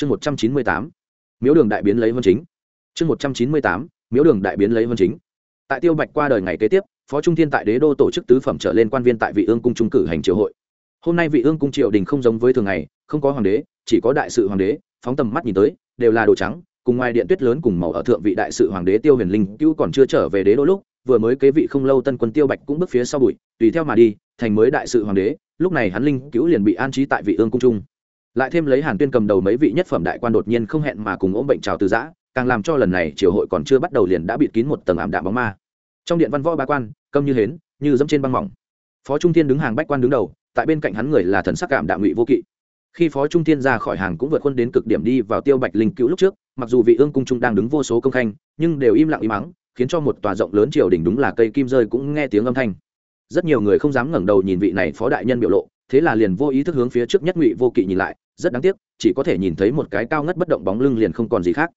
chương một trăm chín mươi tám, miếu đường đại biến lấy vân chính. Chương một trăm chín mươi tám, miếu đường đại biến lấy vân chính. Tại tiêu bạch qua đời ngày kế tiếp, phó trung thiên tại đế đô tổ chức tứ phẩm trở lên quan viên tại vị ương cung trung cử hành triều hội. Hôm nay vị ương cung triều đình không giống với thường ngày, không có hoàng đế, chỉ có đại sự hoàng đế, phóng tầm mắt nhìn tới, đều là đồ trắng, cùng ngoài điện tuyết lớn cùng màu ở thượng vị đại sự hoàng đế tiêu huyền linh, cứu còn chưa trở về đế đô lúc, vừa mới kế vị không lâu tân quân tiêu bạch cũng bước phía sau bụi, tùy theo mà đi, thành mới đại sự hoàng đế, lúc này hắn linh cứu liền bị an trí tại vị ương cung trung lại thêm lấy hàn tuyên cầm đầu mấy vị nhất phẩm đại quan đột nhiên không hẹn mà cùng ốm bệnh trào từ giã, càng làm cho lần này triều hội còn chưa bắt đầu liền đã bịt kín một tầng ảm đạm bóng ma. Trong điện văn võ ba quan, câm như hến, như dẫm trên băng mỏng. Phó trung thiên đứng hàng bách quan đứng đầu, tại bên cạnh hắn người là thần sắc cảm đạm ngụy vô kỵ. Khi phó trung thiên ra khỏi hàng cũng vượt quân đến cực điểm đi vào tiêu bạch linh cứu lúc trước, mặc dù vị ương cung trung đang đứng vô số công khanh, nhưng đều im lặng im mắng, khiến cho một tòa rộng lớn triều đình đúng là cây kim rơi cũng nghe tiếng âm thanh. Rất nhiều người không dám ngẩng đầu nhìn vị này phó đại nhân biểu lộ, thế là liền vô ý thức hướng phía trước nhất ngụy vô kỵ nhìn lại rất đáng tiếc, chỉ có thể nhìn thấy một cái cao ngất bất động bóng lưng liền không còn gì khác.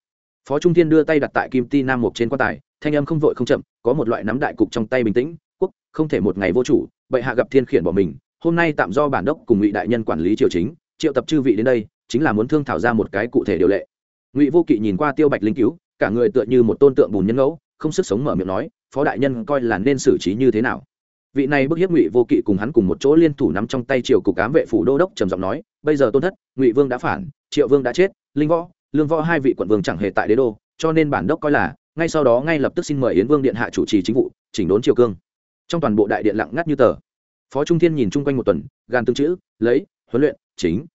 Phó trung thiên đưa tay đặt tại kim ti nam mục trên quan tài, thanh âm không vội không chậm, có một loại nắm đại cục trong tay bình tĩnh, quốc, không thể một ngày vô chủ, bệ hạ gặp thiên khiển bỏ mình, hôm nay tạm do bản đốc cùng ngụy đại nhân quản lý triều chính, triệu tập chư vị đến đây, chính là muốn thương thảo ra một cái cụ thể điều lệ. Ngụy vô kỵ nhìn qua tiêu bạch linh cứu, cả người tựa như một tôn tượng bùn nhân ngẫu, không sức sống mở miệng nói, phó đại nhân coi là nên xử trí như thế nào? Vị này bức hiếp ngụy vô kỵ cùng hắn cùng một chỗ liên thủ nắm trong tay triều cục cám vệ phủ đô đốc trầm giọng nói, bây giờ tôn thất, ngụy vương đã phản, triệu vương đã chết, linh võ, lương võ hai vị quận vương chẳng hề tại đế đô, cho nên bản đốc coi là, ngay sau đó ngay lập tức xin mời yến vương điện hạ chủ trì chính vụ, chỉnh đốn triều cương. Trong toàn bộ đại điện lặng ngắt như tờ. Phó trung thiên nhìn chung quanh một tuần gan tương chữ, lấy, huấn luyện, chính.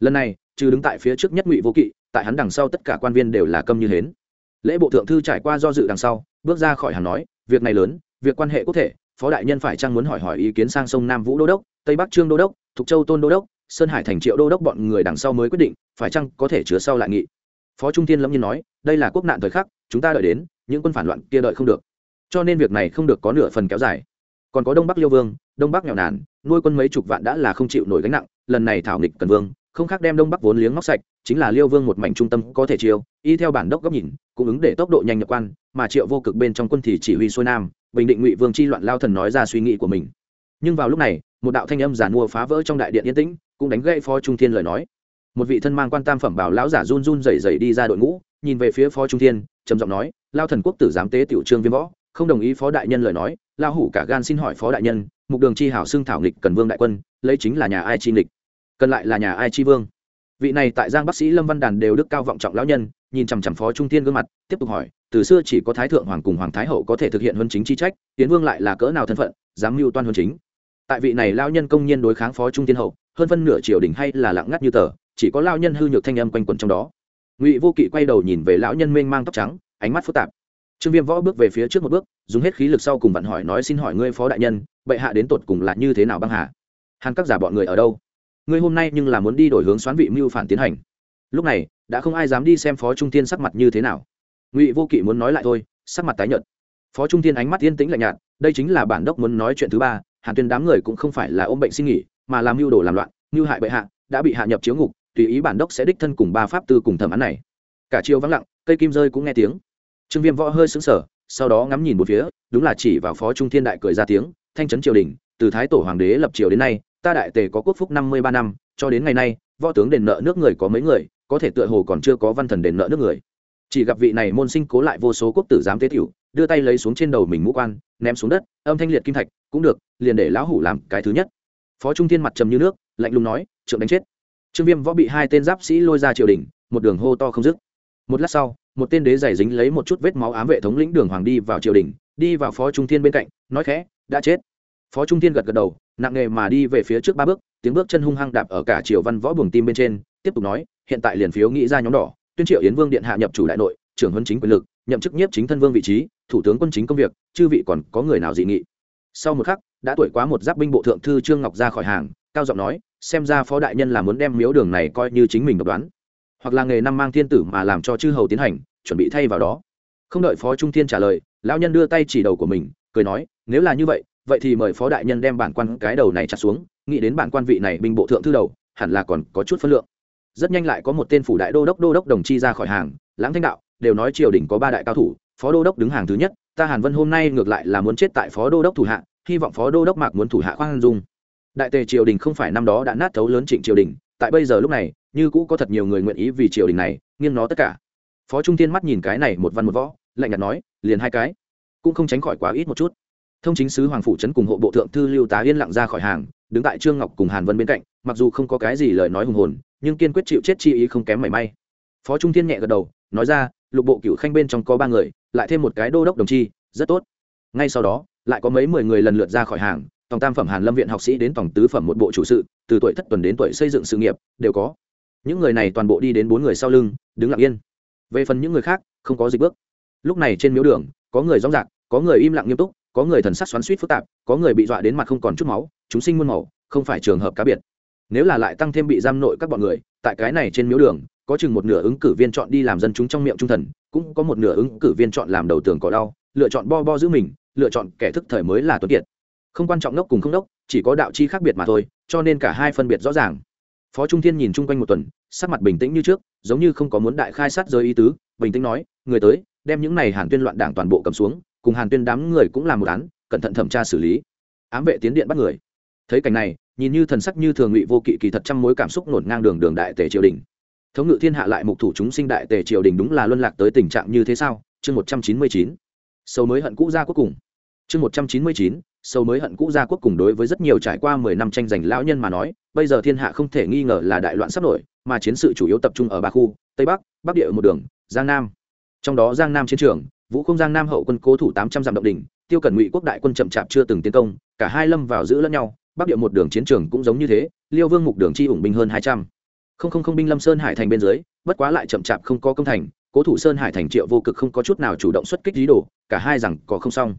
Lần này, trừ đứng tại phía trước nhất ngụy vô kỵ, tại hắn đằng sau tất cả quan viên đều là câm như hến. Lễ bộ thượng thư trải qua do dự đằng sau, bước ra khỏi hàng nói, việc này lớn, việc quan hệ quốc thể phó đại nhân phải chăng muốn hỏi hỏi ý kiến sang sông nam vũ đô đốc, tây bắc trương đô đốc, thục châu tôn đô đốc, sơn hải thành triệu đô đốc bọn người đằng sau mới quyết định, phải chăng có thể chứa sau lại nghị? Phó trung tiên lâm nhiên nói, đây là quốc nạn thời khắc, chúng ta đợi đến, những quân phản loạn kia đợi không được. Cho nên việc này không được có nửa phần kéo dài. Còn có đông bắc liêu vương, đông bắc nghèo nàn, nuôi quân mấy chục vạn đã là không chịu nổi gánh nặng, lần này thảo nghịch cần vương, không khác đem đông bắc vốn liếng móc sạch, chính là liêu vương một mảnh trung tâm có thể chiêu, y theo bản đốc góc nhìn, cũng ứng để tốc độ nhanh nhập quan, mà triệu vô cực bên trong quân thì chỉ huy xuôi nam bình định ngụy vương chi loạn lao thần nói ra suy nghĩ của mình nhưng vào lúc này một đạo thanh âm giản mua phá vỡ trong đại điện yên tĩnh cũng đánh gậy phó trung thiên lời nói một vị thân mang quan tam phẩm bảo lão giả run run rẩy rẩy đi ra đội ngũ nhìn về phía phó trung thiên trầm giọng nói lao thần quốc tử giám tế tiểu trương viêm võ không đồng ý phó đại nhân lời nói lao hủ cả gan xin hỏi phó đại nhân mục đường chi hảo xưng thảo nghịch cần vương đại quân lấy chính là nhà ai chi nghịch cần lại là nhà ai chi vương vị này tại giang bác sĩ lâm văn đàn đều đức cao vọng trọng lão nhân nhìn chằm chằm phó trung thiên gương mặt tiếp tục hỏi từ xưa chỉ có thái thượng hoàng cùng hoàng thái hậu có thể thực hiện huân chính chi trách tiến vương lại là cỡ nào thân phận, dám mưu toan huân chính. Tại vị này lao nhân công nhiên đối kháng phó trung thiên hậu, hơn phân nửa triều đình hay là lặng ngắt như tờ, chỉ có lao nhân hư nhược thanh âm quanh quẩn trong đó. Ngụy vô kỵ quay đầu nhìn về lão nhân mênh mang tóc trắng, ánh mắt phức tạp. Trương viêm võ bước về phía trước một bước, dùng hết khí lực sau cùng vặn hỏi nói xin hỏi ngươi phó đại nhân, bệ hạ đến tột cùng là như thế nào băng hà? Hàn các giả bọn người ở đâu? Ngươi hôm nay nhưng là muốn đi đổi hướng xoán vị mưu phản tiến hành. Lúc này, đã không ai dám đi xem phó trung thiên sắc mặt như thế nào ngụy vô kỵ muốn nói lại thôi sắc mặt tái nhợt phó trung thiên ánh mắt yên tĩnh lạnh nhạt đây chính là bản đốc muốn nói chuyện thứ ba hàn tuyên đám người cũng không phải là ôm bệnh xin nghỉ mà làm mưu đồ làm loạn mưu hại bệ hạ đã bị hạ nhập chiếu ngục tùy ý bản đốc sẽ đích thân cùng ba pháp tư cùng thẩm án này cả chiều vắng lặng cây kim rơi cũng nghe tiếng trương viêm võ hơi sững sờ sau đó ngắm nhìn một phía đúng là chỉ vào phó trung thiên đại cười ra tiếng thanh trấn triều đình từ thái tổ hoàng đế lập triều đến nay ta đại tề có quốc phúc năm mươi ba năm cho đến ngày nay võ tướng đền nợ nước người có mấy người có thể tựa hồ còn chưa có văn thần đền nợ nước người chỉ gặp vị này môn sinh cố lại vô số quốc tử giám tế tiểu, đưa tay lấy xuống trên đầu mình mũ quan, ném xuống đất, âm thanh liệt kim thạch, cũng được, liền để lão hủ làm cái thứ nhất. Phó trung thiên mặt trầm như nước, lạnh lùng nói, trượng đánh chết. Trương viêm võ bị hai tên giáp sĩ lôi ra triều đình, một đường hô to không dứt. Một lát sau, một tên đế giày dính lấy một chút vết máu ám vệ thống lĩnh đường hoàng đi vào triều đình, đi vào phó trung thiên bên cạnh, nói khẽ, đã chết. Phó trung thiên gật gật đầu, nặng nề mà đi về phía trước ba bước, tiếng bước chân hung hăng đạp ở cả triều văn võ buồng tim bên trên, tiếp tục nói, hiện tại liền phiếu nghĩ ra nhóm đỏ tuyên triệu yến vương điện hạ nhập chủ đại nội, trưởng huân chính quyền lực, nhậm chức nhiếp chính thân vương vị trí, thủ tướng quân chính công việc, chư vị còn có người nào dị nghị? Sau một khắc, đã tuổi quá một giáp binh bộ thượng thư trương ngọc ra khỏi hàng, cao giọng nói, xem ra phó đại nhân là muốn đem miếu đường này coi như chính mình độc đoán. Hoặc là nghề năm mang thiên tử mà làm cho chư hầu tiến hành, chuẩn bị thay vào đó. Không đợi phó trung thiên trả lời, lão nhân đưa tay chỉ đầu của mình, cười nói, nếu là như vậy vậy thì mời phó đại nhân đem bản quan cái đầu này chặt xuống, nghĩ đến bản quan vị này binh bộ thượng thư đầu, hẳn là còn có chút phân lượng rất nhanh lại có một tên phủ đại đô đốc đô đốc đồng chi ra khỏi hàng, lãng thanh đạo, đều nói triều đình có ba đại cao thủ, phó đô đốc đứng hàng thứ nhất, ta hàn vân hôm nay ngược lại là muốn chết tại phó đô đốc thủ hạ, hy vọng phó đô đốc mạc muốn thủ hạ khoan dung. Đại tề triều đình không phải năm đó đã nát thấu lớn trịnh triều đình, tại bây giờ lúc này, như cũ có thật nhiều người nguyện ý vì triều đình này, nghiêng nó tất cả. Phó trung tiên mắt nhìn cái này một văn một võ, lạnh nhạt nói, liền hai cái, cũng không tránh khỏi quá ít một chút. Thông chính sứ hoàng phủ trấn cùng hộ bộ thượng thư lưu tá yên lặng ra khỏi hàng, đứng tại trương ngọc cùng hàn vân bên cạnh, mặc dù không có cái gì lời nói hùng hồn nhưng kiên quyết chịu chết chi ý không kém mảy may. Phó trung thiên nhẹ gật đầu, nói ra, lục bộ cựu khanh bên trong có ba người, lại thêm một cái đô đốc đồng chi, rất tốt. Ngay sau đó, lại có mấy mười người lần lượt ra khỏi hàng, tổng tam phẩm hàn lâm viện học sĩ đến tổng tứ phẩm một bộ chủ sự, từ tuổi thất tuần đến tuổi xây dựng sự nghiệp, đều có. Những người này toàn bộ đi đến bốn người sau lưng, đứng lặng yên. Về phần những người khác, không có dịch bước. Lúc này trên miếu đường, có người rong rạc có người im lặng nghiêm túc, có người thần sắc xoắn suýt phức tạp, có người bị dọa đến mặt không còn chút máu, chúng sinh muôn màu, không phải trường hợp cá biệt nếu là lại tăng thêm bị giam nội các bọn người, tại cái này trên miếu đường, có chừng một nửa ứng cử viên chọn đi làm dân chúng trong miệng trung thần, cũng có một nửa ứng cử viên chọn làm đầu tường cỏ đau, lựa chọn bo bo giữ mình, lựa chọn kẻ thức thời mới là tuấn kiệt. Không quan trọng ngốc cùng không ngốc, chỉ có đạo chi khác biệt mà thôi, cho nên cả hai phân biệt rõ ràng. Phó trung thiên nhìn chung quanh một tuần, sắc mặt bình tĩnh như trước, giống như không có muốn đại khai sát rơi ý tứ, bình tĩnh nói, người tới, đem những này hàn tuyên loạn đảng toàn bộ cầm xuống, cùng hàn tuyên đám người cũng làm một án, cẩn thận thẩm tra xử lý. Ám vệ tiến điện bắt người thấy cảnh này, nhìn như thần sắc như thường ngụy vô kỵ kỳ thật trăm mối cảm xúc nổn ngang đường đường đại tề triều đình. Thống ngự thiên hạ lại mục thủ chúng sinh đại tề triều đình đúng là luân lạc tới tình trạng như thế sao? Chương một trăm chín mươi chín. Sâu mới hận cũ ra quốc cùng. Chương một trăm chín mươi chín sâu mới hận cũ ra quốc cùng đối với rất nhiều trải qua mười năm tranh giành lão nhân mà nói, bây giờ thiên hạ không thể nghi ngờ là đại loạn sắp nổi, mà chiến sự chủ yếu tập trung ở ba khu, tây bắc bắc địa ở một đường, giang nam. Trong đó giang nam chiến trường, vũ không giang nam hậu quân cố thủ tám trăm dặm động đỉnh, tiêu cẩn ngụy quốc đại quân chậm chạp chưa từng tiến công, cả hai lâm vào giữ lẫn nhau bắc địa một đường chiến trường cũng giống như thế, liêu vương mục đường chi ủng binh hơn hai trăm. Không không không binh lâm sơn hải thành bên dưới, bất quá lại chậm chạp không có công thành, cố thủ sơn hải thành triệu vô cực không có chút nào chủ động xuất kích dí đồ, cả hai rằng có không xong.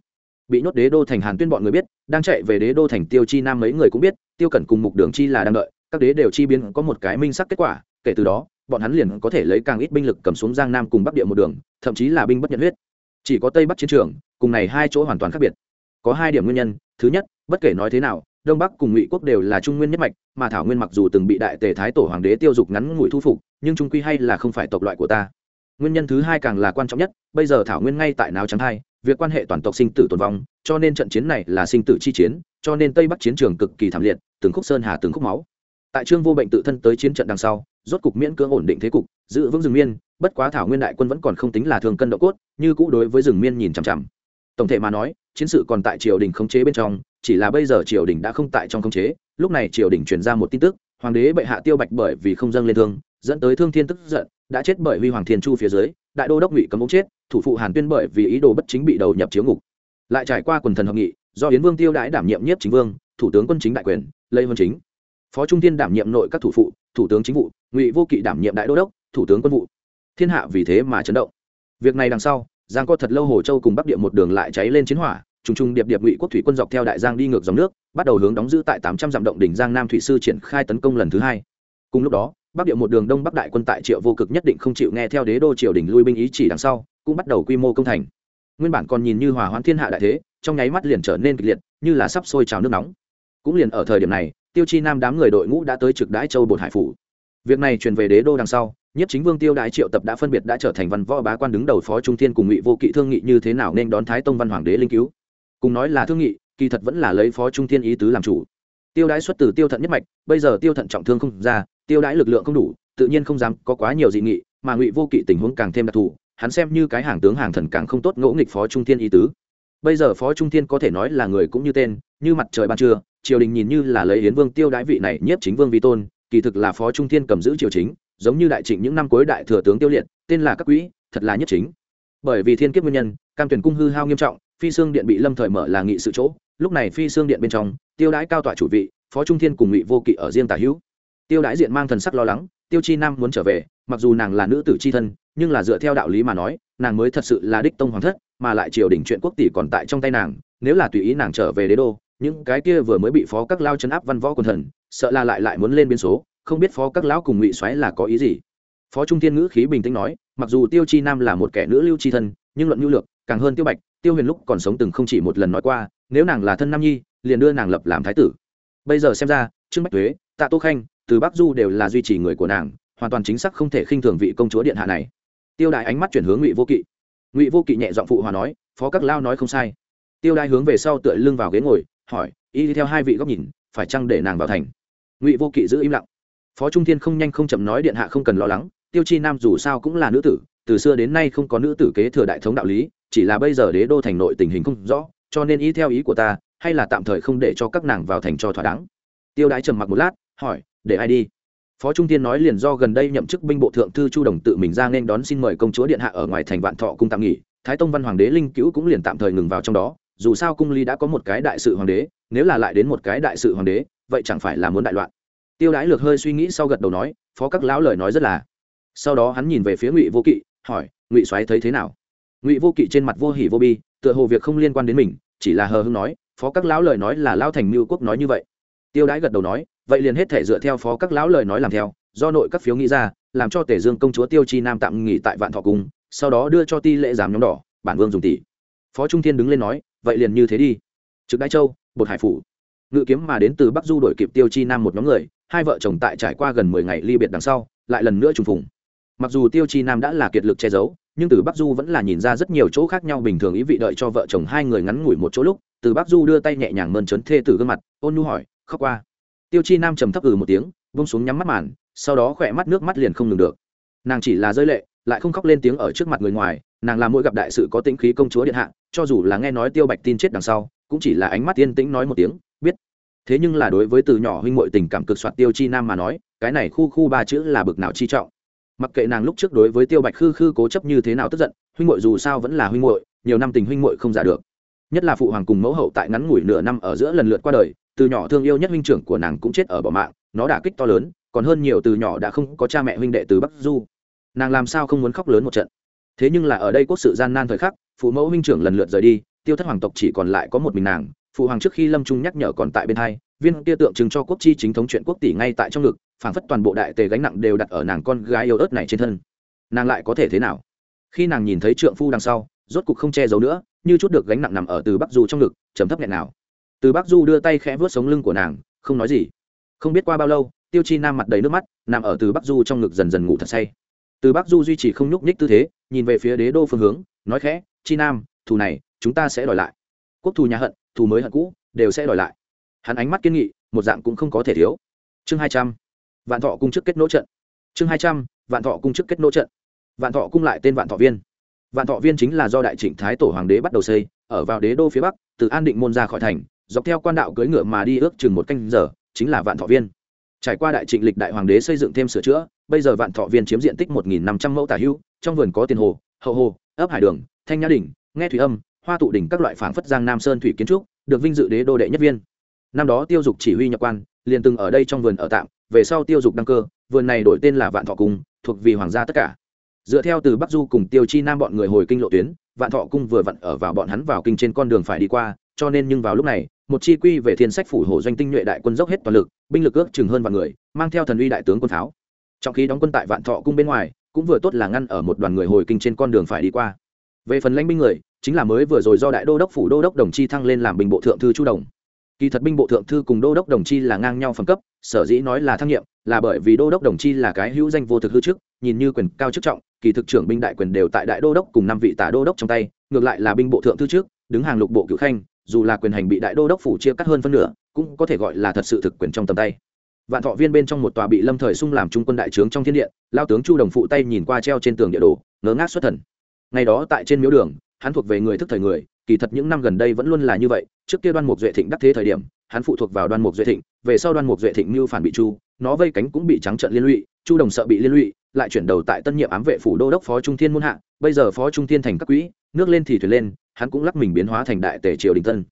Bị nhốt đế đô thành hàn tuyên bọn người biết, đang chạy về đế đô thành tiêu chi nam mấy người cũng biết, tiêu cẩn cùng mục đường chi là đang đợi, các đế đều chi biến có một cái minh sắc kết quả, kể từ đó, bọn hắn liền có thể lấy càng ít binh lực cầm xuống giang nam cùng bắc địa một đường, thậm chí là binh bất nhận huyết. Chỉ có tây bắc chiến trường, cùng này hai chỗ hoàn toàn khác biệt. Có hai điểm nguyên nhân, thứ nhất, bất kể nói thế nào đông bắc cùng ngụy quốc đều là trung nguyên nhất mạch, mà thảo nguyên mặc dù từng bị đại tề thái tổ hoàng đế tiêu dục ngắn ngủi thu phục, nhưng trung quy hay là không phải tộc loại của ta. Nguyên nhân thứ hai càng là quan trọng nhất, bây giờ thảo nguyên ngay tại nào trắng hai, việc quan hệ toàn tộc sinh tử tồn vong, cho nên trận chiến này là sinh tử chi chiến, cho nên tây bắc chiến trường cực kỳ thảm liệt, từng khúc sơn hà từng khúc máu. Tại trương vô bệnh tự thân tới chiến trận đằng sau, rốt cục miễn cưỡng ổn định thế cục, giữ vững rừng miên, bất quá thảo nguyên đại quân vẫn còn không tính là thường cân độ cốt, như cũ đối với rừng miên nhìn chằm chằm. Tổng thể mà nói chiến sự còn tại triều đình khống chế bên trong, chỉ là bây giờ triều đình đã không tại trong khống chế, lúc này triều đình truyền ra một tin tức, hoàng đế bệ hạ tiêu bạch bởi vì không dâng lên thương, dẫn tới thương thiên tức giận, đã chết bởi huy hoàng thiên chu phía dưới, đại đô đốc ngụy cấm ống chết, thủ phụ hàn tuyên bởi vì ý đồ bất chính bị đầu nhập chiếu ngục. Lại trải qua quần thần hợp nghị, do yến vương tiêu đãi đảm nhiệm nhiếp chính vương, thủ tướng quân chính đại quyền, lê vân chính. Phó trung tiên đảm nhiệm nội các thủ phụ, thủ tướng chính vụ, ngụy vô kỵ đảm nhiệm đại đô đốc, thủ tướng quân vụ. Thiên hạ vì thế mà chấn động. Việc này đằng sau giang Co thật lâu hồ châu cùng bắc địa một đường lại cháy lên chiến hỏa, trùng trùng điệp điệp ngụy quốc thủy quân dọc theo đại giang đi ngược dòng nước, bắt đầu hướng đóng giữ tại tám trăm dặm động đỉnh giang nam thủy sư triển khai tấn công lần thứ hai. Cùng lúc đó, bắc địa một đường đông bắc đại quân tại triệu vô cực nhất định không chịu nghe theo đế đô triều đình lui binh ý chỉ đằng sau, cũng bắt đầu quy mô công thành. Nguyên bản còn nhìn như hòa hoãn thiên hạ đại thế, trong nháy mắt liền trở nên kịch liệt, như là sắp sôi trào nước nóng. Cũng liền ở thời điểm này, tiêu chi nam đám người đội ngũ đã tới trực đãi châu bột hải phủ. Việc này truyền về đế đô đằng sau nhất chính vương tiêu đại triệu tập đã phân biệt đã trở thành văn võ bá quan đứng đầu phó trung thiên cùng ngụy vô kỵ thương nghị như thế nào nên đón thái tông văn hoàng đế linh cứu. Cùng nói là thương nghị, kỳ thật vẫn là lấy phó trung thiên ý tứ làm chủ. Tiêu đãi xuất từ tiêu thận nhất mạch, bây giờ tiêu thận trọng thương không ra, tiêu đãi lực lượng không đủ, tự nhiên không dám có quá nhiều dị nghị, mà ngụy vô kỵ tình huống càng thêm đặc thù, hắn xem như cái hàng tướng hàng thần càng không tốt ngỗ nghịch phó trung thiên ý tứ. Bây giờ phó trung thiên có thể nói là người cũng như tên, như mặt trời ban trưa, triều đình nhìn như là lấy hiến vương tiêu đãi vị này nhiếp chính vương vi tôn, kỳ thực là phó trung thiên cầm giữ triều chính giống như đại trịnh những năm cuối đại thừa tướng tiêu liệt, tên là các quỹ thật là nhất chính. Bởi vì thiên kiếp nguyên nhân, cam tuyển cung hư hao nghiêm trọng, phi xương điện bị lâm thời mở là nghị sự chỗ, lúc này phi xương điện bên trong, tiêu đãi cao tọa chủ vị, phó trung thiên cùng ngụy vô kỵ ở riêng tả hữu. Tiêu đãi diện mang thần sắc lo lắng, tiêu chi nam muốn trở về, mặc dù nàng là nữ tử c h i thân, nhưng là dựa theo đạo lý mà nói, nàng mới thật sự là đích tông hoàng thất, mà lại triều đình chuyện quốc tỷ còn tại trong tay nàng, nếu là tùy ý nàng trở về đế đô, những cái kia vừa mới bị phó các lao chấn áp văn võ quần thần, sợ là lại lại muốn lên biên số không biết phó các lão cùng ngụy xoáy là có ý gì. Phó trung tiên ngữ khí bình tĩnh nói, mặc dù tiêu chi nam là một kẻ nữ lưu chi thân, nhưng luận nhu lược, càng hơn tiêu bạch, tiêu huyền lúc còn sống từng không chỉ một lần nói qua, nếu nàng là thân nam nhi, liền đưa nàng lập làm thái tử. Bây giờ xem ra, trương bách thuế tạ tô khanh, từ bắc du đều là duy trì người của nàng, hoàn toàn chính xác không thể khinh thường vị công chúa điện hạ này. Tiêu đại ánh mắt chuyển hướng ngụy vô kỵ. Ngụy vô kỵ nhẹ giọng phụ hòa nói, phó các lao nói không sai. Tiêu đại hướng về sau tựa lưng vào ghế ngồi, hỏi, y theo hai vị góc nhìn, phải chăng để nàng vào thành? Ngụy vô kỵ giữ im lặng phó trung thiên không nhanh không chậm nói điện hạ không cần lo lắng, tiêu chi nam dù sao cũng là nữ tử, từ xưa đến nay không có nữ tử kế thừa đại thống đạo lý, chỉ là bây giờ đế đô thành nội tình hình không rõ, cho nên ý theo ý của ta, hay là tạm thời không để cho các nàng vào thành cho thỏa đáng. Tiêu đái trầm mặc một lát, hỏi, để ai đi? Phó trung tiên nói liền do gần đây nhậm chức binh bộ thượng thư chu đồng tự mình ra nên đón xin mời công chúa điện hạ ở ngoài thành vạn thọ cung tạm nghỉ, thái tông văn hoàng đế linh cứu cũng liền tạm thời ngừng vào trong đó, dù sao cung ly đã có một cái đại sự hoàng đế, nếu là lại đến một cái đại sự hoàng đế, vậy chẳng phải là muốn đại loạn tiêu đái lược hơi suy nghĩ sau gật đầu nói, phó các lão lời nói rất là. Sau đó hắn nhìn về phía ngụy vô kỵ, hỏi, ngụy soái thấy thế nào? Ngụy vô kỵ trên mặt vô hỉ vô bi, tựa hồ việc không liên quan đến mình, chỉ là hờ hưng nói, phó các lão lời nói là lao thành mưu quốc nói như vậy. Tiêu Đãi gật đầu nói, vậy liền hết thể dựa theo phó các lão lời nói làm theo, do nội các phiếu nghĩ ra, làm cho tể dương công chúa tiêu chi nam tạm nghỉ tại vạn thọ cung, sau đó đưa cho ti lễ giám nhóm đỏ, bản vương dùng tỷ. Phó trung thiên đứng lên nói, vậy liền như thế đi. Trực đại châu, bột hải phủ ngự kiếm mà đến từ bắc du đổi kịp tiêu chi nam một nhóm người, hai vợ chồng tại trải qua gần mười ngày ly biệt đằng sau, lại lần nữa trùng phùng. Mặc dù tiêu chi nam đã là kiệt lực che giấu, nhưng từ bắc du vẫn là nhìn ra rất nhiều chỗ khác nhau bình thường ý vị đợi cho vợ chồng hai người ngắn ngủi một chỗ lúc, từ bắc du đưa tay nhẹ nhàng mơn trớn thê từ gương mặt, ôn nu hỏi, khóc qua? Tiêu chi nam trầm thấp ừ một tiếng bông xuống nhắm mắt màn, sau đó khỏe mắt nước mắt liền không ngừng được. Nàng chỉ là rơi lệ, lại không khóc lên tiếng ở trước mặt người ngoài, nàng là mỗi gặp đại sự có tĩnh khí công chúa điện hạ, cho dù là nghe nói tiêu bạch tin chết đằng sau, cũng chỉ là ánh mắt yên tĩnh nói một tiếng thế nhưng là đối với từ nhỏ huynh muội tình cảm cực soạt tiêu chi nam mà nói, cái này khu khu ba chữ là bực nào chi trọng. Mặc kệ nàng lúc trước đối với tiêu bạch khư khư cố chấp như thế nào tức giận, huynh muội dù sao vẫn là huynh muội, nhiều năm tình huynh muội không giả được. Nhất là phụ hoàng cùng mẫu hậu tại ngắn ngủi nửa năm ở giữa lần lượt qua đời, từ nhỏ thương yêu nhất huynh trưởng của nàng cũng chết ở bỏ mạng, nó đả kích to lớn, còn hơn nhiều từ nhỏ đã không có cha mẹ huynh đệ từ bắc du. Nàng làm sao không muốn khóc lớn một trận? Thế nhưng là ở đây có sự gian nan thời khắc, phụ mẫu huynh trưởng lần lượt rời đi, tiêu thất hoàng tộc chỉ còn lại có một mình nàng phụ hoàng trước khi lâm trung nhắc nhở còn tại bên hai, viên kia tượng trưng cho quốc chi chính thống chuyện quốc tỷ ngay tại trong ngực, phảng phất toàn bộ đại tề gánh nặng đều đặt ở nàng con gái yêu ớt này trên thân. Nàng lại có thể thế nào? Khi nàng nhìn thấy trượng phu đằng sau, rốt cục không che giấu nữa, như chút được gánh nặng nằm ở từ bắc du trong ngực chấm thấp nhẹ nào. Từ bắc du đưa tay khẽ vớt sống lưng của nàng, không nói gì. Không biết qua bao lâu, tiêu chi nam mặt đầy nước mắt, nằm ở từ bắc du trong ngực dần dần ngủ thật say. Từ bắc du duy trì không nhúc nhích tư thế, nhìn về phía đế đô phương hướng, nói khẽ, chi nam, thù này, chúng ta sẽ đòi lại. Quốc thù nhà hận thù mới hận cũ, đều sẽ đòi lại. Hắn ánh mắt kiên nghị, một dạng cũng không có thể thiếu. Chương hai trăm, vạn thọ cung chức kết nỗ trận. Chương hai trăm, vạn thọ cung chức kết nỗ trận. Vạn thọ cung lại tên vạn thọ viên. Vạn thọ viên chính là do đại trịnh thái tổ hoàng đế bắt đầu xây, ở vào đế đô phía bắc, từ an định môn ra khỏi thành, dọc theo quan đạo cưỡi ngựa mà đi ước chừng một canh giờ, chính là vạn thọ viên. Trải qua đại trịnh lịch đại hoàng đế xây dựng thêm sửa chữa, bây giờ vạn thọ viên chiếm diện tích một năm trăm mẫu tả hưu trong vườn có tiền hồ, hậu hồ, ấp hải đường, thanh nhã đình nghe thủy âm hoa tụ đỉnh các loại phảng phất giang nam sơn thủy kiến trúc, được vinh dự đế đô đệ nhất viên. Năm đó tiêu dục chỉ huy nhập quan, liền từng ở đây trong vườn ở tạm, về sau tiêu dục đăng cơ, vườn này đổi tên là vạn thọ cung, thuộc vì hoàng gia tất cả. Dựa theo từ bắc du cùng tiêu chi nam bọn người hồi kinh lộ tuyến, vạn thọ cung vừa vặn ở vào bọn hắn vào kinh trên con đường phải đi qua, cho nên nhưng vào lúc này, một chi quy về thiên sách phủ hồ doanh tinh nhuệ đại quân dốc hết toàn lực, binh lực ước chừng hơn vạn người, mang theo thần uy đại tướng quân tháo. trong khi đóng quân tại vạn thọ cung bên ngoài, cũng vừa tốt là ngăn ở một đoàn người hồi kinh trên con đường phải đi qua về phần lãnh binh người, chính là mới vừa rồi do đại đô đốc phủ đô đốc đồng chi thăng lên làm bình bộ thượng thư chu đồng. Kỳ thật binh bộ thượng thư cùng đô đốc đồng chi là ngang nhau phẩm cấp, sở dĩ nói là thăng nhiệm, là bởi vì đô đốc đồng chi là cái hữu danh vô thực hư trước, nhìn như quyền cao chức trọng, kỳ thực trưởng binh đại quyền đều tại đại đô đốc cùng năm vị tả đô đốc trong tay, ngược lại là binh bộ thượng thư trước, đứng hàng lục bộ cựu khanh, dù là quyền hành bị đại đô đốc phủ chia cắt hơn phân nửa, cũng có thể gọi là thật sự thực quyền trong tầm tay. Vạn thọ viên bên trong một tòa bị lâm thời sung làm trung quân đại trướng trong thiên điện lao tướng chu đồng phụ tay nhìn qua treo trên tường địa đồ ngớ ngác xuất thần ngày đó tại trên miếu đường, hắn thuộc về người thức thời người, kỳ thật những năm gần đây vẫn luôn là như vậy. Trước kia đoan mục duệ thịnh đắc thế thời điểm, hắn phụ thuộc vào đoan mục duệ thịnh, về sau đoan mục duệ thịnh mưu phản bị chu, nó vây cánh cũng bị trắng trận liên lụy, chu đồng sợ bị liên lụy, lại chuyển đầu tại tân nhiệm ám vệ phủ đô đốc phó trung thiên muôn hạ, bây giờ phó trung thiên thành các quỹ, nước lên thì thuyền lên, hắn cũng lắc mình biến hóa thành đại tề triều đình tân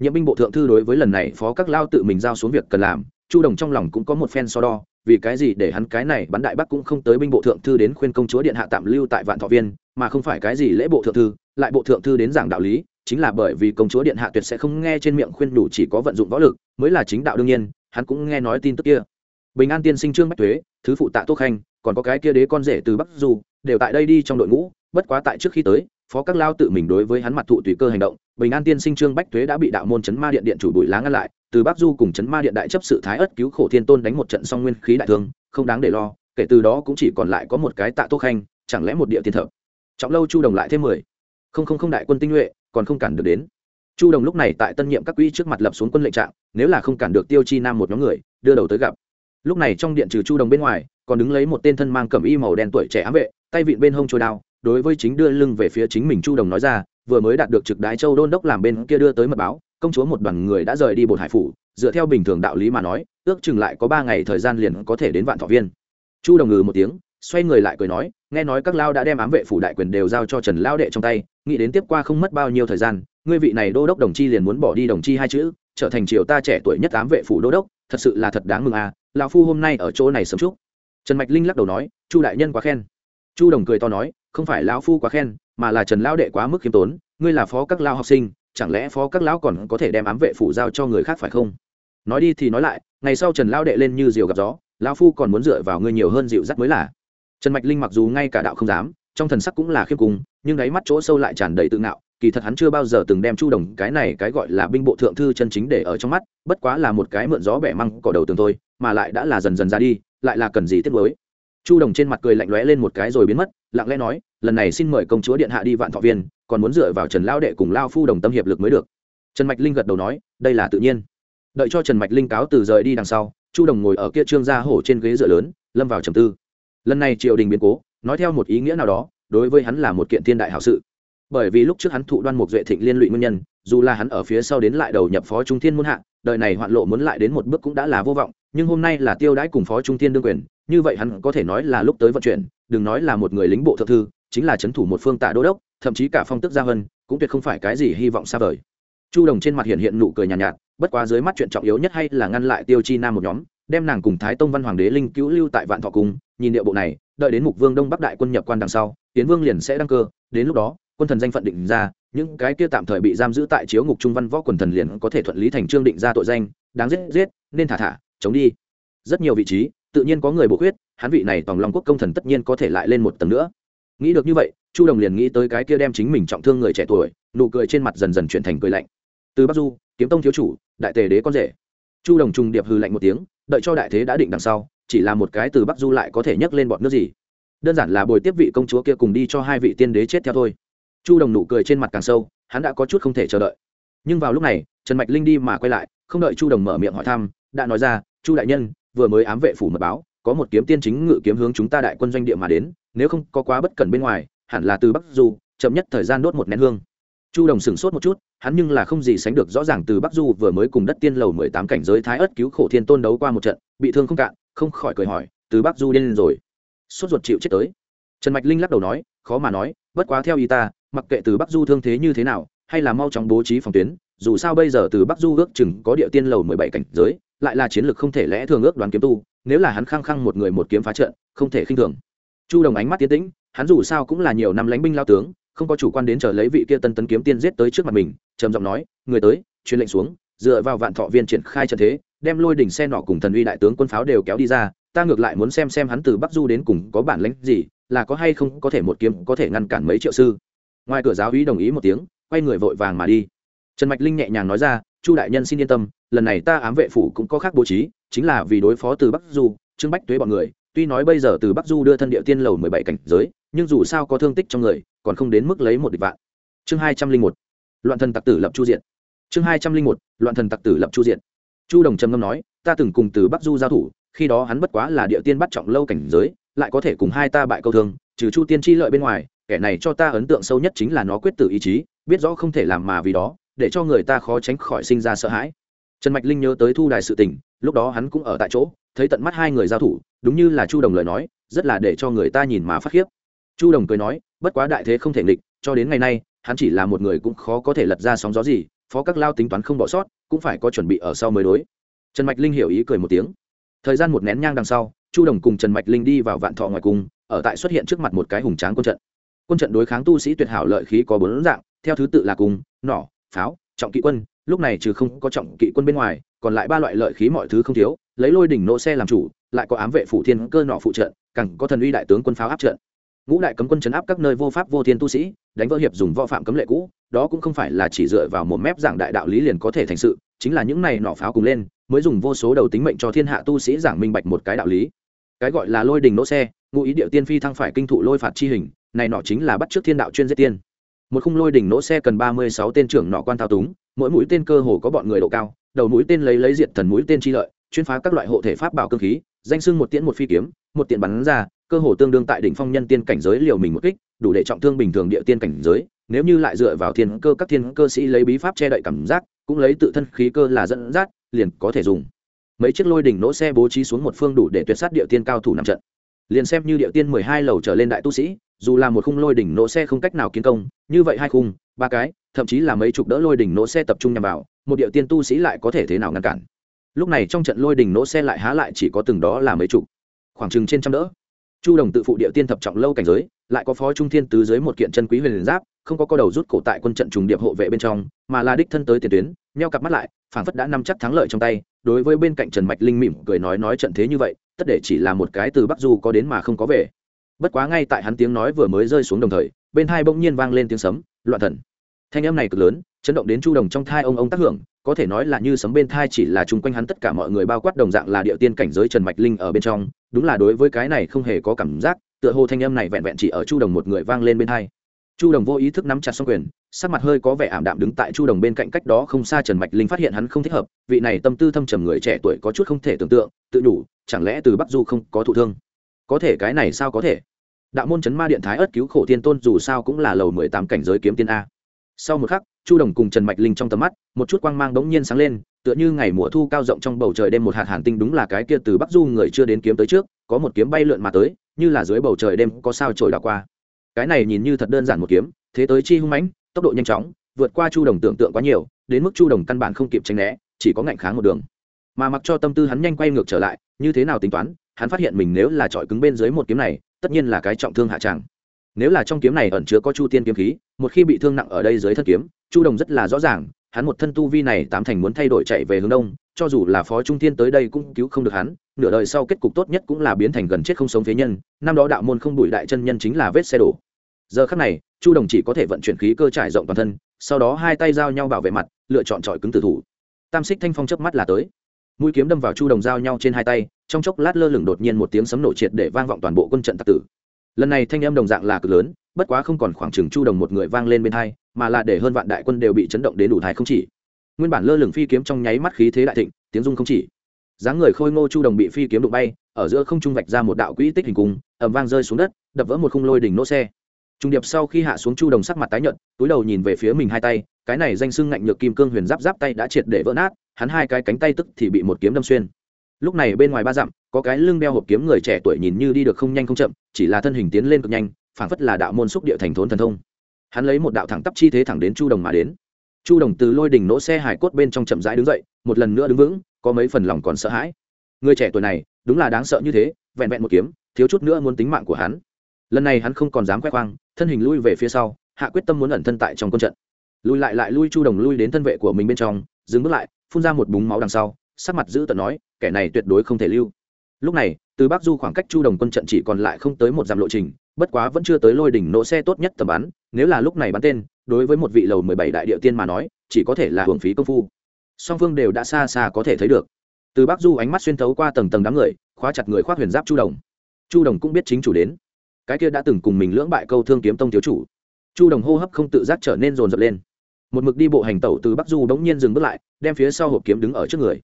nhiệm binh bộ thượng thư đối với lần này phó các lao tự mình giao xuống việc cần làm, chu đồng trong lòng cũng có một phen so đo, vì cái gì để hắn cái này bắn đại bắc cũng không tới binh bộ thượng thư đến khuyên công chúa điện hạ tạm lưu tại vạn thọ viên mà không phải cái gì lễ bộ thượng thư, lại bộ thượng thư đến giảng đạo lý, chính là bởi vì công chúa điện hạ tuyệt sẽ không nghe trên miệng khuyên đủ chỉ có vận dụng võ lực, mới là chính đạo đương nhiên, hắn cũng nghe nói tin tức kia. Bình an tiên sinh trương bách thuế thứ phụ tạ tô khanh, còn có cái kia đế con rể từ bắc du, đều tại đây đi trong đội ngũ, bất quá tại trước khi tới, phó các lao tự mình đối với hắn mặt thụ tùy cơ hành động, bình an tiên sinh trương bách thuế đã bị đạo môn chấn ma điện điện chủ bùi lá ngăn lại, từ bắc du cùng chấn ma điện đại chấp sự thái ất cứu khổ thiên tôn đánh một trận song nguyên khí đại thương, không đáng để lo, kể từ đó cũng chỉ còn lại có một cái tạ tô khanh, chẳng lẽ một địa thiên thợ trọng lâu chu đồng lại thêm mười. Không không không đại quân tinh nhuệ, còn không cản được đến. Chu đồng lúc này tại tân nhiệm các quỹ trước mặt lập xuống quân lệnh trạng, nếu là không cản được tiêu chi nam một nhóm người, đưa đầu tới gặp. Lúc này trong điện trừ chu đồng bên ngoài, còn đứng lấy một tên thân mang cẩm y màu đen tuổi trẻ ám vệ, tay vịn bên hông trôi đao, đối với chính đưa lưng về phía chính mình chu đồng nói ra, vừa mới đạt được trực đái châu đôn đốc làm bên kia đưa tới mật báo, công chúa một đoàn người đã rời đi bột hải phủ, dựa theo bình thường đạo lý mà nói, ước chừng lại có ba ngày thời gian liền có thể đến vạn thọ viên. Chu đồng ngừ một tiếng xoay người lại cười nói, nghe nói các lao đã đem ám vệ phủ đại quyền đều giao cho trần lao đệ trong tay, nghĩ đến tiếp qua không mất bao nhiêu thời gian, ngươi vị này đô đốc đồng chi liền muốn bỏ đi đồng chi hai chữ, trở thành triều ta trẻ tuổi nhất ám vệ phủ đô đốc, thật sự là thật đáng mừng à lão phu hôm nay ở chỗ này sớm chúc trần mạch linh lắc đầu nói, chu đại nhân quá khen. Chu đồng cười to nói, không phải lão phu quá khen, mà là trần lao đệ quá mức khiêm tốn, ngươi là phó các lao học sinh, chẳng lẽ phó các lão còn có thể đem ám vệ phủ giao cho người khác phải không? Nói đi thì nói lại, ngày sau trần lao đệ lên như diều gặp gió, lão phu còn muốn dựa vào ngươi nhiều hơn dịu dắt mới là trần mạch linh mặc dù ngay cả đạo không dám, trong thần sắc cũng là khiêm cung, nhưng đáy mắt chỗ sâu lại tràn đầy tự ngạo, kỳ thật hắn chưa bao giờ từng đem chu đồng cái này cái gọi là binh bộ thượng thư chân chính để ở trong mắt, bất quá là một cái mượn gió bẻ măng cỏ đầu tường thôi, mà lại đã là dần dần ra đi, lại là cần gì tiếc nuối. Chu đồng trên mặt cười lạnh lóe lên một cái rồi biến mất, lặng lẽ nói, lần này xin mời công chúa điện hạ đi vạn thọ viên, còn muốn dựa vào trần lao đệ cùng lao phu đồng tâm hiệp lực mới được. Trần mạch linh gật đầu nói, đây là tự nhiên. Đợi cho trần mạch linh cáo từ rời đi đằng sau, chu đồng ngồi ở kia trương gia hổ trên ghế dựa lớn, lâm vào trầm tư lần này triều đình biến cố nói theo một ý nghĩa nào đó đối với hắn là một kiện thiên đại hảo sự. Bởi vì lúc trước hắn thụ đoan mục duệ thịnh liên lụy nguyên nhân dù là hắn ở phía sau đến lại đầu nhập phó trung thiên muôn hạ đời này hoạn lộ muốn lại đến một bước cũng đã là vô vọng nhưng hôm nay là tiêu đãi cùng phó trung thiên đương quyền như vậy hắn có thể nói là lúc tới vận chuyển đừng nói là một người lính bộ thượng thư chính là c h ấ n thủ một phương tạ đô đốc thậm chí cả phong tức gia vân cũng tuyệt không phải cái gì hy vọng xa vời. Chu đồng trên mặt hiện hiện nụ cười nhàn nhạt, nhạt bất quá dưới mắt chuyện trọng yếu nhất hay là ngăn lại tiêu chi nam một nhóm đem nàng cùng thái tông văn hoàng đế linh cứu lưu tại vạn thọ cung, nhìn địa bộ này, đợi đến mục vương đông bắc đại quân nhập quan đằng sau tiến vương liền sẽ đăng cơ. Đến lúc đó, quân thần danh phận định ra, những cái kia tạm thời bị giam giữ tại chiếu ngục trung văn võ quần thần liền có thể thuận lý thành trương định ra tội danh, đáng giết giết, nên thả thả, chống đi. Rất nhiều vị trí, tự nhiên có người bổ khuyết, hắn vị này tòng long quốc công thần tất nhiên có thể lại lên một tầng nữa. Nghĩ được như vậy, chu đồng liền nghĩ tới cái kia đem chính mình trọng thương người trẻ tuổi, nụ cười trên mặt dần dần chuyển thành cười lạnh. Từ bắc du, kiếm tông thiếu chủ, đại tề đế con rể. Chu đồng trùng điệp hư lạnh một tiếng đợi cho đại thế đã định đằng sau, chỉ là một cái từ bắc du lại có thể nhấc lên bọn nước gì. Đơn giản là bồi tiếp vị công chúa kia cùng đi cho hai vị tiên đế chết theo thôi. Chu đồng nụ cười trên mặt càng sâu, hắn đã có chút không thể chờ đợi. Nhưng vào lúc này, trần mạch linh đi mà quay lại, không đợi chu đồng mở miệng hỏi thăm, đã nói ra, chu đại nhân, vừa mới ám vệ phủ mật báo, có một kiếm tiên chính ngự kiếm hướng chúng ta đại quân doanh địa mà đến, nếu không có quá bất cẩn bên ngoài, hẳn là từ bắc du, chậm nhất thời gian đốt một nén hương chu đồng sửng sốt một chút, hắn nhưng là không gì sánh được rõ ràng từ bắc du vừa mới cùng đất tiên lầu mười tám cảnh giới thái ất cứu khổ thiên tôn đấu qua một trận, bị thương không cạn, không khỏi cười hỏi, từ bắc du điên rồi? Sốt ruột chịu chết tới. Trần mạch linh lắc đầu nói, khó mà nói, bất quá theo y ta, mặc kệ từ bắc du thương thế như thế nào, hay là mau chóng bố trí phòng tuyến, dù sao bây giờ từ bắc du ước chừng có địa tiên lầu mười bảy cảnh giới, lại là chiến lược không thể lẽ thường ước đoàn kiếm tu, nếu là hắn khăng khăng một người một kiếm phá trận, không thể khinh thường. Chu đồng ánh mắt tiến tĩnh, hắn dù sao cũng là nhiều năm lánh binh lao tướng không có chủ quan đến chờ lấy vị kia tân tấn kiếm tiên giết tới trước mặt mình, trầm giọng nói, người tới, truyền lệnh xuống, dựa vào vạn thọ viên triển khai trận thế, đem lôi đỉnh xe nọ cùng thần uy đại tướng quân pháo đều kéo đi ra, ta ngược lại muốn xem xem hắn từ bắc du đến cùng có bản lãnh gì, là có hay không có thể một kiếm có thể ngăn cản mấy triệu sư. Ngoài cửa giáo úy đồng ý một tiếng, quay người vội vàng mà đi. Trần mạch linh nhẹ nhàng nói ra, chu đại nhân xin yên tâm, lần này ta ám vệ phủ cũng có khác bố trí, chính là vì đối phó từ bắc du trưng bách tuế bọn người tuy nói bây giờ từ bắc du đưa thân địa tiên lầu mười bảy cảnh giới, nhưng dù sao có thương tích trong người, còn không đến mức lấy một địch vạn. Chương hai trăm linh một, loạn thần tặc tử lập chu diện chương hai trăm linh một, loạn thần tặc tử lập chu diện chu đồng trầm ngâm nói, ta từng cùng từ bắc du giao thủ, khi đó hắn bất quá là địa tiên bắt trọng lâu cảnh giới, lại có thể cùng hai ta bại câu thương, trừ chu tiên chi lợi bên ngoài, kẻ này cho ta ấn tượng sâu nhất chính là nó quyết tử ý chí, biết rõ không thể làm mà vì đó, để cho người ta khó tránh khỏi sinh ra sợ hãi. Trần mạch linh nhớ tới thu đài sự tình, lúc đó hắn cũng ở tại chỗ, thấy tận mắt hai người giao thủ đúng như là chu đồng lời nói, rất là để cho người ta nhìn mà phát khiếp. Chu đồng cười nói, bất quá đại thế không thể nghịch, cho đến ngày nay, hắn chỉ là một người cũng khó có thể lật ra sóng gió gì, phó các lao tính toán không bỏ sót, cũng phải có chuẩn bị ở sau mới đối. Trần mạch linh hiểu ý cười một tiếng. Thời gian một nén nhang đằng sau, chu đồng cùng trần mạch linh đi vào vạn thọ ngoài cung, ở tại xuất hiện trước mặt một cái hùng tráng quân trận. Quân trận đối kháng tu sĩ tuyệt hảo lợi khí có bốn dạng, theo thứ tự là cung, nỏ, pháo, trọng kỵ quân, lúc này trừ không có trọng kỵ quân bên ngoài, còn lại ba loại lợi khí mọi thứ không thiếu lấy lôi đỉnh nỗ xe làm chủ lại có ám vệ phủ thiên cơ nọ phụ trợ, càng có thần uy đại tướng quân pháo áp trận. Ngũ đại cấm quân chấn áp các nơi vô pháp vô thiên tu sĩ đánh vỡ hiệp dùng võ phạm cấm lệ cũ đó cũng không phải là chỉ dựa vào một mép giảng đại đạo lý liền có thể thành sự chính là những này nọ pháo cùng lên mới dùng vô số đầu tính mệnh cho thiên hạ tu sĩ giảng minh bạch một cái đạo lý. Cái gọi là lôi đình nỗ xe ngụ ý điệu tiên phi thăng phải kinh thụ lôi phạt chi hình này nọ chính là bắt trước thiên đạo chuyên giết tiên. Một khung lôi đỉnh nỗ xe cần ba mươi sáu tên trưởng nọ quan thao túng mỗi mũi tên cơ hồ có bọn người độ cao đầu mũi tên lấy lấy diện thần mũi tên chi lợi chuyên phá các loại hộ thể pháp bảo cơ khí, danh sưng một tiễn một phi kiếm, một tiện bắn ra, cơ hồ tương đương tại đỉnh phong nhân tiên cảnh giới liều mình một kích, đủ để trọng thương bình thường địa tiên cảnh giới. Nếu như lại dựa vào thiên cơ, các thiên cơ sĩ lấy bí pháp che đậy cảm giác, cũng lấy tự thân khí cơ là dẫn dắt, liền có thể dùng. Mấy chiếc lôi đỉnh nỗ xe bố trí xuống một phương đủ để tuyệt sát địa tiên cao thủ nằm trận. Liền xem như địa tiên mười hai lầu trở lên đại tu sĩ, dù là một khung lôi đỉnh nỗ xe không cách nào kiến công, như vậy hai khung, ba cái, thậm chí là mấy chục đỡ lôi đỉnh nỗ xe tập trung nhằm vào, một địa tiên tu sĩ lại có thể thế nào ngăn cản? Lúc này trong trận lôi đỉnh nỗ xe lại há lại chỉ có từng đó là mấy chục, khoảng chừng trên trăm đỡ. Chu đồng tự phụ địa tiên thập trọng lâu cảnh giới, lại có phó trung thiên tứ dưới một kiện chân quý huyền giáp, không có co đầu rút cổ tại quân trận trùng điệp hộ vệ bên trong, mà là đích thân tới tiền tuyến neo cặp mắt lại, phảng phất đã nắm chắc thắng lợi trong tay, đối với bên cạnh trần mạch linh mỉm cười nói nói trận thế như vậy, tất để chỉ là một cái từ bắc du có đến mà không có về. Bất quá ngay tại hắn tiếng nói vừa mới rơi xuống đồng thời, bên hai bỗng nhiên vang lên tiếng sấm, loạn thần. Thanh âm này cực lớn, chấn động đến chu đồng trong thai ông ông tác hưởng có thể nói là như sấm bên thai chỉ là chung quanh hắn tất cả mọi người bao quát đồng dạng là địa tiên cảnh giới trần mạch linh ở bên trong, đúng là đối với cái này không hề có cảm giác, tựa hồ thanh âm này vẹn vẹn chỉ ở chu đồng một người vang lên bên thai chu đồng vô ý thức nắm chặt xong quyền, sắc mặt hơi có vẻ ảm đạm đứng tại chu đồng bên cạnh cách đó không xa trần mạch linh phát hiện hắn không thích hợp, vị này tâm tư thâm trầm người trẻ tuổi có chút không thể tưởng tượng, tự đủ, chẳng lẽ từ bắc du không có thụ thương? Có thể cái này sao có thể? Đạo môn chấn ma điện thái ất cứu khổ tiên tôn dù sao cũng là lầu mười tám cảnh giới kiếm tiên a. Sau một khắc chu đồng cùng trần mạch linh trong tầm mắt, một chút quang mang đ ố n g nhiên sáng lên, tựa như ngày mùa thu cao rộng trong bầu trời đêm một hạt hàn tinh đúng là cái kia từ bắc du người chưa đến kiếm tới trước, có một kiếm bay lượn mà tới, như là dưới bầu trời đêm có sao trổi đ qua. Cái này nhìn như thật đơn giản một kiếm, thế tới chi hung mãnh, tốc độ nhanh chóng, vượt qua chu đồng tưởng tượng quá nhiều, đến mức chu đồng căn bản không kịp tranh né, chỉ có ngạnh kháng một đường. Mà mặc cho tâm tư hắn nhanh quay ngược trở lại, như thế nào tính toán, hắn phát hiện mình nếu là trọi cứng bên dưới một kiếm này, tất nhiên là cái trọng thương hạ tràng nếu là trong kiếm này ẩn chứa có chu tiên kiếm khí, một khi bị thương nặng ở đây dưới thân kiếm, chu đồng rất là rõ ràng, hắn một thân tu vi này tám thành muốn thay đổi chạy về hướng đông, cho dù là phó trung tiên tới đây cũng cứu không được hắn, nửa đời sau kết cục tốt nhất cũng là biến thành gần chết không sống phế nhân, năm đó đạo môn không đuổi đại chân nhân chính là vết xe đổ. Giờ khắc này, chu đồng chỉ có thể vận chuyển khí cơ trải rộng toàn thân, sau đó hai tay giao nhau bảo vệ mặt, lựa chọn trọi cứng tử thủ. Tam xích thanh phong chớp mắt là tới. Mũi kiếm đâm vào chu đồng giao nhau trên hai tay, trong chốc lát lơ lửng đột nhiên một tiếng sấm nổ triệt để vang vọng toàn bộ quân trận tạc tử lần này thanh âm đồng dạng là cực lớn, bất quá không còn khoảng chừng chu đồng một người vang lên bên hai, mà là để hơn vạn đại quân đều bị chấn động đến đủ thái không chỉ. Nguyên bản lơ lửng phi kiếm trong nháy mắt khí thế đại thịnh, tiếng dung không chỉ. Dáng người khôi ngô chu đồng bị phi kiếm đụng bay, ở giữa không trung vạch ra một đạo quỹ tích hình cung ẩm vang rơi xuống đất, đập vỡ một khung lôi đỉnh nỗ xe. Trung điệp sau khi hạ xuống chu đồng sắc mặt tái nhợt, túi đầu nhìn về phía mình hai tay, cái này danh sưng ngạnh nhược kim cương huyền giáp giáp tay đã triệt để vỡ nát, hắn hai cái cánh tay tức thì bị một kiếm đâm xuyên. Lúc này bên ngoài ba dặm có cái lưng đeo hộp kiếm người trẻ tuổi nhìn như đi được không nhanh không chậm, chỉ là thân hình tiến lên cực nhanh, phảng phất là đạo môn xúc địa thành thốn thần thông. Hắn lấy một đạo thẳng tắp chi thế thẳng đến chu đồng mà đến. Chu đồng từ lôi đỉnh nỗ xe hải cốt bên trong chậm rãi đứng dậy, một lần nữa đứng vững, có mấy phần lòng còn sợ hãi. Người trẻ tuổi này, đúng là đáng sợ như thế, vẹn vẹn một kiếm, thiếu chút nữa muốn tính mạng của hắn. Lần này hắn không còn dám khoe khoang, thân hình lui về phía sau, hạ quyết tâm muốn ẩn thân tại trong quân trận. Lui lại lại lui chu đồng lui đến thân vệ của mình bên trong, dừng bước lại, phun ra một búng máu đằng sau, sắc mặt giữ tận nói, kẻ này tuyệt đối không thể lưu lúc này, từ bắc du khoảng cách chu đồng quân trận chỉ còn lại không tới một dặm lộ trình, bất quá vẫn chưa tới lôi đỉnh nổ xe tốt nhất tầm bắn, nếu là lúc này bắn tên, đối với một vị lầu mười bảy đại địa tiên mà nói, chỉ có thể là hưởng phí công phu. Song phương đều đã xa xa có thể thấy được. Từ bắc du ánh mắt xuyên thấu qua tầng tầng đám người, khóa chặt người khoác huyền giáp chu đồng. Chu đồng cũng biết chính chủ đến. Cái kia đã từng cùng mình lưỡng bại câu thương kiếm tông thiếu chủ. Chu đồng hô hấp không tự giác trở nên rồn rập lên. Một mực đi bộ hành tẩu từ bắc du bỗng nhiên dừng bước lại, đem phía sau hộp kiếm đứng ở trước người.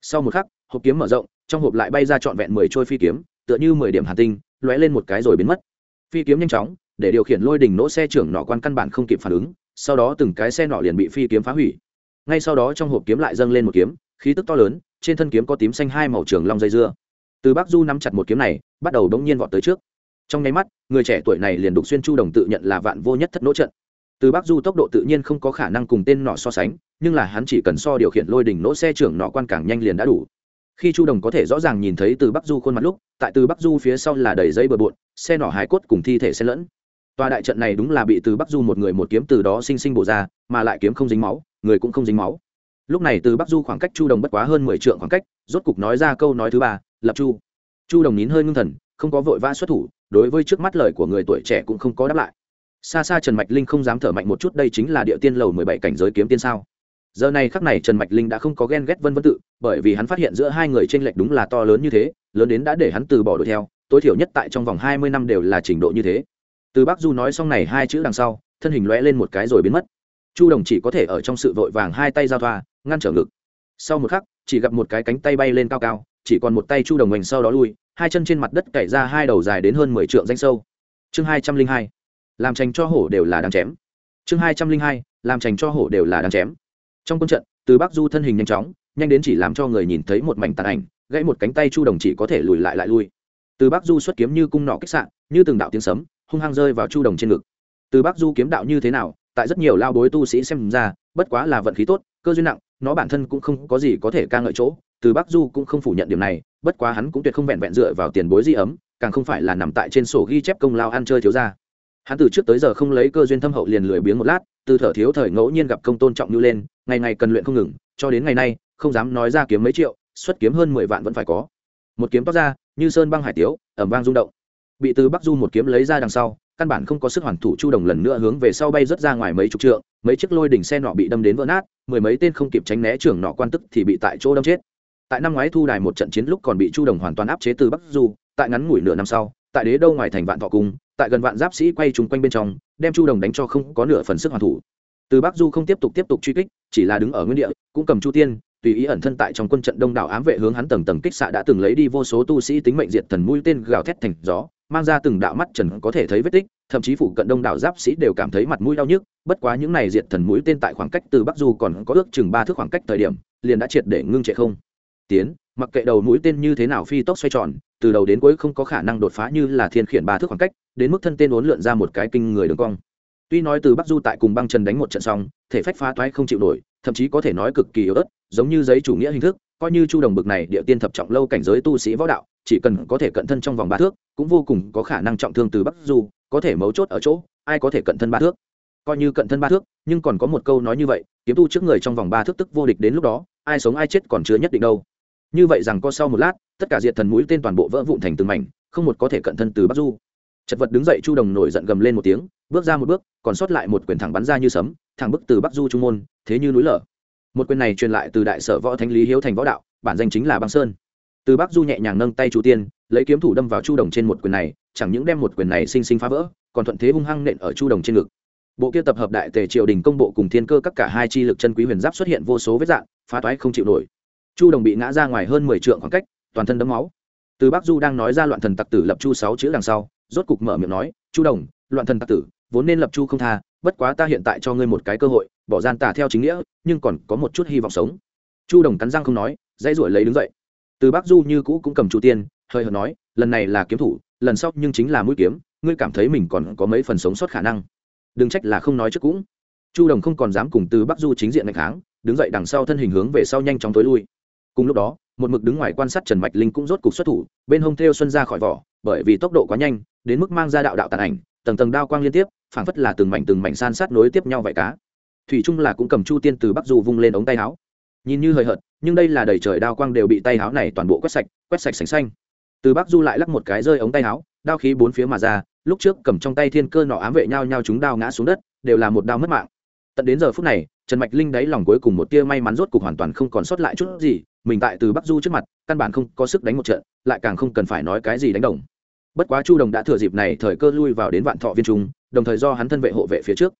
Sau một khắc, hộp kiếm mở rộng trong hộp lại bay ra trọn vẹn mười trôi phi kiếm, tựa như mười điểm hàn tinh, lóe lên một cái rồi biến mất. Phi kiếm nhanh chóng, để điều khiển lôi đỉnh nỗ xe trưởng nọ quan căn bản không kịp phản ứng, sau đó từng cái xe nọ liền bị phi kiếm phá hủy. Ngay sau đó trong hộp kiếm lại dâng lên một kiếm, khí tức to lớn, trên thân kiếm có tím xanh hai màu trường long dây dưa. Từ bắc du nắm chặt một kiếm này, bắt đầu đống nhiên vọt tới trước. Trong nháy mắt, người trẻ tuổi này liền đục xuyên chu đồng tự nhận là vạn vô nhất thất nỗ trận. Từ bắc du tốc độ tự nhiên không có khả năng cùng tên nọ so sánh, nhưng là hắn chỉ cần so điều khiển lôi đỉnh nỗ xe trưởng nọ quan càng nhanh liền đã đủ khi chu đồng có thể rõ ràng nhìn thấy từ bắc du khuôn mặt lúc, tại từ bắc du phía sau là đầy dây bờ bộn, xe nỏ hải cốt cùng thi thể xen lẫn. Tòa đại trận này đúng là bị từ bắc du một người một kiếm từ đó sinh sinh bổ ra, mà lại kiếm không dính máu, người cũng không dính máu. Lúc này từ bắc du khoảng cách chu đồng bất quá hơn mười trượng khoảng cách, rốt cục nói ra câu nói thứ ba, lập chu. Chu đồng nín hơi ngưng thần, không có vội vã xuất thủ, đối với trước mắt lời của người tuổi trẻ cũng không có đáp lại. Xa xa trần mạch linh không dám thở mạnh một chút, đây chính là địa tiên lầu mười bảy cảnh giới kiếm tiên sao? Giờ này khắc này trần mạch linh đã không có ghen ghét vân vân tự, bởi vì hắn phát hiện giữa hai người t r ê n lệch đúng là to lớn như thế, lớn đến đã để hắn từ bỏ đuổi theo, tối thiểu nhất tại trong vòng hai mươi năm đều là trình độ như thế. Từ bác du nói xong này hai chữ đằng sau, thân hình lõe lên một cái rồi biến mất. Chu đồng chỉ có thể ở trong sự vội vàng hai tay giao thoa, ngăn trở ngực. Sau một khắc, chỉ gặp một cái cánh tay bay lên cao cao, chỉ còn một tay chu đồng mình sau đó lui, hai chân trên mặt đất cày ra hai đầu dài đến hơn mười trượng danh sâu. Chương hai trăm linh hai, làm tranh cho hổ đều là đang chém. Chương hai trăm linh hai, làm tranh cho hổ đều là đang chém trong quân trận, từ bắc du thân hình nhanh chóng, nhanh đến chỉ làm cho người nhìn thấy một mảnh tàn ảnh, gãy một cánh tay chu đồng chỉ có thể lùi lại lại lui. Từ bắc du xuất kiếm như cung nọ kích sạn, như từng đạo tiếng sấm, hung hăng rơi vào chu đồng trên ngực. Từ bắc du kiếm đạo như thế nào, tại rất nhiều lao bối tu sĩ xem ra, bất quá là vận khí tốt, cơ duyên nặng, nó bản thân cũng không có gì có thể ca ngợi chỗ. Từ bắc du cũng không phủ nhận điểm này, bất quá hắn cũng tuyệt không vẹn vẹn dựa vào tiền bối di ấm, càng không phải là nằm tại trên sổ ghi chép công lao ăn chơi thiếu ra hắn từ trước tới giờ không lấy cơ duyên thâm hậu liền lười biếng một lát từ thở thiếu thời ngẫu nhiên gặp công tôn trọng như lên, ngày ngày cần luyện không ngừng, cho đến ngày nay, không dám nói ra kiếm mấy triệu, xuất kiếm hơn mười vạn vẫn phải có. Một kiếm toát ra, như sơn băng hải tiếu, ẩm vang rung động. Bị từ bắc du một kiếm lấy ra đằng sau, căn bản không có sức hoàn thủ chu đồng lần nữa hướng về sau bay rớt ra ngoài mấy chục trượng, mấy chiếc lôi đỉnh xe nọ bị đâm đến vỡ nát, mười mấy tên không kịp tránh né trưởng nọ quan tức thì bị tại chỗ đâm chết. Tại năm ngoái thu đài một trận chiến lúc còn bị chu đồng hoàn toàn áp chế từ bắc du, tại ngắn ngủi nửa năm sau, tại đế đâu ngoài thành vạn thọ cung tại gần vạn giáp sĩ quay trùng quanh bên trong, đem chu đồng đánh cho không có nửa phần sức hoàn thủ. Từ bắc du không tiếp tục tiếp tục truy kích, chỉ là đứng ở nguyên địa, cũng cầm chu tiên, tùy ý ẩn thân tại trong quân trận đông đảo ám vệ hướng hắn tầng tầng kích xạ đã từng lấy đi vô số tu sĩ tính mệnh diệt thần mũi tên gào thét thành gió, mang ra từng đạo mắt trần có thể thấy vết tích, thậm chí phụ cận đông đảo giáp sĩ đều cảm thấy mặt mũi đau nhức, bất quá những này diệt thần mũi tên tại khoảng cách từ bắc du còn có ước chừng ba thước khoảng cách thời điểm, liền đã triệt để ngưng trệ không. Tiến mặc kệ đầu mũi tên như thế nào phi tốc xoay tròn, từ đầu đến cuối không có khả năng đột phá như là thiên khiển ba thước khoảng cách, đến mức thân tên uốn lượn ra một cái kinh người đường cong. Tuy nói từ bắc du tại cùng băng trần đánh một trận xong, thể phách phá toái không chịu nổi, thậm chí có thể nói cực kỳ yếu ớt, giống như giấy chủ nghĩa hình thức, coi như chu đồng bực này địa tiên thập trọng lâu cảnh giới tu sĩ võ đạo, chỉ cần có thể cận thân trong vòng ba thước, cũng vô cùng có khả năng trọng thương từ bắc du, có thể mấu chốt ở chỗ, ai có thể cận thân ba thước. Coi như cận thân ba thước, nhưng còn có một câu nói như vậy, kiếm tu trước người trong vòng ba thước tức vô địch đến lúc đó, ai sống ai chết còn chưa nhất định đâu như vậy rằng có sau một lát, tất cả diệt thần mũi tên toàn bộ vỡ vụn thành từng mảnh, không một có thể cận thân từ bắc du. Chật vật đứng dậy chu đồng nổi giận gầm lên một tiếng, bước ra một bước, còn sót lại một quyền thẳng bắn ra như sấm, thẳng bức từ bắc du trung môn, thế như núi lở. Một quyền này truyền lại từ đại sở võ thánh lý hiếu thành võ đạo, bản danh chính là băng sơn. Từ bắc du nhẹ nhàng nâng tay chu tiên, lấy kiếm thủ đâm vào chu đồng trên một quyền này, chẳng những đem một quyền này sinh sinh phá vỡ, còn thuận thế hung hăng nện ở chu đồng trên ngực. Bộ kia tập hợp đại tề triều đình công bộ cùng thiên cơ các cả hai chi lực chân quý huyền giáp xuất hiện vô số vết dạng, phá toái không chịu nổi chu đồng bị ngã ra ngoài hơn mười trượng khoảng cách, toàn thân đấm máu. Từ bắc du đang nói ra loạn thần tặc tử lập chu sáu chữ đằng sau, rốt cục mở miệng nói, chu đồng, loạn thần tặc tử, vốn nên lập chu không tha, bất quá ta hiện tại cho ngươi một cái cơ hội, bỏ gian tà theo chính nghĩa, nhưng còn có một chút hy vọng sống. Chu đồng cắn răng không nói, dãy ruổi lấy đứng dậy. Từ bắc du như cũ cũng cầm chu tiên, hơi hở nói, lần này là kiếm thủ, lần sau nhưng chính là mũi kiếm, ngươi cảm thấy mình còn có mấy phần sống sót khả năng? Đừng trách là không nói trước cũng. Chu đồng không còn dám cùng từ bắc du chính diện ngày kháng, đứng dậy đằng sau thân hình hướng về sau nhanh chóng tối lui cùng lúc đó, một mực đứng ngoài quan sát trần mạch linh cũng rốt cục xuất thủ, bên hông theo xuân ra khỏi vỏ, bởi vì tốc độ quá nhanh, đến mức mang ra đạo đạo tàn ảnh, tầng tầng đao quang liên tiếp, phảng phất là từng mảnh từng mảnh san sát nối tiếp nhau vậy cá. Thủy trung là cũng cầm chu tiên từ bắc du vung lên ống tay áo. Nhìn như hời hợt, nhưng đây là đầy trời đao quang đều bị tay áo này toàn bộ quét sạch quét sạch sành xanh. Từ bắc du lại lắc một cái rơi ống tay áo, đao khí bốn phía mà ra, lúc trước cầm trong tay thiên cơ nọ ám vệ nhau nhau chúng đao ngã xuống đất, đều là một đao mất mạng. Tận đến giờ phút này, trần mạch linh đáy lòng cuối cùng một tia may mắn rốt cục hoàn toàn không còn sót lại chút gì mình tại từ bắc du trước mặt, căn bản không có sức đánh một trận, lại càng không cần phải nói cái gì đánh đồng. Bất quá chu đồng đã thừa dịp này thời cơ lui vào đến vạn thọ viên trung, đồng thời do hắn thân vệ hộ vệ phía trước.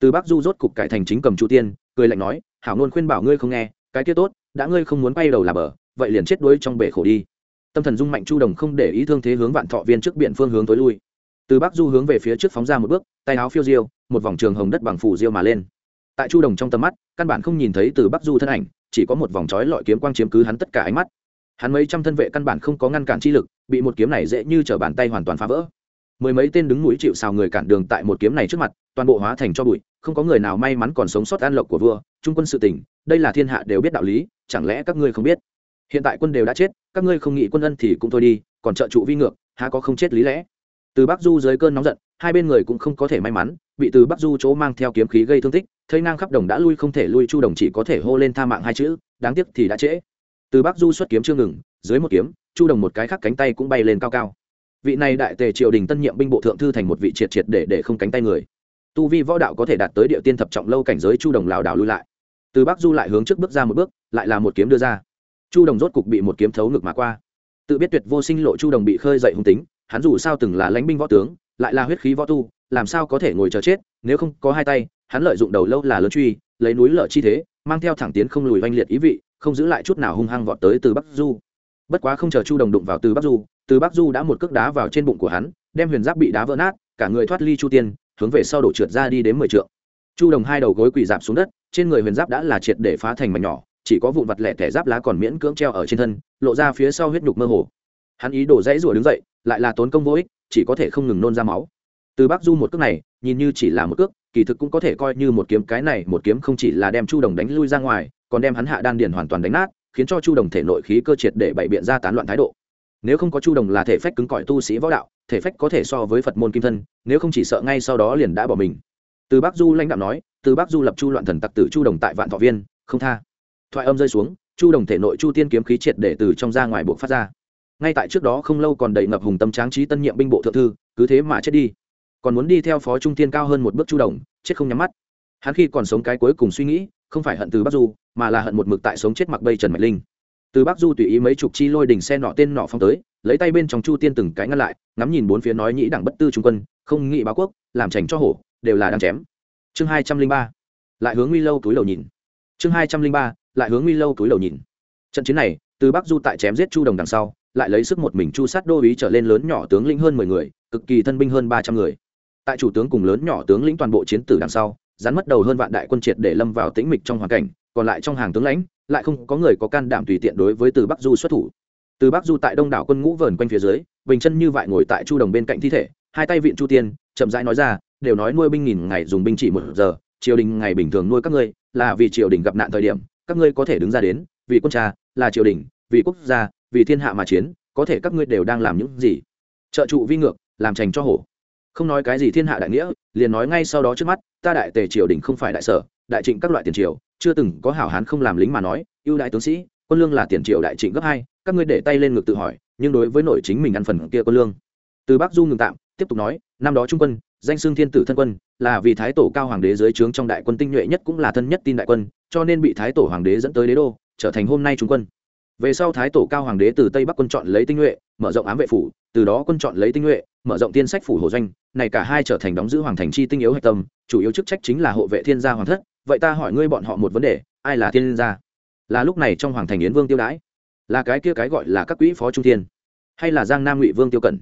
Từ bắc du rốt cục cải thành chính cầm chu tiên, cười lạnh nói, hảo nôn khuyên bảo ngươi không nghe, cái kia tốt, đã ngươi không muốn bay đầu là bờ, vậy liền chết đuối trong bể khổ đi. Tâm thần dung mạnh chu đồng không để ý thương thế hướng vạn thọ viên trước biển phương hướng tối lui. Từ bắc du hướng về phía trước phóng ra một bước, tay áo phiêu diêu, một vòng trường hồng đất bằng phủ diêu mà lên tại chu đồng trong tầm mắt, căn bản không nhìn thấy từ bắc du thân ảnh, chỉ có một vòng trói lọi kiếm quang chiếm cứ hắn tất cả ánh mắt. Hắn mấy trăm thân vệ căn bản không có ngăn cản chi lực, bị một kiếm này dễ như t bàn tay hoàn toàn phá vỡ. Mười mấy tên đứng mũi chịu xào người cản đường tại một kiếm này trước mặt, toàn bộ hóa thành cho bụi, không có người nào may mắn còn sống sót an lộc của vua, trung quân sự tỉnh đây là thiên hạ đều biết đạo lý, chẳng lẽ các ngươi không biết? Hiện tại quân đều đã chết, các ngươi không nghĩ quân ân thì cũng thôi đi, còn trợ trụ vi ngược, há có không chết lý lẽ? Từ bắc du dưới cơn nóng giận, hai bên người cũng không có thể may mắn, bị từ bắc du chỗ mang theo kiếm khí gây thương tích thấy ngang khắp đồng đã lui không thể lui, chu đồng chỉ có thể hô lên tha mạng hai chữ, đáng tiếc thì đã trễ. Từ bắc du xuất kiếm chưa ngừng, dưới một kiếm, chu đồng một cái khác cánh tay cũng bay lên cao cao. Vị này đại tề triều đình tân nhiệm binh bộ thượng thư thành một vị triệt triệt để để không cánh tay người. Tu vi võ đạo có thể đạt tới địa tiên thập trọng lâu cảnh giới, chu đồng lảo đảo lui lại. Từ bắc du lại hướng trước bước ra một bước, lại là một kiếm đưa ra. Chu đồng rốt cục bị một kiếm thấu ngực mà qua. Tự biết tuyệt vô sinh lộ chu đồng bị khơi dậy hung tính, hắn dù sao từng là lãnh binh võ tướng, lại là huyết khí võ tu, làm sao có thể ngồi chờ chết, nếu không có hai tay hắn lợi dụng đầu lâu là lớn truy, lấy núi lở chi thế, mang theo thẳng tiến không lùi oanh liệt ý vị, không giữ lại chút nào hung hăng vọt tới từ bắc du. Bất quá không chờ chu đồng đụng vào từ bắc du, từ bắc du đã một cước đá vào trên bụng của hắn, đem huyền giáp bị đá vỡ nát, cả người thoát ly chu tiên, hướng về sau đổ trượt ra đi đến mười trượng. Chu đồng hai đầu gối quỳ dạp xuống đất, trên người huyền giáp đã là triệt để phá thành mảnh nhỏ, chỉ có vụn vặt lẻ tẻ giáp lá còn miễn cưỡng treo ở trên thân, lộ ra phía sau huyết nhục mơ hồ. Hắn ý đổ dãy rủa đứng dậy, lại là tốn công vô ích, chỉ có thể không ngừng nôn ra máu. Từ bắc du một cước này, nhìn như chỉ là một cước kỳ thực cũng có thể coi như một kiếm cái này, một kiếm không chỉ là đem chu đồng đánh lui ra ngoài, còn đem hắn hạ đan điền hoàn toàn đánh nát, khiến cho chu đồng thể nội khí cơ triệt để bày biện ra tán loạn thái độ. Nếu không có chu đồng là thể phách cứng cỏi tu sĩ võ đạo, thể phách có thể so với phật môn kim thân, nếu không chỉ sợ ngay sau đó liền đã bỏ mình. Từ bắc du lãnh đạo nói, từ bắc du lập chu loạn thần tặc tử chu đồng tại vạn thọ viên, không tha. Thoại âm rơi xuống, chu đồng thể nội chu tiên kiếm khí triệt để từ trong ra ngoài buộc phát ra. Ngay tại trước đó không lâu còn đầy ngập hùng tâm tráng trí tân nhiệm binh bộ thượng thư, cứ thế mà chết đi còn muốn đi theo phó trung tiên cao hơn một bước chu đồng, chết không nhắm mắt. Hắn khi còn sống cái cuối cùng suy nghĩ, không phải hận từ bắc du, mà là hận một mực tại sống chết mặc bây trần mạch linh. Từ bắc du tùy ý mấy chục chi lôi đỉnh xe nọ tên nọ phong tới, lấy tay bên trong chu tiên từng cái ngăn lại, ngắm nhìn bốn phía nói nhĩ đảng bất tư trung quân, không nghị báo quốc, làm trành cho hổ, đều là đang chém. Chương hai trăm linh ba, lại hướng nguy lâu túi lầu nhìn. Chương hai trăm linh ba, lại hướng nguy lâu túi lầu nhìn. Trận chiến này, từ bắc du tại chém giết chu đồng đằng sau, lại lấy sức một mình chu sát đô ý trở lên lớn nhỏ tướng lĩnh hơn mười người, cực kỳ thân binh hơn ba trăm người tại chủ tướng cùng lớn nhỏ tướng lĩnh toàn bộ chiến tử đằng sau, rắn mất đầu hơn vạn đại quân triệt để lâm vào tĩnh mịch trong hoàn cảnh, còn lại trong hàng tướng lãnh, lại không có người có can đảm tùy tiện đối với từ bắc du xuất thủ. Từ bắc du tại đông đảo quân ngũ vờn quanh phía dưới, bình chân như vại ngồi tại chu đồng bên cạnh thi thể, hai tay viện chu tiên, chậm rãi nói ra, đều nói nuôi binh nghìn ngày dùng binh chỉ một giờ, triều đình ngày bình thường nuôi các ngươi, là vì triều đình gặp nạn thời điểm, các ngươi có thể đứng ra đến, vì quân cha, là triều đình, vì quốc gia, vì thiên hạ mà chiến, có thể các ngươi đều đang làm những gì? Trợ trụ vi ngược, làm trành cho hổ không nói cái gì thiên hạ đại nghĩa, liền nói ngay sau đó trước mắt, ta đại tề triều đình không phải đại sở, đại trịnh các loại tiền triều, chưa từng có hảo hán không làm lính mà nói, ưu đại tướng sĩ, quân lương là tiền triều đại trịnh gấp hai, các ngươi để tay lên ngực tự hỏi, nhưng đối với nội chính mình ăn phần kia quân lương. Từ bắc du ngừng tạm, tiếp tục nói, năm đó trung quân, danh xương thiên tử thân quân, là vì thái tổ cao hoàng đế dưới trướng trong đại quân tinh nhuệ nhất cũng là thân nhất tin đại quân, cho nên bị thái tổ hoàng đế dẫn tới đế đô, trở thành hôm nay trung quân về sau thái tổ cao hoàng đế từ tây bắc quân chọn lấy tinh nhuệ, mở rộng ám vệ phủ, từ đó quân chọn lấy tinh nhuệ, mở rộng tiên sách phủ hồ doanh, này cả hai trở thành đóng giữ hoàng thành chi tinh yếu hạch tâm, chủ yếu chức trách chính là hộ vệ thiên gia hoàng thất. Vậy ta hỏi ngươi bọn họ một vấn đề, ai là thiên gia? Là lúc này trong hoàng thành yến vương tiêu đãi, là cái kia cái gọi là các quỹ phó trung thiên, hay là giang nam ngụy vương tiêu cẩn?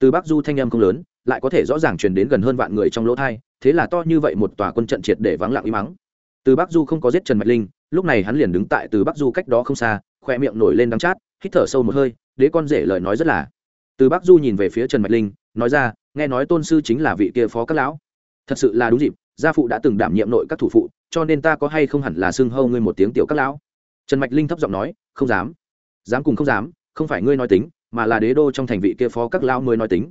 Từ bắc du thanh âm không lớn, lại có thể rõ ràng truyền đến gần hơn vạn người trong lỗ thai, thế là to như vậy một tòa quân trận triệt để vắng lặng im mắng. Từ bắc du không có giết trần mạch linh, lúc này hắn liền đứng tại từ bắc du cách đó không xa khoe miệng nổi lên đắng chát, hít thở sâu một hơi, đế con rể lời nói rất là. Từ bắc du nhìn về phía trần mạch linh, nói ra, nghe nói tôn sư chính là vị kia phó các lão. Thật sự là đúng dịp, gia phụ đã từng đảm nhiệm nội các thủ phụ, cho nên ta có hay không hẳn là xưng hâu ngươi một tiếng tiểu các lão. Trần mạch linh thấp giọng nói, không dám. Dám cùng không dám, không phải ngươi nói tính, mà là đế đô trong thành vị kia phó các lão mới nói tính.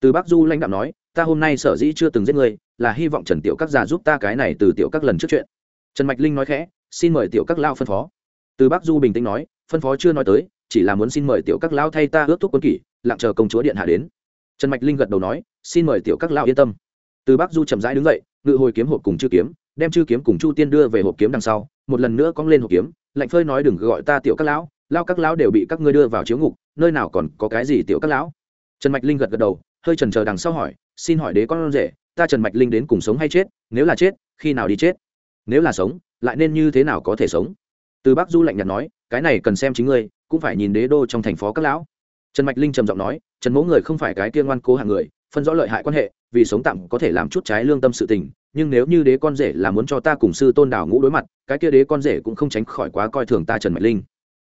Từ bắc du lãnh đạo nói, ta hôm nay sở dĩ chưa từng giết ngươi, là hy vọng trần tiểu các già giúp ta cái này từ tiểu các lần trước chuyện. Trần mạch linh nói khẽ, xin mời tiểu các lão phân phó từ bắc du bình tĩnh nói, phân phó chưa nói tới, chỉ là muốn xin mời tiểu các lao thay ta ước thúc quân kỷ, lặng chờ công chúa điện hạ đến. Trần mạch linh gật đầu nói, xin mời tiểu các lao yên tâm. Từ bắc du chậm rãi đứng dậy, ngự hồi kiếm hộp cùng chư kiếm, đem chư kiếm cùng chu tiên đưa về hộp kiếm đằng sau, một lần nữa cong lên hộp kiếm, lạnh phơi nói, đừng gọi ta tiểu các lão lao các lão đều bị các ngươi đưa vào chiếu ngục, nơi nào còn có cái gì tiểu các lão? Trần mạch linh gật gật đầu, hơi trần chờ đằng sau hỏi, xin hỏi đế con rể, ta trần mạch linh đến cùng sống hay chết, nếu là chết, khi nào đi chết? Nếu là sống, lại nên như thế nào có thể sống? Từ bắc du lạnh nhạt nói, cái này cần xem chính ngươi, cũng phải nhìn đế đô trong thành phố các lão. Trần mạch linh trầm giọng nói, trần Mỗ người không phải cái kia ngoan cố hạng người, phân rõ lợi hại quan hệ, vì sống tạm có thể làm chút trái lương tâm sự tình, nhưng nếu như đế con rể là muốn cho ta cùng sư tôn đào ngũ đối mặt, cái kia đế con rể cũng không tránh khỏi quá coi thường ta trần mạch linh.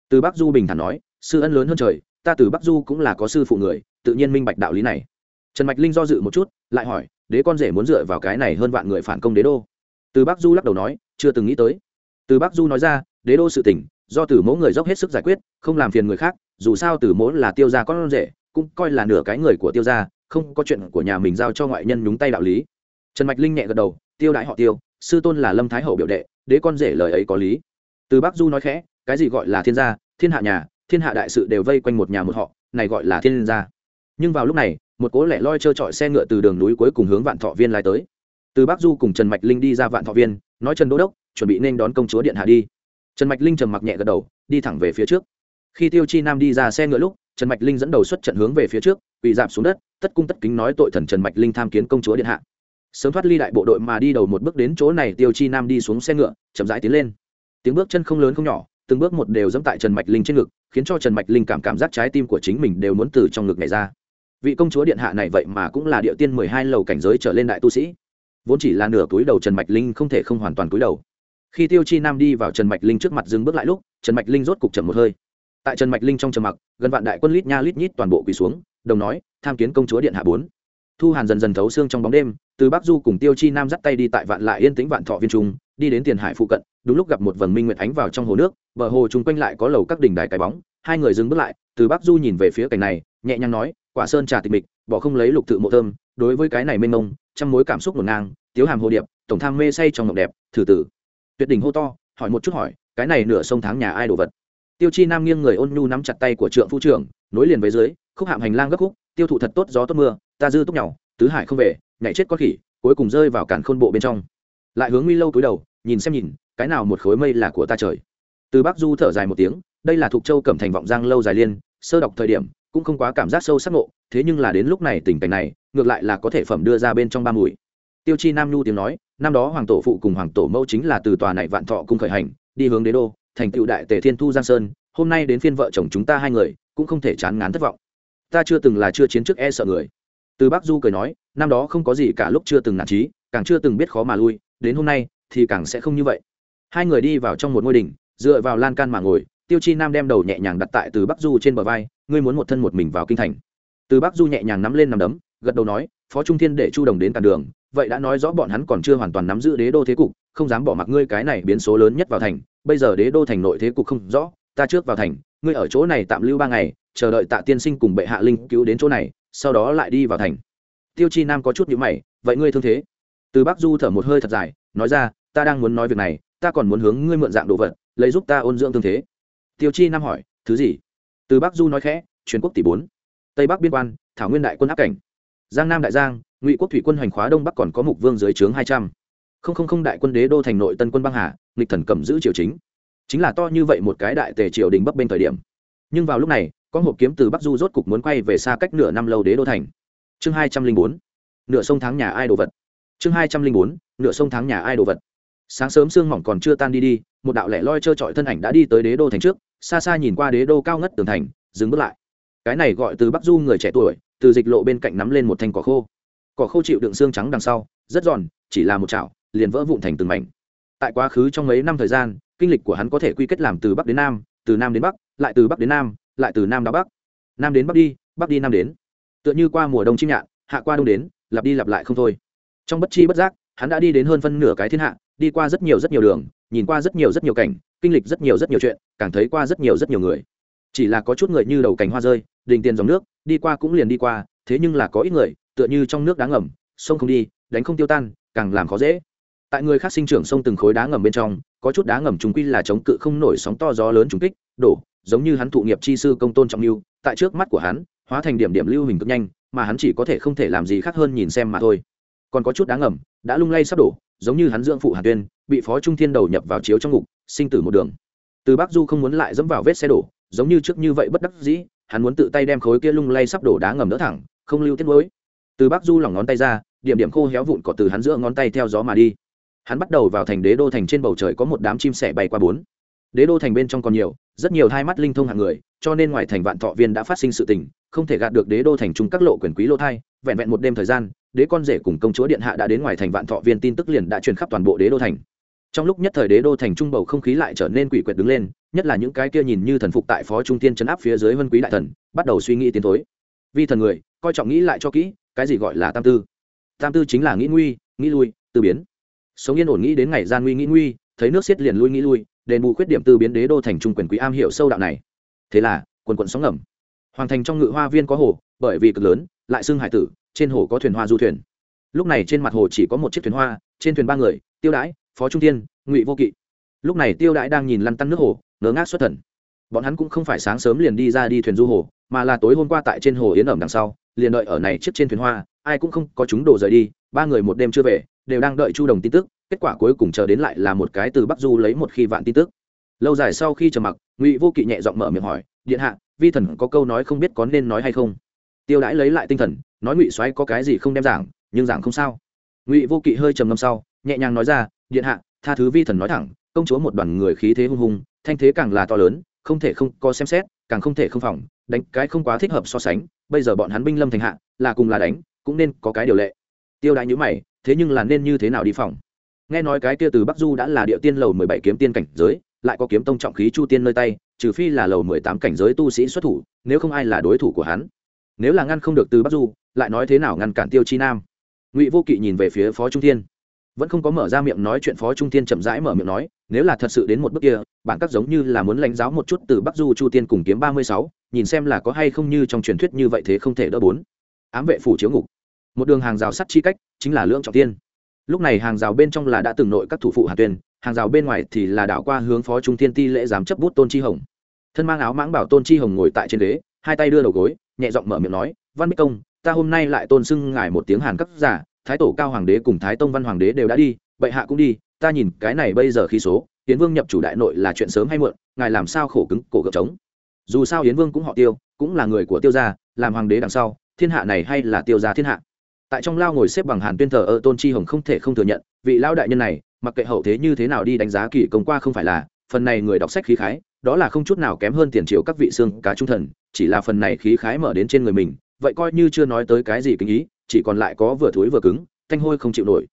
Từ bắc du bình thản nói, sư ân lớn hơn trời, ta từ bắc du cũng là có sư phụ người, tự nhiên minh bạch đạo lý này. Trần mạch linh do dự một chút, lại hỏi, đế con rể muốn dựa vào cái này hơn vạn người phản công đế đô? Từ bắc du lắc đầu nói, chưa từng nghĩ tới. Từ bắc du nói ra đế đô sự tỉnh do từ mẫu người dốc hết sức giải quyết, không làm phiền người khác, dù sao từ mẫu là tiêu gia con rể, cũng coi là nửa cái người của tiêu gia, không có chuyện của nhà mình giao cho ngoại nhân nhúng tay đạo lý. Trần mạch linh nhẹ gật đầu, tiêu đãi họ tiêu, sư tôn là lâm thái hậu biểu đệ, đế con rể lời ấy có lý. Từ bắc du nói khẽ, cái gì gọi là thiên gia, thiên hạ nhà, thiên hạ đại sự đều vây quanh một nhà một họ, này gọi là thiên gia. Nhưng vào lúc này, một cố lẻ loi trơ trọi xe ngựa từ đường núi cuối cùng hướng vạn thọ viên lai tới. Từ bắc du cùng trần mạch linh đi ra vạn thọ viên, nói, trần đô đốc, chuẩn bị nên đón công chúa điện hạ đi trần mạch linh trầm mặc nhẹ gật đầu, đi thẳng về phía trước. Khi tiêu chi nam đi ra xe ngựa lúc, trần mạch linh dẫn đầu xuất trận hướng về phía trước bị giảm xuống đất, tất cung tất kính nói tội thần trần mạch linh tham kiến công chúa điện hạ. Sớm thoát ly đại bộ đội mà đi đầu một bước đến chỗ này, tiêu chi nam đi xuống xe ngựa, chậm rãi tiến lên. Tiếng bước chân không lớn không nhỏ, từng bước một đều dẫm tại trần mạch linh trên ngực, khiến cho trần mạch linh cảm cảm giác trái tim của chính mình đều muốn từ trong ngực này ra. Vị công chúa điện hạ này vậy mà cũng là địa tiên mười hai lầu cảnh giới trở lên đại tu sĩ. Vốn chỉ là nửa túi đầu trần mạch linh không thể không hoàn toàn túi đầu khi tiêu chi nam đi vào trần mạch linh trước mặt dừng bước lại lúc, trần mạch linh rốt cục chậm một hơi. Tại trần mạch linh trong trầm mặc, gần vạn đại quân lít nha lít nhít toàn bộ quỳ xuống, đồng nói, tham kiến công chúa điện hạ bốn. Thu hàn dần dần thấu xương trong bóng đêm, từ bắc du cùng tiêu chi nam dắt tay đi tại vạn lại yên tĩnh vạn thọ viên trung, đi đến tiền hải phụ cận, đúng lúc gặp một vầng minh nguyệt ánh vào trong hồ nước, bờ hồ chung quanh lại có lầu các đỉnh đài cái bóng, hai người dừng bước lại, từ bắc du nhìn về phía cảnh này, nhẹ nhàng nói, quả sơn trà tịch mịch, bỏ không lấy lục tự mộ thơm, đối với cái này mênh mông trong mối cảm xúc ngổn ngang, tiếu hàm hồ điệp, tổng tham mê say trong mộng đẹp, thử tử tuyệt đỉnh hô to, hỏi một chút hỏi, cái này nửa sông tháng nhà ai đồ vật? Tiêu chi nam nghiêng người ôn nhu nắm chặt tay của trượng phu trưởng, nối liền với dưới, khúc hạm hành lang gấp khúc, tiêu thụ thật tốt gió tốt mưa, ta dư túc nhau tứ hải không về, nhảy chết con khỉ, cuối cùng rơi vào cản khôn bộ bên trong. Lại hướng nguy lâu túi đầu, nhìn xem nhìn, cái nào một khối mây là của ta trời. Từ bắc du thở dài một tiếng, đây là thuộc châu cẩm thành vọng giang lâu dài liên, sơ đọc thời điểm, cũng không quá cảm giác sâu sắc ngộ, thế nhưng là đến lúc này tình cảnh này, ngược lại là có thể phẩm đưa ra bên trong ba mùi tiêu chi nam nhu tiếng nói, năm đó hoàng tổ phụ cùng hoàng tổ mẫu chính là từ tòa này vạn thọ cung khởi hành, đi hướng đế đô, thành tựu đại tề thiên thu giang sơn, hôm nay đến phiên vợ chồng chúng ta hai người, cũng không thể chán ngán thất vọng. Ta chưa từng là chưa chiến trước e sợ người. Từ bắc du cười nói, năm đó không có gì cả lúc chưa từng nản trí càng chưa từng biết khó mà lui, đến hôm nay thì càng sẽ không như vậy. Hai người đi vào trong một ngôi đình dựa vào lan can mà ngồi, tiêu chi nam đem đầu nhẹ nhàng đặt tại từ bắc du trên bờ vai, ngươi muốn một thân một mình vào kinh thành. Từ bắc du nhẹ nhàng nắm lên nằm đấm, gật đầu nói, phó trung thiên để chu đồng đến cản đường vậy đã nói rõ bọn hắn còn chưa hoàn toàn nắm giữ đế đô thế cục, không dám bỏ mặc ngươi cái này biến số lớn nhất vào thành. Bây giờ đế đô thành nội thế cục không rõ, ta trước vào thành, ngươi ở chỗ này tạm lưu ba ngày, chờ đợi tạ tiên sinh cùng bệ hạ linh cứu đến chỗ này, sau đó lại đi vào thành. Tiêu chi nam có chút nhữ mày, vậy ngươi thương thế? Từ bắc du thở một hơi thật dài, nói ra, ta đang muốn nói việc này, ta còn muốn hướng ngươi mượn dạng đồ vật, lấy giúp ta ôn dưỡng thương thế. Tiêu chi nam hỏi, thứ gì? Từ bắc du nói khẽ, truyền quốc tỷ bốn. Tây bắc biên quan, thảo nguyên đại quân áp cảnh. Giang nam đại giang ngụy quốc thủy quân hoành khóa đông bắc còn có mục vương dưới trướng hai trăm. Không không không đại quân đế đô thành nội tân quân băng hà, nghịch thần cầm giữ triều chính. Chính là to như vậy một cái đại tề triều đình bấp bên thời điểm. Nhưng vào lúc này, có hộp kiếm từ bắc du rốt cục muốn quay về xa cách nửa năm lâu đế đô thành. Chương hai trăm linh bốn, nửa sông tháng nhà ai đồ vật. Chương hai trăm linh bốn, nửa sông tháng nhà ai đồ vật. Sáng sớm sương mỏng còn chưa tan đi đi, một đạo lẻ loi trơ trọi thân ảnh đã đi tới đế đô thành trước, xa xa nhìn qua đế đô cao ngất tường thành, dừng bước lại. Cái này gọi từ bắc du người trẻ tuổi, từ dịch lộ bên cạnh nắm lên một thanh cỏ khô cỏ khô chịu đựng xương trắng đằng sau, rất giòn, chỉ là một chảo, liền vỡ vụn thành từng mảnh. Tại quá khứ trong mấy năm thời gian, kinh lịch của hắn có thể quy kết làm từ bắc đến nam, từ nam đến bắc, lại từ bắc đến nam, lại từ nam đến bắc. Nam đến bắc đi bắc đi nam đến. Tựa như qua mùa đông chim nhạn, hạ qua đông đến, lặp đi lặp lại không thôi. Trong bất chi bất giác, hắn đã đi đến hơn phân nửa cái thiên hạ, đi qua rất nhiều rất nhiều đường, nhìn qua rất nhiều rất nhiều cảnh, kinh lịch rất nhiều rất nhiều chuyện, càng thấy qua rất nhiều rất nhiều người. Chỉ là có chút người như đầu cành hoa rơi đình tiền dòng nước, đi qua cũng liền đi qua, thế nhưng là có ít người tựa như trong nước đá ngầm, sông không đi, đánh không tiêu tan, càng làm khó dễ. Tại người khác sinh trưởng sông từng khối đá ngầm bên trong, có chút đá ngầm chúng quy là chống cự không nổi sóng to gió lớn trùng kích, đổ, giống như hắn thụ nghiệp chi sư công tôn trọng lưu, tại trước mắt của hắn, hóa thành điểm điểm lưu hình cực nhanh, mà hắn chỉ có thể không thể làm gì khác hơn nhìn xem mà thôi. Còn có chút đá ngầm, đã lung lay sắp đổ, giống như hắn dưỡng phụ hàn tuyên, bị phó trung thiên đầu nhập vào chiếu trong ngục, sinh tử một đường. Từ bắc du không muốn lại dẫm vào vết xe đổ, giống như trước như vậy bất đắc dĩ, hắn muốn tự tay đem khối kia lung lay sắp đổ đá ngầm đỡ thẳng, không lưu tiết mới từ bắc du lỏng ngón tay ra, điểm điểm khô héo vụn cỏ từ hắn giữa ngón tay theo gió mà đi. Hắn bắt đầu vào thành đế đô thành trên bầu trời có một đám chim sẻ bay qua bốn. Đế đô thành bên trong còn nhiều, rất nhiều hai mắt linh thông hạng người, cho nên ngoài thành vạn thọ viên đã phát sinh sự tình, không thể gạt được đế đô thành trung các lộ quyền quý lô thai, vẹn vẹn một đêm thời gian, đế con rể cùng công chúa điện hạ đã đến ngoài thành vạn thọ viên tin tức liền đã truyền khắp toàn bộ đế đô thành. Trong lúc nhất thời đế đô thành trung bầu không khí lại trở nên quỷ quyệt đứng lên, nhất là những cái kia nhìn như thần phục tại phó trung tiên chấn áp phía dưới vân quý đại thần, bắt đầu suy nghĩ tiến thối. Vì thần người, coi trọng nghĩ lại cho kỹ cái gì gọi là tam tư? Tam tư chính là nghĩ nguy, nghĩ lui, tư biến. Sống yên ổn nghĩ đến ngày gian nguy nghĩ nguy, thấy nước xiết liền lui nghĩ lui, đền bù khuyết điểm tư biến đế đô thành trung quyền quý am hiểu sâu đạo này. Thế là, quần quận sóng ngầm. Hoàng thành trong ngự hoa viên có hồ, bởi vì cực lớn, lại xưng hải tử, trên hồ có thuyền hoa du thuyền. Lúc này trên mặt hồ chỉ có một chiếc thuyền hoa, trên thuyền ba người, tiêu đãi, phó trung thiên, ngụy vô kỵ. Lúc này tiêu đãi đang nhìn lăn tăn nước hồ ngớ ngác xuất thần. Bọn hắn cũng không phải sáng sớm liền đi ra đi thuyền du hồ, mà là tối hôm qua tại trên hồ yến ẩm đằng sau liền đợi ở này chiếc trên thuyền hoa, ai cũng không có chúng đồ rời đi, ba người một đêm chưa về, đều đang đợi chu đồng tin tức, kết quả cuối cùng chờ đến lại là một cái từ bắc du lấy một khi vạn tin tức. Lâu dài sau khi chờ mặc, ngụy vô kỵ nhẹ giọng mở miệng hỏi, điện hạ, vi thần có câu nói không biết có nên nói hay không? Tiêu đãi lấy lại tinh thần, nói ngụy soái có cái gì không đem giảng, nhưng giảng không sao. Ngụy vô kỵ hơi trầm ngâm sau, nhẹ nhàng nói ra, điện hạ, tha thứ vi thần nói thẳng, công chúa một đoàn người khí thế hung hùng, thanh thế càng là to lớn, không thể không có xem xét, càng không thể không phòng, đánh cái không quá thích hợp so sánh bây giờ bọn hắn binh lâm thành hạ, là cùng là đánh, cũng nên có cái điều lệ. Tiêu đại nhữ mày, thế nhưng là nên như thế nào đi phòng? Nghe nói cái kia từ bắc du đã là địa tiên lầu mười bảy kiếm tiên cảnh giới, lại có kiếm tông trọng khí chu tiên nơi tay, trừ phi là lầu mười tám cảnh giới tu sĩ xuất thủ, nếu không ai là đối thủ của hắn. Nếu là ngăn không được từ bắc du, lại nói thế nào ngăn cản tiêu chi nam? Ngụy vô kỵ nhìn về phía phó trung thiên. Vẫn không có mở ra miệng nói chuyện, phó trung thiên chậm rãi mở miệng nói, nếu là thật sự đến một bước kia, bản các giống như là muốn lãnh giáo một chút từ bắc du chu tiên cùng kiếm ba mươi sáu nhìn xem là có hay không như trong truyền thuyết như vậy thế không thể đỡ bốn. Ám vệ phủ chiếu ngục. Một đường hàng rào sắt chi cách, chính là lưỡng trọng tiên. Lúc này hàng rào bên trong là đã từng nội các thủ phụ hà tuyên hàng rào bên ngoài thì là đảo qua hướng phó trung thiên ti lễ giám chấp bút tôn chi hồng. Thân mang áo mãng bảo tôn chi hồng ngồi tại trên ghế, hai tay đưa đầu gối, nhẹ giọng mở miệng nói, văn bích công, ta hôm nay lại tôn xưng ngài một tiếng hàn cấp giả, thái tổ cao hoàng đế cùng thái tông văn hoàng đế đều đã đi, bệ hạ cũng đi, ta nhìn cái này bây giờ khi số tiến vương nhập chủ đại nội là chuyện sớm hay muộn, ngài làm sao khổ cứng, cổ gợp trống? Dù sao yến vương cũng họ tiêu, cũng là người của tiêu gia, làm hoàng đế đằng sau, thiên hạ này hay là tiêu gia thiên hạ. Tại trong lao ngồi xếp bằng hàn tuyên thờ ơ tôn chi hồng không thể không thừa nhận, vị lao đại nhân này, mặc kệ hậu thế như thế nào đi đánh giá kỳ công qua không phải là, phần này người đọc sách khí khái, đó là không chút nào kém hơn tiền triệu các vị xương cá trung thần, chỉ là phần này khí khái mở đến trên người mình, vậy coi như chưa nói tới cái gì kinh ý, chỉ còn lại có vừa thối vừa cứng, thanh hôi không chịu nổi.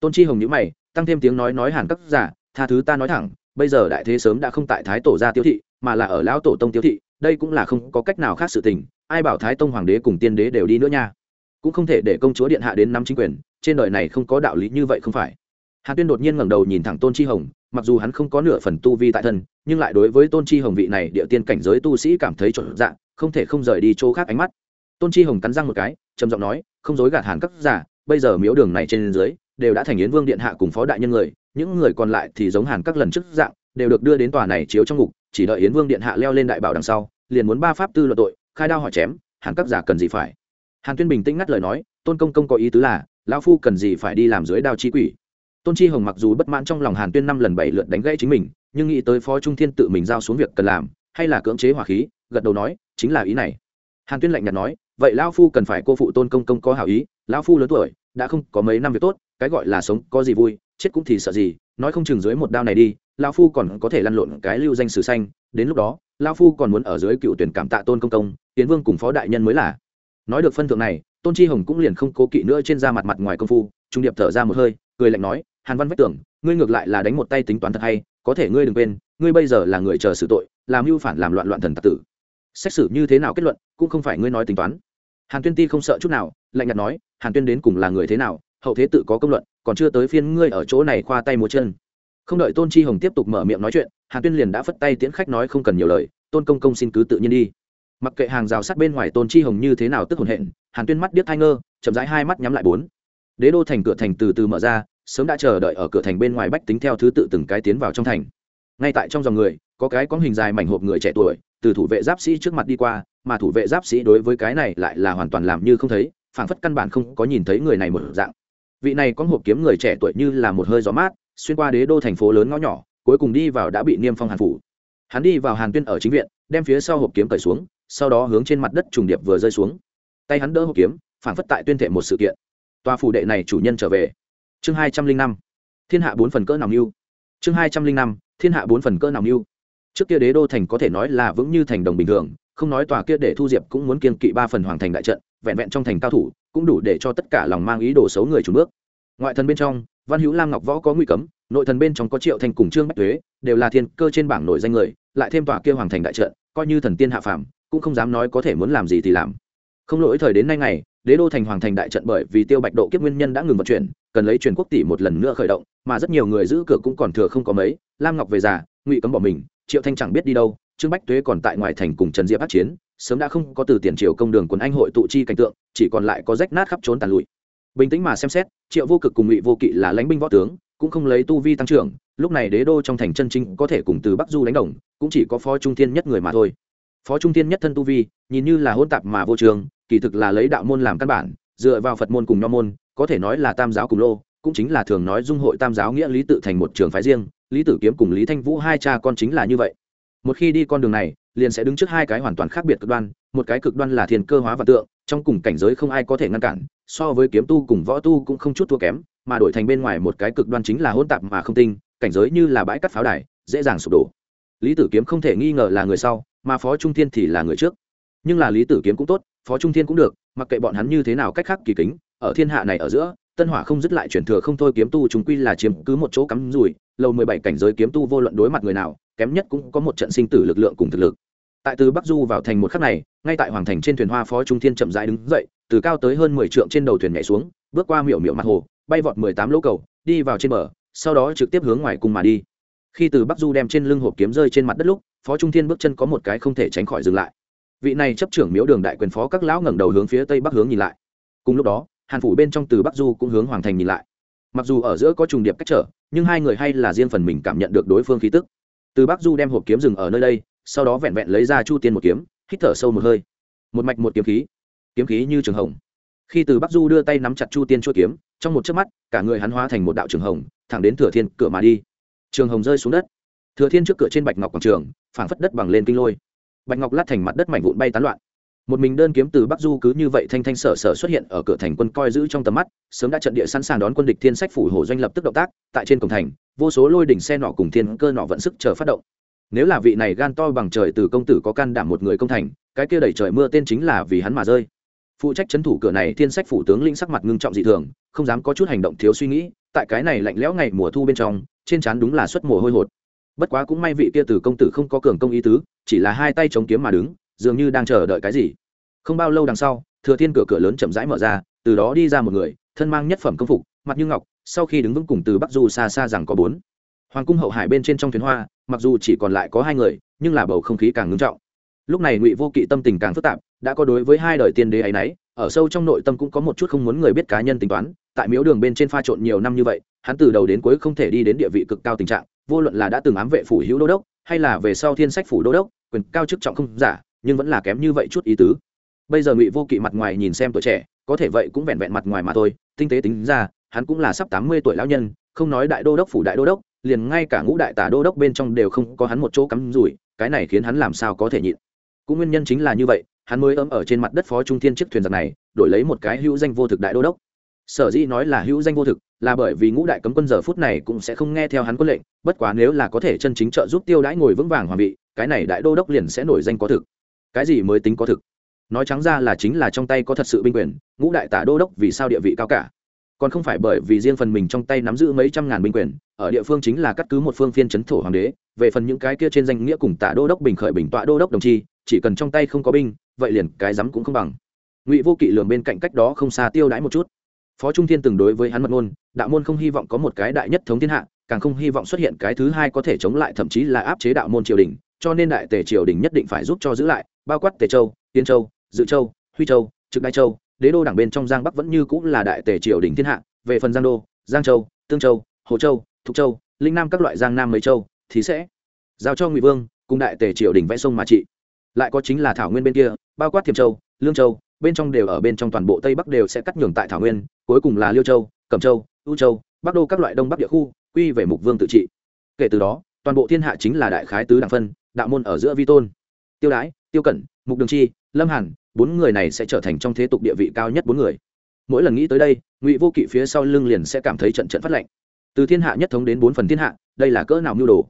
Tôn chi hồng nhữ mày, tăng thêm tiếng nói nói hàn các giả, tha thứ ta nói thẳng bây giờ đại thế sớm đã không tại thái tổ gia tiêu thị, mà là ở lão tổ tông tiêu thị, đây cũng là không có cách nào khác sự tình, ai bảo thái tông hoàng đế cùng tiên đế đều đi nữa nha. Cũng không thể để công chúa điện hạ đến năm chính quyền, trên đời này không có đạo lý như vậy không phải. Hàn tuyên đột nhiên ngẩng đầu nhìn thẳng tôn chi hồng, mặc dù hắn không có nửa phần tu vi tại thân, nhưng lại đối với tôn chi hồng vị này địa tiên cảnh giới tu sĩ cảm thấy trộn dạng không thể không rời đi chỗ khác ánh mắt. Tôn chi hồng cắn răng một cái, trầm giọng nói, không dối gạt hàn các giả, bây giờ miếu đường này trên dưới đều đã thành yến vương điện hạ cùng phó đại nhân người những người còn lại thì giống hàn các lần trước dạng, đều được đưa đến tòa này chiếu trong ngục, chỉ đợi yến vương điện hạ leo lên đại bảo đằng sau, liền muốn ba pháp tư luận tội, khai đao hỏi chém, hàn các giả cần gì phải? Hàn tuyên bình tĩnh ngắt lời nói, tôn công công có ý tứ là, lão phu cần gì phải đi làm dưới đao chi quỷ? Tôn chi hồng mặc dù bất mãn trong lòng hàn tuyên năm lần bảy lượt đánh gãy chính mình, nhưng nghĩ tới phó trung thiên tự mình giao xuống việc cần làm, hay là cưỡng chế hỏa khí, gật đầu nói, chính là ý này. Hàn tuyên lạnh nhạt nói, vậy lão phu cần phải cô phụ tôn công công có hảo ý, lão phu lớn tuổi, đã không có mấy năm việc tốt cái gọi là sống có gì vui, chết cũng thì sợ gì, nói không chừng dưới một đao này đi, lão phu còn có thể lăn lộn cái lưu danh sử xanh, đến lúc đó, lão phu còn muốn ở dưới cựu tuyển cảm tạ tôn công công, tiến vương cùng phó đại nhân mới là. Nói được phân thượng này, tôn chi hồng cũng liền không cố kỵ nữa trên da mặt mặt ngoài công phu, trung điệp thở ra một hơi, cười lạnh nói, hàn văn vách tưởng ngươi ngược lại là đánh một tay tính toán thật hay, có thể ngươi đừng quên, ngươi bây giờ là người chờ xử tội, làm mưu phản làm loạn loạn thần tạc tử. Xét xử như thế nào kết luận, cũng không phải ngươi nói tính toán. Hàn tuyên ti không sợ chút nào, lạnh nhạt nói, hàn tuyên đến cùng là người thế nào hậu thế tự có công luận, còn chưa tới phiên ngươi ở chỗ này khoa tay múa chân. Không đợi tôn chi hồng tiếp tục mở miệng nói chuyện, hàn tuyên liền đã phất tay tiễn khách nói không cần nhiều lời, tôn công công xin cứ tự nhiên đi. Mặc kệ hàng rào sắt bên ngoài tôn chi hồng như thế nào tức hồn hện, hàn tuyên mắt điếc thai ngơ, chậm rãi hai mắt nhắm lại bốn. Đế đô thành cửa thành từ từ mở ra, sớm đã chờ đợi ở cửa thành bên ngoài bách tính theo thứ tự từng cái tiến vào trong thành. Ngay tại trong dòng người, có cái có hình dài mảnh hộp người trẻ tuổi, từ thủ vệ giáp sĩ trước mặt đi qua, mà thủ vệ giáp sĩ đối với cái này lại là hoàn toàn làm như không thấy, phảng phất căn bản không có nhìn thấy người này một dạng vị này có hộp kiếm người trẻ tuổi như là một hơi gió mát, xuyên qua đế đô thành phố lớn ngõ nhỏ, cuối cùng đi vào đã bị niêm phong hàn phủ. Hắn đi vào hàn tuyên ở chính viện, đem phía sau hộp kiếm cởi xuống, sau đó hướng trên mặt đất trùng điệp vừa rơi xuống. Tay hắn đỡ hộp kiếm, phản phất tại tuyên thệ một sự kiện. Tòa phủ đệ này chủ nhân trở về. Chương hai trăm linh năm. Thiên hạ bốn phần cỡ nào mưu? Chương hai trăm linh năm. Thiên hạ bốn phần cỡ nào mưu? Trước kia đế đô thành có thể nói là vững như thành đồng bình thường, không nói tòa kia để thu diệp cũng muốn kiên kỵ ba phần hoàng thành đại trận, vẹn vẹn trong thành cao thủ cũng đủ để cho tất cả lòng mang ý đồ xấu người chủ bước. Ngoại thần bên trong, văn hữu lam ngọc võ có nguy cấm, nội thần bên trong có triệu thành cùng trương bách thuế đều là thiên cơ trên bảng nổi danh người, lại thêm tòa kia hoàng thành đại trận, coi như thần tiên hạ phàm, cũng không dám nói có thể muốn làm gì thì làm. Không lỗi thời đến nay ngày, đế đô thành hoàng thành đại trận bởi vì tiêu bạch độ kiếp nguyên nhân đã ngừng vận chuyển, cần lấy truyền quốc tỷ một lần nữa khởi động, mà rất nhiều người giữ cửa cũng còn thừa không có mấy, lam ngọc về già, ngụy cấm bỏ mình, triệu thanh chẳng biết đi đâu, trương bách tuế còn tại ngoài thành cùng trần diệp át chiến sớm đã không có từ tiền triều công đường quần anh hội tụ chi cảnh tượng, chỉ còn lại có rách nát khắp trốn tàn lụi. Bình tĩnh mà xem xét, triệu vô cực cùng ngụy vô kỵ là lãnh binh võ tướng, cũng không lấy tu vi tăng trưởng, lúc này đế đô trong thành chân chính có thể cùng từ bắc du đánh đồng, cũng chỉ có phó trung thiên nhất người mà thôi. Phó trung thiên nhất thân tu vi, nhìn như là hôn tạp mà vô trường, kỳ thực là lấy đạo môn làm căn bản, dựa vào phật môn cùng nho môn, có thể nói là tam giáo cùng lô, cũng chính là thường nói dung hội tam giáo nghĩa lý tự thành một trường phái riêng, lý tử kiếm cùng lý thanh vũ hai cha con chính là như vậy. Một khi đi con đường này liền sẽ đứng trước hai cái hoàn toàn khác biệt cực đoan, một cái cực đoan là thiên cơ hóa và tượng, trong cùng cảnh giới không ai có thể ngăn cản, so với kiếm tu cùng võ tu cũng không chút thua kém, mà đổi thành bên ngoài một cái cực đoan chính là hỗn tạp mà không tinh, cảnh giới như là bãi cắt pháo đài, dễ dàng sụp đổ. Lý tử kiếm không thể nghi ngờ là người sau, mà phó trung thiên thì là người trước. Nhưng là lý tử kiếm cũng tốt, phó trung thiên cũng được, mặc kệ bọn hắn như thế nào cách khác kỳ kính, ở thiên hạ này ở giữa, tân hỏa không dứt lại chuyển thừa không thôi kiếm tu chúng quy là chiếm cứ một chỗ cắm rủi lâu mười bảy cảnh giới kiếm tu vô luận đối mặt người nào kém nhất cũng có một trận sinh tử lực lượng cùng thực lực. Tại từ bắc du vào thành một khắc này, ngay tại hoàng thành trên thuyền hoa phó trung thiên chậm rãi đứng dậy, từ cao tới hơn mười trượng trên đầu thuyền nhảy xuống, bước qua miểu miểu mặt hồ, bay vọt mười tám lỗ cầu, đi vào trên bờ, sau đó trực tiếp hướng ngoài cùng mà đi. Khi từ bắc du đem trên lưng hộp kiếm rơi trên mặt đất lúc, phó trung thiên bước chân có một cái không thể tránh khỏi dừng lại. Vị này chấp trưởng miếu đường đại quyền phó các lão ngẩng đầu hướng phía tây bắc hướng nhìn lại. Cùng lúc đó, hàn phủ bên trong từ bắc du cũng hướng hoàng thành nhìn lại. Mặc dù ở giữa có trùng điệp cách trở, nhưng hai người hay là riêng phần mình cảm nhận được đối phương khí tức từ bắc du đem hộp kiếm rừng ở nơi đây, sau đó vẹn vẹn lấy ra chu tiên một kiếm, hít thở sâu một hơi. Một mạch một kiếm khí. Kiếm khí như trường hồng. Khi từ bắc du đưa tay nắm chặt chu tiên chuỗi kiếm, trong một chớp mắt, cả người hắn hóa thành một đạo trường hồng, thẳng đến thừa thiên cửa mà đi. Trường hồng rơi xuống đất. Thừa thiên trước cửa trên bạch ngọc quảng trường, phảng phất đất bằng lên kinh lôi. Bạch ngọc lát thành mặt đất mảnh vụn bay tán loạn một mình đơn kiếm từ bắc du cứ như vậy thanh thanh sở sở xuất hiện ở cửa thành quân coi giữ trong tầm mắt, sớm đã trận địa sẵn sàng đón quân địch thiên sách phủ hồ doanh lập tức động tác, tại trên cổng thành, vô số lôi đỉnh xe nọ cùng thiên cơ nọ vận sức chờ phát động. Nếu là vị này gan to bằng trời từ công tử có can đảm một người công thành, cái kia đẩy trời mưa tên chính là vì hắn mà rơi. Phụ trách trấn thủ cửa này thiên sách phủ tướng linh sắc mặt ngưng trọng dị thường, không dám có chút hành động thiếu suy nghĩ, tại cái này lạnh lẽo ngày mùa thu bên trong, trên trán đúng là xuất mồ hôi hột. Bất quá cũng may vị kia từ công tử không có cường công ý tứ, chỉ là hai tay chống kiếm mà đứng dường như đang chờ đợi cái gì. Không bao lâu đằng sau, thừa thiên cửa cửa lớn chậm rãi mở ra, từ đó đi ra một người, thân mang nhất phẩm công phục, mặt như ngọc, sau khi đứng vững cùng từ bắc du xa xa rằng có bốn. Hoàng cung hậu hải bên trên trong thuyền hoa, mặc dù chỉ còn lại có hai người, nhưng là bầu không khí càng ngưng trọng. Lúc này ngụy vô kỵ tâm tình càng phức tạp, đã có đối với hai đời tiên đế ấy nấy, ở sâu trong nội tâm cũng có một chút không muốn người biết cá nhân tính toán, tại miếu đường bên trên pha trộn nhiều năm như vậy, hắn từ đầu đến cuối không thể đi đến địa vị cực cao tình trạng, vô luận là đã từng ám vệ phủ hữu đô đốc, hay là về sau thiên sách phủ đô đốc, quyền cao chức trọng không giả nhưng vẫn là kém như vậy chút ý tứ. Bây giờ ngụy vô kỵ mặt ngoài nhìn xem tuổi trẻ, có thể vậy cũng vẹn vẹn mặt ngoài mà thôi, tinh tế tính ra, hắn cũng là sắp tám mươi tuổi lão nhân, không nói đại đô đốc phủ đại đô đốc, liền ngay cả ngũ đại tả đô đốc bên trong đều không có hắn một chỗ cắm rủi, cái này khiến hắn làm sao có thể nhịn. Cũng nguyên nhân chính là như vậy, hắn mới ấm ở trên mặt đất phó trung thiên chiếc thuyền giặc này, đổi lấy một cái hữu danh vô thực đại đô đốc. Sở dĩ nói là hữu danh vô thực, là bởi vì ngũ đại cấm quân giờ phút này cũng sẽ không nghe theo hắn quân lệnh, bất quá nếu là có thể chân chính trợ giúp tiêu đãi ngồi vững vàng hoàng vị, cái này đại đô đốc liền sẽ nổi danh có thực cái gì mới tính có thực? Nói trắng ra là chính là trong tay có thật sự binh quyền, ngũ đại tả đô đốc vì sao địa vị cao cả. Còn không phải bởi vì riêng phần mình trong tay nắm giữ mấy trăm ngàn binh quyền, ở địa phương chính là cắt cứ một phương phiên chấn thổ hoàng đế, về phần những cái kia trên danh nghĩa cùng tả đô đốc bình khởi bình tọa đô đốc đồng chi, chỉ cần trong tay không có binh, vậy liền cái rắm cũng không bằng. Ngụy vô kỵ lường bên cạnh cách đó không xa tiêu đãi một chút. Phó trung thiên từng đối với hắn mật ngôn, đạo môn không hy vọng có một cái đại nhất thống thiên hạ, càng không hy vọng xuất hiện cái thứ hai có thể chống lại thậm chí là áp chế đạo môn triều đình, cho nên đại tề triều đình nhất định phải giúp cho giữ lại bao quát tề châu tiên châu, dự châu, huy châu, trực đại châu, đế đô đảng bên trong giang bắc vẫn như cũng là đại tề triều đình thiên hạ, về phần giang đô, giang châu, tương châu, hồ châu, thục châu, linh nam các loại giang nam mấy châu thì sẽ giao cho ngụy vương cùng đại tề triều đình vẽ sông mà trị. Lại có chính là thảo nguyên bên kia, bao quát thiểm châu, lương châu, bên trong đều ở bên trong toàn bộ tây bắc đều sẽ cắt nhường tại thảo nguyên, cuối cùng là liêu châu, cẩm châu ưu châu, bắc đô các loại đông bắc địa khu, quy về mục vương tự trị. Kể từ đó, toàn bộ thiên hạ chính là đại khái tứ đảng phân, đạo môn ở giữa vi tôn. Tiêu đái tiêu cẩn, mục đường chi, lâm hàn, bốn người này sẽ trở thành trong thế tục địa vị cao nhất bốn người. Mỗi lần nghĩ tới đây, ngụy vô kỵ phía sau lưng liền sẽ cảm thấy trận trận phát lệnh từ thiên hạ nhất thống đến bốn phần thiên hạ, đây là cỡ nào mưu đồ?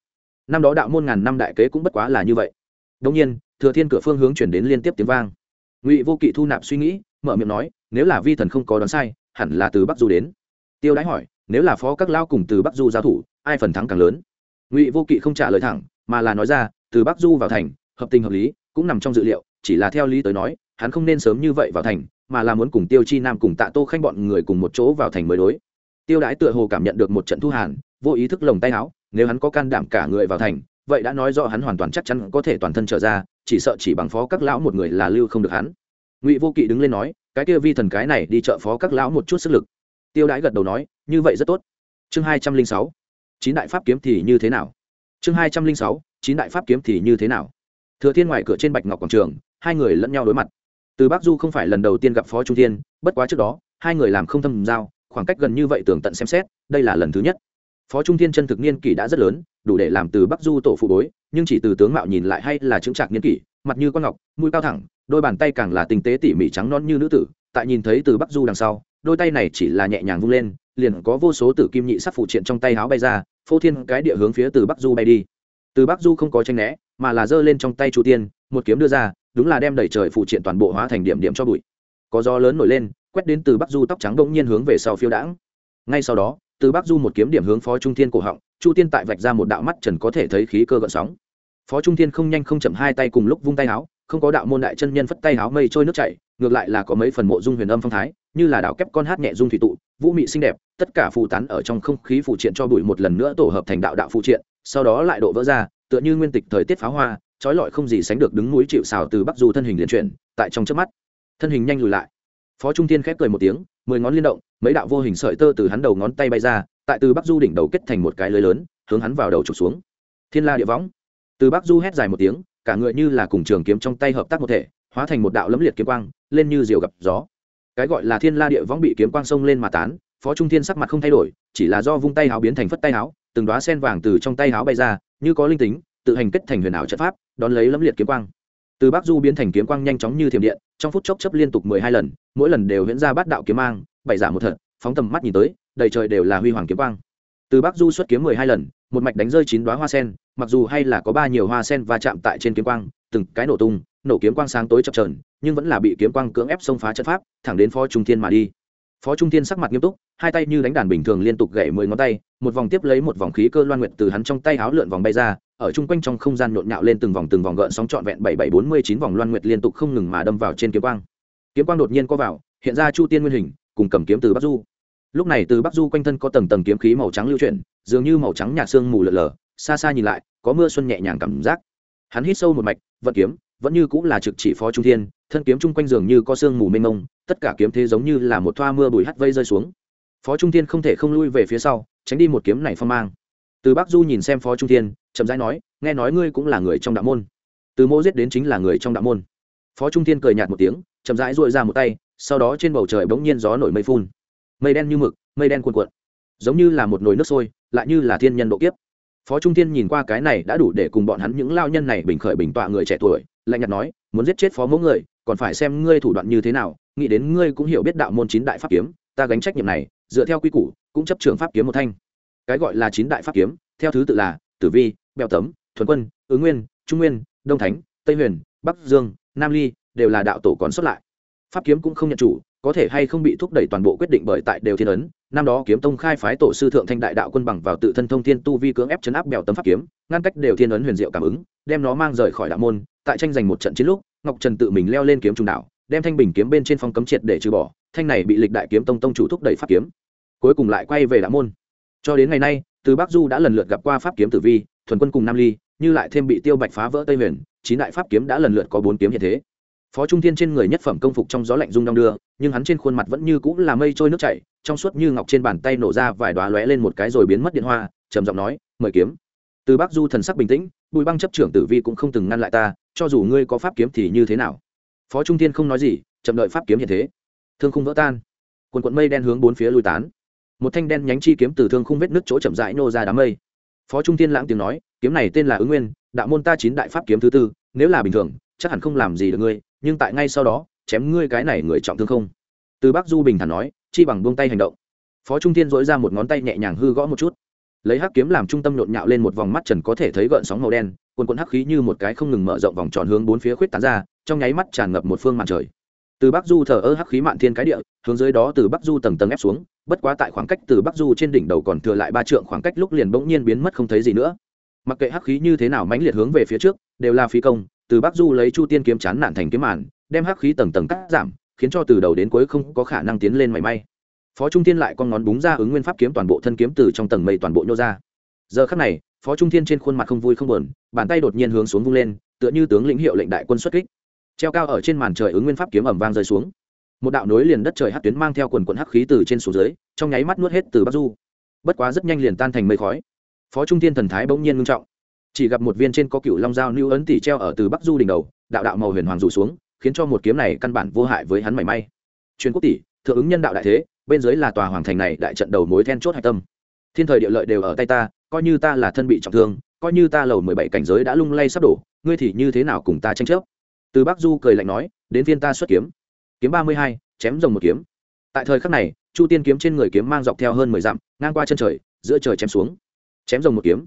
Năm đó đạo môn ngàn năm đại kế cũng bất quá là như vậy. Đông nhiên, thừa thiên cửa phương hướng chuyển đến liên tiếp tiếng vang. Ngụy vô kỵ thu nạp suy nghĩ, mở miệng nói, nếu là vi thần không có đoán sai, hẳn là từ bắc du đến. Tiêu đái hỏi, nếu là phó các lao cùng từ bắc du giao thủ, ai phần thắng càng lớn? Ngụy vô kỵ không trả lời thẳng, mà là nói ra, từ bắc du vào thành, hợp tình hợp lý cũng nằm trong dự liệu, chỉ là theo lý tới nói, hắn không nên sớm như vậy vào thành, mà là muốn cùng tiêu chi nam cùng tạ tô khanh bọn người cùng một chỗ vào thành mới đối. Tiêu đái tựa hồ cảm nhận được một trận thu hàn, vô ý thức lồng tay áo, nếu hắn có can đảm cả người vào thành, vậy đã nói rõ hắn hoàn toàn chắc chắn có thể toàn thân trở ra, chỉ sợ chỉ bằng phó các lão một người là lưu không được hắn. Ngụy vô kỵ đứng lên nói, cái kia vi thần cái này đi chợ phó các lão một chút sức lực. Tiêu đái gật đầu nói, như vậy rất tốt. Chương hai trăm linh sáu, chín đại pháp kiếm thì như thế nào? Chương hai trăm linh sáu, chín đại pháp kiếm thì như thế nào? Thừa thiên ngoài cửa trên bạch ngọc quảng trường, hai người lẫn nhau đối mặt. Từ bắc du không phải lần đầu tiên gặp phó trung thiên, bất quá trước đó, hai người làm không thâm giao, khoảng cách gần như vậy tưởng tận xem xét, đây là lần thứ nhất. Phó trung thiên chân thực niên kỷ đã rất lớn, đủ để làm từ bắc du tổ phụ bối, nhưng chỉ từ tướng mạo nhìn lại hay là chứng trạc niên kỷ, mặt như con ngọc, mũi cao thẳng, đôi bàn tay càng là tinh tế tỉ mỉ trắng non như nữ tử, tại nhìn thấy từ bắc du đằng sau, đôi tay này chỉ là nhẹ nhàng vung lên, liền có vô số tử kim nhị sắc phụ triện trong tay háo bay ra, phô thiên cái địa hướng phía từ bắc du bay đi. Từ bắc du không có tranh né mà là giơ lên trong tay chu tiên, một kiếm đưa ra, đúng là đem đẩy trời phụ triện toàn bộ hóa thành điểm điểm cho bụi. Có gió lớn nổi lên, quét đến từ bắc du tóc trắng bỗng nhiên hướng về sau phiêu đãng. Ngay sau đó, từ bắc du một kiếm điểm hướng phó trung thiên cổ họng, chu tiên tại vạch ra một đạo mắt trần có thể thấy khí cơ gợn sóng. Phó trung thiên không nhanh không chậm hai tay cùng lúc vung tay áo không có đạo môn đại chân nhân phất tay áo mây trôi nước chảy, ngược lại là có mấy phần mộ dung huyền âm phong thái, như là đạo kép con hát nhẹ dung thủy tụ, vũ mị xinh đẹp, tất cả phù tán ở trong không khí phụ triện cho bụi một lần nữa tổ hợp thành đạo đạo phụ triện, sau đó lại độ vỡ ra tựa như nguyên tịch thời tiết pháo hoa, trói lọi không gì sánh được đứng núi chịu xào từ bắc du thân hình liền chuyển, tại trong trước mắt, thân hình nhanh lùi lại. Phó trung thiên khép cười một tiếng, mười ngón liên động, mấy đạo vô hình sợi tơ từ hắn đầu ngón tay bay ra, tại từ bắc du đỉnh đầu kết thành một cái lưới lớn, hướng hắn vào đầu trục xuống. Thiên la địa võng. Từ bắc du hét dài một tiếng, cả người như là cùng trường kiếm trong tay hợp tác một thể, hóa thành một đạo lẫm liệt kiếm quang, lên như diều gặp gió. Cái gọi là thiên la địa võng bị kiếm quang sông lên mà tán, phó trung thiên sắc mặt không thay đổi, chỉ là do vung tay háo biến thành phất tay háo từng đoá sen vàng từ trong tay áo bay ra, như có linh tính, tự hành kết thành huyền ảo trận pháp, đón lấy lẫm liệt kiếm quang. Từ bắc du biến thành kiếm quang nhanh chóng như thiểm điện, trong phút chốc chấp liên tục mười hai lần, mỗi lần đều diễn ra bát đạo kiếm mang, bảy giả một thật, phóng tầm mắt nhìn tới, đầy trời đều là huy hoàng kiếm quang. Từ bắc du xuất kiếm mười hai lần, một mạch đánh rơi chín đoá hoa sen, mặc dù hay là có ba nhiều hoa sen va chạm tại trên kiếm quang, từng cái nổ tung, nổ kiếm quang sáng tối chập trờn nhưng vẫn là bị kiếm quang cưỡng ép xông phá trận pháp, thẳng đến phó trung thiên mà đi phó trung thiên sắc mặt nghiêm túc, hai tay như đánh đàn bình thường liên tục gậy mười ngón tay, một vòng tiếp lấy một vòng khí cơ loan nguyệt từ hắn trong tay háo lượn vòng bay ra, ở chung quanh trong không gian nhộn nhạo lên từng vòng từng vòng gợn sóng trọn vẹn bảy bảy bốn mươi chín vòng loan nguyệt liên tục không ngừng mà đâm vào trên kiếm quang. Kiếm quang đột nhiên có vào, hiện ra chu tiên nguyên hình, cùng cầm kiếm từ bắc du. Lúc này từ bắc du quanh thân có tầng tầng kiếm khí màu trắng lưu chuyển, dường như màu trắng nhạt xương mù lờ lờ xa xa nhìn lại, có mưa xuân nhẹ nhàng cảm giác. Hắn hít sâu một mạch, vận kiếm, vẫn như cũng là trực chỉ phó trung thiên thân kiếm chung quanh giường như có sương mù mênh mông, tất cả kiếm thế giống như là một thoa mưa bùi hắt vây rơi xuống. Phó trung thiên không thể không lui về phía sau, tránh đi một kiếm này phong mang. Từ bắc du nhìn xem phó trung thiên, chậm rãi nói, nghe nói ngươi cũng là người trong đạo môn. Từ mô giết đến chính là người trong đạo môn. Phó trung thiên cười nhạt một tiếng, chậm rãi dội ra một tay, sau đó trên bầu trời bỗng nhiên gió nổi mây phun. Mây đen như mực, mây đen cuồn cuộn, giống như là một nồi nước sôi, lại như là thiên nhân độ kiếp. Phó trung thiên nhìn qua cái này đã đủ để cùng bọn hắn những lao nhân này bình khởi bình tọa người trẻ tuổi, lạnh nhạt nói muốn giết chết phó mẫu người còn phải xem ngươi thủ đoạn như thế nào, nghĩ đến ngươi cũng hiểu biết đạo môn chín đại pháp kiếm, ta gánh trách nhiệm này, dựa theo quy củ, cũng chấp trường pháp kiếm một thanh. Cái gọi là chín đại pháp kiếm, theo thứ tự là tử vi, bèo tấm, thuần quân, ứng nguyên, trung nguyên, đông thánh, tây huyền, bắc dương, nam ly, đều là đạo tổ còn xuất lại. Pháp kiếm cũng không nhận chủ, có thể hay không bị thúc đẩy toàn bộ quyết định bởi tại đều thiên ấn. Năm đó kiếm tông khai phái tổ sư thượng thanh đại đạo quân bằng vào tự thân thông thiên tu vi cưỡng ép chấn áp bèo tấm pháp kiếm, ngăn cách đều thiên ấn huyền diệu cảm ứng, đem nó mang rời khỏi đạo môn tại tranh giành một trận chiến lúc ngọc trần tự mình leo lên kiếm trung đảo, đem thanh bình kiếm bên trên phong cấm triệt để trừ bỏ thanh này bị lịch đại kiếm tông tông chủ thúc đẩy pháp kiếm. Cuối cùng lại quay về đạo môn. Cho đến ngày nay từ bắc du đã lần lượt gặp qua pháp kiếm tử vi thuần quân cùng nam ly như lại thêm bị tiêu bạch phá vỡ tây huyền chín đại pháp kiếm đã lần lượt có bốn kiếm hiện thế. Phó trung thiên trên người nhất phẩm công phục trong gió lạnh rung đong đưa nhưng hắn trên khuôn mặt vẫn như cũng là mây trôi nước chảy trong suốt như ngọc trên bàn tay nổ ra vài đoá lóe lên một cái rồi biến mất điện hoa trầm giọng nói mời kiếm. Từ bắc du thần sắc bình tĩnh bùi băng chấp trưởng tử vi cũng không từng ngăn lại ta cho dù ngươi có pháp kiếm thì như thế nào? Phó trung thiên không nói gì, chậm đợi pháp kiếm hiện thế. Thương khung vỡ tan. Quần quận mây đen hướng bốn phía lui tán. Một thanh đen nhánh chi kiếm từ thương khung vết nước chỗ chậm rãi nô ra đám mây. Phó trung thiên lãng tiếng nói, kiếm này tên là ứng nguyên, đạo môn ta chín đại pháp kiếm thứ tư, nếu là bình thường, chắc hẳn không làm gì được ngươi, nhưng tại ngay sau đó, chém ngươi cái này người trọng thương không? Từ bắc du bình thản nói, chi bằng buông tay hành động. Phó trung thiên dỗi ra một ngón tay nhẹ nhàng hư gõ một chút. Lấy hắc kiếm làm trung tâm nhộn nhạo lên một vòng mắt trần có thể thấy gợn sóng màu đen quần quần hắc khí như một cái không ngừng mở rộng vòng tròn hướng bốn phía khuyết tán ra, trong nháy mắt tràn ngập một phương màn trời. Từ bắc du thờ ơ hắc khí mạn thiên cái địa, hướng dưới đó từ bắc du tầng tầng ép xuống, bất quá tại khoảng cách từ bắc du trên đỉnh đầu còn thừa lại ba trượng khoảng cách lúc liền bỗng nhiên biến mất không thấy gì nữa. Mặc kệ hắc khí như thế nào mãnh liệt hướng về phía trước, đều là phi công, từ bắc du lấy chu tiên kiếm chán nản thành kiếm màn, đem hắc khí tầng tầng cắt giảm, khiến cho từ đầu đến cuối không có khả năng tiến lên mảy may. Phó trung tiên lại con ngón búng ra ứng nguyên pháp kiếm toàn bộ thân kiếm từ trong tầng mây toàn bộ nhô ra giờ khắc này, phó trung thiên trên khuôn mặt không vui không buồn, bàn tay đột nhiên hướng xuống vung lên, tựa như tướng lĩnh hiệu lệnh đại quân xuất kích. Treo cao ở trên màn trời ứng nguyên pháp kiếm ẩm vang rơi xuống. Một đạo nối liền đất trời hắc tuyến mang theo quần quần hắc khí từ trên xuống dưới, trong nháy mắt nuốt hết từ bắc du. Bất quá rất nhanh liền tan thành mây khói. Phó trung thiên thần thái bỗng nhiên ngưng trọng. Chỉ gặp một viên trên có cựu long dao lưu ấn tỉ treo ở từ bắc du đỉnh đầu, đạo đạo màu huyền hoàng rủ xuống, khiến cho một kiếm này căn bản vô hại với hắn mảy may. Truyền quốc tỷ, thượng ứng nhân đạo đại thế, bên dưới là tòa hoàng thành này đại trận đầu mối then chốt hạch tâm thiên thời địa lợi đều ở tay ta, coi như ta là thân bị trọng thương, coi như ta lầu mười bảy cảnh giới đã lung lay sắp đổ, ngươi thì như thế nào cùng ta tranh chấp? Từ bắc du cười lạnh nói, đến phiên ta xuất kiếm. Kiếm ba mươi hai, chém rồng một kiếm. Tại thời khắc này, chu tiên kiếm trên người kiếm mang dọc theo hơn mười dặm, ngang qua chân trời, giữa trời chém xuống. Chém rồng một kiếm.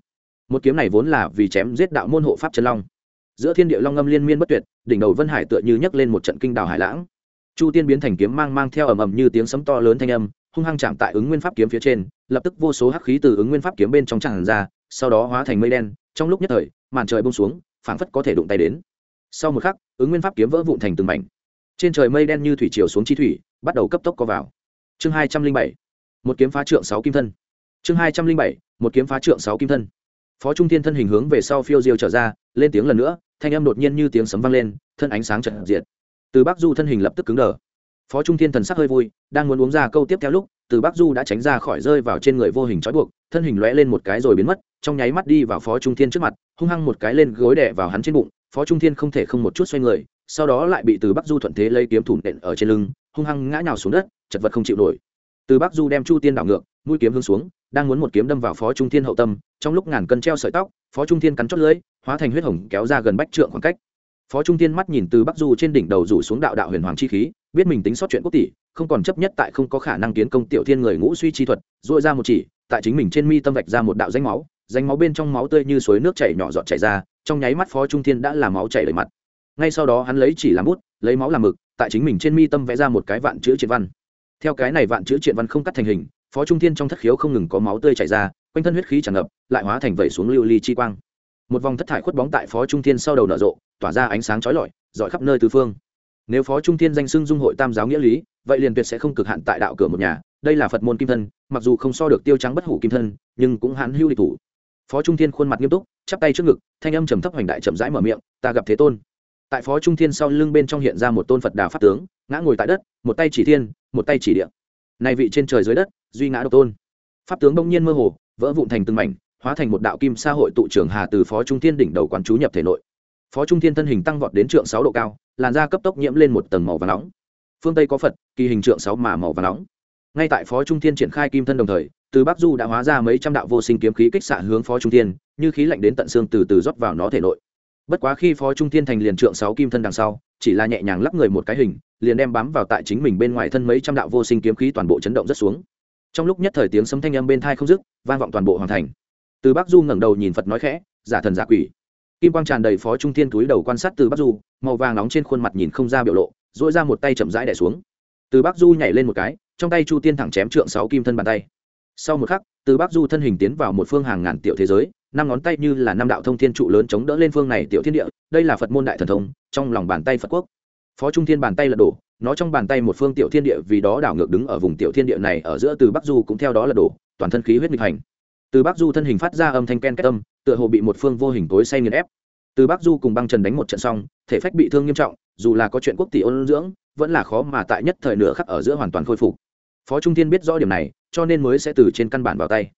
Một kiếm này vốn là vì chém giết đạo môn hộ pháp chân long. Giữa thiên địa long ngâm liên miên bất tuyệt, đỉnh đầu vân hải tựa như nhấc lên một trận kinh đảo hải lãng. Chu tiên biến thành kiếm mang mang theo ầm ầm như tiếng sấm to lớn thanh âm hung hăng chạm tại ứng nguyên pháp kiếm phía trên, lập tức vô số hắc khí từ ứng nguyên pháp kiếm bên trong tràn ra, sau đó hóa thành mây đen, trong lúc nhất thời, màn trời bông xuống, phảng phất có thể đụng tay đến. Sau một khắc, ứng nguyên pháp kiếm vỡ vụn thành từng mảnh. Trên trời mây đen như thủy chiều xuống chi thủy, bắt đầu cấp tốc co vào. Chương hai trăm linh bảy, một kiếm phá trượng sáu kim thân. Chương hai trăm linh bảy, một kiếm phá trượng sáu kim thân. Phó trung thiên thân hình hướng về sau phiêu diêu trở ra, lên tiếng lần nữa, thanh âm đột nhiên như tiếng sấm vang lên, thân ánh sáng trận diệt. Từ bắc du thân hình lập tức cứng đờ phó trung thiên thần sắc hơi vui, đang muốn uống ra câu tiếp theo lúc, từ bắc du đã tránh ra khỏi rơi vào trên người vô hình trói buộc, thân hình lóe lên một cái rồi biến mất, trong nháy mắt đi vào phó trung thiên trước mặt, hung hăng một cái lên gối đè vào hắn trên bụng, phó trung thiên không thể không một chút xoay người, sau đó lại bị từ bắc du thuận thế lấy kiếm thủ nện ở trên lưng, hung hăng ngã nhào xuống đất, chật vật không chịu nổi. Từ bắc du đem chu tiên đảo ngược, mũi kiếm hướng xuống, đang muốn một kiếm đâm vào phó trung thiên hậu tâm, trong lúc ngàn cân treo sợi tóc, phó trung thiên cắn chót lưỡi, hóa thành huyết hồng kéo ra gần bách trượng khoảng cách. Phó trung thiên mắt nhìn từ bắc du trên đỉnh đầu rủ xuống đạo đạo huyền hoàng chi khí biết mình tính sót chuyện quốc tỷ, không còn chấp nhất tại không có khả năng kiến công tiểu thiên người ngũ suy chi thuật dội ra một chỉ, tại chính mình trên mi tâm vạch ra một đạo danh máu danh máu bên trong máu tươi như suối nước chảy nhỏ giọt chảy ra, trong nháy mắt phó trung thiên đã làm máu chảy đầy mặt. Ngay sau đó hắn lấy chỉ làm bút, lấy máu làm mực, tại chính mình trên mi tâm vẽ ra một cái vạn chữ triện văn. Theo cái này vạn chữ triện văn không cắt thành hình, phó trung thiên trong thất khiếu không ngừng có máu tươi chảy ra, quanh thân huyết khí tràn ngập, lại hóa thành vẩy xuống lưu ly chi quang. Một vòng thất thải khuất bóng tại phó trung thiên sau đầu nở rộ, tỏa ra ánh sáng chói lọi, dọi khắp nơi tứ phương nếu phó trung thiên danh xưng dung hội tam giáo nghĩa lý, vậy liền tuyệt sẽ không cực hạn tại đạo cửa một nhà. Đây là phật môn kim thân, mặc dù không so được tiêu trắng bất hủ kim thân, nhưng cũng hãn hưu địch thủ. Phó trung thiên khuôn mặt nghiêm túc, chắp tay trước ngực, thanh âm trầm thấp hoành đại chậm rãi mở miệng, ta gặp thế tôn. Tại phó trung thiên sau lưng bên trong hiện ra một tôn phật đà pháp tướng, ngã ngồi tại đất, một tay chỉ thiên, một tay chỉ địa. Nay vị trên trời dưới đất, duy ngã độc tôn. Pháp tướng bỗng nhiên mơ hồ, vỡ vụn thành từng mảnh, hóa thành một đạo kim sa hội tụ trưởng hà từ phó trung thiên đỉnh đầu quán chú nhập thể nội phó trung thiên thân hình tăng vọt đến trượng sáu độ cao, làn da cấp tốc nhiễm lên một tầng màu và nóng. Phương tây có phật, kỳ hình trượng sáu mà màu và nóng. Ngay tại phó trung thiên triển khai kim thân đồng thời, từ bắc du đã hóa ra mấy trăm đạo vô sinh kiếm khí kích xạ hướng phó trung thiên, như khí lạnh đến tận xương từ từ rót vào nó thể nội. Bất quá khi phó trung thiên thành liền trượng sáu kim thân đằng sau, chỉ là nhẹ nhàng lắp người một cái hình, liền đem bám vào tại chính mình bên ngoài thân mấy trăm đạo vô sinh kiếm khí toàn bộ chấn động rất xuống. Trong lúc nhất thời tiếng sấm thanh âm bên thai không dứt, vang vọng toàn bộ hoàn thành. Từ bắc du ngẩng đầu nhìn phật nói khẽ, giả thần giả quỷ kim quang tràn đầy phó trung thiên túi đầu quan sát từ bắc du, màu vàng nóng trên khuôn mặt nhìn không ra biểu lộ dỗi ra một tay chậm rãi đẻ xuống. Từ bắc du nhảy lên một cái, trong tay chu tiên thẳng chém trượng sáu kim thân bàn tay. Sau một khắc, từ bắc du thân hình tiến vào một phương hàng ngàn tiểu thế giới, năm ngón tay như là năm đạo thông thiên trụ lớn chống đỡ lên phương này tiểu thiên địa, đây là phật môn đại thần thông, trong lòng bàn tay phật quốc. Phó trung thiên bàn tay lật đổ, nó trong bàn tay một phương tiểu thiên địa vì đó đảo ngược đứng ở vùng tiểu thiên địa này, ở giữa từ bắc du cũng theo đó lật đổ, toàn thân khí huyết nghịch hành. Từ bắc du thân hình phát ra âm thanh ken két âm tựa hồ bị một phương vô hình tối say nghiền ép. Từ bắc du cùng băng trần đánh một trận xong, thể phách bị thương nghiêm trọng, dù là có chuyện quốc tỷ ôn dưỡng, vẫn là khó mà tại nhất thời nửa khắc ở giữa hoàn toàn khôi phục. Phó trung thiên biết rõ điểm này, cho nên mới sẽ từ trên căn bản vào tay.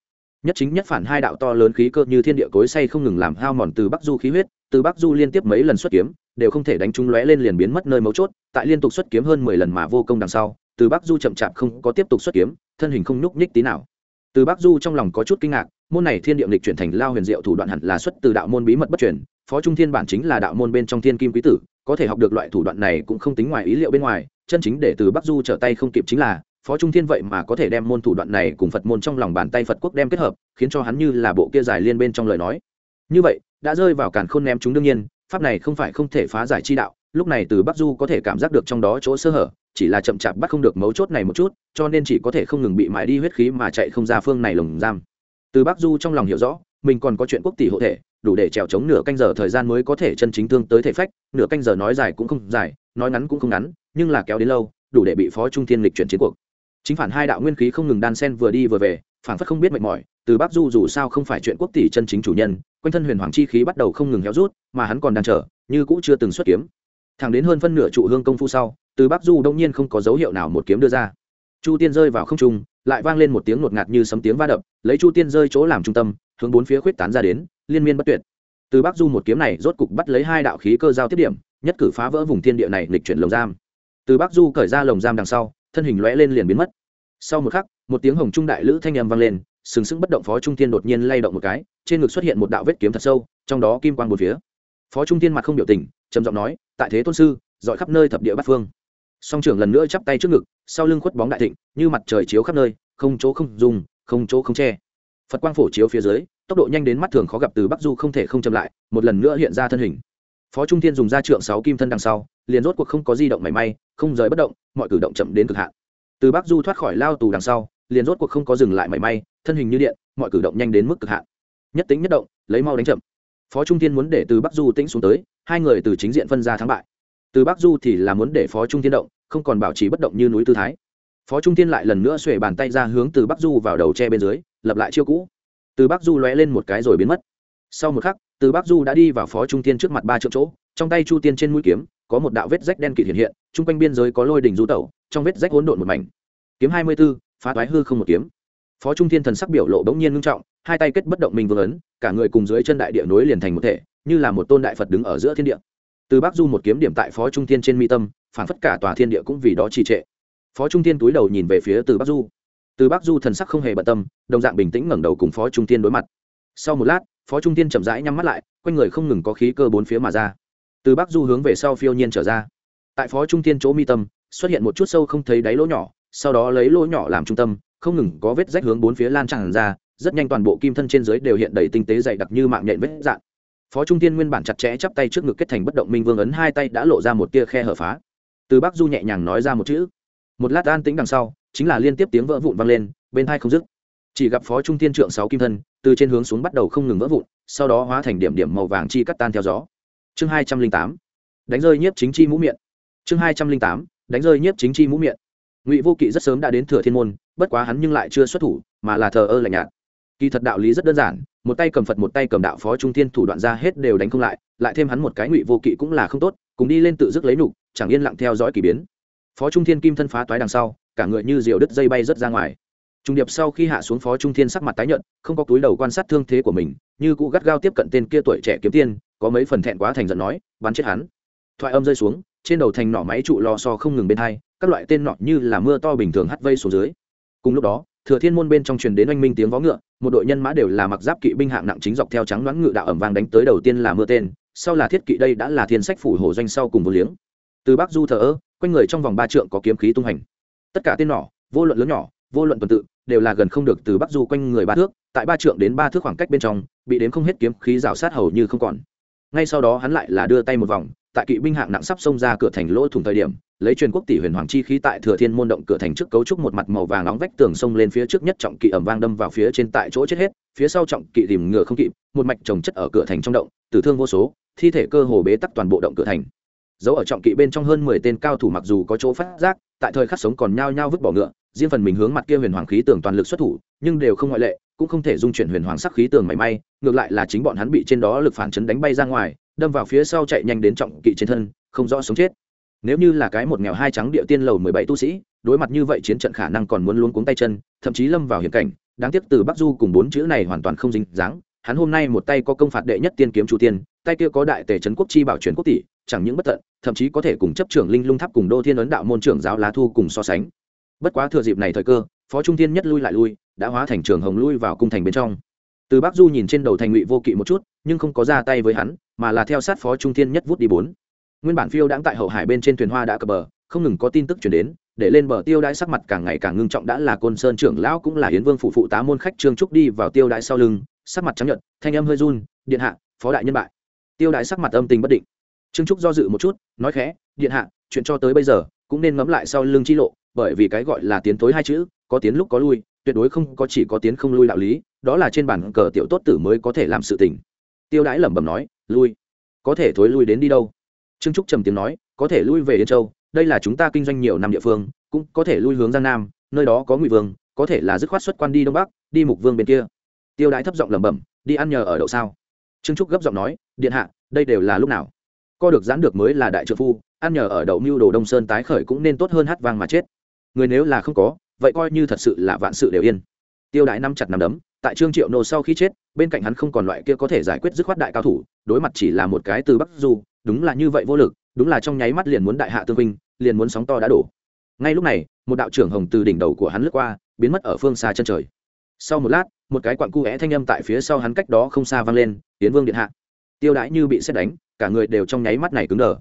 Nhất chính nhất phản hai đạo to lớn khí cơ như thiên địa cối say không ngừng làm hao mòn từ bắc du khí huyết, từ bắc du liên tiếp mấy lần xuất kiếm, đều không thể đánh trúng lóe lên liền biến mất nơi mấu chốt, tại liên tục xuất kiếm hơn mười lần mà vô công đằng sau, từ bắc du chậm chạp không có tiếp tục xuất kiếm, thân hình không nhúc nhích tí nào. Từ bắc du trong lòng có chút kinh ngạc môn này thiên địa lịch chuyển thành lao huyền diệu thủ đoạn hẳn là xuất từ đạo môn bí mật bất chuyển phó trung thiên bản chính là đạo môn bên trong thiên kim quý tử, có thể học được loại thủ đoạn này cũng không tính ngoài ý liệu bên ngoài, chân chính để từ bắc du trở tay không kịp chính là, phó trung thiên vậy mà có thể đem môn thủ đoạn này cùng phật môn trong lòng bàn tay phật quốc đem kết hợp, khiến cho hắn như là bộ kia dài liên bên trong lời nói. Như vậy, đã rơi vào càn khôn ném chúng đương nhiên, pháp này không phải không thể phá giải chi đạo, lúc này từ bắc du có thể cảm giác được trong đó chỗ sơ hở, chỉ là chậm chạp bắt không được mấu chốt này một chút, cho nên chỉ có thể không ngừng bị mãi đi huyết khí mà chạy không ra phương này lồng giam từ Bác du trong lòng hiểu rõ, mình còn có chuyện quốc tỷ hộ thể, đủ để trèo chống nửa canh giờ thời gian mới có thể chân chính thương tới thể phách. Nửa canh giờ nói dài cũng không dài, nói ngắn cũng không ngắn, nhưng là kéo đến lâu, đủ để bị phó trung thiên lịch chuyển chiến cuộc. Chính phản hai đạo nguyên khí không ngừng đan sen vừa đi vừa về, phản phất không biết mệt mỏi, từ bắc du dù sao không phải chuyện quốc tỷ chân chính chủ nhân, quanh thân huyền hoàng chi khí bắt đầu không ngừng héo rút, mà hắn còn đang chờ, như cũ chưa từng xuất kiếm. Thẳng đến hơn phân nửa trụ hương công phu sau, từ bắc du đông nhiên không có dấu hiệu nào một kiếm đưa ra. Chu tiên rơi vào không trung lại vang lên một tiếng ngột ngạt như sấm tiếng va đập, lấy chu tiên rơi chỗ làm trung tâm, hướng bốn phía khuyết tán ra đến, liên miên bất tuyệt. Từ bắc du một kiếm này rốt cục bắt lấy hai đạo khí cơ giao tiếp điểm, nhất cử phá vỡ vùng thiên địa này lịch chuyển lồng giam. Từ bắc du cởi ra lồng giam đằng sau, thân hình lõe lên liền biến mất. Sau một khắc, một tiếng hồng trung đại lữ thanh âm vang lên, sừng sững bất động phó trung thiên đột nhiên lay động một cái, trên ngực xuất hiện một đạo vết kiếm thật sâu, trong đó kim quang một phía. Phó trung thiên mặt không biểu tình, trầm giọng nói, tại thế tôn sư, dọi khắp nơi thập địa bát phương song trưởng lần nữa chắp tay trước ngực, sau lưng khuất bóng đại thịnh, như mặt trời chiếu khắp nơi, không chỗ không dùng, không chỗ không che. Phật quang phổ chiếu phía dưới, tốc độ nhanh đến mắt thường khó gặp từ bắc du không thể không chậm lại, một lần nữa hiện ra thân hình. Phó trung thiên dùng ra trượng sáu kim thân đằng sau, liền rốt cuộc không có di động mảy may, không rời bất động, mọi cử động chậm đến cực hạn. Từ bắc du thoát khỏi lao tù đằng sau, liền rốt cuộc không có dừng lại mảy may, thân hình như điện, mọi cử động nhanh đến mức cực hạn. Nhất tính nhất động, lấy mau đánh chậm. Phó trung thiên muốn để từ bắc du tĩnh xuống tới, hai người từ chính diện phân ra thắng bại. Từ bắc du thì là muốn để phó trung thiên động không còn bảo trì bất động như núi tư thái. Phó trung thiên lại lần nữa xuể bàn tay ra hướng từ bắc du vào đầu tre bên dưới, lập lại chiêu cũ. Từ bắc du lóe lên một cái rồi biến mất. Sau một khắc, từ bắc du đã đi vào phó trung thiên trước mặt ba triệu chỗ, trong tay chu tiên trên mũi kiếm, có một đạo vết rách đen kịt hiện hiện, chung quanh biên giới có lôi đình du tẩu, trong vết rách hỗn độn một mảnh. Kiếm hai mươi b ố phá toái hư không một kiếm. Phó trung thiên thần sắc biểu lộ bỗng nhiên ngưng trọng, hai tay kết bất động mình vương ấn, cả người cùng dưới chân đại địa nối liền thành một thể, như là một tôn đại phật đứng ở giữa thiên địa. Từ bắc du một kiếm điểm tại phó trung thiên trên mi tâm phản phất cả tòa thiên địa cũng vì đó trì trệ. Phó trung thiên túi đầu nhìn về phía từ bắc du. Từ bắc du thần sắc không hề bận tâm, đồng dạng bình tĩnh ngẩng đầu cùng phó trung thiên đối mặt. Sau một lát, phó trung thiên chậm rãi nhắm mắt lại, quanh người không ngừng có khí cơ bốn phía mà ra. Từ bắc du hướng về sau phiêu nhiên trở ra. Tại phó trung thiên chỗ mi tâm, xuất hiện một chút sâu không thấy đáy lỗ nhỏ, sau đó lấy lỗ nhỏ làm trung tâm, không ngừng có vết rách hướng bốn phía lan tràn ra, rất nhanh toàn bộ kim thân trên dưới đều hiện đầy tinh tế dày đặc như mạng nhện vết dạn. Phó trung tiên nguyên bản chặt chẽ chắp tay trước ngực kết thành bất động minh vương ấn, hai tay đã lộ ra một tia khe hở phá từ bắc du nhẹ nhàng nói ra một chữ. Một lát an tĩnh đằng sau, chính là liên tiếp tiếng vỡ vụn vang lên, bên hai không dứt. Chỉ gặp phó trung tiên trượng sáu kim thân, từ trên hướng xuống bắt đầu không ngừng vỡ vụn, sau đó hóa thành điểm điểm màu vàng chi cắt tan theo gió. Chương hai trăm linh tám. Đánh rơi nhiếp chính chi mũ miệng. Chương hai trăm linh tám. Đánh rơi nhiếp chính chi mũ miệng. Ngụy vô kỵ rất sớm đã đến thừa thiên môn, bất quá hắn nhưng lại chưa xuất thủ, mà là thờ ơ lạnh nhạt. Kỳ thật đạo lý rất đơn giản, một tay cầm phật một tay cầm đạo phó trung thiên thủ đoạn ra hết đều đánh không lại lại thêm hắn một cái ngụy vô kỵ cũng là không tốt cùng đi lên tự dứt lấy nục, chẳng yên lặng theo dõi k ỳ biến. Phó trung thiên kim thân phá toái đằng sau, cả người như diều đứt dây bay rớt ra ngoài. Trung điệp sau khi hạ xuống phó trung thiên sắc mặt tái nhợt, không có túi đầu quan sát thương thế của mình, như cụ gắt gao tiếp cận tên kia tuổi trẻ kiếm tiên, có mấy phần thẹn quá thành giận nói, bắn chết hắn. Thoại âm rơi xuống, trên đầu thành nỏ máy trụ lò so không ngừng bên hai, các loại tên nọ như là mưa to bình thường hắt vây xuống dưới. Cùng lúc đó, thừa thiên môn bên trong truyền đến oanh minh tiếng vó ngựa, một đội nhân mã đều là mặc giáp kỵ binh hạng nặng chính dọc theo trắng đoán ngựa đạo ẩm vang đánh tới đầu tiên là mưa tên sau là thiết kỵ đây đã là thiên sách phủ hổ doanh sau cùng vô liếng. Từ bắc du thờ ơ, quanh người trong vòng ba trượng có kiếm khí tung hành. Tất cả tên nỏ vô luận lớn nhỏ, vô luận tuần tự, đều là gần không được từ bắc du quanh người ba thước, tại ba trượng đến ba thước khoảng cách bên trong, bị đến không hết kiếm khí rào sát hầu như không còn. Ngay sau đó hắn lại là đưa tay một vòng, tại kỵ binh hạng nặng sắp xông ra cửa thành lỗ thủng thời điểm, lấy truyền quốc tỷ huyền hoàng chi khí tại thừa thiên môn động cửa thành trước cấu trúc một mặt màu vàng nóng vách tường sông lên phía trước nhất trọng kỵ ẩm vang đâm vào phía trên tại chỗ chết hết, phía sau trọng kỵ tìm ngựa không kịp, một mạch trồng chất ở cửa thành trong động, tử thương vô số thi thể cơ hồ bế tắc toàn bộ động cửa thành. Dấu ở trọng kỵ bên trong hơn mười tên cao thủ mặc dù có chỗ phát giác, tại thời khắc sống còn nhao nhao vứt bỏ ngựa, riêng phần mình hướng mặt kia huyền hoàng khí tường toàn lực xuất thủ, nhưng đều không ngoại lệ, cũng không thể dung chuyển huyền hoàng sắc khí tường mảy may, ngược lại là chính bọn hắn bị trên đó lực phản chấn đánh bay ra ngoài, đâm vào phía sau chạy nhanh đến trọng kỵ trên thân, không rõ sống chết. Nếu như là cái một nghèo hai trắng địa tiên lầu mười bảy tu sĩ, đối mặt như vậy chiến trận khả năng còn muốn luống cuống tay chân, thậm chí lâm vào hiểm cảnh, đáng tiếc từ bắc du cùng bốn chữ này hoàn toàn không dính dáng hắn hôm nay một tay có công phạt đệ nhất tiên kiếm chủ tiên, tay kia có đại tề trấn quốc chi bảo truyền quốc tỷ, chẳng những bất tận, thậm chí có thể cùng chấp trưởng linh lung tháp cùng đô thiên ấn đạo môn trưởng giáo lá thu cùng so sánh. Bất quá thừa dịp này thời cơ, phó trung thiên nhất lui lại lui, đã hóa thành trường hồng lui vào cung thành bên trong. Từ bắc du nhìn trên đầu thành ngụy vô kỵ một chút, nhưng không có ra tay với hắn, mà là theo sát phó trung thiên nhất vút đi bốn. Nguyên bản phiêu đãng tại hậu hải bên trên thuyền hoa đã cập bờ, không ngừng có tin tức chuyển đến, để lên bờ tiêu đãi sắc mặt càng ngày càng ngưng trọng đã là côn sơn trưởng lão cũng là hiến vương phụ phụ tá môn khách trương trúc đi vào tiêu đãi sau lưng sắc mặt trắng nhợt, thanh âm hơi run, điện hạ, phó đại nhân bại. Tiêu đại sắc mặt âm tình bất định. Trương trúc do dự một chút, nói khẽ, điện hạ, chuyện cho tới bây giờ cũng nên ngẫm lại sau lưng chi lộ, bởi vì cái gọi là tiến tối hai chữ, có tiến lúc có lui, tuyệt đối không có chỉ có tiến không lui đạo lý, đó là trên bản cờ tiểu tốt tử mới có thể làm sự tình. Tiêu đãi lẩm bẩm nói, lui? Có thể thối lui đến đi đâu? Trương trúc trầm tiếng nói, có thể lui về yên châu, đây là chúng ta kinh doanh nhiều năm địa phương, cũng có thể lui hướng giang nam, nơi đó có ngụy vương, có thể là dứt khoát xuất quan đi đông bắc, đi mục vương bên kia tiêu Đái thấp giọng lẩm bẩm, đi ăn nhờ ở đậu sao? Trương trúc gấp giọng nói, điện hạ, đây đều là lúc nào? Co được giãn được mới là đại trợ phu, ăn nhờ ở đậu mưu đồ đông sơn tái khởi cũng nên tốt hơn hát vang mà chết. Người nếu là không có, vậy coi như thật sự là vạn sự đều yên. Tiêu Đái nắm chặt nắm đấm, tại trương triệu nô sau khi chết, bên cạnh hắn không còn loại kia có thể giải quyết dứt khoát đại cao thủ, đối mặt chỉ là một cái từ bắc du, đúng là như vậy vô lực, đúng là trong nháy mắt liền muốn đại hạ tương vinh liền muốn sóng to đã đổ. Ngay lúc này, một đạo trưởng hồng từ đỉnh đầu của hắn lướt qua, biến mất ở phương xa chân trời. Sau một lát một cái quặng cu é thanh âm tại phía sau hắn cách đó không xa vang lên tiến vương điện hạ. Tiêu đãi như bị xét đánh, cả người đều trong nháy mắt này cứng đờ.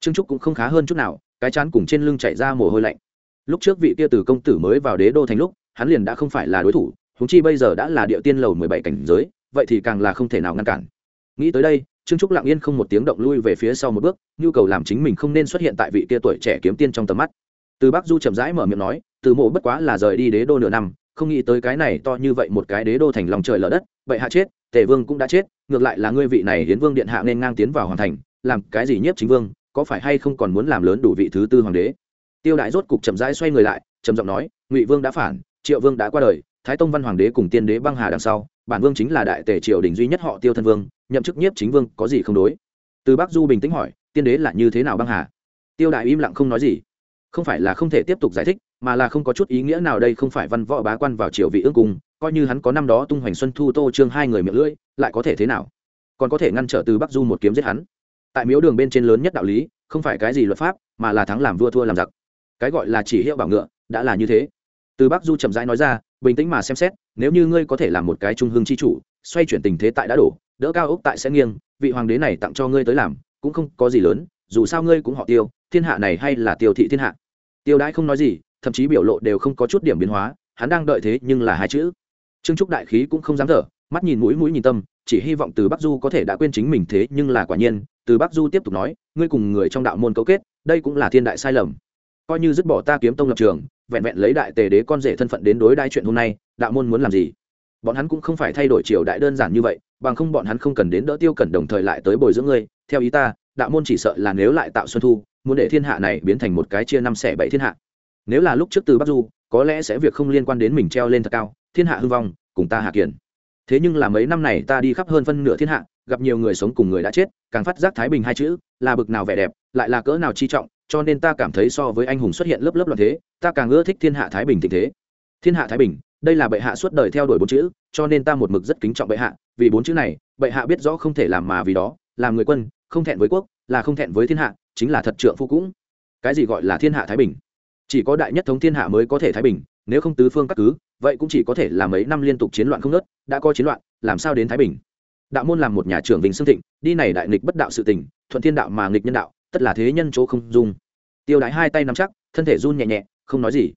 Trương trúc cũng không khá hơn chút nào, cái chán cùng trên lưng chạy ra mồ hôi lạnh. Lúc trước vị kia từ công tử mới vào đế đô thành lúc, hắn liền đã không phải là đối thủ húng chi bây giờ đã là địa tiên lầu mười bảy cảnh giới, vậy thì càng là không thể nào ngăn cản. Nghĩ tới đây, trương trúc lặng yên không một tiếng động lui về phía sau một bước, nhu cầu làm chính mình không nên xuất hiện tại vị kia tuổi trẻ kiếm tiên trong tầm mắt. Từ bắc du chậm rãi mở miệng nói, từ mộ bất quá là rời đi đế đô nửa năm không nghĩ tới cái này to như vậy một cái đế đô thành lòng trời lở đất vậy hạ chết, tề vương cũng đã chết, ngược lại là ngươi vị này hiến vương điện hạ nên ngang tiến vào hoàn thành, làm cái gì nhiếp chính vương, có phải hay không còn muốn làm lớn đủ vị thứ tư hoàng đế? Tiêu đại rốt cục chậm rãi xoay người lại, trầm giọng nói, ngụy vương đã phản, triệu vương đã qua đời, thái tông văn hoàng đế cùng tiên đế băng hà đằng sau, bản vương chính là đại tề triều đình duy nhất họ tiêu thân vương, nhậm chức nhiếp chính vương, có gì không đối? Từ bắc du bình tĩnh hỏi, tiên đế là như thế nào băng hà? Tiêu đại im lặng không nói gì. Không phải là không thể tiếp tục giải thích mà là không có chút ý nghĩa nào đây không phải văn võ bá quan vào triều vị ương cung, coi như hắn có năm đó tung hoành xuân thu tô trương hai người miệng lưỡi, lại có thể thế nào? Còn có thể ngăn trở từ bắc du một kiếm giết hắn. Tại miếu đường bên trên lớn nhất đạo lý, không phải cái gì luật pháp, mà là thắng làm vua thua làm giặc. Cái gọi là chỉ hiệu bảo ngựa, đã là như thế. Từ bắc du chậm rãi nói ra, bình tĩnh mà xem xét, nếu như ngươi có thể làm một cái trung hương chi chủ, xoay chuyển tình thế tại đã đổ, đỡ cao ốc tại sẽ nghiêng, vị hoàng đế này tặng cho ngươi tới làm, cũng không có gì lớn, dù sao ngươi cũng họ tiêu, thiên hạ này hay là tiêu thị thiên hạ. Tiêu đãi không nói gì thậm chí biểu lộ đều không có chút điểm biến hóa, hắn đang đợi thế nhưng là hai chữ. Trương trúc đại khí cũng không dám thở, mắt nhìn mũi mũi nhìn tâm, chỉ hy vọng từ bắc du có thể đã quên chính mình thế nhưng là quả nhiên, từ bắc du tiếp tục nói, ngươi cùng người trong đạo môn cấu kết, đây cũng là thiên đại sai lầm. Coi như dứt bỏ ta kiếm tông lập trường, vẹn vẹn lấy đại tề đế con rể thân phận đến đối đai chuyện hôm nay, đạo môn muốn làm gì? Bọn hắn cũng không phải thay đổi triều đại đơn giản như vậy, bằng không bọn hắn không cần đến đỡ tiêu cẩn đồng thời lại tới bồi dưỡng ngươi. Theo ý ta, đạo môn chỉ sợ là nếu lại tạo xuân thu, muốn để thiên hạ này biến thành một cái chia năm xẻ bảy thiên hạ nếu là lúc trước từ bắc du, có lẽ sẽ việc không liên quan đến mình treo lên thật cao, thiên hạ hư vong, cùng ta hạ kiển. Thế nhưng là mấy năm này ta đi khắp hơn phân nửa thiên hạ, gặp nhiều người sống cùng người đã chết, càng phát giác thái bình hai chữ, là bực nào vẻ đẹp, lại là cỡ nào chi trọng, cho nên ta cảm thấy so với anh hùng xuất hiện lớp lớp loạn thế, ta càng ưa thích thiên hạ thái bình tình thế. Thiên hạ thái bình, đây là bệ hạ suốt đời theo đuổi bốn chữ, cho nên ta một mực rất kính trọng bệ hạ, vì bốn chữ này, bệ hạ biết rõ không thể làm mà vì đó, làm người quân, không thẹn với quốc, là không thẹn với thiên hạ, chính là thật trượng phu cũng. Cái gì gọi là thiên hạ thái bình? Chỉ có đại nhất thống thiên hạ mới có thể thái bình, nếu không tứ phương cắt cứ, vậy cũng chỉ có thể là mấy năm liên tục chiến loạn không nớt đã có chiến loạn, làm sao đến thái bình? Đạo môn làm một nhà trưởng vinh xương thịnh, đi này đại nghịch bất đạo sự tình, thuận thiên đạo mà nghịch nhân đạo, tất là thế nhân chỗ không dung. Tiêu đái hai tay nắm chắc, thân thể run nhẹ nhẹ, không nói gì.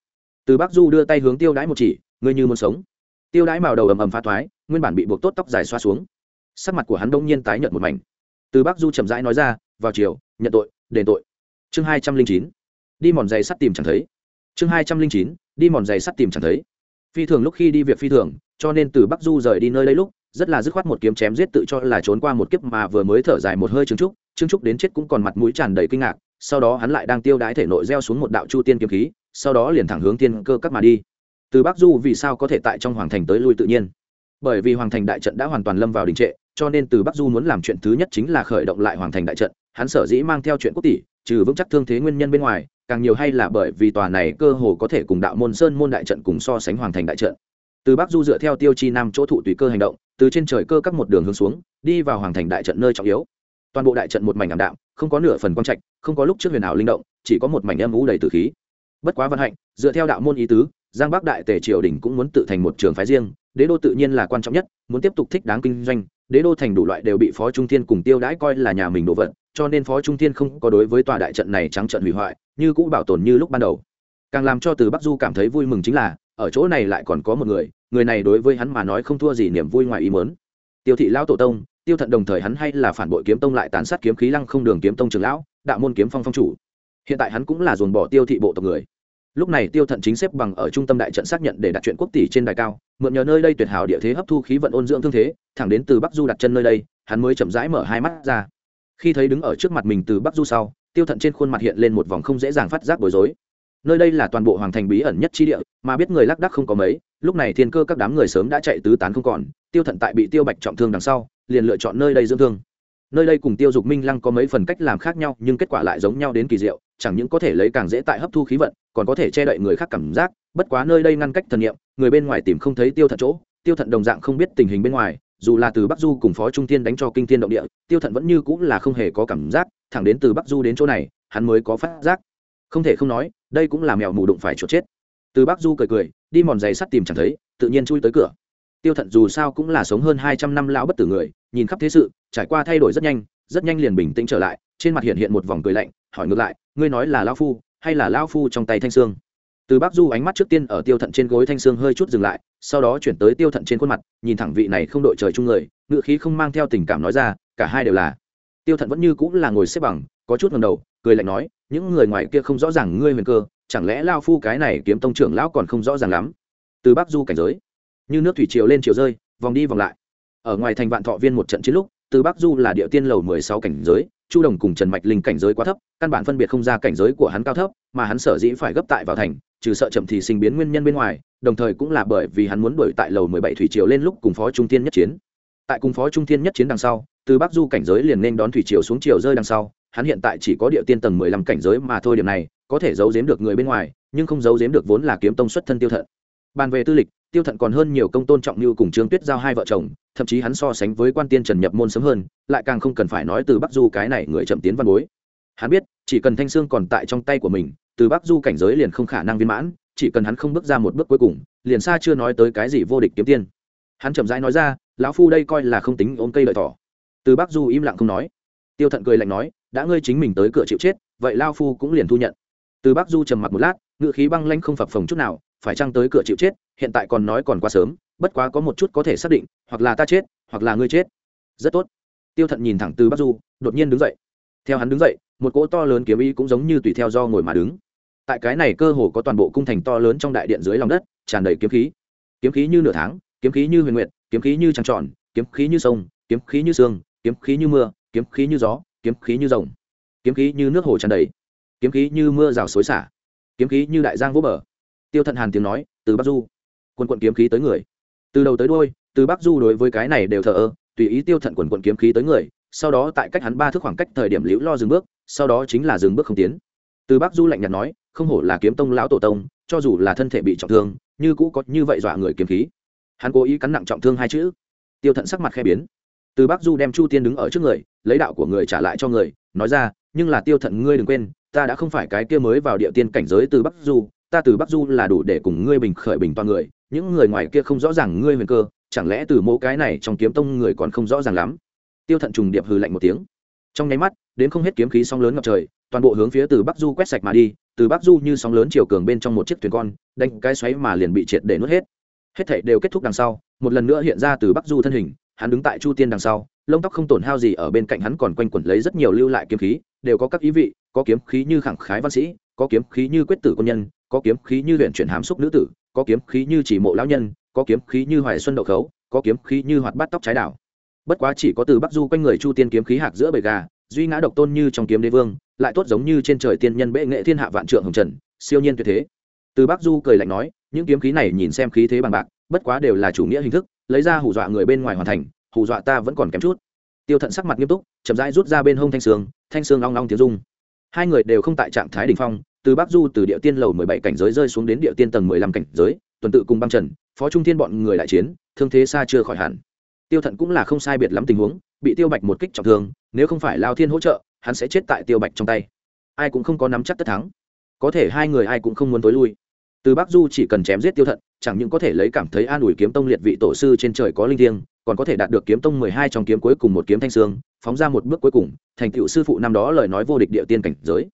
Từ bắc du đưa tay hướng tiêu đái một chỉ, ngươi như muốn sống. Tiêu đái màu đầu ầm ầm phá thoái, nguyên bản bị buộc tốt tóc dài xoa xuống. Sắc mặt của hắn đông nhiên tái nhợt một mảnh. Từ bắc du chậm rãi nói ra, vào chiều nhận tội, đền tội. Chương hai trăm linh chín đi mòn giày sắt tìm chẳng thấy. Chương hai trăm linh chín, đi mòn giày sắt tìm chẳng thấy. Phi thường lúc khi đi việc phi thường, cho nên từ bắc du rời đi nơi lấy lúc, rất là dứt khoát một kiếm chém giết tự cho là trốn qua một kiếp mà vừa mới thở dài một hơi trứng trúc. Trứng trúc đến chết cũng còn mặt mũi tràn đầy kinh ngạc, sau đó hắn lại đang tiêu đái thể nội gieo xuống một đạo chu tiên kiếm khí, sau đó liền thẳng hướng tiên cơ cắt mà đi. Từ bắc du vì sao có thể tại trong hoàng thành tới lui tự nhiên? Bởi vì hoàng thành đại trận đã hoàn toàn lâm vào đình trệ, cho nên từ bắc du muốn làm chuyện thứ nhất chính là khởi động lại hoàng thành đại trận. Hắn sở dĩ mang theo chuyện quốc tỷ, trừ vững chắc thương thế nguyên nhân bên ngoài càng nhiều hay là bởi vì tòa này cơ hồ có thể cùng đạo môn sơn môn đại trận cùng so sánh hoàng thành đại trận. Từ bắc du dựa theo tiêu chi nam chỗ thụ tùy cơ hành động, từ trên trời cơ các một đường hướng xuống, đi vào hoàng thành đại trận nơi trọng yếu. Toàn bộ đại trận một mảnh ảm đạm, không có nửa phần quang trạch, không có lúc trước huyền ảo linh động, chỉ có một mảnh âm vũ đầy tử khí. Bất quá văn hạnh, dựa theo đạo môn ý tứ, giang bắc đại tề triều đình cũng muốn tự thành một trường phái riêng, đế đô tự nhiên là quan trọng nhất, muốn tiếp tục thích đáng kinh doanh, đế đô thành đủ loại đều bị phó trung thiên cùng tiêu đãi coi là nhà mình đồ vật, cho nên phó trung thiên không có đối với tòa đại trận này trắng trận hủy hoại như cũ bảo tồn như lúc ban đầu. Càng làm cho từ bắc du cảm thấy vui mừng chính là, ở chỗ này lại còn có một người người này đối với hắn mà nói không thua gì niềm vui ngoài ý mớn tiêu thị lão tổ tông, tiêu thận đồng thời hắn hay là phản bội kiếm tông lại tàn sát kiếm khí lăng không đường kiếm tông trường lão, đạo môn kiếm phong phong chủ. Hiện tại hắn cũng là dồn bỏ tiêu thị bộ tộc người. Lúc này tiêu thận chính xếp bằng ở trung tâm đại trận xác nhận để đặt chuyện quốc tỷ trên đài cao, mượn nhờ nơi đây tuyệt hảo địa thế hấp thu khí vận ôn dưỡng thương thế, thẳng đến từ bắc du đặt chân nơi đây, hắn mới chậm rãi mở hai mắt ra. Khi thấy đứng ở trước mặt mình từ bắc du sau tiêu thận trên khuôn mặt hiện lên một vòng không dễ dàng phát giác bối rối. Nơi đây là toàn bộ hoàng thành bí ẩn nhất chi địa, mà biết người lác đắc không có mấy, lúc này thiên cơ các đám người sớm đã chạy tứ tán không còn, tiêu thận tại bị tiêu bạch trọng thương đằng sau, liền lựa chọn nơi đây dưỡng thương. Nơi đây cùng tiêu dục minh lăng có mấy phần cách làm khác nhau, nhưng kết quả lại giống nhau đến kỳ diệu, chẳng những có thể lấy càng dễ tại hấp thu khí vận, còn có thể che đậy người khác cảm giác, bất quá nơi đây ngăn cách thần nghiệm người bên ngoài tìm không thấy tiêu thận chỗ, tiêu thận đồng dạng không biết tình hình bên ngoài dù là từ bắc du cùng phó trung tiên đánh cho kinh thiên động địa, tiêu thận vẫn như cũng là không hề có cảm giác, thẳng đến từ bắc du đến chỗ này, hắn mới có phát giác. Không thể không nói, đây cũng là mèo mù đụng phải chuột chết. Từ bắc du cười cười, đi mòn giày sắt tìm chẳng thấy, tự nhiên chui tới cửa. Tiêu thận dù sao cũng là sống hơn hai trăm năm lão bất tử người, nhìn khắp thế sự, trải qua thay đổi rất nhanh rất nhanh liền bình tĩnh trở lại, trên mặt hiện hiện một vòng cười lạnh, hỏi ngược lại, ngươi nói là lao phu, hay là lao phu trong tay thanh sương từ bắc du ánh mắt trước tiên ở tiêu thận trên gối thanh sương hơi chút dừng lại, sau đó chuyển tới tiêu thận trên khuôn mặt, nhìn thẳng vị này không đội trời chung người ngự khí không mang theo tình cảm nói ra, cả hai đều là. Tiêu thận vẫn như cũng là ngồi xếp bằng, có chút ngầm đầu, cười lạnh nói, những người ngoài kia không rõ ràng ngươi huyền cơ, chẳng lẽ lao phu cái này kiếm tông trưởng lão còn không rõ ràng lắm? Từ bắc du cảnh giới, như nước thủy triều lên triều rơi, vòng đi vòng lại. Ở ngoài thành vạn thọ viên một trận chiến lúc, từ bắc du là địa tiên lầu mười sáu cảnh giới, chu đồng cùng trần mạch linh cảnh giới quá thấp, căn bản phân biệt không ra cảnh giới của hắn cao thấp, mà hắn sở dĩ phải gấp tại vào thành trừ sợ chậm thì sinh biến nguyên nhân bên ngoài, đồng thời cũng là bởi vì hắn muốn đuổi tại lầu mười bảy thủy triều lên lúc cùng phó trung tiên nhất chiến. Tại cùng phó trung tiên nhất chiến đằng sau, từ bắc du cảnh giới liền nên đón thủy triều xuống triều rơi đằng sau, hắn hiện tại chỉ có địa tiên tầng mười lăm cảnh giới mà thôi điểm này, có thể giấu giếm được người bên ngoài, nhưng không giấu giếm được vốn là kiếm tông xuất thân tiêu thận. Bàn về tư lịch, tiêu thận còn hơn nhiều công tôn trọng như cùng trương tuyết giao hai vợ chồng, thậm chí hắn so sánh với quan tiên trần nhập môn sớm hơn, lại càng không cần phải nói từ bắc du cái này người chậm tiến văn bối. Hắn biết, chỉ cần thanh sương còn tại trong tay của mình từ bắc du cảnh giới liền không khả năng viên mãn, chỉ cần hắn không bước ra một bước cuối cùng, liền xa chưa nói tới cái gì vô địch kiếm tiên. Hắn chậm rãi nói ra, lão phu đây coi là không tính ôm cây lợi thỏ. Từ bắc du im lặng không nói. Tiêu thận cười lạnh nói, đã ngươi chính mình tới cửa chịu chết, vậy lao phu cũng liền thu nhận. Từ bắc du trầm mặc một lát ngự khí băng lanh không phập phồng chút nào, phải chăng tới cửa chịu chết, hiện tại còn nói còn quá sớm, bất quá có một chút có thể xác định, hoặc là ta chết, hoặc là ngươi chết. Rất tốt. Tiêu thận nhìn thẳng từ bắc du, đột nhiên đứng dậy. Theo hắn đứng dậy, một cỗ to lớn kiếm ý cũng giống như tùy theo do ngồi mà đứng tại cái này cơ hồ có toàn bộ cung thành to lớn trong đại điện dưới lòng đất tràn đầy kiếm khí kiếm khí như nửa tháng kiếm khí như huyền nguyệt kiếm khí như trăng tròn kiếm khí như sông kiếm khí như sương kiếm khí như mưa kiếm khí như gió kiếm khí như rồng kiếm khí như nước hồ tràn đầy kiếm khí như mưa rào xối xả kiếm khí như đại giang vỗ bờ tiêu thận hàn tiếng nói từ bắc du quân quận kiếm khí tới người từ đầu tới đôi từ bắc du đối với cái này đều thờ ơ tùy ý tiêu thận quần quận kiếm khí tới người sau đó tại cách hắn ba thước khoảng cách thời điểm liễu lo dừng bước sau đó chính là dừng bước không tiến từ bắc du lạnh nhạt nói, không hổ là kiếm tông lão tổ tông, cho dù là thân thể bị trọng thương, như cũ có như vậy dọa người kiếm khí. Hắn cố ý cắn nặng trọng thương hai chữ. Tiêu thận sắc mặt khe biến. Từ bắc du đem chu tiên đứng ở trước người, lấy đạo của người trả lại cho người, nói ra, nhưng là tiêu thận ngươi đừng quên, ta đã không phải cái kia mới vào địa tiên cảnh giới từ bắc du, ta từ bắc du là đủ để cùng ngươi bình khởi bình toàn người, những người ngoài kia không rõ ràng ngươi huyền cơ, chẳng lẽ từ mẫu cái này trong kiếm tông người còn không rõ ràng lắm? Tiêu thận trùng điệp hừ lạnh một tiếng. Trong nháy mắt, đến không hết kiếm khí sóng lớn ngập trời toàn bộ hướng phía từ bắc du quét sạch mà đi, từ bắc du như sóng lớn chiều cường bên trong một chiếc thuyền con, đánh cái xoáy mà liền bị triệt để nuốt hết. Hết thảy đều kết thúc đằng sau, một lần nữa hiện ra từ bắc du thân hình, hắn đứng tại chu tiên đằng sau, lông tóc không tổn hao gì ở bên cạnh hắn còn quanh quẩn lấy rất nhiều lưu lại kiếm khí, đều có các ý vị, có kiếm khí như khẳng khái văn sĩ, có kiếm khí như quyết tử quân nhân, có kiếm khí như huyện chuyển hàm xúc nữ tử, có kiếm khí như chỉ mộ lão nhân, có kiếm khí như hoài xuân đậu khấu, có kiếm khí như hoạt bát tóc trái đảo. Bất quá chỉ có từ bắc du quanh người chu tiên kiếm khí hạc giữa bầy gà duy ngã độc tôn như trong kiếm đế vương, lại tốt giống như trên trời tiên nhân bệ nghệ thiên hạ vạn trượng hồng trần, siêu nhiên tuyệt thế. Từ bắc du cười lạnh nói, những kiếm khí này nhìn xem khí thế bằng bạc, bất quá đều là chủ nghĩa hình thức, lấy ra hù dọa người bên ngoài hoàn thành, hù dọa ta vẫn còn kém chút. Tiêu thận sắc mặt nghiêm túc, chậm rãi rút ra bên hông thanh sương thanh sương long long tiếng dung hai người đều không tại trạng thái đ ỉ n h phong, từ bắc du từ địa tiên lầu mười bảy cảnh giới rơi xuống đến địa tiên tầng mười lăm cảnh giới, tuần tự cùng băng trần, phó trung thiên bọn người đại chiến, thương thế xa chưa khỏi hẳn. Tiêu thận cũng là không sai biệt lắm tình huống bị tiêu bạch một kích trọng thương, nếu không phải lao thiên hỗ trợ, hắn sẽ chết tại tiêu bạch trong tay. Ai cũng không có nắm chắc tất thắng. Có thể hai người ai cũng không muốn tối lui. Từ bắc du chỉ cần chém giết tiêu thận, chẳng những có thể lấy cảm thấy an ủi kiếm tông liệt vị tổ sư trên trời có linh thiêng, còn có thể đạt được kiếm tông mười hai trong kiếm cuối cùng một kiếm thanh sương phóng ra một bước cuối cùng, thành tựu sư phụ năm đó lời nói vô địch địa tiên cảnh giới.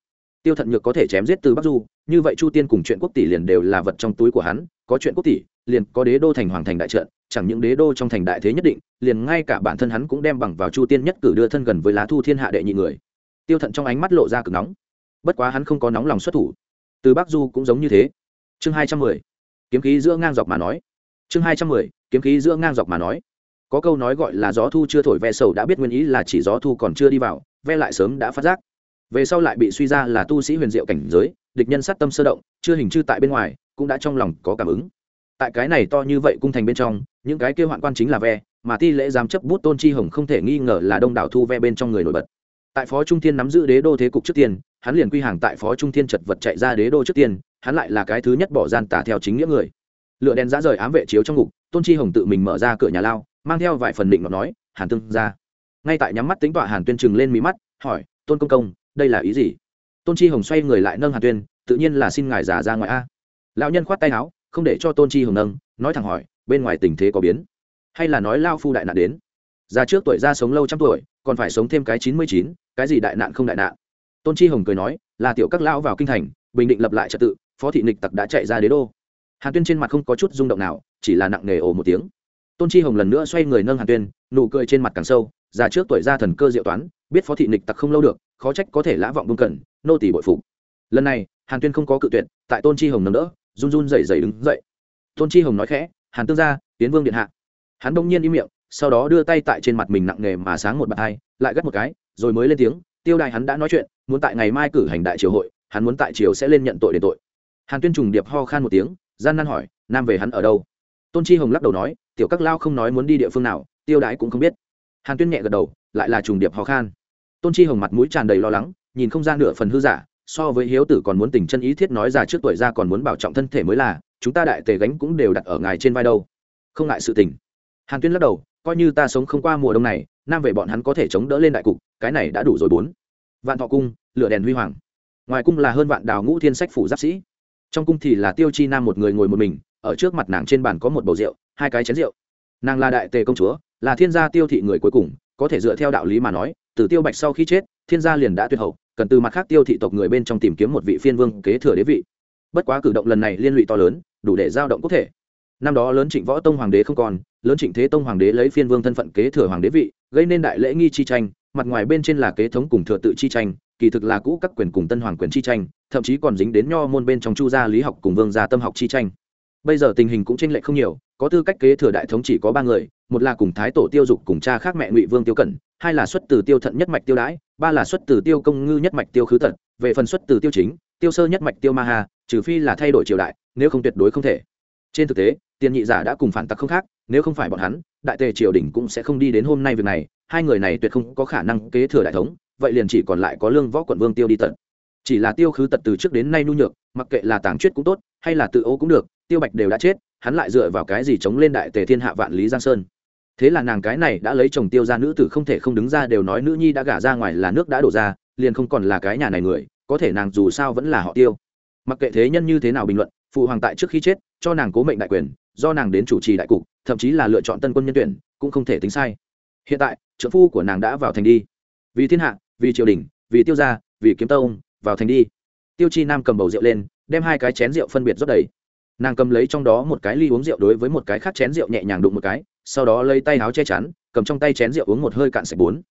Tiêu thận nhược có thể chém giết từ bắc du, như vậy chu tiên cùng chuyện quốc tỷ liền đều là vật trong túi của hắn có chuyện quốc tỷ, liền có đế đô thành hoàng thành đại trận, chẳng những đế đô trong thành đại thế nhất định, liền ngay cả bản thân hắn cũng đem bằng vào chu tiên nhất cử đưa thân gần với lá thu thiên hạ đệ nhị người. Tiêu thận trong ánh mắt lộ ra cực nóng. Bất quá hắn không có nóng lòng xuất thủ. Từ bắc du cũng giống như thế. Chương hai trăm mười. Kiếm khí giữa ngang dọc mà nói. Chương hai trăm mười, kiếm khí giữa ngang dọc mà nói. Có câu nói gọi là gió thu chưa thổi ve sầu đã biết nguyên ý là chỉ gió thu còn chưa đi vào, ve lại sớm đã phát giác. Về sau lại bị suy ra là tu sĩ huyền diệu cảnh giới địch nhân sát tâm sơ động, chưa hình chư tại bên ngoài, cũng đã trong lòng có cảm ứng. Tại cái này to như vậy cung thành bên trong, những cái kêu hoạn quan chính là ve, mà ti lễ giám chấp bút tôn chi hồng không thể nghi ngờ là đông đảo thu ve bên trong người nổi bật. Tại phó trung thiên nắm giữ đế đô thế cục trước tiên, hắn liền quy hàng tại phó trung thiên chật vật chạy ra đế đô trước tiên, hắn lại là cái thứ nhất bỏ gian tả theo chính nghĩa người. Lựa đèn giã rời ám vệ chiếu trong ngục, tôn chi hồng tự mình mở ra cửa nhà lao, mang theo vài phần định nó nói, hàn tương ra. Ngay tại nhắm mắt tính tọa hàn tuyên trừng lên mí mắt, hỏi, tôn công công, đây là ý gì? Tôn chi hồng xoay người lại nâng hàn tuyên, tự nhiên là xin ngài giả ra ngoài a. Lão nhân khoát tay áo, không để cho tôn chi hồng nâng, nói thẳng hỏi, bên ngoài tình thế có biến? Hay là nói lao phu đại nạn đến? Ra trước tuổi ra sống lâu trăm tuổi, còn phải sống thêm cái chín mươi chín, cái gì đại nạn không đại nạn? Tôn chi hồng cười nói, là tiểu các lão vào kinh thành, bình định lập lại trật tự, phó thị nịch tặc đã chạy ra đế đô. Hàn tuyên trên mặt không có chút rung động nào, chỉ là nặng nề ồ một tiếng. Tôn chi hồng lần nữa xoay người nâng hàn tuyên, nụ cười trên mặt càng sâu, già trước tuổi ra thần cơ diệu toán, biết phó thị nịch tặc không lâu được khó trách có thể lã vọng bưng cần, nô tỷ bội phục. Lần này, hàn tuyên không có cự tuyệt, tại tôn chi hồng nâng đỡ, run run dậy dậy đứng dậy. Tôn chi hồng nói khẽ, hàn tương gia tiến vương điện hạ. Hắn đông nhiên im miệng, sau đó đưa tay tại trên mặt mình nặng nề mà sáng một bàn hai lại gắt một cái, rồi mới lên tiếng, tiêu đài hắn đã nói chuyện, muốn tại ngày mai cử hành đại triều hội, hắn muốn tại triều sẽ lên nhận tội đền tội. Hàn tuyên trùng điệp ho khan một tiếng, gian nan hỏi, nam về hắn ở đâu? Tôn chi hồng lắc đầu nói, tiểu các lao không nói muốn đi địa phương nào, tiêu đái cũng không biết. Hàn tuyên nhẹ gật đầu, lại là trùng điệp ho khan tôn chi hồng mặt mũi tràn đầy lo lắng, nhìn không ra nửa phần hư giả, so với hiếu tử còn muốn tình chân ý thiết nói ra trước tuổi ra còn muốn bảo trọng thân thể mới là, chúng ta đại tề gánh cũng đều đặt ở ngài trên vai đâu. Không ngại sự tình. Hàn tuyên lắc đầu, coi như ta sống không qua mùa đông này, nam về bọn hắn có thể chống đỡ lên đại cục, cái này đã đủ rồi bốn. Vạn thọ cung, lửa đèn huy hoàng. Ngoài cung là hơn vạn đào ngũ thiên sách phủ giáp sĩ. Trong cung thì là tiêu chi nam một người ngồi một mình, ở trước mặt nàng trên bàn có một bầu rượu, hai cái chén rượu. Nàng là đại tề công chúa, là thiên gia tiêu thị người cuối cùng, có thể dựa theo đạo lý mà nói từ tiêu bạch sau khi chết, thiên gia liền đã tuyệt hậu, cần từ mặt khác tiêu thị tộc người bên trong tìm kiếm một vị phiên vương kế thừa đế vị. Bất quá cử động lần này liên lụy to lớn, đủ để giao động quốc thể. Năm đó lớn trịnh võ tông hoàng đế không còn, lớn trịnh thế tông hoàng đế lấy phiên vương thân phận kế thừa hoàng đế vị, gây nên đại lễ nghi chi tranh, mặt ngoài bên trên là kế thống cùng thừa tự chi tranh, kỳ thực là cũ các quyền cùng tân hoàng quyền chi tranh, thậm chí còn dính đến nho môn bên trong chu gia lý học cùng vương gia tâm học chi tranh. Bây giờ tình hình cũng tranh lệch không nhiều, có tư cách kế thừa đại thống chỉ có ba người, một là cùng thái tổ tiêu dục cùng cha khác mẹ ngụy vương tiêu cẩn hai là xuất từ tiêu thận nhất mạch tiêu đãi, ba là xuất từ tiêu công ngư nhất mạch tiêu khứ tận, về phần xuất từ tiêu chính, tiêu sơ nhất mạch tiêu ma hà trừ phi là thay đổi triều đại, nếu không tuyệt đối không thể. Trên thực tế, tiền nhị giả đã cùng phản tặc không khác, nếu không phải bọn hắn, đại tề triều đình cũng sẽ không đi đến hôm nay việc này, hai người này tuyệt không có khả năng kế thừa đại thống, vậy liền chỉ còn lại có lương võ quận vương tiêu đi tận. Chỉ là tiêu khứ tật từ trước đến nay nhu nhược, mặc kệ là tàng chuyết cũng tốt, hay là tự ô cũng được, tiêu bạch đều đã chết, hắn lại dựa vào cái gì chống lên đại tề thiên hạ vạn lý giang sơn? Thế là nàng cái này đã lấy chồng tiêu ra nữ tử không thể không đứng ra đều nói nữ nhi đã gả ra ngoài là nước đã đổ ra, liền không còn là cái nhà này người, có thể nàng dù sao vẫn là họ tiêu. Mặc kệ thế nhân như thế nào bình luận, phụ hoàng tại trước khi chết, cho nàng cố mệnh đại quyền, do nàng đến chủ trì đại cục, thậm chí là lựa chọn tân quân nhân tuyển, cũng không thể tính sai. Hiện tại trợ phu của nàng đã vào thành đi. Vì thiên hạ, vì triều đình, vì tiêu gia, vì kiếm tông, vào thành đi. Tiêu chi nam cầm bầu rượu lên, đem hai cái chén rượu phân biệt rót đầy. Nàng cầm lấy trong đó một cái ly uống rượu đối với một cái khác chén rượu nhẹ nhàng đụng một cái sau đó lấy tay áo che chắn, cầm trong tay chén rượu uống một hơi cạn sạch bốn.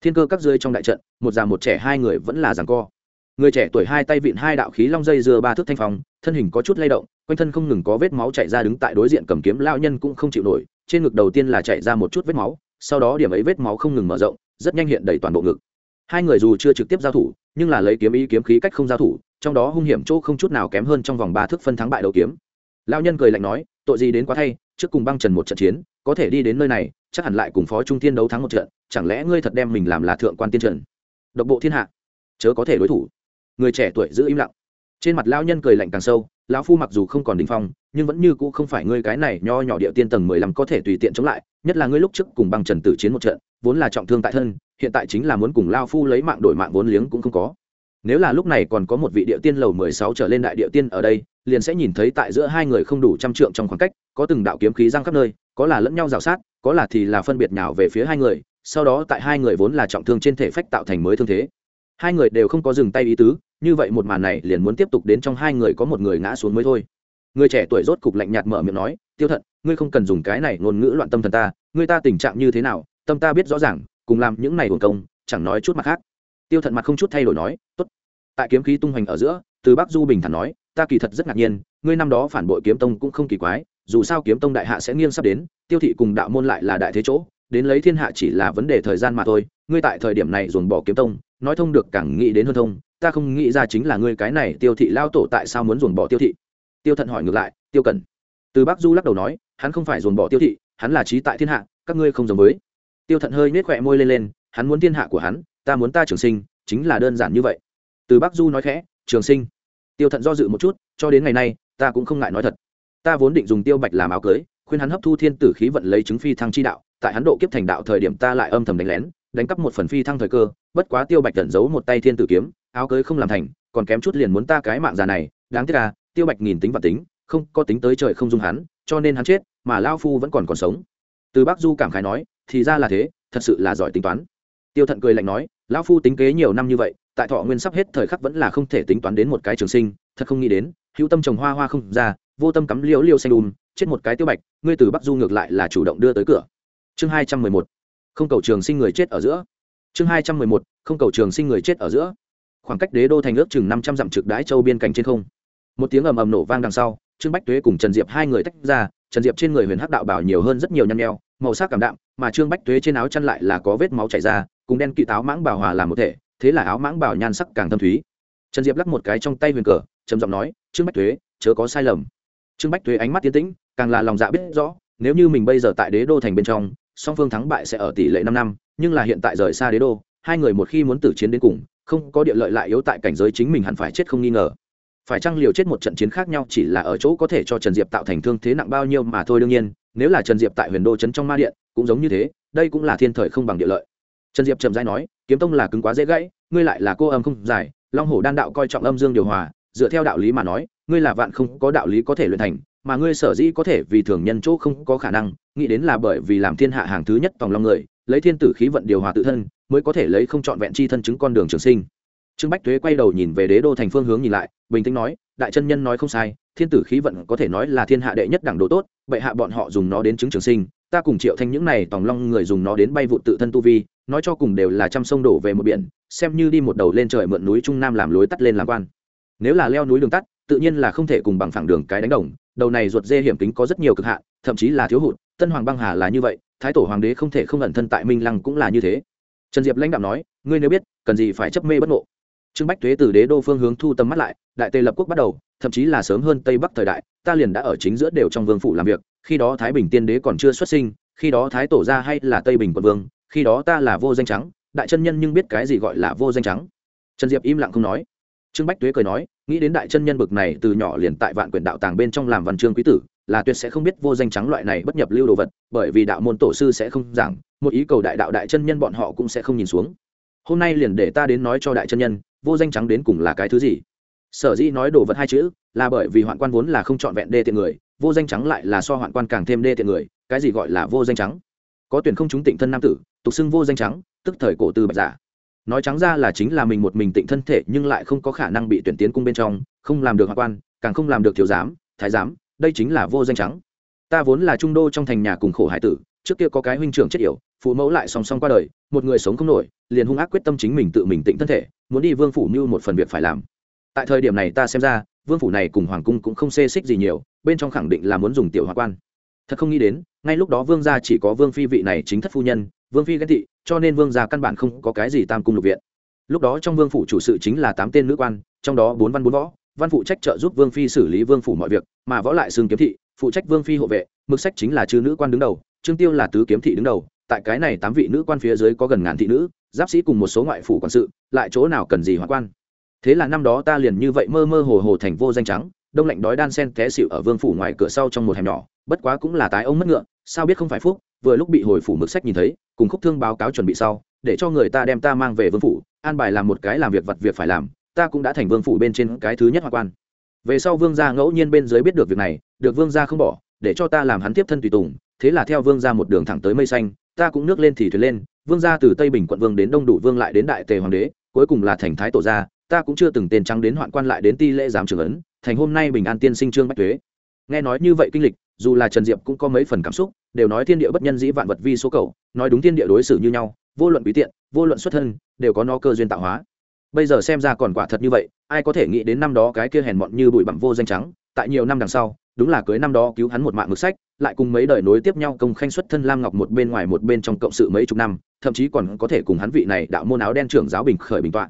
Thiên cơ các rơi trong đại trận, một già một trẻ hai người vẫn là giằng co. Người trẻ tuổi hai tay vịn hai đạo khí long dây dưa ba thước thanh phong, thân hình có chút lay động, quanh thân không ngừng có vết máu chảy ra đứng tại đối diện cầm kiếm lao nhân cũng không chịu nổi, trên ngực đầu tiên là chạy ra một chút vết máu, sau đó điểm ấy vết máu không ngừng mở rộng, rất nhanh hiện đầy toàn bộ ngực. Hai người dù chưa trực tiếp giao thủ, nhưng là lấy kiếm ý kiếm khí cách không giao thủ, trong đó hung hiểm chỗ không chút nào kém hơn trong vòng ba thước phân thắng bại đầu kiếm. Lao nhân cười lạnh nói, tội gì đến quá thay, trước cùng băng trần một trận chiến có thể đi đến nơi này, chắc hẳn lại cùng phó trung tiên đấu thắng một trận, chẳng lẽ ngươi thật đem mình làm là thượng quan tiên trần? Độc bộ thiên hạ, chớ có thể đối thủ. Người trẻ tuổi giữ im lặng. Trên mặt lao nhân cười lạnh càng sâu, lão phu mặc dù không còn đình phong, nhưng vẫn như cũ không phải ngươi cái này nho nhỏ địa tiên tầng mười lăm có thể tùy tiện chống lại, nhất là ngươi lúc trước cùng băng trần tử chiến một trận, vốn là trọng thương tại thân, hiện tại chính là muốn cùng lao phu lấy mạng đổi mạng vốn liếng cũng không có. Nếu là lúc này còn có một vị địa tiên lầu mười sáu trở lên đại địa tiên ở đây liền sẽ nhìn thấy tại giữa hai người không đủ trăm trượng trong khoảng cách, có từng đạo kiếm khí giang khắp nơi, có là lẫn nhau rào sát, có là thì là phân biệt nhào về phía hai người, sau đó tại hai người vốn là trọng thương trên thể phách tạo thành mới thương thế. Hai người đều không có dừng tay ý tứ, như vậy một màn này liền muốn tiếp tục đến trong hai người có một người ngã xuống mới thôi. Người trẻ tuổi rốt cục lạnh nhạt mở miệng nói, tiêu thận, ngươi không cần dùng cái này ngôn ngữ loạn tâm thần ta, ngươi ta tình trạng như thế nào, tâm ta biết rõ ràng, cùng làm những này hồn công, chẳng nói chút mặt khác. Tiêu thận mặt không chút thay đổi nói, tốt. Tại kiếm khí tung hoành ở giữa, từ bắc du bình thản nói ta kỳ thật rất ngạc nhiên, ngươi năm đó phản bội kiếm tông cũng không kỳ quái, dù sao kiếm tông đại hạ sẽ nghiêng sắp đến, tiêu thị cùng đạo môn lại là đại thế chỗ, đến lấy thiên hạ chỉ là vấn đề thời gian mà thôi, ngươi tại thời điểm này dồn bỏ kiếm tông, nói thông được càng nghĩ đến hơn thông, ta không nghĩ ra chính là ngươi cái này tiêu thị lao tổ tại sao muốn dồn bỏ tiêu thị. Tiêu thận hỏi ngược lại, tiêu cần từ bắc du lắc đầu nói, hắn không phải dồn bỏ tiêu thị, hắn là trí tại thiên hạ, các ngươi không giống với. Tiêu thận hơi nết khỏe môi lên lên, hắn muốn thiên hạ của hắn, ta muốn ta trường sinh, chính là đơn giản như vậy. Từ bắc du nói khẽ, trường sinh tiêu thận do dự một chút, cho đến ngày nay, ta cũng không ngại nói thật. Ta vốn định dùng tiêu bạch làm áo cưới, khuyên hắn hấp thu thiên tử khí vận lấy chứng phi thăng chi đạo, tại hắn độ kiếp thành đạo thời điểm ta lại âm thầm đánh lén, đánh cắp một phần phi thăng thời cơ, bất quá tiêu bạch tẩn giấu một tay thiên tử kiếm, áo cưới không làm thành, còn kém chút liền muốn ta cái mạng già này, đáng tiếc là tiêu bạch nghìn tính và tính, không có tính tới trời không dung hắn, cho nên hắn chết, mà lao phu vẫn còn còn sống. Từ bác du cảm khái nói, thì ra là thế, thật sự là giỏi tính toán. Tiêu thận cười lạnh nói, lão phu tính kế nhiều năm như vậy tại thọ nguyên sắp hết thời khắc vẫn là không thể tính toán đến một cái trường sinh, thật không nghĩ đến, hữu tâm trồng hoa hoa không ra, vô tâm cắm liễu liêu xanh đùm chết một cái tiêu bạch, ngươi từ bắc du ngược lại là chủ động đưa tới cửa. Chương hai trăm mười một, không cầu trường sinh người chết ở giữa. Chương hai trăm mười một, không cầu trường sinh người chết ở giữa. Khoảng cách đế đô thành ước chừng năm trăm dặm trực đái châu biên cảnh trên không. Một tiếng ầm ầm nổ vang đằng sau, trương bách tuế cùng trần diệp hai người tách ra, trần diệp trên người huyền hắc đạo bảo nhiều hơn rất nhiều nhăn nheo, màu sắc cảm đạm, mà trương bách tuế trên áo chăn lại là có vết máu chảy ra, cùng đen kỵ táo mãng bảo hòa làm một thể thế là áo mãng bảo nhan sắc càng thâm thúy. Trần diệp lắc một cái trong tay huyền cờ, trầm giọng nói, trương bách thuế chớ có sai lầm. Trương bách thuế ánh mắt tiến tĩnh, càng là lòng dạ biết rõ, nếu như mình bây giờ tại đế đô thành bên trong, song phương thắng bại sẽ ở tỷ lệ năm năm, nhưng là hiện tại rời xa đế đô, hai người một khi muốn tử chiến đến cùng, không có địa lợi lại yếu tại cảnh giới chính mình hẳn phải chết không nghi ngờ. Phải chăng liều chết một trận chiến khác nhau chỉ là ở chỗ có thể cho trần diệp tạo thành thương thế nặng bao nhiêu mà thôi đương nhiên, nếu là trần diệp tại huyền đô trấn trong ma điện, cũng giống như thế, đây cũng là thiên thời không bằng địa lợi trần diệp chậm rãi nói kiếm tông là cứng quá dễ gãy ngươi lại là cô âm không giải, long hổ đan đạo coi trọng âm dương điều hòa dựa theo đạo lý mà nói ngươi là vạn không có đạo lý có thể luyện thành mà ngươi sở dĩ có thể vì thường nhân chỗ không có khả năng nghĩ đến là bởi vì làm thiên hạ hàng thứ nhất tòng long người lấy thiên tử khí vận điều hòa tự thân mới có thể lấy không trọn vẹn chi thân chứng con đường trường sinh. Trương bách thuế quay đầu nhìn về đế đô thành phương hướng nhìn lại bình tĩnh nói đại chân nhân nói không sai thiên tử khí vận có thể nói là thiên hạ đệ nhất đẳng đồ tốt bệ hạ bọn họ dùng nó đến chứng trường sinh ta cùng triệu thanh những này tòng long người dùng nó đến bay vụ tự thân tu vi nói cho cùng đều là trăm sông đổ về một biển, xem như đi một đầu lên trời mượn núi trung nam làm lối tắt lên làm quan. Nếu là leo núi đường tắt, tự nhiên là không thể cùng bằng phẳng đường cái đánh đồng, đầu này ruột dê hiểm kính có rất nhiều cực hạn, thậm chí là thiếu hụt, tân hoàng băng hà là như vậy, thái tổ hoàng đế không thể không ẩn thân tại minh lăng cũng là như thế. Trần diệp lãnh đạo nói, ngươi nếu biết, cần gì phải chấp mê bất ngộ. Trương bách thuế từ đế đô phương hướng thu tầm mắt lại, đại Tây lập quốc bắt đầu, thậm chí là sớm hơn tây bắc thời đại, ta liền đã ở chính giữa đều trong vương phủ làm việc, khi đó thái bình tiên đế còn chưa xuất sinh, khi đó thái tổ ra hay là tây bình quận vương khi đó ta là vô danh trắng, đại chân nhân nhưng biết cái gì gọi là vô danh trắng. Trần diệp im lặng không nói. Trương bách tuế cười nói, nghĩ đến đại chân nhân bực này từ nhỏ liền tại vạn quyển đạo tàng bên trong làm văn chương quý tử, là tuyệt sẽ không biết vô danh trắng loại này bất nhập lưu đồ vật, bởi vì đạo môn tổ sư sẽ không giảng, một ý cầu đại đạo đại chân nhân bọn họ cũng sẽ không nhìn xuống. Hôm nay liền để ta đến nói cho đại chân nhân, vô danh trắng đến cùng là cái thứ gì? Sở dĩ nói đồ vật hai chữ, là bởi vì hoạn quan vốn là không trọn vẹn đê tiện người, vô danh trắng lại là so hoạn quan càng thêm đê tiện người, cái gì gọi là vô danh trắng? Có tuyển không chúng tịnh thân nam tử, tục xưng vô danh trắng, tức thời cổ từ bạch giả. Nói trắng ra là chính là mình một mình tịnh thân thể nhưng lại không có khả năng bị tuyển tiến cung bên trong, không làm được hạ quan, càng không làm được thiếu giám, thái giám, đây chính là vô danh trắng. Ta vốn là trung đô trong thành nhà cùng khổ hải tử, trước kia có cái huynh trưởng chết yểu, phụ mẫu lại song song qua đời, một người sống không nổi, liền hung ác quyết tâm chính mình tự mình tịnh thân thể, muốn đi vương phủ như một phần việc phải làm. Tại thời điểm này ta xem ra, vương phủ này cùng hoàng cung cũng không xê xích gì nhiều, bên trong khẳng định là muốn dùng tiểu hoa quan thật không nghĩ đến, ngay lúc đó vương gia chỉ có vương phi vị này chính thất phu nhân, vương phi ghen thị cho nên vương gia căn bản không có cái gì tam cung lục viện. Lúc đó trong vương phủ chủ sự chính là tám tên nữ quan, trong đó bốn văn bốn võ, văn phụ trách trợ giúp vương phi xử lý vương phủ mọi việc, mà võ lại xương kiếm thị, phụ trách vương phi hộ vệ, mực sách chính là chư nữ quan đứng đầu, trương tiêu là tứ kiếm thị đứng đầu, tại cái này tám vị nữ quan phía dưới có gần ngàn thị nữ, giáp sĩ cùng một số ngoại phủ quản sự, lại chỗ nào cần gì hoạn quan. Thế là năm đó ta liền như vậy mơ mơ hồ hồ thành vô danh trắng đông lạnh đói đan sen té xịu ở vương phủ ngoài cửa sau trong một hẻm nhỏ, bất quá cũng là tái ông mất ngựa, sao biết không phải phúc, vừa lúc bị hồi phủ mực sách nhìn thấy, cùng khúc thương báo cáo chuẩn bị sau, để cho người ta đem ta mang về vương phủ, an bài làm một cái làm việc vật việc phải làm, ta cũng đã thành vương phủ bên trên cái thứ nhất hoa quan. Về sau vương gia ngẫu nhiên bên dưới biết được việc này, được vương gia không bỏ, để cho ta làm hắn tiếp thân tùy tùng, thế là theo vương gia một đường thẳng tới mây xanh, ta cũng nước lên thì thuyền lên, vương gia từ tây bình quận vương đến đông đủ vương lại đến đại tề hoàng đế, cuối cùng là thành thái tổ gia ta cũng chưa từng tên trắng đến hoạn quan lại đến ti lễ giám trưởng ấn, thành hôm nay bình an tiên sinh trương bách thuế nghe nói như vậy kinh lịch, dù là trần diệp cũng có mấy phần cảm xúc, đều nói thiên địa bất nhân dĩ vạn vật vi số cầu, nói đúng thiên địa đối xử như nhau, vô luận bí tiện, vô luận xuất thân, đều có nó cơ duyên tạo hóa. Bây giờ xem ra còn quả thật như vậy, ai có thể nghĩ đến năm đó cái kia hèn mọn như bụi bặm vô danh trắng, tại nhiều năm đằng sau, đúng là cưới năm đó cứu hắn một mạng mực sách, lại cùng mấy đời nối tiếp nhau công khanh xuất thân lam ngọc một bên ngoài một bên trong cộng sự mấy chục năm, thậm chí còn có thể cùng hắn vị này đạo môn áo đen trưởng giáo bình khởi bình tọa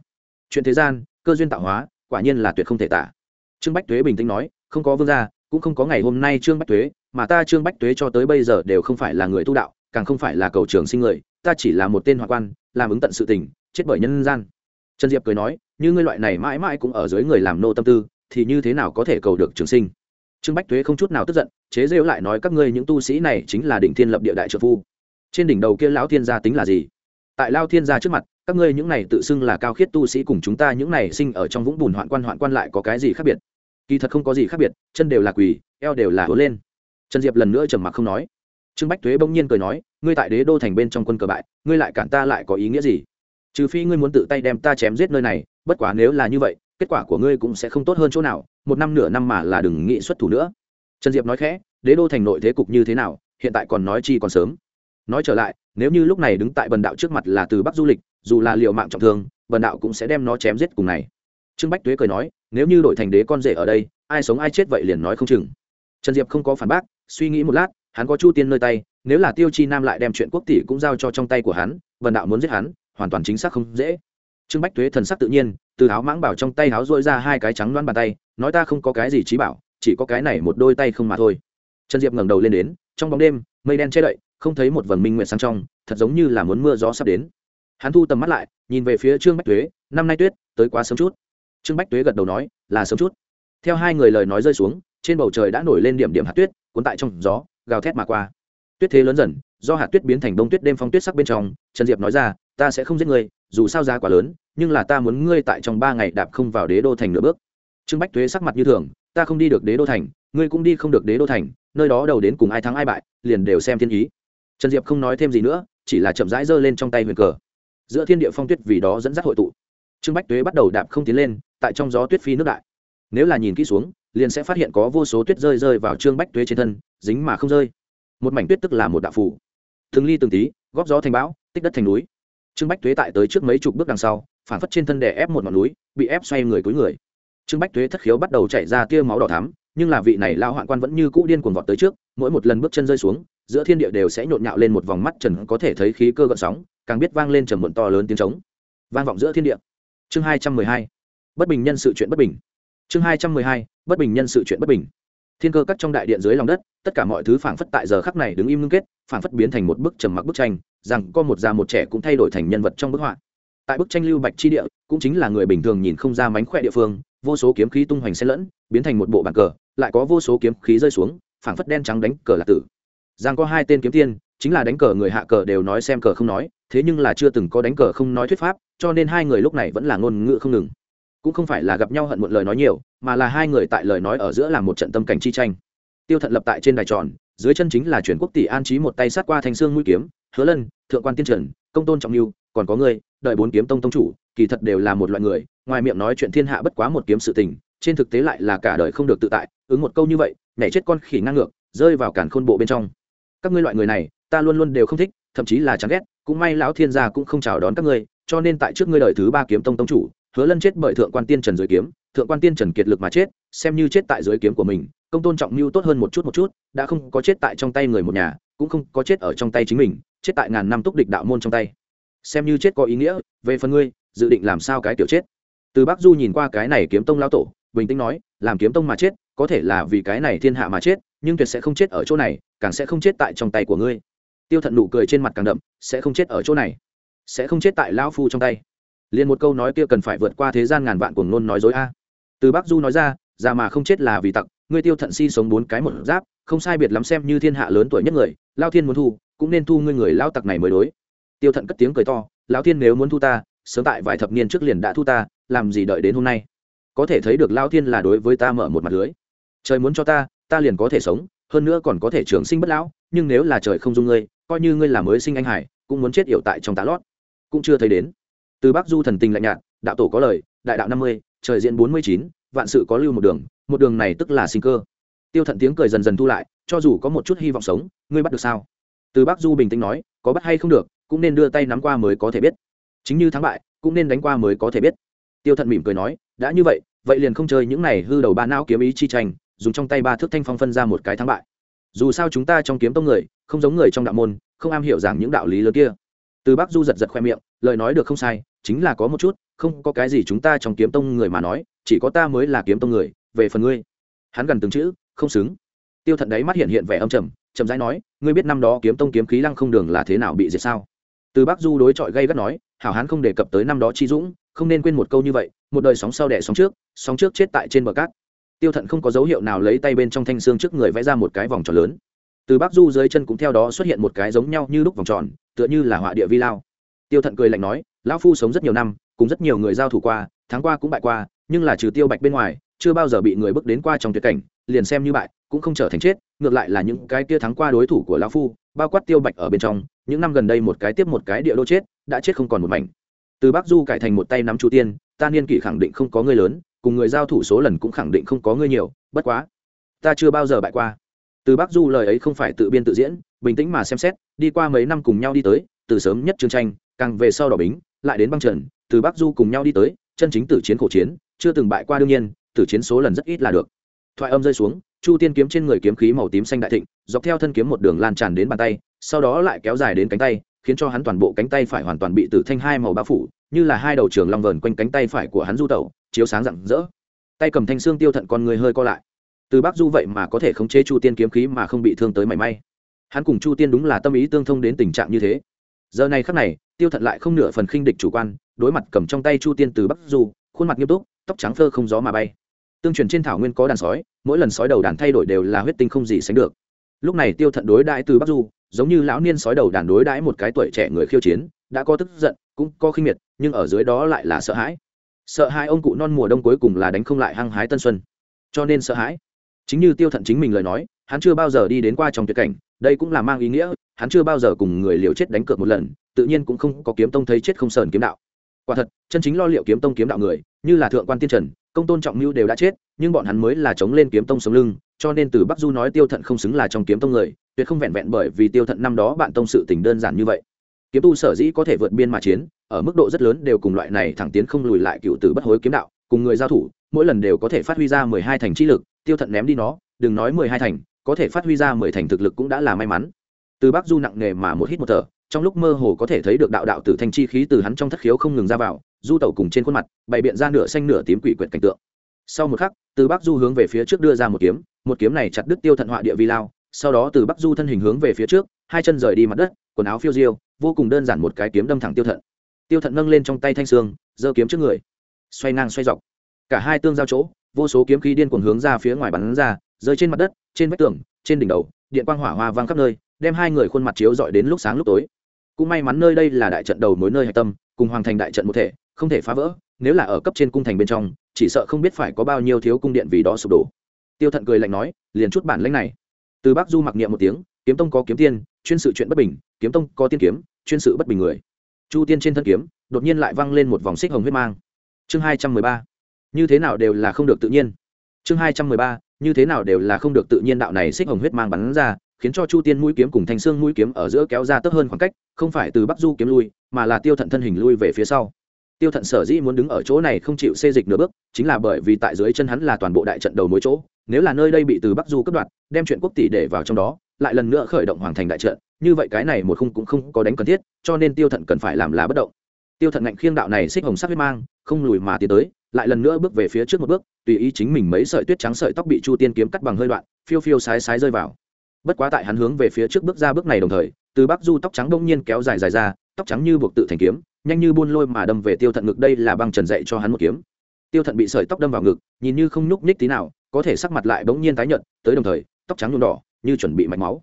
chuyện thế gian, cơ duyên tạo hóa, quả nhiên là tuyệt không thể tả. Trương bách tuế bình tĩnh nói, không có vương gia, cũng không có ngày hôm nay trương bách tuế, mà ta trương bách tuế cho tới bây giờ đều không phải là người tu đạo, càng không phải là cầu trường sinh người, ta chỉ là một tên hoạn quan, làm ứng tận sự tình, chết bởi nhân gian. Trần diệp cười nói, như ngươi loại này mãi mãi cũng ở dưới người làm nô tâm tư, thì như thế nào có thể cầu được trường sinh? Trương bách tuế không chút nào tức giận, chế rêu lại nói, các ngươi những tu sĩ này chính là đỉnh thiên lập địa đại trợ phu. Trên đỉnh đầu kia lão thiên gia tính là gì? Tại lao thiên gia trước mặt các ngươi những này tự xưng là cao khiết tu sĩ cùng chúng ta những này sinh ở trong vũng bùn hoạn quan hoạn quan lại có cái gì khác biệt? Kỳ thật không có gì khác biệt, chân đều là quỳ, eo đều là hứa lên. Trần diệp lần nữa trầm mặc không nói. Trương bách thuế bỗng nhiên cười nói, ngươi tại đế đô thành bên trong quân cờ bại, ngươi lại cản ta lại có ý nghĩa gì? Trừ phi ngươi muốn tự tay đem ta chém giết nơi này, bất quá nếu là như vậy, kết quả của ngươi cũng sẽ không tốt hơn chỗ nào, một năm nửa năm mà là đừng nghĩ xuất thủ nữa. Trần diệp nói khẽ, đế đô thành nội thế cục như thế nào, hiện tại còn nói chi còn sớm. Nói trở lại, nếu như lúc này đứng tại bần đạo trước mặt là từ bắc du lịch dù là liệu mạng trọng thương, bần đạo cũng sẽ đem nó chém giết cùng này. Trương bách tuế cười nói, nếu như đổi thành đế con rể ở đây, ai sống ai chết vậy liền nói không chừng. Trần diệp không có phản bác, suy nghĩ một lát, hắn có chu tiên nơi tay, nếu là tiêu chi nam lại đem chuyện quốc tỷ cũng giao cho trong tay của hắn, bần đạo muốn giết hắn, hoàn toàn chính xác không dễ. Trương bách tuế thần sắc tự nhiên, từ áo mãng bảo trong tay áo dội ra hai cái trắng loan bàn tay, nói ta không có cái gì trí bảo, chỉ có cái này một đôi tay không mà thôi. Trần diệp ngẩng đầu lên đến, trong bóng đêm, mây đen che đậy, không thấy một vầng minh nguyện sang trong, thật giống như là muốn mưa gió sắp đến hắn thu tầm mắt lại, nhìn về phía trương bách tuế, năm nay tuyết, tới quá sớm chút. Trương bách tuế gật đầu nói, là sớm chút. Theo hai người lời nói rơi xuống, trên bầu trời đã nổi lên điểm điểm hạt tuyết, cuốn tại trong gió, gào thét mà qua. Tuyết thế lớn dần, do hạt tuyết biến thành đông tuyết đêm phong tuyết sắc bên trong, trần diệp nói ra, ta sẽ không giết ngươi, dù sao giá quá lớn, nhưng là ta muốn ngươi tại trong ba ngày đạp không vào đế đô thành nửa bước. Trương bách thuế sắc mặt như thường, ta không đi được đế đô thành, ngươi cũng đi không được đế đô thành, nơi đó đầu đến cùng ai thắng ai bại, liền đều xem thiên ý. Trần diệp không nói thêm gì nữa, chỉ là chậm rãi giơ lên trong tay huyền cờ giữa thiên địa phong tuyết vì đó dẫn dắt hội tụ. Trương bách tuế bắt đầu đạp không tiến lên, tại trong gió tuyết phi nước đại. Nếu là nhìn kỹ xuống, liền sẽ phát hiện có vô số tuyết rơi rơi vào trương bách tuế trên thân, dính mà không rơi. Một mảnh tuyết tức là một đạo phủ. Từng ly từng tí, góp gió thành bão, tích đất thành núi. Trương bách tuế tại tới trước mấy chục bước đằng sau, phản phất trên thân đè ép một ngọn núi, bị ép xoay người cuối người. Trương bách tuế thất khiếu bắt đầu chảy ra tia máu đỏ thắm, nhưng là vị này lao hoạn quan vẫn như cũ điên cuồng vọt tới trước, mỗi một lần bước chân rơi xuống, giữa thiên địa đều sẽ nhộn nhạo lên một vòng mắt trần có thể thấy khí cơ gợn sóng càng biết vang lên trầm muộn to lớn tiếng trống. Vang vọng giữa thiên địa. Chương hai trăm mười hai. Bất bình nhân sự chuyện bất bình. Chương hai trăm mười hai. Bất bình nhân sự chuyện bất bình. Thiên cơ cắt trong đại điện dưới lòng đất, tất cả mọi thứ phảng phất tại giờ khắc này đứng im ngưng kết, phảng phất biến thành một bức trầm mặc bức tranh, rằng có một già một trẻ cũng thay đổi thành nhân vật trong bức họa. Tại bức tranh lưu bạch chi địa, cũng chính là người bình thường nhìn không ra mánh khỏe địa phương, vô số kiếm khí tung hoành xen lẫn, biến thành một bộ bàn cờ, lại có vô số kiếm khí rơi xuống, phảng phất đen trắng đánh cờ lạc tử. Giang có hai tên kiếm tiên chính là đánh cờ người hạ cờ đều nói xem cờ không nói, thế nhưng là chưa từng có đánh cờ không nói thuyết pháp, cho nên hai người lúc này vẫn là ngôn ngữ không ngừng. Cũng không phải là gặp nhau hận một lời nói nhiều, mà là hai người tại lời nói ở giữa là một trận tâm cảnh chi tranh. Tiêu thận lập tại trên đài tròn, dưới chân chính là chuyển quốc tỷ an trí một tay sát qua thanh xương mũi kiếm, hứa lân, thượng quan tiên trần, công tôn trọng lưu còn có người đợi bốn kiếm tông tông chủ, kỳ thật đều là một loại người, ngoài miệng nói chuyện thiên hạ bất quá một kiếm sự tình, trên thực tế lại là cả đời không được tự tại, ứng một câu như vậy, nhảy chết con khỉ ngang ngược, rơi vào cản khôn bộ bên trong. Các ngươi loại người này ta luôn luôn đều không thích, thậm chí là chán ghét, cũng may lão thiên gia cũng không chào đón các ngươi, cho nên tại trước ngươi đời thứ ba kiếm tông tông chủ, hứa lân chết bởi thượng quan tiên trần dưới kiếm, thượng quan tiên trần kiệt lực mà chết, xem như chết tại dưới kiếm của mình, công tôn trọng mưu tốt hơn một chút một chút, đã không có chết tại trong tay người một nhà, cũng không có chết ở trong tay chính mình, chết tại ngàn năm túc địch đạo môn trong tay. Xem như chết có ý nghĩa, về phần ngươi, dự định làm sao cái tiểu chết. Từ bắc du nhìn qua cái này kiếm tông lao tổ, bình tĩnh nói, làm kiếm tông mà chết, có thể là vì cái này thiên hạ mà chết, nhưng tuyệt sẽ không chết ở chỗ này, càng sẽ không chết tại trong tay của ngươi tiêu thận nụ cười trên mặt càng đậm, sẽ không chết ở chỗ này. Sẽ không chết tại lão phu trong tay. Liền một câu nói kia cần phải vượt qua thế gian ngàn vạn cuồng nôn nói dối a. Từ bắc du nói ra, già mà không chết là vì tặc, ngươi tiêu thận si sống bốn cái một giáp, không sai biệt lắm xem như thiên hạ lớn tuổi nhất người lao thiên muốn thu, cũng nên thu ngươi người lao tặc này mới đối. Tiêu thận cất tiếng cười to, lão thiên nếu muốn thu ta, sớm tại vài thập niên trước liền đã thu ta, làm gì đợi đến hôm nay? Có thể thấy được lao thiên là đối với ta mở một mặt lưới. Trời muốn cho ta ta liền có thể sống, hơn nữa còn có thể trường sinh bất lão, nhưng nếu là trời không dung ngươi coi như ngươi là mới sinh anh hải, cũng muốn chết yểu tại trong tá lót. Cũng chưa thấy đến. Từ bắc du thần tình lạnh nhạt, đạo tổ có lời, đại đạo năm mươi, trời diễn bốn mươi chín, vạn sự có lưu một đường một đường này tức là sinh cơ. Tiêu thận tiếng cười dần dần thu lại, cho dù có một chút hy vọng sống, ngươi bắt được sao? Từ bắc du bình tĩnh nói, có bắt hay không được, cũng nên đưa tay nắm qua mới có thể biết. Chính như thắng bại, cũng nên đánh qua mới có thể biết. Tiêu thận mỉm cười nói, đã như vậy vậy liền không chơi những này hư đầu ba não kiếm ý chi tranh, dùng trong tay ba thước thanh phong phân ra một cái thắng bại dù sao chúng ta trong kiếm tông người, không giống người trong đạo môn, không am hiểu rằng những đạo lý lớn kia. Từ bác du giật giật khoe miệng, lời nói được không sai, chính là có một chút, không có cái gì chúng ta trong kiếm tông người mà nói, chỉ có ta mới là kiếm tông người, về phần ngươi. Hắn gần từng chữ, không xứng. Tiêu thận đấy mắt hiện hiện vẻ âm trầm, chậm rãi nói, ngươi biết năm đó kiếm tông kiếm khí lăng không đường là thế nào bị diệt sao? Từ bác du đối chọi gây gắt nói, hảo hán không đề cập tới năm đó chi dũng, không nên quên một câu như vậy, một đời sóng sau đẻ sóng trước sóng trước chết tại trên bờ cát tiêu thận không có dấu hiệu nào lấy tay bên trong thanh xương trước người vẽ ra một cái vòng tròn lớn. Từ bắc du dưới chân cũng theo đó xuất hiện một cái giống nhau như lúc vòng tròn, tựa như là họa địa vi lao. Tiêu thận cười lạnh nói, lão phu sống rất nhiều năm, cùng rất nhiều người giao thủ qua tháng qua cũng bại qua, nhưng là trừ tiêu bạch bên ngoài, chưa bao giờ bị người bước đến qua trong tuyệt cảnh, liền xem như bại, cũng không trở thành chết, ngược lại là những cái kia thắng qua đối thủ của lão phu, bao quát tiêu bạch ở bên trong, những năm gần đây một cái tiếp một cái địa đô chết, đã chết không còn một mảnh. Từ bắc du cải thành một tay nắm chu tiên, ta niên kỷ khẳng định không có người lớn cùng người giao thủ số lần cũng khẳng định không có ngươi nhiều, bất quá, ta chưa bao giờ bại qua. Từ bắc du lời ấy không phải tự biên tự diễn, bình tĩnh mà xem xét, đi qua mấy năm cùng nhau đi tới, từ sớm nhất chương tranh, càng về sau đỏ bính, lại đến băng trần, từ bắc du cùng nhau đi tới, chân chính tử chiến khổ chiến, chưa từng bại qua đương nhiên, tử chiến số lần rất ít là được. Thoại âm rơi xuống, chu tiên kiếm trên người kiếm khí màu tím xanh đại thịnh, dọc theo thân kiếm một đường lan tràn đến bàn tay, sau đó lại kéo dài đến cánh tay, khiến cho hắn toàn bộ cánh tay phải hoàn toàn bị tử thanh hai màu bao phủ, như là hai đầu trường long vờn quanh cánh tay phải của hắn du tẩu chiếu sáng rạng rỡ. Tay cầm thanh xương tiêu thận con người hơi co lại. Từ bắc du vậy mà có thể khống chế chu tiên kiếm khí mà không bị thương tới mảy may. Hắn cùng chu tiên đúng là tâm ý tương thông đến tình trạng như thế. Giờ này khắc này, tiêu thận lại không nửa phần khinh địch chủ quan, đối mặt cầm trong tay chu tiên từ bắc du, khuôn mặt nghiêm túc, tóc trắng phơ không gió mà bay. Tương truyền trên thảo nguyên có đàn sói, mỗi lần sói đầu đàn thay đổi đều là huyết tinh không gì sánh được. Lúc này tiêu thận đối đãi từ bắc du, giống như lão niên sói đầu đàn đối đãi một cái tuổi trẻ người khiêu chiến, đã có tức giận, cũng có khinh miệt, nhưng ở dưới đó lại là sợ hãi sợ hai ông cụ non mùa đông cuối cùng là đánh không lại hăng hái tân xuân. Cho nên sợ hãi. Chính như tiêu thận chính mình lời nói, hắn chưa bao giờ đi đến qua trong tuyệt cảnh, đây cũng là mang ý nghĩa, hắn chưa bao giờ cùng người liều chết đánh cược một lần, tự nhiên cũng không có kiếm tông thấy chết không sờn kiếm đạo. Quả thật, chân chính lo liệu kiếm tông kiếm đạo người, như là thượng quan tiên trần, công tôn trọng mưu đều đã chết, nhưng bọn hắn mới là chống lên kiếm tông sống lưng, cho nên từ bắc du nói tiêu thận không xứng là trong kiếm tông người, tuyệt không vẹn vẹn bởi vì tiêu thận năm đó bạn tông sự tình đơn giản như vậy. Kiếm tu sở dĩ có thể vượt biên mà chiến ở mức độ rất lớn đều cùng loại này thẳng tiến không lùi lại cựu tử bất hối kiếm đạo, cùng người giao thủ, mỗi lần đều có thể phát huy ra mười hai thành trí lực, tiêu thận ném đi nó, đừng nói mười hai thành, có thể phát huy ra mười thành thực lực cũng đã là may mắn. Từ bắc du nặng nề mà một hít một thở, trong lúc mơ hồ có thể thấy được đạo đạo tử thanh chi khí từ hắn trong thất khiếu không ngừng ra vào, du tẩu cùng trên khuôn mặt, bày biện ra nửa xanh nửa tím quỷ quyệt cảnh tượng. Sau một khắc, từ bắc du hướng về phía trước đưa ra một kiếm một kiếm này chặt đứt tiêu thận họa địa vi lao, sau đó từ bắc du thân hình hướng về phía trước, hai chân rời đi mặt đất, quần áo phiêu diêu, vô cùng đơn giản một cái kiếm đâm thẳng tiêu thận tiêu thận nâng lên trong tay thanh sương giơ kiếm trước người. Xoay ngang xoay dọc. Cả hai tương giao chỗ, vô số kiếm khí điên cuồng hướng ra phía ngoài bắn ra, rơi trên mặt đất, trên vách tường, trên đỉnh đầu, điện quang hỏa hoa vang khắp nơi, đem hai người khuôn mặt chiếu dọi đến lúc sáng lúc tối. Cũng may mắn nơi đây là đại trận đầu mối nơi hạch tâm, cùng hoàng thành đại trận một thể, không thể phá vỡ, nếu là ở cấp trên cung thành bên trong, chỉ sợ không biết phải có bao nhiêu thiếu cung điện vì đó sụp đổ. Tiêu thận cười lạnh nói, liền chút bản lãnh này. Từ bắc du mặc niệm một tiếng, kiếm tông có kiếm tiên, chuyên sự chuyện bất bình, kiếm tông có tiên kiếm, chuyên sự bất bình người chu tiên trên thân kiếm, đột nhiên lại văng lên một vòng xích hồng huyết mang. Chương hai trăm mười ba. Như thế nào đều là không được tự nhiên. Chương hai trăm mười ba. Như thế nào đều là không được tự nhiên đạo này xích hồng huyết mang bắn ra, khiến cho chu tiên mũi kiếm cùng thanh xương mũi kiếm ở giữa kéo ra tấp hơn khoảng cách, không phải từ bắc du kiếm lui, mà là tiêu thận thân hình lui về phía sau. Tiêu thận sở dĩ muốn đứng ở chỗ này không chịu xê dịch nửa bước, chính là bởi vì tại dưới chân hắn là toàn bộ đại trận đầu mối chỗ, nếu là nơi đây bị từ bắc du cướp đoạt, đem chuyện quốc tỷ để vào trong đó, lại lần nữa khởi động hoàng thành đại trận như vậy cái này một khung cũng không có đánh cần thiết, cho nên tiêu thận cần phải làm là bất động. Tiêu thận ngạnh khiêng đạo này xích hồng sắc huyết mang, không lùi mà tiến tới, lại lần nữa bước về phía trước một bước, tùy ý chính mình mấy sợi tuyết trắng sợi tóc bị chu tiên kiếm cắt bằng hơi đoạn, phiêu phiêu sái sái rơi vào. Bất quá tại hắn hướng về phía trước bước ra bước này đồng thời, từ bắc du tóc trắng bỗng nhiên kéo dài dài ra, tóc trắng như buộc tự thành kiếm, nhanh như buôn lôi mà đâm về tiêu thận ngực, đây là băng trần dậy cho hắn một kiếm. Tiêu thận bị sợi tóc đâm vào ngực, nhìn như không nhúc nhích tí nào, có thể sắc mặt lại bỗng nhiên tái nhợt, tới đồng thời, tóc trắng nhuộm đỏ, như chuẩn bị mạch máu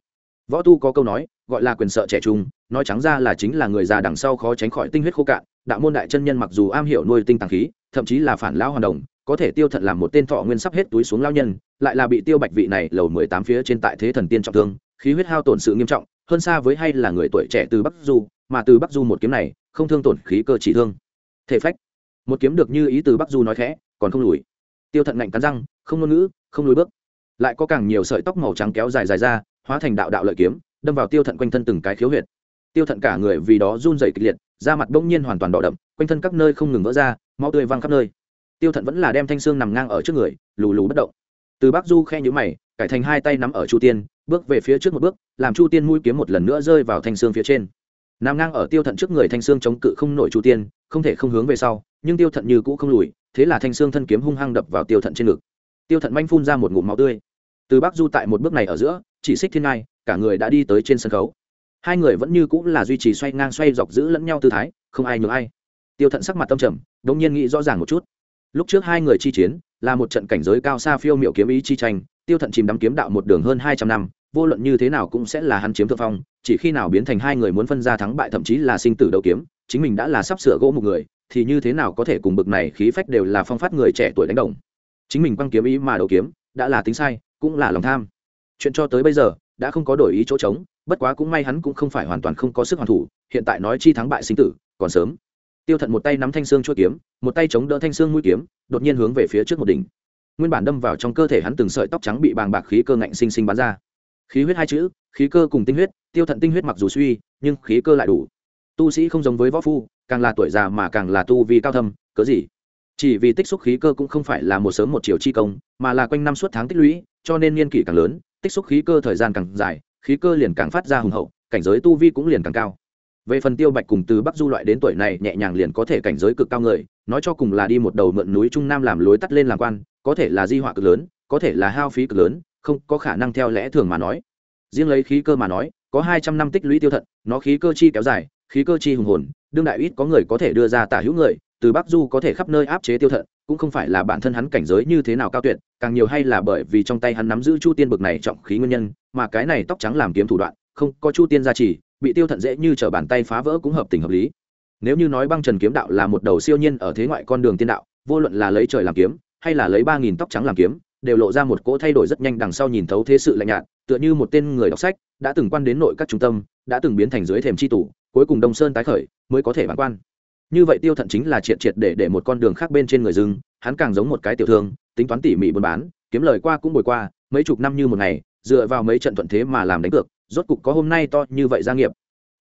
võ tu có câu nói, gọi là quyền sợ trẻ trung, nói trắng ra là chính là người già đằng sau khó tránh khỏi tinh huyết khô cạn. Đạo môn đại chân nhân mặc dù am hiểu nuôi tinh tàng khí, thậm chí là phản lão hoàn đồng, có thể tiêu thận làm một tên thọ nguyên sắp hết túi xuống lao nhân, lại là bị tiêu bạch vị này lầu mười tám phía trên tại thế thần tiên trọng thương, khí huyết hao tổn sự nghiêm trọng, hơn xa với hay là người tuổi trẻ từ bắc du, mà từ bắc du một kiếm này, không thương tổn khí cơ chỉ thương. Thể phách. Một kiếm được như ý từ bắc du nói khẽ, còn không lùi. Tiêu thận ngạnh cắn răng, không ngôn ngữ, không lùi bước. Lại có càng nhiều sợi tóc màu trắng kéo dài dài ra hóa thành đạo đạo lợi kiếm, đâm vào tiêu thận quanh thân từng cái khiếu huyệt. Tiêu thận cả người vì đó run dày kịch liệt, da mặt bỗng nhiên hoàn toàn đỏ đậm, quanh thân các nơi không ngừng vỡ ra, máu tươi văng khắp nơi. Tiêu thận vẫn là đem thanh xương nằm ngang ở trước người, lù lù bất động. Từ bắc du khe nhữ mày, cải thành hai tay nắm ở chu tiên, bước về phía trước một bước, làm chu tiên mũi kiếm một lần nữa rơi vào thanh xương phía trên. Nằm ngang ở tiêu thận trước người thanh xương chống cự không nổi chu tiên, không thể không hướng về sau, nhưng tiêu thận như cũ không lùi, thế là thanh xương thân kiếm hung hăng đập vào tiêu thận trên ngực. Tiêu thận manh phun ra một ngụm máu tươi. Từ bắc du tại một bước này ở giữa chỉ xích thiên ngai, cả người đã đi tới trên sân khấu. Hai người vẫn như cũng là duy trì xoay ngang xoay dọc giữ lẫn nhau tư thái, không ai nhường ai. Tiêu thận sắc mặt tâm trầm đống nhiên nghĩ rõ ràng một chút. Lúc trước hai người chi chiến, là một trận cảnh giới cao xa phiêu miệu kiếm ý chi tranh, tiêu thận chìm đắm kiếm đạo một đường hơn hai trăm năm, vô luận như thế nào cũng sẽ là hắn chiếm thượng phong, chỉ khi nào biến thành hai người muốn phân ra thắng bại thậm chí là sinh tử đấu kiếm, chính mình đã là sắp sửa gỗ một người, thì như thế nào có thể cùng bực này khí phách đều là phong phát người trẻ tuổi đánh đồng. Chính mình quăng kiếm ý mà đấu kiếm, đã là tính sai, cũng là lòng tham chuyện cho tới bây giờ, đã không có đổi ý chỗ trống, bất quá cũng may hắn cũng không phải hoàn toàn không có sức hoàn thủ, hiện tại nói chi thắng bại sinh tử, còn sớm. Tiêu thận một tay nắm thanh xương chuỗi kiếm, một tay chống đỡ thanh xương mũi kiếm, đột nhiên hướng về phía trước một đỉnh. Nguyên bản đâm vào trong cơ thể hắn từng sợi tóc trắng bị bàng bạc khí cơ ngạnh sinh sinh bắn ra. Khí huyết hai chữ, khí cơ cùng tinh huyết, tiêu thận tinh huyết mặc dù suy, nhưng khí cơ lại đủ. Tu sĩ không giống với võ phu, càng là tuổi già mà càng là tu vì cao thâm, cớ gì? Chỉ vì tích xúc khí cơ cũng không phải là một sớm một chiều chi công, mà là quanh năm suốt tháng tích lũy, cho nên niên kỷ càng lớn tích xúc khí cơ thời gian càng dài, khí cơ liền càng phát ra hùng hậu, cảnh giới tu vi cũng liền càng cao. Về phần tiêu bạch cùng từ bắc du loại đến tuổi này nhẹ nhàng liền có thể cảnh giới cực cao người, nói cho cùng là đi một đầu mượn núi trung nam làm lối tắt lên làm quan, có thể là di họa cực lớn, có thể là hao phí cực lớn, không có khả năng theo lẽ thường mà nói. Riêng lấy khí cơ mà nói, có hai trăm năm tích lũy tiêu thận, nó khí cơ chi kéo dài, khí cơ chi hùng hồn, đương đại ít có người có thể đưa ra tả hữu người, từ bắc du có thể khắp nơi áp chế tiêu thận cũng không phải là bản thân hắn cảnh giới như thế nào cao tuyệt, càng nhiều hay là bởi vì trong tay hắn nắm giữ chu tiên bực này trọng khí nguyên nhân, mà cái này tóc trắng làm kiếm thủ đoạn, không, có chu tiên gia trì, bị tiêu thận dễ như t bàn tay phá vỡ cũng hợp tình hợp lý. Nếu như nói băng trần kiếm đạo là một đầu siêu nhiên ở thế ngoại con đường tiên đạo, vô luận là lấy trời làm kiếm, hay là lấy ba nghìn tóc trắng làm kiếm, đều lộ ra một cỗ thay đổi rất nhanh đằng sau nhìn thấu thế sự lạnh nhạt, tựa như một tên người đọc sách, đã từng quan đến nội các trung tâm, đã từng biến thành dưới thềm c h i tủ, cuối cùng đông sơn tái khởi, mới có thể bán quan như vậy tiêu thận chính là triệt triệt để để một con đường khác bên trên người dưng hắn càng giống một cái tiểu thương, tính toán tỉ mỉ buôn bán, kiếm lời qua cũng bồi qua, mấy chục năm như một ngày, dựa vào mấy trận thuận thế mà làm đánh cược, rốt cục có hôm nay to như vậy gia nghiệp.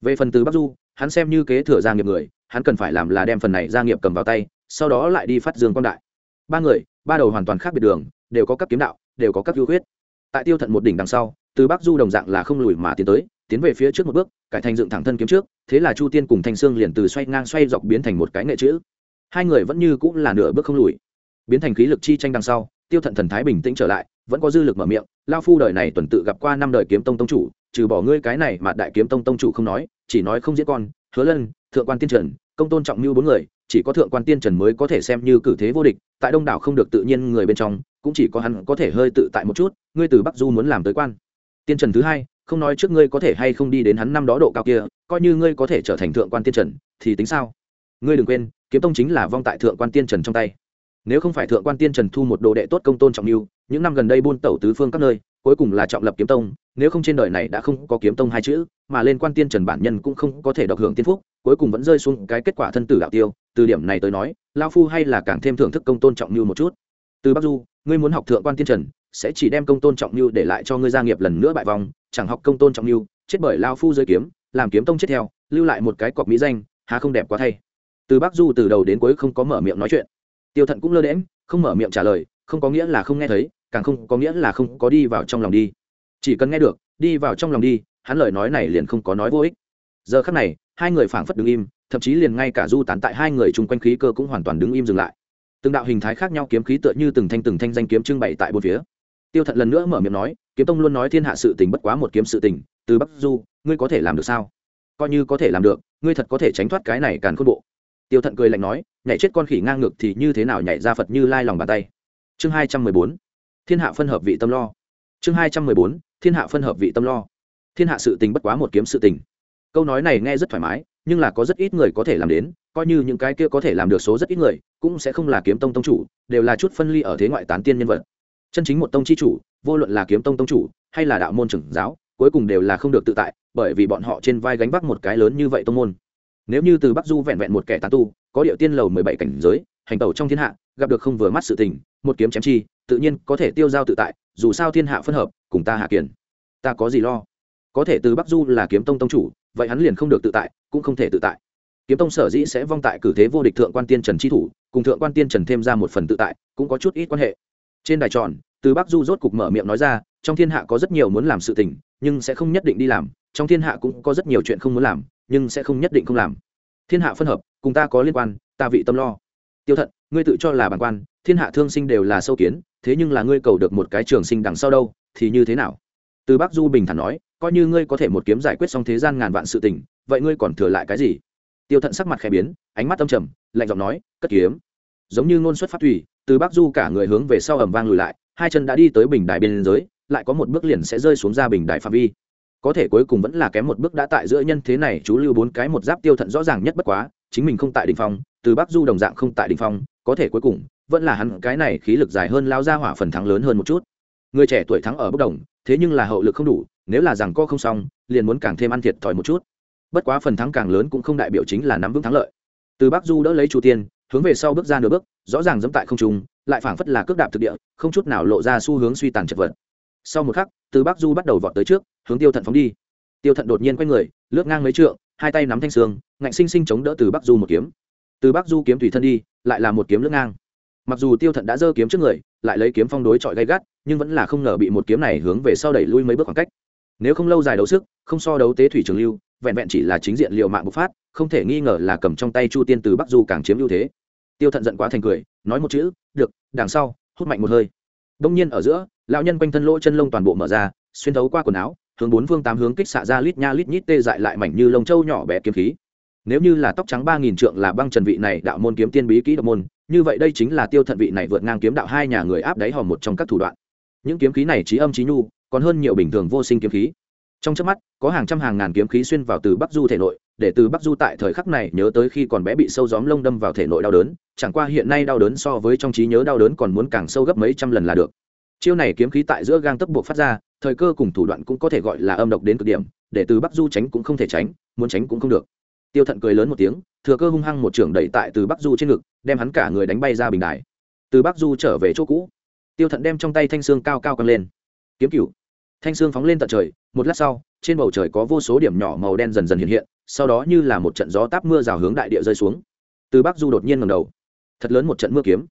Về phần từ bắc du, hắn xem như kế thừa gia nghiệp người, hắn cần phải làm là đem phần này gia nghiệp cầm vào tay, sau đó lại đi phát dương quan đại. Ba người, ba đầu hoàn toàn khác biệt đường, đều có các kiếm đạo, đều có các ưu huyết tại tiêu thận một đỉnh đằng sau, từ bắc du đồng dạng là không lùi mà tiến tới tiến về phía trước một bước, cải thành dựng thẳng thân kiếm trước, thế là chu tiên cùng thanh sương liền từ xoay ngang xoay dọc biến thành một cái nghệ chữ. Hai người vẫn như cũng là nửa bước không lùi. Biến thành khí lực chi tranh đằng sau, tiêu thận thần thái bình tĩnh trở lại, vẫn có dư lực mở miệng lao phu đời này tuần tự gặp qua năm đời kiếm tông tông chủ, trừ bỏ ngươi cái này mà đại kiếm tông tông chủ không nói, chỉ nói không diễn con, hứa lân, thượng quan tiên trần, công tôn trọng mưu bốn người, chỉ có thượng quan tiên trần mới có thể xem như cử thế vô địch, tại đông đảo không được tự nhiên người bên trong, cũng chỉ có hắn có thể hơi tự tại một chút, ngươi từ bắc du muốn làm tới quan. Tiên trần thứ hai không nói trước ngươi có thể hay không đi đến hắn năm đó độ cao kia, coi như ngươi có thể trở thành thượng quan tiên trần, thì tính sao? Ngươi đừng quên, kiếm tông chính là vong tại thượng quan tiên trần trong tay. Nếu không phải thượng quan tiên trần thu một đồ đệ tốt công tôn trọng mưu những năm gần đây buôn tẩu tứ phương các nơi, cuối cùng là trọng lập kiếm tông, nếu không trên đời này đã không có kiếm tông hai chữ, mà lên quan tiên trần bản nhân cũng không có thể độc hưởng tiên phúc, cuối cùng vẫn rơi xuống cái kết quả thân tử đạo tiêu. Từ điểm này tới nói, lao phu hay là càng thêm thưởng thức công tôn trọng mưu một chút. Từ bắc du, ngươi muốn học thượng quan tiên trần sẽ chỉ đem công tôn trọng mưu để lại cho ngươi gia nghiệp lần nữa bại vòng chẳng học công tôn trọng mưu chết bởi lao phu dưới kiếm, làm kiếm tông chết theo, lưu lại một cái cọc mỹ danh, há không đẹp quá thay. Từ bắc du từ đầu đến cuối không có mở miệng nói chuyện. Tiêu thận cũng lơ đễm không mở miệng trả lời, không có nghĩa là không nghe thấy, càng không có nghĩa là không có đi vào trong lòng đi. Chỉ cần nghe được, đi vào trong lòng đi, hắn lời nói này liền không có nói vô ích. Giờ khắc này, hai người phảng phất đứng im, thậm chí liền ngay cả du tán tại hai người chung quanh khí cơ cũng hoàn toàn đứng im dừng lại. Từng đạo hình thái khác nhau kiếm khí tựa như từng thanh từng thanh danh kiếm trưng bày tại bốn phía tiêu thận lần nữa mở miệng nói, kiếm tông luôn nói thiên hạ sự tình bất quá một kiếm sự tình, từ bắc du, ngươi có thể làm được sao? Coi như có thể làm được, ngươi thật có thể tránh thoát cái này càn khôn bộ. Tiêu thận cười lạnh nói, nhảy chết con khỉ ngang ngược thì như thế nào nhảy ra phật như lai lòng bàn tay? Chương hai trăm mười bốn, thiên hạ phân hợp vị tâm lo. Chương hai trăm mười bốn, thiên hạ phân hợp vị tâm lo. Thiên hạ sự tình bất quá một kiếm sự tình. Câu nói này nghe rất thoải mái, nhưng là có rất ít người có thể làm đến, coi như những cái kia có thể làm được số rất ít người, cũng sẽ không là kiếm tông tông chủ, đều là chút phân ly ở thế ngoại tán tiên nhân vật chân chính một tông chi chủ vô luận là kiếm tông tông chủ hay là đạo môn trưởng giáo cuối cùng đều là không được tự tại bởi vì bọn họ trên vai gánh vác một cái lớn như vậy tông môn. Nếu như từ bắc du vẹn vẹn một kẻ tán tu có điệu tiên lầu mười bảy cảnh giới hành tẩu trong thiên hạ gặp được không vừa mắt sự tình một kiếm chém chi tự nhiên có thể tiêu giao tự tại dù sao thiên hạ phân hợp cùng ta hạ kiền, ta có gì lo? Có thể từ bắc du là kiếm tông tông chủ vậy hắn liền không được tự tại cũng không thể tự tại. Kiếm tông sở dĩ sẽ vong tại cử thế vô địch thượng quan tiên trần chi thủ cùng thượng quan tiên trần thêm ra một phần tự tại cũng có chút ít quan hệ trên đài tròn, từ bắc du rốt cục mở miệng nói ra, trong thiên hạ có rất nhiều muốn làm sự tình, nhưng sẽ không nhất định đi làm. Trong thiên hạ cũng có rất nhiều chuyện không muốn làm, nhưng sẽ không nhất định không làm. Thiên hạ phân hợp, cùng ta có liên quan, ta vị tâm lo. Tiêu thận, ngươi tự cho là bản quan, thiên hạ thương sinh đều là sâu kiến, thế nhưng là ngươi cầu được một cái trường sinh đằng sau đâu, thì như thế nào? Từ bắc du bình thản nói, coi như ngươi có thể một kiếm giải quyết xong thế gian ngàn vạn sự tình, vậy ngươi còn thừa lại cái gì? Tiêu thận sắc mặt khẽ biến, ánh mắt âm trầm, lạnh giọng nói, cất kiếm. Giống như ngôn xuất phát thủy từ bắc du cả người hướng về sau ẩm vang lùi lại, hai chân đã đi tới bình đài biên giới, lại có một bước liền sẽ rơi xuống ra bình đài phạm vi. Có thể cuối cùng vẫn là kém một bước đã tại giữa nhân thế này, chú lưu bốn cái một giáp tiêu thận rõ ràng nhất bất quá, chính mình không tại đ ỉ n h phong, từ bắc du đồng dạng không tại đ ỉ n h phong, có thể cuối cùng vẫn là hắn cái này khí lực dài hơn lao ra hỏa phần thắng lớn hơn một chút. Người trẻ tuổi thắng ở bất đồng, thế nhưng là hậu lực không đủ, nếu là rằng co không xong, liền muốn càng thêm ăn thiệt thòi một chút. Bất quá phần thắng càng lớn cũng không đại biểu chính là nắm vững thắng lợi. Từ bắc du đỡ lấy chu tiên hướng về sau bước ra nửa bước, rõ ràng dẫm tại không trung, lại phảng phất là cước đạp thực địa, không chút nào lộ ra xu hướng suy tàn chật vật. Sau một khắc, từ bắc du bắt đầu vọt tới trước, hướng tiêu thận phóng đi. Tiêu thận đột nhiên quay người, lướt ngang mấy trượng, hai tay nắm thanh xương ngạnh sinh sinh chống đỡ từ bắc du một kiếm. Từ bắc du kiếm tùy thân đi, lại là một kiếm lướt ngang. Mặc dù tiêu thận đã giơ kiếm trước người, lại lấy kiếm phong đối chọi gay gắt, nhưng vẫn là không ngờ bị một kiếm này hướng về sau đẩy lui mấy bước khoảng cách. Nếu không lâu dài đấu sức, không so đấu tế thủy trường lưu, vẹn vẹn chỉ là chính diện liệu mạng bộc phát, không thể nghi ngờ là cầm trong tay chu tiên từ bắc du càng chiếm ưu thế tiêu thận giận quá thành cười, nói một chữ, được, đằng sau, hút mạnh một hơi. Đông nhiên ở giữa, lão nhân quanh thân lỗ chân lông toàn bộ mở ra, xuyên thấu qua quần áo, hướng bốn phương tám hướng kích xạ ra lít nha lít nhít tê dại lại mảnh như lông trâu nhỏ bé kiếm khí. Nếu như là tóc trắng ba nghìn trượng là băng trần vị này đạo môn kiếm tiên bí kỹ độc môn, như vậy đây chính là tiêu thận vị này vượt ngang kiếm đạo hai nhà người áp đáy hòm một trong các thủ đoạn. Những kiếm khí này trí âm trí nhu, còn hơn nhiều bình thường vô sinh kiếm khí. Trong trước mắt, có hàng trăm hàng ngàn kiếm khí xuyên vào từ bắc du thể nội để từ bắc du tại thời khắc này nhớ tới khi còn bé bị sâu gióm lông đâm vào thể nội đau đớn, chẳng qua hiện nay đau đớn so với trong trí nhớ đau đớn còn muốn càng sâu gấp mấy trăm lần là được. Chiêu này kiếm khí tại giữa gang tấp buộc phát ra, thời cơ cùng thủ đoạn cũng có thể gọi là âm độc đến cực điểm, để từ bắc du tránh cũng không thể tránh, muốn tránh cũng không được. Tiêu thận cười lớn một tiếng, thừa cơ hung hăng một trưởng đẩy tại từ bắc du trên ngực, đem hắn cả người đánh bay ra bình đài. Từ bắc du trở về chỗ cũ. Tiêu thận đem trong tay thanh xương cao cao căng lên. Kiếm cửu. Thanh xương phóng lên tận trời, một lát sau, trên bầu trời có vô số điểm nhỏ màu đen dần dần hiện hiện sau đó như là một trận gió táp mưa rào hướng đại địa rơi xuống. Từ bắc du đột nhiên ngầm đầu. Thật lớn một trận mưa kiếm.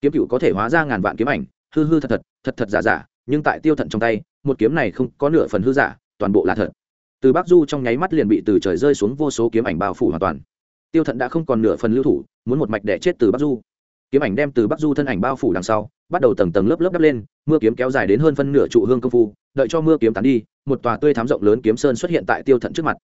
Kiếm cựu có thể hóa ra ngàn vạn kiếm ảnh. Hư hư thật thật thật thật giả giả, nhưng tại tiêu thận trong tay, một kiếm này không có nửa phần hư giả, toàn bộ là thật. Từ bắc du trong nháy mắt liền bị từ trời rơi xuống vô số kiếm ảnh bao phủ hoàn toàn. Tiêu thận đã không còn nửa phần lưu thủ, muốn một mạch đẻ chết từ bắc du. Kiếm ảnh đem từ bắc du thân ảnh bao phủ đằng sau, bắt đầu tầng tầng lớp lớp đắp lên, mưa kiếm kéo dài đến hơn phân nửa trụ hương công phu, đợi cho mưa kiếm tán đi, một tòa tươi thám rộng lớn kiếm sơn xuất hiện tại tiêu thận trước mặt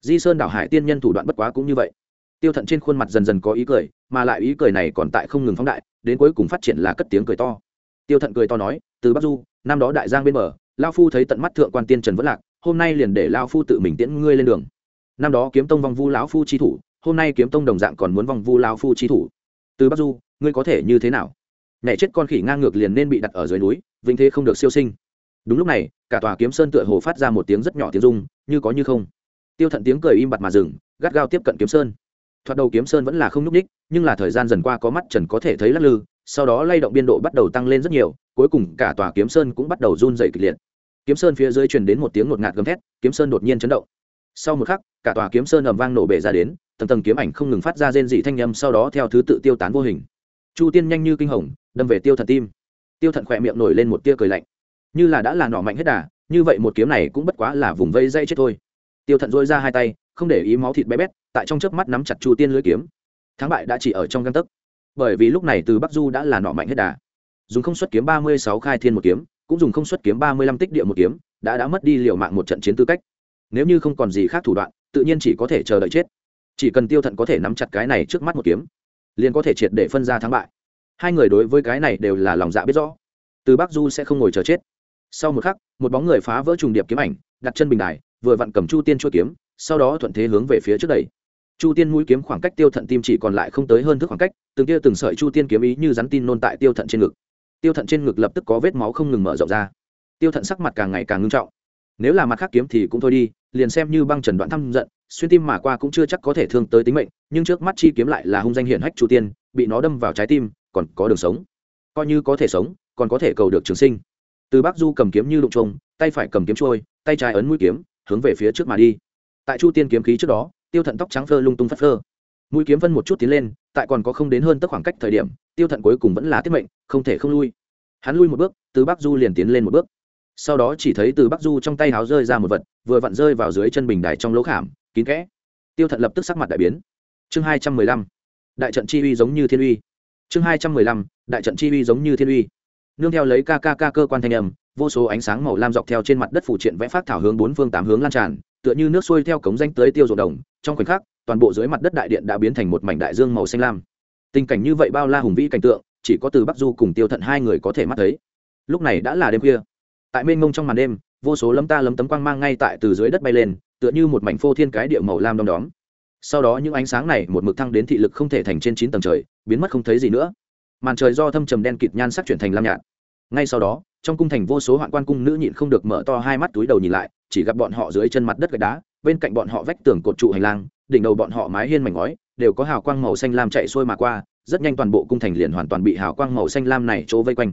di sơn đảo hải tiên nhân thủ đoạn bất quá cũng như vậy. Tiêu thận trên khuôn mặt dần dần có ý cười, mà lại ý cười này còn tại không ngừng phóng đại, đến cuối cùng phát triển là cất tiếng cười to. Tiêu thận cười to nói, từ bắc du, năm đó đại giang bên bờ, lao phu thấy tận mắt thượng quan tiên trần vẫn lạc, hôm nay liền để lao phu tự mình tiễn ngươi lên đường. Năm đó kiếm tông vong vu lão phu chi thủ, hôm nay kiếm tông đồng dạng còn muốn vong vu lao phu chi thủ. Từ bắc du, ngươi có thể như thế nào? Nhảy chết con khỉ ngang ngược liền nên bị đặt ở dưới núi vinh thế không được siêu sinh. Đúng lúc này, cả tòa kiếm sơn tựa hồ phát ra một tiếng rất nhỏ tiếng rung, như có như không tiêu thận tiếng cười im bặt mà dừng, gắt gao tiếp cận kiếm sơn. Thoạt đầu kiếm sơn vẫn là không nhúc ních nhưng là thời gian dần qua có mắt trần có thể thấy lắc lư, sau đó lay động biên độ bắt đầu tăng lên rất nhiều, cuối cùng cả tòa kiếm sơn cũng bắt đầu run dày kịch liệt. Kiếm sơn phía dưới truyền đến một tiếng ngột ngạt gầm thét, kiếm sơn đột nhiên chấn động. Sau một khắc, cả tòa kiếm sơn ầm vang nổ bể ra đến, tầng tầng kiếm ảnh không ngừng phát ra rên dị thanh â m sau đó theo thứ tự tiêu tán vô hình. Chu tiên nhanh như kinh hồng, đâm về tiêu thận tim. Tiêu thận khỏe miệng nổi lên một tia cười lạnh. Như là đã là nọ mạnh hết đà, như vậy một kiếm này cũng bất quá là vùng vây dây chết thôi tiêu thận dôi ra hai tay, không để ý máu thịt bé bét, tại trong chớp mắt nắm chặt chu tiên lưới kiếm. Thắng bại đã chỉ ở trong găng tấc. Bởi vì lúc này từ bắc du đã là nọ mạnh hết đà. Dùng không xuất kiếm ba mươi sáu khai thiên một kiếm, cũng dùng không xuất kiếm ba mươi lăm tích địa một kiếm, đã đã mất đi liệu mạng một trận chiến tư cách. Nếu như không còn gì khác thủ đoạn, tự nhiên chỉ có thể chờ đợi chết. Chỉ cần tiêu thận có thể nắm chặt cái này trước mắt một kiếm, liền có thể triệt để phân ra thắng bại. Hai người đối với cái này đều là lòng dạ biết rõ. Từ bắc du sẽ không ngồi chờ chết. Sau một khắc, một bóng người phá vỡ trùng điệp kiếm ảnh, đặt chân bình đài vừa vặn cầm chu tiên chua kiếm, sau đó thuận thế hướng về phía trước đẩy. Chu tiên mũi kiếm khoảng cách tiêu thận tim chỉ còn lại không tới hơn thước khoảng cách, từng tia từng sợi chu tiên kiếm ý như rắn tin nôn tại tiêu thận trên ngực. Tiêu thận trên ngực lập tức có vết máu không ngừng mở rộng ra. Tiêu thận sắc mặt càng ngày càng ngưng trọng. Nếu là mặt khác kiếm thì cũng thôi đi, liền xem như băng trần đoạn thăm giận, xuyên tim mà qua cũng chưa chắc có thể thương tới tính mệnh, nhưng trước mắt chi kiếm lại là hung danh hiển hách chu tiên, bị nó đâm vào trái tim, còn có đường sống. Coi như có thể sống, còn có thể cầu được trường sinh. Từ bắc du cầm kiếm như đụng trông tay phải cầm kiếm trôi tay trái ấn mũi kiếm hướng về phía trước mà đi. Tại chu tiên kiếm khí trước đó, tiêu thận tóc trắng phơ lung tung phất phơ. Mũi kiếm vân một chút tiến lên, tại còn có không đến hơn tức khoảng cách thời điểm, tiêu thận cuối cùng vẫn là tiết mệnh, không thể không lui. Hắn lui một bước, từ bắc du liền tiến lên một bước. Sau đó chỉ thấy từ bắc du trong tay háo rơi ra một vật, vừa vặn rơi vào dưới chân bình đài trong lỗ khảm, kín kẽ. Tiêu thận lập tức sắc mặt đại biến. Chương hai trăm mười lăm. Đại trận chi uy giống như thiên uy. Chương hai trăm mười lăm. Đại trận chi uy giống như thiên uy. Nương theo lấy kkk cơ quan thanh âm vô số ánh sáng màu lam dọc theo trên mặt đất phủ triện vẽ phát thảo hướng bốn phương tám hướng lan tràn, tựa như nước xuôi theo cống danh tới tiêu ruộng đồng. Trong khoảnh khắc, toàn bộ dưới mặt đất đại điện đã biến thành một mảnh đại dương màu xanh lam. Tình cảnh như vậy bao la hùng vĩ cảnh tượng, chỉ có từ bắc du cùng tiêu thận hai người có thể mắt thấy. Lúc này đã là đêm khuya. Tại mênh mông trong màn đêm, vô số lấm ta lấm tấm quang mang ngay tại từ dưới đất bay lên, tựa như một mảnh phô thiên cái địa màu lam đom đóm. Sau đó những ánh sáng này một mực thăng đến thị lực không thể thành trên chín tầng trời, biến mất không thấy gì nữa. Màn trời do thâm trầm đen kịt nhan sắc chuyển thành lam nhạt. Ngay sau đó trong cung thành vô số hoạn quan cung nữ nhịn không được mở to hai mắt túi đầu nhìn lại, chỉ gặp bọn họ dưới chân mặt đất gạch đá, bên cạnh bọn họ vách tường cột trụ hành lang, đỉnh đầu bọn họ mái hiên mảnh ngói, đều có hào quang màu xanh lam chạy xuôi mà qua, rất nhanh toàn bộ cung thành liền hoàn toàn bị hào quang màu xanh lam này chỗ vây quanh.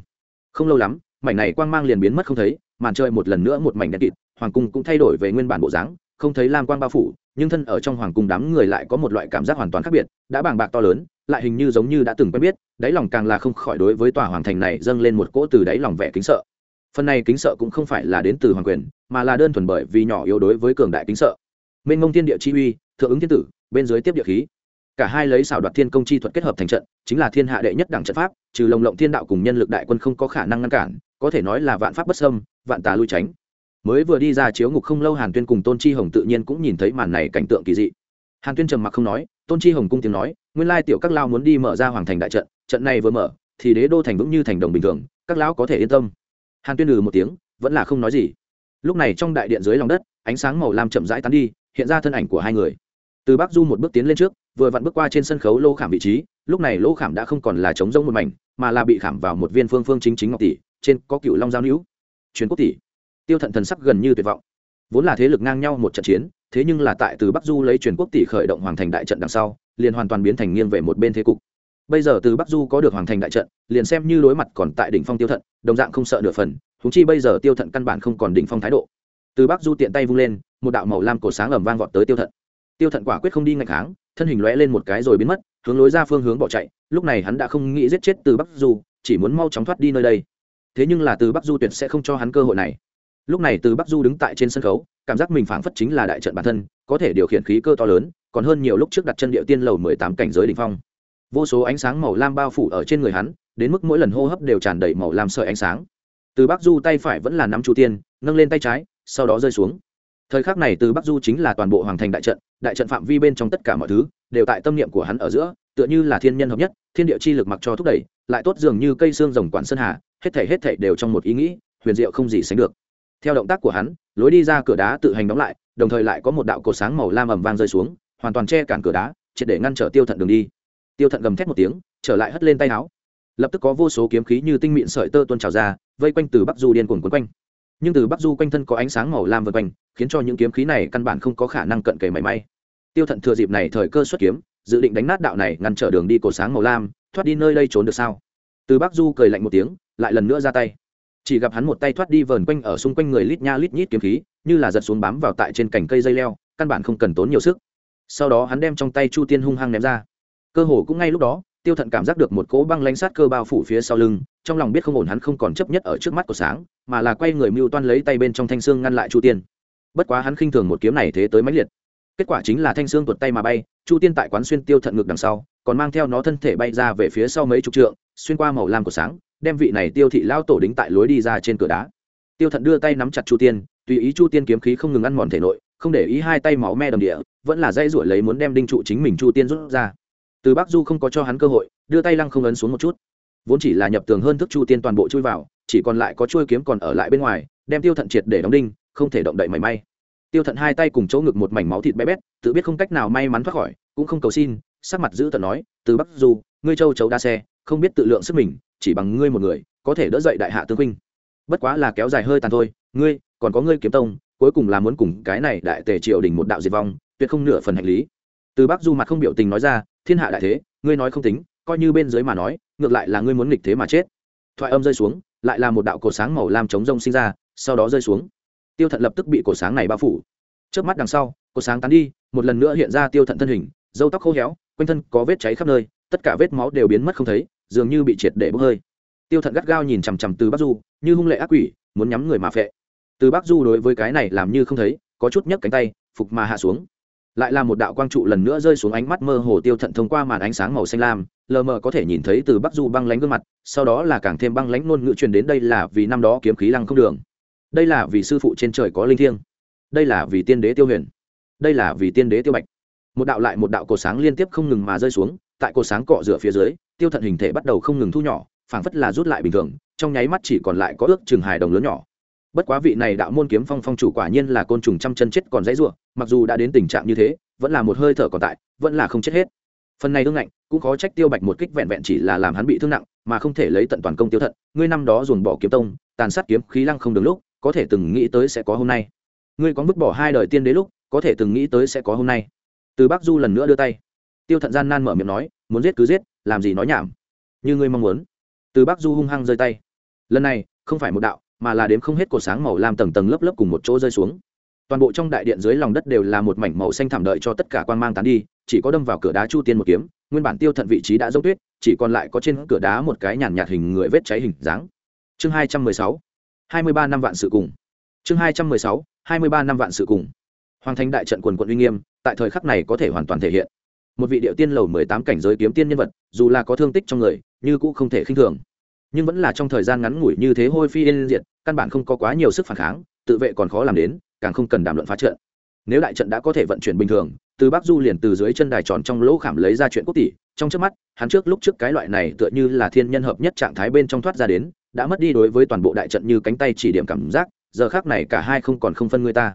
Không lâu lắm, mảnh này quang mang liền biến mất không thấy, màn trời một lần nữa một mảnh đen kịt, hoàng cung cũng thay đổi về nguyên bản bộ dáng, không thấy lam quang bao phủ nhưng thân ở trong hoàng cung đám người lại có một loại cảm giác hoàn toàn khác biệt, đã bàng bạc to lớn, lại hình như giống như đã từng quen biết, đáy lòng càng là không khỏi đối với tòa hoàng thành này dâng lên một cỗ từ đáy lòng vẻ kính sợ. Phần này kính sợ cũng không phải là đến từ hoàng quyền, mà là đơn thuần bởi vì nhỏ yếu đối với cường đại kính sợ. Mênh mông thiên địa chi uy, thượng ứng thiên tử, bên dưới tiếp địa khí. Cả hai lấy xảo đoạt thiên công chi thuật kết hợp thành trận, chính là thiên hạ đệ nhất đẳng trận pháp, trừ lồng lộng thiên đạo cùng nhân lực đại quân không có khả năng ngăn cản, có thể nói là vạn pháp bất sâm vạn tà lui tránh mới vừa đi ra chiếu ngục không lâu hàn tuyên cùng tôn chi hồng tự nhiên cũng nhìn thấy màn này cảnh tượng kỳ dị. Hàn tuyên trầm mặc không nói, tôn chi hồng cung tiếng nói, nguyên lai tiểu các lao muốn đi mở ra hoàng thành đại trận trận này vừa mở, thì đế đô thành vững như thành đồng bình thường, các lão có thể yên tâm. Hàn tuyên lừ một tiếng, vẫn là không nói gì. Lúc này trong đại điện dưới lòng đất, ánh sáng màu lam chậm rãi tán đi, hiện ra thân ảnh của hai người. Từ bắc du một bước tiến lên trước, vừa vặn bước qua trên sân khấu lô khảm vị trí, lúc này lô khảm đã không còn là trống rông một mảnh, mà là bị khảm vào một viên phương phương chính chính ngọc tỷ, trên có cựu long giao nữ truyền quốc tỷ tiêu thận thần sắc gần như tuyệt vọng. Vốn là thế lực ngang nhau một trận chiến, thế nhưng là tại từ bắc du lấy truyền quốc tỷ khởi động hoàng thành đại trận đằng sau, liền hoàn toàn biến thành nghiêng về một bên thế cục. Bây giờ từ bắc du có được hoàng thành đại trận, liền xem như đối mặt còn tại đỉnh phong tiêu thận, đồng dạng không sợ nửa phần húng chi bây giờ tiêu thận căn bản không còn đỉnh phong thái độ. Từ bắc du tiện tay vung lên, một đạo màu lam cổ sáng ẩm vang vọt tới tiêu thận. Tiêu thận quả quyết không đi ngạch kháng, thân hình lóe lên một cái rồi biến mất, hướng lối ra phương hướng bỏ chạy, lúc này hắn đã không nghĩ giết chết từ bắc du, chỉ muốn mau chóng thoát đi nơi đây. Thế nhưng là từ bắc du tuyệt sẽ không cho hắn cơ hội này lúc này từ bắc du đứng tại trên sân khấu, cảm giác mình phảng phất chính là đại trận bản thân, có thể điều khiển khí cơ to lớn, còn hơn nhiều lúc trước đặt chân địa tiên lầu mười tám cảnh giới đ ỉ n h phong. Vô số ánh sáng màu lam bao phủ ở trên người hắn, đến mức mỗi lần hô hấp đều tràn đầy màu lam sợi ánh sáng. Từ bắc du tay phải vẫn là nắm chu tiên, nâng lên tay trái, sau đó rơi xuống. Thời khắc này từ bắc du chính là toàn bộ hoàng thành đại trận đại trận phạm vi bên trong tất cả mọi thứ, đều tại tâm niệm của hắn ở giữa, tựa như là thiên nhân hợp nhất, thiên địa chi lực mặc cho thúc đẩy, lại tốt dường như cây xương rồng quản sơn hà, hết thể hết thể đều trong một ý nghĩ, huyền diệu không gì sánh được theo động tác của hắn, lối đi ra cửa đá tự hành đóng lại, đồng thời lại có một đạo cột sáng màu lam ầm vang rơi xuống, hoàn toàn che cản cửa đá, triệt để ngăn trở tiêu thận đường đi. Tiêu thận gầm thét một tiếng, trở lại hất lên tay áo. Lập tức có vô số kiếm khí như tinh mịn sợi tơ tuôn trào ra, vây quanh từ bắc du điên cuồng quấn quanh. Nhưng từ bắc du quanh thân có ánh sáng màu lam vân quanh, khiến cho những kiếm khí này căn bản không có khả năng cận kề mảy may. Tiêu thận thừa dịp này thời cơ xuất kiếm, dự định đánh nát đạo này ngăn trở đường đi cổ sáng màu lam, thoát đi nơi đây trốn được sao? Từ bắc du cười lạnh một tiếng, lại lần nữa ra tay chỉ gặp hắn một tay thoát đi vờn quanh ở xung quanh người lít nha lít nhít kiếm khí, như là giật xuống bám vào tại trên cành cây dây leo, căn bản không cần tốn nhiều sức. Sau đó hắn đem trong tay chu tiên hung hăng ném ra. Cơ hồ cũng ngay lúc đó, tiêu thận cảm giác được một cỗ băng lanh sát cơ bao phủ phía sau lưng, trong lòng biết không ổn hắn không còn chấp nhất ở trước mắt của sáng, mà là quay người mưu toan lấy tay bên trong thanh xương ngăn lại chu tiên. Bất quá hắn khinh thường một kiếm này thế tới mãnh liệt. Kết quả chính là thanh xương tuột tay mà bay, chu tiên tại quán xuyên tiêu thận ngực đằng sau, còn mang theo nó thân thể bay ra về phía sau mấy chục trượng, xuyên qua màu lam của sáng đem vị này tiêu thị lao tổ đính tại lối đi ra trên cửa đá. Tiêu thận đưa tay nắm chặt chu tiên, tùy ý chu tiên kiếm khí không ngừng ăn mòn thể nội, không để ý hai tay máu me đầm địa, vẫn là dây ruổi lấy muốn đem đinh trụ chính mình chu tiên rút ra. Từ bắc du không có cho hắn cơ hội, đưa tay lăng không ấn xuống một chút. Vốn chỉ là nhập tường hơn thức chu tiên toàn bộ chui vào, chỉ còn lại có chuôi kiếm còn ở lại bên ngoài, đem tiêu thận triệt để đóng đinh, không thể động đậy mảy may. Tiêu thận hai tay cùng chỗ ngực một mảnh máu thịt bé bét, tự biết không cách nào may mắn thoát khỏi, cũng không cầu xin, sắc mặt giữ tận nói, từ bắc du, ngươi châu chấu đa xe, không biết tự lượng sức mình chỉ bằng ngươi một người, có thể đỡ dậy đại hạ tương huynh bất quá là kéo dài hơi tàn thôi, ngươi, còn có ngươi kiếm tông, cuối cùng là muốn cùng cái này đại tề triều đình một đạo diệt vong, tuyệt không nửa phần hành lý. Từ bắc du mặt không biểu tình nói ra, thiên hạ đại thế, ngươi nói không tính, coi như bên dưới mà nói, ngược lại là ngươi muốn nghịch thế mà chết. Thoại âm rơi xuống, lại là một đạo cổ sáng màu lam chống rông sinh ra, sau đó rơi xuống. Tiêu thận lập tức bị cổ sáng này bao phủ. Trước mắt đằng sau, cổ sáng tán đi, một lần nữa hiện ra tiêu thận thân hình dâu tóc khô héo, quanh thân có vết cháy khắp nơi, tất cả vết máu đều biến mất không thấy dường như bị triệt để bốc hơi. Tiêu thận gắt gao nhìn chằm chằm từ bắc du, như hung lệ ác quỷ, muốn nhắm người mà phệ. Từ bắc du đối với cái này làm như không thấy, có chút nhấc cánh tay, phục mà hạ xuống. Lại là một đạo quang trụ lần nữa rơi xuống ánh mắt mơ hồ tiêu thận thông qua màn ánh sáng màu xanh lam, lờ mờ có thể nhìn thấy từ bắc du băng lánh gương mặt, sau đó là càng thêm băng lánh ngôn ngữ truyền đến đây là vì năm đó kiếm khí lăng không đường. Đây là vì sư phụ trên trời có linh thiêng. Đây là vì tiên đế tiêu huyền. Đây là vì tiên đế tiêu bạch. Một đạo lại một đạo cổ sáng liên tiếp không ngừng mà rơi xuống tại cột sáng cọ rửa phía dưới, tiêu thận hình thể bắt đầu không ngừng thu nhỏ, phảng phất là rút lại bình thường, trong nháy mắt chỉ còn lại có ước chừng hài đồng lớn nhỏ. Bất quá vị này đạo môn kiếm phong phong chủ quả nhiên là côn trùng trăm chân chết còn dãy ruộng mặc dù đã đến tình trạng như thế, vẫn là một hơi thở còn tại, vẫn là không chết hết. Phần này thương ngạnh, cũng khó trách tiêu bạch một kích vẹn vẹn chỉ là làm hắn bị thương nặng, mà không thể lấy tận toàn công tiêu thận, ngươi năm đó dồn bỏ kiếm tông, tàn sát kiếm khí lăng không được lúc, có thể từng nghĩ tới sẽ có hôm nay. Ngươi có vứt bỏ hai đời tiên đế lúc, có thể từng nghĩ tới sẽ có hôm nay. Từ bắc du lần nữa đưa tay tiêu thận gian nan mở miệng nói, muốn giết cứ giết, làm gì nói nhảm. Như ngươi mong muốn. Từ bắc du hung hăng rơi tay. Lần này, không phải một đạo, mà là đếm không hết cột sáng màu lam tầng tầng lớp lớp cùng một chỗ rơi xuống. Toàn bộ trong đại điện dưới lòng đất đều là một mảnh màu xanh thảm đợi cho tất cả quan mang tán đi, chỉ có đâm vào cửa đá chu tiên một kiếm, nguyên bản tiêu thận vị trí đã dốc tuyết, chỉ còn lại có trên cửa đá một cái nhàn nhạt hình người vết cháy hình dáng. Chương hai trăm mười sáu, hai mươi ba năm vạn sự cùng. Chương hai trăm mười sáu, hai mươi ba năm vạn sự cùng. Hoàng thành đại trận quần quận uy nghiêm, tại thời khắc này có thể hoàn toàn thể hiện một vị điệu tiên lầu mười tám cảnh giới kiếm tiên nhân vật, dù là có thương tích trong người, như cũng không thể khinh thường. Nhưng vẫn là trong thời gian ngắn ngủi như thế hôi phi yên diệt, căn bản không có quá nhiều sức phản kháng, tự vệ còn khó làm đến, càng không cần đàm luận phá trận. Nếu đại trận đã có thể vận chuyển bình thường, từ bắc du liền từ dưới chân đài tròn trong lỗ khảm lấy ra chuyện quốc tỷ, trong trước mắt, hắn trước lúc trước cái loại này tựa như là thiên nhân hợp nhất trạng thái bên trong thoát ra đến, đã mất đi đối với toàn bộ đại trận như cánh tay chỉ điểm cảm giác, giờ khác này cả hai không còn không phân người ta.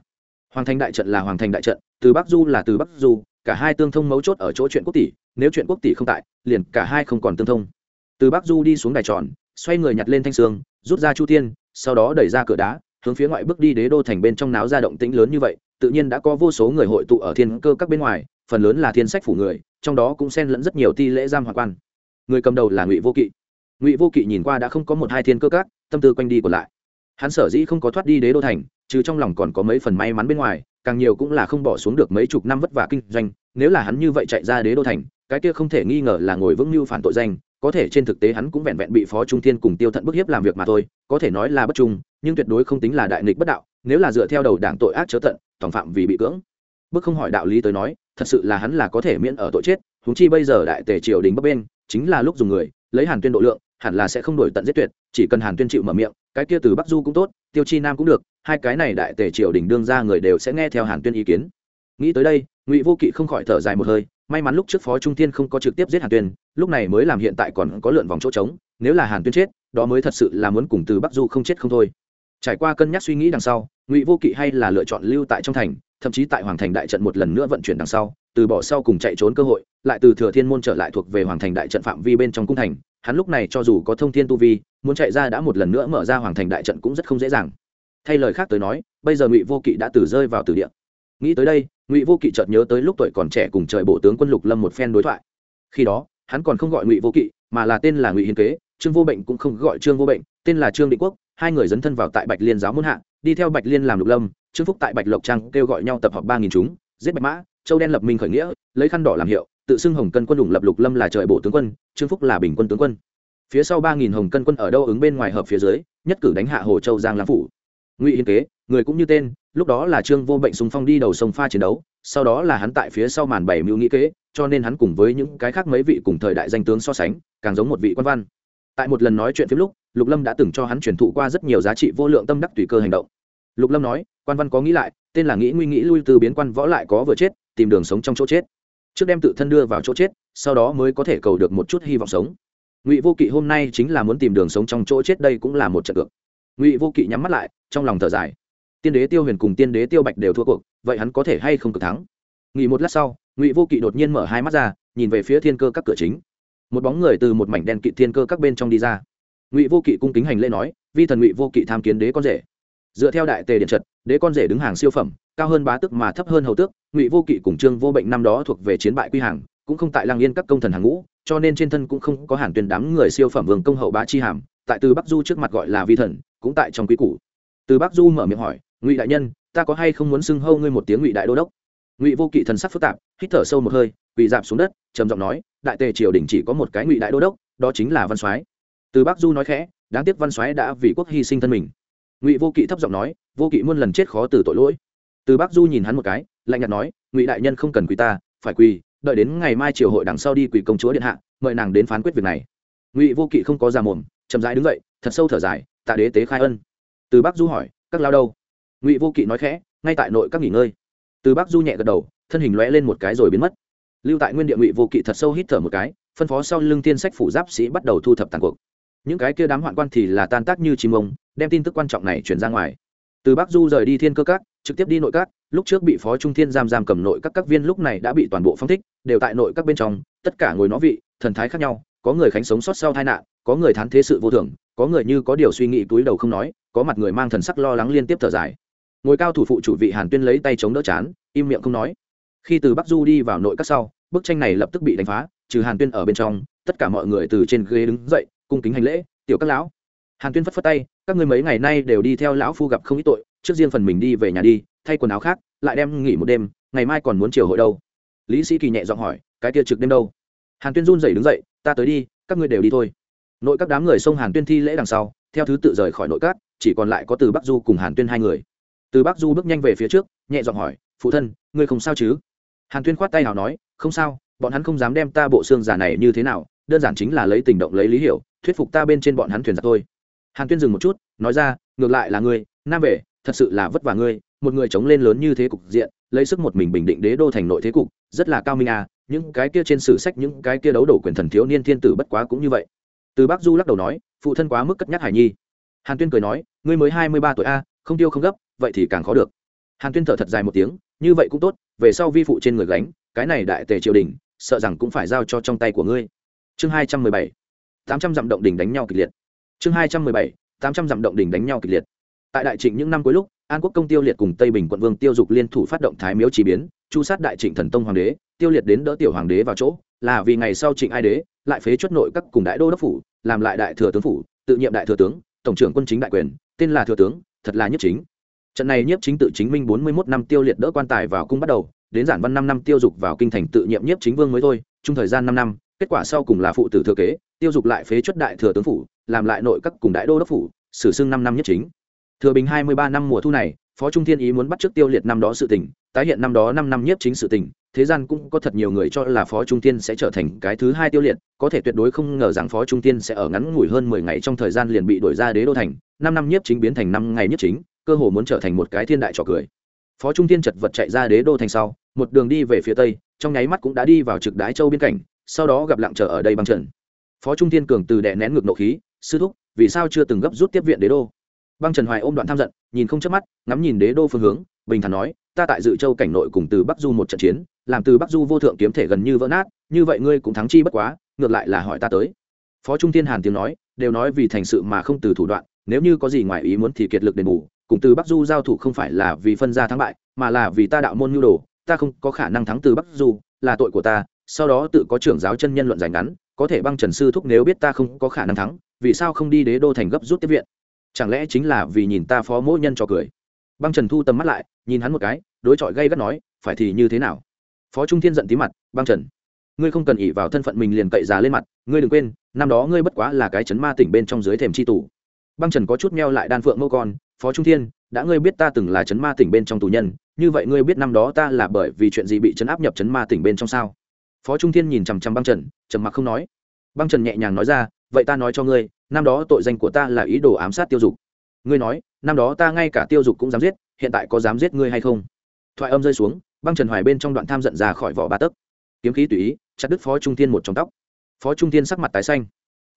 Hoàng thành đại trận là hoàng thành đại trận, từ bắc du là từ bắc du cả hai tương thông mấu chốt ở chỗ chuyện quốc tỷ, nếu chuyện quốc tỷ không tại, liền cả hai không còn tương thông. Từ bắc du đi xuống đài tròn, xoay người nhặt lên thanh sương rút ra chu tiên, sau đó đẩy ra cửa đá, hướng phía ngoại bước đi đế đô thành bên trong náo ra động tĩnh lớn như vậy, tự nhiên đã có vô số người hội tụ ở thiên cơ các bên ngoài, phần lớn là thiên sách phủ người, trong đó cũng xen lẫn rất nhiều ti lễ giam hoặc quan. Người cầm đầu là ngụy vô kỵ. Ngụy vô kỵ nhìn qua đã không có một hai thiên cơ các, tâm tư quanh đi còn lại. Hắn sở dĩ không có thoát đi đế đô thành chứ trong lòng còn có mấy phần may mắn bên ngoài càng nhiều cũng là không bỏ xuống được mấy chục năm vất vả kinh doanh, nếu là hắn như vậy chạy ra đế đô thành, cái kia không thể nghi ngờ là ngồi vững mưu phản tội danh, có thể trên thực tế hắn cũng vẹn vẹn bị phó trung thiên cùng tiêu thận bức hiếp làm việc mà thôi, có thể nói là bất trung, nhưng tuyệt đối không tính là đại nghịch bất đạo, nếu là dựa theo đầu đảng tội ác chớ tận, tổng phạm vì bị cưỡng. Bức không hỏi đạo lý tới nói, thật sự là hắn là có thể miễn ở tội chết húng chi bây giờ đại tề triều đình bấp bên chính là lúc dùng người, lấy hàn tuyên độ lượng, hẳn là sẽ không đổi tận giết tuyệt, chỉ cần hàn tuyên chịu mở miệng, cái kia từ bắc du cũng tốt, tiêu chi nam cũng được hai cái này đại tề triều đình đương ra người đều sẽ nghe theo hàn tuyên ý kiến. Nghĩ tới đây, ngụy vô kỵ không khỏi thở dài một hơi, may mắn lúc trước phó trung thiên không có trực tiếp giết hàn tuyên, lúc này mới làm hiện tại còn có lượn vòng chỗ trống, nếu là hàn tuyên chết, đó mới thật sự là muốn cùng từ bắc du không chết không thôi. Trải qua cân nhắc suy nghĩ đằng sau, ngụy vô kỵ hay là lựa chọn lưu tại trong thành, thậm chí tại hoàng thành đại trận một lần nữa vận chuyển đằng sau, từ bỏ sau cùng chạy trốn cơ hội, lại từ thừa thiên môn trở lại thuộc về hoàng thành đại trận phạm vi bên trong cung thành, hắn lúc này cho dù có thông thiên tu vi, muốn chạy ra đã một lần nữa mở ra hoàng thành đại trận cũng rất không dễ dàng thay lời khác tới nói, bây giờ ngụy vô kỵ đã từ rơi vào từ địa. Nghĩ tới đây, ngụy vô kỵ chợt nhớ tới lúc tuổi còn trẻ cùng trời bộ tướng quân lục lâm một phen đối thoại. Khi đó, hắn còn không gọi ngụy vô kỵ, mà là tên là ngụy hiến kế, trương vô bệnh cũng không gọi trương vô bệnh, tên là trương định quốc, hai người dấn thân vào tại bạch liên giáo muôn hạ, đi theo bạch liên làm lục lâm, trương phúc tại bạch lộc trang kêu gọi nhau tập hợp ba nghìn chúng, giết bạch mã, châu đen lập minh khởi nghĩa, lấy khăn đỏ làm hiệu, tự xưng hồng cân quân đủng lập lục lâm là trời bộ tướng quân, trương phúc là bình quân tướng quân. Phía sau ba nghìn hồng cân quân ở đâu ứng bên ngoài hợp phía dưới, nhất cử đánh hạ hồ châu giang lam phủ ngụy hiên kế, người cũng như tên, lúc đó là trương vô bệnh súng phong đi đầu sông pha chiến đấu, sau đó là hắn tại phía sau màn bảy mưu nghĩ kế, cho nên hắn cùng với những cái khác mấy vị cùng thời đại danh tướng so sánh, càng giống một vị quan văn. Tại một lần nói chuyện phim lúc, lục lâm đã từng cho hắn truyền thụ qua rất nhiều giá trị vô lượng tâm đắc tùy cơ hành động. Lục lâm nói, quan văn có nghĩ lại, tên là nghĩ nguy nghĩ lui từ biến quan võ lại có vừa chết, tìm đường sống trong chỗ chết. Trước đem tự thân đưa vào chỗ chết, sau đó mới có thể cầu được một chút hy vọng sống. Ngụy vô kỵ hôm nay chính là muốn tìm đường sống trong chỗ chết đây cũng là một trận cược ngụy vô kỵ nhắm mắt lại, trong lòng thở dài. Tiên đế tiêu huyền cùng tiên đế tiêu bạch đều thua cuộc, vậy hắn có thể hay không cực thắng? Nghỉ một lát sau, ngụy vô kỵ đột nhiên mở hai mắt ra, nhìn về phía thiên cơ các cửa chính. Một bóng người từ một mảnh đen kỵ thiên cơ các bên trong đi ra. Ngụy vô kỵ cung kính hành lễ nói, vi thần ngụy vô kỵ tham kiến đế con rể. Dựa theo đại tề điện trật, đế con rể đứng hàng siêu phẩm, cao hơn bá tức mà thấp hơn hầu tước, ngụy vô kỵ cùng trương vô bệnh năm đó thuộc về chiến bại quy hàng, cũng không tại lang yên các công thần hàng ngũ, cho nên trên thân cũng không có hàn tuyên đám người siêu phẩm vương công hậu bá chi hàm, tại từ bắc du trước mặt gọi là vi thần cũng tại trong quý củ. Từ bắc du mở miệng hỏi, ngụy đại nhân, ta có hay không muốn xưng hâu ngươi một tiếng ngụy đại đô đốc? Ngụy vô kỵ thần sắc phức tạp, hít thở sâu một hơi, quỳ dạp xuống đất, trầm giọng nói, đại tề triều đình chỉ có một cái ngụy đại đô đốc, đó chính là văn soái. Từ bắc du nói khẽ, đáng tiếc văn soái đã vì quốc hy sinh thân mình. Ngụy vô kỵ thấp giọng nói, vô kỵ muôn lần chết khó từ tội lỗi. Từ bắc du nhìn hắn một cái, lạnh nhạt nói, ngụy đại nhân không cần quỳ ta, phải quỳ, đợi đến ngày mai triều hội đằng sau đi quỳ công chúa điện hạ, mời nàng đến phán quyết việc này. Ngụy vô kỵ không có ra mồm, chậm rãi đứng dậy, thật sâu thở dài tạ đế tế khai ân. Từ bắc du hỏi, các lao đâu? Ngụy vô kỵ nói khẽ, ngay tại nội các nghỉ ngơi. Từ bắc du nhẹ gật đầu, thân hình lóe lên một cái rồi biến mất. Lưu tại nguyên địa ngụy vô kỵ thật sâu hít thở một cái, phân phó sau lưng tiên sách phủ giáp sĩ bắt đầu thu thập tàn cuộc. Những cái kia đám hoạn quan thì là tan tác như chim ông đem tin tức quan trọng này chuyển ra ngoài. Từ bắc du rời đi thiên cơ các, trực tiếp đi nội các, lúc trước bị phó trung thiên giam giam cầm nội các các viên lúc này đã bị toàn bộ phong thích, đều tại nội các bên trong, tất cả ngồi nó vị, thần thái khác nhau, có người khánh sống sót sau tai nạn, có người thán thế sự vô thường có người như có điều suy nghĩ túi đầu không nói, có mặt người mang thần sắc lo lắng liên tiếp thở dài. Ngồi cao thủ phụ chủ vị hàn tuyên lấy tay chống đỡ chán, im miệng không nói. Khi từ bắc du đi vào nội các sau, bức tranh này lập tức bị đánh phá, trừ hàn tuyên ở bên trong, tất cả mọi người từ trên ghế đứng dậy, cung kính hành lễ, tiểu các lão. Hàn tuyên phất phất tay, các ngươi mấy ngày nay đều đi theo lão phu gặp không ít tội, trước riêng phần mình đi về nhà đi, thay quần áo khác, lại đem nghỉ một đêm, ngày mai còn muốn chiều hội đâu. Lý sĩ kỳ nhẹ giọng hỏi, cái kia trực đêm đâu? Hàn tuyên run rẩy đứng dậy, ta tới đi, các ngươi đều đi thôi nội các đám người xông hàn tuyên thi lễ đằng sau, theo thứ tự rời khỏi nội các, chỉ còn lại có từ bắc du cùng hàn tuyên hai người. Từ bắc du bước nhanh về phía trước, nhẹ giọng hỏi, phụ thân, ngươi không sao chứ? Hàn tuyên khoát tay nào nói, không sao, bọn hắn không dám đem ta bộ xương giả này như thế nào, đơn giản chính là lấy tình động lấy lý hiểu, thuyết phục ta bên trên bọn hắn thuyền giặc thôi. Hàn tuyên dừng một chút, nói ra, ngược lại là ngươi, nam vệ, thật sự là vất vả ngươi, một người chống lên lớn như thế cục diện, lấy sức một mình bình định đế đô thành nội thế cục, rất là cao minh à những cái kia trên sử sách, những cái kia đấu đổ quyền thần thiếu niên thiên tử bất quá cũng như vậy từ bác du lắc đầu nói, phụ thân quá mức cất nhắc hải nhi. Hàn tuyên cười nói, ngươi mới hai mươi ba tuổi a, không tiêu không gấp, vậy thì càng khó được. Hàn tuyên thở thật dài một tiếng, như vậy cũng tốt, về sau vi phụ trên người gánh, cái này đại tề triều đình, sợ rằng cũng phải giao cho trong tay của ngươi. Chương hai trăm mười bảy, tám trăm dặm động đỉnh đánh nhau kịch liệt. Chương hai trăm mười bảy, tám trăm dặm động đỉnh đánh nhau kịch liệt. Tại đại trịnh những năm cuối lúc, an quốc công tiêu liệt cùng tây bình quận vương tiêu dục liên thủ phát động thái miếu chỉ biến, chu sát đại trịnh thần tông hoàng đế, tiêu liệt đến đỡ tiểu hoàng đế vào chỗ, là vì ngày sau trịnh ai đế lại phế chuất nội các cùng đại đô đốc phủ, làm lại đại thừa tướng phủ, tự nhiệm đại thừa tướng, tổng trưởng quân chính đại quyền, tên là thừa tướng, thật là nhất chính. Trận này nhiếp chính tự chính minh bốn mươi 41 năm tiêu liệt đỡ quan tài vào cung bắt đầu, đến giản văn năm năm tiêu dục vào kinh thành tự nhiệm nhiếp chính vương mới thôi, chung thời gian năm năm, kết quả sau cùng là phụ tử thừa kế, tiêu dục lại phế chuất đại thừa tướng phủ, làm lại nội các cùng đại đô đốc phủ xử xưng năm năm nhất chính. Thừa bình hai mươi ba năm mùa thu này, phó trung thiên ý muốn bắt trước tiêu liệt năm đó sự tình, tái hiện năm đó năm năm nhiếp chính sự tình thế gian cũng có thật nhiều người cho là phó trung tiên sẽ trở thành cái thứ hai tiêu liệt, có thể tuyệt đối không ngờ rằng phó trung tiên sẽ ở ngắn ngủi hơn mười ngày trong thời gian liền bị đổi ra đế đô thành, năm năm nhiếp chính biến thành năm ngày nhiếp chính, cơ hồ muốn trở thành một cái thiên đại trò cười. Phó trung tiên chật vật chạy ra đế đô thành sau, một đường đi về phía tây, trong nháy mắt cũng đã đi vào trực đái châu biên cảnh, sau đó gặp lặng trở ở đây băng trần phó trung tiên cường từ đè nén ngược nộ khí, sư thúc, vì sao chưa từng gấp rút tiếp viện đế đô? Băng trần hoài ôm đoạn tham giận, nhìn không chớp mắt, ngắm nhìn đế đô phương hướng bình thản nói, ta tại dự châu cảnh nội cùng từ bắc du một trận chiến, làm từ bắc du vô thượng kiếm thể gần như vỡ nát, như vậy ngươi cũng thắng chi bất quá, ngược lại là hỏi ta tới. Phó trung Thiên hàn tiếng nói, đều nói vì thành sự mà không từ thủ đoạn, nếu như có gì ngoài ý muốn thì kiệt lực đền bù, cùng từ bắc du giao thủ không phải là vì phân ra thắng bại, mà là vì ta đạo môn nhu đồ, ta không có khả năng thắng từ bắc du, là tội của ta, sau đó tự có trưởng giáo chân nhân luận giải ngắn, có thể băng trần sư thúc nếu biết ta không có khả năng thắng, vì sao không đi đế đô thành gấp rút tiếp viện? Chẳng lẽ chính là vì nhìn ta phó mỗi nhân cho cười? Băng trần thu tầm mắt lại, nhìn hắn một cái, đối chọi gây gắt nói, phải thì như thế nào? Phó trung thiên giận tí mặt, băng trần, ngươi không cần ỉ vào thân phận mình liền cậy giá lên mặt, ngươi đừng quên, năm đó ngươi bất quá là cái chấn ma tỉnh bên trong dưới thềm c h i tù. Băng trần có chút meo lại đan phượng mâu con, phó trung thiên, đã ngươi biết ta từng là chấn ma tỉnh bên trong tù nhân, như vậy ngươi biết năm đó ta là bởi vì chuyện gì bị chấn áp nhập chấn ma tỉnh bên trong sao? Phó trung thiên nhìn chằm chằm băng trần, trầm mặc không nói. Băng trần nhẹ nhàng nói ra, vậy ta nói cho ngươi, năm đó tội danh của ta là ý đồ ám sát tiêu dục ngươi nói, năm đó ta ngay cả tiêu dục cũng dám giết, hiện tại có dám giết ngươi hay không? Thoại âm rơi xuống, băng trần hoài bên trong đoạn tham giận ra khỏi vỏ ba tấc. Kiếm khí tùy ý, chặt đứt phó trung tiên một trong tóc. Phó trung tiên sắc mặt tái xanh.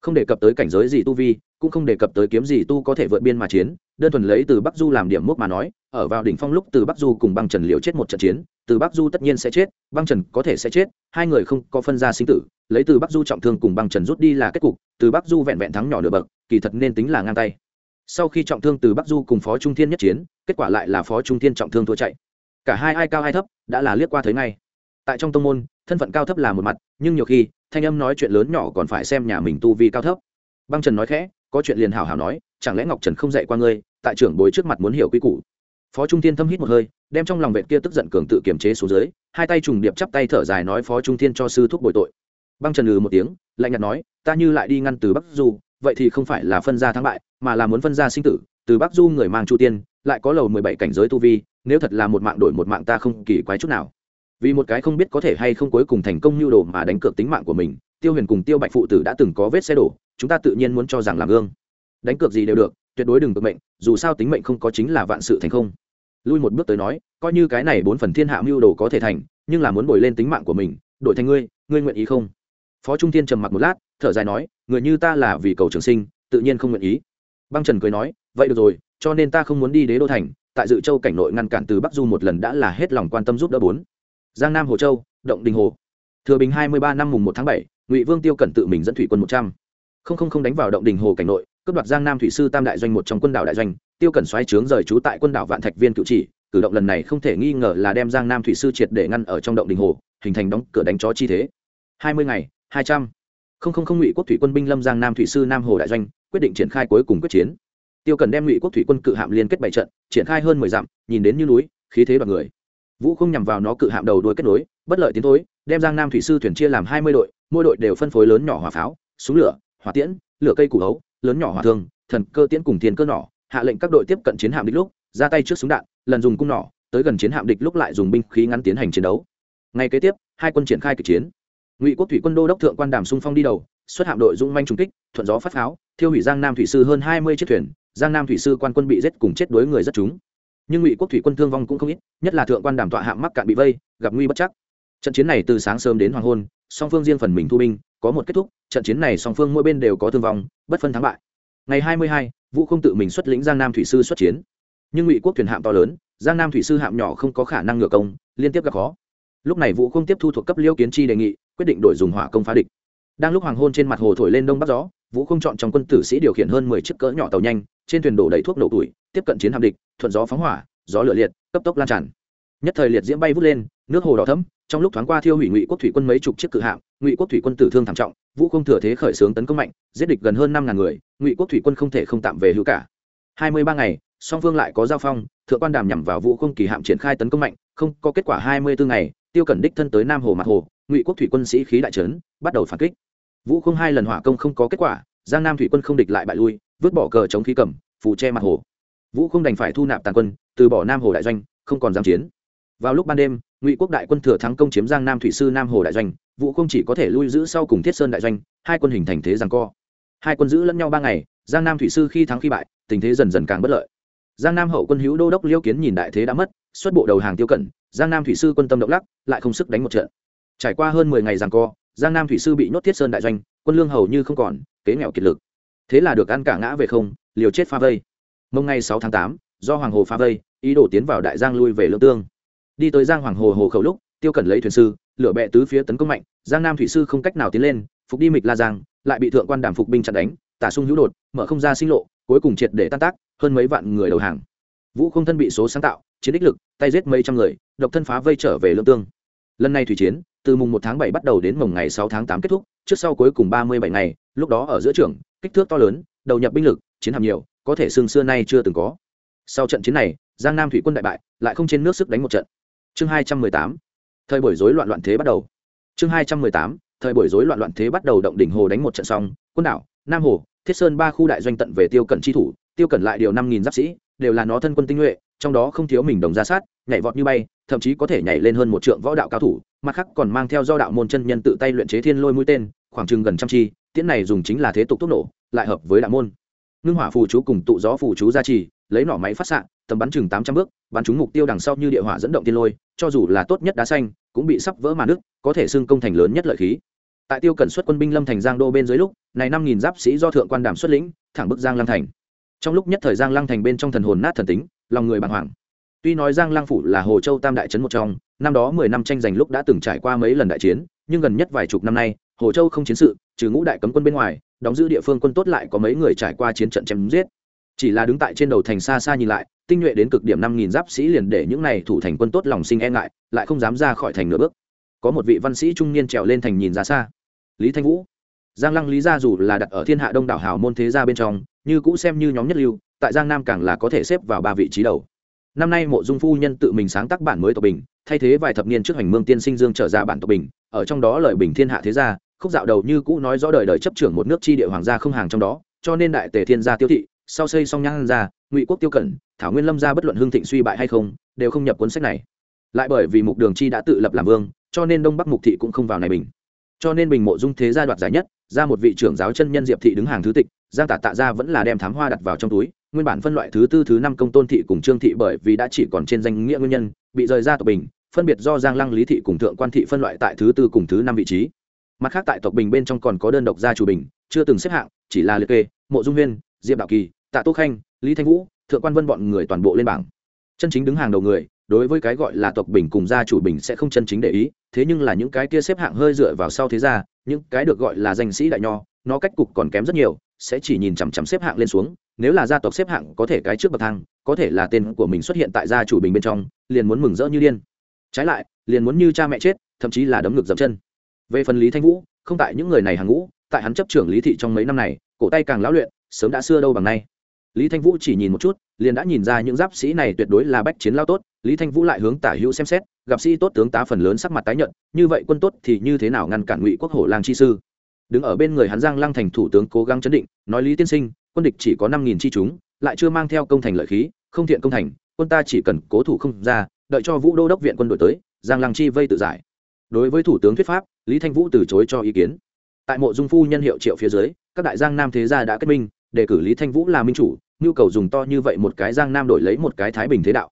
Không đề cập tới cảnh giới gì tu vi, cũng không đề cập tới kiếm gì tu có thể vượt biên mà chiến, đơn thuần lấy từ bắc du làm điểm mốc mà nói, ở vào đỉnh phong lúc từ bắc du cùng băng trần liều chết một trận chiến, từ bắc du tất nhiên sẽ chết, băng trần có thể sẽ chết, hai người không có phân ra sinh tử, lấy từ bắc du trọng thương cùng băng trần rút đi là kết cục, từ bắc du vẹn vẹn thắng nhỏ nửa bậc, kỳ thật nên tính là ngang tay sau khi trọng thương từ bắc du cùng phó trung thiên nhất chiến, kết quả lại là phó trung thiên trọng thương thua chạy. Cả hai ai cao ai thấp, đã là liếc qua thấy ngay. Tại trong tông môn, thân phận cao thấp là một mặt, nhưng nhiều khi, thanh âm nói chuyện lớn nhỏ còn phải xem nhà mình tu vi cao thấp. Băng trần nói khẽ, có chuyện liền hảo hảo nói, chẳng lẽ ngọc trần không dạy qua ngươi, tại trưởng bối trước mặt muốn hiểu quy củ. Phó trung thiên thâm hít một hơi, đem trong lòng vệ kia tức giận cường tự kiềm chế xuống dưới, hai tay trùng điệp chắp tay thở dài nói phó trung thiên cho sư thúc bồi tội. Băng trần ừ một tiếng, lạnh nhạt nói, ta như lại đi ngăn từ bắc du vậy thì không phải là phân ra thắng bại, mà là muốn phân ra sinh tử, từ bắc du người mang chu tiên, lại có lầu mười bảy cảnh giới tu vi, nếu thật là một mạng đổi một mạng ta không kỳ quái chút nào. Vì một cái không biết có thể hay không cuối cùng thành công nhu đồ mà đánh cược tính mạng của mình, tiêu huyền cùng tiêu bạch phụ tử đã từng có vết xe đổ, chúng ta tự nhiên muốn cho rằng làm gương. Đánh cược gì đều được, tuyệt đối đừng cực mệnh, dù sao tính mệnh không có chính là vạn sự thành không. Lui một bước tới nói, coi như cái này bốn phần thiên hạ mưu đồ có thể thành, nhưng là muốn bồi lên tính mạng của mình, đổi thành ngươi ngươi nguyện ý không? Phó trung thiên trầm mặc một lát, thở dài nói, người như ta là vì cầu trường sinh, tự nhiên không nguyện ý. Băng trần cười nói, vậy được rồi, cho nên ta không muốn đi đế đô thành, tại dự châu cảnh nội ngăn cản từ bắc du một lần đã là hết lòng quan tâm giúp đỡ bốn. Giang nam hồ châu, động đình hồ. Thừa bình hai mươi ba năm mùng một tháng bảy, ngụy vương tiêu cẩn tự mình dẫn thủy quân một trăm. Không không không đánh vào động đình hồ cảnh nội, cướp đoạt giang nam thủy sư tam đại doanh một trong quân đảo đại doanh, tiêu cẩn xoáy trướng rời trú tại quân đảo vạn thạch viên cựu chỉ, cử động lần này không thể nghi ngờ là đem giang nam thủy sư triệt để ngăn ở trong động đình hồ, hình thành đóng cửa đánh chó chi thế. Hai mươi ngày hai trăm. Không không không, ngụy quốc thủy quân binh lâm giang nam thủy sư nam hồ đại doanh quyết định triển khai cuối cùng quyết chiến. Tiêu cần đem ngụy quốc thủy quân cự hạm liên kết bảy trận, triển khai hơn mười dặm, nhìn đến như núi, khí thế đoàn người. Vũ không nhằm vào nó cự hạm đầu đuôi kết nối, bất lợi tiến thối, đem giang nam thủy sư thuyền chia làm hai mươi đội, mỗi đội đều phân phối lớn nhỏ hỏa pháo, súng lửa, hỏa tiễn, lửa cây củ hấu, lớn nhỏ hỏa thương, thần cơ tiễn cùng tiền cơ nỏ, hạ lệnh các đội tiếp cận chiến hạm địch lúc, ra tay trước súng đạn, lần dùng cung nỏ, tới gần chiến hạm địch lúc lại dùng binh khí ngắn tiến hành chiến đấu. Ngay kế tiếp, hai quân triển khai kịch chiến ngụy quốc thủy quân đô đốc thượng quan đàm xung phong đi đầu, xuất hạm đội dũng manh trung kích, thuận gió phát pháo, thiêu hủy giang nam thủy sư hơn hai mươi chiếc thuyền, giang nam thủy sư quan quân bị giết cùng chết đuối người rất chúng nhưng ngụy quốc thủy quân thương vong cũng không ít, nhất là thượng quan đàm tọa hạm mắc cạn bị vây, gặp nguy bất chắc. Trận chiến này từ sáng sớm đến hoàng hôn, song phương riêng phần mình thu binh, có một kết thúc, trận chiến này song phương mỗi bên đều có thương vong, bất phân thắng bại. Ngày hai mươi hai, vũ không tự mình xuất lĩnh giang nam thủy sư xuất chiến. Nhưng ngụy quốc thuyền hạm to lớn, giang nam thủy sư hạm nhỏ không có khả năng ngựa công, liên tiếp gặp khó. Lúc này vũ không tiếp thu thuộc cấp liêu kiến chi đề nghị quyết định đổi dùng hỏa công phá địch. Đang lúc hoàng hôn trên mặt hồ thổi lên đông bắc gió, vũ không chọn trong quân tử sĩ điều khiển hơn mười chiếc cỡ nhỏ tàu nhanh, trên thuyền đổ đầy thuốc nổ tuổi tiếp cận chiến hạm địch, thuận gió phóng hỏa, gió lửa liệt, cấp tốc lan tràn. Nhất thời liệt diễm bay vút lên, nước hồ đỏ thấm trong lúc thoáng qua thiêu hủy ngụy quốc thủy quân mấy chục chiếc cự hạm, ngụy quốc thủy quân tử thương thảm trọng, vũ không thừa thế khởi xướng tấn công mạnh, giết địch gần hơn năm ngàn người, ngụy quốc thủy quân không thể không tạm về hữu cả. Hai mươi ba ngày, song phương lại có giao phong, thượng quan đàm nhằm vào vũ không kỳ hạm triển khai tấn công mạnh, không có kết quả hai mươi bốn ngày, tiêu cẩn đích thân tới nam hồ mặt hồ ngụy quốc thủy quân sĩ khí đại trấn, bắt đầu phản kích. Vũ không hai lần hỏa công không có kết quả, giang nam thủy quân không địch lại bại lui, vứt bỏ cờ chống khí cầm, phù che mặt hồ. Vũ không đành phải thu nạp tàn quân, từ bỏ nam hồ đại doanh, không còn giam chiến. Vào lúc ban đêm, ngụy quốc đại quân thừa thắng công chiếm giang nam thủy sư nam hồ đại doanh, vũ không chỉ có thể lui giữ sau cùng thiết sơn đại doanh, hai quân hình thành thế rằng co. Hai quân giữ lẫn nhau ba ngày, giang nam thủy sư khi thắng khi bại, tình thế dần dần càng bất lợi. Giang nam hậu quân hữu đô đốc liêu kiến nhìn đại thế đã mất, xuất bộ đầu hàng tiêu cẩn giang nam thủy sư quân tâm động lắc, lại không sức đánh một trận trải qua hơn mười ngày giằng co, giang nam thủy sư bị nhốt thiết sơn đại doanh, quân lương hầu như không còn, kế nghèo kiệt lực. Thế là được ăn cả ngã về không, liều chết pha vây. Mông ngày sáu tháng tám, do hoàng hồ pha vây, ý đồ tiến vào đại giang lui về lương tương. Đi tới giang hoàng hồ hồ khẩu lúc, tiêu cẩn lấy thuyền sư, lửa bẹ tứ phía tấn công mạnh, giang nam thủy sư không cách nào tiến lên, phục đi mịch la giang, lại bị thượng quan đàm phục binh chặn đánh, tả sung hữu đột, mở không ra sinh lộ, cuối cùng triệt để tan tác, hơn mấy vạn người đầu hàng. Vũ không thân bị số sáng tạo, chiến đích lực, tay giết mấy trăm người, độc thân phá vây trở về lương tương lần này thủy chiến, từ mùng một tháng bảy bắt đầu đến mùng ngày sáu tháng tám kết thúc, trước sau cuối cùng ba mươi bảy ngày, lúc đó ở giữa trường, kích thước to lớn, đầu nhập binh lực, chiến hạm nhiều, có thể xương xưa nay chưa từng có. Sau trận chiến này, giang nam thủy quân đại bại, lại không trên nước sức đánh một trận. Chương hai trăm mười tám, thời buổi rối loạn loạn thế bắt đầu. Chương hai trăm mười tám, thời buổi rối loạn loạn thế bắt đầu động đỉnh hồ đánh một trận xong, quân đảo, nam hồ, thiết sơn ba khu đại doanh tận về tiêu cẩn chi thủ, tiêu cẩn lại điều năm nghìn giáp sĩ, đều là nó thân quân tinh nhuệ trong đó không thiếu mình đồng ra sát, nhảy vọt như bay, thậm chí có thể nhảy lên hơn một trượng võ đạo cao thủ, mặt khác còn mang theo do đạo môn chân nhân tự tay luyện chế thiên lôi mũi tên, khoảng chừng gần trăm chi, tiễn này dùng chính là thế tục thuốc nổ, lại hợp với đạo môn. Ngưng hỏa phù chú cùng tụ gió phù chú gia trì, lấy nỏ máy phát xạ, tầm bắn chừng tám trăm bước, bắn trúng mục tiêu đằng sau như địa hỏa dẫn động tiên lôi, cho dù là tốt nhất đá xanh, cũng bị sắp vỡ màn nước, có thể xưng công thành lớn nhất lợi khí. Tại tiêu cẩn xuất quân binh lâm thành giang đô bên dưới lúc, này năm nghìn giáp sĩ do thượng quan đàm xuất lĩnh, thẳng bức giang lăng thành. Trong lúc nhất thời giang lăng thành bên trong thần hồn nát thần tính lòng người bàng hoàng. Tuy nói giang Lang phủ là hồ châu tam đại trấn một trong, năm đó mười năm tranh giành lúc đã từng trải qua mấy lần đại chiến, nhưng gần nhất vài chục năm nay, hồ châu không chiến sự, trừ ngũ đại cấm quân bên ngoài, đóng giữ địa phương quân tốt lại có mấy người trải qua chiến trận chém giết. Chỉ là đứng tại trên đầu thành xa xa nhìn lại, tinh nhuệ đến cực điểm năm nghìn giáp sĩ liền để những này thủ thành quân tốt lòng sinh e ngại, lại không dám ra khỏi thành nửa bước. Có một vị văn sĩ trung niên trèo lên thành nhìn ra xa. Lý thanh vũ. Giang lăng lý gia dù là đặt ở thiên hạ đông đảo hào môn thế gia bên trong, như cũ xem như nhóm nhất lưu tại giang nam càng là có thể xếp vào ba vị trí đầu. Năm nay mộ dung phu nhân tự mình sáng tác bản mới tộc bình, thay thế vài thập niên trước hành mương tiên sinh dương trở ra bản tộc bình, ở trong đó lời bình thiên hạ thế gia, khúc dạo đầu như cũ nói rõ đời đời chấp trưởng một nước tri địa hoàng gia không hàng trong đó, cho nên đại tề thiên gia tiêu thị, sau xây song nhang ra, ngụy quốc tiêu cẩn thảo nguyên lâm gia bất luận hương thịnh suy bại hay không, đều không nhập cuốn sách này. Lại bởi vì mục đường chi đã tự lập làm vương, cho nên đông bắc mục thị cũng không vào này bình cho nên bình mộ dung thế gia đoạt giải nhất, ra một vị trưởng giáo chân nhân diệp thị đứng hàng thứ tịch, giang tả tạ gia vẫn là đem thám hoa đặt vào trong túi, nguyên bản phân loại thứ tư, thứ năm công tôn thị cùng trương thị bởi vì đã chỉ còn trên danh nghĩa nguyên nhân, bị rời ra tộc bình, phân biệt do giang lăng, lý thị cùng thượng quan thị phân loại tại thứ tư cùng thứ năm vị trí. Mặt khác tại tộc bình bên trong còn có đơn độc gia chủ bình, chưa từng xếp hạng, chỉ là liệt kê, mộ dung huyên, diệp đạo kỳ, tạ tô khanh, lý thanh vũ, thượng quan vân bọn người toàn bộ lên bảng. Chân chính đứng hàng đầu người, đối với cái gọi là tộc bình cùng gia chủ bình sẽ không chân chính để ý thế nhưng là những cái kia xếp hạng hơi dựa vào sau thế gia, những cái được gọi là danh sĩ đại nho, nó cách cục còn kém rất nhiều, sẽ chỉ nhìn chằm chằm xếp hạng lên xuống, nếu là gia tộc xếp hạng có thể cái trước bậc thang, có thể là tên của mình xuất hiện tại gia chủ bình bên trong, liền muốn mừng rỡ như điên. Trái lại, liền muốn như cha mẹ chết, thậm chí là đấm ngực dậm chân. Về phần lý thanh vũ, không tại những người này hàng ngũ, tại hắn chấp trưởng lý thị trong mấy năm này, cổ tay càng lão luyện, sớm đã xưa đâu bằng nay lý thanh vũ chỉ nhìn một chút, liền đã nhìn ra những giáp sĩ này tuyệt đối là bách chiến lao tốt, lý thanh vũ lại hướng tả hữu xem xét, gặp sĩ tốt tướng tá phần lớn sắc mặt tái nhận như vậy quân tốt thì như thế nào ngăn cản ngụy quốc hổ lang chi sư? Đứng ở bên người hắn giang lăng thành thủ tướng cố gắng chấn định, nói lý tiên sinh, quân địch chỉ có năm nghìn chi chúng, lại chưa mang theo công thành lợi khí, không thiện công thành, quân ta chỉ cần cố thủ không ra, đợi cho vũ đô đốc viện quân đội tới, giang lăng chi vây tự giải. Đối với thủ tướng thuyết pháp, lý thanh vũ từ chối cho ý kiến. Tại mộ dung phu nhân hiệu triệu phía dưới, các đại giang nam thế gia đã kết minh đề cử lý thanh vũ là minh chủ, nhu cầu dùng to như vậy một cái giang nam đổi lấy một cái thái bình thế đạo.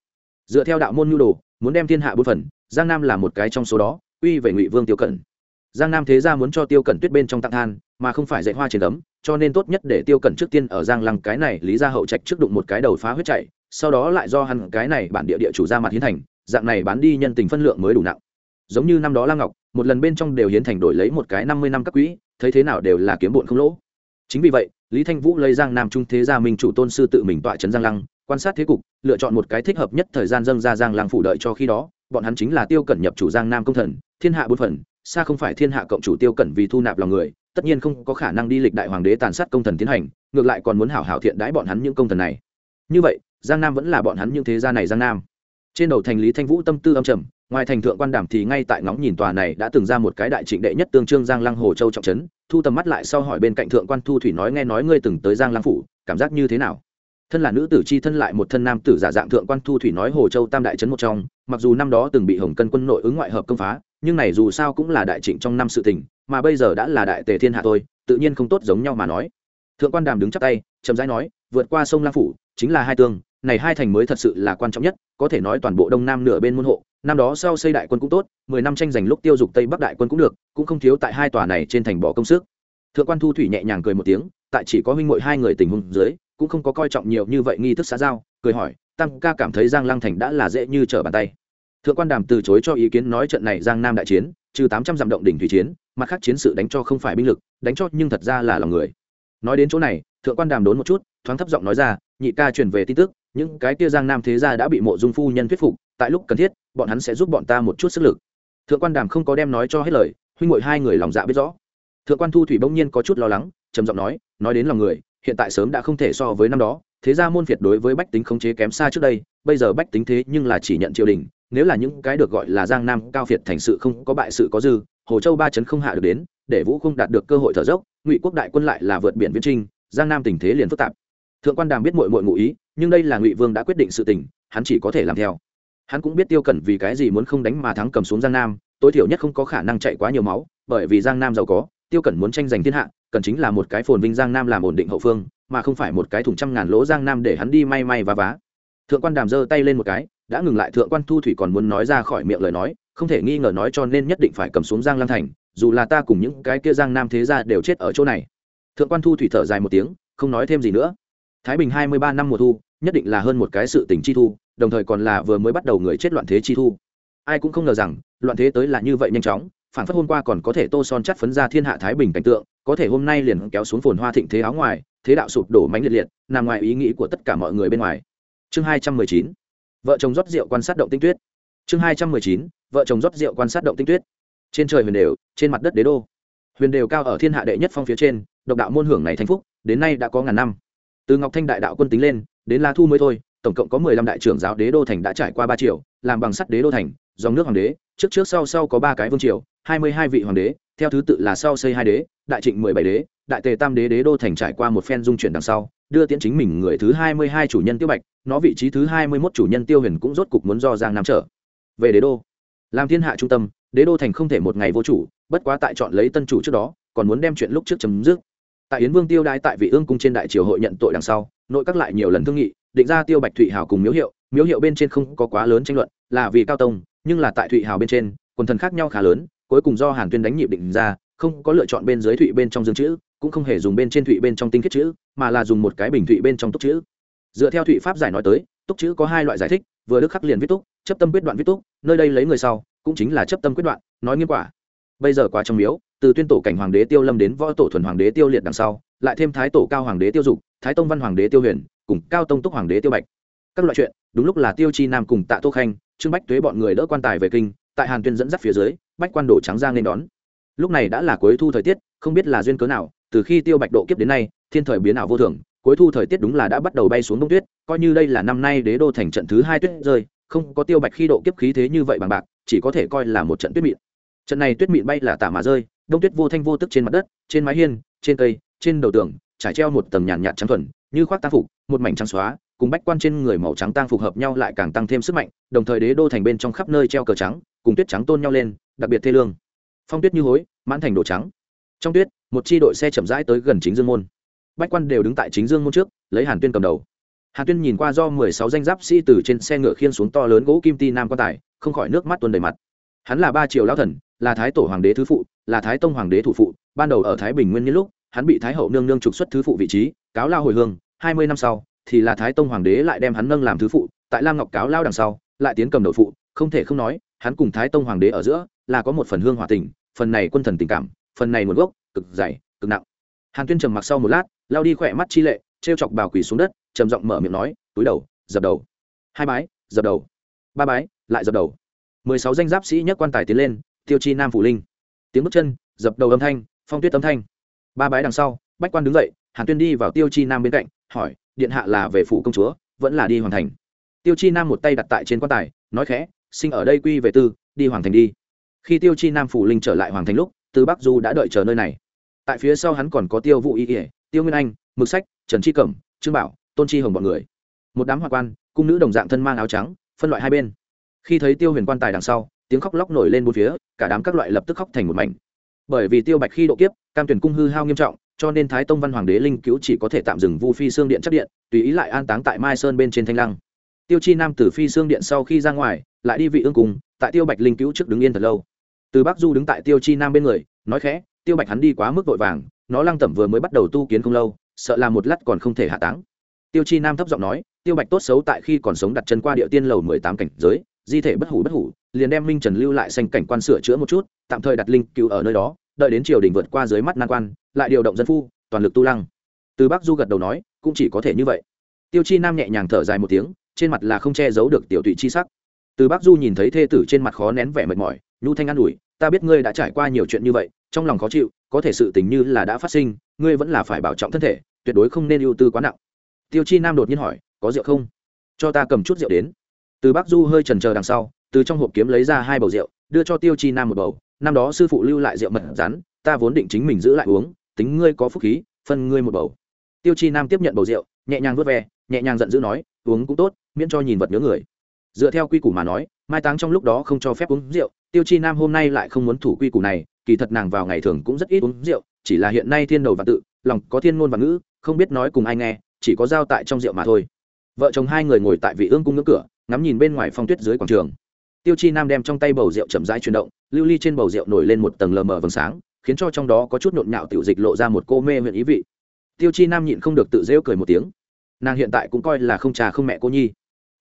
Dựa theo đạo môn nhu đồ, muốn đem thiên hạ bốn phần, giang nam là một cái trong số đó, uy về ngụy vương tiêu cẩn. Giang nam thế gia muốn cho tiêu cẩn tuyết bên trong tặng than, mà không phải dạy hoa trên tấm cho nên tốt nhất để tiêu cẩn trước tiên ở giang lăng cái này lý ra hậu trạch trước đụng một cái đầu phá huyết chạy, sau đó lại do hắn cái này bản địa địa chủ ra mặt hiến thành, dạng này bán đi nhân tình phân lượng mới đủ nặng. Giống như năm đó la ngọc, một lần bên trong đều hiến thành đổi lấy một cái năm mươi năm các quỹ, thấy thế nào đều là kiếm bụn không lỗ. Chính vì vậy lý thanh vũ lấy giang nam trung thế gia minh chủ tôn sư tự mình tọa trấn giang lăng, quan sát thế cục, lựa chọn một cái thích hợp nhất thời gian dâng ra giang lăng phủ đợi cho khi đó, bọn hắn chính là tiêu cẩn nhập chủ giang nam công thần, thiên hạ bốn phần, xa không phải thiên hạ cộng chủ tiêu cẩn vì thu nạp lòng người, tất nhiên không có khả năng đi lịch đại hoàng đế tàn sát công thần tiến hành, ngược lại còn muốn hảo hảo thiện đãi bọn hắn những công thần này. Như vậy, giang nam vẫn là bọn hắn những thế gia này giang nam. Trên đầu thành lý thanh vũ tâm tư âm trầm, ngoài thành thượng quan đảm thì ngay tại ngóng nhìn tòa này đã từng ra một cái đại trịnh đệ nhất tương trương giang lăng hồ châu trọng trấn thu tầm mắt lại sau hỏi bên cạnh thượng quan thu thủy nói, nghe nói ngươi từng tới giang lăng phủ, cảm giác như thế nào? Thân là nữ tử chi thân lại một thân nam tử giả dạng thượng quan thu thủy nói, hồ châu tam đại trấn một trong, mặc dù năm đó từng bị hồng cân quân nội ứng ngoại hợp công phá, nhưng này dù sao cũng là đại trịnh trong năm sự tình, mà bây giờ đã là đại tề thiên hạ thôi, tự nhiên không tốt giống nhau mà nói. Thượng quan đàm đứng chắp tay, chậm rãi nói, vượt qua sông lang phủ, chính là hai tương này hai thành mới thật sự là quan trọng nhất, có thể nói toàn bộ đông nam nửa bên môn hộ, năm đó sau xây đại quân cũng tốt, mười năm tranh giành lúc tiêu dục tây bắc đại quân cũng được, cũng không thiếu tại hai tòa này trên thành bỏ công sức. Thượng quan thu thủy nhẹ nhàng cười một tiếng, tại chỉ có huynh muội hai người tình huống dưới, cũng không có coi trọng nhiều như vậy nghi thức xã giao, cười hỏi tăng ca cảm thấy giang lăng thành đã là dễ như trở bàn tay. Thượng quan đàm từ chối cho ý kiến nói trận này giang nam đại chiến, trừ tám trăm dặm động đỉnh thủy chiến, mặt khác chiến sự đánh cho không phải binh lực, đánh cho nhưng thật ra là lòng người. Nói đến chỗ này, thượng quan đàm đốn một chút, thoáng thấp giọng nói ra, nhị ca truyền về tin tức những cái kia giang nam thế gia đã bị mộ dung phu nhân thuyết phục, tại lúc cần thiết, bọn hắn sẽ giúp bọn ta một chút sức lực. Thượng quan đàm không có đem nói cho hết lời, huynh ngội hai người lòng dạ biết rõ. Thượng quan thu thủy bỗng nhiên có chút lo lắng, trầm giọng nói nói đến lòng người, hiện tại sớm đã không thể so với năm đó, thế ra môn phiệt đối với bách tính khống chế kém xa trước đây, bây giờ bách tính thế nhưng là chỉ nhận triều đình, nếu là những cái được gọi là giang nam cao phiệt thành sự không có bại sự có dư, hồ châu ba chấn không hạ được đến, để vũ không đạt được cơ hội thở dốc, ngụy quốc đại quân lại là vượt biển viễn trinh giang nam tình thế liền phức tạp thượng quan đàm biết mội mội ngụ ý, nhưng đây là ngụy vương đã quyết định sự tình, hắn chỉ có thể làm theo. Hắn cũng biết tiêu cẩn vì cái gì muốn không đánh mà thắng cầm xuống giang nam, tối thiểu nhất không có khả năng chạy quá nhiều máu, bởi vì giang nam giàu có, tiêu cẩn muốn tranh giành thiên hạ, cần chính là một cái phồn vinh giang nam làm ổn định hậu phương, mà không phải một cái thùng trăm ngàn lỗ giang nam để hắn đi may may và vá. Thượng quan đàm giơ tay lên một cái, đã ngừng lại thượng quan thu thủy còn muốn nói ra khỏi miệng lời nói, không thể nghi ngờ nói cho nên nhất định phải cầm xuống giang lang thành, dù là ta cùng những cái kia giang nam thế gia đều chết ở chỗ này. Thượng quan thu thủy thở dài một tiếng, không nói thêm gì nữa thái bình hai mươi ba năm mùa thu, nhất định là hơn một cái sự tình chi thu, đồng thời còn là vừa mới bắt đầu người chết loạn thế chi thu. Ai cũng không ngờ rằng, loạn thế tới là như vậy nhanh chóng, phản phất hôm qua còn có thể tô son chắt phấn ra thiên hạ thái bình cảnh tượng, có thể hôm nay liền kéo xuống phồn hoa thịnh thế áo ngoài, thế đạo sụp đổ mánh liệt liệt, nằm ngoài ý nghĩ của tất cả mọi người bên ngoài. Chương hai trăm mười chín, vợ chồng rót rượu quan sát động tinh tuyết. Chương hai trăm mười chín, vợ chồng rót rượu quan sát động tinh tuyết. Trên trời huyền đều, trên mặt đất đế đô. Huyền đều cao ở thiên hạ đệ nhất phong phía trên, độc đạo môn hưởng này thanh phúc, đến nay đã có ngàn năm từ ngọc thanh đại đạo quân tính lên, đến la thu mới thôi, tổng cộng có mười lăm đại trưởng giáo đế đô thành đã trải qua ba triệu làm bằng sắt đế đô thành, dòng nước hoàng đế, trước trước sau sau có ba cái vương triều, hai mươi hai vị hoàng đế, theo thứ tự là sau xây hai đế, đại trịnh mười bảy đế, đại tề tam đế đế đô thành trải qua một phen dung chuyển đằng sau, đưa tiễn chính mình người thứ hai mươi hai chủ nhân tiêu bạch, nó vị trí thứ hai mươi mốt chủ nhân tiêu huyền cũng rốt cục muốn do giang nam trở về đế đô. Làm thiên hạ trung tâm, đế đô thành không thể một ngày vô chủ, bất quá tại chọn lấy tân chủ trước đó, còn muốn đem chuyện lúc trước chấm dứt tại yến vương tiêu đái tại vị ương cung trên đại triều hội nhận tội đằng sau, nội các lại nhiều lần thương nghị, định ra tiêu bạch thụy hào cùng miếu hiệu. Miếu hiệu bên trên không có quá lớn tranh luận, là vì cao tông, nhưng là tại thụy hào bên trên, quần thần khác nhau khá lớn, cuối cùng do hàn tuyên đánh nhịp định ra, không có lựa chọn bên dưới thụy bên trong dương chữ, cũng không hề dùng bên trên thụy bên trong tinh kết chữ, mà là dùng một cái bình thụy bên trong túc chữ. Dựa theo thụy pháp giải nói tới, túc chữ có hai loại giải thích, vừa đức khắc liền viết túc, chấp tâm quyết đoạn viết túc, nơi đây lấy người sau, cũng chính là chấp tâm quyết đoạn, nói nghiêm quả. Bây giờ quá trong miếu từ tuyên tổ cảnh hoàng đế tiêu lâm đến võ tổ thuần hoàng đế tiêu liệt đằng sau, lại thêm thái tổ cao hoàng đế tiêu dục, thái tông văn hoàng đế tiêu huyền, cùng cao tông túc hoàng đế tiêu bạch. Các loại chuyện, đúng lúc là tiêu chi nam cùng tạ tô khanh, trương bách tuế bọn người đỡ quan tài về kinh, tại hàn tuyên dẫn dắt phía dưới, bách quan đổ trắng ra nên đón. Lúc này đã là cuối thu thời tiết, không biết là duyên cớ nào, từ khi tiêu bạch độ kiếp đến nay, thiên thời biến ảo vô thường, cuối thu thời tiết đúng là đã bắt đầu bay xuống đông tuyết, coi như đây là năm nay đế đô thành trận thứ hai tuyết rơi, không có tiêu bạch khi độ kiếp khí thế như vậy bằng bạc, chỉ có thể coi là một trận tuyết mịn trận này tuyết mịn bay là tả mà rơi, đông tuyết vô thanh vô tức trên mặt đất, trên mái hiên, trên cây, trên đầu tường, trải treo một tầng nhàn nhạt trắng thuần, như khoác tang phục, một mảnh trắng xóa, cùng bách quan trên người màu trắng tang phục hợp nhau lại càng tăng thêm sức mạnh, đồng thời đế đô thành bên trong khắp nơi treo cờ trắng, cùng tuyết trắng tôn nhau lên, đặc biệt thê lương. Phong tuyết như hối, mãn thành đồ trắng. Trong tuyết, một chi đội xe chậm rãi tới gần chính dương môn. Bách quan đều đứng tại chính dương môn trước, lấy hàn tuyên cầm đầu. Hàn tuyên nhìn qua do mười sáu danh giáp sĩ từ trên xe ngựa khiên xuống to lớn gỗ kim ti nam quan tài, không khỏi nước mắt tuôn đầy mặt hắn là ba triều lão thần, là thái tổ hoàng đế thứ phụ, là thái tông hoàng đế thủ phụ. Ban đầu ở thái bình nguyên những lúc, hắn bị thái hậu nương nương trục xuất thứ phụ vị trí, cáo lao hồi hương. Hai mươi năm sau, thì là thái tông hoàng đế lại đem hắn nâng làm thứ phụ, tại lam ngọc cáo lao đằng sau, lại tiến cầm đầu phụ. Không thể không nói, hắn cùng thái tông hoàng đế ở giữa, là có một phần hương hòa tình, phần này quân thần tình cảm, phần này nguồn gốc, cực dày, cực nặng. Hàn tuyên trầm mặc sau một lát lao đi khỏe mắt chi lệ t r e o chọc bào quỳ xuống đất, trầm giọng mở miệng nói, túi đầu, dập đầu. Hai bái, dập đầu. Ba bái, lại dập đầu mười sáu danh giáp sĩ nhất quan tài tiến lên, tiêu chi nam phủ linh. Tiếng bước chân, dập đầu âm thanh, phong tuyết âm thanh. Ba bái đằng sau, bách quan đứng dậy, hàn tuyên đi vào tiêu chi nam bên cạnh, hỏi, điện hạ là về phủ công chúa, vẫn là đi hoàn thành? Tiêu chi nam một tay đặt tại trên quan tài, nói khẽ, sinh ở đây quy về tư, đi hoàng thành đi. Khi tiêu chi nam phủ linh trở lại hoàng thành lúc từ bắc du đã đợi chờ nơi này. Tại phía sau hắn còn có tiêu vũ y ỉa tiêu nguyên anh, mực sách, trần chi cẩm, trương bảo, tôn chi hồng b ọ n người. Một đám hoa quan, cung nữ đồng dạng thân mang áo trắng, phân loại hai bên khi thấy tiêu huyền quan tài đằng sau, tiếng khóc lóc nổi lên bốn phía, cả đám các loại lập tức khóc thành một mảnh. Bởi vì tiêu bạch khi độ kiếp, cam tuyển cung hư hao nghiêm trọng, cho nên thái tông văn hoàng đế linh cứu chỉ có thể tạm dừng vu phi xương điện chắc điện, tùy ý lại an táng tại mai sơn bên trên thanh lăng. Tiêu chi nam từ phi xương điện sau khi ra ngoài, lại đi vị ương cùng tại tiêu bạch linh cứu trước đứng yên thật lâu. Từ bắc du đứng tại tiêu chi nam bên người, nói khẽ, tiêu bạch hắn đi quá mức vội vàng, nó lăng tẩm vừa mới bắt đầu tu kiến không lâu, sợ là một lát còn không thể hạ táng. Tiêu chi nam thấp giọng nói, tiêu bạch tốt xấu tại khi còn sống đặt chân qua địa tiên lầu mười tám cảnh giới di thể bất hủ bất hủ, liền đem minh trần lưu lại xanh cảnh quan sửa chữa một chút, tạm thời đặt linh cứu ở nơi đó, đợi đến triều đình vượt qua dưới mắt nan quan, lại điều động dân phu, toàn lực tu lăng. Từ bắc du gật đầu nói, cũng chỉ có thể như vậy. Tiêu chi nam nhẹ nhàng thở dài một tiếng, trên mặt là không che giấu được tiểu tụy chi sắc. Từ bắc du nhìn thấy thê tử trên mặt khó nén vẻ mệt mỏi, nhu thanh an ủi, ta biết ngươi đã trải qua nhiều chuyện như vậy, trong lòng khó chịu, có thể sự tình như là đã phát sinh, ngươi vẫn là phải bảo trọng thân thể, tuyệt đối không nên ưu tư quá nặng. Tiêu chi nam đột nhiên hỏi, có rượu không? Cho ta cầm chút rượu đến từ bắc du hơi trần chờ đằng sau, từ trong hộp kiếm lấy ra hai bầu rượu, đưa cho tiêu chi nam một bầu. Năm đó sư phụ lưu lại rượu mật rắn, ta vốn định chính mình giữ lại uống, tính ngươi có phúc khí, phân ngươi một bầu. Tiêu chi nam tiếp nhận bầu rượu, nhẹ nhàng vớt ve, nhẹ nhàng giận dữ nói, uống cũng tốt, miễn cho nhìn vật nhớ người. Dựa theo quy củ mà nói, mai táng trong lúc đó không cho phép uống rượu, tiêu chi nam hôm nay lại không muốn thủ quy củ này, kỳ thật nàng vào ngày thường cũng rất ít uống rượu, chỉ là hiện nay thiên đầu và tự, lòng có thiên ngôn và ngữ, không biết nói cùng ai nghe, chỉ có giao tại trong rượu mà thôi. Vợ chồng hai người ngồi tại vị ương cung ngưỡng cửa ngắm nhìn bên ngoài phong tuyết dưới quảng trường. Tiêu chi nam đem trong tay bầu rượu chậm rãi chuyển động, lưu ly trên bầu rượu nổi lên một tầng lờ mờ vầng sáng, khiến cho trong đó có chút nhộn nhạo tiểu dịch lộ ra một cô mê huyện ý vị. Tiêu chi nam nhịn không được tự rêu cười một tiếng. Nàng hiện tại cũng coi là không cha không mẹ cô nhi.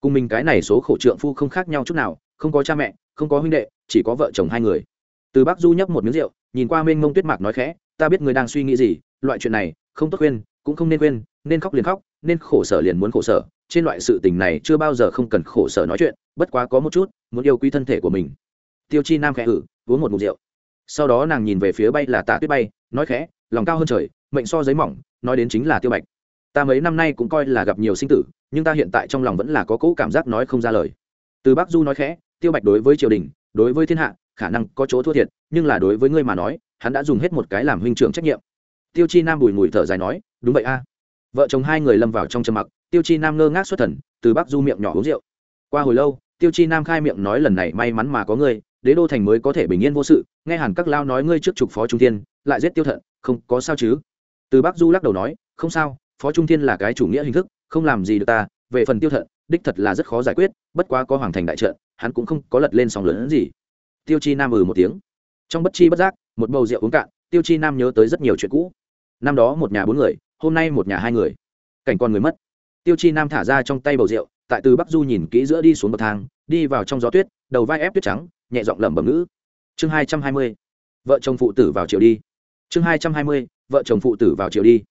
Cùng mình cái này số khổ trượng phu không khác nhau chút nào, không có cha mẹ, không có huynh đệ, chỉ có vợ chồng hai người. Từ bác du nhấp một miếng rượu, nhìn qua mênh mông tuyết mạc nói khẽ, ta biết người đang suy nghĩ gì, loại chuyện này không tốt khuyên, cũng không nên khuyên, nên khóc liền khóc nên khổ sở liền muốn khổ sở, trên loại sự tình này chưa bao giờ không cần khổ sở nói chuyện, bất quá có một chút, muốn yêu quý thân thể của mình. Tiêu chi nam khẽ hử, uống một mục rượu. Sau đó nàng nhìn về phía bay là tạ tuyết bay, nói khẽ, lòng cao hơn trời, mệnh so giấy mỏng, nói đến chính là tiêu bạch. Ta mấy năm nay cũng coi là gặp nhiều sinh tử, nhưng ta hiện tại trong lòng vẫn là có cỗ cảm giác nói không ra lời. Từ bắc du nói khẽ, tiêu bạch đối với triều đình, đối với thiên hạ, khả năng có chỗ thua thiệt, nhưng là đối với ngươi mà nói, hắn đã dùng hết một cái làm huynh trưởng trách nhiệm. Tiêu chi nam bùi ngùi thở dài nói, đúng vậy a vợ chồng hai người lâm vào trong trầm mặc, tiêu chi nam ngơ ngác xuất thần, từ bắc du miệng nhỏ uống rượu. Qua hồi lâu, tiêu chi nam khai miệng nói lần này may mắn mà có ngươi, đế đô thành mới có thể bình yên vô sự, nghe hẳn các lao nói ngươi trước trục phó trung thiên, lại giết tiêu thận, không có sao chứ? Từ bắc du lắc đầu nói, không sao, phó trung thiên là cái chủ nghĩa hình thức, không làm gì được ta, về phần tiêu thận, đích thật là rất khó giải quyết, bất quá có hoàng thành đại trận, hắn cũng không có lật lên sóng lớn gì. Tiêu chi nam ừ một tiếng. Trong bất chi bất giác, một bầu rượu uống cạn, tiêu chi nam nhớ tới rất nhiều chuyện cũ. Năm đó một nhà bốn người hôm nay một nhà hai người. Cảnh con người mất. Tiêu chi nam thả ra trong tay bầu rượu, tại từ bắc du nhìn kỹ giữa đi xuống bậc thang, đi vào trong gió tuyết, đầu vai ép tuyết trắng, nhẹ giọng lẩm bẩm ngữ. Chương hai trăm hai mươi, vợ chồng phụ tử vào triều đi. Chương hai trăm hai mươi, vợ chồng phụ tử vào triều đi.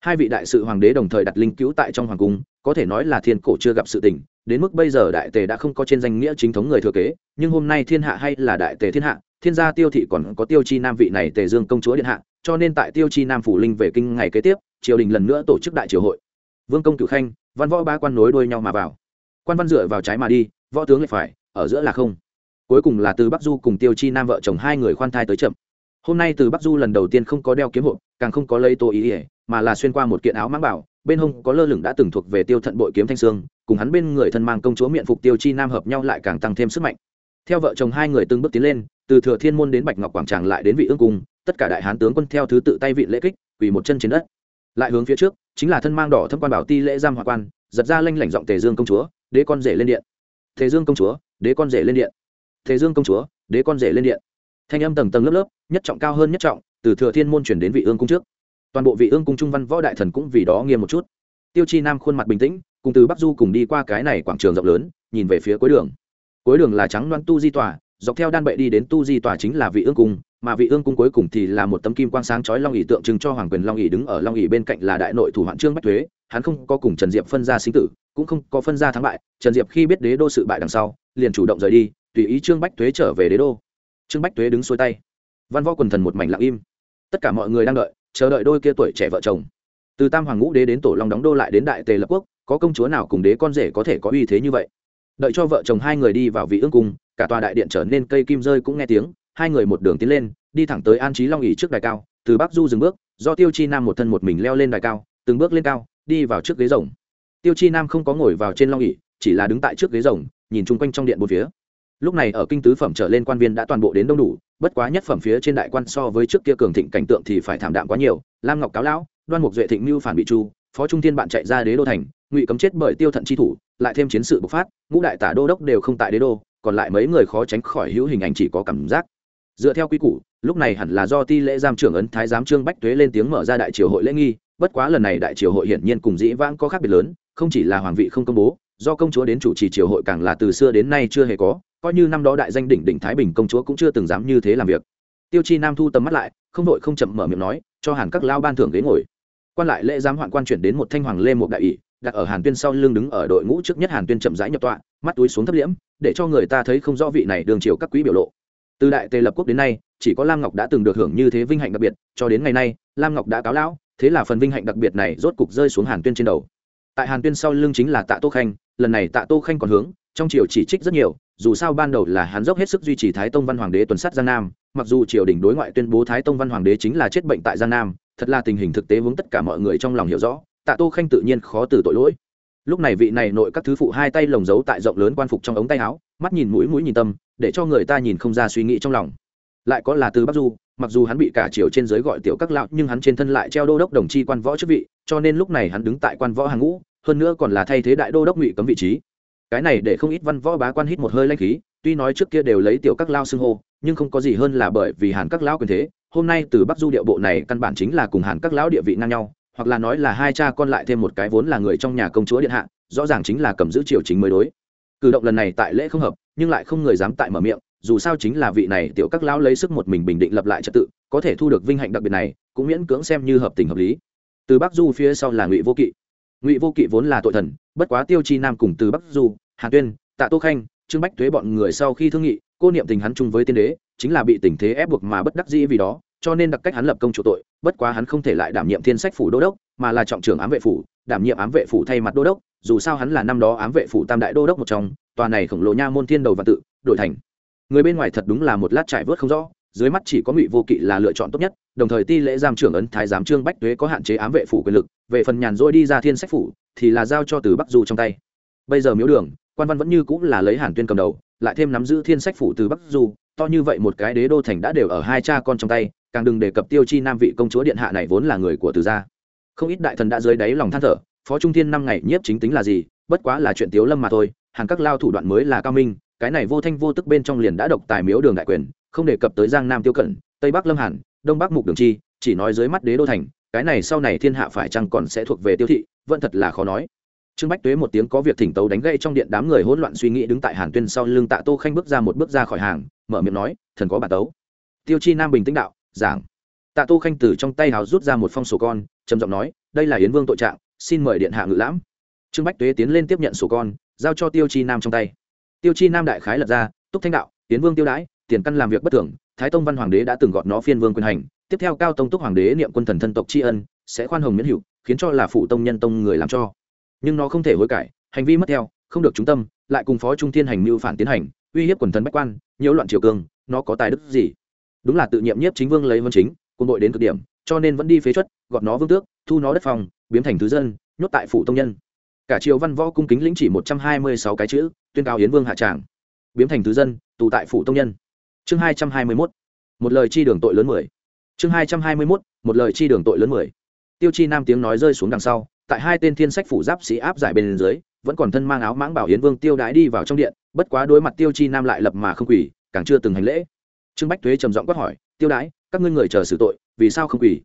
Hai vị đại sự hoàng đế đồng thời đặt linh cứu tại trong hoàng cung, có thể nói là thiên cổ chưa gặp sự tình, đến mức bây giờ đại tề đã không có trên danh nghĩa chính thống người thừa kế, nhưng hôm nay thiên hạ hay là đại tề thiên hạ, thiên gia tiêu thị còn có tiêu chi nam vị này tề dương công chúa điện hạ cho nên tại tiêu chi nam phủ linh về kinh ngày kế tiếp, triều đình lần nữa tổ chức đại triều hội. Vương công cửu khanh, văn võ ba quan nối đuôi nhau mà vào. Quan văn dựa vào trái mà đi, võ tướng lại phải, ở giữa là không. Cuối cùng là từ bắc du cùng tiêu chi nam vợ chồng hai người khoan thai tới chậm. Hôm nay từ bắc du lần đầu tiên không có đeo kiếm hộp, càng không có lấy tô ý ỉa mà là xuyên qua một kiện áo mang bảo, bên hông có lơ lửng đã từng thuộc về tiêu thận bội kiếm thanh sương cùng hắn bên người thân mang công chúa miệng phục tiêu chi nam hợp nhau lại càng tăng thêm sức mạnh. Theo vợ chồng hai người từng bước tiến lên, từ thừa thiên môn đến bạch ngọc quảng tràng lại đến vị ương cung tất cả đại hán tướng quân theo thứ tự tay vị lễ kích, quỳ một chân trên đất. Lại hướng phía trước, chính là thân mang đỏ thâm quan bảo ti lễ giam hòa quan, giật ra lanh lảnh giọng tề dương công chúa, đế con rể lên điện. Tề dương công chúa, đế con rể lên điện. Tề dương công chúa, đế con rể lên điện. Thanh âm tầng tầng lớp lớp, nhất trọng cao hơn nhất trọng, từ thừa thiên môn chuyển đến vị ương cung trước. Toàn bộ vị ương cung trung văn võ đại thần cũng vì đó nghiêm một chút. Tiêu chi nam khuôn mặt bình tĩnh, cùng từ bắc du cùng đi qua cái này quảng trường rộng lớn, nhìn về phía cuối đường. Cuối đường là trắng loan tu di tòa dọc theo đan bệ đi đến tu di tòa chính là vị ương cung, mà vị ương cung cuối cùng thì là một tấm kim quang sáng chói long ỉ tượng trưng cho hoàng quyền long ỉ đứng ở long ỉ bên cạnh là đại nội thủ hoạn trương bách thuế, hắn không có cùng trần diệp phân ra sinh tử, cũng không có phân ra thắng bại, trần diệp khi biết đế đô sự bại đằng sau, liền chủ động rời đi, tùy ý trương bách thuế trở về đế đô. Trương bách thuế đứng xuôi tay. Văn võ quần thần một mảnh lặng im. Tất cả mọi người đang đợi, chờ đợi đôi kia tuổi trẻ vợ chồng. Từ tam hoàng ngũ đế đến tổ long đóng đô lại đến đại tề lập quốc, có công chúa nào cùng đế con rể có thể có uy thế như vậy? Đợi cho vợ chồng hai người đi vào vị ương cung, cả tòa đại điện trở nên cây kim rơi cũng nghe tiếng, hai người một đường tiến lên, đi thẳng tới an trí long ỉ trước đài cao, từ bắc du dừng bước, do tiêu chi nam một thân một mình leo lên đài cao, từng bước lên cao, đi vào trước ghế rồng. Tiêu chi nam không có ngồi vào trên long ỉ, chỉ là đứng tại trước ghế rồng, nhìn chung quanh trong điện một phía. Lúc này ở kinh tứ phẩm trở lên quan viên đã toàn bộ đến đông đủ, bất quá nhất phẩm phía trên đại quan so với trước kia cường thịnh cảnh tượng thì phải thảm đạm quá nhiều. Lam ngọc cáo lão, đoan mục duệ thịnh mưu phản bị chu, phó trung thiên bạn chạy ra đế đô thành, ngụy cấm chết bởi tiêu thận chi thủ lại thêm chiến sự bộc phát, ngũ đại tả đô đốc đều không tại đế đô, còn lại mấy người khó tránh khỏi hữu hình ảnh chỉ có cảm giác. Dựa theo quy củ, lúc này hẳn là do ti lễ giam trưởng ấn thái giám trương bách tuế lên tiếng mở ra đại triều hội lễ nghi, bất quá lần này đại triều hội hiển nhiên cùng dĩ vãng có khác biệt lớn, không chỉ là hoàng vị không công bố, do công chúa đến chủ trì triều hội càng là từ xưa đến nay chưa hề có, coi như năm đó đại danh đỉnh đỉnh thái bình công chúa cũng chưa từng dám như thế làm việc. Tiêu chi nam thu tầm mắt lại, không đội không chậm mở miệng nói, cho hẳn các lao ban thưởng ghế ngồi. Quan lại lễ giám hoạn quan chuyển đến một thanh hoàng lê một đại ỷ đặt ở hàn tuyên sau lưng đứng ở đội ngũ trước nhất hàn tuyên chậm rãi nhập tọa, mắt túi xuống thấp liễm, để cho người ta thấy không rõ vị này đường chiều các quý biểu lộ. Từ đại tề lập quốc đến nay, chỉ có lam ngọc đã từng được hưởng như thế vinh hạnh đặc biệt, cho đến ngày nay, lam ngọc đã cáo lão, thế là phần vinh hạnh đặc biệt này rốt cục rơi xuống hàn tuyên trên đầu. Tại hàn tuyên sau lưng chính là tạ tô khanh, lần này tạ tô khanh còn hướng, trong triều chỉ trích rất nhiều, dù sao ban đầu là hắn dốc hết sức duy trì thái tông văn hoàng đế tuần sát giang nam, mặc dù triều đình đối ngoại tuyên bố thái tông văn hoàng đế chính là chết bệnh tại giang nam, thật là tình hình thực tế vướng tất cả mọi người trong lòng hiểu rõ tạ tô khanh tự nhiên khó từ tội lỗi. Lúc này vị này nội các thứ phụ hai tay lồng giấu tại rộng lớn quan phục trong ống tay áo, mắt nhìn mũi mũi nhìn tâm, để cho người ta nhìn không ra suy nghĩ trong lòng. Lại có là từ bắc du, mặc dù hắn bị cả chiều trên giới gọi tiểu các lão, nhưng hắn trên thân lại treo đô đốc đồng chi quan võ chức vị, cho nên lúc này hắn đứng tại quan võ hàng ngũ, hơn nữa còn là thay thế đại đô đốc ngụy cấm vị trí. Cái này để không ít văn võ bá quan hít một hơi lanh khí, tuy nói trước kia đều lấy tiểu các lao xưng hô, nhưng không có gì hơn là bởi vì hàn các lão quyền thế. Hôm nay từ bắc du điệu bộ này căn bản chính là cùng hàn các lão địa vị ngang nhau hoặc là nói là hai cha con lại thêm một cái vốn là người trong nhà công chúa điện hạ, rõ ràng chính là cầm giữ triều chính mới đối. Cử động lần này tại lễ không hợp, nhưng lại không người dám tại mở miệng, dù sao chính là vị này tiểu các lão lấy sức một mình bình định lập lại trật tự, có thể thu được vinh hạnh đặc biệt này, cũng miễn cưỡng xem như hợp tình hợp lý. Từ bắc du phía sau là ngụy vô kỵ. Ngụy vô kỵ vốn là tội thần, bất quá tiêu chi nam cùng từ bắc du, hà tuyên, tạ tô khanh, trương bách thuế bọn người sau khi thương nghị, cô niệm tình hắn chung với tiên đế, chính là bị tình thế ép buộc mà bất đắc dĩ vì đó cho nên đặc cách hắn lập công chủ tội, bất quá hắn không thể lại đảm nhiệm thiên sách phủ đô đốc, mà là trọng trưởng ám vệ phủ, đảm nhiệm ám vệ phủ thay mặt đô đốc, dù sao hắn là năm đó ám vệ phủ tam đại đô đốc một trong, tòa này khổng lồ nha môn thiên đầu và tự, đổi thành. Người bên ngoài thật đúng là một lát trải vớt không rõ, dưới mắt chỉ có ngụy vô kỵ là lựa chọn tốt nhất, đồng thời ti lễ giam trưởng ấn thái giám trương bách tuế có hạn chế ám vệ phủ quyền lực, về phần nhàn rỗi đi ra thiên sách phủ, thì là giao cho từ bắc du trong tay. Bây giờ miếu đường, quan văn vẫn như cũng là lấy hàn tuyên cầm đầu, lại thêm nắm giữ thiên sách phủ từ bắc du, to như vậy một cái đế đô thành đã đều ở hai cha con trong tay càng đừng đề cập tiêu chi nam vị công chúa điện hạ này vốn là người của từ gia. Không ít đại thần đã dưới đáy lòng than thở, phó trung thiên năm ngày nhiếp chính tính là gì, bất quá là chuyện tiếu lâm mà thôi hàng các lao thủ đoạn mới là cao minh, cái này vô thanh vô tức bên trong liền đã độc tài miếu đường đại quyền, không đề cập tới giang nam tiêu cẩn tây bắc lâm hàn, đông bắc mục đường chi, chỉ nói dưới mắt đế đô thành, cái này sau này thiên hạ phải chăng còn sẽ thuộc về tiêu thị, vẫn thật là khó nói. Trương bách tuế một tiếng có việc thỉnh tấu đánh gây trong điện đám người hỗn loạn suy nghĩ đứng tại hàn tuyên sau lưng tạ tô khanh bước ra một bước ra khỏi hàng, mở miệng nói, thần có bà tấu. Tiêu chi nam bình tĩnh đạo giảng. Tạ tô khanh từ trong tay hào rút ra một phong sổ con, trầm giọng nói, đây là yến vương tội trạng, xin mời điện hạ ngự lãm. Trương bách tuế tiến lên tiếp nhận sổ con, giao cho tiêu chi nam trong tay. Tiêu chi nam đại khái lật ra, túc thanh đạo, Yến vương tiêu đãi, tiền căn làm việc bất thường, thái tông văn hoàng đế đã từng gọt nó phiên vương quyền hành, tiếp theo cao tông túc hoàng đế niệm quân thần thân tộc tri ân, sẽ khoan hồng miễn hữu, khiến cho là phụ tông nhân tông người làm cho. Nhưng nó không thể hối cải, hành vi mất theo, không được trung tâm, lại cùng phó trung thiên hành mưu phản tiến hành, uy hiếp quần thần bách quan, nhiễu loạn triều cường, nó có tài đức gì? Đúng là tự nhiệm nhiếp chính vương lấy vân chính, quân đội đến cực điểm, cho nên vẫn đi phế chuất, gọt nó vương tước, thu nó đất phòng, biến thành thứ dân, nhốt tại phủ tông nhân. Cả triều văn võ cung kính lĩnh chỉ một trăm hai mươi sáu cái chữ, tuyên cao hiến vương hạ tràng. Biến thành thứ dân, tù tại phủ tông nhân. Chương hai trăm hai mươi mốt. Một lời chi đường tội lớn mười. Chương hai trăm hai mươi mốt, một lời chi đường tội lớn mười. Tiêu chi nam tiếng nói rơi xuống đằng sau, tại hai tên thiên sách phủ giáp sĩ áp giải bên dưới, vẫn còn thân mang áo mãng bảo hiến vương tiêu đãi đi vào trong điện, bất quá đối mặt tiêu chi nam lại lập mà không quỳ, càng chưa từng hành lễ trương bách thuế trầm giọng quát hỏi, tiêu đãi, các ngươi người chờ xử tội, vì sao không quỳ?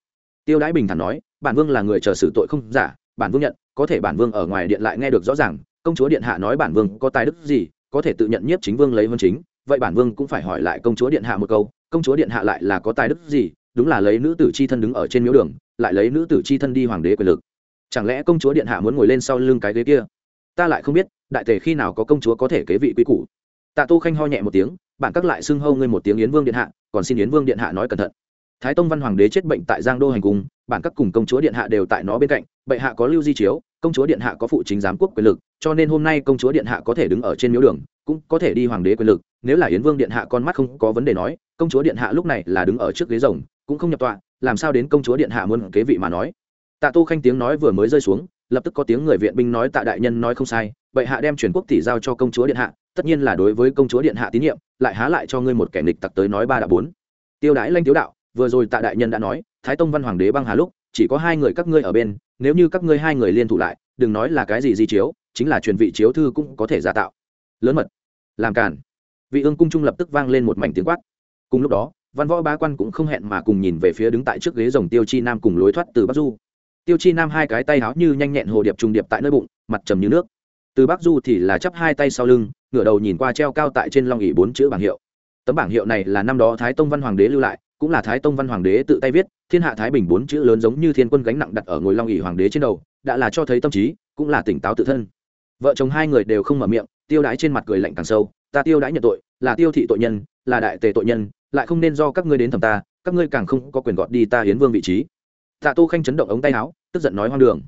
Tiêu đãi bình thản nói, bản vương là người chờ xử tội không giả, bản vương nhận, có thể bản vương ở ngoài điện lại nghe được rõ ràng, công chúa điện hạ nói bản vương có tài đức gì, có thể tự nhận nhiếp chính vương lấy vân chính, vậy bản vương cũng phải hỏi lại công chúa điện hạ một câu, công chúa điện hạ lại là có tài đức gì, đúng là lấy nữ tử c h i thân đứng ở trên miếu đường, lại lấy nữ tử c h i thân đi hoàng đế quyền lực. Chẳng lẽ công chúa điện hạ muốn ngồi lên sau lưng cái ghế kia? Ta lại không biết, đại tề khi nào có công chúa có thể kế vị quy củ tạ tô khanh ho nhẹ một tiếng bạn các lại xưng hâu ngươi một tiếng yến vương điện hạ, còn xin yến vương điện hạ nói cẩn thận. Thái tông văn hoàng đế chết bệnh tại giang đô hành cung bản các cùng công chúa điện hạ đều tại nó bên cạnh, bệ hạ có lưu di chiếu, công chúa điện hạ có phụ chính giám quốc quyền lực, cho nên hôm nay công chúa điện hạ có thể đứng ở trên miếu đường, cũng có thể đi hoàng đế quyền lực. Nếu là yến vương điện hạ con mắt không có vấn đề nói, công chúa điện hạ lúc này là đứng ở trước ghế rồng, cũng không nhập tọa, làm sao đến công chúa điện hạ muốn kế vị mà nói? Tạ tô khanh tiếng nói vừa mới rơi xuống, lập tức có tiếng người viện binh nói tạ đại nhân nói không sai bệ hạ đem truyền quốc tỷ giao cho công chúa điện hạ, tất nhiên là đối với công chúa điện hạ tín nhiệm, lại há lại cho ngươi một kẻ nghịch tặc tới nói ba đã bốn. Tiêu Đái lanh tiếu đạo, vừa rồi tạ đại nhân đã nói, thái tông văn hoàng đế băng hà lúc, chỉ có hai người các ngươi ở bên, nếu như các ngươi hai người liên thủ lại, đừng nói là cái gì di chiếu, chính là truyền vị chiếu thư cũng có thể giả tạo. Lớn mật, làm cản vị ương cung trung lập tức vang lên một mảnh tiếng quát. Cùng lúc đó, văn võ bá quan cũng không hẹn mà cùng nhìn về phía đứng tại trước ghế rồng tiêu chi nam cùng lối thoát từ bắc du. Tiêu chi nam hai cái tay háo như nhanh nhẹn hồ điệp trùng điệp tại nơi bụng, mặt trầm như nước từ bắc du thì là chắp hai tay sau lưng, ngửa đầu nhìn qua treo cao tại trên long ỉ bốn chữ bảng hiệu. Tấm bảng hiệu này là năm đó thái tông văn hoàng đế lưu lại, cũng là thái tông văn hoàng đế tự tay viết, thiên hạ thái bình bốn chữ lớn giống như thiên quân gánh nặng đặt ở ngồi long ỉ hoàng đế trên đầu, đã là cho thấy tâm trí, cũng là tỉnh táo tự thân. Vợ chồng hai người đều không mở miệng, tiêu đái trên mặt cười lạnh càng sâu, ta tiêu đái nhận tội, là tiêu thị tội nhân, là đại tề tội nhân, lại không nên do các ngươi đến thầm ta, các ngươi càng không có quyền gọt đi ta hiến vương vị trí. Tạ tô khanh chấn động ống tay áo, tức giận nói hoang đường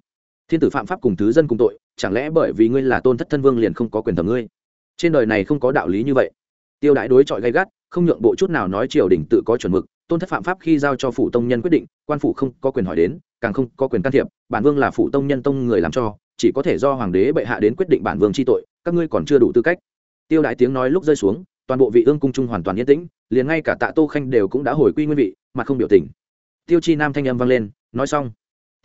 thiên tử phạm pháp cùng thứ dân cùng tội, chẳng lẽ bởi vì ngươi là tôn thất thân vương liền không có quyền thẩm ngươi? Trên đời này không có đạo lý như vậy. Tiêu đại đối chọi gay gắt, không nhượng bộ chút nào nói triều đình tự có chuẩn mực, tôn thất phạm pháp khi giao cho phủ tông nhân quyết định, quan phủ không có quyền hỏi đến, càng không có quyền can thiệp, bản vương là phủ tông nhân tông người làm cho, chỉ có thể do hoàng đế bệ hạ đến quyết định bản vương chi tội, các ngươi còn chưa đủ tư cách. Tiêu đại tiếng nói lúc rơi xuống, toàn bộ vị ương cung trung hoàn toàn yên tĩnh, liền ngay cả tạ tô khanh đều cũng đã hồi quy nguyên vị mà không biểu tình. Tiêu chi nam thanh âm vang lên, nói xong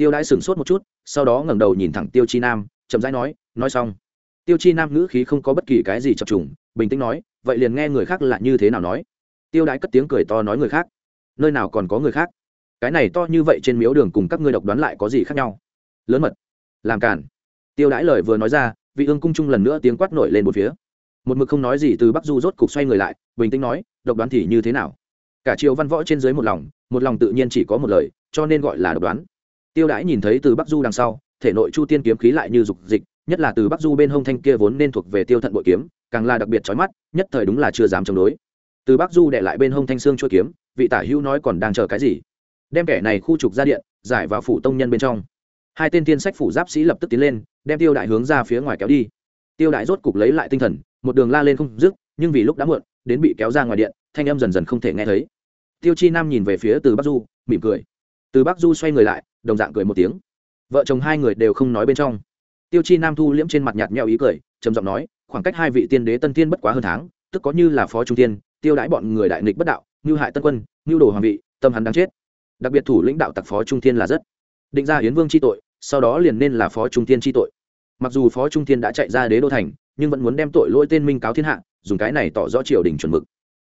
tiêu đại sửng sốt một chút, sau đó ngẩng đầu nhìn thẳng tiêu chi nam, chậm rãi nói nói xong. Tiêu chi nam ngữ khí không có bất kỳ cái gì chập trùng, bình tĩnh nói, vậy liền nghe người khác là như thế nào nói? Tiêu Đãi cất tiếng cười to nói người khác, nơi nào còn có người khác? Cái này to như vậy trên miếu đường cùng các ngươi độc đoán lại có gì khác nhau? Lớn mật, làm cản tiêu Đãi lời vừa nói ra, vị ương cung trung lần nữa tiếng quát nổi lên một phía. Một mực không nói gì từ bắc du rốt cục xoay người lại, bình tĩnh nói, độc đoán thì như thế nào? Cả triều văn võ trên dưới một lòng một lòng tự nhiên chỉ có một lời, cho nên gọi là độc đoán tiêu đãi nhìn thấy từ bắc du đằng sau, thể nội chu tiên kiếm khí lại như dục dịch, nhất là từ bắc du bên hông thanh kia vốn nên thuộc về tiêu thận bội kiếm, càng là đặc biệt trói mắt, nhất thời đúng là chưa dám chống đối. Từ bắc du đệ lại bên hông thanh xương chuôi kiếm, vị tả hữu nói còn đang chờ cái gì? Đem kẻ này khu trục ra điện, giải vào phủ tông nhân bên trong. Hai tên tiên sách phủ giáp sĩ lập tức tiến lên, đem tiêu đại hướng ra phía ngoài kéo đi. Tiêu đại rốt cục lấy lại tinh thần, một đường la lên không dứt, nhưng vì lúc đã muộn, đến bị kéo ra ngoài điện, thanh âm dần dần không thể nghe thấy. Tiêu chi nam nhìn về phía từ bắc du, mỉm cười. Từ bắc du xoay người lại đồng dạng cười một tiếng. Vợ chồng hai người đều không nói bên trong. Tiêu chi nam thu liễm trên mặt nhạt nhẽo ý cười, trầm giọng nói, khoảng cách hai vị tiên đế tân tiên bất quá hơn tháng, tức có như là phó trung tiên, tiêu đãi bọn người đại nghịch bất đạo, như hại tân quân, như đồ hoàng vị, tâm hắn đáng chết. Đặc biệt thủ lãnh đạo tặc phó trung tiên là rất định ra hiến vương c tội, sau đó liền nên là phó trung tiên c tội. Mặc dù phó trung tiên đã chạy ra đế đô thành, nhưng vẫn muốn đem tội lỗi tên minh cáo thiên hạ, dùng cái này tỏ rõ triều đình chuẩn mực.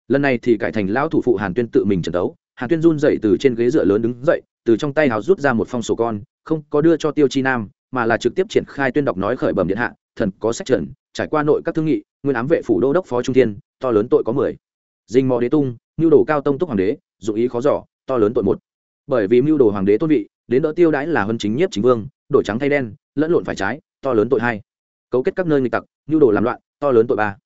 Lần này thì cải thành lão thủ phụ hàn tuyên tự mình trần đấu hàn tuyên run dậy từ trên ghế dựa lớn đứng dậy, từ trong tay hào rút ra một phong sổ con, không có đưa cho tiêu chi nam, mà là trực tiếp triển khai tuyên đọc nói khởi bẩm điện hạ, thần có sách trần, trải qua nội các thương nghị, nguyên ám vệ phủ đô đốc phó trung thiên, to lớn tội có mười. Dinh mò đế tung, mưu đồ cao tông túc hoàng đế, dụng ý khó giỏ to lớn tội một. Bởi vì mưu đồ hoàng đế tôn vị, đến đỡ tiêu đãi là huân chính nhiếp chính vương, đổi trắng thay đen, lẫn lộn phải trái, to lớn tội hai. Cấu kết các nơi nghịch tặc, mưu đồ làm loạn, to lớn tội ba.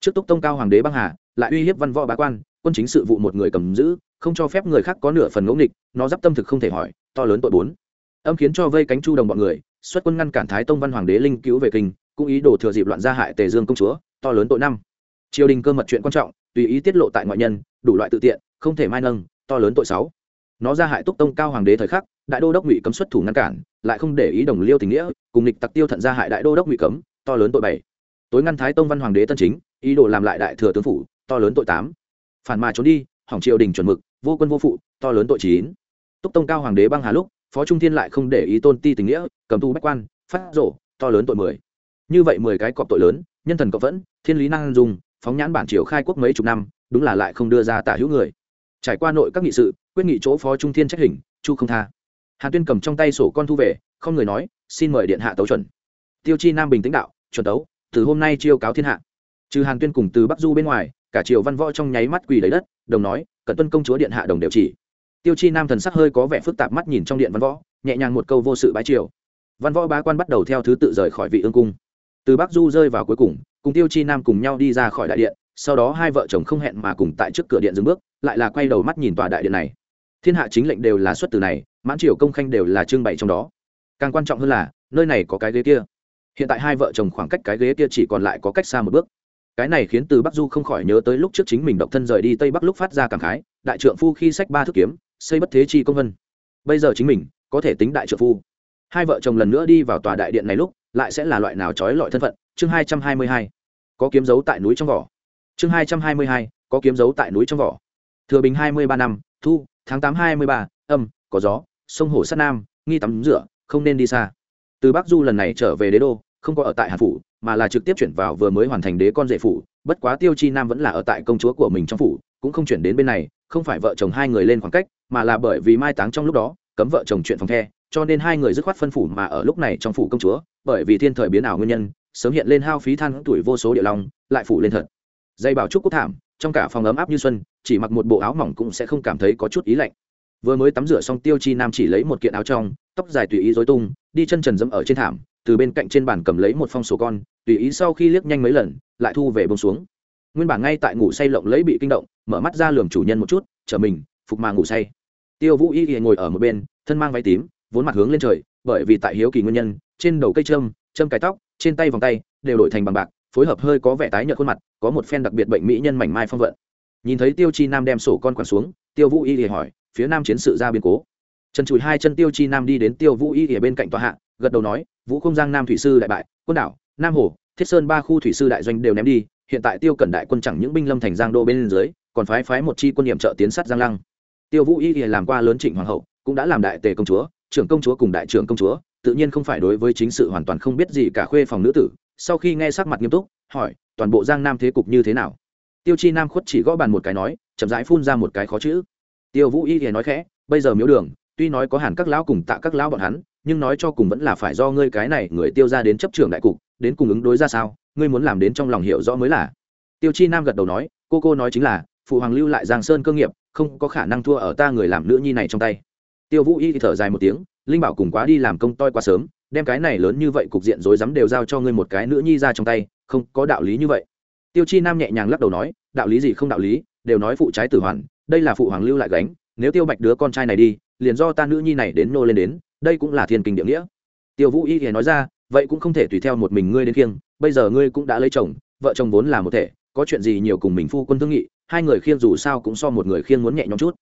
Trước túc tông cao hoàng đế băng hà, lại uy hiếp văn võ bá quan, quân chính sự vụ một người cầm giữ không cho phép người khác có nửa phần ngẫu nghịch, nó d tâm thực không thể hỏi, to lớn tội bốn. Âm khiến cho vây cánh chu đồng bọn người, xuất quân ngăn cản thái tông văn hoàng đế linh cứu về kinh, cũng ý đồ thừa dịp loạn gia hại tề dương công chúa, to lớn tội năm. Triều đình cơ mật chuyện quan trọng, tùy ý tiết lộ tại ngoại nhân, đủ loại tự tiện, không thể mai nâng, to lớn tội sáu. Nó gia hại túc tông cao hoàng đế thời khắc, đại đô đốc ngụy cấm xuất thủ ngăn cản, lại không để ý đồng liêu tình nghĩa, cùng địch tặc tiêu thận gia hại đại đô đốc ngụy cấm, to lớn tội bảy. Tối ngăn thái tông văn hoàng đế tân chính, ý đồ làm lại đại thừa tướng phủ, to lớn tội tám. Phản mà trốn đi, hỏng triều đình chuẩn mực vô quân vô phụ, to lớn tội chín. Túc tông cao hoàng đế băng hà lúc, phó trung thiên lại không để ý tôn ti tình nghĩa, cầm tu bách quan, phát rổ, to lớn tội mười. Như vậy mười cái cọp tội lớn, nhân thần cọp vẫn, thiên lý năng dùng, phóng nhãn bản triều khai quốc mấy chục năm, đúng là lại không đưa ra tả hữu người. Trải qua nội các nghị sự, quyết nghị chỗ phó trung thiên trách hình, chu không tha. Hàn tuyên cầm trong tay sổ con thu về, không người nói, xin mời điện hạ tấu chuẩn. Tiêu chi nam bình tĩnh đạo, chuẩn tấu, từ hôm nay chiêu cáo thiên hạ. Trừ hàn tuyên cùng từ bắc du bên ngoài, cả triều văn võ trong nháy mắt quỳ lấy đất, đồng nói cận tuân công chúa điện hạ đồng đều chỉ. Tiêu chi nam thần sắc hơi có vẻ phức tạp mắt nhìn trong điện văn võ, nhẹ nhàng một câu vô sự bái triều. Văn võ bá quan bắt đầu theo thứ tự rời khỏi vị ương cung. Từ bắc du rơi vào cuối cùng cùng tiêu chi nam cùng nhau đi ra khỏi đại điện, sau đó hai vợ chồng không hẹn mà cùng tại trước cửa điện dừng bước, lại là quay đầu mắt nhìn tòa đại điện này. Thiên hạ chính lệnh đều là xuất từ này, mãn triều công khanh đều là trưng bày trong đó. Càng quan trọng hơn là, nơi này có cái ghế kia. Hiện tại hai vợ chồng khoảng cách cái ghế kia chỉ còn lại có cách xa một bước cái này khiến từ bắc du không khỏi nhớ tới lúc trước chính mình độc thân rời đi tây bắc lúc phát ra cảm khái, đại trượng phu khi sách ba thước kiếm, xây bất thế chi công vân. Bây giờ chính mình, có thể tính đại trượng phu. Hai vợ chồng lần nữa đi vào tòa đại điện này lúc, lại sẽ là loại nào trói lọi thân phận? Chương hai trăm hai mươi hai. Có kiếm dấu tại núi trong vỏ. Chương hai trăm hai mươi hai. Có kiếm dấu tại núi trong vỏ. Thừa bình hai mươi ba năm, thu, tháng tám hai mươi ba, âm, có gió, sông hồ sát nam, nghi tắm rửa, không nên đi xa. Từ bắc du lần này trở về đế đô, không có ở tại hàn phủ mà là trực tiếp chuyển vào vừa mới hoàn thành đế con rể phủ, bất quá tiêu chi nam vẫn là ở tại công chúa của mình trong phủ, cũng không chuyển đến bên này, không phải vợ chồng hai người lên khoảng cách, mà là bởi vì mai táng trong lúc đó, cấm vợ chồng chuyện phòng the, cho nên hai người dứt khoát phân phủ mà ở lúc này trong phủ công chúa, bởi vì thiên thời biến ảo nguyên nhân, sớm hiện lên hao phí than tuổi vô số địa long, lại phủ lên thật. Dây bảo trúc cúc thảm, trong cả phòng ấm áp như xuân, chỉ mặc một bộ áo mỏng cũng sẽ không cảm thấy có chút ý lạnh. Vừa mới tắm rửa xong, tiêu chi nam chỉ lấy một kiện áo trong, tóc dài tùy ý dối tung, đi chân trần dẫm ở trên thảm từ bên cạnh trên bàn cầm lấy một phong sổ con, tùy ý sau khi liếc nhanh mấy lần, lại thu về bông xuống. Nguyên bản ngay tại ngủ say lộng lấy bị kinh động, mở mắt ra lường chủ nhân một chút, chở mình, phục mà ngủ say. Tiêu vũ y ngồi ở một bên, thân mang váy tím, vốn mặt hướng lên trời, bởi vì tại hiếu kỳ nguyên nhân, trên đầu cây trâm châm cái tóc, trên tay vòng tay, đều đổi thành bằng bạc, phối hợp hơi có vẻ tái nhợt khuôn mặt, có một phen đặc biệt bệnh mỹ nhân mảnh mai phong vận. Nhìn thấy tiêu chi nam đem sổ con quằn xuống, tiêu vũ y hỏi, phía nam chiến sự ra biến cố? Trần chùi hai chân tiêu chi nam đi đến tiêu vũ y ở bên cạnh tòa hạ gật đầu nói, vũ không giang nam thủy sư đại bại, quân đảo, nam hồ, thiết sơn ba khu thủy sư đại doanh đều ném đi, hiện tại tiêu cẩn đại quân chẳng những binh lâm thành giang đô bên dưới, còn phái phái một chi quân nhiệm trợ tiến sát giang lăng. Tiêu vũ y thì làm qua lớn trịnh hoàng hậu, cũng đã làm đại tề công chúa, trưởng công chúa cùng đại trưởng công chúa, tự nhiên không phải đối với chính sự hoàn toàn không biết gì cả khuê phòng nữ tử, sau khi nghe sắc mặt nghiêm túc, hỏi, toàn bộ giang nam thế cục như thế nào? Tiêu chi nam khuất chỉ gõ bàn một cái nói, chậm rãi phun ra một cái khó chữ. Tiêu vũ y thì nói khẽ, bây giờ miếu đường, tuy nói có hẳn các lão cùng tạ các lão bọn hắn nhưng nói cho cùng vẫn là phải do ngươi cái này người tiêu ra đến chấp trưởng đại cục, đến cùng ứng đối ra sao, ngươi muốn làm đến trong lòng hiểu rõ mới là. Tiêu chi nam gật đầu nói, cô cô nói chính là, phụ hoàng lưu lại giang sơn cơ nghiệp, không có khả năng thua ở ta người làm nữ nhi này trong tay. Tiêu vũ y thì thở dài một tiếng, linh bảo cùng quá đi làm công toi quá sớm, đem cái này lớn như vậy cục diện rối rắm đều giao cho ngươi một cái nữ nhi ra trong tay, không có đạo lý như vậy. Tiêu chi nam nhẹ nhàng lắc đầu nói, đạo lý gì không đạo lý, đều nói phụ trái tử hoàn, đây là phụ hoàng lưu lại gánh, nếu tiêu bạch đứa con trai này đi, liền do ta nữ nhi này đến nô lên đến đây cũng là thiên kinh địa nghĩa. Tiêu vũ y thì nói ra, vậy cũng không thể tùy theo một mình ngươi đến khiêng, bây giờ ngươi cũng đã lấy chồng, vợ chồng vốn là một thể, có chuyện gì nhiều cùng mình phu quân thương nghị, hai người khiêng dù sao cũng so một người khiêng muốn nhẹ nhõm chút.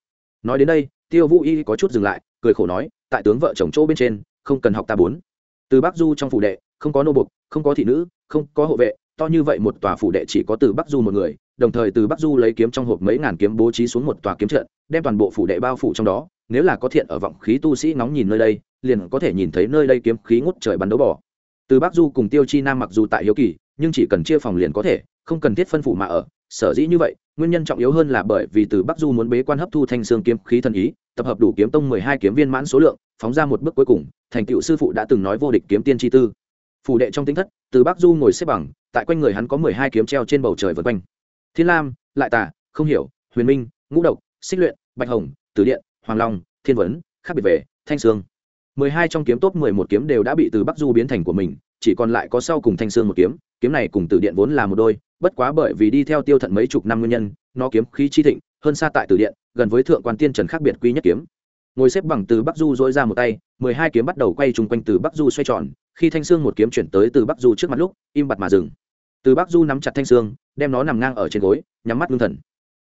Nói đến đây, tiêu vũ y có chút dừng lại, cười khổ nói, tại tướng vợ chồng chỗ bên trên, không cần học ta bốn. Từ bắc du trong phủ đệ, không có nô bục không có thị nữ, không có hộ vệ, to như vậy một tòa phủ đệ chỉ có từ bắc du một người, đồng thời từ bắc du lấy kiếm trong hộp mấy ngàn kiếm bố trí xuống một tòa kiếm trận, đem toàn bộ phủ đệ bao phủ trong đó nếu là có thiện ở vọng khí tu sĩ nóng nhìn nơi đây, liền có thể nhìn thấy nơi đây kiếm khí ngút trời bắn đấu bỏ từ bắc du cùng tiêu chi nam mặc dù tại hiếu kỳ, nhưng chỉ cần chia phòng liền có thể, không cần thiết phân phủ mà ở. Sở dĩ như vậy, nguyên nhân trọng yếu hơn là bởi vì từ bắc du muốn bế quan hấp thu thanh xương kiếm khí thần ý, tập hợp đủ kiếm tông mười hai kiếm viên mãn số lượng, phóng ra một bước cuối cùng, thành tựu sư phụ đã từng nói vô địch kiếm tiên tri tư. Phủ đệ trong tính thất, từ bắc du ngồi xếp bằng, tại quanh người hắn có mười hai kiếm treo trên bầu trời vượt quanh. Thiên lam, lại tà, không hiểu, huyền minh, ngũ độc, xích luyện, bạch hồng, tử điện hoàng long thiên vấn khác biệt về thanh sương. Mười hai trong kiếm top mười một kiếm đều đã bị từ bắc du biến thành của mình chỉ còn lại có sau cùng thanh Sương một kiếm kiếm này cùng tử điện vốn là một đôi bất quá bởi vì đi theo tiêu thận mấy chục năm nguyên nhân nó kiếm khí chi thịnh hơn xa tại tử điện gần với thượng quan tiên trần khác biệt quý nhất kiếm. Ngồi xếp bằng từ bắc du dỗi ra một tay mười hai kiếm bắt đầu quay chung quanh từ bắc du xoay tròn khi thanh Sương một kiếm chuyển tới từ bắc du trước mặt lúc im bặt mà dừng. Từ bắc du nắm chặt thanh Sương, đem nó nằm ngang ở trên gối nhắm mắt ngưng thần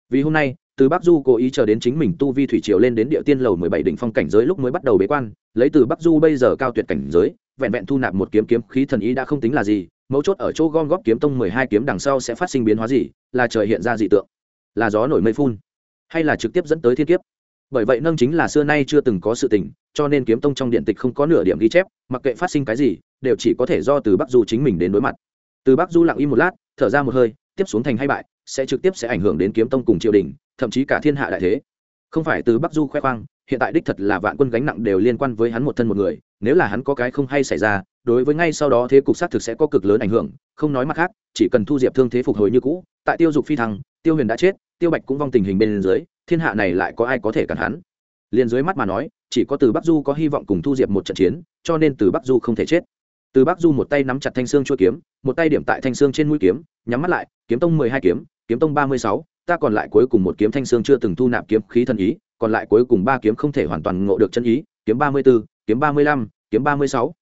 vì hôm nay, từ bắc du cố ý chờ đến chính mình tu vi thủy triều lên đến địa tiên lầu mười bảy đỉnh phong cảnh giới lúc mới bắt đầu bế quan, lấy từ bắc du bây giờ cao tuyệt cảnh giới, vẹn vẹn thu nạp một kiếm kiếm khí thần ý đã không tính là gì, mấu chốt ở chỗ gom góp kiếm tông mười hai kiếm đằng sau sẽ phát sinh biến hóa gì, là trời hiện ra dị tượng, là gió nổi mây phun, hay là trực tiếp dẫn tới thiên kiếp. Bởi vậy nâng chính là xưa nay chưa từng có sự tình, cho nên kiếm tông trong điện tịch không có nửa điểm ghi chép, mặc kệ phát sinh cái gì, đều chỉ có thể do từ bắc du chính mình đến đối mặt. Từ bắc du lặng im một lát, thở ra một hơi, tiếp xuống thành hay bại sẽ trực tiếp sẽ ảnh hưởng đến kiếm tông cùng triều đình, thậm chí cả thiên hạ đại thế. Không phải từ bắc du khoe khoang, hiện tại đích thật là vạn quân gánh nặng đều liên quan với hắn một thân một người, nếu là hắn có cái không hay xảy ra, đối với ngay sau đó thế cục sát thực sẽ có cực lớn ảnh hưởng, không nói mặt khác, chỉ cần thu diệp thương thế phục hồi như cũ, tại tiêu dục phi thăng, tiêu huyền đã chết, tiêu bạch cũng vong tình hình bên dưới, thiên hạ này lại có ai có thể cản hắn? Liền dưới mắt mà nói, chỉ có từ bắc du có hy vọng cùng thu diệp một trận chiến, cho nên từ bắc du không thể chết. Từ bắc du một tay nắm chặt thanh xương chua kiếm, một tay điểm tại thanh xương trên mũi kiếm, nhắm mắt lại, kiếm tông mười hai kiếm kiếm tông ba mươi sáu, ta còn lại cuối cùng một kiếm thanh xương chưa từng thu nạp kiếm khí thần ý, còn lại cuối cùng ba kiếm không thể hoàn toàn ngộ được chân ý, kiếm ba mươi b ố kiếm ba mươi lăm, kiếm ba mươi sáu.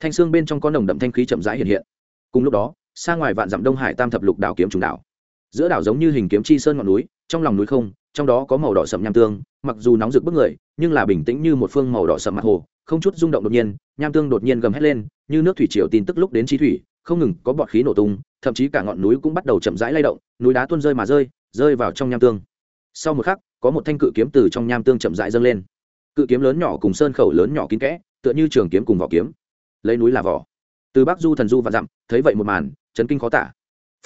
Thanh xương bên trong có nồng đậm thanh khí chậm rãi hiện hiện. Cùng lúc đó, xa ngoài vạn dặm đông hải tam thập lục đảo kiếm trùng đảo. Giữa đảo giống như hình kiếm chi sơn ngọn núi, trong lòng núi không, trong đó có màu đỏ sậm nham tương, mặc dù nóng rực bức người, nhưng là bình tĩnh như một phương màu đỏ sậm mặt hồ, không chút rung động đột nhiên, nham tương đột nhiên gầm hét lên, như nước thủy triều tin tức lúc đến chi thủy không ngừng có bọt khí nổ tung, thậm chí cả ngọn núi cũng bắt đầu chậm rãi lay động, núi đá tuôn rơi mà rơi rơi vào trong nham tương. Sau một khắc, có một thanh cự kiếm từ trong nham tương chậm rãi dâng lên. Cự kiếm lớn nhỏ cùng sơn khẩu lớn nhỏ kín kẽ, tựa như trường kiếm cùng vỏ kiếm. Lấy núi là vỏ. Từ bắc du thần du và dặm, thấy vậy một màn, chấn kinh khó tả.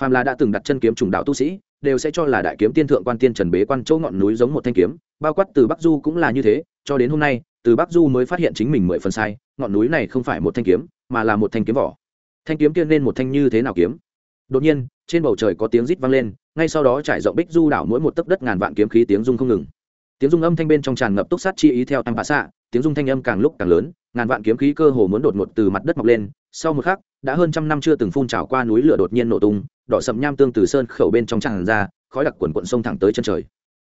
Phàm là đã từng đặt chân kiếm trùng đạo tu sĩ, đều sẽ cho là đại kiếm tiên thượng quan tiên trần bế quan chỗ ngọn núi giống một thanh kiếm, bao quát từ bắc du cũng là như thế, cho đến hôm nay, từ bắc du mới phát hiện chính mình mười phần sai, ngọn núi này không phải một thanh kiếm, mà là một thanh kiếm vỏ thanh kiếm kia nên một thanh như thế nào kiếm? Đột nhiên, trên bầu trời có tiếng rít vang lên, ngay sau đó trải rộng bích du đảo mỗi một tấc đất ngàn vạn kiếm khí tiếng rung không ngừng. Tiếng rung âm thanh bên trong tràn ngập túc sát chi ý theo tam bạ xạ, tiếng rung thanh âm càng lúc càng lớn, ngàn vạn kiếm khí cơ hồ muốn đột ngột từ mặt đất mọc lên. Sau một khắc, đã hơn trăm năm chưa từng phun trào qua núi lửa đột nhiên nổ tung, đỏ sậm nham tương từ sơn khẩu bên trong tràn ra, khói đặc quần quận sông thẳng tới chân trời.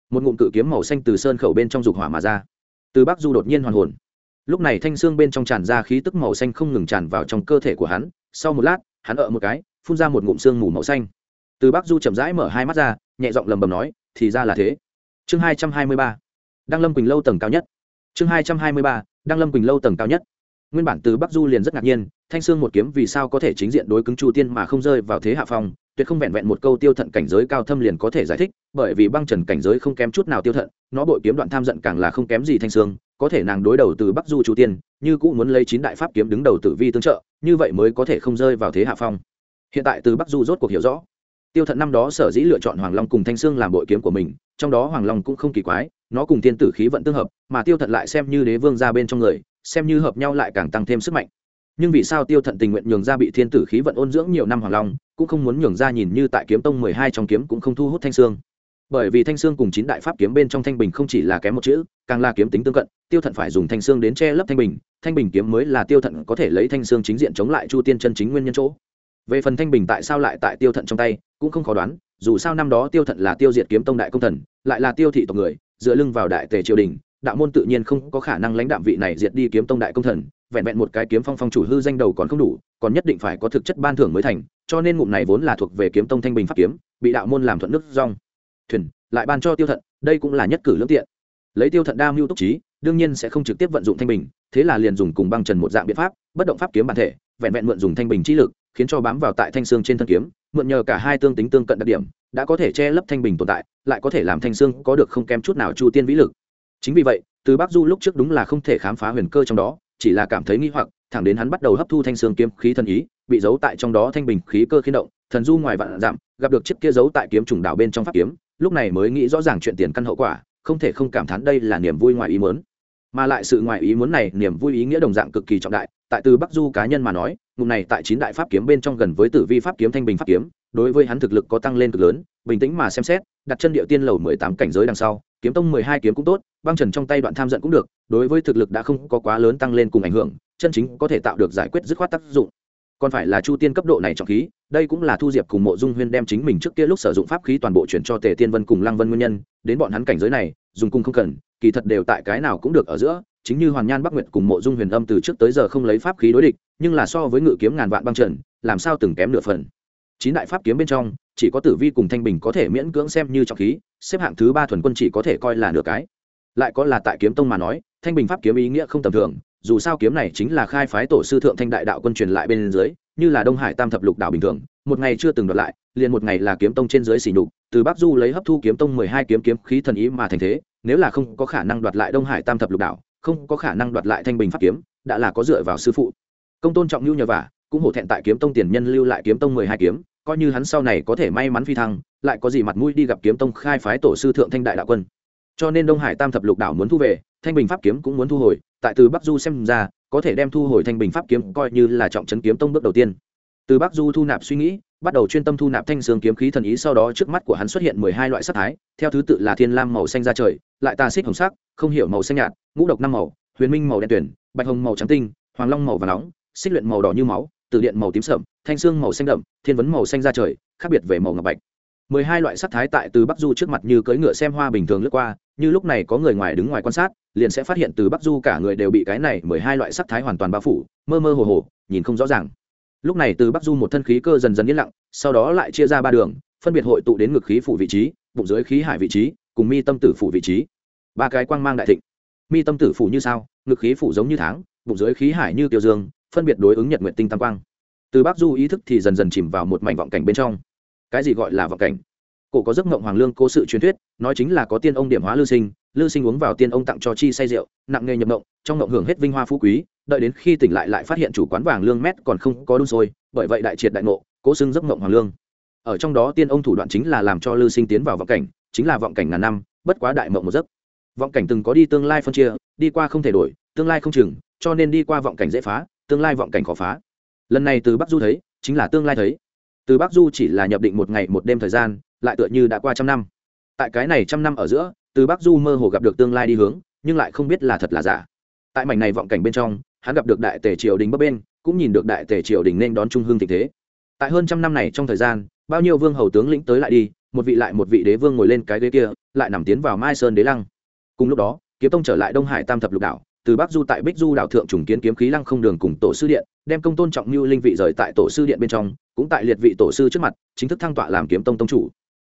Một ngụm cự kiếm màu xanh từ sơn khẩu bên trong dục hỏa mà ra. Từ bắc du đột nhiên hoàn hồn. Lúc này thanh xương bên trong tràn ra khí tức màu xanh không ngừng tràn vào trong cơ thể của hắn sau một lát, hắn ở một cái, phun ra một ngụm xương mù màu xanh. Từ bắc du chậm rãi mở hai mắt ra, nhẹ giọng lầm bầm nói, thì ra là thế. Chương hai trăm hai mươi ba. Đăng lâm quỳnh lâu tầng cao nhất. Chương hai trăm hai mươi ba, đăng lâm quỳnh lâu tầng cao nhất. Nguyên bản từ bắc du liền rất ngạc nhiên, thanh sương một kiếm vì sao có thể chính diện đối cứng chu tiên mà không rơi vào thế hạ phong, tuyệt không vẹn vẹn một câu tiêu thận cảnh giới cao thâm liền có thể giải thích, bởi vì băng trần cảnh giới không kém chút nào tiêu thận, nó bội kiếm đoạn tham giận càng là không kém gì thanh sương có thể nàng đối đầu từ bắc du chu tiên, như cũng muốn lấy chín đại pháp kiếm đứng đầu tử vi tương trợ, như vậy mới có thể không rơi vào thế hạ phong. Hiện tại từ bắc du rốt cuộc hiểu rõ. Tiêu thận năm đó sở dĩ lựa chọn hoàng long cùng thanh sương làm bội kiếm của mình, trong đó hoàng long cũng không kỳ quái, nó cùng tiên tử khí vận tương hợp, mà tiêu thận lại xem như đế vương ra bên trong người, xem như hợp nhau lại càng tăng thêm sức mạnh. Nhưng vì sao tiêu thận tình nguyện nhường ra bị thiên tử khí vận ôn dưỡng nhiều năm hoàng long, cũng không muốn nhường ra nhìn như tại kiếm tông mười hai trong kiếm cũng không thu hút thanh sương? Bởi vì thanh xương cùng chín đại pháp kiếm bên trong thanh bình không chỉ là kém một chữ, càng là kiếm tính tương cận, tiêu thận phải dùng thanh xương đến che lấp thanh bình thanh bình kiếm mới là tiêu thận có thể lấy thanh xương chính diện chống lại chu tiên chân chính nguyên nhân chỗ. Về phần thanh bình tại sao lại tại tiêu thận trong tay, cũng không khó đoán, dù sao năm đó tiêu thận là tiêu diệt kiếm tông đại công thần, lại là tiêu thị tộc người, dựa lưng vào đại tề triều đình, đạo môn tự nhiên không có khả năng lãnh đạm vị này diệt đi kiếm tông đại công thần, vẹn vẹn một cái kiếm phong phong chủ hư danh đầu còn không đủ, còn nhất định phải có thực chất ban thưởng mới thành, cho nên ngụm này vốn là thuộc về kiếm tông thanh bình pháp kiếm, bị đạo môn làm thuận nước rong thuyền lại ban cho tiêu thận đây cũng là nhất cử lương tiện. Lấy tiêu thận đa mưu túc trí đương nhiên sẽ không trực tiếp vận dụng thanh bình thế là liền dùng cùng băng trần một dạng biện pháp bất động pháp kiếm bản thể vẹn vẹn mượn dùng thanh bình trí lực khiến cho bám vào tại thanh xương trên thân kiếm mượn nhờ cả hai tương tính tương cận đặc điểm đã có thể che lấp thanh bình tồn tại lại có thể làm thanh xương có được không kém chút nào chu tiên vĩ lực. Chính vì vậy từ bắc du lúc trước đúng là không thể khám phá huyền cơ trong đó chỉ là cảm thấy nghi hoặc thẳng đến hắn bắt đầu hấp thu thanh xương kiếm khí thần ý bị giấu tại trong đó thanh bình khí cơ khiến động thần du ngoài vạn giảm, gặp được chiếc kia giấu tại kiếm trùng đảo bên trong pháp kiếm lúc này mới nghĩ rõ ràng chuyện tiền căn hậu quả, không thể không cảm thán đây là niềm vui ngoài ý muốn. Mà lại sự ngoài ý muốn này, niềm vui ý nghĩa đồng dạng cực kỳ trọng đại, tại từ bắc du cá nhân mà nói, ngụm này tại chín đại pháp kiếm bên trong gần với tử vi pháp kiếm, thanh bình pháp kiếm, đối với hắn thực lực có tăng lên cực lớn, bình tĩnh mà xem xét, đặt chân địa tiên lầu mười tám cảnh giới đằng sau, kiếm tông mười hai kiếm cũng tốt, băng trần trong tay đoạn tham giận cũng được, đối với thực lực đã không có quá lớn tăng lên cùng ảnh hưởng, chân chính có thể tạo được giải quyết dứt khoát tác dụng còn phải là chu tiên cấp độ này trọng khí, đây cũng là thu diệp cùng mộ dung huyên đem chính mình trước kia lúc sử dụng pháp khí toàn bộ chuyển cho tề tiên vân cùng lăng vân nguyên nhân, đến bọn hắn cảnh giới này, dùng cung không cần, kỳ thật đều tại cái nào cũng được ở giữa, chính như hoàn nhan bắc nguyệt cùng mộ dung huyền âm từ trước tới giờ không lấy pháp khí đối địch, nhưng là so với ngự kiếm ngàn vạn băng trần làm sao từng kém nửa phần. Chín đại pháp kiếm bên trong, chỉ có tử vi cùng thanh bình có thể miễn cưỡng xem như trọng khí, xếp hạng thứ ba thuần quân chỉ có thể coi là nửa cái. Lại có là tại kiếm tông mà nói, thanh bình pháp kiếm ý nghĩa không tầm thường dù sao kiếm này chính là khai phái tổ sư thượng thanh đại đạo quân truyền lại bên dưới như là đông hải tam thập lục đảo bình thường một ngày chưa từng đoạt lại liền một ngày là kiếm tông trên dưới xỉ nhục từ bắc du lấy hấp thu kiếm tông mười hai kiếm kiếm khí thần ý mà thành thế nếu là không có khả năng đoạt lại đông hải tam thập lục đảo, không có khả năng đoạt lại thanh bình pháp kiếm đã là có dựa vào sư phụ. Công tôn trọng nhu nhờ vả cũng hổ thẹn tại kiếm tông tiền nhân lưu lại kiếm tông mười hai kiếm coi như hắn sau này có thể may mắn phi thăng lại có gì mặt mũi đi gặp kiếm tông khai phái tổ sư thượng thanh đại đạo quân. Cho nên đông hải tam thập lục đảo muốn thu về thanh bình pháp kiếm cũng muốn thu hồi tại từ bắc du xem ra, có thể đem thu hồi thanh bình pháp kiếm coi như là trọng trấn kiếm tông bước đầu tiên. Từ bắc du thu nạp suy nghĩ, bắt đầu chuyên tâm thu nạp thanh xương kiếm khí thần ý, sau đó trước mắt của hắn xuất hiện mười hai loại sắc thái, theo thứ tự là thiên lam màu xanh da trời, lại tà xích hồng sắc, không hiểu màu xanh nhạt, ngũ độc năm màu, huyền minh màu đen tuyển bạch hồng màu trắng tinh, hoàng long màu và nóng, xích luyện màu đỏ như máu từ điện màu tím sậm, thanh xương màu xanh đậm, thiên vấn màu xanh da trời, khác biệt về màu ngọc bạch. mười hai loại sắc thái tại từ bắc du trước mặt như cưỡi ngựa xem hoa bình thường lướt qua, như lúc này có người ngoài đứng ngoài quan sát liền sẽ phát hiện từ bắc du cả người đều bị cái này mười hai loại sắc thái hoàn toàn bao phủ, mơ mơ hồ hồ, nhìn không rõ ràng. Lúc này từ bắc du một thân khí cơ dần dần yên lặng, sau đó lại chia ra ba đường, phân biệt hội tụ đến ngực khí phủ vị trí, bụng dưới khí hải vị trí, cùng mi tâm tử phủ vị trí. Ba cái quang mang đại thịnh. Mi tâm tử phủ như sao, ngực khí phủ giống như tháng, bụng dưới khí hải như tiêu dương, phân biệt đối ứng nhật nguyện tinh tam quang. Từ bắc du ý thức thì dần dần chìm vào một mảnh vọng cảnh bên trong. Cái gì gọi là vọng cảnh? Cổ có giấc mộng hoàng lương cố sự truyền thuyết, nói chính là có tiên ông điểm hóa lưu sinh lư sinh uống vào tiên ông tặng cho chi say rượu, nặng nghề nhập mộng trong mộng hưởng hết vinh hoa phú quý, đợi đến khi tỉnh lại lại phát hiện chủ quán vàng lương mét còn không có đun sôi, bởi vậy đại triệt đại ngộ, cố xưng giấc mộng hoàng lương. Ở trong đó tiên ông thủ đoạn chính là làm cho lư sinh tiến vào vọng cảnh, chính là vọng cảnh ngàn năm, bất quá đại mộng một giấc. Vọng cảnh từng có đi tương lai phân chia, đi qua không thể đổi, tương lai không chừng, cho nên đi qua vọng cảnh dễ phá, tương lai vọng cảnh khó phá. Lần này từ bắc du thấy, chính là tương lai thấy. Từ bắc du chỉ là nhập định một ngày một đêm thời gian, lại tựa như đã qua trăm năm. Tại cái này trăm năm ở giữa từ bắc du mơ hồ gặp được tương lai đi hướng, nhưng lại không biết là thật là giả. Tại mảnh này vọng cảnh bên trong, hắn gặp được đại tề triều đình bấp bên, cũng nhìn được đại tề triều đình nên đón trung hương tình thế. Tại hơn trăm năm này trong thời gian, bao nhiêu vương hầu tướng lĩnh tới lại đi, một vị lại một vị đế vương ngồi lên cái ghế kia, lại nằm tiến vào mai sơn đế lăng. Cùng lúc đó kiếm tông trở lại đông hải tam thập lục đảo, từ bắc du tại bích du đảo thượng trùng kiến kiếm khí lăng không đường cùng tổ sư điện, đem công tôn trọng như linh vị rời tại tổ sư điện bên trong, cũng tại liệt vị tổ sư trước mặt, chính thức thăng tọa làm kiếm tông tông chủ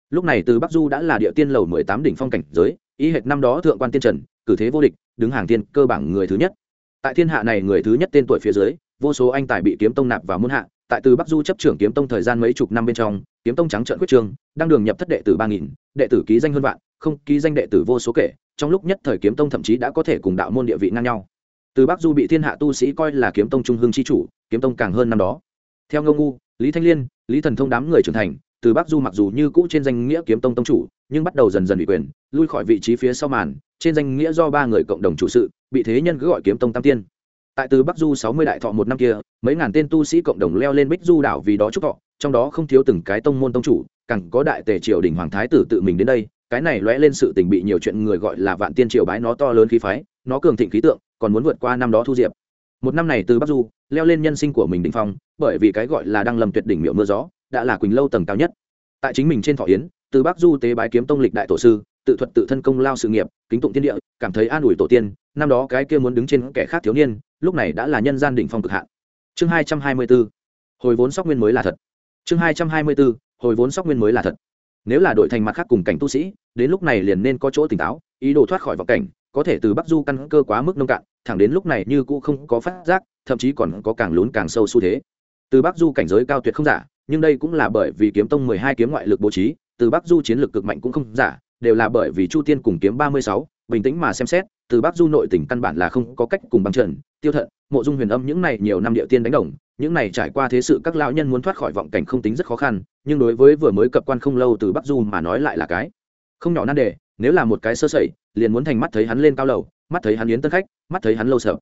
lúc này từ bắc du đã là địa tiên lầu mười tám đỉnh phong cảnh giới ý hệt năm đó thượng quan tiên trần, cử thế vô địch, đứng hàng tiên cơ bản người thứ nhất. Tại thiên hạ này người thứ nhất tên tuổi phía dưới, vô số anh tài bị kiếm tông nạp vào muôn hạ, tại từ bắc du chấp trưởng kiếm tông thời gian mấy chục năm bên trong, kiếm tông trắng trợn quyết trương đang đường nhập thất đệ tử ba nghìn, đệ tử ký danh hơn vạn, không ký danh đệ tử vô số kể, trong lúc nhất thời kiếm tông thậm chí đã có thể cùng đạo môn địa vị ngang nhau. Từ bắc du bị thiên hạ tu sĩ coi là kiếm tông trung hương chi chủ, kiếm tông càng hơn năm đó. Theo ngô ngu, lý thanh liên, lý thần thông đám người trưởng thành từ bắc du mặc dù như cũ trên danh nghĩa kiếm tông tông chủ, nhưng bắt đầu dần dần bị quyền, lui khỏi vị trí phía sau màn, trên danh nghĩa do ba người cộng đồng chủ sự, bị thế nhân cứ gọi kiếm tông tam tiên. Tại từ bắc du sáu mươi đại thọ một năm kia, mấy ngàn tên tu sĩ cộng đồng leo lên bích du đảo vì đó chúc thọ, trong đó không thiếu từng cái tông môn tông chủ, càng có đại tề triều đình hoàng thái tử tự mình đến đây, cái này lóe lên sự tình bị nhiều chuyện người gọi là vạn tiên triều bái nó to lớn khí phái, nó cường thịnh khí tượng, còn muốn vượt qua năm đó thu diệp. Một năm này từ bắc du leo lên nhân sinh của mình đỉnh phong, bởi vì cái gọi là đăng lâm tuyệt đỉnh miệng mưa gió đã là quỳnh lâu tầng cao nhất tại chính mình trên thọ yến từ bắc du tế bái kiếm tông lịch đại tổ sư tự thuật tự thân công lao sự nghiệp kính tụng thiên địa cảm thấy an ủi tổ tiên năm đó cái kia muốn đứng trên kẻ khác thiếu niên lúc này đã là nhân gian đỉnh phong cực hạn chương hai trăm hai mươi b ố hồi vốn sóc nguyên mới là thật chương hai trăm hai mươi b ố hồi vốn sóc nguyên mới là thật nếu là đội thành mặt khác cùng cảnh tu sĩ đến lúc này liền nên có chỗ tỉnh táo ý đồ thoát khỏi vọng cảnh có thể từ bắc du căn cơ quá mức nông cạn thẳng đến lúc này như cũ không có phát giác thậm chí còn có càng lún càng sâu xu thế từ bắc du cảnh giới cao tuyệt không giả nhưng đây cũng là bởi vì kiếm tông mười hai kiếm ngoại lực bố trí, từ bắc du chiến lực cực mạnh cũng không giả, đều là bởi vì chu tiên cùng kiếm ba mươi sáu, bình tĩnh mà xem xét, từ bắc du nội tỉnh căn bản là không có cách cùng băng trần tiêu thận, mộ dung huyền âm những này nhiều năm địa tiên đánh đồng, những này trải qua thế sự các lão nhân muốn thoát khỏi vọng cảnh không tính rất khó khăn, nhưng đối với vừa mới cập quan không lâu từ bắc du mà nói lại là cái không nhỏ nan đề, nếu là một cái sơ sẩy, liền muốn thành mắt thấy hắn lên cao lầu, mắt thấy hắn yến tân khách, mắt thấy hắn lâu sợ.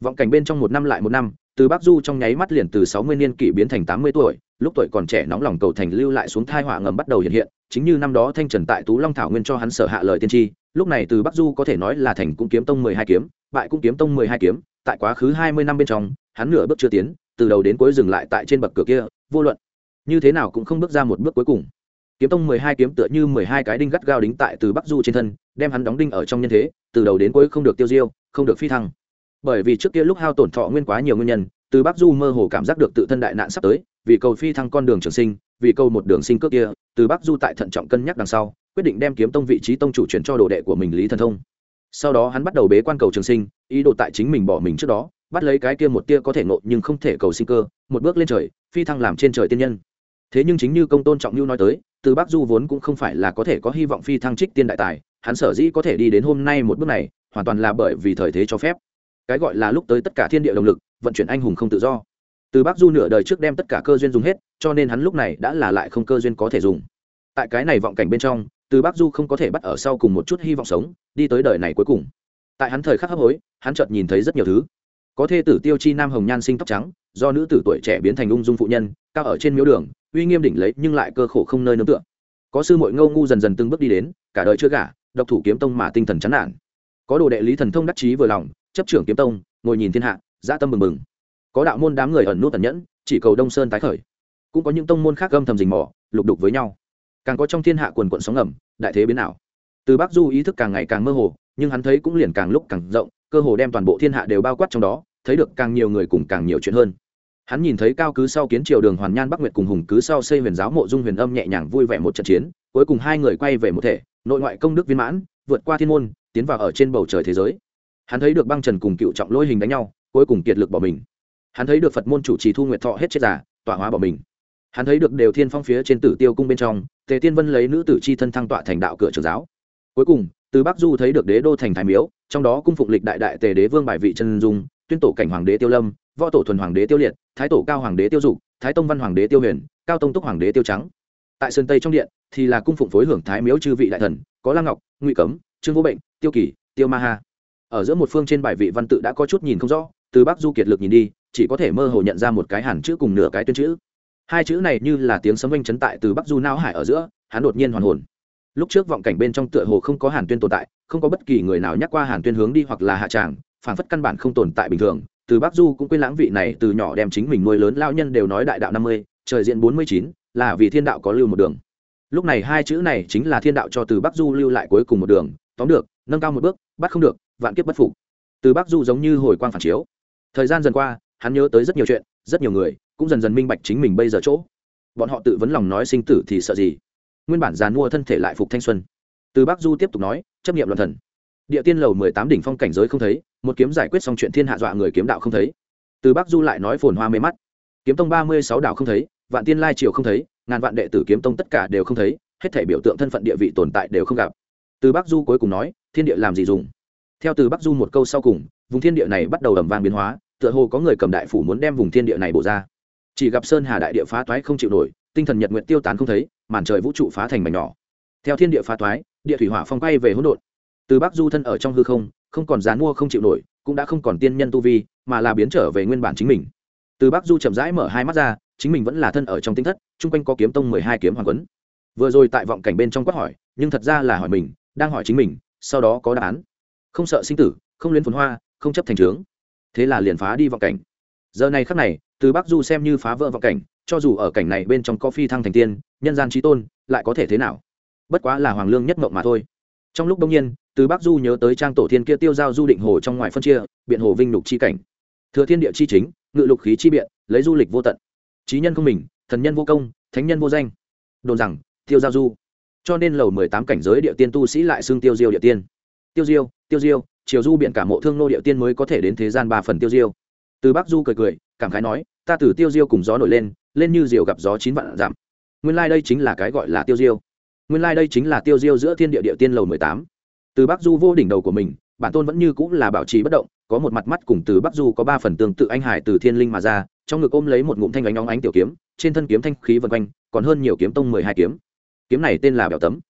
Vọng cảnh bên trong một năm lại một năm từ bắc du trong nháy mắt liền từ sáu mươi niên kỷ biến thành tám mươi tuổi, lúc tuổi còn trẻ nóng lòng cầu thành lưu lại xuống thai họa ngầm bắt đầu hiện hiện, chính như năm đó thanh trần tại tú long thảo nguyên cho hắn sở hạ lời tiên tri, lúc này từ bắc du có thể nói là thành cũng kiếm tông mười hai kiếm, bại cũng kiếm tông mười hai kiếm, tại quá khứ hai mươi năm bên trong, hắn nửa bước chưa tiến, từ đầu đến cuối dừng lại tại trên bậc cửa kia, vô luận như thế nào cũng không bước ra một bước cuối cùng. Kiếm tông mười hai kiếm tựa như mười hai cái đinh gắt gao đính tại từ bắc du trên thân, đem hắn đóng đinh ở trong nhân thế, từ đầu đến cuối không được tiêu diêu, không được phi thăng bởi vì trước kia lúc hao tổn thọ nguyên quá nhiều nguyên nhân, từ bắc du mơ hồ cảm giác được tự thân đại nạn sắp tới, vì cầu phi thăng con đường trường sinh, vì câu một đường sinh cước kia, từ bắc du tại thận trọng cân nhắc đằng sau, quyết định đem kiếm tông vị trí tông chủ chuyển cho đồ đệ của mình lý thần thông. Sau đó hắn bắt đầu bế quan cầu trường sinh, ý đồ tại chính mình bỏ mình trước đó, bắt lấy cái kia một tia có thể nộ nhưng không thể cầu sinh cơ, một bước lên trời, phi thăng làm trên trời tiên nhân. Thế nhưng chính như công tôn trọng lưu nói tới, từ bắc du vốn cũng không phải là có thể có hy vọng phi thăng trích tiên đại tài, hắn sở dĩ có thể đi đến hôm nay một bước này, hoàn toàn là bởi vì thời thế cho phép cái gọi là lúc tới tất cả thiên địa động lực, vận chuyển anh hùng không tự do. Từ bắc du nửa đời trước đem tất cả cơ duyên dùng hết, cho nên hắn lúc này đã là lại không cơ duyên có thể dùng. Tại cái này vọng cảnh bên trong, từ bắc du không có thể bắt ở sau cùng một chút hy vọng sống, đi tới đời này cuối cùng. Tại hắn thời khắc hấp hối, hắn chợt nhìn thấy rất nhiều thứ. Có thê tử tiêu chi nam hồng nhan sinh tóc trắng, do nữ tử tuổi trẻ biến thành ung dung phụ nhân, cao ở trên miếu đường, uy nghiêm đỉnh lấy nhưng lại cơ khổ không nơi nương tựa. Có sư mội ngâu ngu dần dần từng bước đi đến, cả đời chưa gả, độc thủ kiếm tông mà tinh thần chán nản. Có đồ đệ lý thần thông đắc chí vừa lòng chấp trưởng kiếm tông, ngồi nhìn thiên hạ, dã tâm mừng mừng. Có đạo môn đám người ẩn nút tần nhẫn, chỉ cầu đông sơn tái khởi. Cũng có những tông môn khác gâm thầm rình mò, lục đục với nhau. Càng có trong thiên hạ quần quận sóng ngầm, đại thế biến ảo. Từ bắc du ý thức càng ngày càng mơ hồ, nhưng hắn thấy cũng liền càng lúc càng rộng, cơ hồ đem toàn bộ thiên hạ đều bao quát trong đó, thấy được càng nhiều người cùng càng nhiều chuyện hơn. Hắn nhìn thấy cao cứ sau kiến triều đường hoàn nhan bắc nguyệt cùng hùng cứ sau xây huyền giáo mộ dung huyền âm nhẹ nhàng vui vẻ một trận chiến, cuối cùng hai người quay về một thể, nội ngoại công đức viên mãn, vượt qua thiên môn, tiến vào ở trên bầu trời thế giới hắn thấy được băng trần cùng cựu trọng lôi hình đánh nhau, cuối cùng kiệt lực bỏ mình. Hắn thấy được phật môn chủ trì thu nguyệt thọ hết chết giả tọa hóa bỏ mình. Hắn thấy được đều thiên phong phía trên tử tiêu cung bên trong, tề tiên vân lấy nữ tử c h i thân thăng tọa thành đạo cửa trường giáo. Cuối cùng, từ bắc du thấy được đế đô thành thái miếu, trong đó cung phục lịch đại đại tề đế vương bài vị trần dung, tuyên tổ cảnh hoàng đế tiêu lâm, võ tổ thuần hoàng đế tiêu liệt, thái tổ cao hoàng đế tiêu dục, thái tông văn hoàng đế tiêu huyền, cao tông túc hoàng đế tiêu trắng. Tại sơn tây trong điện, thì là cung phụng phối hưởng thái miếu chư vị đại thần, có lang ngọc, ngụy cấm, trương vô bệnh, tiêu kỳ, tiêu ma ha ở giữa một phương trên bài vị văn tự đã có chút nhìn không rõ, từ bắc du kiệt lực nhìn đi, chỉ có thể mơ hồ nhận ra một cái hàn chữ cùng nửa cái tuyên chữ. Hai chữ này như là tiếng sấm oanh chấn tại từ bắc du não hải ở giữa, hắn đột nhiên hoàn hồn. Lúc trước vọng cảnh bên trong tựa hồ không có hàn tuyên tồn tại, không có bất kỳ người nào nhắc qua hàn tuyên hướng đi hoặc là hạ tràng phản phất căn bản không tồn tại bình thường. Từ bắc du cũng quên lãng vị này từ nhỏ đem chính mình nuôi lớn lao nhân đều nói đại đạo năm mươi, trời diện bốn mươi chín, là vì thiên đạo có lưu một đường. Lúc này hai chữ này chính là thiên đạo cho từ bắc du lưu lại cuối cùng một đường. Tóm được, nâng cao một bước, bắt không được vạn kiếp bất phục. Từ bắc du giống như hồi quang phản chiếu. Thời gian dần qua, hắn nhớ tới rất nhiều chuyện, rất nhiều người, cũng dần dần minh bạch chính mình bây giờ chỗ. Bọn họ tự vấn lòng nói sinh tử thì sợ gì? Nguyên bản giàn mua thân thể lại phục thanh xuân. Từ bắc du tiếp tục nói, chấp nghiệm luận thần. Địa tiên lầu mười tám đỉnh phong cảnh giới không thấy, một kiếm giải quyết xong chuyện thiên hạ dọa người kiếm đạo không thấy. Từ bắc du lại nói phồn hoa mê mắt. Kiếm tông ba mươi sáu đạo không thấy, vạn tiên lai triều không thấy, ngàn vạn đệ tử kiếm tông tất cả đều không thấy, hết thể biểu tượng thân phận địa vị tồn tại đều không gặp. Từ bắc du cuối cùng nói, thiên địa làm gì dùng? Theo từ bắc du một câu sau cùng, vùng thiên địa này bắt đầu ẩm vang biến hóa, tựa hồ có người cầm đại phủ muốn đem vùng thiên địa này bổ ra. Chỉ gặp sơn hà đại địa phá toái không chịu nổi, tinh thần nhật nguyện tiêu tán không thấy, màn trời vũ trụ phá thành mảnh nhỏ. Theo thiên địa phá toái, địa thủy hỏa phong quay về hỗn độn. Từ bắc du thân ở trong hư không không còn dán mua không chịu nổi, cũng đã không còn tiên nhân tu vi, mà là biến trở về nguyên bản chính mình. Từ bắc du chậm rãi mở hai mắt ra, chính mình vẫn là thân ở trong tinh thất, chung quanh có kiếm tông mười hai kiếm hoàng quấn. Vừa rồi tại vọng cảnh bên trong quát hỏi, nhưng thật ra là hỏi mình, đang hỏi chính mình, sau đó có đáp án không sợ sinh tử, không luyến phồn hoa, không chấp thành trướng. Thế là liền phá đi vọng cảnh. Giờ này khắc này, từ bắc du xem như phá vỡ vọng cảnh, cho dù ở cảnh này bên trong có phi thăng thành tiên, nhân gian trí tôn, lại có thể thế nào? Bất quá là hoàng lương nhất mộng mà thôi. Trong lúc đông nhiên, từ bắc du nhớ tới trang tổ thiên kia tiêu giao du định hồ trong ngoài phân chia, biện hồ vinh lục chi cảnh. Thừa thiên địa chi chính, ngự lục khí chi biện, lấy du lịch vô tận. Trí nhân không mình, thần nhân vô công, thánh nhân vô danh. Đồn rằng, tiêu giao du. Cho nên lầu mười tám cảnh giới địa tiên tu sĩ lại xưng tiêu diêu địa tiên tiêu diêu tiêu diêu chiều du biện cả mộ thương nô địa tiên mới có thể đến thế gian ba phần tiêu diêu. Từ bắc du cười cười, cảm khái nói, ta từ tiêu diêu cùng gió nổi lên lên như diều gặp gió chín vạn giảm nguyên lai、like、đây chính là cái gọi là tiêu diêu. Nguyên lai、like、đây chính là tiêu diêu giữa thiên địa địa tiên lầu mười tám. Từ bắc du vô đỉnh đầu của mình, bản tôn vẫn như cũng là bảo trì bất động, có một mặt mắt cùng từ bắc du có ba phần tương tự anh hải từ thiên linh mà ra, trong ngực ôm lấy một ngụm thanh ánh óng ánh tiểu kiếm, trên thân kiếm thanh khí vân quanh, còn hơn nhiều kiếm tông mười hai kiếm. Kiếm này tên là bèo tấm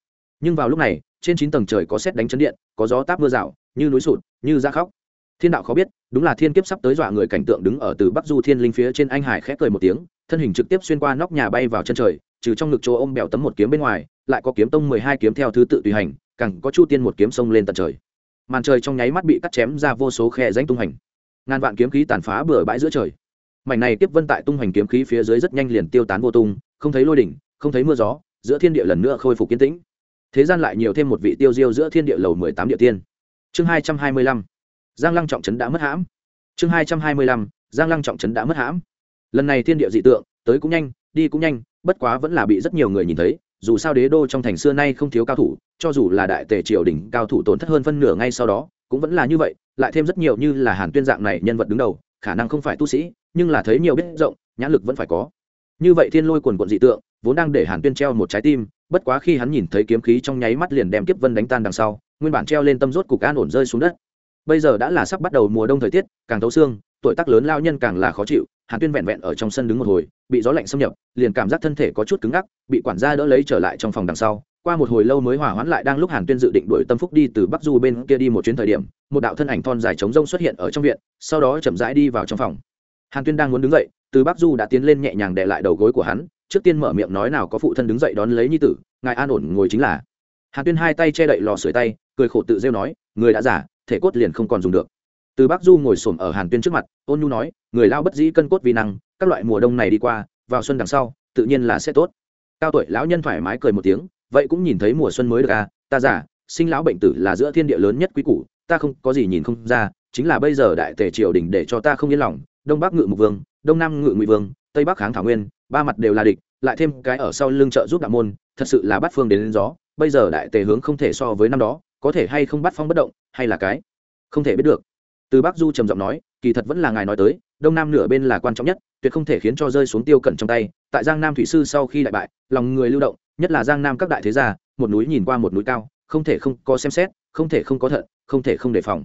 nhưng vào lúc này, trên chín tầng trời có xét đánh chấn điện, có gió táp mưa rào, như núi sụt, như da khóc. Thiên đạo khó biết, đúng là thiên kiếp sắp tới dọa người cảnh tượng đứng ở từ bắc du thiên linh phía trên anh hải khẽ cười một tiếng, thân hình trực tiếp xuyên qua nóc nhà bay vào chân trời, trừ trong ngực chỗ ôm bèo tấm một kiếm bên ngoài, lại có kiếm tông mười hai kiếm theo thứ tự tùy hành, càng có chu tiên một kiếm sông lên tận trời. Màn trời trong nháy mắt bị cắt chém ra vô số khe danh tung hành. Ngàn vạn kiếm khí tàn phá bừa bãi giữa trời. Mảnh này tiếp vân tại tung hành kiếm khí phía dưới rất nhanh liền tiêu tán vô tung, không thấy lôi đỉnh, không thấy mưa gió, giữa thiên địa lần nữa khôi phục kiến tĩnh thế gian lại nhiều thêm một vị tiêu diêu giữa thiên địa lầu mười tám địa tiên. Chương hai trăm hai mươi lăm. Giang lăng trọng trấn đã mất hãm. Chương hai trăm hai mươi lăm. Giang lăng trọng trấn đã mất hãm. Lần này thiên địa dị tượng, tới cũng nhanh, đi cũng nhanh, bất quá vẫn là bị rất nhiều người nhìn thấy, dù sao đế đô trong thành xưa nay không thiếu cao thủ, cho dù là đại tề triều đình cao thủ tổn thất hơn phân nửa ngay sau đó, cũng vẫn là như vậy, lại thêm rất nhiều như là hàn tuyên dạng này nhân vật đứng đầu, khả năng không phải tu sĩ, nhưng là thấy nhiều biết rộng, nhãn lực vẫn phải có. Như vậy thiên lôi quần quận dị tượng, vốn đang để hàn tuyên treo một trái tim bất quá khi hắn nhìn thấy kiếm khí trong nháy mắt liền đem kiếp vân đánh tan đằng sau, nguyên bản treo lên tâm rốt cục an ổn rơi xuống đất. Bây giờ đã là sắp bắt đầu mùa đông thời tiết, càng thấu xương, tuổi tác lớn lao nhân càng là khó chịu, hàn tuyên vẹn vẹn ở trong sân đứng một hồi, bị gió lạnh xâm nhập, liền cảm giác thân thể có chút cứng ngắc, bị quản gia đỡ lấy trở lại trong phòng đằng sau. Qua một hồi lâu mới hỏa hoãn lại đang lúc hàn tuyên dự định đuổi tâm phúc đi từ bắc du bên kia đi một chuyến thời điểm, một đạo thân ảnh thon dài trống rông xuất hiện ở trong viện, sau đó chậm rãi đi vào trong phòng. Hàn tuyên đang muốn đứng dậy, từ bắc du đã tiến lên nhẹ nhàng để lại đầu gối của hắn trước tiên mở miệng nói nào có phụ thân đứng dậy đón lấy nhi tử, ngài an ổn ngồi chính là. Hàn tuyên hai tay che đậy lò sưởi tay, cười khổ tự rêu nói, người đã giả thể cốt liền không còn dùng được. Từ bác du ngồi xổm ở hàn tuyên trước mặt, ôn nhu nói, người lao bất dĩ cân cốt vì năng, các loại mùa đông này đi qua, vào xuân đằng sau, tự nhiên là sẽ tốt. Cao tuổi lão nhân thoải mái cười một tiếng, vậy cũng nhìn thấy mùa xuân mới được à ta giả sinh lão bệnh tử là giữa thiên địa lớn nhất quý củ, ta không có gì nhìn không ra, chính là bây giờ đại tề triều đình để cho ta không yên lòng, đông bắc ngự mục vương, đông nam ngự ngụy vương, tây bắc kháng thảo nguyên ba mặt đều là địch lại thêm cái ở sau lưng trợ giúp đạo môn thật sự là bắt phương đến, đến gió. Bây giờ đại tề hướng không thể so với năm đó có thể hay không bắt phong bất động hay là cái? Không thể biết được. Từ bắc du trầm giọng nói kỳ thật vẫn là ngài nói tới đông nam nửa bên là quan trọng nhất tuyệt không thể khiến cho rơi xuống tiêu cẩn trong tay. Tại giang nam thủy sư sau khi đại bại lòng người lưu động nhất là giang nam các đại thế gia một núi nhìn qua một núi cao không thể không có xem xét không thể không có thận không thể không đề phòng.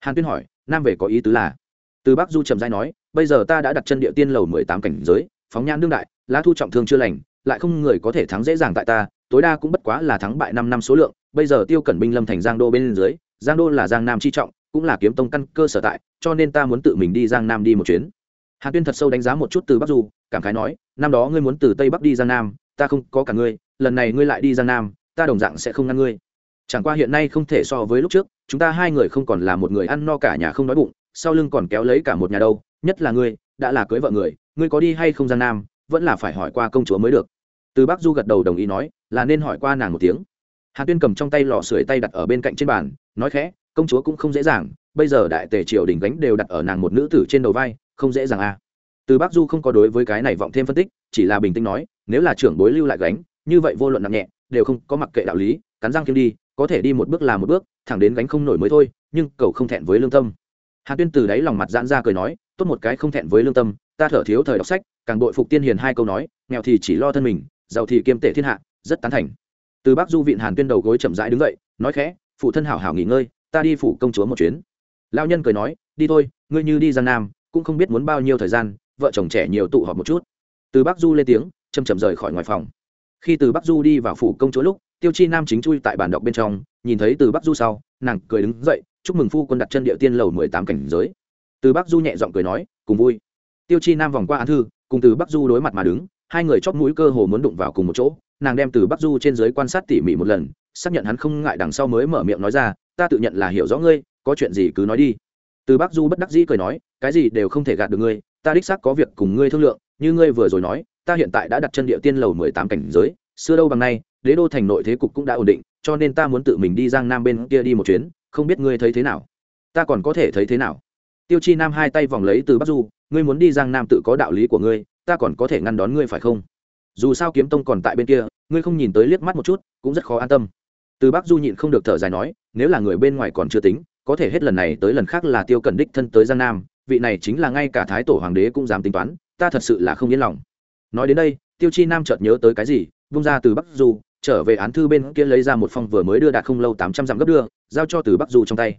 Hàn tuyên hỏi nam về có ý tứ là? Từ bắc du trầm giai nói bây giờ ta đã đặt chân địa tiên lầu mười tám cảnh giới phóng nhãn đương đại, lá thu trọng thương chưa lành, lại không người có thể thắng dễ dàng tại ta, tối đa cũng bất quá là thắng bại năm năm số lượng, bây giờ tiêu cẩn binh lâm thành giang đô bên dưới, giang đô là giang nam chi trọng, cũng là kiếm tông căn cơ sở tại, cho nên ta muốn tự mình đi giang nam đi một chuyến. Hàn tuyên thật sâu đánh giá một chút từ bắc du, cảm khái nói, năm đó ngươi muốn từ tây bắc đi giang nam, ta không có cả ngươi, lần này ngươi lại đi giang nam, ta đồng dạng sẽ không ngăn ngươi. Chẳng qua hiện nay không thể so với lúc trước, chúng ta hai người không còn là một người ăn no cả nhà không đói bụng, sau lưng còn kéo lấy cả một nhà đâu, nhất là ngươi, đã là cưới vợ người ngươi có đi hay không gian nam, vẫn là phải hỏi qua công chúa mới được. Từ bắc du gật đầu đồng ý nói, là nên hỏi qua nàng một tiếng. Hàn tuyên cầm trong tay lò sưởi tay đặt ở bên cạnh trên bàn, nói khẽ, công chúa cũng không dễ dàng, bây giờ đại tề triều đình gánh đều đặt ở nàng một nữ tử trên đầu vai, không dễ dàng à. Từ bắc du không có đối với cái này vọng thêm phân tích, chỉ là bình tĩnh nói, nếu là trưởng bối lưu lại gánh, như vậy vô luận nặng nhẹ, đều không có mặc kệ đạo lý, cắn răng kiếm đi, có thể đi một bước là một bước, thẳng đến gánh không nổi mới thôi, nhưng cầu không thẹn với lương tâm. Hàn tuyên từ đáy lòng mặt giãn ra cười nói tốt một cái không thẹn với lương tâm, ta thở thiếu thời đọc sách, càng bội phục tiên hiền hai câu nói, nghèo thì chỉ lo thân mình, giàu thì kiêm tể thiên hạ, rất tán thành. Từ bắc du vịn hàn tuyên đầu gối chậm rãi đứng dậy, nói khẽ, phụ thân hảo hảo nghỉ ngơi, ta đi phủ công chúa một chuyến. Lao nhân cười nói, đi thôi, ngươi như đi giang nam, cũng không biết muốn bao nhiêu thời gian, vợ chồng trẻ nhiều tụ họp một chút. Từ bắc du lên tiếng chầm chậm rời khỏi ngoài phòng. Khi từ bắc du đi vào phủ công chúa lúc, tiêu chi nam chính chui tại bàn đọc bên trong, nhìn thấy từ bắc du sau, nàng cười đứng dậy, chúc mừng phu quân đặt chân địa tiên lầu mười tám cảnh giới từ bắc du nhẹ giọng cười nói, cùng vui. Tiêu chi nam vòng qua án thư, cùng từ bắc du đối mặt mà đứng, hai người chóp mũi cơ hồ muốn đụng vào cùng một chỗ. Nàng đem từ bắc du trên giới quan sát tỉ mỉ một lần, xác nhận hắn không ngại đằng sau mới mở miệng nói ra, ta tự nhận là hiểu rõ ngươi, có chuyện gì cứ nói đi. Từ bắc du bất đắc dĩ cười nói, cái gì đều không thể gạt được ngươi, ta đích xác có việc cùng ngươi thương lượng, như ngươi vừa rồi nói, ta hiện tại đã đặt chân địa tiên lầu mười tám cảnh giới, xưa đâu bằng nay, đế đô thành nội thế cục cũng đã ổn định, cho nên ta muốn tự mình đi giang nam bên kia đi một chuyến, không biết ngươi thấy thế nào? Ta còn có thể thấy thế nào? Tiêu chi nam hai tay vòng lấy từ bắc du, ngươi muốn đi giang nam tự có đạo lý của ngươi, ta còn có thể ngăn đón ngươi phải không? Dù sao kiếm tông còn tại bên kia, ngươi không nhìn tới liếc mắt một chút, cũng rất khó an tâm. Từ bắc du nhịn không được thở dài nói, nếu là người bên ngoài còn chưa tính, có thể hết lần này tới lần khác là tiêu cẩn đích thân tới giang nam, vị này chính là ngay cả thái tổ hoàng đế cũng dám tính toán, ta thật sự là không yên lòng. Nói đến đây, tiêu chi nam chợt nhớ tới cái gì, vung ra từ bắc du, trở về án thư bên kia lấy ra một phong vừa mới đưa đạt không lâu tám trăm dặm gấp đưa, giao cho từ bắc du trong tay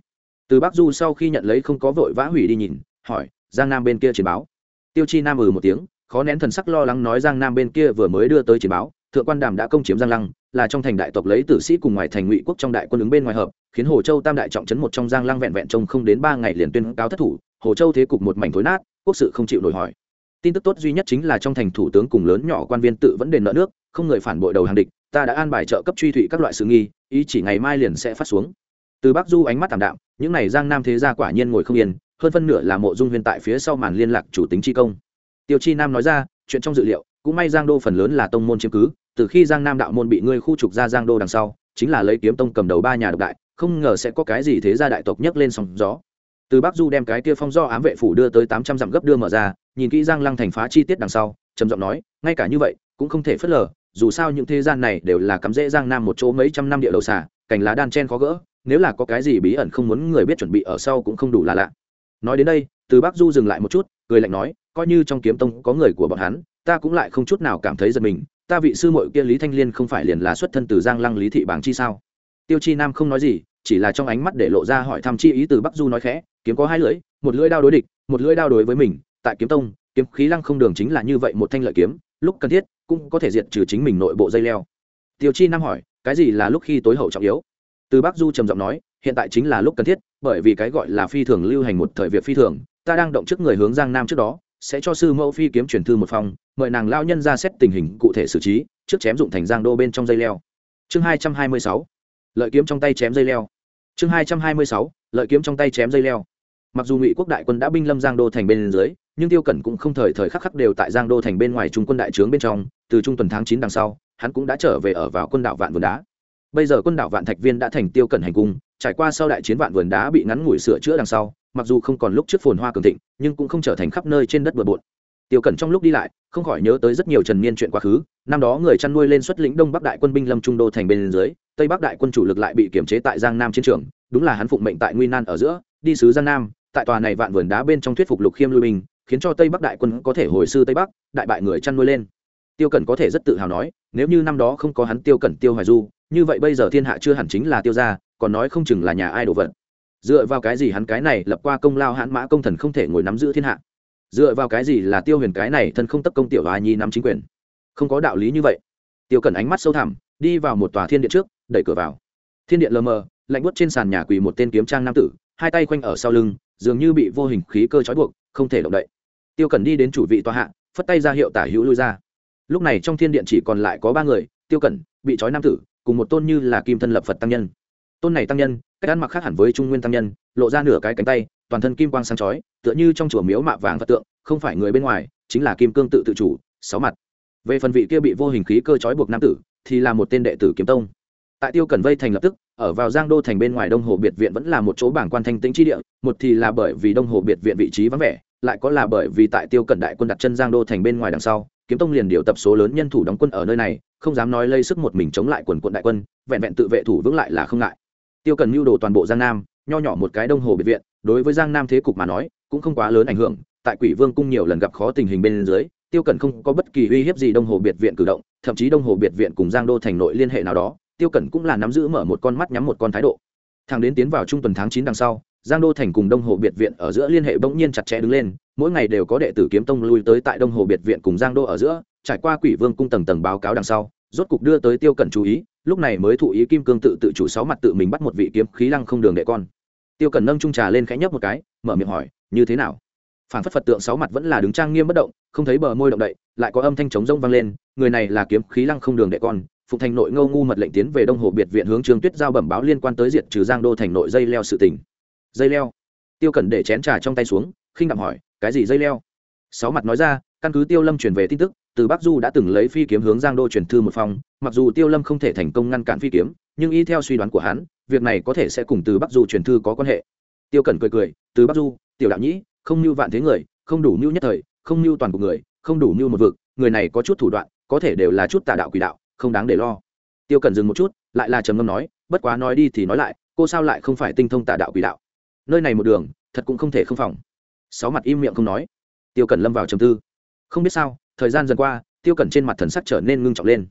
từ bắc du sau khi nhận lấy không có vội vã hủy đi nhìn, hỏi, giang nam bên kia chiến báo? Tiêu chi nam ừ một tiếng, khó nén thần sắc lo lắng nói giang nam bên kia vừa mới đưa tới chiến báo, thượng quan đàm đã công chiếm giang lăng, là trong thành đại tộc lấy tử sĩ cùng ngoài thành ngụy quốc trong đại quân ứng bên ngoài hợp, khiến hồ châu tam đại trọng trấn một trong giang lăng vẹn vẹn trông không đến ba ngày liền tuyên cáo thất thủ, hồ châu thế cục một mảnh thối nát, quốc sự không chịu nổi hỏi. Tin tức tốt duy nhất chính là trong thành thủ tướng cùng lớn nhỏ quan viên tự vẫn đền nợ nước, không người phản bội đầu hàng địch, ta đã an bài trợ cấp truy thụy các loại sự nghi, ý chỉ ngày mai liền sẽ phát xuống từ bắc du ánh mắt thảm đạm, những này giang nam thế gia quả nhiên ngồi không yên, hơn phân nửa là mộ dung huyền tại phía sau màn liên lạc chủ tính chi công. Tiêu chi nam nói ra, chuyện trong dự liệu, cũng may giang đô phần lớn là tông môn chiếm cứ, từ khi giang nam đạo môn bị ngươi khu trục ra giang đô đằng sau, chính là lấy kiếm tông cầm đầu ba nhà độc đại, không ngờ sẽ có cái gì thế gia đại tộc nhấc lên sóng gió. Từ bắc du đem cái kia phong do ám vệ phủ đưa tới tám trăm dặm gấp đưa mở ra, nhìn kỹ giang lăng thành phá chi tiết đằng sau, trầm giọng nói, ngay cả như vậy, cũng không thể phớt lờ, dù sao những thế gian này đều là cắm rễ giang nam một chỗ mấy trăm năm địa đầu xả cành lá đan chen khó gỡ nếu là có cái gì bí ẩn không muốn người biết chuẩn bị ở sau cũng không đủ là lạ. Nói đến đây, từ bắc du dừng lại một chút, cười lạnh nói, coi như trong kiếm tông có người của bọn hắn, ta cũng lại không chút nào cảm thấy giật mình, ta vị sư muội kia lý thanh liên không phải liền là xuất thân từ giang lăng lý thị bảng chi sao? Tiêu chi nam không nói gì, chỉ là trong ánh mắt để lộ ra hỏi thăm chi ý từ bắc du nói khẽ, kiếm có hai lưỡi, một lưỡi đao đối địch, một lưỡi đao đối với mình, tại kiếm tông, kiếm khí lăng không đường chính là như vậy một thanh lợi kiếm, lúc cần thiết, cũng có thể diệt trừ chính mình nội bộ dây leo. Tiêu chi nam hỏi, cái gì là lúc khi tối hậu trọng yếu? Từ bắc du trầm giọng nói, hiện tại chính là lúc cần thiết, bởi vì cái gọi là phi thường lưu hành một thời việc phi thường, ta đang động trước người hướng giang nam trước đó, sẽ cho sư mẫu phi kiếm truyền thư một phòng, mời nàng lao nhân ra xét tình hình cụ thể xử trí, trước chém dụng thành giang đô bên trong dây leo. Chương hai trăm hai mươi sáu. Lợi kiếm trong tay chém dây leo. Chương hai trăm hai mươi sáu. Lợi kiếm trong tay chém dây leo. Mặc dù ngụy quốc đại quân đã binh lâm giang đô thành bên dưới, nhưng tiêu cẩn cũng không thời thời khắc khắc đều tại giang đô thành bên ngoài trung quân đại trướng bên trong, từ trung tuần tháng chín đằng sau, hắn cũng đã trở về ở vào quân đảo vạn vườn đá bây giờ quân đảo vạn thạch viên đã thành tiêu cẩn hành cung, trải qua sau đại chiến vạn vườn đá bị ngắn ngủi sửa chữa đằng sau, mặc dù không còn lúc trước phồn hoa cường thịnh, nhưng cũng không trở thành khắp nơi trên đất bừa bộn. Tiêu cẩn trong lúc đi lại, không khỏi nhớ tới rất nhiều trần niên chuyện quá khứ, năm đó người chăn nuôi lên xuất lĩnh đông bắc đại quân binh lâm trung đô thành bên dưới, tây bắc đại quân chủ lực lại bị kiểm chế tại giang nam chiến trường, đúng là hắn phụng mệnh tại nguy nan ở giữa, đi sứ giang nam, tại tòa này vạn vườn đá bên trong thuyết phục lục khiêm lui binh, khiến cho tây bắc đại quân có thể hồi sư tây bắc, đại bại người chăn nuôi lên. Tiêu cẩn có thể rất tự hào nói, nếu như năm đó không có hắn tiêu cẩn tiêu hoài du như vậy bây giờ thiên hạ chưa hẳn chính là tiêu gia, còn nói không chừng là nhà ai đồ vật. Dựa vào cái gì hắn cái này lập qua công lao hãn mã công thần không thể ngồi nắm giữ thiên hạ? Dựa vào cái gì là tiêu huyền cái này thân không tất công tiểu hoa nhi nắm chính quyền? Không có đạo lý như vậy. Tiêu cẩn ánh mắt sâu thẳm, đi vào một tòa thiên điện trước, đẩy cửa vào. Thiên điện lờ mờ, lạnh buốt trên sàn nhà quỳ một tên kiếm trang nam tử, hai tay quanh ở sau lưng, dường như bị vô hình khí cơ trói buộc, không thể động đậy. Tiêu cẩn đi đến chủ vị tòa hạ, phất tay ra hiệu tả hữu lui ra. Lúc này trong thiên điện chỉ còn lại có ba người, tiêu cẩn, bị trói nam tử cùng một tôn như là kim thân lập phật tăng nhân. Tôn này tăng nhân, cách ăn mặc khác hẳn với trung nguyên tăng nhân, lộ ra nửa cái cánh tay, toàn thân kim quang sáng chói, tựa như trong chùa miếu mạ vàng phật tượng, không phải người bên ngoài, chính là kim cương tự tự chủ, sáu mặt. Về phần vị kia bị vô hình khí cơ chói buộc nam tử, thì là một tên đệ tử kiếm tông. Tại tiêu cẩn vây thành lập tức, ở vào giang đô thành bên ngoài đông hồ biệt viện vẫn là một chỗ bảng quan thanh tĩnh chi địa, một thì là bởi vì đông hồ biệt viện vị trí vắng vẻ, lại có là bởi vì tại tiêu cẩn đại quân đặt chân giang đô thành bên ngoài đằng sau, kiếm tông liền điều tập số lớn nhân thủ đóng quân ở nơi này không dám nói lây sức một mình chống lại quần quận đại quân, vẹn vẹn tự vệ thủ vững lại là không ngại. Tiêu cần mưu đồ toàn bộ giang nam, nho nhỏ một cái đông hồ biệt viện, đối với giang nam thế cục mà nói, cũng không quá lớn ảnh hưởng, tại quỷ vương cung nhiều lần gặp khó tình hình bên dưới, tiêu cần không có bất kỳ uy hiếp gì đông hồ biệt viện cử động, thậm chí đông hồ biệt viện cùng giang đô thành nội liên hệ nào đó, tiêu cần cũng là nắm giữ mở một con mắt nhắm một con thái độ. Thằng đến tiến vào trung tuần tháng chín đằng sau, giang đô thành cùng đông hồ biệt viện ở giữa liên hệ bỗng nhiên chặt chẽ đứng lên, mỗi ngày đều có đệ tử kiếm tông lui tới tại đông hồ biệt viện cùng giang đô ở giữa trải qua quỷ vương cung tầng tầng báo cáo đằng sau, rốt cục đưa tới tiêu cẩn chú ý, lúc này mới thụ ý kim cương tự tự chủ sáu mặt tự mình bắt một vị kiếm khí lăng không đường đệ con. Tiêu cẩn nâng trung trà lên khẽ nhấp một cái, mở miệng hỏi, như thế nào? Phản phất phật tượng sáu mặt vẫn là đứng trang nghiêm bất động, không thấy bờ môi động đậy, lại có âm thanh trống rông vang lên, người này là kiếm khí lăng không đường đệ con. Phụng thành nội ngâu ngu mật lệnh tiến về đông hồ biệt viện hướng trương tuyết giao bẩm báo liên quan tới diệt trừ giang đô thành nội dây leo sự tình. Dây leo? Tiêu cẩn để chén trà trong tay xuống, khinh đạm hỏi, cái gì dây leo? Sáu mặt nói ra, căn cứ tiêu lâm truyền về tin tức từ bắc du đã từng lấy phi kiếm hướng giang đô truyền thư một phong. mặc dù tiêu lâm không thể thành công ngăn cản phi kiếm, nhưng y theo suy đoán của hắn, việc này có thể sẽ cùng từ bắc du truyền thư có quan hệ. Tiêu cẩn cười cười, từ bắc du, tiểu đạo nhĩ, không mưu vạn thế người, không đủ mưu nhất thời, không mưu toàn bộ người, không đủ mưu một vực, người này có chút thủ đoạn, có thể đều là chút tà đạo quỷ đạo, không đáng để lo. Tiêu cẩn dừng một chút, lại là trầm ngâm nói, bất quá nói đi thì nói lại, cô sao lại không phải tinh thông tà đạo quỷ đạo? Nơi này một đường, thật cũng không thể không phòng. Sáu mặt im miệng không nói. Tiêu cẩn lâm vào trầm tư. Không biết sao thời gian dần qua, tiêu cẩn trên mặt thần sắc trở nên ngưng trọng lên.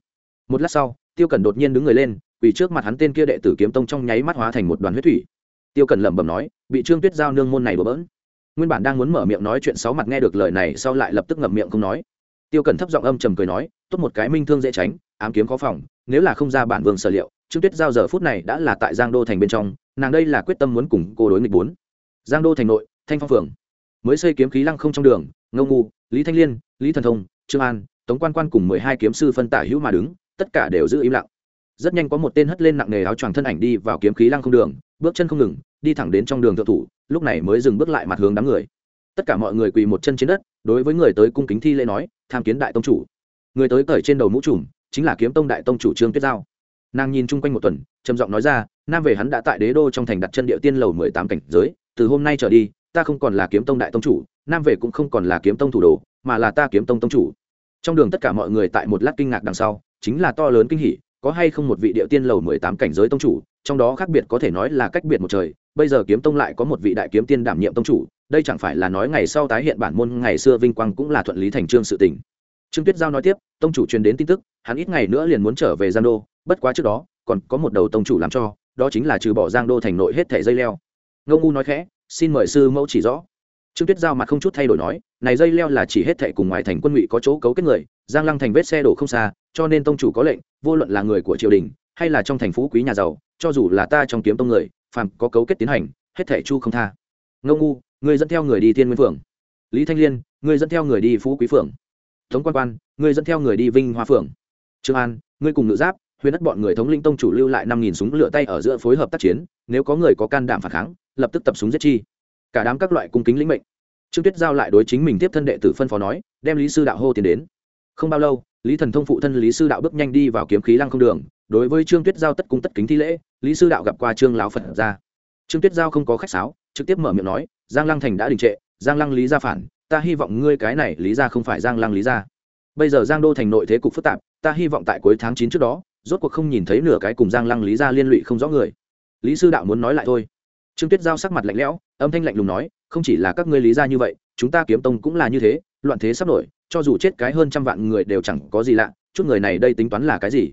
Một lát sau, tiêu cẩn đột nhiên đứng người lên, quỳ trước mặt hắn tên kia đệ tử kiếm tông trong nháy mắt hóa thành một đoàn huyết thủy. Tiêu cẩn lẩm bẩm nói, bị trương tuyết giao nương môn này bừa bỡn. Nguyên bản đang muốn mở miệng nói chuyện sáu mặt nghe được lời này sau lại lập tức ngậm miệng không nói. Tiêu cẩn thấp giọng âm trầm cười nói, tốt một cái minh thương dễ tránh, ám kiếm khó phòng, nếu là không ra bản vương sở liệu, trương tuyết giao giờ phút này đã là tại giang đô thành bên trong, nàng đây là quyết tâm muốn cùng cô đối nghịch bốn. Giang đô thành nội, thanh phong phường. Mới xây kiếm khí lăng không trong đường, ngông ngu, lý thanh liên, lý thần thông trương an, tống quan quan cùng mười hai kiếm sư phân tả hữu mà đứng, tất cả đều giữ im lặng. Rất nhanh có một tên hất lên nặng nề áo choàng thân ảnh đi vào kiếm khí lăng không đường, bước chân không ngừng, đi thẳng đến trong đường thượng thủ, lúc này mới dừng bước lại mặt hướng đám người. Tất cả mọi người quỳ một chân trên đất, đối với người tới cung kính thi lễ nói, tham kiến đại tông chủ. Người tới cởi trên đầu mũ trùm, chính là kiếm tông đại tông chủ trương tuyết giao. Nàng nhìn chung quanh một tuần, trầm giọng nói ra, nam về hắn đã tại đế đô trong thành đặt chân địa tiên lầu mười tám cảnh giới, từ hôm nay trở đi, ta không còn là kiếm tông đại tông chủ, nam về cũng không còn là kiếm tông thủ đồ mà là ta kiếm tông tông chủ. Trong đường tất cả mọi người tại một lát kinh ngạc đằng sau, chính là to lớn kinh hỉ, có hay không một vị địa tiên lầu mười tám cảnh giới tông chủ, trong đó khác biệt có thể nói là cách biệt một trời, bây giờ kiếm tông lại có một vị đại kiếm tiên đảm nhiệm tông chủ, đây chẳng phải là nói ngày sau tái hiện bản môn, ngày xưa vinh quang cũng là thuận lý thành trương sự tình. Trương tuyết giao nói tiếp, tông chủ truyền đến tin tức, hắn ít ngày nữa liền muốn trở về giang đô, bất quá trước đó, còn có một đầu tông chủ làm cho, đó chính là trừ bỏ giang đô thành nội hết thẻ dây leo. Ngô ngu nói khẽ, xin mời sư mẫu chỉ rõ trương tuyết giao mặt không chút thay đổi nói, này dây leo là chỉ hết thệ cùng ngoài thành quân ngụy có chỗ cấu kết người, giang lăng thành vết xe đổ không xa, cho nên tông chủ có lệnh, vô luận là người của triều đình, hay là trong thành phú quý nhà giàu, cho dù là ta trong kiếm tông người, phàm có cấu kết tiến hành, hết thệ chu không tha. Ngô ngu, người dẫn theo người đi thiên nguyên phường lý thanh liên, người dẫn theo người đi phú quý phường tống quan quan, người dẫn theo người đi vinh hoa phường trương an ngươi cùng Nữ giáp, huyền đất bọn người thống linh tông chủ lưu lại năm nghìn súng lửa tay ở giữa phối hợp tác chiến, nếu có người có can đảm phản kháng, lập tức tập súng giết chi cả đám các loại cung kính lĩnh mệnh. Trương tuyết giao lại đối chính mình tiếp thân đệ tử phân phó nói, đem lý sư đạo hô tiến đến. Không bao lâu, lý thần thông phụ thân lý sư đạo bước nhanh đi vào kiếm khí lăng không đường, đối với trương tuyết giao tất cung tất kính thi lễ, lý sư đạo gặp qua trương lão phật ra. Trương tuyết giao không có khách sáo, trực tiếp mở miệng nói, giang lăng thành đã đình trệ, giang lăng lý gia phản, ta hy vọng ngươi cái này lý gia không phải giang lăng lý gia. Bây giờ giang đô thành nội thế cục phức tạp, ta hy vọng tại cuối tháng chín trước đó, rốt cuộc không nhìn thấy nửa cái cùng giang lăng lý gia liên lụy không rõ người. Lý sư đạo muốn nói lại thôi trương tuyết giao sắc mặt lạnh lẽo, âm thanh lạnh lùng nói, không chỉ là các ngươi lý gia như vậy, chúng ta kiếm tông cũng là như thế, loạn thế sắp nổi, cho dù chết cái hơn trăm vạn người đều chẳng có gì lạ, chút người này đây tính toán là cái gì?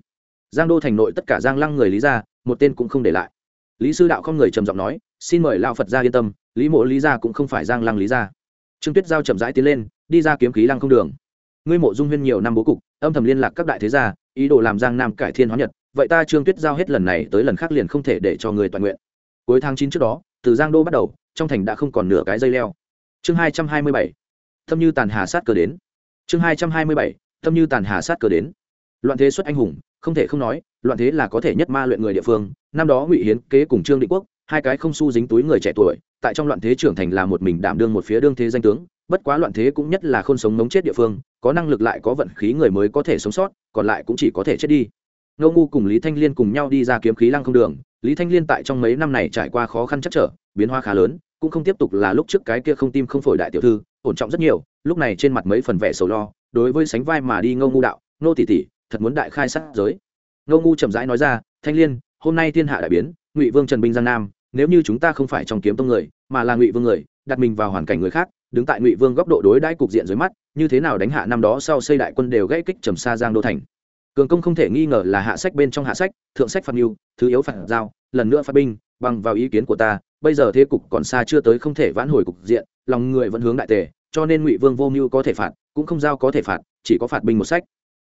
Giang đô thành nội tất cả giang lăng người lý gia một tên cũng không để lại. Lý sư đạo không người trầm giọng nói, xin mời lao phật gia yên tâm, lý mộ lý gia cũng không phải giang lăng lý gia trương tuyết giao chậm rãi tiến lên, đi ra kiếm khí lăng không đường. Ngươi mộ dung huyên nhiều năm bố cục, âm thầm liên lạc các đại thế gia, ý đồ làm giang nam cải thiên hóa nhật, vậy ta trương tuyết giao hết lần này tới lần khác liền không thể để cho người toàn nguyện cuối tháng chín trước đó, từ giang đô bắt đầu, trong thành đã không còn nửa cái dây leo. Chương hai trăm hai mươi bảy, thâm như tàn hà sát cờ đến. Chương hai trăm hai mươi bảy, thâm như tàn hà sát cờ đến. Loạn thế xuất anh hùng, không thể không nói, loạn thế là có thể nhất ma luyện người địa phương. Năm đó ngụy hiến kế cùng trương định quốc, hai cái không su dính túi người trẻ tuổi, tại trong loạn thế trưởng thành là một mình đảm đương một phía đương thế danh tướng. Bất quá loạn thế cũng nhất là không sống mống chết địa phương, có năng lực lại có vận khí người mới có thể sống sót, còn lại cũng chỉ có thể chết đi. Ngô ngu cùng lý thanh liên cùng nhau đi ra kiếm khí lăng không đường lý thanh liên tại trong mấy năm này trải qua khó khăn chắc trở, biến hóa khá lớn, cũng không tiếp tục là lúc trước cái kia không tim không phổi đại tiểu thư, ổn trọng rất nhiều, lúc này trên mặt mấy phần vẻ sầu lo, đối với sánh vai mà đi ngô ngu đạo nô tỷ tỷ, thật muốn đại khai sát giới. Ngô ngu chậm rãi nói ra, thanh liên, hôm nay thiên hạ đại biến, ngụy vương trần binh giang nam, nếu như chúng ta không phải trong kiếm tông người, mà là ngụy vương người, đặt mình vào hoàn cảnh người khác, đứng tại ngụy vương góc độ đối đãi cục diện dưới mắt, như thế nào đánh hạ năm đó sau xây đại quân đều gãy kích trầm xa giang đô thành? Cường công không thể nghi ngờ là hạ sách bên trong hạ sách, thượng sách phạt mưu, thứ yếu phạt giao, lần nữa phát binh, bằng vào ý kiến của ta, bây giờ thế cục còn xa chưa tới không thể vãn hồi cục diện, lòng người vẫn hướng đại tề, cho nên ngụy vương vô mưu có thể phạt, cũng không giao có thể phạt, chỉ có phạt binh một sách.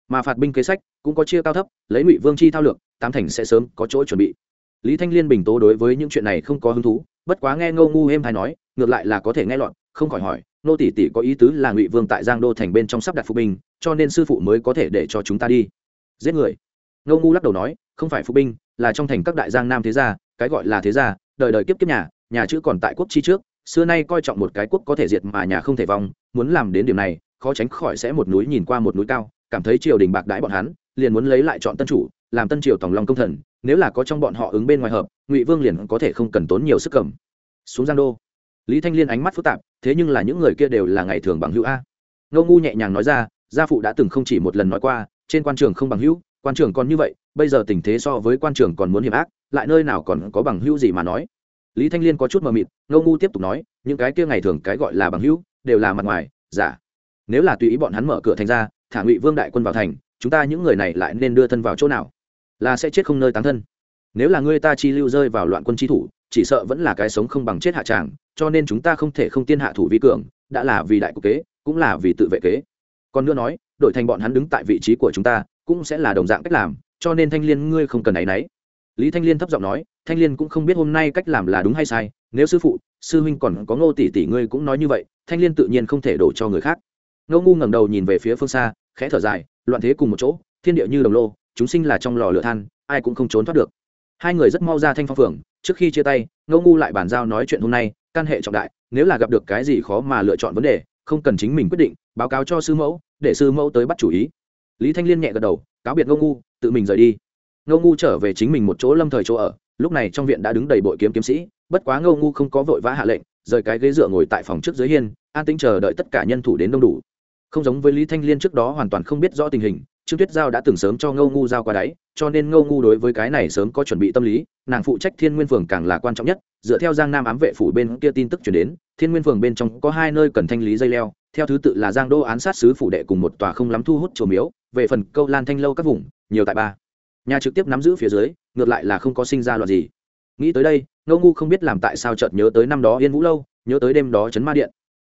Mà phạt binh kế sách cũng có chia cao thấp, lấy ngụy vương chi thao lược, tám thành sẽ sớm có chỗ chuẩn bị. Lý thanh liên bình tố đối với những chuyện này không có hứng thú, bất quá nghe ngô ngu êm hay nói, ngược lại là có thể nghe lọt, không khỏi hỏi, nô tỷ tỷ có ý tứ là ngụy vương tại giang đô thành bên trong sắp đặt phục binh, cho nên sư phụ mới có thể để cho chúng ta đi? Giết người. Ngô ngu lắc đầu nói, không phải phục binh, là trong thành các đại giang nam thế gia, cái gọi là thế gia, đời đời kiếp kiếp nhà nhà chữ còn tại quốc chi trước, xưa nay coi trọng một cái quốc có thể diệt mà nhà không thể vong, muốn làm đến điểm này, khó tránh khỏi sẽ một núi nhìn qua một núi cao, cảm thấy triều đình bạc đãi bọn hắn, liền muốn lấy lại chọn tân chủ, làm tân triều tòng long công thần, nếu là có trong bọn họ ứng bên ngoài hợp, ngụy vương liền có thể không cần tốn nhiều sức cầm. Xuống giang đô. Lý thanh liên ánh mắt phức tạp, thế nhưng là những người kia đều là ngày thường bằng hữu a. Ngô ngu nhẹ nhàng nói ra, gia phụ đã từng không chỉ một lần nói qua trên quan trường không bằng hữu, quan trường còn như vậy, bây giờ tình thế so với quan trường còn muốn hiểm ác, lại nơi nào còn có bằng hữu gì mà nói. Lý thanh liên có chút mờ mịt, ngô ngu tiếp tục nói, những cái kia ngày thường cái gọi là bằng hữu, đều là mặt ngoài, giả. Nếu là tùy ý bọn hắn mở cửa thành ra, thả ngụy vương đại quân vào thành, chúng ta những người này lại nên đưa thân vào chỗ nào? Là sẽ chết không nơi tán thân. Nếu là ngươi ta chi lưu rơi vào loạn quân chi thủ, chỉ sợ vẫn là cái sống không bằng chết hạ tràng, cho nên chúng ta không thể không tiên hạ thủ vi cường, đã là vì đại cục kế, cũng là vì tự vệ kế. Còn nữa nói đổi thành bọn hắn đứng tại vị trí của chúng ta, cũng sẽ là đồng dạng cách làm, cho nên thanh liên, ngươi không cần áy náy lý thanh liên thấp giọng nói, thanh liên cũng không biết hôm nay cách làm là đúng hay sai, nếu sư phụ, sư huynh còn có ngô tỷ tỷ ngươi cũng nói như vậy, thanh liên tự nhiên không thể đổ cho người khác. Ngô ngu ngẩng đầu nhìn về phía phương xa, khẽ thở dài, loạn thế cùng một chỗ, thiên địa như đồng lô, chúng sinh là trong lò lửa than, ai cũng không trốn thoát được. Hai người rất mau ra thanh phong phường, trước khi chia tay, ngô ngu lại bàn giao nói chuyện hôm nay, căn hệ trọng đại, nếu là gặp được cái gì khó mà lựa chọn vấn đề, không cần chính mình quyết định báo cáo cho sư mẫu, để sư mẫu tới bắt chủ ý. Lý thanh liên nhẹ gật đầu, cáo biệt ngô ngu, tự mình rời đi. Ngô ngu trở về chính mình một chỗ lâm thời chỗ ở, lúc này trong viện đã đứng đầy bội kiếm kiếm sĩ, bất quá ngô ngu không có vội vã hạ lệnh, rời cái ghế dựa ngồi tại phòng trước dưới hiên, an tĩnh chờ đợi tất cả nhân thủ đến đông đủ. Không giống với lý thanh liên trước đó hoàn toàn không biết rõ tình hình, trương tuyết giao đã từng sớm cho ngô ngu giao qua đáy, cho nên ngô ngu đối với cái này sớm có chuẩn bị tâm lý, nàng phụ trách thiên nguyên phường càng là quan trọng nhất, dựa theo giang nam ám vệ phủ bên kia tin tức chuyển đến thiên nguyên phường bên trong có hai nơi cần thanh lý dây leo, theo thứ tự là giang đô án sát sứ phủ đệ cùng một tòa không lắm thu hút chùa miếu, về phần câu lan thanh lâu các vùng, nhiều tại ba. Nhà trực tiếp nắm giữ phía dưới, ngược lại là không có sinh ra loạt gì. Nghĩ tới đây, ngô ngu không biết làm tại sao chợt nhớ tới năm đó yên vũ lâu, nhớ tới đêm đó chấn ma điện.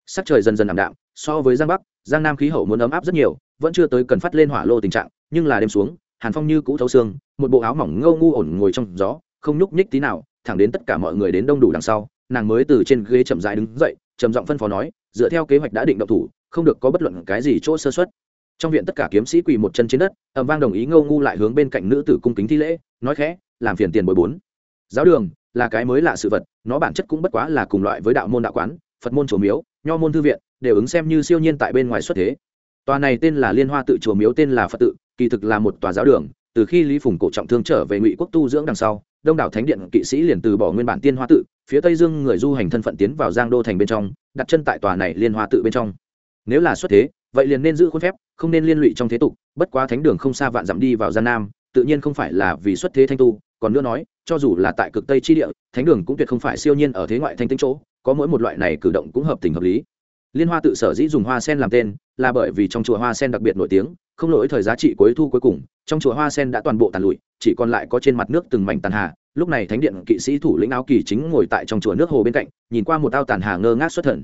Sắc trời dần dần ảm đạm, so với giang bắc, giang nam khí hậu muốn ấm áp rất nhiều, vẫn chưa tới cần phát lên hỏa lô tình trạng, nhưng là đêm xuống, hàn phong như cũ thấu xương, một bộ áo mỏng ngâu ngu ổn ngồi trong gió, không nhúc nhích tí nào, thẳng đến tất cả mọi người đến đông đủ đằng sau nàng mới từ trên ghế chậm rãi đứng dậy, trầm giọng phân phó nói, dựa theo kế hoạch đã định động thủ, không được có bất luận cái gì chỗ sơ xuất trong viện tất cả kiếm sĩ quỳ một chân trên đất ẩm vang đồng ý ngâu ngu lại hướng bên cạnh nữ tử cung kính thi lễ, nói khẽ, làm phiền tiền bồi bốn. Giáo đường là cái mới lạ sự vật, nó bản chất cũng bất quá là cùng loại với đạo môn đạo quán, phật môn chùa miếu, nho môn thư viện, đều ứng xem như siêu nhiên tại bên ngoài xuất thế. Tòa này tên là liên hoa tự chùa miếu, tên là phật tự, kỳ thực là một tòa giáo đường, từ khi lý phùng cổ trọng thương trở về ngụy quốc tu dưỡng đằng sau đông đảo thánh điện kỵ sĩ liền từ bỏ nguyên bản tiên hoa tự, phía tây dương người du hành thân phận tiến vào giang đô thành bên trong, đặt chân tại tòa này liên hoa tự bên trong. Nếu là xuất thế, vậy liền nên giữ khuôn phép, không nên liên lụy trong thế tục, bất quá thánh đường không xa vạn dặm đi vào gian nam, tự nhiên không phải là vì xuất thế thanh tu, còn nữa nói, cho dù là tại cực tây chi địa, thánh đường cũng tuyệt không phải siêu nhiên ở thế ngoại thanh tính chỗ, có mỗi một loại này cử động cũng hợp tình hợp lý. Liên hoa tự sở dĩ dùng hoa sen làm tên là bởi vì trong chùa hoa sen đặc biệt nổi tiếng, không lỗi thời giá trị cuối thu cuối cùng, trong chùa hoa sen đã toàn bộ tàn lụi, chỉ còn lại có trên mặt nước từng mảnh tàn hà. Lúc này thánh điện kỵ sĩ thủ lĩnh áo kỳ chính ngồi tại trong chùa nước hồ bên cạnh, nhìn qua một ao tàn hà ngơ ngác xuất thần.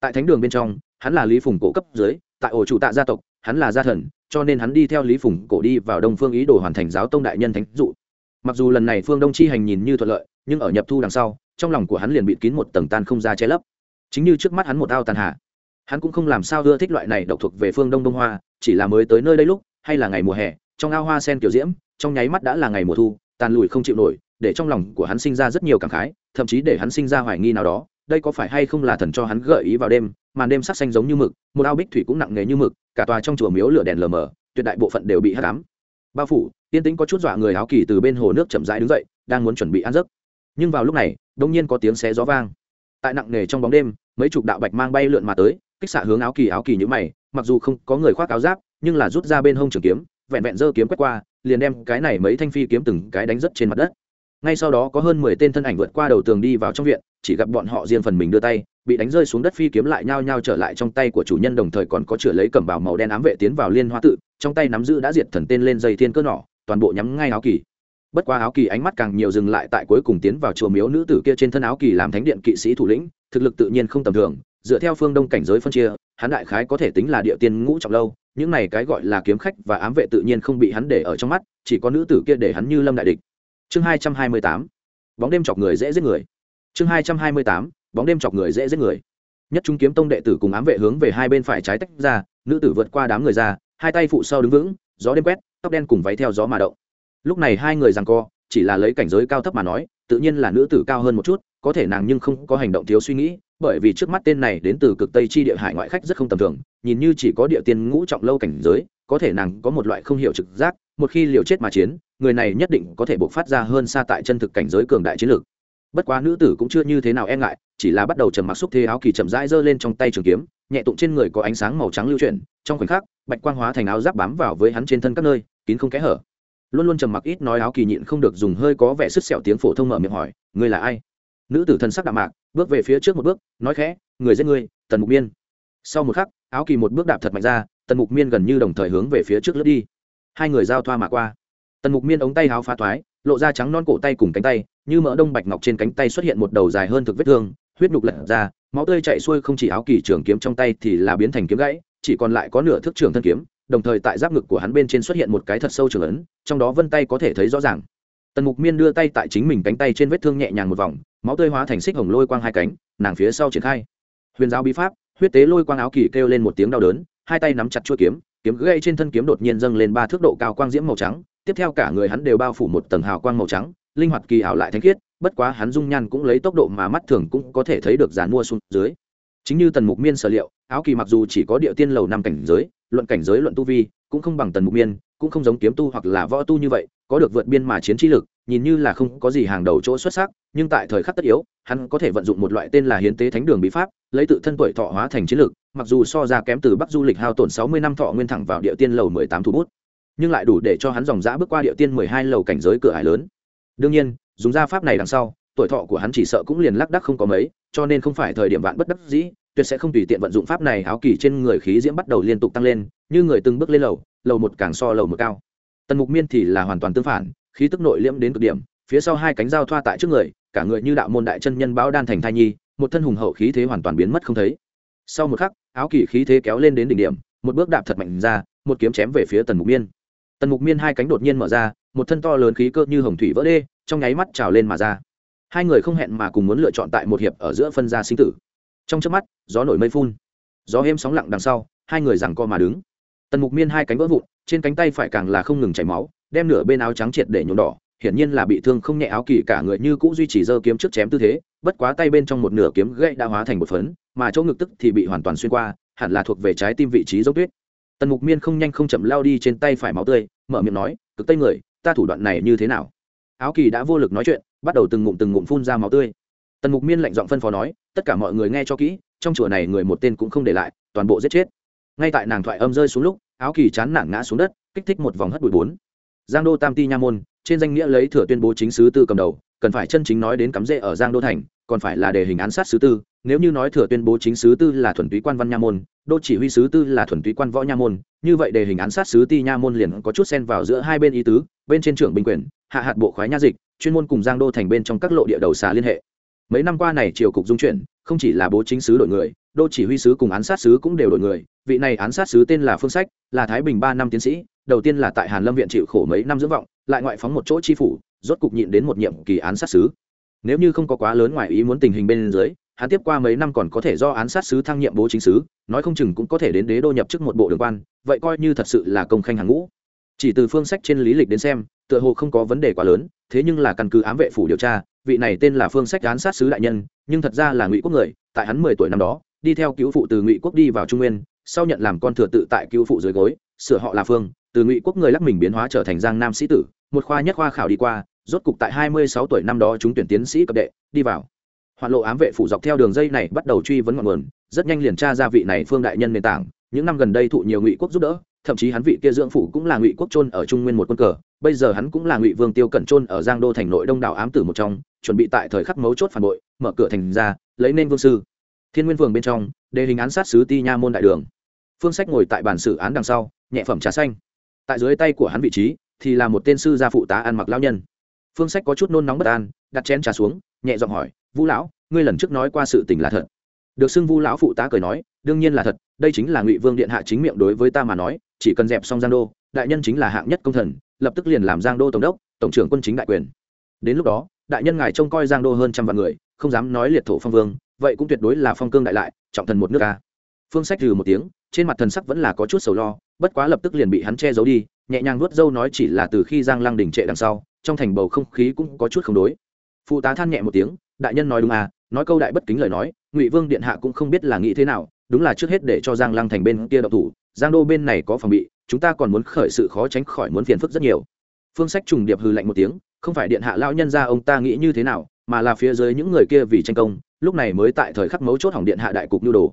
Tại thánh đường bên trong, hắn là lý phùng cổ cấp dưới, tại ổ chủ tạ gia tộc, hắn là gia thần, cho nên hắn đi theo lý phùng cổ đi vào đông phương ý đồ hoàn thành giáo tông đại nhân thánh dụ. Mặc dù lần này phương đông chi hành nhìn như thuận lợi, nhưng ở nhập thu đằng sau, trong lòng của hắn liền bị kín một tầng tan không ra che lấp. Chính như trước mắt hắn một ao tàn hà hắn cũng không làm sao ưa thích loại này độc thuộc về phương đông đông hoa, chỉ là mới tới nơi đây lúc, hay là ngày mùa hè, trong ao hoa sen kiểu diễm, trong nháy mắt đã là ngày mùa thu, tàn lùi không chịu nổi, để trong lòng của hắn sinh ra rất nhiều cảm khái, thậm chí để hắn sinh ra hoài nghi nào đó, đây có phải hay không là thần cho hắn gợi ý vào đêm, màn đêm sắc xanh giống như mực, một ao bích thủy cũng nặng nề như mực, cả tòa trong chùa miếu lửa đèn lờ mờ, tuyệt đại bộ phận đều bị hắt ám. Bao phủ, tiên tĩnh có chút dọa người áo kỳ từ bên hồ nước chậm rãi đứng dậy, đang muốn chuẩn bị ăn giấc. Nhưng vào lúc này đông nhiên có tiếng xé gió vang. Tại nặng nề trong bóng đêm, mấy chục đạo bạch mang bay lượn mà tới kích xạ hướng áo kỳ áo kỳ như mày, mặc dù không có người khoác áo giáp, nhưng là rút ra bên hông trường kiếm, vẹn vẹn giơ kiếm quét qua, liền đem cái này mấy thanh phi kiếm từng cái đánh rất trên mặt đất. Ngay sau đó có hơn mười tên thân ảnh vượt qua đầu tường đi vào trong viện, chỉ gặp bọn họ riêng phần mình đưa tay, bị đánh rơi xuống đất phi kiếm lại nhao nhao trở lại trong tay của chủ nhân đồng thời còn có chửa lấy cẩm bào màu đen ám vệ tiến vào liên hoa tự, trong tay nắm giữ đã diệt thần tên lên dây thiên cơ nỏ, toàn bộ nhắm ngay áo kỳ. Bất qua áo kỳ ánh mắt càng nhiều dừng lại tại cuối cùng tiến vào chùa miếu nữ tử kia trên thân áo kỳ làm thánh điện kỵ sĩ thủ lĩnh, thực lực tự nhiên không tầm thường dựa theo phương đông cảnh giới phân chia, hắn đại khái có thể tính là địa tiên ngũ trọng lâu, những này cái gọi là kiếm khách và ám vệ tự nhiên không bị hắn để ở trong mắt, chỉ có nữ tử kia để hắn như lâm đại địch. Chương hai trăm hai mươi tám, bóng đêm chọc người dễ giết người. Chương hai trăm hai mươi tám, bóng đêm chọc người dễ giết người. Nhất trung kiếm tông đệ tử cùng ám vệ hướng về hai bên phải trái tách ra, nữ tử vượt qua đám người ra, hai tay phụ sau đứng vững, gió đêm quét, tóc đen cùng váy theo gió mà động. Lúc này hai người rằng co, chỉ là lấy cảnh giới cao thấp mà nói, tự nhiên là nữ tử cao hơn một chút, có thể nàng nhưng không có hành động thiếu suy nghĩ bởi vì trước mắt tên này đến từ cực tây chi địa hải ngoại khách rất không tầm thường, nhìn như chỉ có địa tiên ngũ trọng lâu cảnh giới, có thể nàng có một loại không hiểu trực giác, một khi liều chết mà chiến, người này nhất định có thể buộc phát ra hơn xa tại chân thực cảnh giới cường đại chiến lược. Bất quá nữ tử cũng chưa như thế nào e ngại, chỉ là bắt đầu trầm mặc xúc thế áo kỳ chậm rãi giơ lên trong tay trường kiếm, nhẹ tụng trên người có ánh sáng màu trắng lưu chuyển, trong khoảnh khắc, bạch quang hóa thành áo giáp bám vào với hắn trên thân các nơi, kín không kẽ hở. Luôn luôn trầm mặc ít nói áo kỳ nhịn không được dùng hơi có vẻ sứt sẹo tiếng phổ thông mở miệng hỏi, ngươi là ai? Nữ tử thần sắc đạm mạc, bước về phía trước một bước, nói khẽ, người giết người tần mục miên. Sau một khắc, áo kỳ một bước đạp thật mạnh ra, tần mục miên gần như đồng thời hướng về phía trước lướt đi. Hai người giao thoa mà qua. Tần mục miên ống tay áo phá thoái, lộ ra trắng non cổ tay cùng cánh tay, như mỡ đông bạch ngọc trên cánh tay xuất hiện một đầu dài hơn thực vết thương, huyết nhục lật ra, máu tươi chạy xuôi không chỉ áo kỳ trường kiếm trong tay thì là biến thành kiếm gãy, chỉ còn lại có nửa thước trường thân kiếm, đồng thời tại giáp ngực của hắn bên trên xuất hiện một cái thật sâu trường ấn, trong đó vân tay có thể thấy rõ ràng. Tần mục miên đưa tay tại chính mình cánh tay trên vết thương nhẹ nhàng một vòng máu tươi hóa thành xích hồng lôi quang hai cánh, nàng phía sau triển khai. Huyền giáo bí pháp, huyết tế lôi quang áo kỳ kêu lên một tiếng đau đớn, hai tay nắm chặt chuôi kiếm kiếm gây trên thân kiếm đột nhiên dâng lên ba thước độ cao quang diễm màu trắng, tiếp theo cả người hắn đều bao phủ một tầng hào quang màu trắng, linh hoạt kỳ ảo lại thanh khiết, bất quá hắn dung nhan cũng lấy tốc độ mà mắt thường cũng có thể thấy được giàn mua xuống dưới. Chính như tần mục miên sở liệu, áo kỳ mặc dù chỉ có địa tiên lầu năm cảnh giới, luận cảnh giới luận tu vi, cũng không bằng tần mục miên cũng không giống kiếm tu hoặc là võ tu như vậy, có được vượt biên mà chiến trí lực, nhìn như là không có gì hàng đầu chỗ xuất sắc, nhưng tại thời khắc tất yếu, hắn có thể vận dụng một loại tên là hiến tế thánh đường bí pháp, lấy tự thân tuổi thọ hóa thành chiến lực, mặc dù so ra kém từ bắc du lịch hao tổn sáu mươi năm thọ nguyên thẳng vào địa tiên lầu mười tám thủ bút, nhưng lại đủ để cho hắn dòng dã bước qua địa tiên mười hai lầu cảnh giới cửa hải lớn. Đương nhiên, dùng gia pháp này đằng sau, tuổi thọ của hắn chỉ sợ cũng liền lác đắc không có mấy, cho nên không phải thời điểm vạn bất đắc dĩ tuyệt sẽ không tùy tiện vận dụng pháp này, áo kỳ trên người khí diễm bắt đầu liên tục tăng lên, như người từng bước lên lầu lầu một càng so lầu một cao. Tần mục miên thì là hoàn toàn tương phản, khí tức nội liễm đến cực điểm, phía sau hai cánh dao thoa tại trước người, cả người như đạo môn đại chân nhân bão đan thành thai nhi, một thân hùng hậu khí thế hoàn toàn biến mất không thấy. Sau một khắc, áo kỳ khí thế kéo lên đến đỉnh điểm, một bước đạp thật mạnh ra, một kiếm chém về phía tần mục miên. Tần mục miên hai cánh đột nhiên mở ra, một thân to lớn khí cơ như hồng thủy vỡ đê, trong nháy mắt trào lên mà ra. Hai người không hẹn mà cùng muốn lựa chọn tại một hiệp ở giữa phân gia sinh tử trong trước mắt, gió nổi mây phun. Gió êm sóng lặng đằng sau, hai người rằng co mà đứng. Tần mục miên hai cánh vỡ vụn, trên cánh tay phải càng là không ngừng chảy máu, đem nửa bên áo trắng triệt để nhuộm đỏ, hiển nhiên là bị thương không nhẹ áo kỳ cả người như cũ duy trì giơ kiếm trước chém tư thế, bất quá tay bên trong một nửa kiếm gãy đã hóa thành một phấn, mà chỗ ngực tức thì bị hoàn toàn xuyên qua, hẳn là thuộc về trái tim vị trí dốc tuyết. Tần mục miên không nhanh không chậm lao đi trên tay phải máu tươi, mở miệng nói, cực tây người, ta thủ đoạn này như thế nào? Áo kỳ đã vô lực nói chuyện, bắt đầu từng ngụm từng ngụm phun ra máu tươi tần mục miên lạnh giọng phân phó nói, tất cả mọi người nghe cho kỹ, trong chùa này người một tên cũng không để lại, toàn bộ giết chết. Ngay tại nàng thoại âm rơi xuống lúc, áo kỳ chán nản ngã xuống đất, kích thích một vòng hất bụi bốn. Giang đô tam ti nha môn, trên danh nghĩa lấy thừa tuyên bố chính sứ tư cầm đầu, cần phải chân chính nói đến cắm rễ ở giang đô thành, còn phải là đề hình án sát sứ tư. Nếu như nói thừa tuyên bố chính sứ tư là thuần túy quan văn nha môn, đô chỉ huy sứ tư là thuần túy quan võ nha môn, như vậy đề hình án sát sứ ti nha môn liền có chút xen vào giữa hai bên ý tứ, bên trên trưởng binh quyền, hạ hạt bộ khoái nha dịch, chuyên môn cùng giang đô thành bên trong các lộ địa đầu xà liên hệ mấy năm qua này triều cục dung chuyển, không chỉ là bố chính sứ đổi người, đô chỉ huy sứ cùng án sát sứ cũng đều đổi người. Vị này án sát sứ tên là phương sách, là thái bình ba năm tiến sĩ, đầu tiên là tại hàn lâm viện chịu khổ mấy năm dưỡng vọng, lại ngoại phóng một chỗ chi phủ, rốt cục nhịn đến một nhiệm kỳ án sát sứ. Nếu như không có quá lớn ngoài ý muốn tình hình bên dưới, hắn tiếp qua mấy năm còn có thể do án sát sứ thăng nhiệm bố chính sứ, nói không chừng cũng có thể đến đế đô nhập chức một bộ đường quan, vậy coi như thật sự là công khanh hàng ngũ. Chỉ từ phương sách trên lý lịch đến xem, tựa hồ không có vấn đề quá lớn thế nhưng là căn cứ ám vệ phủ điều tra, vị này tên là phương sách án sát sứ đại nhân, nhưng thật ra là ngụy quốc người, tại hắn mười tuổi năm đó, đi theo cứu phụ từ ngụy quốc đi vào trung nguyên, sau nhận làm con thừa tự tại cứu phụ dưới gối, sửa họ là phương, từ ngụy quốc người lắc mình biến hóa trở thành giang nam sĩ tử, một khoa nhất khoa khảo đi qua, rốt cục tại hai mươi sáu tuổi năm đó chúng tuyển tiến sĩ cấp đệ, đi vào. Hoạn lộ ám vệ phủ dọc theo đường dây này bắt đầu truy vấn ngọn nguồn, rất nhanh liền tra ra vị này phương đại nhân nền tảng, những năm gần đây thụ nhiều ngụy quốc giúp đỡ thậm chí hắn vị kia dưỡng phủ cũng là ngụy quốc trôn ở trung nguyên một quân cờ, bây giờ hắn cũng là ngụy vương tiêu cẩn trôn ở giang đô thành nội đông đảo ám tử một trong, chuẩn bị tại thời khắc mấu chốt phản bội, mở cửa thành ra, lấy nên vương sư. Thiên nguyên vương bên trong, đề hình án sát sứ ti nha môn đại đường. Phương sách ngồi tại bàn xử án đằng sau, nhẹ phẩm trà xanh. Tại dưới tay của hắn vị trí, thì là một tên sư gia phụ tá ăn mặc lao nhân. Phương sách có chút nôn nóng bất an, đặt chén trà xuống, nhẹ giọng hỏi vũ lão, ngươi lần trước nói qua sự tình là thật? Được xưng vu lão phụ tá cười nói, đương nhiên là thật, đây chính là ngụy vương điện hạ chính miệng đối với ta mà nói chỉ cần dẹp xong giang đô, đại nhân chính là hạng nhất công thần, lập tức liền làm giang đô tổng đốc, tổng trưởng quân chính đại quyền. Đến lúc đó, đại nhân ngài trông coi giang đô hơn trăm vạn người, không dám nói liệt thổ phong vương, vậy cũng tuyệt đối là phong cương đại lại, trọng thần một nước ta phương sách trừ một tiếng, trên mặt thần sắc vẫn là có chút sầu lo, bất quá lập tức liền bị hắn che giấu đi, nhẹ nhàng nuốt dâu nói chỉ là từ khi giang lăng đình trệ đằng sau, trong thành bầu không khí cũng có chút không đối. Phụ tá than nhẹ một tiếng, đại nhân nói đúng à nói câu đại bất kính lời nói, ngụy vương điện hạ cũng không biết là nghĩ thế nào, đúng là trước hết để cho giang lăng thành bên kia đậu thủ giang đô bên này có phòng bị, chúng ta còn muốn khởi sự khó tránh khỏi muốn phiền phức rất nhiều. Phương sách trùng điệp hư lạnh một tiếng, không phải điện hạ lão nhân ra ông ta nghĩ như thế nào, mà là phía dưới những người kia vì tranh công, lúc này mới tại thời khắc mấu chốt hỏng điện hạ đại cục nhu đồ.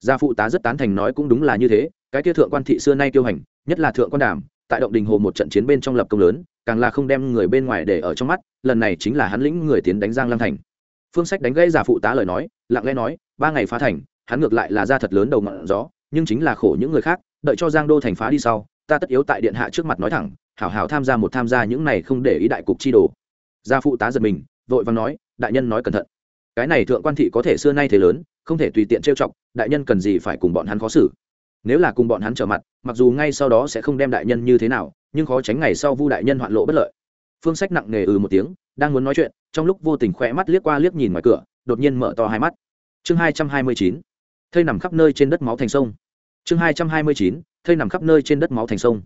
Gia phụ tá rất tán thành nói cũng đúng là như thế, cái kia thượng quan thị xưa nay tiêu hành, nhất là thượng quan đàm, tại động đình hồ một trận chiến bên trong lập công lớn, càng là không đem người bên ngoài để ở trong mắt, lần này chính là hắn lĩnh người tiến đánh giang lăng thành. Phương sách đánh gãy giả phụ tá lời nói, lặng lẽ nói, ba ngày phá thành, hắn ngược lại là ra thật lớn đầu ngọn gió nhưng chính là khổ những người khác, đợi cho giang đô thành phá đi sau, ta tất yếu tại điện hạ trước mặt nói thẳng, hảo hảo tham gia một tham gia những này không để ý đại cục chi đồ. Gia phụ tá giật mình, vội vàng nói, đại nhân nói cẩn thận. Cái này thượng quan thị có thể xưa nay thế lớn, không thể tùy tiện trêu chọc, đại nhân cần gì phải cùng bọn hắn khó xử. Nếu là cùng bọn hắn trở mặt, mặc dù ngay sau đó sẽ không đem đại nhân như thế nào, nhưng khó tránh ngày sau vu đại nhân hoạn lộ bất lợi. Phương sách nặng nề ừ một tiếng, đang muốn nói chuyện, trong lúc vô tình khỏe mắt liếc qua liếc nhìn ngoài cửa, đột nhiên mở to hai mắt. Chương hai trăm hai mươi chín thây nằm khắp nơi trên đất máu thành sông. Chương hai trăm hai mươi chín, thây nằm khắp nơi trên đất máu thành sông.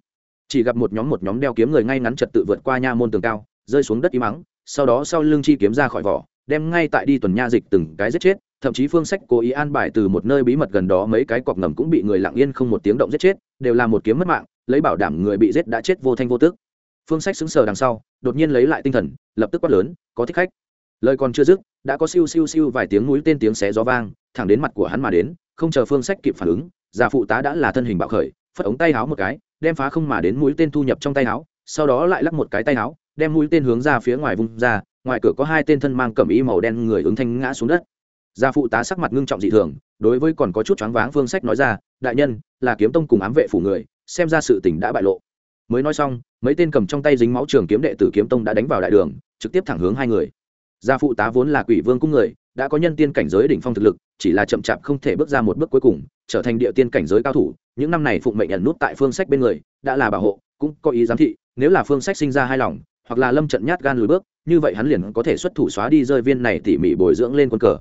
Chỉ gặp một nhóm một nhóm đeo kiếm người ngay ngắn trật tự vượt qua nha môn tường cao, rơi xuống đất im mắng sau đó sau lưng chi kiếm ra khỏi vỏ, đem ngay tại đi tuần nha dịch từng cái giết chết, thậm chí phương sách cố ý an bài từ một nơi bí mật gần đó mấy cái cọc ngầm cũng bị người lặng yên không một tiếng động giết chết, đều là một kiếm mất mạng, lấy bảo đảm người bị giết đã chết vô thanh vô tức. Phương sách xứng sờ đằng sau, đột nhiên lấy lại tinh thần, lập tức quát lớn, có thích khách. Lời còn chưa dứt, đã có siêu siêu siêu vài tiếng núi tên tiếng xé gió vang thẳng đến mặt của hắn mà đến, không chờ phương sách kịp phản ứng già phụ tá đã là thân hình bạo khởi, phất ống tay áo một cái, đem phá không mà đến mũi tên thu nhập trong tay áo sau đó lại lắc một cái tay áo đem mũi tên hướng ra phía ngoài vùng ra, ngoài cửa có hai tên thân mang cẩm y màu đen người ứng thanh ngã xuống đất. Gia phụ tá sắc mặt ngưng trọng dị thường, đối với còn có chút choáng váng phương sách nói ra, đại nhân, là kiếm tông cùng ám vệ phủ người, xem ra sự tình đã bại lộ. Mới nói xong, mấy tên cầm trong tay dính máu trường kiếm đệ tử kiếm tông đã đánh vào đại đường, trực tiếp thẳng hướng hai người. Gia phụ tá vốn là quỷ vương cung người đã có nhân tiên cảnh giới đỉnh phong thực lực, chỉ là chậm chạp không thể bước ra một bước cuối cùng, trở thành địa tiên cảnh giới cao thủ. Những năm này phụng mệnh nhận nút tại phương sách bên người, đã là bảo hộ, cũng có ý giám thị, nếu là phương sách sinh ra hai lòng, hoặc là lâm trận nhát gan lùi bước, như vậy hắn liền có thể xuất thủ xóa đi rơi viên này tỉ mỉ bồi dưỡng lên quân cờ.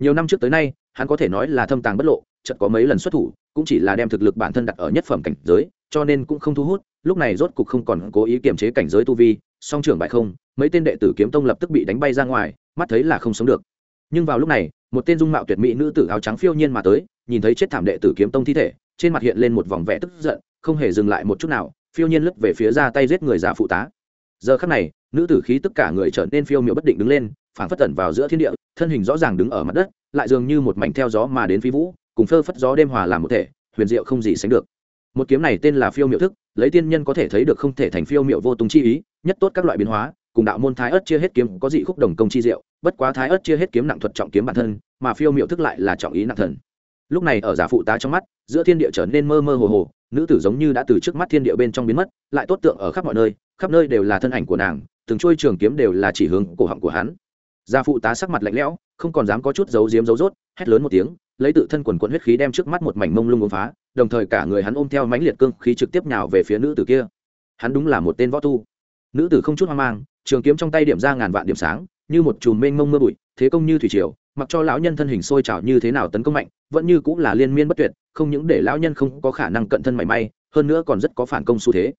Nhiều năm trước tới nay, hắn có thể nói là thâm tàng bất lộ, chợt có mấy lần xuất thủ, cũng chỉ là đem thực lực bản thân đặt ở nhất phẩm cảnh giới, cho nên cũng không thu hút. Lúc này rốt cục không còn cố ý kiềm chế cảnh giới tu vi, song trưởng bại không, mấy tên đệ tử kiếm tông lập tức bị đánh bay ra ngoài, mắt thấy là không sống được nhưng vào lúc này, một tên dung mạo tuyệt mỹ nữ tử áo trắng phiêu nhiên mà tới, nhìn thấy chết thảm đệ tử kiếm tông thi thể, trên mặt hiện lên một vòng vẻ tức giận, không hề dừng lại một chút nào, phiêu nhiên lướt về phía ra tay giết người giả phụ tá. Giờ khắc này, nữ tử khí tất cả người trở nên phiêu miệu bất định đứng lên, phảng phất tẩn vào giữa thiên địa, thân hình rõ ràng đứng ở mặt đất, lại dường như một mảnh theo gió mà đến phi vũ, cùng phơ phất gió đêm hòa làm một thể, huyền diệu không gì sánh được. Một kiếm này tên là phiêu miệu thức, lấy tiên nhân có thể thấy được không thể thành phiêu miệu vô tung chi ý, nhất tốt các loại biến hóa cùng đạo môn thái ớt chia hết kiếm có dị khúc đồng công chi diệu, bất quá thái ớt chia hết kiếm nặng thuật trọng kiếm bản thân, mà phiêu miệu thức lại là trọng ý nặng thần. Lúc này ở giả phụ tá trong mắt, giữa thiên địa trở nên mơ mơ hồ hồ, nữ tử giống như đã từ trước mắt thiên địa bên trong biến mất, lại tốt tượng ở khắp mọi nơi, khắp nơi đều là thân ảnh của nàng, từng trôi trường kiếm đều là chỉ hướng cổ họng của hắn. Gia phụ tá sắc mặt lạnh lẽo, không còn dám có chút giấu giếm giấu rốt, hét lớn một tiếng, lấy tự thân quần quận huyết khí đem trước mắt một mảnh mông lung ống phá, đồng thời cả người hắn ôm theo mãnh liệt cương khí trực tiếp nhào về phía nữ tử kia. Hắn đúng là một tên võ tu. Nữ tử không chút hoang mang trường kiếm trong tay điểm ra ngàn vạn điểm sáng, như một chùm mênh mông mưa bụi, thế công như thủy triều, mặc cho lão nhân thân hình sôi trào như thế nào tấn công mạnh, vẫn như cũng là liên miên bất tuyệt, không những để lão nhân không có khả năng cận thân mảy may, hơn nữa còn rất có phản công xu thế.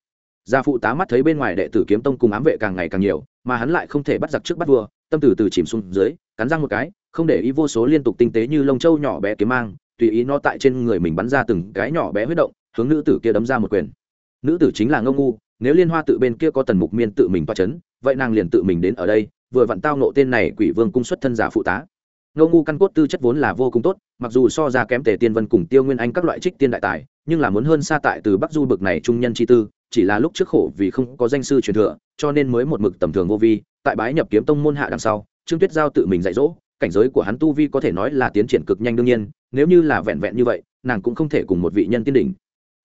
Gia phụ tá mắt thấy bên ngoài đệ tử kiếm tông cùng ám vệ càng ngày càng nhiều, mà hắn lại không thể bắt giặc trước bắt vua, tâm từ từ chìm xuống dưới, cắn răng một cái, không để ý vô số liên tục tinh tế như lông trâu nhỏ bé kiếm mang, tùy ý nó tại trên người mình bắn ra từng cái nhỏ bé huyết động, hướng nữ tử kia đấm ra một quyền. Nữ tử chính là ngông ngu nếu liên hoa tự bên kia có tần mục miên tự mình toa chấn, vậy nàng liền tự mình đến ở đây, vừa vặn tao nộ tên này quỷ vương cung xuất thân giả phụ tá. Ngô ngu căn cốt tư chất vốn là vô cùng tốt, mặc dù so ra kém tề tiên vân cùng tiêu nguyên anh các loại trích tiên đại tài, nhưng là muốn hơn xa tại từ bắc du bực này trung nhân chi tư, chỉ là lúc trước khổ vì không có danh sư truyền thừa, cho nên mới một mực tầm thường vô vi, tại bái nhập kiếm tông môn hạ đằng sau, trương tuyết giao tự mình dạy dỗ, cảnh giới của hắn tu vi có thể nói là tiến triển cực nhanh đương nhiên, nếu như là vẹn vẹn như vậy, nàng cũng không thể cùng một vị nhân tiên đỉnh.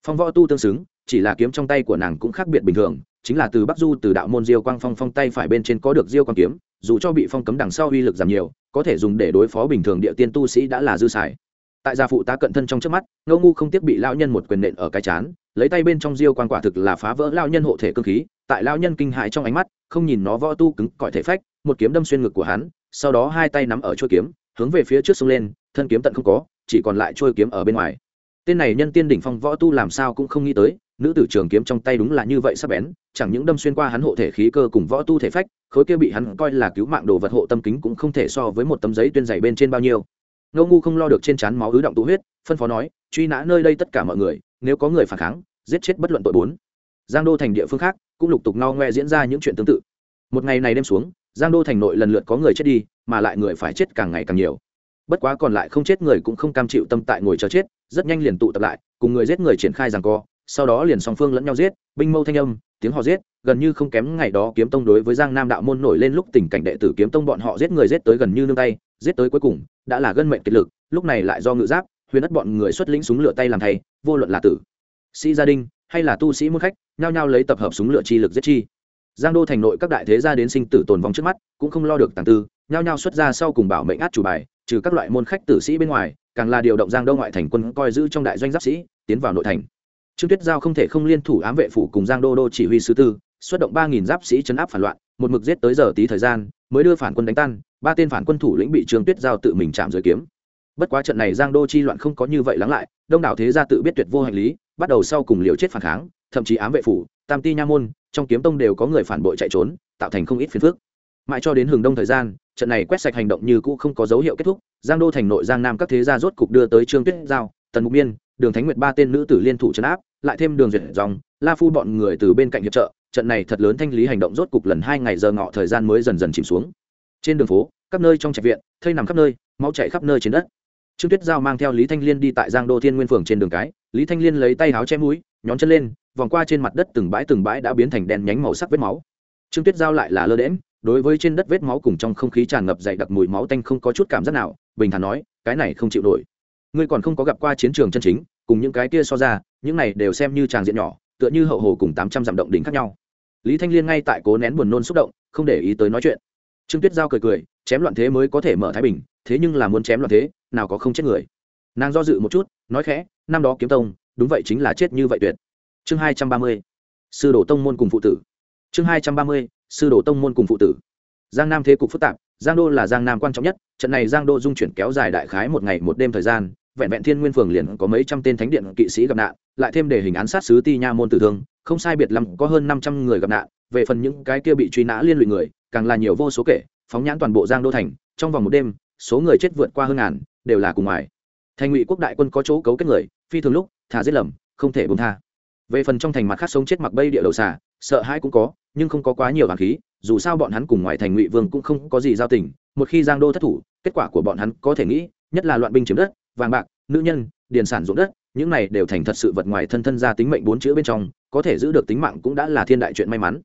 Phong võ tu tương xứng chỉ là kiếm trong tay của nàng cũng khác biệt bình thường, chính là từ bắc du từ đạo môn diêu quang phong phong tay phải bên trên có được diêu quang kiếm, dù cho bị phong cấm đằng sau uy lực giảm nhiều, có thể dùng để đối phó bình thường địa tiên tu sĩ đã là dư xài. Tại gia phụ tá cận thân trong trước mắt, ngô ngu không tiếc bị lao nhân một quyền nện ở cái chán, lấy tay bên trong diêu quan quả thực là phá vỡ lao nhân hộ thể cơ khí, tại lao nhân kinh hại trong ánh mắt, không nhìn nó võ tu cứng cỏi thể phách, một kiếm đâm xuyên ngực của hắn, sau đó hai tay nắm ở chuôi kiếm, hướng về phía trước sông lên, thân kiếm tận không có, chỉ còn lại chuôi kiếm ở bên ngoài. Tên này nhân tiên đỉnh phong võ tu làm sao cũng không nghĩ tới nữ tử trường kiếm trong tay đúng là như vậy sắp bén, chẳng những đâm xuyên qua hắn hộ thể khí cơ cùng võ tu thể phách, khối kia bị hắn coi là cứu mạng đồ vật hộ tâm kính cũng không thể so với một tấm giấy tuyên dày bên trên bao nhiêu. Ngô ngu không lo được trên trán máu ứ động tụ huyết, phân phó nói, truy nã nơi đây tất cả mọi người, nếu có người phản kháng, giết chết bất luận tội bốn. Giang đô thành địa phương khác cũng lục tục no ngoe diễn ra những chuyện tương tự. Một ngày này đêm xuống, giang đô thành nội lần lượt có người chết đi, mà lại người phải chết càng ngày càng nhiều. Bất quá còn lại không chết người cũng không cam chịu tâm tại ngồi chờ chết, rất nhanh liền tụ tập lại, cùng người giết người triển khai rằng co sau đó liền song phương lẫn nhau giết, binh mâu thanh âm, tiếng họ giết, gần như không kém ngày đó kiếm tông đối với giang nam đạo môn nổi lên lúc tình cảnh đệ tử kiếm tông bọn họ giết người giết tới gần như nương tay, giết tới cuối cùng, đã là gân mệnh kiệt lực, lúc này lại do ngự giáp, huyền đất bọn người xuất lĩnh súng lửa tay làm thay vô luận là tử, sĩ gia đình, hay là tu sĩ môn khách, nhao nhao lấy tập hợp súng lửa chi lực giết chi. Giang đô thành nội các đại thế gia đến sinh tử tồn vong trước mắt, cũng không lo được tàng tư, nhao nhao xuất ra sau cùng bảo mệnh át chủ bài, trừ các loại môn khách tử sĩ bên ngoài, càng là điều động giang đô ngoại thành quân coi giữ trong đại doanh giáp sĩ, tiến vào nội thành trương tuyết giao không thể không liên thủ ám vệ phủ cùng giang đô đô chỉ huy sứ tư, xuất động ba nghìn giáp sĩ chấn áp phản loạn, một mực giết tới giờ tí thời gian, mới đưa phản quân đánh tan, ba tên phản quân thủ lĩnh bị trương tuyết giao tự mình chạm dưới kiếm. Bất quá trận này giang đô chi loạn không có như vậy lắng lại, đông đảo thế gia tự biết tuyệt vô hành lý, bắt đầu sau cùng liều chết phản kháng, thậm chí ám vệ phủ, tam ti nha môn, trong kiếm tông đều có người phản bội chạy trốn, tạo thành không ít phiền phức. Mãi cho đến hừng đông thời gian, trận này quét sạch hành động như cũ không có dấu hiệu kết thúc, giang đô thành nội giang nam các thế gia rốt cục đưa tới trương tuyết giao, tần mục miên, đường thánh nguyệt ba tên nữ tử liên thủ trấn áp lại thêm đường duyệt dòng, la phu bọn người từ bên cạnh hiệp trợ, trận này thật lớn thanh lý hành động rốt cục lần hai ngày giờ ngọ thời gian mới dần dần chìm xuống. Trên đường phố các nơi trong trạch viện, thây nằm khắp nơi, máu chạy khắp nơi trên đất. Trương tuyết giao mang theo lý thanh liên đi tại giang đô thiên nguyên phường trên đường cái, lý thanh liên lấy tay áo che mũi, nhón chân lên, vòng qua trên mặt đất từng bãi từng bãi đã biến thành đen nhánh màu sắc vết máu. Trương tuyết giao lại là lơ đễm đối với trên đất vết máu cùng trong không khí tràn ngập dày đặc mùi máu tanh không có chút cảm giác nào, bình thản nói, cái này không chịu nổi. Ngươi còn không có gặp qua chiến trường chân chính, cùng những cái kia so ra những này đều xem như tràng diện nhỏ, tựa như hậu hồ cùng tám trăm dặm động đỉnh khác nhau. Lý thanh liên ngay tại cố nén buồn nôn xúc động, không để ý tới nói chuyện. Trương tuyết giao cười cười, chém loạn thế mới có thể mở thái bình, thế nhưng là muốn chém loạn thế, nào có không chết người. Nàng do dự một chút, nói khẽ, năm đó kiếm tông, đúng vậy chính là chết như vậy tuyệt. Chương hai trăm ba mươi, sư đồ tông môn cùng phụ tử. Chương hai trăm ba mươi, sư đồ tông môn cùng phụ tử. Giang nam thế cục phức tạp, giang đô là giang nam quan trọng nhất, trận này giang đô dung chuyển kéo dài đại khái một ngày một đêm thời gian, vẹn vẹn thiên nguyên phường liền có mấy trăm tên thánh điện kỵ sĩ gặp nạn lại thêm để hình án sát sứ ti nha môn tử thương, không sai biệt lắm có hơn năm trăm người gặp nạn, về phần những cái kia bị truy nã liên lụy người, càng là nhiều vô số kể, phóng nhãn toàn bộ giang đô thành, trong vòng một đêm, số người chết vượt qua hơn ngàn, đều là cùng ngoài. Thành ngụy quốc đại quân có chỗ cấu kết người, phi thường lúc, thả giết lầm, không thể bông tha. Về phần trong thành mặt khác sống chết mặc bây địa đầu xà, sợ hãi cũng có, nhưng không có quá nhiều hoàng khí, dù sao bọn hắn cùng ngoài thành ngụy vương cũng không có gì giao tình, một khi giang đô thất thủ, kết quả của bọn hắn có thể nghĩ, nhất là loạn binh chiếm đất, vàng bạc, nữ nhân, điền sản ruộng đất những này đều thành thật sự vật ngoài thân thân ra tính mệnh bốn chữ bên trong, có thể giữ được tính mạng cũng đã là thiên đại chuyện may mắn.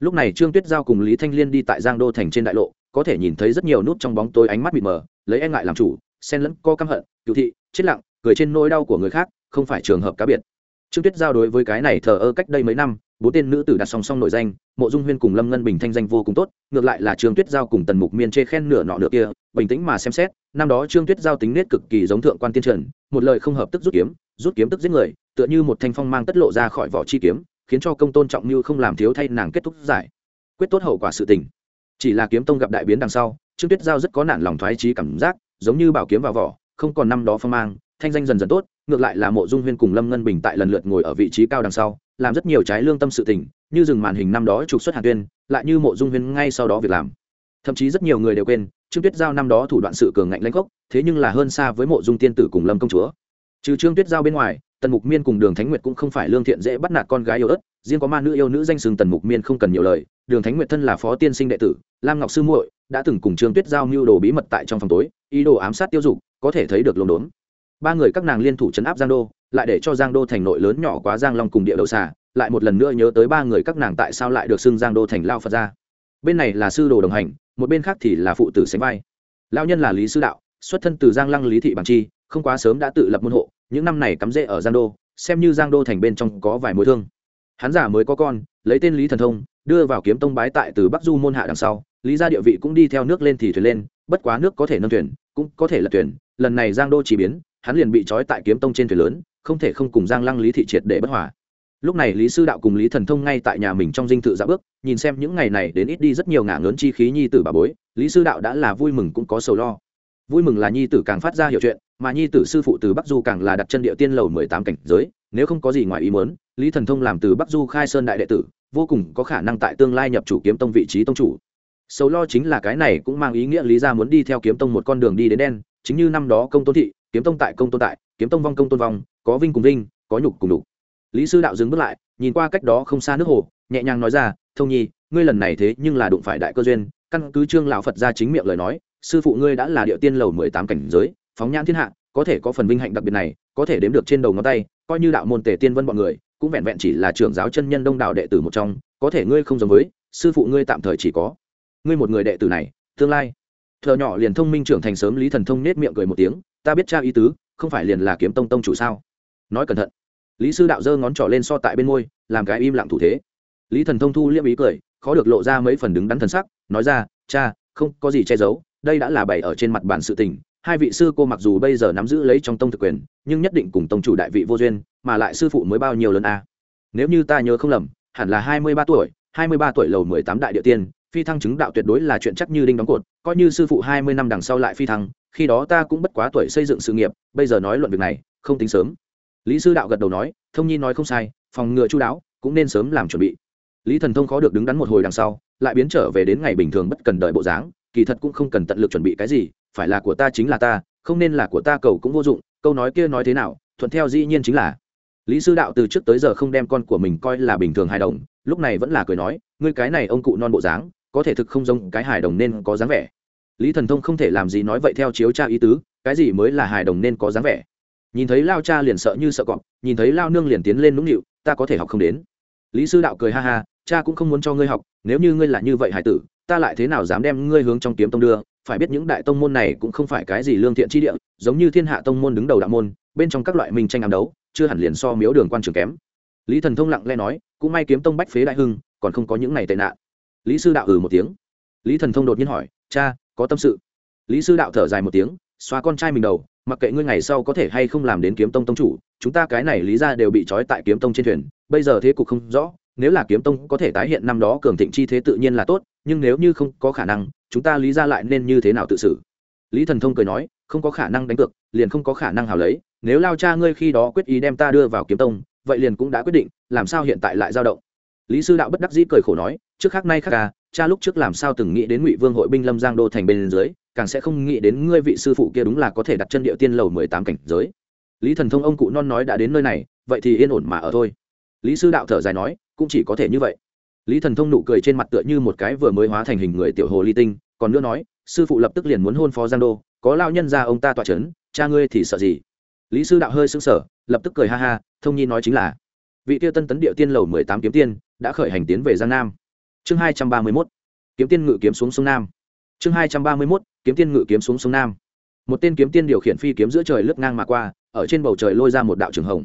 Lúc này trương tuyết giao cùng lý thanh liên đi tại giang đô thành trên đại lộ, có thể nhìn thấy rất nhiều nút trong bóng tối ánh mắt mịt mờ, lấy e ngại làm chủ, xen lẫn co căm hận cựu thị, chết lặng, cười trên nỗi đau của người khác, không phải trường hợp cá biệt. Trương tuyết giao đối với cái này thờ ơ cách đây mấy năm, bốn tên nữ tử đặt song song nội danh, mộ dung huyên cùng lâm ngân bình thanh danh vô cùng tốt, ngược lại là trương tuyết giao cùng tần mục miên chê khen nửa nọ nửa kia, bình tĩnh mà xem xét, năm đó trương tuyết giao tính nết cực kỳ giống thượng quan tiên trần, một lời không hợp tức rút kiếm rút kiếm tức giết người, tựa như một thanh phong mang tất lộ ra khỏi vỏ chi kiếm, khiến cho công tôn trọng như không làm thiếu thay nàng kết thúc giải. Quyết tốt hậu quả sự tình. Chỉ là kiếm tông gặp đại biến đằng sau, trương tuyết giao rất có nản lòng thoái trí cảm giác, giống như bảo kiếm vào vỏ, không còn năm đó phong mang, thanh danh dần dần tốt, ngược lại là mộ dung huyên cùng lâm ngân bình tại lần lượt ngồi ở vị trí cao đằng sau, làm rất nhiều trái lương tâm sự tình, như dừng màn hình năm đó trục xuất hàn tuyên, lại như mộ dung huyên ngay sau đó việc làm. Thậm chí rất nhiều người đều quên, trương tuyết giao năm đó thủ đoạn sự cường ngạnh lãnh gốc, thế nhưng là hơn xa với mộ dung tiên tử cùng lâm công chúa trừ trương tuyết giao bên ngoài, tần mục miên cùng đường thánh nguyệt cũng không phải lương thiện dễ bắt nạt con gái yêu ớt, riêng có ma nữ yêu nữ danh sừng tần mục miên không cần nhiều lời, đường thánh nguyệt thân là phó tiên sinh đệ tử, lam ngọc sư muội đã từng cùng trương tuyết giao mưu đồ bí mật tại trong phòng tối, ý đồ ám sát tiêu dục, có thể thấy được lồn đốn. Ba người các nàng liên thủ chấn áp giang đô, lại để cho giang đô thành nội lớn nhỏ quá giang long cùng địa đầu xà, lại một lần nữa nhớ tới ba người các nàng tại sao lại được xưng giang đô thành lao phật ra bên này là sư đồ đồng hành, một bên khác thì là phụ tử sánh vai. Lao nhân là lý sư đạo, xuất thân từ giang lăng lý thị bằng chi không quá sớm đã tự lập môn hộ, những năm này cắm rễ ở giang đô, xem như giang đô thành bên trong có vài mối thương. Hắn giả mới có con, lấy tên lý thần thông, đưa vào kiếm tông bái tại từ bắc du môn hạ đằng sau, lý gia địa vị cũng đi theo nước lên thì thuyền lên, bất quá nước có thể nâng thuyền, cũng có thể là thuyền, lần này giang đô chỉ biến, hắn liền bị trói tại kiếm tông trên thuyền lớn, không thể không cùng giang lăng lý thị triệt để bất hòa. Lúc này lý sư đạo cùng lý thần thông ngay tại nhà mình trong dinh thự dạ bước, nhìn xem những ngày này đến ít đi rất nhiều ngả lớn chi khí nhi tử bà bối, lý sư đạo đã là vui mừng cũng có sầu lo. Vui mừng là nhi tử càng phát ra hiểu chuyện mà nhi tử sư phụ từ bắc du càng là đặt chân địa tiên lầu mười tám cảnh giới, nếu không có gì ngoài ý muốn, lý thần thông làm từ bắc du khai sơn đại đệ tử, vô cùng có khả năng tại tương lai nhập chủ kiếm tông vị trí tông chủ. Sầu lo chính là cái này cũng mang ý nghĩa lý ra muốn đi theo kiếm tông một con đường đi đến đen, chính như năm đó công tôn thị, kiếm tông tại công tôn tại, kiếm tông vong công tôn vong, có vinh cùng vinh, có nhục cùng đục lý sư đạo dừng bước lại, nhìn qua cách đó không xa nước hồ, nhẹ nhàng nói ra, thông nhi, ngươi lần này thế nhưng là đụng phải đại cơ duyên, căn cứ trương lão phật ra chính miệng lời nói, sư phụ ngươi đã là địa tiên lầu mười tám cảnh giới phóng nhãn thiên hạ, có thể có phần vinh hạnh đặc biệt này, có thể đếm được trên đầu ngón tay, coi như đạo môn tề tiên vân bọn người, cũng vẹn vẹn chỉ là trưởng giáo chân nhân đông đạo đệ tử một trong, có thể ngươi không giống với, sư phụ ngươi tạm thời chỉ có. Ngươi một người đệ tử này, tương lai. Thợ nhỏ liền thông minh trưởng thành sớm lý thần thông nết miệng cười một tiếng, ta biết cha ý tứ, không phải liền là kiếm tông tông chủ sao? Nói cẩn thận. Lý sư đạo giơ ngón trỏ lên so tại bên môi, làm cái im lặng thủ thế. Lý thần thông thu liêm ý cười, khó được lộ ra mấy phần đứng đắn thần sắc, nói ra, cha, không có gì che giấu, đây đã là bày ở trên mặt bản sự tình hai vị sư cô mặc dù bây giờ nắm giữ lấy trong tông thực quyền, nhưng nhất định cùng tông chủ đại vị vô duyên, mà lại sư phụ mới bao nhiêu lần a à. nếu như ta nhớ không lầm, hẳn là hai mươi ba tuổi, hai mươi ba tuổi lầu mười tám đại địa tiên, phi thăng chứng đạo tuyệt đối là chuyện chắc như đinh đóng cột, coi như sư phụ hai mươi năm đằng sau lại phi thăng, khi đó ta cũng bất quá tuổi xây dựng sự nghiệp, bây giờ nói luận việc này, không tính sớm lý sư đạo gật đầu nói, thông nhi nói không sai, phòng ngừa chú đáo, cũng nên sớm làm chuẩn bị lý thần thông khó được đứng đắn một hồi đằng sau, lại biến trở về đến ngày bình thường bất cần đợi bộ dáng, kỳ thật cũng không cần tận lực chuẩn bị cái gì phải là của ta chính là ta, không nên là của ta cầu cũng vô dụng, câu nói kia nói thế nào, thuận theo dĩ nhiên chính là. Lý sư đạo từ trước tới giờ không đem con của mình coi là bình thường hài đồng, lúc này vẫn là cười nói, ngươi cái này ông cụ non bộ dáng, có thể thực không giống cái hài đồng nên có dáng vẻ. Lý thần thông không thể làm gì nói vậy theo chiếu cha ý tứ, cái gì mới là hài đồng nên có dáng vẻ. Nhìn thấy lao cha liền sợ như sợ cọp, nhìn thấy lao nương liền tiến lên nũng nịu, ta có thể học không đến. Lý sư đạo cười ha ha, cha cũng không muốn cho ngươi học, nếu như ngươi là như vậy hải tử, ta lại thế nào dám đem ngươi hướng trong kiếm tông đưa phải biết những đại tông môn này cũng không phải cái gì lương thiện chi địa, giống như thiên hạ tông môn đứng đầu đạo môn, bên trong các loại minh tranh ám đấu, chưa hẳn liền so miếu đường quan trường kém. Lý thần thông lặng lẽ nói, cũng may kiếm tông bách phế đại hưng, còn không có những này tệ nạn. Lý sư đạo ừ một tiếng. Lý thần thông đột nhiên hỏi, cha, có tâm sự? Lý sư đạo thở dài một tiếng, xóa con trai mình đầu, mặc kệ ngươi ngày sau có thể hay không làm đến kiếm tông tông chủ, chúng ta cái này lý ra đều bị trói tại kiếm tông trên thuyền, bây giờ thế cục không rõ, nếu là kiếm tông có thể tái hiện năm đó cường thịnh chi thế tự nhiên là tốt, nhưng nếu như không có khả năng chúng ta lý ra lại nên như thế nào tự xử? Lý thần thông cười nói, không có khả năng đánh cược, liền không có khả năng hào lấy, nếu lao cha ngươi khi đó quyết ý đem ta đưa vào kiếm tông, vậy liền cũng đã quyết định, làm sao hiện tại lại dao động? Lý sư đạo bất đắc dĩ cười khổ nói, trước khác nay khác ca cha lúc trước làm sao từng nghĩ đến ngụy vương hội binh lâm giang đô thành bên dưới, càng sẽ không nghĩ đến ngươi vị sư phụ kia đúng là có thể đặt chân địa tiên lầu mười tám cảnh giới. Lý thần thông ông cụ non nói đã đến nơi này, vậy thì yên ổn mà ở thôi. Lý sư đạo thở dài nói, cũng chỉ có thể như vậy lý thần thông nụ cười trên mặt tựa như một cái vừa mới hóa thành hình người tiểu hồ ly tinh, còn nữa nói, sư phụ lập tức liền muốn hôn phó giang đô, có lao nhân ra ông ta tọa c h ấ n cha ngươi thì sợ gì? Lý sư đạo hơi sững sờ, lập tức cười ha ha, thông nhi nói chính là, vị tiêu tân tấn địa tiên lầu mười tám kiếm tiên, đã khởi hành tiến về giang nam. Chương hai trăm ba mươi mốt, kiếm tiên ngự kiếm xuống sông nam. Chương hai trăm ba mươi mốt, kiếm tiên ngự kiếm xuống sông nam. Một tên kiếm tiên điều khiển phi kiếm giữa trời lướt ngang mà qua, ở trên bầu trời lôi ra một đạo trường hồng.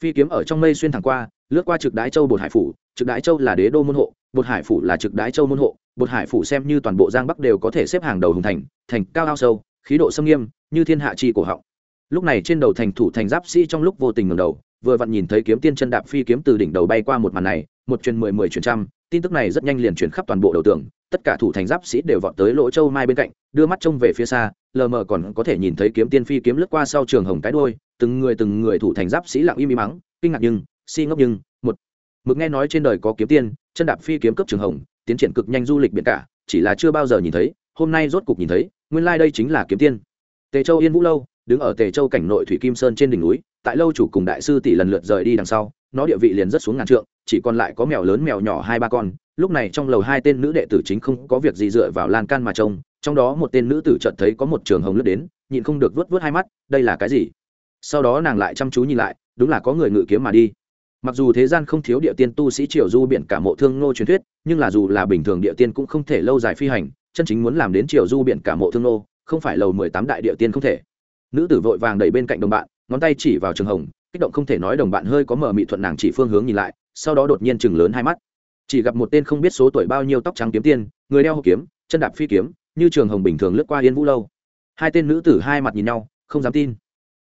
Phi kiếm ở trong mây xuyên thẳng qua lướt qua trực đái châu bột hải phủ, trực đái châu là đế đô môn hộ, bột hải phủ là trực đái châu môn hộ. Bột hải phủ xem như toàn bộ giang bắc đều có thể xếp hàng đầu hùng thành thành cao ao sâu, khí độ xâm nghiêm, như thiên hạ chi cổ họng. Lúc này trên đầu thành thủ thành giáp sĩ trong lúc vô tình ngầm đầu, vừa vặn nhìn thấy kiếm tiên chân đạp phi kiếm từ đỉnh đầu bay qua một màn này, một truyền mười mười truyền trăm, tin tức này rất nhanh liền truyền khắp toàn bộ đầu tường, tất cả thủ thành giáp sĩ đều vọt tới lỗ châu mai bên cạnh, đưa mắt trông về phía xa, lờ mờ còn có thể nhìn thấy kiếm tiên phi kiếm lướt qua sau trường hồng cái đôi từng người từng người thủ thành giáp sĩ lặng im im mắng, kinh ngạc nhưng si ngốc nhưng, một, mực nghe nói trên đời có kiếm tiên, chân đạp phi kiếm cấp trường hồng, tiến triển cực nhanh du lịch biển cả, chỉ là chưa bao giờ nhìn thấy, hôm nay rốt cục nhìn thấy, nguyên lai、like、đây chính là kiếm tiên. Tề châu yên vũ lâu, đứng ở tề châu cảnh nội thủy kim sơn trên đỉnh núi, tại lâu chủ cùng đại sư tỷ lần lượt rời đi đằng sau, nó địa vị liền rất xuống ngàn trượng, chỉ còn lại có mèo lớn mèo nhỏ hai ba con, lúc này trong lầu hai tên nữ đệ tử chính không có việc gì dựa vào lan can mà trông, trong đó một tên nữ tử chợt thấy có một trường hồng lướt đến, nhịn không được vớt vớt hai mắt, đây là cái gì? Sau đó nàng lại chăm chú nhìn lại, đúng là có người ngự kiếm mà đi mặc dù thế gian không thiếu địa tiên tu sĩ triều du biển cả mộ thương nô truyền thuyết, nhưng là dù là bình thường địa tiên cũng không thể lâu dài phi hành, chân chính muốn làm đến triều du biển cả mộ thương nô không phải lầu mười tám đại địa tiên không thể. Nữ tử vội vàng đẩy bên cạnh đồng bạn, ngón tay chỉ vào trường hồng, kích động không thể nói đồng bạn hơi có mở mị thuận nàng chỉ phương hướng nhìn lại, sau đó đột nhiên chừng lớn hai mắt. Chỉ gặp một tên không biết số tuổi bao nhiêu tóc trắng kiếm tiên, người đeo hộp kiếm, chân đạp phi kiếm, như trường hồng bình thường lướt qua yên vũ lâu. Hai tên nữ tử hai mặt nhìn nhau, không dám tin.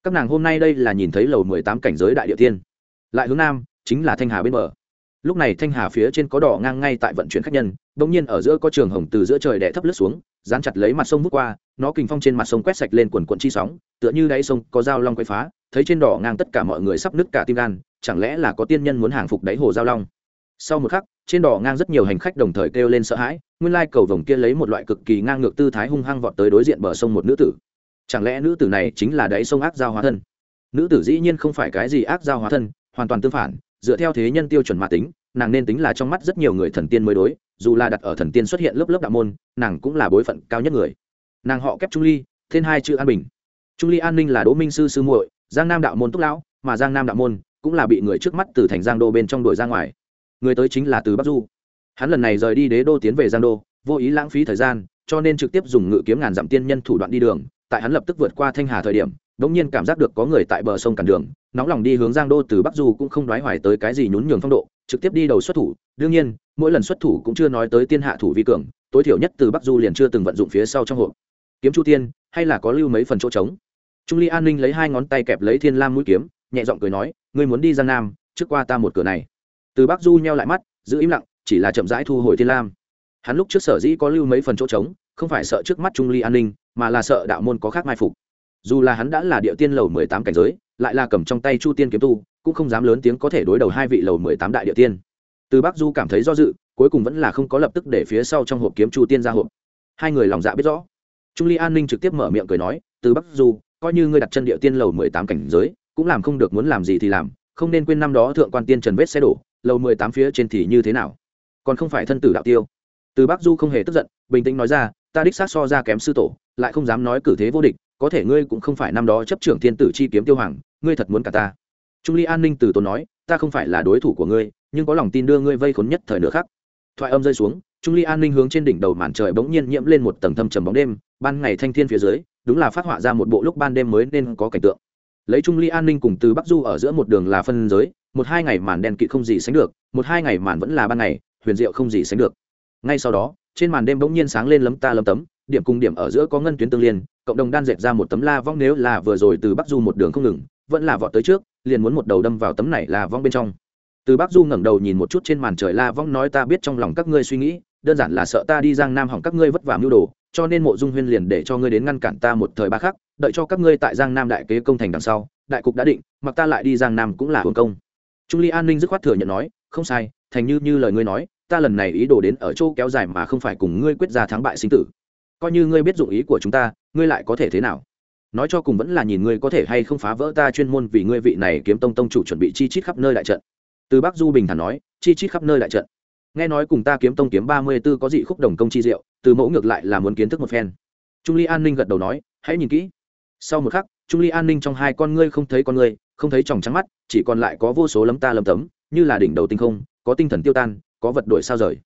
Các nàng hôm nay đây là nhìn thấy lầu mười tám cảnh giới đại địa tiên. Lại hướng nam chính là thanh hà bên bờ. Lúc này thanh hà phía trên có đỏ ngang ngay tại vận chuyển khách nhân đ ỗ n g nhiên ở giữa có trường hồng từ giữa trời đẻ thấp lướt xuống, dán chặt lấy mặt sông vút qua, nó kình phong trên mặt sông quét sạch lên quần quận chi sóng, tựa như đáy sông có dao long quay phá, thấy trên đỏ ngang tất cả mọi người sắp nứt cả tim gan, chẳng lẽ là có tiên nhân muốn hàng phục đáy hồ giao long? Sau một khắc, trên đỏ ngang rất nhiều hành khách đồng thời kêu lên sợ hãi, nguyên lai cầu vồng kia lấy một loại cực kỳ ngang ngược tư thái hung hăng vọt tới đối diện bờ sông một nữ tử. Chẳng lẽ nữ tử này chính là đáy sông ác giao hóa thân? Nữ tử dĩ nhiên không phải cái gì ác giao hóa thân, hoàn toàn tương phản dựa theo thế nhân tiêu chuẩn mà tính, nàng nên tính là trong mắt rất nhiều người thần tiên mới đối, dù là đặt ở thần tiên xuất hiện lớp lớp đạo môn, nàng cũng là bối phận cao nhất người. Nàng họ kép trung ly, tên hai chữ an bình. Trung ly an ninh là đỗ minh sư sư muội, giang nam đạo môn túc lão, mà giang nam đạo môn cũng là bị người trước mắt từ thành giang đô bên trong đuổi ra ngoài. Người tới chính là từ bắc du. Hắn lần này rời đi đế đô tiến về giang đô, vô ý lãng phí thời gian, cho nên trực tiếp dùng ngự kiếm ngàn dặm tiên nhân thủ đoạn đi đường, tại hắn lập tức vượt qua thanh hà thời điểm bỗng nhiên cảm giác được có người tại bờ sông cản đường, nóng lòng đi hướng giang đô từ bắc du cũng không đoái hoài tới cái gì nhún nhường phong độ, trực tiếp đi đầu xuất thủ. Đương nhiên, mỗi lần xuất thủ cũng chưa nói tới tiên hạ thủ vi cường, tối thiểu nhất từ bắc du liền chưa từng vận dụng phía sau trong hộp. Kiếm chu tiên, hay là có lưu mấy phần chỗ trống? Trung ly an ninh lấy hai ngón tay kẹp lấy thiên lam mũi kiếm, nhẹ giọng cười nói, ngươi muốn đi giang nam, trước qua ta một cửa này. Từ bắc du nheo lại mắt, giữ im lặng, chỉ là chậm rãi thu hồi thiên lam. Hắn lúc trước sở dĩ có lưu mấy phần chỗ trống, không phải sợ trước mắt trung ly an ninh, mà là sợ đạo môn có khác mai phục dù là hắn đã là địa tiên lầu mười tám cảnh giới, lại là cầm trong tay chu tiên kiếm tu, cũng không dám lớn tiếng có thể đối đầu hai vị lầu mười tám đại địa tiên. Từ bắc du cảm thấy do dự, cuối cùng vẫn là không có lập tức để phía sau trong hộp kiếm chu tiên ra hộp. Hai người lòng dạ biết rõ. Trung ly an ninh trực tiếp mở miệng cười nói, từ bắc du, coi như ngươi đặt chân địa tiên lầu mười tám cảnh giới, cũng làm không được muốn làm gì thì làm, không nên quên năm đó thượng quan tiên trần vết xe đổ, lầu mười tám phía trên thì như thế nào? Còn không phải thân tử đạo tiêu. Từ bắc du không hề tức giận, bình tĩnh nói ra, ta đích xác so ra kém sư tổ lại không dám nói cử thế vô địch, có thể ngươi cũng không phải năm đó chấp trưởng thiên tử chi kiếm tiêu hoàng, ngươi thật muốn cả ta. Trung ly an ninh từ tốn nói, ta không phải là đối thủ của ngươi, nhưng có lòng tin đưa ngươi vây khốn nhất thời nữa khác thoại âm rơi xuống, trung ly an ninh hướng trên đỉnh đầu màn trời bỗng nhiên nhiễm lên một tầng thâm trầm bóng đêm, ban ngày thanh thiên phía dưới, đúng là phát họa ra một bộ lúc ban đêm mới nên có cảnh tượng. Lấy trung ly an ninh cùng từ bắc du ở giữa một đường là phân giới, một hai ngày màn đen kỵ không gì sánh được, một hai ngày màn vẫn là ban ngày, huyền diệu không gì sánh được. Ngay sau đó, trên màn đêm bỗng nhiên sáng lên lấm ta lấm tấm điểm cùng điểm ở giữa có ngân tuyến tương liên, cộng đồng đan dệt ra một tấm la vong nếu là vừa rồi từ bắc du một đường không ngừng, vẫn là vọt tới trước, liền muốn một đầu đâm vào tấm này là vong bên trong. Từ bắc du ngẩng đầu nhìn một chút trên màn trời la vong nói ta biết trong lòng các ngươi suy nghĩ, đơn giản là sợ ta đi giang nam hỏng các ngươi vất vả mưu đồ, cho nên mộ dung huyên liền để cho ngươi đến ngăn cản ta một thời ba khắc, đợi cho các ngươi tại giang nam đại kế công thành đằng sau, đại cục đã định, mặc ta lại đi giang nam cũng là hưởng công. Trung ly an ninh dứt khoát thừa nhận nói, không sai, thành như như lời ngươi nói, ta lần này ý đồ đến ở chỗ kéo dài mà không phải cùng ngươi quyết ra thắng bại sinh tử coi như ngươi biết dụng ý của chúng ta, ngươi lại có thể thế nào? Nói cho cùng vẫn là nhìn ngươi có thể hay không phá vỡ ta chuyên môn vì ngươi vị này kiếm tông tông chủ chuẩn bị chi chít khắp nơi đại trận. Từ bắc du bình thản nói, chi chít khắp nơi đại trận. Nghe nói cùng ta kiếm tông kiếm ba mươi b ố có dị khúc đồng công chi diệu, từ mẫu ngược lại là muốn kiến thức một phen. Trung ly an ninh gật đầu nói, hãy nhìn kỹ. Sau một khắc, trung ly an ninh trong hai con ngươi không thấy con ngươi, không thấy tròng trắng mắt, chỉ còn lại có vô số lấm ta lấm tấm, như là đỉnh đầu tinh không, có tinh thần tiêu tan, có vật đổi sao rời.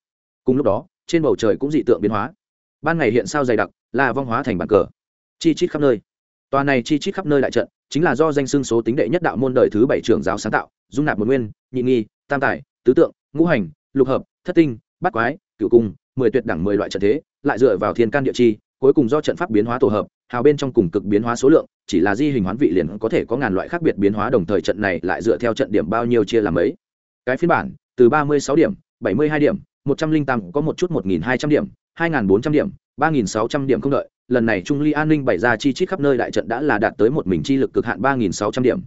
Cùng lúc đó, trên bầu trời cũng dị tượng biến hóa ban ngày hiện sao dày đặc, là vong hóa thành bàn cờ. Chi chít khắp nơi. Tòa này chi chít khắp nơi đại trận, chính là do danh xưng số tính đệ nhất đạo môn đời thứ bảy trưởng giáo sáng tạo, dung nạp một nguyên, nhị nghi, tam tài, tứ tượng, ngũ hành, lục hợp, thất tinh, bát quái cựu cung, mười tuyệt đẳng mười loại trận thế, lại dựa vào thiên can địa chi, cuối cùng do trận pháp biến hóa tổ hợp, hào bên trong cùng cực biến hóa số lượng, chỉ là di hình hoán vị liền có thể có ngàn loại khác biệt biến hóa đồng thời trận này lại dựa theo trận điểm bao nhiêu chia làm ấy cái phiên bản, từ ba mươi sáu điểm, bảy mươi hai điểm, một trăm linh tám có một chút một nghìn hai trăm điểm hai nghìn bốn trăm điểm, ba nghìn sáu trăm điểm không đợi, lần này trung ly an ninh bày ra chi chít khắp nơi đại trận đã là đạt tới một mình chi lực cực hạn ba nghìn sáu trăm điểm.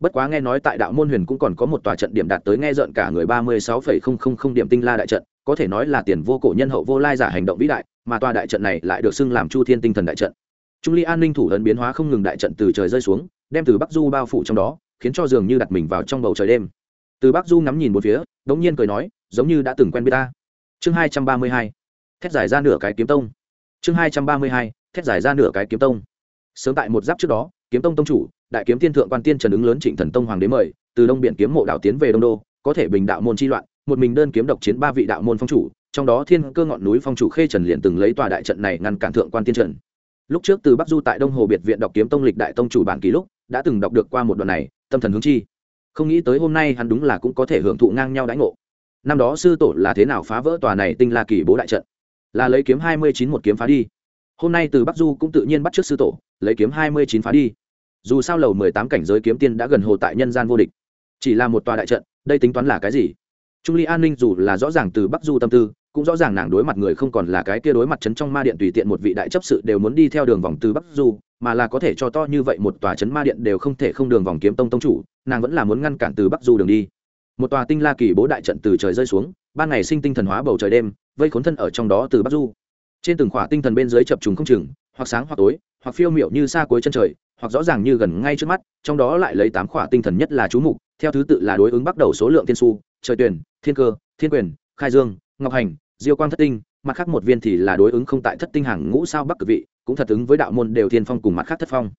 Bất quá nghe nói tại đạo môn huyền cũng còn có một tòa trận điểm đạt tới nghe rợn cả người ba mươi sáu phẩy không không không điểm tinh la đại trận, có thể nói là tiền vô cổ nhân hậu vô lai giả hành động vĩ đại, mà tòa đại trận này lại được xưng làm chu thiên tinh thần đại trận. Trung ly an ninh thủ ấn biến hóa không ngừng đại trận từ trời rơi xuống, đem từ bắc du bao phủ trong đó, khiến cho dường như đặt mình vào trong bầu trời đêm. Từ bắc du ngắm nhìn một phía, đống nhiên cười nói, giống như đã từng quen biết ta. Chương hai trăm ba mươi hai thét giải ra nửa cái kiếm tông. Chương hai trăm ba mươi hai, thét giải ra nửa cái kiếm tông. Sớm tại một giáp trước đó, kiếm tông tông chủ, đại kiếm tiên thượng quan tiên trần ứng lớn trịnh thần tông hoàng đế mời, từ đông biển kiếm mộ đạo tiến về đông đô, có thể bình đạo môn chi loạn, một mình đơn kiếm độc chiến ba vị đạo môn phong chủ, trong đó thiên cơ ngọn núi phong chủ khê trần liền từng lấy tòa đại trận này ngăn cản thượng quan tiên trần. Lúc trước từ bắc du tại đông hồ biệt viện đọc kiếm tông lịch đại tông chủ bản ký lúc, đã từng đọc được qua một đoạn này, tâm thần hướng chi. Không nghĩ tới hôm nay hắn đúng là cũng có thể hưởng thụ ngang nhau đãi ngộ. Năm đó sư tổ là thế nào phá vỡ tòa này tinh la kỳ bố đại trận? Là lấy kiếm hai mươi chín một kiếm phá đi. Hôm nay từ bắc du cũng tự nhiên bắt trước sư tổ, lấy kiếm hai mươi chín phá đi. Dù sao lầu mười tám cảnh giới kiếm tiên đã gần hồ tại nhân gian vô địch. Chỉ là một tòa đại trận, đây tính toán là cái gì? Trung ly an ninh dù là rõ ràng từ bắc du tâm tư, cũng rõ ràng nàng đối mặt người không còn là cái kia đối mặt chấn trong ma điện tùy tiện một vị đại chấp sự đều muốn đi theo đường vòng từ bắc du, mà là có thể cho to như vậy một tòa chấn ma điện đều không thể không đường vòng kiếm tông tông chủ, nàng vẫn là muốn ngăn cản từ bắc du đường đi. Một tòa tinh la kỳ bố đại trận từ trời rơi xuống, ban ngày sinh tinh thần hóa bầu trời đêm vây khốn thân ở trong đó từ bắc du. Trên từng khỏa tinh thần bên dưới chập trùng không chừng, hoặc sáng hoặc tối, hoặc phiêu miểu như xa cuối chân trời, hoặc rõ ràng như gần ngay trước mắt, trong đó lại lấy tám khỏa tinh thần nhất là chú mục, theo thứ tự là đối ứng bắt đầu số lượng thiên su, trời tuyển, thiên cơ, thiên quyền, khai dương, ngọc hành, diêu quang thất tinh, mặt khác một viên thì là đối ứng không tại thất tinh hàng ngũ sao bắc cực vị, cũng thật ứng với đạo môn đều thiên phong cùng mặt khác thất phong.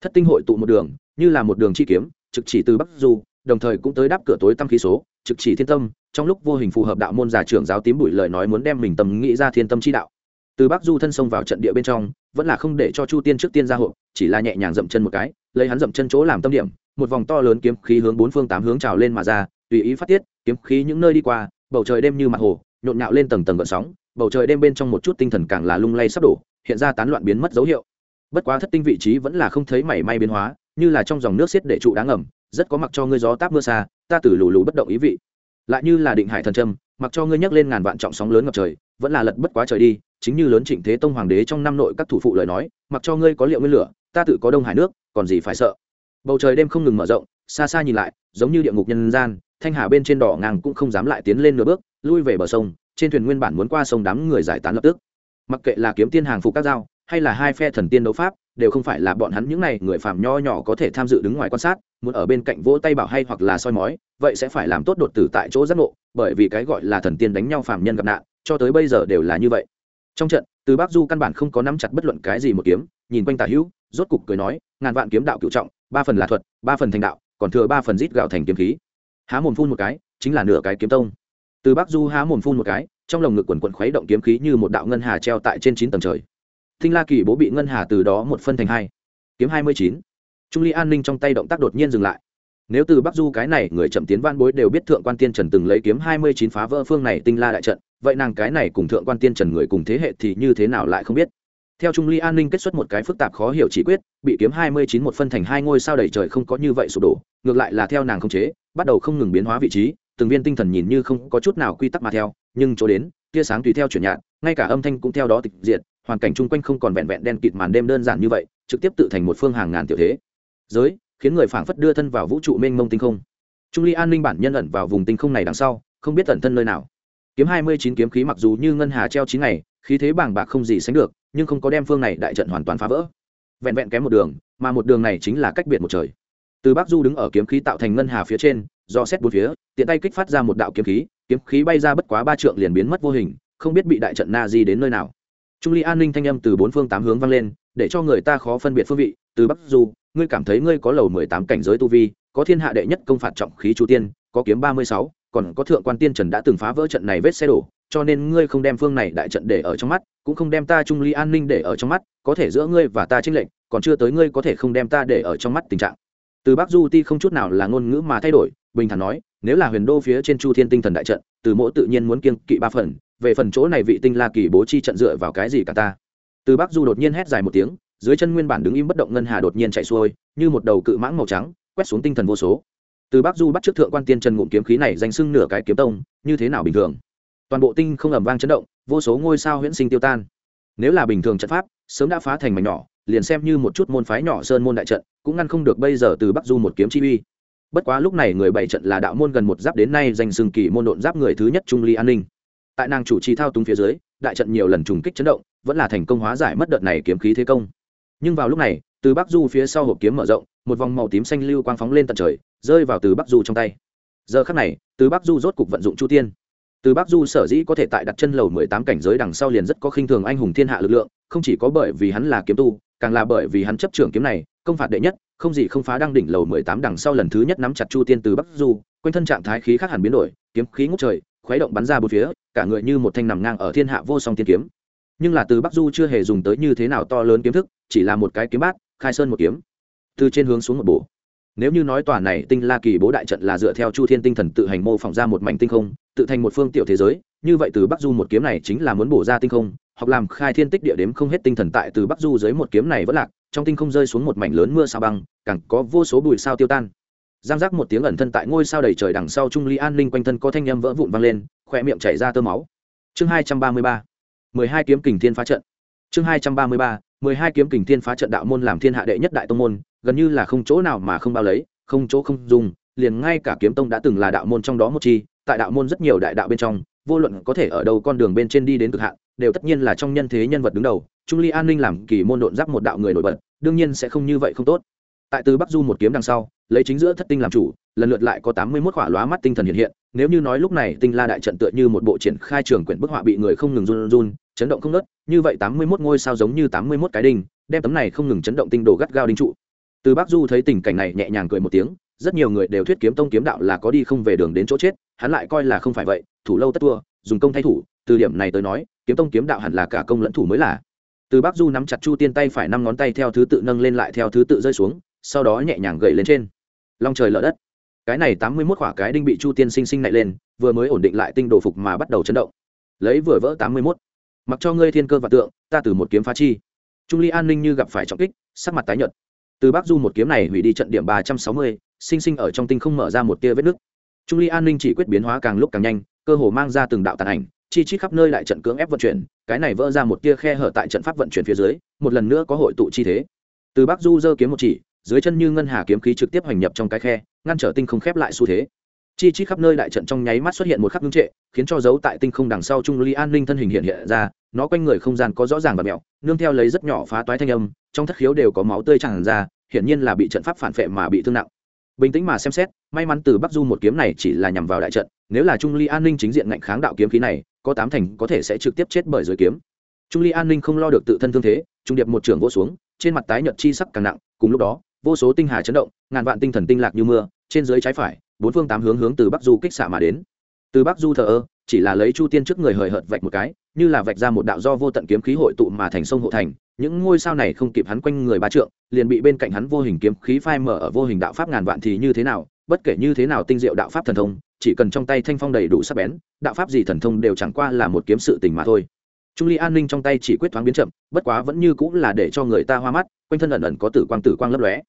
Thất tinh hội tụ một đường, như là một đường chi kiếm, trực chỉ từ bắc du đồng thời cũng tới đáp cửa tối tâm khí số, trực chỉ thiên tâm, trong lúc vô hình phù hợp đạo môn giả trưởng giáo tím bụi lời nói muốn đem mình tầm nghĩ ra thiên tâm chi đạo từ bắc du thân xông vào trận địa bên trong, vẫn là không để cho chu tiên trước tiên ra hộ chỉ là nhẹ nhàng dậm chân một cái, lấy hắn dậm chân chỗ làm tâm điểm, một vòng to lớn kiếm khí hướng bốn phương tám hướng trào lên mà ra, tùy ý phát tiết, kiếm khí những nơi đi qua, bầu trời đêm như mặt hồ, nhộn nhạo lên tầng tầng gợn sóng, bầu trời đêm bên trong một chút tinh thần càng là lung lay sắp đổ, hiện ra tán loạn biến mất dấu hiệu bất quá thất tinh vị trí vẫn là không thấy mảy may biến hóa, như là trong dòng nước xiết để trụ đáng ngầm rất có mặc cho ngươi gió táp mưa xa, ta từ lù lù bất động ý vị. Lại như là định hải thần trâm, mặc cho ngươi nhắc lên ngàn vạn trọng sóng lớn ngập trời, vẫn là lật bất quá trời đi, chính như lớn trịnh thế tông hoàng đế trong năm nội các thủ phụ lời nói, mặc cho ngươi có liệu nguyên lửa, ta tự có đông hải nước, còn gì phải sợ. Bầu trời đêm không ngừng mở rộng, xa xa nhìn lại, giống như địa ngục nhân gian, thanh hà bên trên đỏ ngang cũng không dám lại tiến lên nửa bước, lui về bờ sông, trên thuyền nguyên bản muốn qua sông đám người giải tán lập tức. Mặc kệ là kiếm tiên hàng phục các dao, hay là hai phe thần tiên đấu pháp đều không phải là bọn hắn những này người phàm nho nhỏ có thể tham dự đứng ngoài quan sát, muốn ở bên cạnh vỗ tay bảo hay hoặc là soi mói, vậy sẽ phải làm tốt đột tử tại chỗ giác ngộ, bởi vì cái gọi là thần tiên đánh nhau phàm nhân gặp nạn, cho tới bây giờ đều là như vậy. Trong trận, từ Bác du căn bản không có nắm chặt bất luận cái gì một kiếm, nhìn quanh tả hữu, rốt cục cười nói, ngàn vạn kiếm đạo cựu trọng, ba phần là thuật, ba phần thành đạo, còn thừa ba phần rít gạo thành kiếm khí. Há mồm phun một cái, chính là nửa cái kiếm tông. Từ Bác du há mồm phun một cái, trong lồng ngực quần quần khuấy động kiếm khí như một đạo ngân hà treo tại trên chín tầng trời thinh la kỳ bố bị ngân hà từ đó một phân thành hai. Kiếm hai mươi chín. Trung ly an ninh trong tay động tác đột nhiên dừng lại. Nếu từ bắc du cái này người chậm tiến van bối đều biết thượng quan tiên trần từng lấy kiếm hai mươi chín phá vỡ phương này tinh la đại trận, vậy nàng cái này cùng thượng quan tiên trần người cùng thế hệ thì như thế nào lại không biết? Theo trung ly an ninh kết xuất một cái phức tạp khó hiểu chỉ quyết, bị kiếm hai mươi chín một phân thành hai ngôi sao đầy trời không có như vậy sụp đổ, ngược lại là theo nàng không chế, bắt đầu không ngừng biến hóa vị trí, từng viên tinh thần nhìn như không có chút nào quy tắc mà theo, nhưng chỗ đến, tia sáng tùy theo chuyển nhạt ngay cả âm thanh cũng theo đó tịch diệt hoàn cảnh chung quanh không còn vẹn vẹn đen kịt màn đêm đơn giản như vậy, trực tiếp tự thành một phương hàng ngàn tiểu thế. Giới, khiến người phảng phất đưa thân vào vũ trụ mênh mông tinh không. Trung ly an ninh bản nhân ẩn vào vùng tinh không này đằng sau, không biết ẩn thân nơi nào. Kiếm hai mươi chín kiếm khí mặc dù như ngân hà treo chín ngày, khí thế bảng bạc không gì sánh được, nhưng không có đem phương này đại trận hoàn toàn phá vỡ. Vẹn vẹn kém một đường, mà một đường này chính là cách biệt một trời. Từ bắc du đứng ở kiếm khí tạo thành ngân hà phía trên, do xét bốn phía, tiện tay kích phát ra một đạo kiếm khí kiếm khí bay ra bất quá ba trượng liền biến mất vô hình, không biết bị đại trận na di đến nơi nào trung ly an ninh thanh âm từ bốn phương tám hướng vang lên để cho người ta khó phân biệt phương vị. Từ bắc du ngươi cảm thấy ngươi có lầu mười tám cảnh giới tu vi có thiên hạ đệ nhất công phạt trọng khí chu tiên có kiếm ba mươi sáu còn có thượng quan tiên trần đã từng phá vỡ trận này vết xe đổ cho nên ngươi không đem phương này đại trận để ở trong mắt cũng không đem ta trung ly an ninh để ở trong mắt có thể giữa ngươi và ta tranh lệnh, còn chưa tới ngươi có thể không đem ta để ở trong mắt tình trạng. Từ bắc du ti không chút nào là ngôn ngữ mà thay đổi bình thản nói nếu là huyền đô phía trên chu thiên tinh thần đại trận từ mỗi tự nhiên muốn kiên kỵ ba phần về phần chỗ này vị tinh la kỳ bố chi trận dựa vào cái gì cả ta? Từ bắc du đột nhiên hét dài một tiếng, dưới chân nguyên bản đứng im bất động ngân hà đột nhiên chạy xuôi, như một đầu cự mãng màu trắng, quét xuống tinh thần vô số. Từ bắc du bắt trước thượng quan tiên trần ngụm kiếm khí này danh sưng nửa cái kiếm tông, như thế nào bình thường? Toàn bộ tinh không ẩm vang chấn động, vô số ngôi sao huyễn sinh tiêu tan. Nếu là bình thường trận pháp, sớm đã phá thành mảnh nhỏ, liền xem như một chút môn phái nhỏ sơn môn đại trận, cũng ngăn không được bây giờ từ bắc du một kiếm chi uy. Bất quá lúc này người bảy trận là đạo môn gần một giáp đến nay danh sừng kỳ môn độn giáp người thứ nhất trung ly an ninh tại nàng chủ trì thao túng phía dưới, đại trận nhiều lần trùng kích chấn động, vẫn là thành công hóa giải mất đợt này kiếm khí thế công. Nhưng vào lúc này, từ bắc du phía sau hộp kiếm mở rộng, một vòng màu tím xanh lưu quang phóng lên tận trời, rơi vào từ bắc du trong tay. Giờ khắc này, từ bắc du rốt cục vận dụng chu tiên. Từ bắc du sở dĩ có thể tại đặt chân lầu mười tám cảnh giới đằng sau liền rất có khinh thường anh hùng thiên hạ lực lượng, không chỉ có bởi vì hắn là kiếm tu, càng là bởi vì hắn chấp trưởng kiếm này, công phạt đệ nhất, không gì không phá đang đỉnh lầu mười tám đằng sau lần thứ nhất nắm chặt chu tiên từ bắc du, quanh thân trạng thái khí khác hẳn biến đổi, kiếm khí ngút trời khuấy động bắn ra bốn phía, cả người như một thanh nằm ngang ở thiên hạ vô song tiên kiếm. Nhưng là từ bắc du chưa hề dùng tới như thế nào to lớn kiếm thức, chỉ là một cái kiếm bát, khai sơn một kiếm. Từ trên hướng xuống một bổ. Nếu như nói tòa này tinh la kỳ bố đại trận là dựa theo chu thiên tinh thần tự hành mô phỏng ra một mảnh tinh không, tự thành một phương tiểu thế giới, như vậy từ bắc du một kiếm này chính là muốn bổ ra tinh không hoặc làm khai thiên tích địa đếm không hết tinh thần tại từ bắc du dưới một kiếm này vẫn lạc, trong tinh không rơi xuống một mảnh lớn mưa sao băng, càng có vô số bụi sao tiêu tan giang giác một tiếng ẩn thân tại ngôi sao đầy trời đằng sau trung ly an ninh quanh thân có thanh â m vỡ vụn vang lên khỏe miệng chảy ra tơ máu. Chương hai trăm ba mươi ba. mười hai kiếm kình thiên phá trận. Chương hai trăm ba mươi ba. mười hai kiếm kình thiên phá trận đạo môn làm thiên hạ đệ nhất đại tông môn, gần như là không chỗ nào mà không bao lấy, không chỗ không dùng, liền ngay cả kiếm tông đã từng là đạo môn trong đó một chi, tại đạo môn rất nhiều đại đạo bên trong, vô luận có thể ở đâu con đường bên trên đi đến cực hạn, đều tất nhiên là trong nhân thế nhân vật đứng đầu, trung ly an ninh làm kỳ môn độn giáp một đạo người nổi bật, đương nhiên sẽ không như vậy không tốt. Tại từ bắc du một kiếm đằng sau lấy chính giữa thất tinh làm chủ lần lượt lại có tám mươi mốt khỏa lóa mắt tinh thần hiện hiện. Nếu như nói lúc này tinh la đại trận tựa như một bộ triển khai trường quyển bức họa bị người không ngừng run run chấn động không nớt như vậy tám mươi mốt ngôi sao giống như tám mươi mốt cái đinh đem tấm này không ngừng chấn động tinh đồ gắt gao đinh trụ. Từ bác du thấy tình cảnh này nhẹ nhàng cười một tiếng rất nhiều người đều thuyết kiếm tông kiếm đạo là có đi không về đường đến chỗ chết hắn lại coi là không phải vậy thủ lâu tất tua, dùng công thay thủ từ điểm này tới nói kiếm tông kiếm đạo hẳn là cả công lẫn thủ mới là. Từ bác du nắm chặt chu tiên tay phải năm ngón tay theo thứ tự nâng lên lại theo thứ tự rơi xuống sau đó nhẹ nhàng gậy lên trên long trời lở đất. Cái này tám mươi mốt quả cái đinh bị chu tiên sinh sinh nảy lên, vừa mới ổn định lại tinh đồ phục mà bắt đầu chấn động. Lấy vừa vỡ tám mươi mốt. Mặc cho ngươi thiên cơ và tượng, ta từ một kiếm phá chi. Trung ly an ninh như gặp phải trọng kích, sắc mặt tái nhợt. Từ bắc du một kiếm này hủy đi trận điểm ba trăm sáu mươi, sinh sinh ở trong tinh không mở ra một tia vết nứt. Trung ly an ninh chỉ quyết biến hóa càng lúc càng nhanh, cơ hồ mang ra từng đạo tàn ảnh, chi chít khắp nơi lại trận cưỡng ép vận chuyển, cái này vỡ ra một tia khe hở tại trận pháp vận chuyển phía dưới, một lần nữa có hội tụ chi thế. Từ bắc du giơ kiếm một chỉ dưới chân như ngân hà kiếm khí trực tiếp hành nhập trong cái khe, ngăn trở tinh không khép lại xu thế. Chi chi khắp nơi đại trận trong nháy mắt xuất hiện một khắc ngưng trệ, khiến cho dấu tại tinh không đằng sau trung ly an ninh thân hình hiện hiện ra, nó quanh người không gian có rõ ràng và mẹo, nương theo lấy rất nhỏ phá toái thanh âm, trong thất khiếu đều có máu tươi tràn ra, hiển nhiên là bị trận pháp phản phệ mà bị thương nặng. Bình tĩnh mà xem xét, may mắn từ bắc du một kiếm này chỉ là nhằm vào đại trận, nếu là trung ly an ninh chính diện ngạnh kháng đạo kiếm khí này, có tám thành có thể sẽ trực tiếp chết bởi dưới kiếm. Trung ly an ninh không lo được tự thân thương thế, trung điệp một trường vỗ xuống, trên mặt tái nhợt chi sắc càng nặng, cùng lúc đó vô số tinh hà chấn động, ngàn vạn tinh thần tinh lạc như mưa, trên dưới trái phải, bốn phương tám hướng hướng từ bắc du kích xạ mà đến. Từ bắc du thờ ơ, chỉ là lấy chu tiên trước người hời hợt vạch một cái, như là vạch ra một đạo do vô tận kiếm khí hội tụ mà thành sông hộ thành, những ngôi sao này không kịp hắn quanh người ba trượng, liền bị bên cạnh hắn vô hình kiếm khí phai mở ở vô hình đạo pháp ngàn vạn thì như thế nào, bất kể như thế nào tinh diệu đạo pháp thần thông, chỉ cần trong tay thanh phong đầy đủ sắc bén, đạo pháp gì thần thông đều chẳng qua là một kiếm sự tình mà thôi. Trung ly an ninh trong tay chỉ quyết thoáng biến chậm, bất quá vẫn như cũng là để cho người ta hoa mắt quanh thân ẩn ẩn có tử quang tử quang lấp lóe.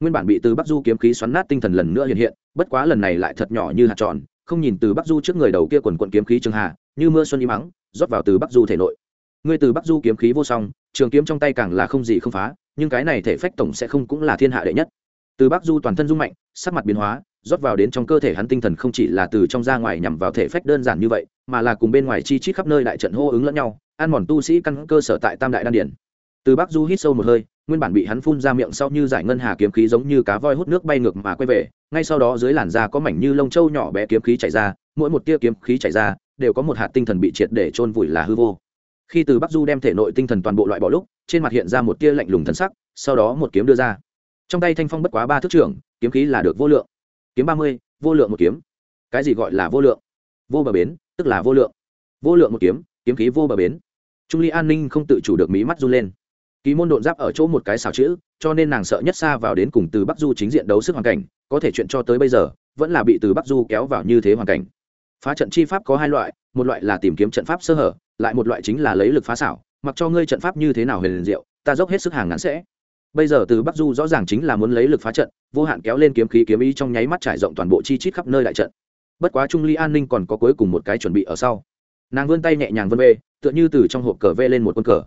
Nguyên bản bị từ bắc du kiếm khí xoắn nát tinh thần lần nữa hiện hiện, bất quá lần này lại thật nhỏ như hạt tròn, không nhìn từ bắc du trước người đầu kia quần quận kiếm khí trường hà, như mưa xuân im mắng rót vào từ bắc du thể nội. Ngươi từ bắc du kiếm khí vô song, trường kiếm trong tay càng là không gì không phá, nhưng cái này thể phách tổng sẽ không cũng là thiên hạ đệ nhất. Từ bắc du toàn thân dung mạnh, sắc mặt biến hóa, rót vào đến trong cơ thể hắn tinh thần không chỉ là từ trong ra ngoài nhằm vào thể phách đơn giản như vậy, mà là cùng bên ngoài chi chít khắp nơi đại trận hô ứng lẫn nhau, ăn mòn tu sĩ căn cơ sở tại tam đại đan điển từ bắc du hít sâu một hơi nguyên bản bị hắn phun ra miệng sau như giải ngân hà kiếm khí giống như cá voi hút nước bay ngược mà quay về, ngay sau đó dưới làn da có mảnh như lông trâu nhỏ bé kiếm khí chảy ra, mỗi một tia kiếm khí chảy ra đều có một hạt tinh thần bị triệt để chôn vùi là hư vô. Khi từ bắc du đem thể nội tinh thần toàn bộ loại bỏ lúc, trên mặt hiện ra một tia lạnh lùng thân sắc, sau đó một kiếm đưa ra. Trong tay thanh phong bất quá ba thước trưởng, kiếm khí là được vô lượng. Kiếm ba mươi, vô lượng một kiếm. Cái gì gọi là vô lượng? Vô bờ bến, tức là vô lượng. Vô lượng một kiếm kiếm khí vô bờ bến. Trung ly an ninh không tự chủ được mí mắt run lên ký môn độn giáp ở chỗ một cái xào chữ, cho nên nàng sợ nhất xa vào đến cùng từ bắc du chính diện đấu sức hoàn cảnh, có thể chuyện cho tới bây giờ, vẫn là bị từ bắc du kéo vào như thế hoàn cảnh. Phá trận chi pháp có hai loại, một loại là tìm kiếm trận pháp sơ hở, lại một loại chính là lấy lực phá xảo, mặc cho ngươi trận pháp như thế nào huyền diệu, ta dốc hết sức hàng ngắn sẽ. Bây giờ từ bắc du rõ ràng chính là muốn lấy lực phá trận, vô hạn kéo lên kiếm khí kiếm ý trong nháy mắt trải rộng toàn bộ chi chít khắp nơi đại trận. Bất quá trung ly an ninh còn có cuối cùng một cái chuẩn bị ở sau. Nàng vươn tay nhẹ nhàng vân vê tựa như từ trong hộp cờ vê lên một quân cờ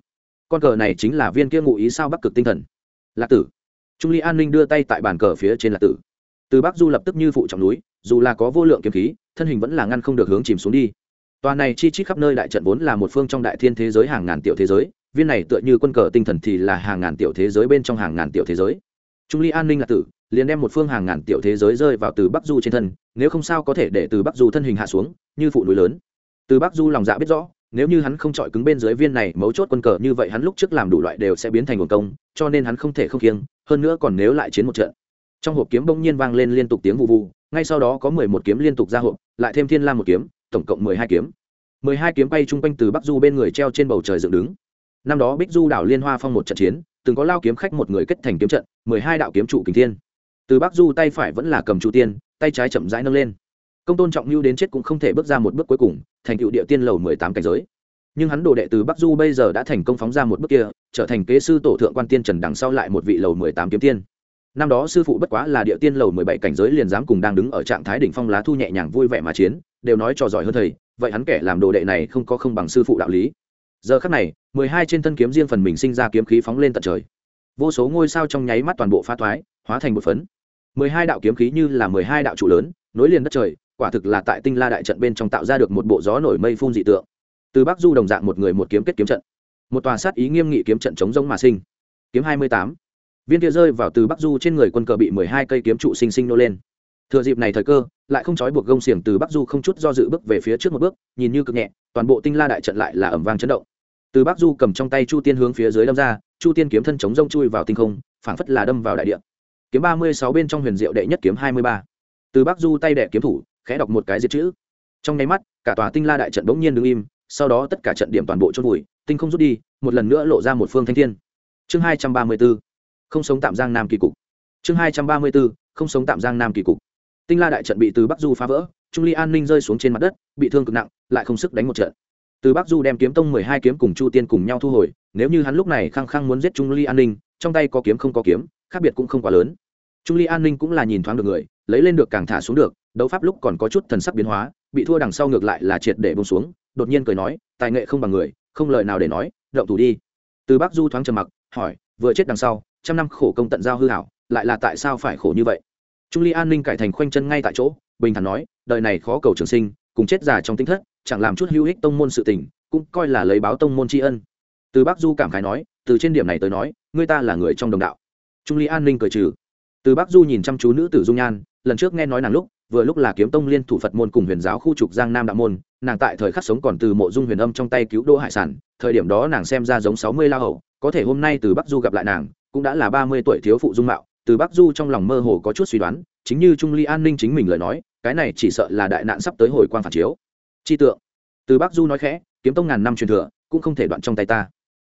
con cờ này chính là viên kia ngụ ý sao bắc cực tinh thần. Lạc tử. Trung ly an ninh đưa tay tại bàn cờ phía trên lạc tử. Từ bắc du lập tức như phụ trọng núi, dù là có vô lượng kiếm khí, thân hình vẫn là ngăn không được hướng chìm xuống đi. Tòa này chi chít khắp nơi đại trận vốn là một phương trong đại thiên thế giới hàng ngàn tiểu thế giới, viên này tựa như quân cờ tinh thần thì là hàng ngàn tiểu thế giới bên trong hàng ngàn tiểu thế giới. Trung ly an ninh lạc tử, liền đem một phương hàng ngàn tiểu thế giới rơi vào từ bắc du trên thân, nếu không sao có thể để từ bắc du thân hình hạ xuống, như phụ núi lớn. Từ bắc du lòng dạ biết rõ nếu như hắn không chọi cứng bên dưới viên này mấu chốt quân cờ như vậy hắn lúc trước làm đủ loại đều sẽ biến thành nguồn công, cho nên hắn không thể không kiêng hơn nữa còn nếu lại chiến một trận. Trong hộp kiếm bỗng nhiên vang lên liên tục tiếng vụ vụ ngay sau đó có mười một kiếm liên tục ra hộp, lại thêm thiên lam một kiếm, tổng cộng mười hai kiếm. Mười hai kiếm bay chung quanh từ bắc du bên người treo trên bầu trời dựng đứng. Năm đó bích du đảo liên hoa phong một trận chiến, từng có lao kiếm khách một người kết thành kiếm trận, mười hai đạo kiếm trụ kình thiên. Từ bắc du tay phải vẫn là cầm trụ tiên, tay trái chậm rãi nâng lên công tôn trọng lưu đến chết cũng không thể bước ra một bước cuối cùng, thành cựu địa tiên lầu mười tám cảnh giới. Nhưng hắn đồ đệ từ bắc du bây giờ đã thành công phóng ra một bước kia, trở thành kế sư tổ thượng quan tiên trần đằng sau lại một vị lầu mười tám kiếm tiên. Năm đó sư phụ bất quá là địa tiên lầu mười bảy cảnh giới liền dám cùng đang đứng ở trạng thái đỉnh phong lá thu nhẹ nhàng vui vẻ mà chiến, đều nói trò giỏi hơn thầy, vậy hắn kẻ làm đồ đệ này không có không bằng sư phụ đạo lý. Giờ khắc này, mười hai trên thân kiếm riêng phần mình sinh ra kiếm khí phóng lên tận trời. Vô số ngôi sao trong nháy mắt toàn bộ phá thoái, hóa thành một phấn. Mười hai đạo kiếm khí như là mười hai đạo trụ lớn, nối liền đất trời quả thực là tại tinh la đại trận bên trong tạo ra được một bộ gió nổi mây phun dị tượng. Từ bắc du đồng dạng một người một kiếm kết kiếm trận. Một tòa sát ý nghiêm nghị kiếm trận chống giống mà sinh. Kiếm hai mươi tám. Viên kia rơi vào từ bắc du trên người quân cờ bị mười hai cây kiếm trụ sinh sinh nô lên. Thừa dịp này thời cơ, lại không trói buộc gông xiềng từ bắc du không chút do dự bước về phía trước một bước, nhìn như cực nhẹ, toàn bộ tinh la đại trận lại là ẩm vang chấn động. Từ bắc du cầm trong tay chu tiên hướng phía dưới đâm ra, chu tiên kiếm thân chống rông chui vào tinh không, phảng phất là đâm vào đại địa. Kiếm ba mươi sáu bên trong huyền diệu đệ nhất kiếm hai mươi ba. Từ bắc du tay đẻ kiếm thủ khẽ đọc một cái diệt chữ. Trong nháy mắt, cả tòa tinh la đại trận bỗng nhiên đứng im, sau đó tất cả trận điểm toàn bộ chôn vùi, tinh không rút đi, một lần nữa lộ ra một phương thanh thiên. Chương hai trăm ba mươi b ố không sống tạm giang nam kỳ cục. Chương hai trăm ba mươi b ố không sống tạm giang nam kỳ cục. Tinh la đại trận bị từ bắc du phá vỡ, trung ly an ninh rơi xuống trên mặt đất, bị thương cực nặng, lại không sức đánh một trận. Từ bắc du đem kiếm tông mười hai kiếm cùng chu tiên cùng nhau thu hồi, nếu như hắn lúc này khăng khăng muốn giết trung ly an ninh, trong tay có kiếm không có kiếm, khác biệt cũng không quá lớn. Trung ly an ninh cũng là nhìn thoáng được người lấy lên được càng thả xuống được, đấu pháp lúc còn có chút thần sắc biến hóa, bị thua đằng sau ngược lại là triệt để bông xuống, đột nhiên cười nói, tài nghệ không bằng người, không lời nào để nói, động thủ đi. Từ bác du thoáng trầm mặc, hỏi, vừa chết đằng sau, trăm năm khổ công tận giao hư hảo, lại là tại sao phải khổ như vậy? Trung ly an ninh cải thành khoanh chân ngay tại chỗ, bình thản nói, đời này khó cầu trường sinh, cùng chết già trong tinh thất, chẳng làm chút hữu ích tông môn sự tình, cũng coi là lấy báo tông môn tri ân. Từ bác du cảm khái nói, từ trên điểm này tới nói, ngươi ta là người trong đồng đạo. Trung ly an ninh cười trừ từ bắc du nhìn chăm chú nữ tử dung nhan, lần trước nghe nói nàng lúc, vừa lúc là kiếm tông liên thủ phật môn cùng huyền giáo khu trục giang nam đạo môn, nàng tại thời khắc sống còn từ mộ dung huyền âm trong tay cứu đỗ hải sản, thời điểm đó nàng xem ra giống sáu mươi la hậu có thể hôm nay từ bắc du gặp lại nàng, cũng đã là ba mươi tuổi thiếu phụ dung mạo, từ bắc du trong lòng mơ hồ có chút suy đoán, chính như trung ly an ninh chính mình lời nói, cái này chỉ sợ là đại nạn sắp tới hồi quang phản chiếu. Chi tượng. Từ bắc du nói khẽ, kiếm tông ngàn năm truyền thừa, cũng không thể đoạn trong tay ta.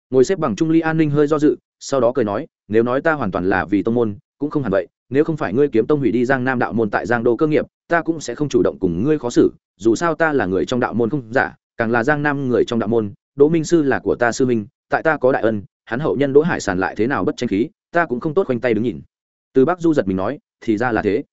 Ngồi xếp bằng trung ly an ninh hơi do dự, sau đó cười nói, nếu nói ta hoàn toàn là vì tông môn cũng không hẳn vậy, nếu không phải ngươi kiếm tông hủy đi giang nam đạo môn tại giang đô cơ nghiệp, ta cũng sẽ không chủ động cùng ngươi khó xử, dù sao ta là người trong đạo môn không giả, càng là giang nam người trong đạo môn, đỗ minh sư là của ta sư minh tại ta có đại ân, hắn hậu nhân đỗ hải sản lại thế nào bất tranh khí, ta cũng không tốt khoanh tay đứng nhìn. Từ bắc du giật mình nói, thì ra là thế.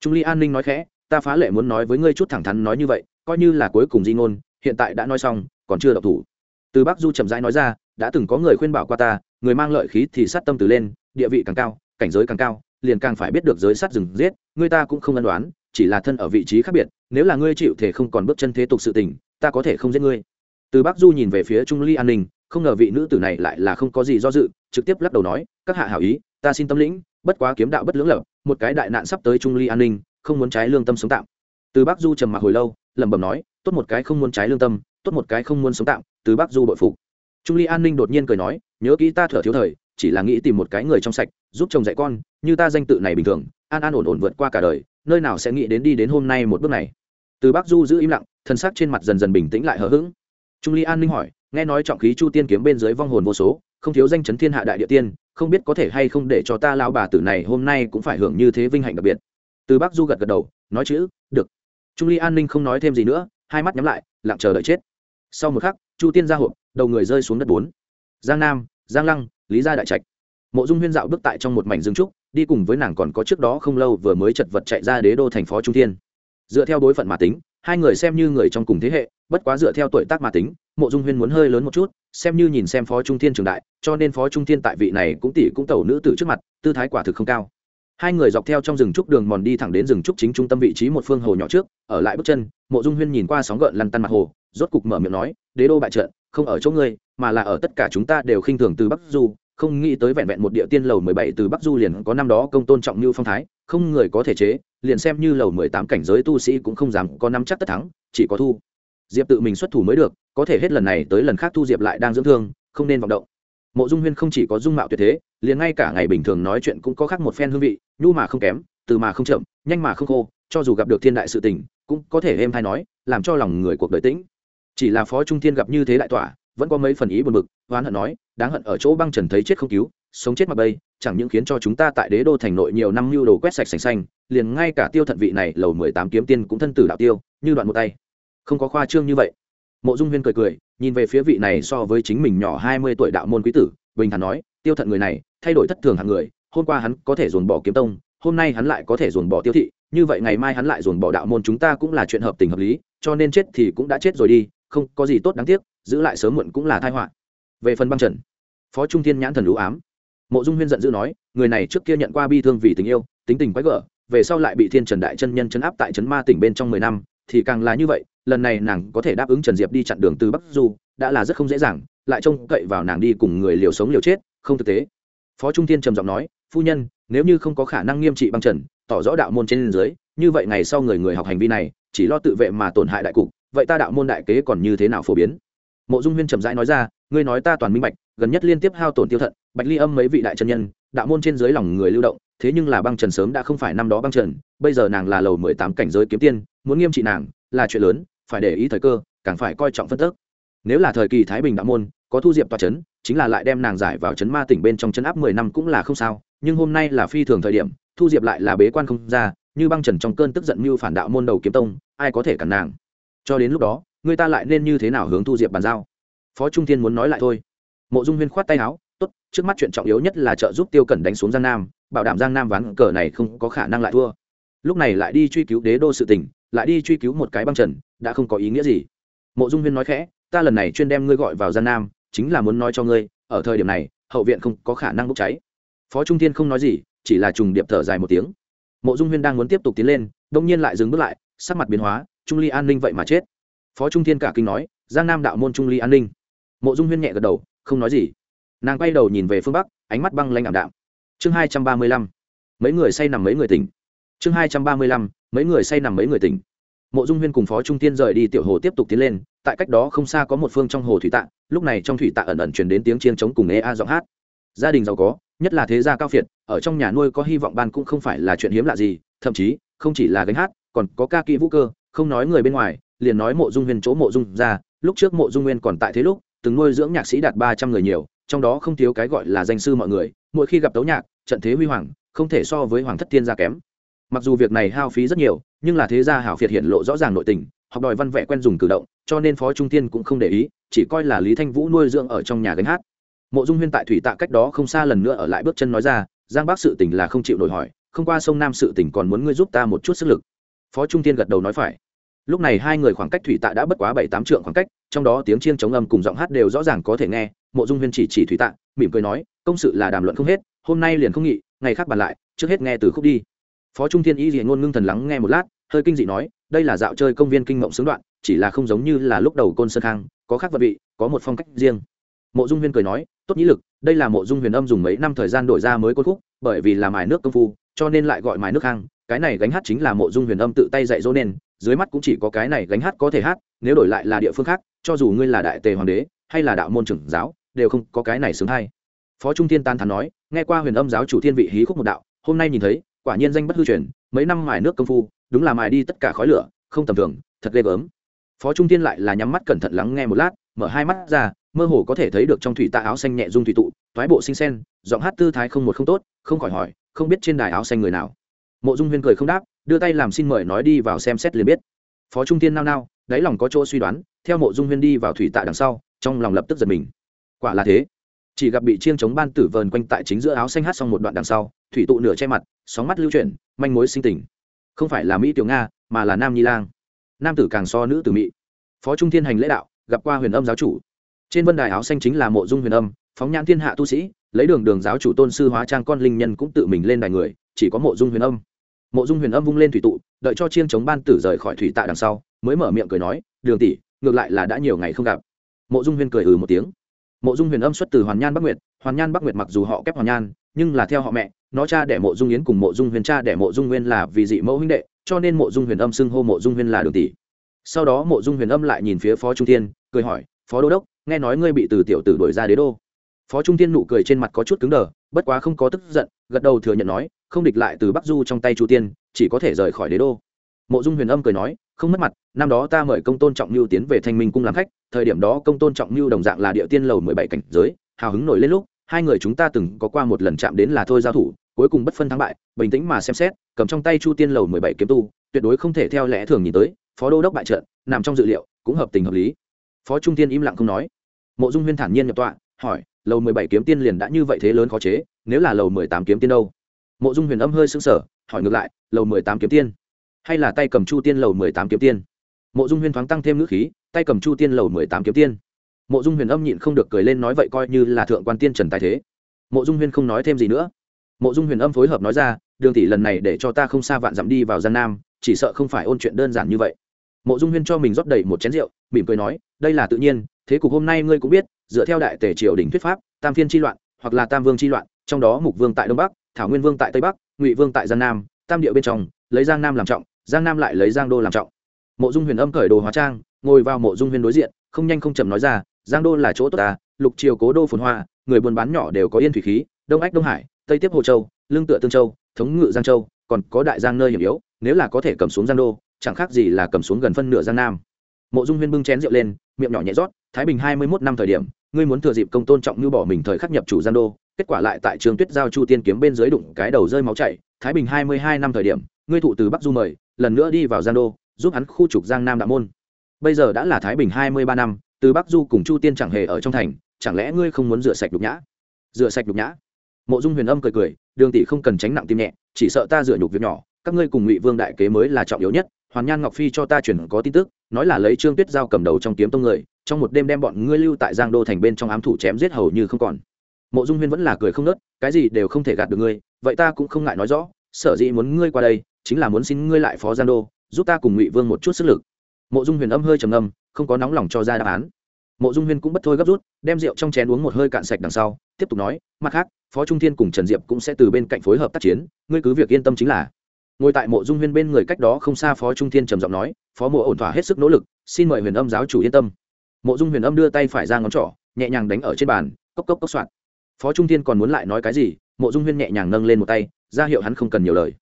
Trung ly an ninh nói khẽ, ta phá lệ muốn nói với ngươi chút thẳng thắn nói như vậy, coi như là cuối cùng di ngôn, hiện tại đã nói xong, còn chưa độc thủ. Từ bắc du chậm rãi nói ra, đã từng có người khuyên bảo qua ta, người mang lợi khí thì sát tâm từ lên, địa vị càng cao cảnh giới càng cao, liền càng phải biết được giới sát rừng giết, người ta cũng không ân đoán chỉ là thân ở vị trí khác biệt, nếu là ngươi chịu thể không còn bước chân thế tục sự tình, ta có thể không giết ngươi. Từ bắc du nhìn về phía trung ly an ninh, không ngờ vị nữ tử này lại là không có gì do dự, trực tiếp lắc đầu nói, các hạ hảo ý, ta xin tâm lĩnh, bất quá kiếm đạo bất lưỡng lập một cái đại nạn sắp tới trung ly an ninh, không muốn trái lương tâm sống tạm. Từ bắc du trầm mặc hồi lâu, lẩm bẩm nói, tốt một cái không muốn trái lương tâm, tốt một cái không muốn sống tạm, từ bắc du bội phục. Trung ly an ninh đột nhiên cười nói, nhớ kỹ ta thở thiếu thời chỉ là nghĩ tìm một cái người trong sạch, giúp chồng dạy con, như ta danh tự này bình thường, an an ổn ổn vượt qua cả đời, nơi nào sẽ nghĩ đến đi đến hôm nay một bước này. Từ bắc du giữ im lặng, thân xác trên mặt dần dần bình tĩnh lại hờ hững. Trung ly an ninh hỏi, nghe nói trọng khí chu tiên kiếm bên dưới vong hồn vô số, không thiếu danh chấn thiên hạ đại địa tiên, không biết có thể hay không để cho ta lao bà tử này hôm nay cũng phải hưởng như thế vinh hạnh đặc biệt. Từ bắc du gật gật đầu, nói chữ, được. Trung ly an ninh không nói thêm gì nữa, hai mắt nhắm lại, lặng chờ đợi chết. Sau một khắc, chu tiên ra hộp, đầu người rơi xuống đất bốn. Giang nam, giang lăng lý gia đại trạch. Mộ dung huyên dạo bước tại trong một mảnh dương trúc, đi cùng với nàng còn có trước đó không lâu vừa mới chật vật chạy ra đế đô thành phó trung thiên. Dựa theo đối phận mà tính, hai người xem như người trong cùng thế hệ, bất quá dựa theo tuổi tác mà tính, mộ dung huyên muốn hơi lớn một chút, xem như nhìn xem phó trung thiên trường đại, cho nên phó trung thiên tại vị này cũng tỷ cũng tẩu nữ tử trước mặt, tư thái quả thực không cao. Hai người dọc theo trong rừng trúc đường mòn đi thẳng đến rừng trúc chính trung tâm vị trí một phương hồ nhỏ trước, ở lại bước chân, mộ dung huyên nhìn qua sóng gợn lăn tăn mặt hồ, rốt cục mở miệng nói, đế đô bại trận không ở chỗ ngươi, mà là ở tất cả chúng ta đều khinh thường từ bắc du. Không nghĩ tới vẹn vẹn một địa tiên lầu mười bảy từ bắc du liền có năm đó công tôn trọng như phong thái, không người có thể chế, liền xem như lầu mười tám cảnh giới tu sĩ cũng không dám có năm chắc tất thắng, chỉ có thu. Diệp tự mình xuất thủ mới được, có thể hết lần này tới lần khác thu diệp lại đang dưỡng thương, không nên vọng động. Mộ dung huyên không chỉ có dung mạo tuyệt thế, liền ngay cả ngày bình thường nói chuyện cũng có khác một phen hương vị, nhu mà không kém, từ mà không chậm, nhanh mà không khô, cho dù gặp được thiên đại sự tình, cũng có thể êm hay nói, làm cho lòng người cuộc đời tĩnh chỉ là phó trung thiên gặp như thế đại tỏa vẫn có mấy phần ý buồn bực, oán hận nói, đáng hận ở chỗ băng trần thấy chết không cứu, sống chết mặc bây chẳng những khiến cho chúng ta tại đế đô thành nội nhiều năm lưu đồ quét sạch sành xanh, liền ngay cả tiêu thận vị này lầu mười tám kiếm tiên cũng thân tử đạo tiêu, như đoạn một tay. Không có khoa trương như vậy. Mộ dung huyên cười cười, nhìn về phía vị này so với chính mình nhỏ hai mươi tuổi đạo môn quý tử, bình thản nói, tiêu thận người này, thay đổi thất thường hàng người, hôm qua hắn có thể dồn bỏ kiếm tông, hôm nay hắn lại có thể dồn bỏ tiêu thị, như vậy ngày mai hắn lại dồn bỏ đạo môn chúng ta cũng là chuyện hợp tình hợp lý, cho nên chết thì cũng đã chết rồi đi không có gì tốt đáng tiếc, giữ lại sớm muộn cũng là thai họa. Về phần băng trần, phó trung thiên nhãn thần lũ ám. Mộ dung huyên giận dữ nói, người này trước kia nhận qua bi thương vì tình yêu, tính tình quái gở, về sau lại bị thiên trần đại chân nhân chấn áp tại trấn ma tỉnh bên trong mười năm, thì càng là như vậy, lần này nàng có thể đáp ứng trần diệp đi chặn đường từ bắc du, đã là rất không dễ dàng, lại trông cậy vào nàng đi cùng người liều sống liều chết, không thực tế. Phó trung thiên trầm giọng nói, phu nhân, nếu như không có khả năng nghiêm trị băng trần, tỏ rõ đạo môn trên dưới, như vậy ngày sau người người học hành vi này, chỉ lo tự vệ mà tổn hại đại cục vậy ta đạo môn đại kế còn như thế nào phổ biến? Mộ dung huyên trầm rãi nói ra, ngươi nói ta toàn minh bạch, gần nhất liên tiếp hao tổn tiêu thận, bạch ly âm mấy vị đại chân nhân, đạo môn trên dưới lòng người lưu động, thế nhưng là băng trần sớm đã không phải năm đó băng trần, bây giờ nàng là lầu mười tám cảnh giới kiếm tiên, muốn nghiêm trị nàng là chuyện lớn, phải để ý thời cơ, càng phải coi trọng phân tức. Nếu là thời kỳ thái bình đạo môn, có thu diệp tòa c h ấ n chính là lại đem nàng giải vào c h ấ n ma tỉnh bên trong c h ấ n áp mười năm cũng là không sao, nhưng hôm nay là phi thường thời điểm, thu diệp lại là bế quan không ra, như băng trần trong cơn tức giận mưu phản đạo môn đầu kiếm tông, ai có thể cản nàng? Cho đến lúc đó, người ta lại nên như thế nào hướng thu diệp bàn giao? Phó trung thiên muốn nói lại thôi. Mộ dung huyên khoát tay áo, tốt, trước mắt chuyện trọng yếu nhất là trợ giúp tiêu cẩn đánh xuống giang nam, bảo đảm giang nam ván cờ này không có khả năng lại thua. Lúc này lại đi truy cứu đế đô sự tình, lại đi truy cứu một cái băng trần, đã không có ý nghĩa gì. Mộ dung huyên nói khẽ, ta lần này chuyên đem ngươi gọi vào gian nam, chính là muốn nói cho ngươi, ở thời điểm này, hậu viện không có khả năng bốc cháy. Phó trung thiên không nói gì, chỉ là trùng điệp thở dài một tiếng. Mộ dung huyên đang muốn tiếp tục tiến lên đông nhiên lại dừng bước lại, sắc mặt biến hóa trung ly an ninh vậy mà chết. Phó trung thiên cả kinh nói, giang nam đạo môn trung ly an ninh. Mộ dung huyên nhẹ gật đầu, không nói gì. Nàng quay đầu nhìn về phương bắc, ánh mắt băng lanh ảm đạm. Chương hai trăm ba mươi lăm, mấy người say nằm mấy người tỉnh. Chương hai trăm ba mươi lăm, mấy người say nằm mấy người tỉnh. Mộ dung huyên cùng phó trung tiên rời đi tiểu hồ tiếp tục tiến lên, tại cách đó không xa có một phương trong hồ thủy tạ, lúc này trong thủy tạ ẩn ẩn chuyển đến tiếng chiên chống cùng ê a giọng hát. Gia đình giàu có, nhất là thế gia cao phiệt, ở trong nhà nuôi có hy vọng ban cũng không phải là chuyện hiếm lạ gì, thậm chí, không chỉ là gánh hát, còn có ca kỹ vũ cơ không nói người bên ngoài, liền nói mộ dung huyên chỗ mộ dung ra, lúc trước mộ dung nguyên còn tại thế lúc, từng nuôi dưỡng nhạc sĩ đạt ba trăm người nhiều, trong đó không thiếu cái gọi là danh sư mọi người, mỗi khi gặp tấu nhạc, trận thế huy hoàng, không thể so với hoàng thất thiên gia kém. Mặc dù việc này hao phí rất nhiều, nhưng là thế gia hảo phiệt hiện lộ rõ ràng nội tình, học đòi văn vẽ quen dùng cử động, cho nên phó trung tiên cũng không để ý, chỉ coi là lý thanh vũ nuôi dưỡng ở trong nhà gánh hát. Mộ dung huyên tại thủy tạ cách đó không xa lần nữa ở lại bước chân nói ra, giang bác sự tình là không chịu nổi hỏi, không qua sông nam sự tình còn muốn ngươi giúp ta một chút sức lực. Phó trung tiên gật đầu nói phải lúc này hai người khoảng cách thủy tạ đã bất quá bảy tám trượng khoảng cách, trong đó tiếng chiêng chống âm cùng giọng hát đều rõ ràng có thể nghe. Mộ dung huyên chỉ chỉ thủy tạ, mỉm cười nói, công sự là đàm luận không hết, hôm nay liền không nghị, ngày khác bàn lại, trước hết nghe từ khúc đi. Phó trung thiên y diện ngôn ngưng thần lắng nghe một lát, hơi kinh dị nói, đây là dạo chơi công viên kinh mộng xướng đoạn, chỉ là không giống như là lúc đầu côn sơn khang, có khác vật vị, có một phong cách riêng. Mộ dung huyên cười nói, tốt nhĩ lực, đây là mộ dung huyền âm dùng mấy năm thời gian đổi ra mới côn khúc, bởi vì là mài nước công phu, cho nên lại gọi mài nước khang, cái này gánh hát chính là mộ dung huyền âm tự tay dạy dỗ nên dưới mắt cũng chỉ có cái này gánh hát có thể hát, nếu đổi lại là địa phương khác, cho dù ngươi là đại tề hoàng đế, hay là đạo môn trưởng giáo, đều không có cái này sướng hay. Phó trung thiên tan thắn nói, nghe qua huyền âm giáo chủ thiên vị hí khúc một đạo, hôm nay nhìn thấy, quả nhiên danh bất hư truyền, mấy năm mài nước công phu, đúng là mài đi tất cả khói lửa, không tầm thường, thật ghê gớm. Phó trung thiên lại là nhắm mắt cẩn thận lắng nghe một lát, mở hai mắt ra, mơ hồ có thể thấy được trong thủy tạ áo xanh nhẹ dung thủy tụ, toái bộ sinh sen giọng hát tư thái không một không tốt, không khỏi hỏi, không biết trên đài áo xanh người nào. Mộ dung huyên cười không đáp đưa tay làm xin mời nói đi vào xem xét liền biết. Phó trung tiên nao nao, đáy lòng có chỗ suy đoán, theo mộ dung huyên đi vào thủy tạ đằng sau, trong lòng lập tức giật mình. Quả là thế. Chỉ gặp bị chiêng chống ban tử vờn quanh tại chính giữa áo xanh hát xong một đoạn đằng sau, thủy tụ nửa che mặt, sóng mắt lưu chuyển, manh mối sinh tình. Không phải là mỹ tiểu nga, mà là nam nhi lang. Nam tử càng so nữ tử mỹ. Phó trung thiên hành lễ đạo, gặp qua huyền âm giáo chủ. Trên vân đài áo xanh chính là mộ dung huyền âm, phóng nhãn thiên hạ tu sĩ, lấy đường đường giáo chủ tôn sư hóa trang con linh nhân cũng tự mình lên đài người, chỉ có mộ dung huyền âm mộ dung huyền âm vung lên thủy tụ, đợi cho chiêng chống ban tử rời khỏi thủy tạ đằng sau, mới mở miệng cười nói, đường tỷ, ngược lại là đã nhiều ngày không gặp. Mộ dung huyền cười ừ một tiếng. Mộ dung huyền âm xuất từ hoàn nhan bắc nguyệt, hoàn nhan bắc nguyệt mặc dù họ kép hoàn nhan, nhưng là theo họ mẹ, nó cha đẻ mộ dung yến cùng mộ dung huyền cha đẻ mộ dung nguyên là vì dị mẫu huynh đệ, cho nên mộ dung huyền âm xưng hô mộ dung huyền là đường tỷ. Sau đó mộ dung huyền âm lại nhìn phía phó trung tiên cười hỏi, phó đô đốc, nghe nói ngươi bị từ tiểu tử đuổi ra đế đô. Phó trung tiên nụ cười trên mặt có chút cứng đờ, bất quá không có tức giận gật đầu thừa nhận nói, không địch lại từ bắc du trong tay chu tiên, chỉ có thể rời khỏi đế đô. Mộ dung huyền âm cười nói, không mất mặt, năm đó ta mời công tôn trọng mưu tiến về thanh minh cung làm khách, thời điểm đó công tôn trọng mưu đồng dạng là địa tiên lầu mười bảy cảnh giới, hào hứng nổi lên lúc, hai người chúng ta từng có qua một lần chạm đến là thôi giao thủ, cuối cùng bất phân thắng bại, bình tĩnh mà xem xét, cầm trong tay chu tiên lầu mười bảy kiếm tu, tuyệt đối không thể theo lẽ thường nhìn tới, phó đô đốc bại trận, nằm trong dự liệu, cũng hợp tình hợp lý. Phó trung tiên im lặng không nói. Mộ dung huyên thản nhiên nhập tọa, hỏi, lầu mười bảy kiếm tiên liền đã như vậy thế lớn khó chế nếu là lầu mười tám kiếm tiên đâu? Mộ dung huyền âm hơi sững sờ, hỏi ngược lại, lầu mười tám kiếm tiên? Hay là tay cầm chu tiên lầu mười tám kiếm tiên? Mộ dung huyền thoáng tăng thêm ngữ khí, tay cầm chu tiên lầu mười tám kiếm tiên. Mộ dung huyền âm nhịn không được cười lên nói vậy coi như là thượng quan tiên trần tài thế. Mộ dung huyền không nói thêm gì nữa. Mộ dung huyền âm phối hợp nói ra, đường tỷ lần này để cho ta không xa vạn dặm đi vào gian nam, chỉ sợ không phải ôn chuyện đơn giản như vậy. Mộ dung huyền cho mình rót đầy một chén rượu, mỉm cười nói, đây là tự nhiên, thế cục hôm nay ngươi cũng biết, dựa theo đại tể triều đình thuyết pháp, tam phiên chi loạn, hoặc là tam vương chi loạn trong đó mục vương tại đông bắc, thảo nguyên vương tại tây bắc, ngụy vương tại giang nam, tam điệu bên trong, lấy giang nam làm trọng, giang nam lại lấy giang đô làm trọng. Mộ dung huyền âm cởi đồ hóa trang, ngồi vào mộ dung huyền đối diện, không nhanh không chậm nói ra, giang đô là chỗ tốt ta, lục triều cố đô phồn hoa, người buôn bán nhỏ đều có yên thủy khí, đông ách đông hải, tây tiếp hồ châu lương tựa tương châu, thống ngự giang châu, còn có đại giang nơi hiểm yếu, nếu là có thể cầm xuống giang đô, chẳng khác gì là cầm xuống gần phân nửa giang nam. Mộ dung huyên bưng chén rượu lên, miệng nhỏ nhẹ rót, thái bình hai mươi mốt năm thời điểm, ngươi muốn thừa dịp công tôn trọng như bỏ mình thời khắc nhập chủ giang đô kết quả lại tại trường tuyết giao chu tiên kiếm bên dưới đụng cái đầu rơi máu chảy, thái bình hai mươi hai năm thời điểm, ngươi thụ từ bắc du mời, lần nữa đi vào giang đô, giúp hắn khu trục giang nam đạo môn. Bây giờ đã là thái bình hai mươi ba năm, từ bắc du cùng chu tiên chẳng hề ở trong thành, chẳng lẽ ngươi không muốn rửa sạch đục nhã? Rửa sạch đục nhã? Mộ dung huyền âm cười cười, đường tỷ không cần tránh nặng tim nhẹ, chỉ sợ ta rửa nhục việc nhỏ, các ngươi cùng ngụy vương đại kế mới là trọng yếu nhất, hoàn nhan ngọc phi cho ta chuyển có tin tức, nói là lấy trương tuyết giao cầm đầu trong kiếm tông người, trong một đêm đem bọn ngươi lưu tại giang đô thành bên trong ám thủ chém giết hầu như không còn mộ dung huyên vẫn là cười không nớt, cái gì đều không thể gạt được ngươi, vậy ta cũng không ngại nói rõ, sở dĩ muốn ngươi qua đây, chính là muốn xin ngươi lại phó giang đô, giúp ta cùng ngụy vương một chút sức lực. Mộ dung huyền âm hơi trầm âm không có nóng lòng cho ra đáp án. Mộ dung huyền cũng bất thôi gấp rút, đem rượu trong chén uống một hơi cạn sạch đằng sau, tiếp tục nói, mặt khác, phó trung thiên cùng trần diệp cũng sẽ từ bên cạnh phối hợp tác chiến, ngươi cứ việc yên tâm chính là. Ngồi tại mộ dung huyền bên người cách đó không xa phó trung thiên trầm giọng nói, phó mộ ổn thỏa hết sức nỗ lực, xin mời huyền âm giáo chủ yên tâm. Mộ dung huyền âm đưa tay phải ra ngón trỏ, nhẹ nhàng đánh ở trên bàn, cốc cốc cốc soạn phó trung thiên còn muốn lại nói cái gì, mộ dung huyền nhẹ nhàng nâng lên một tay, ra hiệu hắn không cần nhiều lời.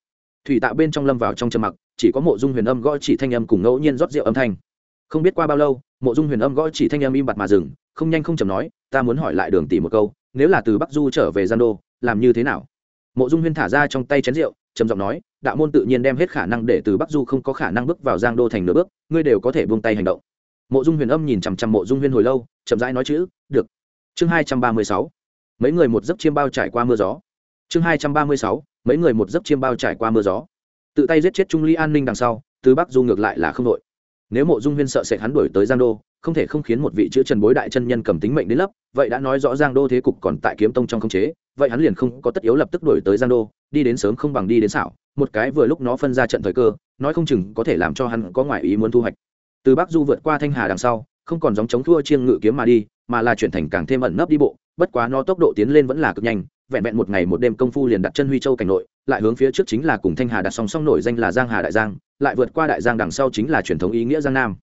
Thủy tạ bên trong lâm vào trong trầm mặc, chỉ có mộ dung huyền âm gõ chỉ thanh âm cùng ngẫu nhiên rót rượu âm thanh. Không biết qua bao lâu, mộ dung huyền âm gõ chỉ thanh âm im bặt mà dừng, không nhanh không chầm nói, ta muốn hỏi lại đường tỷ một câu, nếu là từ bắc du trở về gian đô, làm như thế nào? Mộ dung huyền thả ra trong tay chén rượu, trầm giọng nói, đạo môn tự nhiên đem hết khả năng để từ bắc du không có khả năng bước vào giang đô thành nửa bước, ngươi đều có thể buông tay hành động. Mộ dung huyền âm nhìn chằm chằm mộ dung huyền hồi lâu, chậm rãi nói chữ, được. Chương hai trăm ba mươi sáu mấy người một giấc chiêm bao trải qua mưa gió. Chương hai trăm ba mươi sáu, mấy người một giấc chiêm bao trải qua mưa gió. Tự tay giết chết trung ly an ninh đằng sau từ bắc du ngược lại là không đội. Nếu mộ dung huyên sợ sẽ hắn đuổi tới giang đô, không thể không khiến một vị chữ trần bối đại chân nhân cầm tính mệnh đến lấp, vậy đã nói rõ giang đô thế cục còn tại kiếm tông trong không chế, vậy hắn liền không có tất yếu lập tức đuổi tới giang đô, đi đến sớm không bằng đi đến xảo, một cái vừa lúc nó phân ra trận thời cơ, nói không chừng có thể làm cho hắn có ngoại ý muốn thu hoạch. Từ bắc du vượt qua thanh hà đằng sau, không còn giống chống thua chiêng ngự kiếm mà đi, mà là chuyển thành càng thêm ẩn nấp đi bộ bất quá nó tốc độ tiến lên vẫn là cực nhanh, vẹn vẹn một ngày một đêm công phu liền đặt chân huy châu cảnh nội, lại hướng phía trước chính là cùng thanh hà đặt song song nổi danh là giang hà đại giang, lại vượt qua đại giang đằng sau chính là truyền thống ý nghĩa giang nam.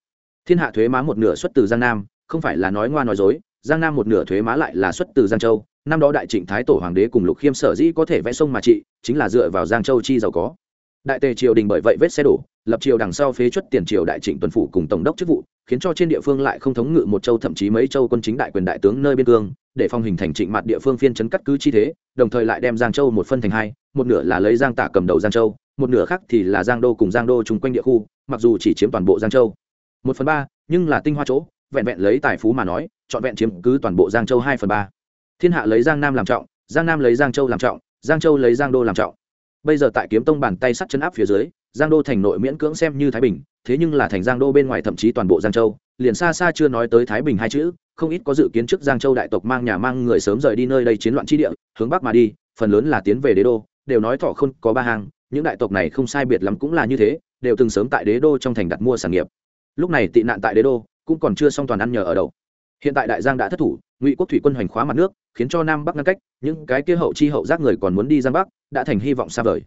Thiên hạ thuế má một nửa xuất từ giang nam, không phải là nói ngoa nói dối, giang nam một nửa thuế má lại là xuất từ giang châu, năm đó đại trịnh thái tổ hoàng đế cùng lục khiêm sở dĩ có thể vẽ sông mà trị, chính là dựa vào giang châu chi giàu có. Đại tề triều đình bởi vậy vết xe đổ, lập triều đằng sau phế chuất tiền triều đại trịnh tuần phủ cùng tổng đốc chức vụ, khiến cho trên địa phương lại không thống ngự một châu thậm chí mấy châu quân chính đại quyền đại tướng nơi biên cương để phong hình thành trịnh mặt địa phương phiên chấn cắt cứ chi thế, đồng thời lại đem giang châu một phân thành hai, một nửa là lấy giang tả cầm đầu giang châu, một nửa khác thì là giang đô cùng giang đô chung quanh địa khu, mặc dù chỉ chiếm toàn bộ giang châu. Một phần ba, nhưng là tinh hoa chỗ, vẹn vẹn lấy tài phú mà nói, trọn vẹn chiếm cứ toàn bộ giang châu hai phần ba. Thiên hạ lấy giang nam làm trọng, giang nam lấy giang châu làm trọng, giang châu lấy giang đô làm trọng. Bây giờ tại kiếm tông bàn tay sắt chân áp phía dưới, giang đô thành nội miễn cưỡng xem như thái bình, thế nhưng là thành giang đô bên ngoài thậm chí toàn bộ giang châu, liền xa xa chưa nói tới thái bình hai chữ không ít có dự kiến trước giang châu đại tộc mang nhà mang người sớm rời đi nơi đây chiến loạn chi địa, hướng bắc mà đi, phần lớn là tiến về đế đô, đều nói thọ không có ba hàng những đại tộc này không sai biệt lắm cũng là như thế, đều từng sớm tại đế đô trong thành đặt mua sản nghiệp. Lúc này tị nạn tại đế đô, cũng còn chưa xong toàn ăn nhờ ở đâu hiện tại đại giang đã thất thủ, ngụy quốc thủy quân hoành khóa mặt nước, khiến cho nam bắc ngăn cách, những cái kia hậu chi hậu giác người còn muốn đi giang bắc, đã thành hy vọng xa vời.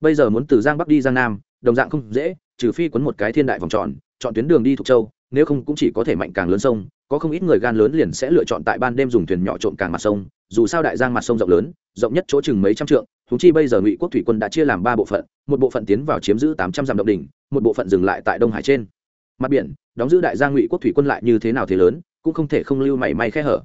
Bây giờ muốn từ giang bắc đi giang nam, đồng dạng không dễ, trừ phi quấn một cái thiên đại vòng tròn, chọn tuyến đường đi thuộc châu, nếu không cũng chỉ có thể mạnh càng lớn sông có không ít người gan lớn liền sẽ lựa chọn tại ban đêm dùng thuyền nhỏ trộm càng mặt sông, dù sao đại giang mặt sông rộng lớn, rộng nhất chỗ chừng mấy trăm trượng húng chi bây giờ ngụy quốc thủy quân đã chia làm ba bộ phận, một bộ phận tiến vào chiếm giữ tám trăm dặm động đỉnh, một bộ phận dừng lại tại đông hải trên. Mặt biển, đóng giữ đại giang ngụy quốc thủy quân lại như thế nào thế lớn, cũng không thể không lưu mảy may khe hở.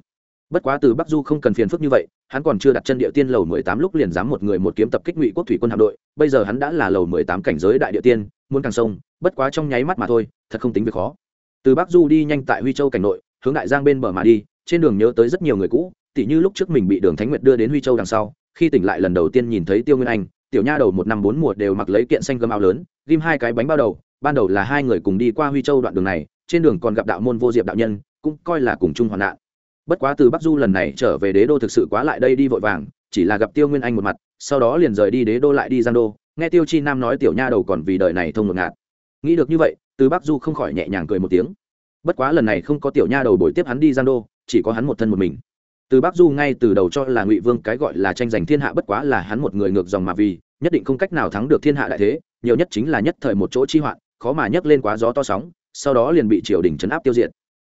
Bất quá từ bắc du không cần phiền phức như vậy, hắn còn chưa đặt chân địa tiên lầu mười tám lúc liền dám một người một kiếm tập kích ngụy quốc thủy quân hạm đội, bây giờ hắn đã là lầu mười tám cảnh giới đại địa tiên, muốn càng sông, bất quá trong nháy mắt mà thôi, thật không tính việc khó. Từ bắc du đi nhanh tại huy châu cảnh nội hướng đại giang bên bờ mà đi, trên đường nhớ tới rất nhiều người cũ, tỉ như lúc trước mình bị đường thánh nguyệt đưa đến huy châu đằng sau, khi tỉnh lại lần đầu tiên nhìn thấy tiêu nguyên anh, tiểu nha đầu một năm bốn mùa đều mặc lấy kiện xanh gấm áo lớn, ghim hai cái bánh bao đầu, ban đầu là hai người cùng đi qua huy châu đoạn đường này, trên đường còn gặp đạo môn vô diệp đạo nhân, cũng coi là cùng chung hoạn nạn. Bất quá từ bắc du lần này trở về đế đô thực sự quá lại đây đi vội vàng, chỉ là gặp tiêu nguyên anh một mặt, sau đó liền rời đi đế đô lại đi giang đô, nghe tiêu chi nam nói tiểu nha đầu còn vì đời này thông ngột ngạt. Nghĩ được như vậy, từ bắc du không khỏi nhẹ nhàng cười một tiếng bất quá lần này không có tiểu nha đầu bồi tiếp hắn đi giang đô, chỉ có hắn một thân một mình. Từ bắc du ngay từ đầu cho là ngụy vương cái gọi là tranh giành thiên hạ bất quá là hắn một người ngược dòng mà vì, nhất định không cách nào thắng được thiên hạ đại thế, nhiều nhất chính là nhất thời một chỗ chi hoạn, khó mà nhấc lên quá gió to sóng, sau đó liền bị triều đình chấn áp tiêu diệt.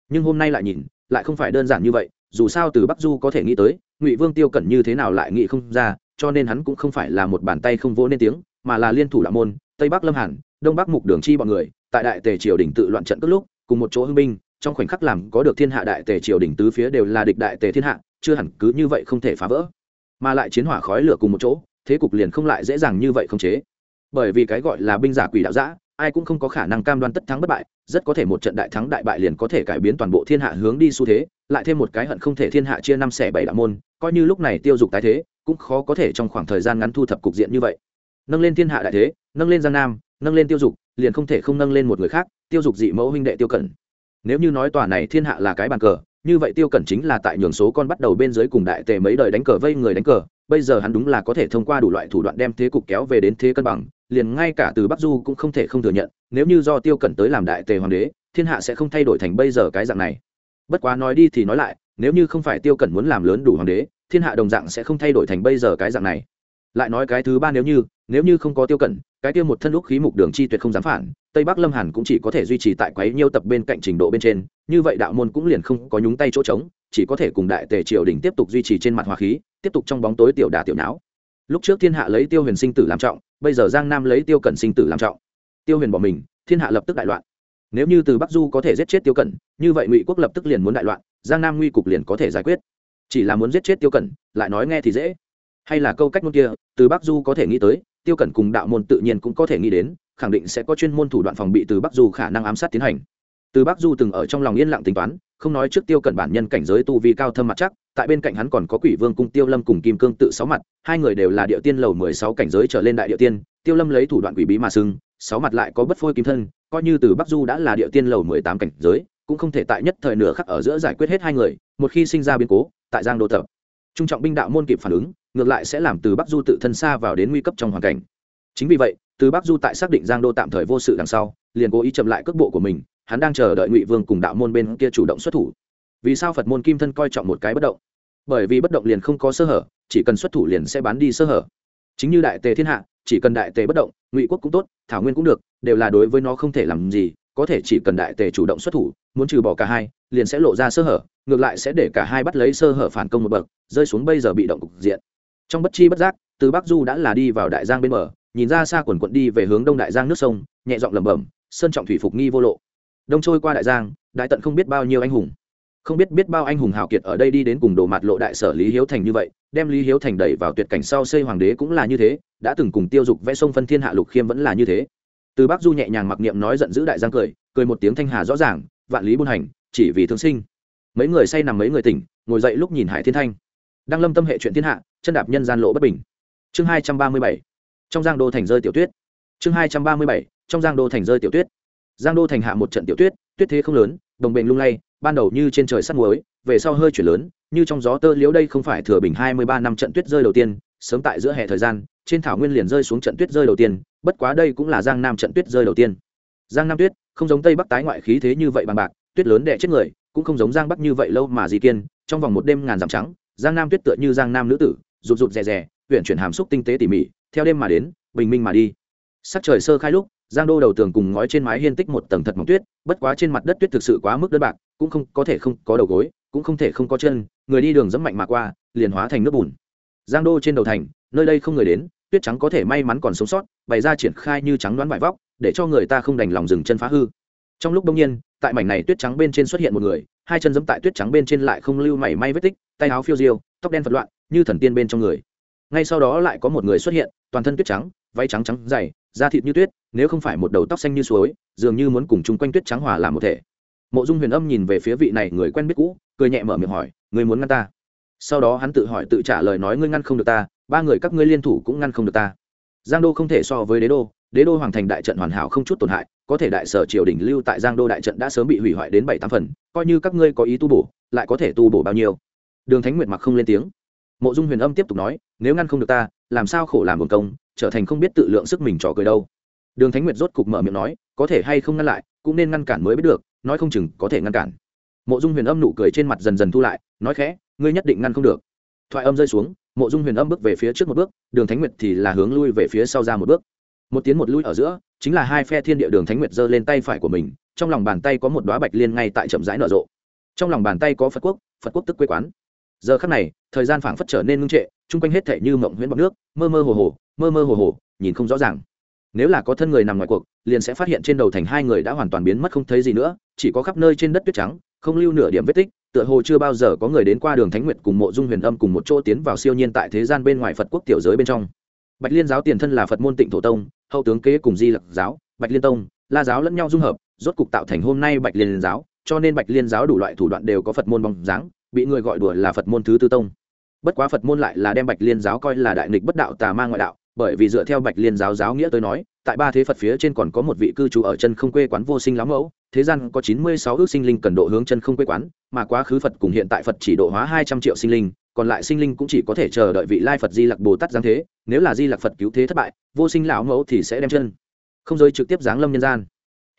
Nhưng hôm nay lại nhìn, lại không phải đơn giản như vậy, dù sao từ bắc du có thể nghĩ tới, ngụy vương tiêu cẩn như thế nào lại nghĩ không ra, cho nên hắn cũng không phải là một bàn tay không vỗ nên tiếng, mà là liên thủ đạo môn, tây bắc lâm hàn, đông bắc mục đường chi bọn người, tại đại tề triều đình tự loạn trận cất lúc cùng một chỗ hưng binh, trong khoảnh khắc làm có được thiên hạ đại tề triều đình tứ phía đều là địch đại tề thiên hạ, chưa hẳn cứ như vậy không thể phá vỡ. Mà lại chiến hỏa khói lửa cùng một chỗ, thế cục liền không lại dễ dàng như vậy không chế. Bởi vì cái gọi là binh giả quỷ đạo giã ai cũng không có khả năng cam đoan tất thắng bất bại, rất có thể một trận đại thắng đại bại liền có thể cải biến toàn bộ thiên hạ hướng đi xu thế, lại thêm một cái hận không thể thiên hạ chia năm xẻ bảy đạo môn, coi như lúc này tiêu dục tái thế, cũng khó có thể trong khoảng thời gian ngắn thu thập cục diện như vậy. Nâng lên thiên hạ đại thế, nâng lên giang nam nâng lên tiêu dục, liền không thể không nâng lên một người khác, tiêu dục dị mẫu huynh đệ tiêu cẩn. Nếu như nói tòa này thiên hạ là cái bàn cờ, như vậy tiêu cẩn chính là tại nhường số con bắt đầu bên dưới cùng đại tề mấy đời đánh cờ vây người đánh cờ, bây giờ hắn đúng là có thể thông qua đủ loại thủ đoạn đem thế cục kéo về đến thế cân bằng, liền ngay cả từ bắc du cũng không thể không thừa nhận, nếu như do tiêu cẩn tới làm đại tề hoàng đế, thiên hạ sẽ không thay đổi thành bây giờ cái dạng này. Bất quá nói đi thì nói lại, nếu như không phải tiêu cẩn muốn làm lớn đủ hoàng đế, thiên hạ đồng dạng sẽ không thay đổi thành bây giờ cái dạng này. Lại nói cái thứ ba nếu như nếu như không có tiêu cẩn, cái tiêu một thân lúc khí mục đường chi tuyệt không dám phản, tây bắc lâm hàn cũng chỉ có thể duy trì tại quấy nhiêu tập bên cạnh trình độ bên trên, như vậy đạo môn cũng liền không có nhúng tay chỗ trống, chỉ có thể cùng đại tề triều đình tiếp tục duy trì trên mặt hòa khí, tiếp tục trong bóng tối tiểu đà tiểu não. Lúc trước thiên hạ lấy tiêu huyền sinh tử làm trọng, bây giờ giang nam lấy tiêu cẩn sinh tử làm trọng. Tiêu huyền bỏ mình, thiên hạ lập tức đại loạn. Nếu như từ bắc du có thể giết chết tiêu cẩn, như vậy ngụy quốc lập tức liền muốn đại loạn, giang nam nguy cục liền có thể giải quyết. Chỉ là muốn giết chết tiêu cẩn, lại nói nghe thì dễ. Hay là câu cách ngôn kia, từ bắc du có thể nghĩ tới tiêu cẩn cùng đạo môn tự nhiên cũng có thể nghĩ đến khẳng định sẽ có chuyên môn thủ đoạn phòng bị từ bắc du khả năng ám sát tiến hành. Từ bắc du từng ở trong lòng yên lặng tính toán không nói trước tiêu cẩn bản nhân cảnh giới tu vi cao thâm mặt chắc tại bên cạnh hắn còn có quỷ vương cung tiêu lâm cùng kim cương tự sáu mặt hai người đều là địa tiên lầu mười sáu cảnh giới trở lên đại địa tiên tiêu lâm lấy thủ đoạn quỷ bí mà xưng, sáu mặt lại có bất phôi kim thân coi như từ bắc du đã là địa tiên lầu mười tám cảnh giới cũng không thể tại nhất thời nửa khắc ở giữa giải quyết hết hai người một khi sinh ra biến cố tại giang đô tập. Trung trọng binh đạo môn kịp phản ứng ngược lại sẽ làm từ bắc du tự thân xa vào đến nguy cấp trong hoàn cảnh. Chính vì vậy, từ bắc du tại xác định giang đô tạm thời vô sự đằng sau, liền cố ý chậm lại cước bộ của mình, hắn đang chờ đợi ngụy vương cùng đạo môn bên kia chủ động xuất thủ. Vì sao phật môn kim thân coi trọng một cái bất động? Bởi vì bất động liền không có sơ hở, chỉ cần xuất thủ liền sẽ bán đi sơ hở. Chính như đại tề thiên hạ, chỉ cần đại tề bất động, ngụy quốc cũng tốt, thảo nguyên cũng được, đều là đối với nó không thể làm gì, có thể chỉ cần đại tề chủ động xuất thủ, muốn trừ bỏ cả hai, liền sẽ lộ ra sơ hở, ngược lại sẽ để cả hai bắt lấy sơ hở phản công một bậc, rơi xuống bây giờ bị động cục diện trong bất chi bất giác, từ bắc du đã là đi vào đại giang bên bờ, nhìn ra xa quần quận đi về hướng đông đại giang nước sông, nhẹ giọng lẩm bẩm, sơn trọng thủy phục nghi vô lộ. Đông trôi qua đại giang, đại tận không biết bao nhiêu anh hùng. Không biết biết bao anh hùng hào kiệt ở đây đi đến cùng đồ mặt lộ đại sở lý hiếu thành như vậy, đem lý hiếu thành đẩy vào tuyệt cảnh sau xây hoàng đế cũng là như thế, đã từng cùng tiêu dục vẽ sông phân thiên hạ lục khiêm vẫn là như thế. Từ bắc du nhẹ nhàng mặc niệm nói giận dữ đại giang cười cười một tiếng thanh hà rõ ràng, vạn lý buôn hành, chỉ vì thương sinh. Mấy người say nằm mấy người tỉnh, ngồi dậy lúc nhìn hải thiên thanh đang lâm tâm hệ chuyện thiên hạ, chân đạp nhân gian lộ bất bình. Chương hai trăm ba mươi bảy, trong giang đô thành rơi tiểu tuyết. Chương hai trăm ba mươi bảy, trong giang đô thành rơi tiểu tuyết. Giang đô thành hạ một trận tiểu tuyết tuyết thế không lớn, đồng bệnh lung lay, ban đầu như trên trời sắt muối, về sau hơi chuyển lớn, như trong gió tơ liễu đây không phải thừa bình hai mươi ba năm trận tuyết rơi đầu tiên, sớm tại giữa hè thời gian, trên thảo nguyên liền rơi xuống trận tuyết rơi đầu tiên, bất quá đây cũng là giang nam trận tuyết rơi đầu tiên. Giang nam tuyết, không giống tây bắc tái ngoại khí thế như vậy bằng bạc, tuyết lớn đẻ chết người, cũng không giống giang bắc như vậy lâu mà gì kiên, trong vòng một đêm ngàn dặm trắng giang nam tuyết tựa như giang nam nữ tử, rụt rụt rè rè huyện chuyển hàm xúc tinh tế tỉ mỉ, theo đêm mà đến, bình minh mà đi. Sắc trời sơ khai lúc, giang đô đầu tường cùng ngói trên mái hiên tích một tầng thật mỏng tuyết, bất quá trên mặt đất tuyết thực sự quá mức đơn bạc, cũng không, có thể không có đầu gối, cũng không thể không có chân, người đi đường dẫm mạnh mà qua, liền hóa thành nước bùn. Giang đô trên đầu thành, nơi đây không người đến, tuyết trắng có thể may mắn còn sống sót, bày ra triển khai như trắng đoán vải vóc, để cho người ta không đành lòng dừng chân phá hư. Trong lúc đông nhiên, tại mảnh này tuyết trắng bên trên xuất hiện một người hai chân giẫm tại tuyết trắng bên trên lại không lưu mảy may vết tích, tay áo phiêu diêu, tóc đen phật loạn, như thần tiên bên trong người. Ngay sau đó lại có một người xuất hiện, toàn thân tuyết trắng, váy trắng trắng dày, da thịt như tuyết, nếu không phải một đầu tóc xanh như suối, dường như muốn cùng chung quanh tuyết trắng hòa làm một thể. Mộ dung huyền âm nhìn về phía vị này người quen biết cũ, cười nhẹ mở miệng hỏi người muốn ngăn ta? Sau đó hắn tự hỏi tự trả lời nói, ngươi ngăn không được ta, ba người các ngươi liên thủ cũng ngăn không được ta. Giang đô không thể so với đế đô đế đô hoàng thành đại trận hoàn hảo không chút tổn hại, có thể đại sở triều đình lưu tại giang đô đại trận đã sớm bị hủy hoại đến bảy tám phần, coi như các ngươi có ý tu bổ, lại có thể tu bổ bao nhiêu. Đường thánh nguyệt mặc không lên tiếng. Mộ dung huyền âm tiếp tục nói, nếu ngăn không được ta, làm sao khổ làm buồn công, trở thành không biết tự lượng sức mình trò cười đâu. Đường thánh nguyệt rốt cục mở miệng nói, có thể hay không ngăn lại, cũng nên ngăn cản mới biết được, nói không chừng có thể ngăn cản. Mộ dung huyền âm nụ cười trên mặt dần dần thu lại, nói khẽ, ngươi nhất định ngăn không được. Thoại âm rơi xuống, mộ dung huyền âm bước về phía trước một bước, đường thánh nguyệt thì là hướng lui về phía sau ra một bước một tiến một lui ở giữa, chính là hai phe thiên địa đường thánh nguyệt giơ lên tay phải của mình, trong lòng bàn tay có một đoá bạch liên ngay tại chậm rãi nở rộ. Trong lòng bàn tay có phật quốc phật quốc tức quê quán. Giờ khắc này, thời gian phảng phất trở nên ngưng trệ, chung quanh hết thể như mộng huyễn bọc nước, mơ mơ hồ hồ, mơ mơ hồ hồ, nhìn không rõ ràng. Nếu là có thân người nằm ngoài cuộc, liền sẽ phát hiện trên đầu thành hai người đã hoàn toàn biến mất không thấy gì nữa, chỉ có khắp nơi trên đất tuyết trắng, không lưu nửa điểm vết tích, tựa hồ chưa bao giờ có người đến qua đường thánh nguyệt cùng mộ dung huyền âm cùng một chỗ tiến vào siêu nhiên tại thế gian bên ngoài phật quốc tiểu giới bên trong bạch liên giáo tiền thân là phật môn tịnh thổ tông, hậu tướng kế cùng di lặc giáo, bạch liên tông, la giáo lẫn nhau dung hợp, rốt cục tạo thành hôm nay bạch liên giáo, cho nên bạch liên giáo đủ loại thủ đoạn đều có phật môn bóng dáng, bị người gọi đùa là phật môn thứ tư tông. Bất quá phật môn lại là đem bạch liên giáo coi là đại nghịch bất đạo tà ma ngoại đạo, bởi vì dựa theo bạch liên giáo giáo nghĩa tới nói, tại ba thế phật phía trên còn có một vị cư trú ở chân không quê quán vô sinh lắm mẫu thế gian có chín mươi sáu ước sinh linh cần độ hướng chân không quê quán, mà quá khứ phật cùng hiện tại phật chỉ độ hóa hai trăm triệu sinh linh, còn lại sinh linh cũng chỉ có thể chờ đợi vị lai phật di lặc bồ tát giáng thế, nếu là di lặc phật cứu thế thất bại, vô sinh lão mẫu thì sẽ đem chân không giới trực tiếp giáng lâm nhân gian.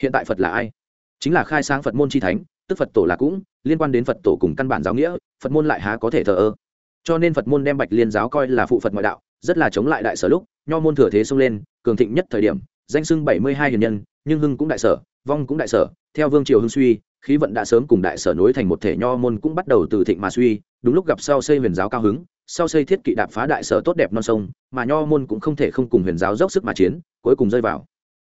Hiện tại phật là ai? Chính là khai sáng phật môn chi thánh, tức phật tổ là cũng liên quan đến phật tổ cùng căn bản giáo nghĩa, phật môn lại há có thể thờ ơ? Cho nên phật môn đem bạch liên giáo coi là phụ phật ngoại đạo, rất là chống lại đại sở lúc, nho môn thừa thế xông lên, cường thịnh nhất thời điểm, danh sưng bảy mươi hai hiền nhân, nhưng hưng cũng đại sở vong cũng đại sở, theo vương triều hưng suy, khí vận đã sớm cùng đại sở nối thành một thể nho môn cũng bắt đầu từ thịnh mà suy, đúng lúc gặp sau xây huyền giáo cao hứng, sau xây thiết kỵ đạp phá đại sở tốt đẹp non sông, mà nho môn cũng không thể không cùng huyền giáo dốc sức mà chiến, cuối cùng rơi vào.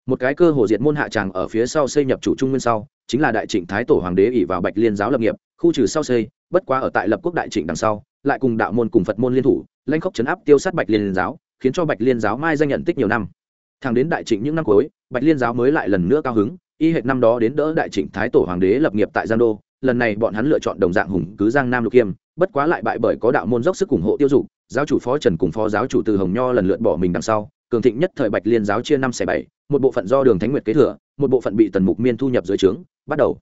Một cái cơ hồ diệt môn hạ tràng ở phía sau xây nhập chủ trung nguyên sau, chính là đại trịnh thái tổ hoàng đế ỷ vào bạch liên giáo lập nghiệp, khu trừ sau xây, bất quá ở tại lập quốc đại trịnh đằng sau, lại cùng đạo môn cùng phật môn liên thủ lanh khốc chấn áp tiêu sát bạch liên giáo, khiến cho bạch liên giáo mai danh nhận tích nhiều năm. Thẳng đến đại trịnh những năm cuối, bạch liên giáo mới lại lần nữa cao hứng y hệt năm đó đến đỡ đại trịnh thái tổ hoàng đế lập nghiệp tại giang đô, lần này bọn hắn lựa chọn đồng dạng hùng cứ giang nam lục kiêm bất quá lại bại bởi có đạo môn dốc sức ủng hộ tiêu dục, giáo chủ phó trần cùng phó giáo chủ từ hồng nho lần lượt bỏ mình đằng sau, cường thịnh nhất thời bạch liên giáo chia năm xẻ bảy, một bộ phận do đường thánh nguyệt kế thừa, một bộ phận bị tần mục miên thu nhập dưới trướng, bắt đầu.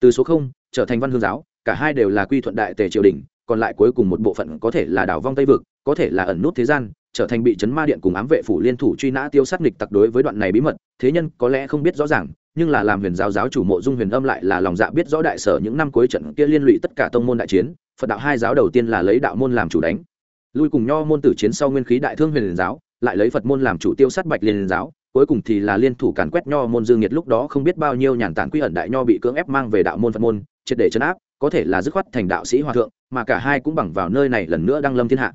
Từ số không, trở thành văn hương giáo, cả hai đều là quy thuận đại tề triều đình, còn lại cuối cùng một bộ phận có thể là đảo vong tây vực, có thể là ẩn nút thế gian trở thành bị chấn ma điện cùng ám vệ phủ liên thủ truy nã tiêu sát nghịch tặc đối với đoạn này bí mật, thế nhân có lẽ không biết rõ ràng, nhưng là làm huyền giáo giáo chủ mộ dung huyền âm lại là lòng dạ biết rõ đại sở những năm cuối trận kia liên lụy tất cả tông môn đại chiến, phật đạo hai giáo đầu tiên là lấy đạo môn làm chủ đánh. Lui cùng nho môn tử chiến sau nguyên khí đại thương huyền giáo, lại lấy phật môn làm chủ tiêu sát bạch liên giáo, cuối cùng thì là liên thủ càn quét nho môn dương nhiệt lúc đó không biết bao nhiêu nhàn tản quy ẩn đại nho bị cưỡng ép mang về đạo môn phật môn, triệt để chấn áp, có thể là dứt khoát thành đạo sĩ hòa thượng, mà cả hai cũng bằng vào nơi này lần nữa đăng lâm thiên hạ.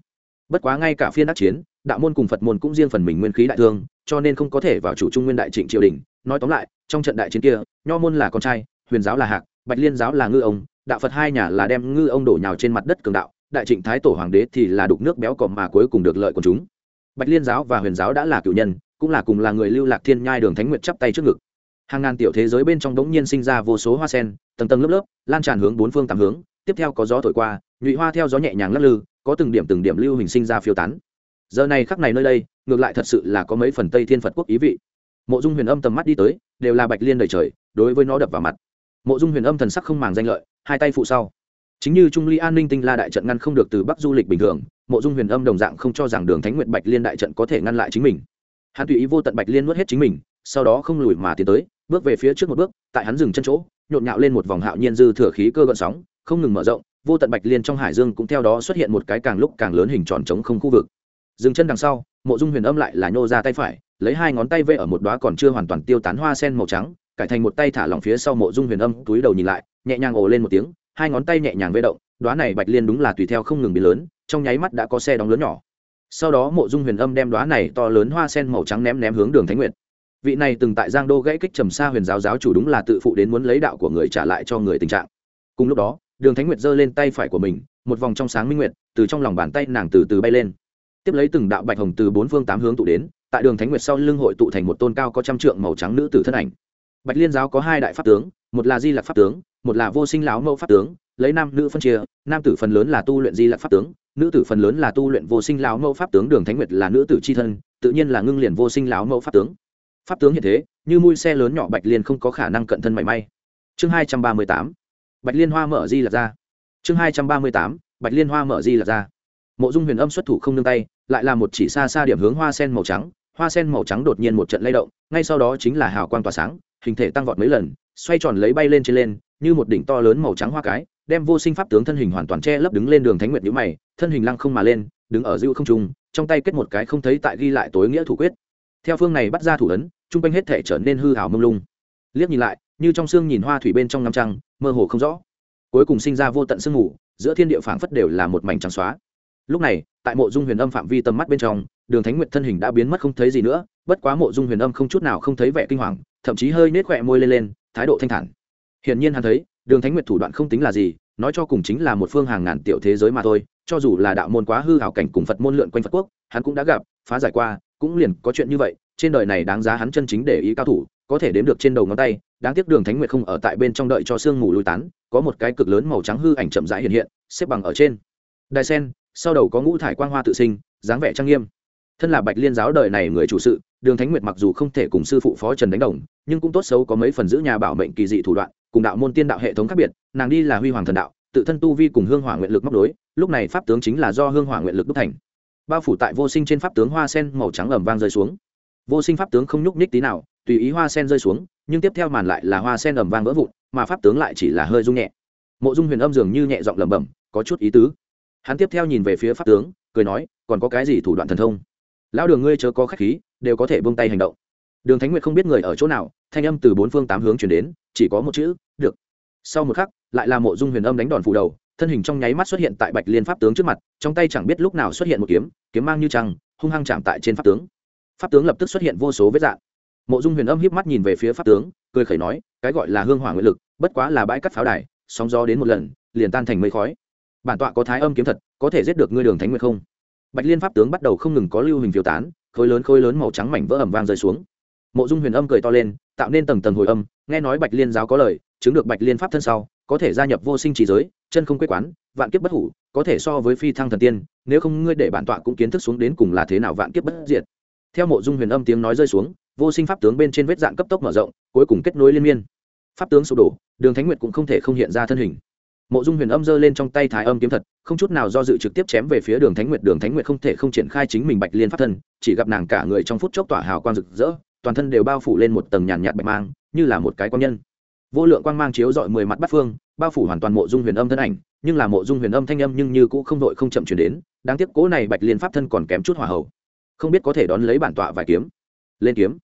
Bất quá ngay cả phiên đắc chiến đạo môn cùng phật môn cũng riêng phần mình nguyên khí đại thương, cho nên không có thể vào chủ trung nguyên đại trịnh triều đình. Nói tóm lại, trong trận đại chiến kia, nho môn là con trai, huyền giáo là hạc, bạch liên giáo là ngư ông, đạo phật hai nhà là đem ngư ông đổ nhào trên mặt đất cường đạo, đại trịnh thái tổ hoàng đế thì là đục nước béo cọp mà cuối cùng được lợi của chúng. Bạch liên giáo và huyền giáo đã là cựu nhân, cũng là cùng là người lưu lạc thiên nhai đường thánh nguyệt chắp tay trước ngực. Hàng ngàn tiểu thế giới bên trong đống nhiên sinh ra vô số hoa sen, tầng tầng lớp lớp, lan tràn hướng bốn phương tám hướng. Tiếp theo có gió thổi qua, nhụy hoa theo gió nhẹ nhàng lắc lư, có từng điểm từng điểm lưu hình sinh ra phiêu tán giờ này khắc này nơi đây, ngược lại thật sự là có mấy phần tây thiên phật quốc ý vị. Mộ dung huyền âm tầm mắt đi tới, đều là bạch liên đầy trời, đối với nó đập vào mặt. Mộ dung huyền âm thần sắc không màng danh lợi, hai tay phụ sau. Chính như trung ly an ninh tinh la đại trận ngăn không được từ bắc du lịch bình thường, mộ dung huyền âm đồng dạng không cho rằng đường thánh nguyện bạch liên đại trận có thể ngăn lại chính mình. Hắn tùy ý vô tận bạch liên nuốt hết chính mình, sau đó không lùi mà tiến tới, bước về phía trước một bước, tại hắn dừng chân chỗ, nhộn nhạo lên một vòng hạo nhiên dư thừa khí cơ gợn sóng, không ngừng mở rộng, vô tận bạch liên trong hải dương cũng theo đó xuất hiện một cái càng lúc càng lớn hình tròn trống không khu vực dừng chân đằng sau, mộ dung huyền âm lại là nhô ra tay phải, lấy hai ngón tay vê ở một đoá còn chưa hoàn toàn tiêu tán hoa sen màu trắng, cải thành một tay thả lỏng phía sau mộ dung huyền âm, túi đầu nhìn lại, nhẹ nhàng ồ lên một tiếng, hai ngón tay nhẹ nhàng vê động đoá này bạch liên đúng là tùy theo không ngừng biến lớn, trong nháy mắt đã có xe đóng lớn nhỏ. Sau đó mộ dung huyền âm đem đoá này to lớn hoa sen màu trắng ném ném hướng đường thánh nguyệt. Vị này từng tại giang đô gãy kích trầm xa huyền giáo giáo chủ đúng là tự phụ đến muốn lấy đạo của người trả lại cho người tình trạng. Cùng lúc đó, đường thánh nguyệt giơ lên tay phải của mình, một vòng trong sáng minh nguyệt, từ trong lòng bàn tay nàng từ từ bay lên tiếp lấy từng đạo bạch hồng từ bốn phương tám hướng tụ đến, tại đường thánh nguyệt sau lưng hội tụ thành một tôn cao có trăm trượng màu trắng nữ tử thân ảnh. Bạch liên giáo có hai đại pháp tướng, một là di lạc pháp tướng, một là vô sinh lão mẫu pháp tướng, lấy nam nữ phân chia, nam tử phần lớn là tu luyện di lạc pháp tướng, nữ tử phần lớn là tu luyện vô sinh lão mẫu pháp tướng đường thánh nguyệt là nữ tử c h i thân, tự nhiên là ngưng liền vô sinh lão mẫu pháp tướng. Pháp tướng hiện thế, như mui xe lớn nhỏ bạch liên không có khả năng cận thân mảy may. Chương hai trăm ba mươi tám, bạch liên hoa mở di lạc ra. Chương hai trăm ba mươi tám, bạch liên hoa mở di lạc ra. Mộ dung huyền âm xuất thủ không nương tay lại là một chỉ xa xa điểm hướng hoa sen màu trắng, hoa sen màu trắng đột nhiên một trận lay động, ngay sau đó chính là hào quang tỏa sáng, hình thể tăng vọt mấy lần, xoay tròn lấy bay lên trên lên, như một đỉnh to lớn màu trắng hoa cái, đem vô sinh pháp tướng thân hình hoàn toàn che lấp đứng lên đường thánh nguyệt nhữ mày, thân hình lăng không mà lên, đứng ở dư không trung, trong tay kết một cái không thấy tại ghi lại tối nghĩa thủ quyết. Theo phương này bắt ra thủ ấn, trung quanh hết thể trở nên hư hào mông lung. Liếc nhìn lại, như trong xương nhìn hoa thủy bên trong năm trăng, mơ hồ không rõ. Cuối cùng sinh ra vô tận sương mù, giữa thiên địa phảng phất đều là một mảnh trắng xóa lúc này, tại mộ dung huyền âm phạm vi tầm mắt bên trong, đường thánh nguyệt thân hình đã biến mất không thấy gì nữa, bất quá mộ dung huyền âm không chút nào không thấy vẻ kinh hoàng, thậm chí hơi nết khỏe môi lên lên, thái độ thanh thản. Hiển nhiên hắn thấy, đường thánh nguyệt thủ đoạn không tính là gì, nói cho cùng chính là một phương hàng ngàn tiểu thế giới mà thôi, cho dù là đạo môn quá hư hảo cảnh cùng phật môn lượn quanh phật quốc, hắn cũng đã gặp, phá giải qua, cũng liền có chuyện như vậy, trên đời này đáng giá hắn chân chính để ý cao thủ, có thể đếm được trên đầu ngón tay, đáng tiếc đường thánh nguyệt không ở tại bên trong đợi cho sương mù lui tán, có một cái cực lớn màu trắng hư ảnh chậm rãi hiện hiện, xếp bằng ở trên. Đài sen sau đầu có ngũ thải quang hoa tự sinh, dáng vẻ trang nghiêm. Thân là bạch liên giáo đời này người chủ sự, đường thánh nguyệt mặc dù không thể cùng sư phụ phó trần đánh đồng, nhưng cũng tốt xấu có mấy phần giữ nhà bảo mệnh kỳ dị thủ đoạn, cùng đạo môn tiên đạo hệ thống khác biệt, nàng đi là huy hoàng thần đạo, tự thân tu vi cùng hương hỏa nguyện lực móc đối, lúc này pháp tướng chính là do hương hỏa nguyện lực đúc thành. Bao phủ tại vô sinh trên pháp tướng hoa sen màu trắng ẩm vang rơi xuống. Vô sinh pháp tướng không nhúc nhích tí nào, tùy ý hoa sen rơi xuống, nhưng tiếp theo màn lại là hoa sen ẩm vang vỡ vụn, mà pháp tướng lại chỉ là hơi rung nhẹ. Mộ dung huyền âm dường như nhẹ giọng lẩm bẩm, có chút ý tứ hắn tiếp theo nhìn về phía pháp tướng, cười nói, còn có cái gì thủ đoạn thần thông? Lão đường ngươi chớ có khách khí, đều có thể buông tay hành động. Đường thánh nguyệt không biết người ở chỗ nào, thanh âm từ bốn phương tám hướng chuyển đến, chỉ có một chữ, được. Sau một khắc, lại là mộ dung huyền âm đánh đòn phủ đầu, thân hình trong nháy mắt xuất hiện tại bạch liên pháp tướng trước mặt, trong tay chẳng biết lúc nào xuất hiện một kiếm kiếm mang như trăng, hung hăng chạm tại trên pháp tướng. Pháp tướng lập tức xuất hiện vô số vết dạng. Mộ dung huyền âm hiếp mắt nhìn về phía pháp tướng, cười khẩy nói, cái gọi là hương hỏa nguyện lực, bất quá là bãi cắt pháo đài, sóng gió đến một lần, liền tan thành mây khói bản tọa có thái âm kiếm thật, có thể giết được ngươi đường thánh nguyệt không? Bạch liên pháp tướng bắt đầu không ngừng có lưu hình phiêu tán, khối lớn khối lớn màu trắng mảnh vỡ ẩm vang rơi xuống. Mộ dung huyền âm cười to lên, tạo nên tầng tầng hồi âm, nghe nói bạch liên giáo có lời, chứng được bạch liên pháp thân sau, có thể gia nhập vô sinh trí giới, chân không quê quán, vạn kiếp bất hủ, có thể so với phi thăng thần tiên, nếu không ngươi để bản tọa cũng kiến thức xuống đến cùng là thế nào vạn kiếp bất diệt. Theo mộ dung huyền âm tiếng nói rơi xuống, vô sinh pháp tướng bên trên vết dạng cấp tốc mở rộng, cuối cùng kết nối liên miên. Pháp tướng sụp đổ, đường thánh nguyệt cũng không thể không hiện ra thân hình mộ dung huyền âm giơ lên trong tay thái âm kiếm thật không chút nào do dự trực tiếp chém về phía đường thánh nguyệt, đường thánh nguyệt không thể không triển khai chính mình bạch liên pháp thân, chỉ gặp nàng cả người trong phút chốc tỏa hào quang rực rỡ, toàn thân đều bao phủ lên một tầng nhàn nhạt bạch mang, như là một cái quan nhân. Vô lượng quang mang chiếu dọi mười mặt bắt phương, bao phủ hoàn toàn mộ dung huyền âm thân ảnh, nhưng là mộ dung huyền âm thanh âm nhưng như cũ không đội không chậm chuyển đến, đáng tiếc cố này bạch liên pháp thân còn kém chút hỏa hậu không biết có thể đón lấy bản tọa vài kiếm. Lên kiếm.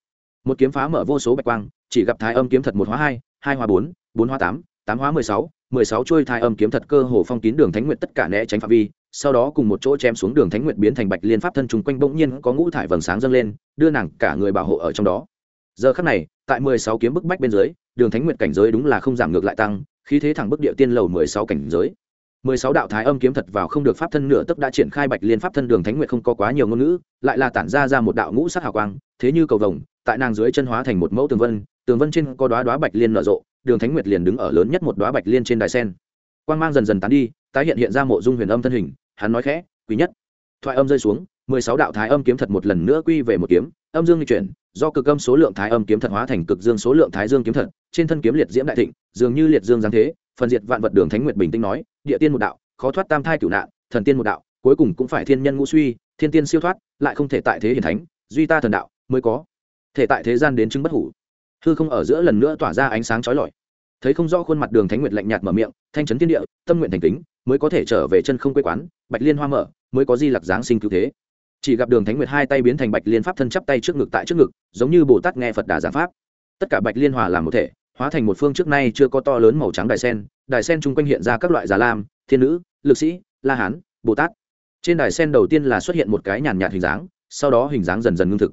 Một kiếm phá mở vô số bạch quang, chỉ gặp thái âm kiếm thật một hóa hai hai hóa bốn bốn hóa tám tám hóa mười sáu mười sáu chuôi thai âm kiếm thật cơ hồ phong kín đường thánh nguyện tất cả né tránh phạm vi, sau đó cùng một chỗ chém xuống đường thánh nguyện biến thành bạch liên pháp thân trùng quanh bỗng nhiên có ngũ thải vầng sáng dâng lên, đưa nàng cả người bảo hộ ở trong đó. Giờ khắc này, tại mười sáu kiếm bức bách bên dưới, đường thánh nguyện cảnh giới đúng là không giảm ngược lại tăng, khí thế thẳng bức địa tiên lầu mười sáu cảnh giới. mười sáu đạo thái âm kiếm thật vào không được pháp thân nửa tức đã triển khai bạch liên pháp thân đường thánh nguyện không có quá nhiều ngôn ngữ, lại là tản ra ra một đạo ngũ sắc hào quang, thế như cầu vồng, tại nàng dưới chân hóa thành một mẫu tường vân tường vân trên có đoá đoá bạch liên nở rộ đường thánh nguyệt liền đứng ở lớn nhất một đoá bạch liên trên đài sen. Quang mang dần dần tán đi, tái hiện hiện ra mộ dung huyền âm thân hình, hắn nói khẽ, quý nhất. Thoại âm rơi xuống, mười sáu đạo thái âm kiếm thật một lần nữa quy về một kiếm, âm dương di chuyển, do cực âm số lượng thái âm kiếm thật hóa thành cực dương số lượng thái dương kiếm thật, trên thân kiếm liệt diễm đại thịnh, dường như liệt dương giáng thế, phần diệt vạn vật đường thánh nguyệt bình tĩnh nói, địa tiên một đạo, khó thoát tam thai cửu nạn, thần tiên một đạo, cuối cùng cũng phải thiên nhân ngũ suy, thiên tiên siêu thoát, lại không thể tại thế hiển thánh, duy ta thần đạo mới có. Thể tại thế gian đến chứng bất hủ hư không ở giữa lần nữa tỏa ra ánh sáng chói lọi. Thấy không rõ khuôn mặt đường thánh nguyệt lạnh nhạt mở miệng, thanh trấn thiên địa, tâm nguyện thành kính, mới có thể trở về chân không quê quán, bạch liên hoa mở, mới có di lặc giáng sinh cứu thế. Chỉ gặp đường thánh nguyệt hai tay biến thành bạch liên pháp thân chắp tay trước ngực tại trước ngực, giống như bồ tát nghe phật đà giảng pháp. Tất cả bạch liên hòa làm một thể, hóa thành một phương trước nay chưa có to lớn màu trắng đài sen đài sen chung quanh hiện ra các loại già lam, thiên nữ, lực sĩ, la hán, bồ tát. Trên đài sen đầu tiên là xuất hiện một cái nhàn nhạt hình dáng, sau đó hình dáng dần dần ngưng thực.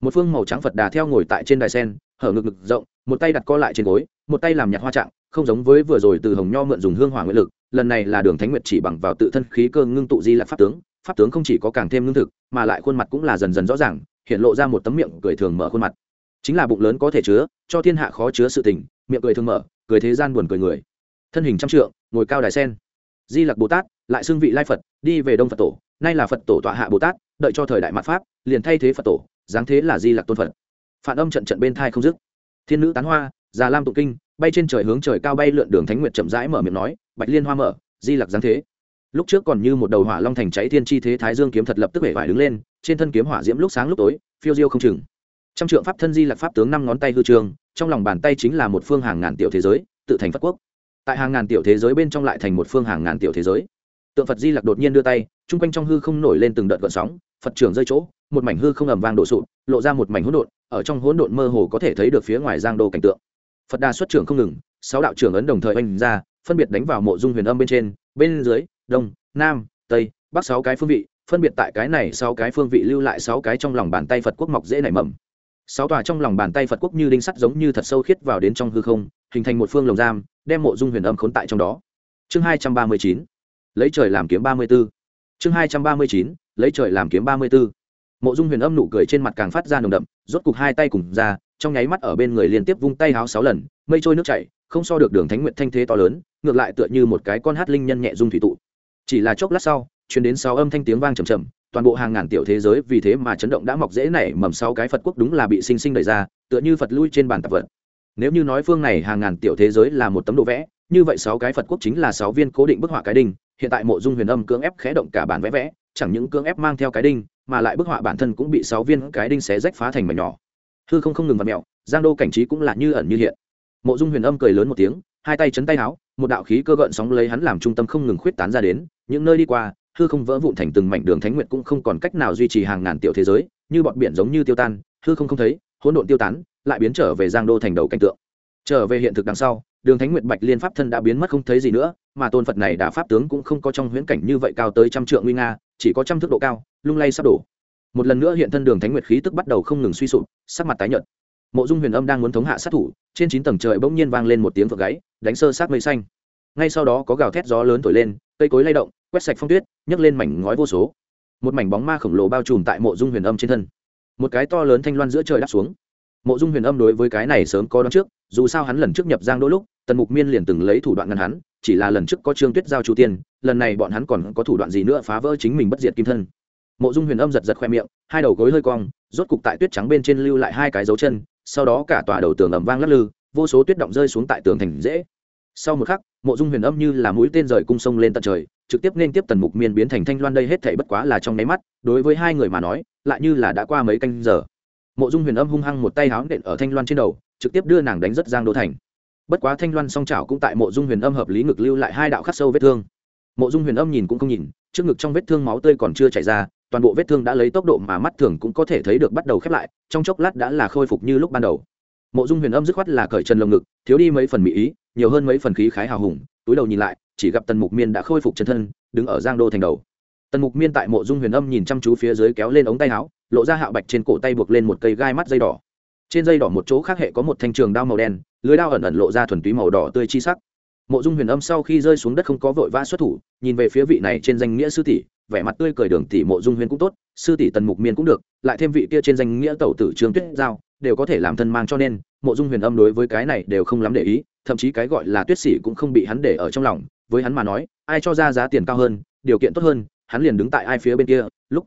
Một phương màu trắng phật đà theo ngồi tại trên đài sen hở ngực ngực rộng, một tay đặt co lại trên gối, một tay làm nhạt hoa trạng, không giống với vừa rồi từ hồng nho mượn dùng hương hỏa nguyện lực, lần này là đường thánh nguyệt chỉ bằng vào tự thân khí cơ ngưng tụ di lạc pháp tướng pháp tướng không chỉ có càng thêm ngưng thực, mà lại khuôn mặt cũng là dần dần rõ ràng, hiện lộ ra một tấm miệng cười thường mở khuôn mặt. Chính là bụng lớn có thể chứa, cho thiên hạ khó chứa sự tình, miệng cười thường mở, cười thế gian buồn cười người. Thân hình trăm trượng, ngồi cao đài sen. Di lặc bồ tát, lại xưng vị lai phật, đi về đông phật tổ, nay là phật tổ tọa hạ bồ tát, đợi cho thời đại mạt pháp, liền thay thế phật tổ, giáng thế là di lặc tôn phật phản âm trận trận bên thai không dứt. Thiên nữ tán hoa, già lam tụ kinh, bay trên trời hướng trời cao bay lượn đường thánh nguyệt chậm rãi mở miệng nói, bạch liên hoa mở, di lặc giáng thế. Lúc trước còn như một đầu hỏa long thành cháy thiên chi thế thái dương kiếm thật lập tức vẻ vải đứng lên, trên thân kiếm hỏa diễm lúc sáng lúc tối, phiêu diêu không chừng. Trong trượng pháp thân di lặc pháp tướng năm ngón tay hư trường, trong lòng bàn tay chính là một phương hàng ngàn tiểu thế giới, tự thành phát quốc. Tại hàng ngàn tiểu thế giới bên trong lại thành một phương hàng ngàn tiểu thế giới tượng phật di lặc đột nhiên đưa tay, chung quanh trong hư không nổi lên từng đợt gợn sóng, phật trưởng rơi chỗ, một mảnh hư không ầm vang đổ sụp, lộ ra một mảnh hỗn độn, ở trong hỗn độn mơ hồ có thể thấy được phía ngoài giang đô cảnh tượng. Phật đà xuất trưởng không ngừng, sáu đạo trưởng ấn đồng thời oanh ra, phân biệt đánh vào mộ dung huyền âm bên trên, bên dưới, đông, nam, tây, bắc sáu cái phương vị, phân biệt tại cái này sáu cái phương vị lưu lại sáu cái trong lòng bàn tay phật quốc mọc dễ nảy mầm. Sáu tòa trong lòng bàn tay phật quốc như đinh sắt giống như thật sâu khiết vào đến trong hư không, hình thành một phương lồng giam, đem mộ dung huyền âm khốn tại trong đó. Chương hai trăm ba mươi chín lấy trời làm kiếm ba mươi b ố chương hai trăm ba mươi chín, lấy trời làm kiếm ba mươi b ố mộ dung huyền âm nụ cười trên mặt càng phát ra nồng đậm, rốt cục hai tay cùng ra, trong nháy mắt ở bên người liên tiếp vung tay háo sáu lần, mây trôi nước chảy, không so được đường thánh nguyện thanh thế to lớn, ngược lại tựa như một cái con hát linh nhân nhẹ dung thủy tụ. Chỉ là chốc lát sau chuyển đến sáu âm thanh tiếng vang trầm trầm, toàn bộ hàng ngàn tiểu thế giới vì thế mà chấn động đã mọc dễ nảy mầm sáu cái phật quốc đúng là bị sinh sinh đẩy ra, tựa như phật lui trên bàn tạp vật. Nếu như nói phương này hàng ngàn tiểu thế giới là một tấm đồ vẽ, như vậy sáu cái phật quốc chính là sáu viên cố định bức họa cái đinh hiện tại mộ dung huyền âm cưỡng ép khé động cả bản vẽ vẽ, chẳng những cưỡng ép mang theo cái đinh, mà lại bức họa bản thân cũng bị sáu viên cái đinh xé rách phá thành mảnh nhỏ. Hư không không ngừng vặt mẹo giang đô cảnh trí cũng là như ẩn như hiện. Mộ dung huyền âm cười lớn một tiếng, hai tay chấn tay áo, một đạo khí cơ gợn sóng lấy hắn làm trung tâm không ngừng khuyết tán ra đến, những nơi đi qua, hư không vỡ vụn thành từng mảnh đường thánh nguyện cũng không còn cách nào duy trì hàng ngàn tiểu thế giới, như bọn biển giống như tiêu tan, hư không không thấy, hỗn độn tiêu tán, lại biến trở về giang đô thành đầu cảnh tượng. Trở về hiện thực đằng sau đường thánh nguyệt bạch liên pháp thân đã biến mất không thấy gì nữa, mà tôn phật này đã pháp tướng cũng không có trong huyễn cảnh như vậy cao tới trăm trượng nguy nga, chỉ có trăm thước độ cao, lung lay sắp đổ. Một lần nữa hiện thân đường thánh nguyệt khí tức bắt đầu không ngừng suy sụp, sắc mặt tái nhợt. Mộ dung huyền âm đang muốn thống hạ sát thủ, trên chín tầng trời bỗng nhiên vang lên một tiếng vợ gáy đánh sơ sát mây xanh. Ngay sau đó có gào thét gió lớn thổi lên, cây cối lay động, quét sạch phong tuyết, nhấc lên mảnh ngói vô số. Một mảnh bóng ma khổng lồ bao trùm tại mộ dung huyền âm trên thân. Một cái to lớn thanh loan giữa trời đáp xuống. Mộ dung huyền âm đối với cái này sớm có đón trước dù sao hắn lần trước nhập giang đôi lúc, tần mục miên liền từng lấy thủ đoạn ngăn hắn, chỉ là lần trước có trương tuyết giao chu tiên, lần này bọn hắn còn có thủ đoạn gì nữa phá vỡ chính mình bất diệt kim thân. Mộ dung huyền âm giật giật khoe miệng, hai đầu gối hơi cong, rốt cục tại tuyết trắng bên trên lưu lại hai cái dấu chân, sau đó cả tòa đầu tường ẩm vang lắc lư, vô số tuyết động rơi xuống tại tường thành dễ. Sau một khắc, mộ dung huyền âm như là mũi tên rời cung sông lên tận trời, trực tiếp nên tiếp tần mục miên biến thành thanh loan đây hết thảy bất quá là trong nháy mắt, đối với hai người mà nói, lại như là đã qua mấy canh giờ. Mộ dung huyền âm hung hăng một tay háo nện ở thanh loan trên đầu trực tiếp đưa nàng đánh rất giang đô thành. Bất quá thanh loan song trào cũng tại mộ dung huyền âm hợp lý ngực lưu lại hai đạo khắc sâu vết thương. Mộ dung huyền âm nhìn cũng không nhìn, trước ngực trong vết thương máu tươi còn chưa chảy ra, toàn bộ vết thương đã lấy tốc độ mà mắt thường cũng có thể thấy được bắt đầu khép lại, trong chốc lát đã là khôi phục như lúc ban đầu. Mộ dung huyền âm dứt khoát là cởi chân lồng ngực, thiếu đi mấy phần mỹ ý, nhiều hơn mấy phần khí khái hào hùng, túi đầu nhìn lại, chỉ gặp tần mục miên đã khôi phục chân thân, đứng ở giang đô thành đầu. Tần mục miên tại mộ dung huyền âm nhìn chăm chú phía dưới kéo lên ống tay áo, lộ ra hạo bạch trên cổ tay buộc lên một cây gai mắt dây đỏ trên dây đỏ một chỗ khác hệ có một thanh trường đao màu đen, lưới đao ẩn ẩn lộ ra thuần túy màu đỏ tươi chi sắc. Mộ dung huyền âm sau khi rơi xuống đất không có vội vã xuất thủ, nhìn về phía vị này trên danh nghĩa sư tỷ, vẻ mặt tươi cười đường tỷ mộ dung huyền cũng tốt, sư tỷ tần mục miên cũng được, lại thêm vị kia trên danh nghĩa tẩu tử trường tuyết giao, đều có thể làm thân mang cho nên, mộ dung huyền âm đối với cái này đều không lắm để ý, thậm chí cái gọi là tuyết sĩ cũng không bị hắn để ở trong lòng, với hắn mà nói, ai cho ra giá tiền cao hơn, điều kiện tốt hơn, hắn liền đứng tại ai phía bên kia, lúc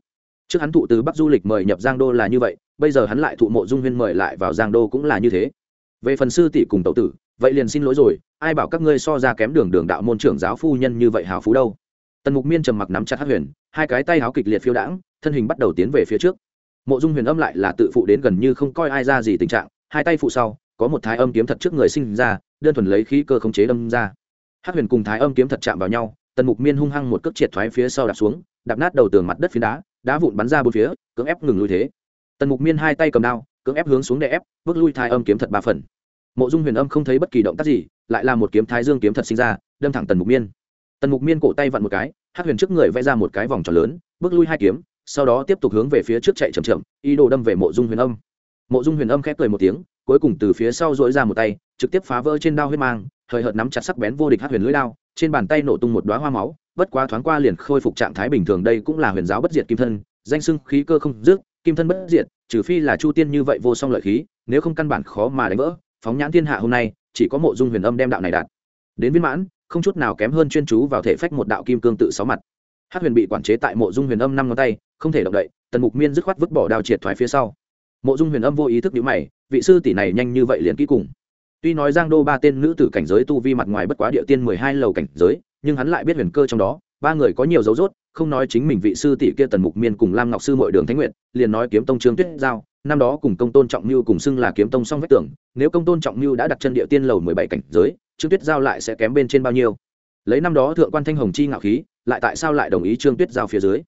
trước hắn thụ từ bắc du lịch mời nhập giang đô là như vậy bây giờ hắn lại thụ mộ dung huyên mời lại vào giang đô cũng là như thế. Về phần sư tỷ cùng tẩu tử, vậy liền xin lỗi rồi, ai bảo các ngươi so ra kém đường đường đạo môn trưởng giáo phu nhân như vậy hào phú đâu. Tần mục miên trầm mặc nắm chặt hát huyền, hai cái tay háo kịch liệt phiêu đãng, thân hình bắt đầu tiến về phía trước. Mộ dung huyền âm lại là tự phụ đến gần như không coi ai ra gì tình trạng, hai tay phụ sau, có một thái âm kiếm thật trước người sinh ra, đơn thuần lấy khí cơ khống chế đâm ra. Hát huyền cùng thái âm kiếm thật chạm vào nhau, tần mục miên hung hăng một cước triệt thoái phía sau đạp xuống, đạp nát đầu tường mặt đất phiến đá đá vụn bắn ra bốn phía, cưỡng ép ngừng lui thế tần mục miên hai tay cầm đao, cưỡng ép hướng xuống đè ép, bước lui thái âm kiếm thật ba phần. Mộ dung huyền âm không thấy bất kỳ động tác gì, lại là một kiếm thái dương kiếm thật sinh ra, đâm thẳng tần mục miên. Tần mục miên cổ tay vặn một cái hát huyền trước người vẽ ra một cái vòng tròn lớn, bước lui hai kiếm, sau đó tiếp tục hướng về phía trước chạy chậm chậm, ý đồ đâm về mộ dung huyền âm. Mộ dung huyền âm khép cười một tiếng, cuối cùng từ phía sau dỗi ra một tay, trực tiếp phá vỡ trên đao huyết mang thời hợt nắm chặt sắc bén vô địch hát huyền lưỡi đao, trên bàn tay nổ tung một đoá hoa máu, bất quá thoáng qua liền khôi phục trạng thái bình thường, đây cũng là huyền giáo bất diệt kim thân, danh sưng khí cơ không dứt, kim thân bất diệt trừ phi là chu tiên như vậy vô song lợi khí, nếu không căn bản khó mà đánh vỡ, phóng nhãn thiên hạ hôm nay, chỉ có mộ dung huyền âm đem đạo này đạt. Đến viên mãn, không chút nào kém hơn chuyên chú vào thể phách một đạo kim cương tự sáu mặt. Hát huyền bị quản chế tại mộ dung huyền âm năm ngón tay, không thể động đậy, tần mục miên dứt khoát vứt bỏ đao triệt thoái phía sau. Mộ dung huyền âm vô ý thức nhữ mày, vị sư tỷ này nhanh như vậy liền kỹ cùng. Tuy nói giang đô ba tên nữ tử cảnh giới tu vi mặt ngoài bất quá địa tiên mười hai lầu cảnh giới, nhưng hắn lại biết huyền cơ trong đó ba người có nhiều dấu dốt không nói chính mình vị sư tỷ kia tần mục miên cùng lam ngọc sư muội đường thánh nguyện liền nói kiếm tông trương tuyết giao, năm đó cùng công tôn trọng mưu cùng xưng là kiếm tông song vách tưởng nếu công tôn trọng mưu đã đặt chân địa tiên lầu mười bảy cảnh giới, trương tuyết giao lại sẽ kém bên trên bao nhiêu? Lấy năm đó thượng quan thanh hồng chi ngạo khí, lại tại sao lại đồng ý trương tuyết giao phía dưới?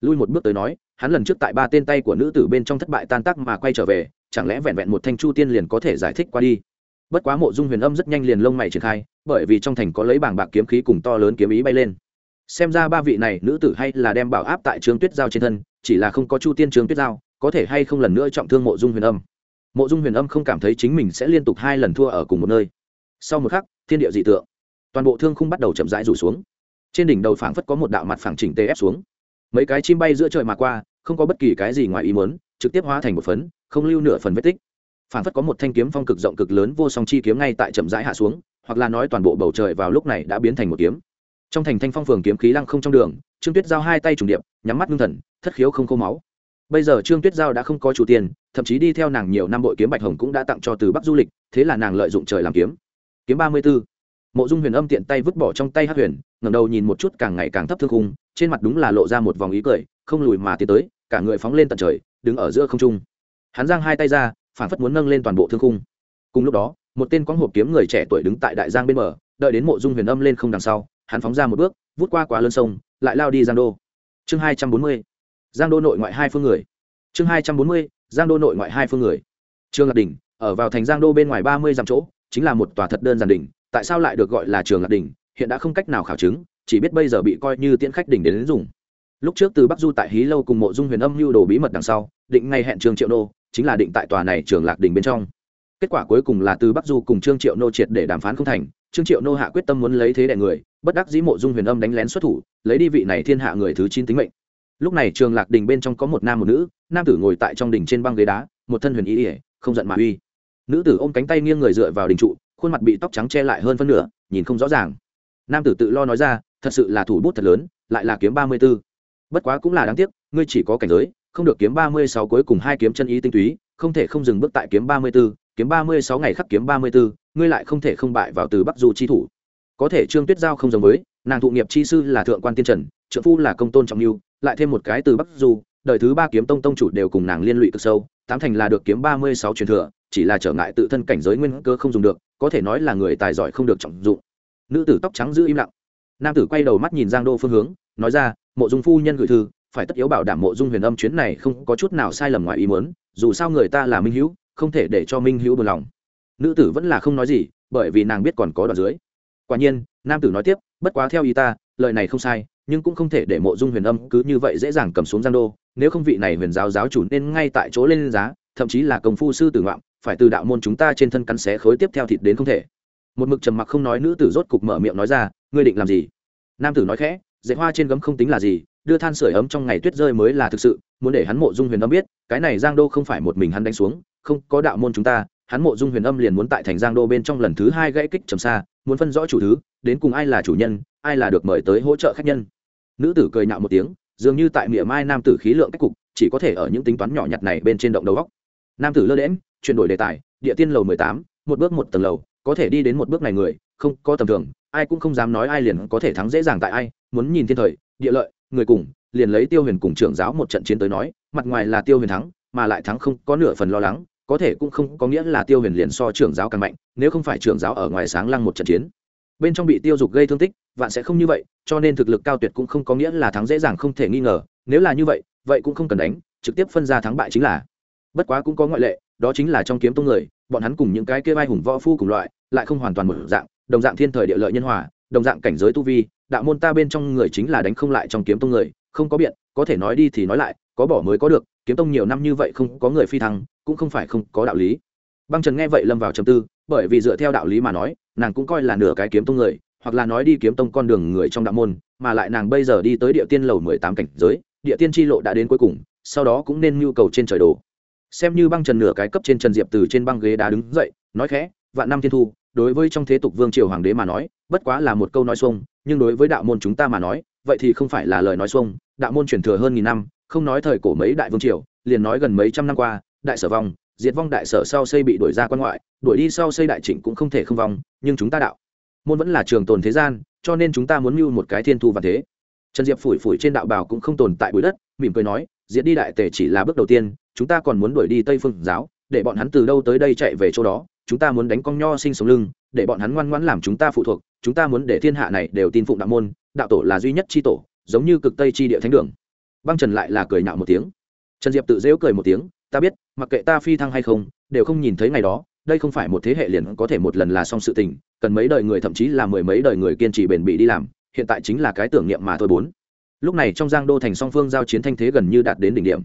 Lui một bước tới nói, hắn lần trước tại ba tên tay của nữ tử bên trong thất bại tan tác mà quay trở về, chẳng lẽ vẹn vẹn một thanh chu tiên liền có thể giải thích qua đi? Bất quá mộ dung huyền âm rất nhanh liền lông mày triển khai, bởi vì trong thành có lấy bảng bạc kiếm khí cùng to lớn kiếm ý bay lên xem ra ba vị này nữ tử hay là đem bảo áp tại trương tuyết giao trên thân, chỉ là không có chu tiên trương tuyết giao, có thể hay không lần nữa trọng thương mộ dung huyền âm. Mộ dung huyền âm không cảm thấy chính mình sẽ liên tục hai lần thua ở cùng một nơi. Sau một khắc, thiên địa dị tượng. Toàn bộ thương khung bắt đầu chậm rãi rủ xuống. Trên đỉnh đầu phảng phất có một đạo mặt phẳng chỉnh tê ép xuống. Mấy cái chim bay giữa trời mà qua, không có bất kỳ cái gì ngoài ý muốn, trực tiếp hóa thành một phấn, không lưu nửa phần vết tích. Phảng phất có một thanh kiếm phong cực rộng cực lớn vô song chi kiếm ngay tại chậm rãi hạ xuống, hoặc là nói toàn bộ bầu trời vào lúc này đã biến thành một kiếm trong thành thanh phong phường kiếm khí lăng không trong đường, trương tuyết giao hai tay trùng điệp, nhắm mắt ngưng thần, thất khiếu không khô máu. Bây giờ trương tuyết giao đã không có chủ tiền, thậm chí đi theo nàng nhiều năm bội kiếm bạch hồng cũng đã tặng cho từ bắc du lịch, thế là nàng lợi dụng trời làm kiếm. Kiếm ba mươi b ố mộ dung huyền âm tiện tay vứt bỏ trong tay hát huyền ngầm đầu nhìn một chút càng ngày càng thấp thương khung, trên mặt đúng là lộ ra một vòng ý cười, không lùi mà tiến tới, cả người phóng lên tận trời, đứng ở giữa không trung. Hắn giang hai tay ra phản phất muốn nâng lên toàn bộ thương khung. Cùng lúc đó, một tên quang hộp kiếm người trẻ tuổi đứng tại đại giang bên bờ, đợi đến mộ dung huyền âm lên không đằng sau hắn phóng ra một bước vút qua quá lớn sông lại lao đi giang đô. Chương hai trăm bốn mươi. Giang đô nội ngoại hai phương người. Chương hai trăm bốn mươi giang đô nội ngoại hai phương người. Trường lạc đỉnh ở vào thành giang đô bên ngoài ba mươi dặm chỗ chính là một tòa thật đơn giản đỉnh tại sao lại được gọi là trường lạc đỉnh hiện đã không cách nào khảo chứng chỉ biết bây giờ bị coi như tiễn khách đỉnh đến, đến dùng. Lúc trước từ bắc du tại hí lâu cùng mộ dung huyền âm lưu đồ bí mật đằng sau định ngay hẹn trường triệu nô chính là định tại tòa này trường lạc đỉnh bên trong. Kết quả cuối cùng là từ bắc du cùng trương triệu nô triệt để đàm phán không thành trương triệu nô hạ quyết tâm muốn lấy thế đại người bất đắc dĩ mộ dung huyền âm đánh lén xuất thủ, lấy đi vị này thiên hạ người thứ chín tính mệnh. Lúc này trường lạc đình bên trong có một nam một nữ, nam tử ngồi tại trong đình trên băng ghế đá, một thân huyền ý ỉa không giận mà uy. Nữ tử ôm cánh tay nghiêng người dựa vào đình trụ, khuôn mặt bị tóc trắng che lại hơn phân nửa, nhìn không rõ ràng. Nam tử tự lo nói ra, thật sự là thủ bút thật lớn, lại là kiếm ba mươi b ố bất quá cũng là đáng tiếc, ngươi chỉ có cảnh giới, không được kiếm ba mươi sáu cuối cùng hai kiếm chân ý tinh túy, không thể không dừng bước tại kiếm ba mươi b ố kiếm ba mươi sáu ngày khắc kiếm ba mươi b ố ngươi lại không thể không bại vào từ bắc du chi thủ có thể trương tuyết giao không giống với, nàng thụ nghiệp chi sư là thượng quan tiên trần trợ phu là công tôn trọng lưu lại thêm một cái từ bắc du, đời thứ ba kiếm tông tông chủ đều cùng nàng liên lụy cực sâu, tám thành là được kiếm ba mươi sáu truyền thừa, chỉ là trở ngại tự thân cảnh giới nguyên cơ không dùng được, có thể nói là người tài giỏi không được trọng dụng. Nữ tử tóc trắng giữ im lặng. Nam tử quay đầu mắt nhìn giang đô phương hướng, nói ra, mộ dung phu nhân gửi thư, phải tất yếu bảo đảm mộ dung huyền âm chuyến này không có chút nào sai lầm ngoài ý muốn, dù sao người ta là minh hữu, không thể để cho minh hữu buồn lòng. Nữ tử vẫn là không nói gì, bởi vì nàng biết còn có đoạn dưới quả nhiên, nam tử nói tiếp, bất quá theo ý ta, lời này không sai, nhưng cũng không thể để mộ dung huyền âm cứ như vậy dễ dàng cầm xuống giang đô. Nếu không vị này huyền giáo giáo chủ nên ngay tại chỗ lên giá, thậm chí là công phu sư tử ngoạm, phải từ đạo môn chúng ta trên thân cắn xé khối tiếp theo thịt đến không thể. Một mực trầm mặc không nói nữ tử rốt cục mở miệng nói ra, ngươi định làm gì? Nam tử nói khẽ, dạy hoa trên gấm không tính là gì, đưa than sửa ấm trong ngày tuyết rơi mới là thực sự, muốn để hắn mộ dung huyền âm biết, cái này giang đô không phải một mình hắn đánh xuống, không có đạo môn chúng ta hắn mộ dung huyền âm liền muốn tại thành giang đô bên trong lần thứ hai gãy kích trầm xa, muốn phân rõ chủ thứ, đến cùng ai là chủ nhân, ai là được mời tới hỗ trợ khách nhân. Nữ tử cười nhạo một tiếng, dường như tại miệng mai nam tử khí lượng cách cục, chỉ có thể ở những tính toán nhỏ nhặt này bên trên động đầu góc nam tử lơ đễm chuyển đổi đề tài, địa tiên lầu mười tám, một bước một tầng lầu, có thể đi đến một bước này người, không có tầm thường, ai cũng không dám nói ai liền có thể thắng dễ dàng tại ai, muốn nhìn thiên thời, địa lợi, người cùng, liền lấy tiêu huyền cùng trưởng giáo một trận chiến tới nói, mặt ngoài là tiêu huyền thắng, mà lại thắng không có nửa phần lo lắng có thể cũng không có nghĩa là tiêu huyền liền so trưởng giáo càng mạnh, nếu không phải trưởng giáo ở ngoài sáng lăng một trận chiến. Bên trong bị tiêu dục gây thương tích, vạn sẽ không như vậy, cho nên thực lực cao tuyệt cũng không có nghĩa là thắng dễ dàng không thể nghi ngờ, nếu là như vậy vậy cũng không cần đánh, trực tiếp phân ra thắng bại chính là. Bất quá cũng có ngoại lệ, đó chính là trong kiếm tông người, bọn hắn cùng những cái kia vai hùng võ phu cùng loại, lại không hoàn toàn một dạng, đồng dạng thiên thời địa lợi nhân hòa, đồng dạng cảnh giới tu vi, đạo môn ta bên trong người chính là đánh không lại trong kiếm tông người, không có biện, có thể nói đi thì nói lại, có bỏ mới có được kiếm tông nhiều năm như vậy không có người phi thăng, cũng không phải không có đạo lý. Băng trần nghe vậy lâm vào trầm tư, bởi vì dựa theo đạo lý mà nói, nàng cũng coi là nửa cái kiếm tông người, hoặc là nói đi kiếm tông con đường người trong đạo môn, mà lại nàng bây giờ đi tới địa tiên lầu mười tám cảnh giới, địa tiên tri lộ đã đến cuối cùng, sau đó cũng nên nhu cầu trên trời đồ. Xem như băng trần nửa cái cấp trên trần diệp từ trên băng ghế đá đứng dậy, nói khẽ, vạn năm thiên thu, đối với trong thế tục vương triều hoàng đế mà nói, bất quá là một câu nói xuông, nhưng đối với đạo môn chúng ta mà nói, vậy thì không phải là lời nói xuông, đạo môn truyền thừa hơn nghìn năm không nói thời cổ mấy đại vương triều, liền nói gần mấy trăm năm qua, đại sở vong, diệt vong đại sở sau xây bị đuổi ra quan ngoại, đuổi đi sau xây đại trịnh cũng không thể không vong, nhưng chúng ta đạo, môn vẫn là trường tồn thế gian, cho nên chúng ta muốn mưu một cái thiên thu và thế. Trần diệp phủi phủi trên đạo bào cũng không tồn tại bụi đất, mỉm cười nói, diệt đi đại tề chỉ là bước đầu tiên, chúng ta còn muốn đuổi đi tây phương giáo, để bọn hắn từ đâu tới đây chạy về chỗ đó, chúng ta muốn đánh con nho sinh sống lưng, để bọn hắn ngoan ngoãn làm chúng ta phụ thuộc, chúng ta muốn để thiên hạ này đều tin phụng đạo môn, đạo tổ là duy nhất tri tổ, giống như cực tây tri địa thánh đường băng trần lại là cười nhạo một tiếng. Trần diệp tự dễu cười một tiếng, ta biết, mặc kệ ta phi thăng hay không, đều không nhìn thấy ngày đó, đây không phải một thế hệ liền có thể một lần là xong sự tình, cần mấy đời người thậm chí là mười mấy đời người kiên trì bền bỉ đi làm, hiện tại chính là cái tưởng niệm mà thôi bốn. Lúc này trong giang đô thành song phương giao chiến thanh thế gần như đạt đến đỉnh điểm.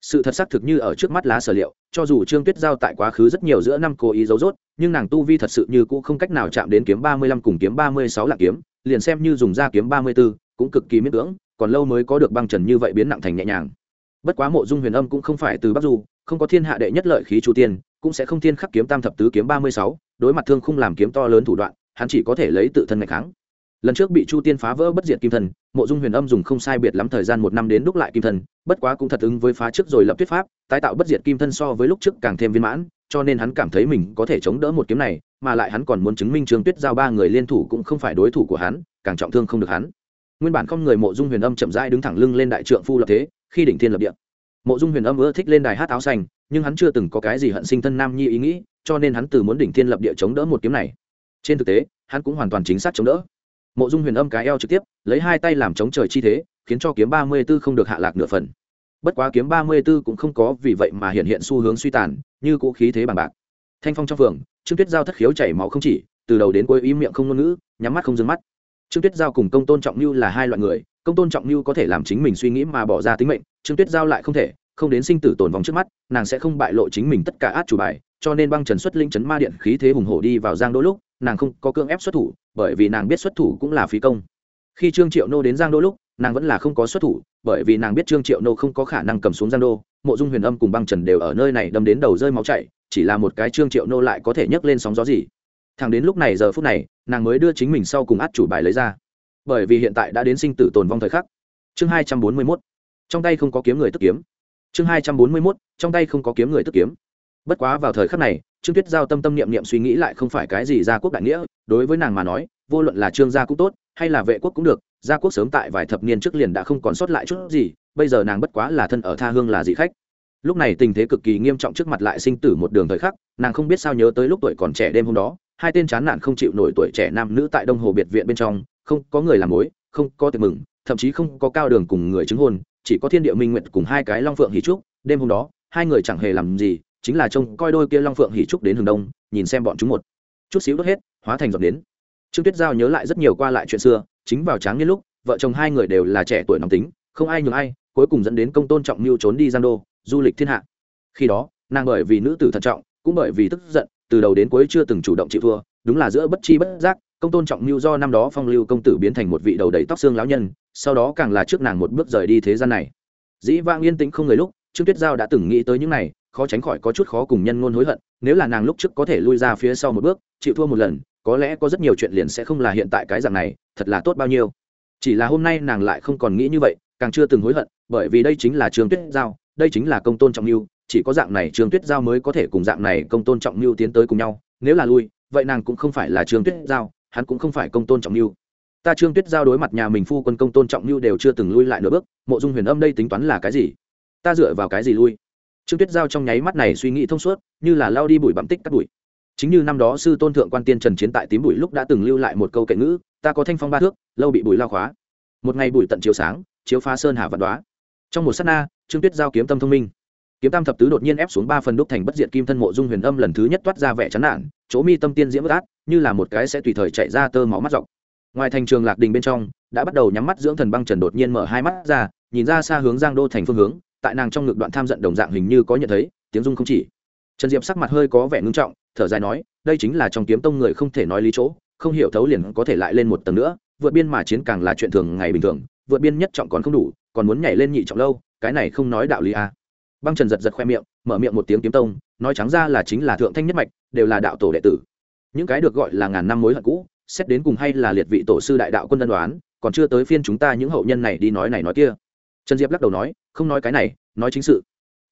Sự thật xác thực như ở trước mắt lá sở liệu, cho dù trương tuyết giao tại quá khứ rất nhiều giữa năm cố ý giấu dốt nhưng nàng tu vi thật sự như cũng không cách nào chạm đến kiếm ba mươi lăm cùng kiếm ba mươi sáu lạc kiếm, liền xem như dùng ra kiếm ba mươi b ố cũng cực kỳ miễn cưỡng, còn lâu mới có được băng trần như vậy biến nặng thành nhẹ nhàng. Bất quá mộ dung huyền âm cũng không phải từ bắc du, không có thiên hạ đệ nhất lợi khí chu tiên, cũng sẽ không thiên khắc kiếm tam thập tứ kiếm ba mươi sáu, đối mặt thương không làm kiếm to lớn thủ đoạn, hắn chỉ có thể lấy tự thân ngày kháng. Lần trước bị chu tiên phá vỡ bất diệt kim thân mộ dung huyền âm dùng không sai biệt lắm thời gian một năm đến đúc lại kim thân bất quá cũng thật ứng với phá trước rồi lập thuyết pháp, tái tạo bất diệt kim thân so với lúc trước càng thêm viên mãn, cho nên hắn cảm thấy mình có thể chống đỡ một kiếm này, mà lại hắn còn muốn chứng minh trương tuyết giao ba người liên thủ cũng không phải đối thủ của hắn, càng trọng thương không được hắn nguyên bản không người mộ dung huyền âm chậm rãi đứng thẳng lưng lên đại trượng phu lập thế, khi đỉnh thiên lập địa, mộ dung huyền âm ưa thích lên đài hát áo xanh, nhưng hắn chưa từng có cái gì hận sinh thân nam nhi ý nghĩ, cho nên hắn từ muốn đỉnh thiên lập địa chống đỡ một kiếm này. Trên thực tế, hắn cũng hoàn toàn chính xác chống đỡ. Mộ dung huyền âm cái eo trực tiếp, lấy hai tay làm chống trời chi thế, khiến cho kiếm ba mươi b ố không được hạ lạc nửa phần. Bất quá kiếm ba mươi b ố cũng không có vì vậy mà hiện hiện xu hướng suy tàn, như cũ khí thế bằng bạc. Thanh phong trong phường, trương tuyết giao thất khiếu chảy máu không chỉ, từ đầu đến cuối im miệng không ngôn ngữ, nhắm mắt không d mắt trương tuyết giao cùng công tôn trọng mưu là hai loại người, công tôn trọng mưu có thể làm chính mình suy nghĩ mà bỏ ra tính mệnh, trương tuyết giao lại không thể, không đến sinh tử tồn vong trước mắt, nàng sẽ không bại lộ chính mình tất cả át chủ bài, cho nên băng trần xuất linh chấn ma điện khí thế hùng hổ đi vào giang đỗ lúc, nàng không có cưỡng ép xuất thủ, bởi vì nàng biết xuất thủ cũng là phí công. Khi trương triệu nô đến giang đô lúc, nàng vẫn là không có xuất thủ, bởi vì nàng biết trương triệu nô không có khả năng cầm xuống giang đô, mộ dung huyền âm cùng băng trần đều ở nơi này đâm đến đầu rơi máu chảy, chỉ là một cái trương triệu nô lại có thể nhấc lên sóng gió gì thằng đến lúc này giờ phút này, nàng mới đưa chính mình sau cùng át chủ bài lấy ra. Bởi vì hiện tại đã đến sinh tử tồn vong thời khắc. Chương hai trăm bốn mươi mốt. Trong tay không có kiếm người tức kiếm. Chương hai trăm bốn mươi mốt. Trong tay không có kiếm người tức kiếm. Bất quá vào thời khắc này, trương tuyết giao tâm tâm niệm niệm suy nghĩ lại không phải cái gì gia quốc đại nghĩa, đối với nàng mà nói, vô luận là trương gia cũng tốt, hay là vệ quốc cũng được, gia quốc sớm tại vài thập niên trước liền đã không còn sót lại chút gì, bây giờ nàng bất quá là thân ở tha hương là dị khách. Lúc này tình thế cực kỳ nghiêm trọng trước mặt lại sinh tử một đường thời khắc, nàng không biết sao nhớ tới lúc tuổi còn trẻ đêm hôm đó hai tên chán nản không chịu nổi tuổi trẻ nam nữ tại đông hồ biệt viện bên trong, không có người làm mối, không có tiệc mừng, thậm chí không có cao đường cùng người chứng hôn, chỉ có thiên địa minh nguyện cùng hai cái long phượng hỷ trúc. Đêm hôm đó, hai người chẳng hề làm gì, chính là trông coi đôi kia long phượng hỉ trúc đến hướng đông, nhìn xem bọn chúng một chút xíu đốt hết, hóa thành giọt đến trương tuyết giao nhớ lại rất nhiều qua lại chuyện xưa, chính vào tráng niên lúc, vợ chồng hai người đều là trẻ tuổi nóng tính, không ai nhường ai, cuối cùng dẫn đến công tôn trọng mưu trốn đi giang đô, du lịch thiên hạ. Khi đó, nàng bởi vì nữ tử thận trọng, cũng bởi vì tức giận từ đầu đến cuối chưa từng chủ động chịu thua, đúng là giữa bất chi bất giác, công tôn trọng mưu do năm đó phong lưu công tử biến thành một vị đầu đầy tóc xương lão nhân, sau đó càng là trước nàng một bước rời đi thế gian này. Dĩ vang yên tĩnh không người lúc, trương tuyết giao đã từng nghĩ tới những này, khó tránh khỏi có chút khó cùng nhân ngôn hối hận, nếu là nàng lúc trước có thể lui ra phía sau một bước, chịu thua một lần, có lẽ có rất nhiều chuyện liền sẽ không là hiện tại cái dạng này, thật là tốt bao nhiêu. Chỉ là hôm nay nàng lại không còn nghĩ như vậy, càng chưa từng hối hận, bởi vì đây chính là trường tuyết giao, đây chính là công tôn trọng mưu chỉ có dạng này trương tuyết giao mới có thể cùng dạng này công tôn trọng mưu tiến tới cùng nhau, nếu là lui, vậy nàng cũng không phải là trương tuyết giao, hắn cũng không phải công tôn trọng mưu. Ta trương tuyết giao đối mặt nhà mình phu quân công tôn trọng mưu đều chưa từng lui lại nửa bước, mộ dung huyền âm đây tính toán là cái gì? Ta dựa vào cái gì lui? Trương tuyết giao trong nháy mắt này suy nghĩ thông suốt, như là lao đi bụi bặm tích cắt bụi. Chính như năm đó sư tôn thượng quan tiên trần chiến tại tím bụi lúc đã từng lưu lại một câu kệ ngữ, ta có thanh phong ba thước, lâu bị bụi lao khóa. Một ngày bụi tận chiếu sáng, chiếu phá sơn hà vạn đoá trong một s á t na, trương tuyết giao kiếm tâm thông minh kiếm tam thập tứ đột nhiên ép xuống ba phần đúc thành bất diệt kim thân mộ dung huyền âm lần thứ nhất toát ra vẻ chán nản, chỗ mi tâm tiên diễm bất át, như là một cái sẽ tùy thời chạy ra tơ máu mắt dọc ngoài thành trường lạc đình bên trong, đã bắt đầu nhắm mắt dưỡng thần băng trần đột nhiên mở hai mắt ra, nhìn ra xa hướng giang đô thành phương hướng, tại nàng trong ngực đoạn tham giận đồng dạng hình như có nhận thấy, tiếng dung không chỉ trần diệp sắc mặt hơi có vẻ ngưng trọng, thở dài nói, đây chính là trong kiếm tông người không thể nói lý chỗ, không hiểu thấu liền có thể lại lên một tầng nữa, vượt biên mà chiến càng là chuyện thường ngày bình thường, vượt biên nhất trọng còn không đủ, còn muốn nhảy lên nhị trọng lâu, cái này không nói đạo lý à băng trần giật giật khoe miệng, mở miệng một tiếng kiếm tông, nói trắng ra là chính là thượng thanh nhất mạch, đều là đạo tổ đệ tử. Những cái được gọi là ngàn năm mối hận cũ, xét đến cùng hay là liệt vị tổ sư đại đạo quân đơn đoán, còn chưa tới phiên chúng ta những hậu nhân này đi nói này nói kia. Trần diệp lắc đầu nói, không nói cái này, nói chính sự.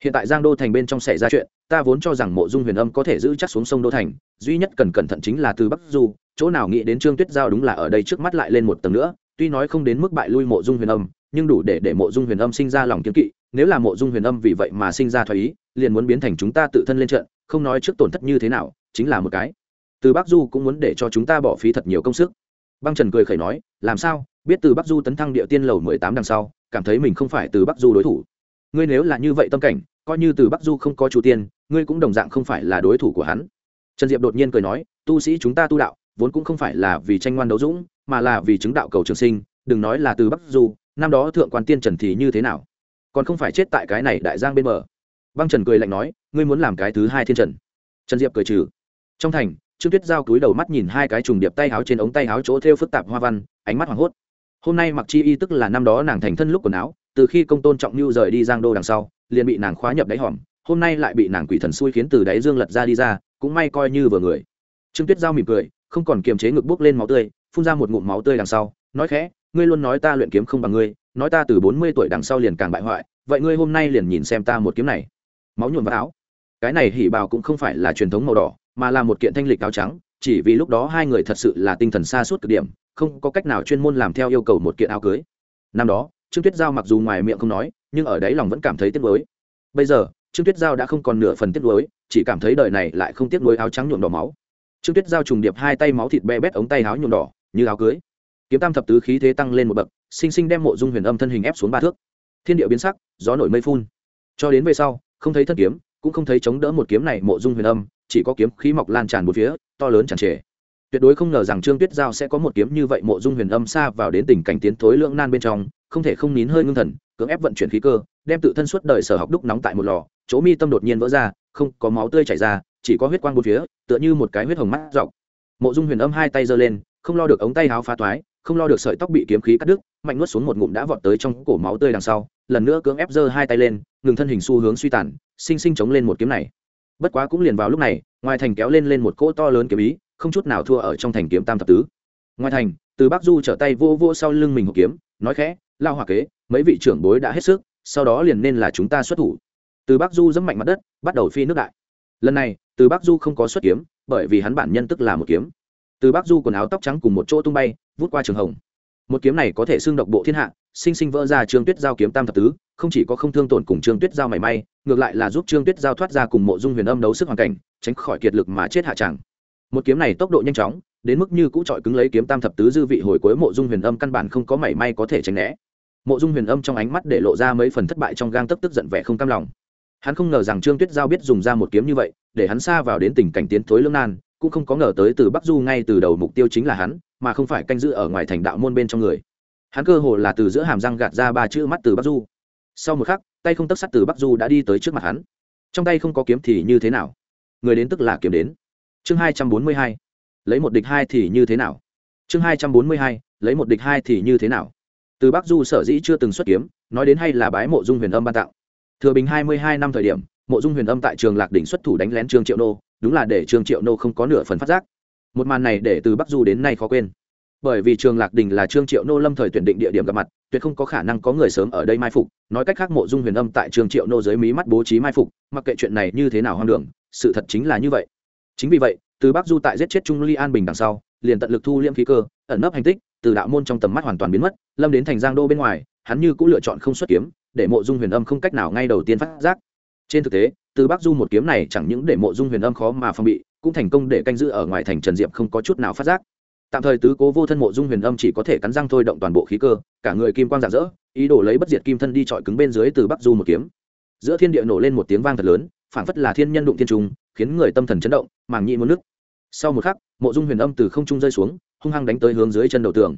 Hiện tại giang đô thành bên trong xảy ra chuyện, ta vốn cho rằng mộ dung huyền âm có thể giữ chắc xuống sông đô thành, duy nhất cần cẩn thận chính là từ bắc du, chỗ nào nghĩ đến trương tuyết giao đúng là ở đây trước mắt lại lên một tầng nữa, tuy nói không đến mức bại lui mộ dung huyền âm nhưng đủ để để mộ dung huyền âm sinh ra lòng kiếm kỵ, nếu là mộ dung huyền âm vì vậy mà sinh ra thoái ý, liền muốn biến thành chúng ta tự thân lên trận, không nói trước tổn thất như thế nào, chính là một cái. Từ bắc du cũng muốn để cho chúng ta bỏ phí thật nhiều công sức. Băng trần cười khẩy nói, làm sao? Biết từ bắc du tấn thăng địa tiên lầu mười tám đằng sau, cảm thấy mình không phải từ bắc du đối thủ. Ngươi nếu là như vậy tâm cảnh, coi như từ bắc du không có chủ tiên, ngươi cũng đồng dạng không phải là đối thủ của hắn. Trần diệp đột nhiên cười nói, tu sĩ chúng ta tu đạo, vốn cũng không phải là vì tranh ngoan đấu dũng, mà là vì chứng đạo cầu trường sinh, đừng nói là từ bắc du năm đó thượng quan tiên trần thì như thế nào? Còn không phải chết tại cái này đại giang bên bờ. Băng trần cười lạnh nói, ngươi muốn làm cái thứ hai thiên trần. Trần diệp cười trừ. Trong thành, trương tuyết giao cúi đầu mắt nhìn hai cái trùng điệp tay áo trên ống tay áo chỗ thêu phức tạp hoa văn, ánh mắt hoảng hốt. Hôm nay mặc chi y tức là năm đó nàng thành thân lúc quần áo, từ khi công tôn trọng mưu rời đi giang đô đằng sau, liền bị nàng khóa nhập đáy hòm, hôm nay lại bị nàng quỷ thần xui khiến từ đáy dương lật ra đi ra, cũng may coi như vừa người. Trương tuyết giao mỉm cười, không còn kiềm chế ngực bốc lên máu tươi, phun ra một ngụm máu tươi đằng sau, nói khẽ ngươi luôn nói ta luyện kiếm không bằng ngươi, nói ta từ bốn mươi tuổi đằng sau liền càng bại hoại, vậy ngươi hôm nay liền nhìn xem ta một kiếm này. Máu nhuộm vào áo. Cái này hỉ bào cũng không phải là truyền thống màu đỏ, mà là một kiện thanh lịch áo trắng, chỉ vì lúc đó hai người thật sự là tinh thần xa suốt cực điểm, không có cách nào chuyên môn làm theo yêu cầu một kiện áo cưới. Năm đó, trương tuyết giao mặc dù ngoài miệng không nói, nhưng ở đấy lòng vẫn cảm thấy tiếc nuối. Bây giờ, trương tuyết giao đã không còn nửa phần tiếc nuối, chỉ cảm thấy đời này lại không tiếc nuối áo trắng nhuộm đỏ máu. Trương tuyết giao trùng điệp hai tay máu thịt be bét ống tay áo nhuộm đỏ, như áo cưới kiếm tam thập tứ khí thế tăng lên một bậc, sinh sinh đem mộ dung huyền âm thân hình ép xuống ba thước. Thiên địa biến sắc, gió nổi mây phun. Cho đến về sau, không thấy thân kiếm, cũng không thấy chống đỡ một kiếm này mộ dung huyền âm, chỉ có kiếm khí mọc lan tràn một phía, to lớn tràn trề. Tuyệt đối không ngờ rằng trương tuyết giao sẽ có một kiếm như vậy mộ dung huyền âm xa vào đến tình cảnh tiến thối lưỡng nan bên trong, không thể không nín hơi ngưng thần, cưỡng ép vận chuyển khí cơ, đem tự thân suốt đời sở học đúc nóng tại một lò, chỗ mi tâm đột nhiên vỡ ra, không có máu tươi chảy ra, chỉ có huyết quang bốn phía, tựa như một cái huyết hồng mắt dọc. Mộ dung huyền âm hai tay giơ lên, không lo được ống tay áo phá toái không lo được sợi tóc bị kiếm khí cắt đứt, mạnh nuốt xuống một ngụm đã vọt tới trong cổ máu tươi đằng sau, lần nữa cưỡng ép giơ hai tay lên, ngừng thân hình xu hướng suy tàn, sinh sinh chống lên một kiếm này. Bất quá cũng liền vào lúc này, ngoài thành kéo lên lên một cỗ to lớn kiếm ý, không chút nào thua ở trong thành kiếm tam thập tứ. Ngoài thành, từ bắc du trở tay vô vô sau lưng mình hộp kiếm, nói khẽ, lao hòa kế, mấy vị trưởng bối đã hết sức, sau đó liền nên là chúng ta xuất thủ. Từ bắc du dẫm mạnh mặt đất, bắt đầu phi nước đại. Lần này, từ bắc du không có xuất kiếm, bởi vì hắn bản nhân tức là một kiếm từ bắc du quần áo tóc trắng cùng một chỗ tung bay, vút qua trường hồng. Một kiếm này có thể xưng độc bộ thiên hạ, sinh sinh vỡ ra trương tuyết giao kiếm tam thập tứ, không chỉ có không thương tổn cùng trương tuyết giao mảy may, ngược lại là giúp trương tuyết giao thoát ra cùng mộ dung huyền âm đấu sức hoàn cảnh, tránh khỏi kiệt lực mà chết hạ tràng một kiếm này tốc độ nhanh chóng, đến mức như cũ trọi cứng lấy kiếm tam thập tứ dư vị hồi cuối mộ dung huyền âm căn bản không có mảy may có thể tránh né. Mộ dung huyền âm trong ánh mắt để lộ ra mấy phần thất bại trong gang tấp tức giận vẻ không cam lòng. Hắn không ngờ rằng trương tuyết giao biết dùng ra một kiếm như vậy, để hắn xa vào đến tình cảnh tiến thối lương nan cũng không có ngờ tới từ bắc du ngay từ đầu mục tiêu chính là hắn, mà không phải canh giữ ở ngoài thành đạo môn bên trong người. Hắn cơ hồ là từ giữa hàm răng gạt ra ba chữ mắt từ bắc du. Sau một khắc, tay không tấc sắt từ bắc du đã đi tới trước mặt hắn. Trong tay không có kiếm thì như thế nào? Người đến tức là kiếm đến. Chương hai trăm bốn mươi hai. Lấy một địch hai thì như thế nào? Chương hai trăm bốn mươi hai. Lấy một địch hai thì như thế nào? Từ bắc du sở dĩ chưa từng xuất kiếm, nói đến hay là bái mộ dung huyền âm ban tặng thừa bình hai mươi hai năm thời điểm, mộ dung huyền âm tại trường lạc đỉnh xuất thủ đánh lén trương triệu đô đúng là để trương triệu nô không có nửa phần phát giác. Một màn này để từ bắc du đến nay khó quên. Bởi vì trường lạc đình là trương triệu nô lâm thời tuyển định địa điểm gặp mặt, tuyệt không có khả năng có người sớm ở đây mai phục, nói cách khác mộ dung huyền âm tại trương triệu nô dưới mí mắt bố trí mai phục, mặc kệ chuyện này như thế nào hoang đường, sự thật chính là như vậy. Chính vì vậy, từ bắc du tại giết chết trung ly an bình đằng sau, liền tận lực thu liêm khí cơ, ẩn nấp hành tích, từ đạo môn trong tầm mắt hoàn toàn biến mất, lâm đến thành giang đô bên ngoài, hắn như cũng lựa chọn không xuất kiếm, để mộ dung huyền âm không cách nào ngay đầu tiên phát giác trên thực tế, từ bắc du một kiếm này chẳng những để mộ dung huyền âm khó mà phong bị, cũng thành công để canh giữ ở ngoài thành trần diệp không có chút nào phát giác. Tạm thời tứ cố vô thân mộ dung huyền âm chỉ có thể cắn răng thôi động toàn bộ khí cơ, cả người kim quang rạng rỡ, ý đồ lấy bất diệt kim thân đi chọi cứng bên dưới từ bắc du một kiếm. Giữa thiên địa nổ lên một tiếng vang thật lớn, phảng phất là thiên nhân đụng thiên trung khiến người tâm thần chấn động, màng nhị muốn nước sau một khắc, mộ dung huyền âm từ không trung rơi xuống, hung hăng đánh tới hướng dưới chân đầu tường.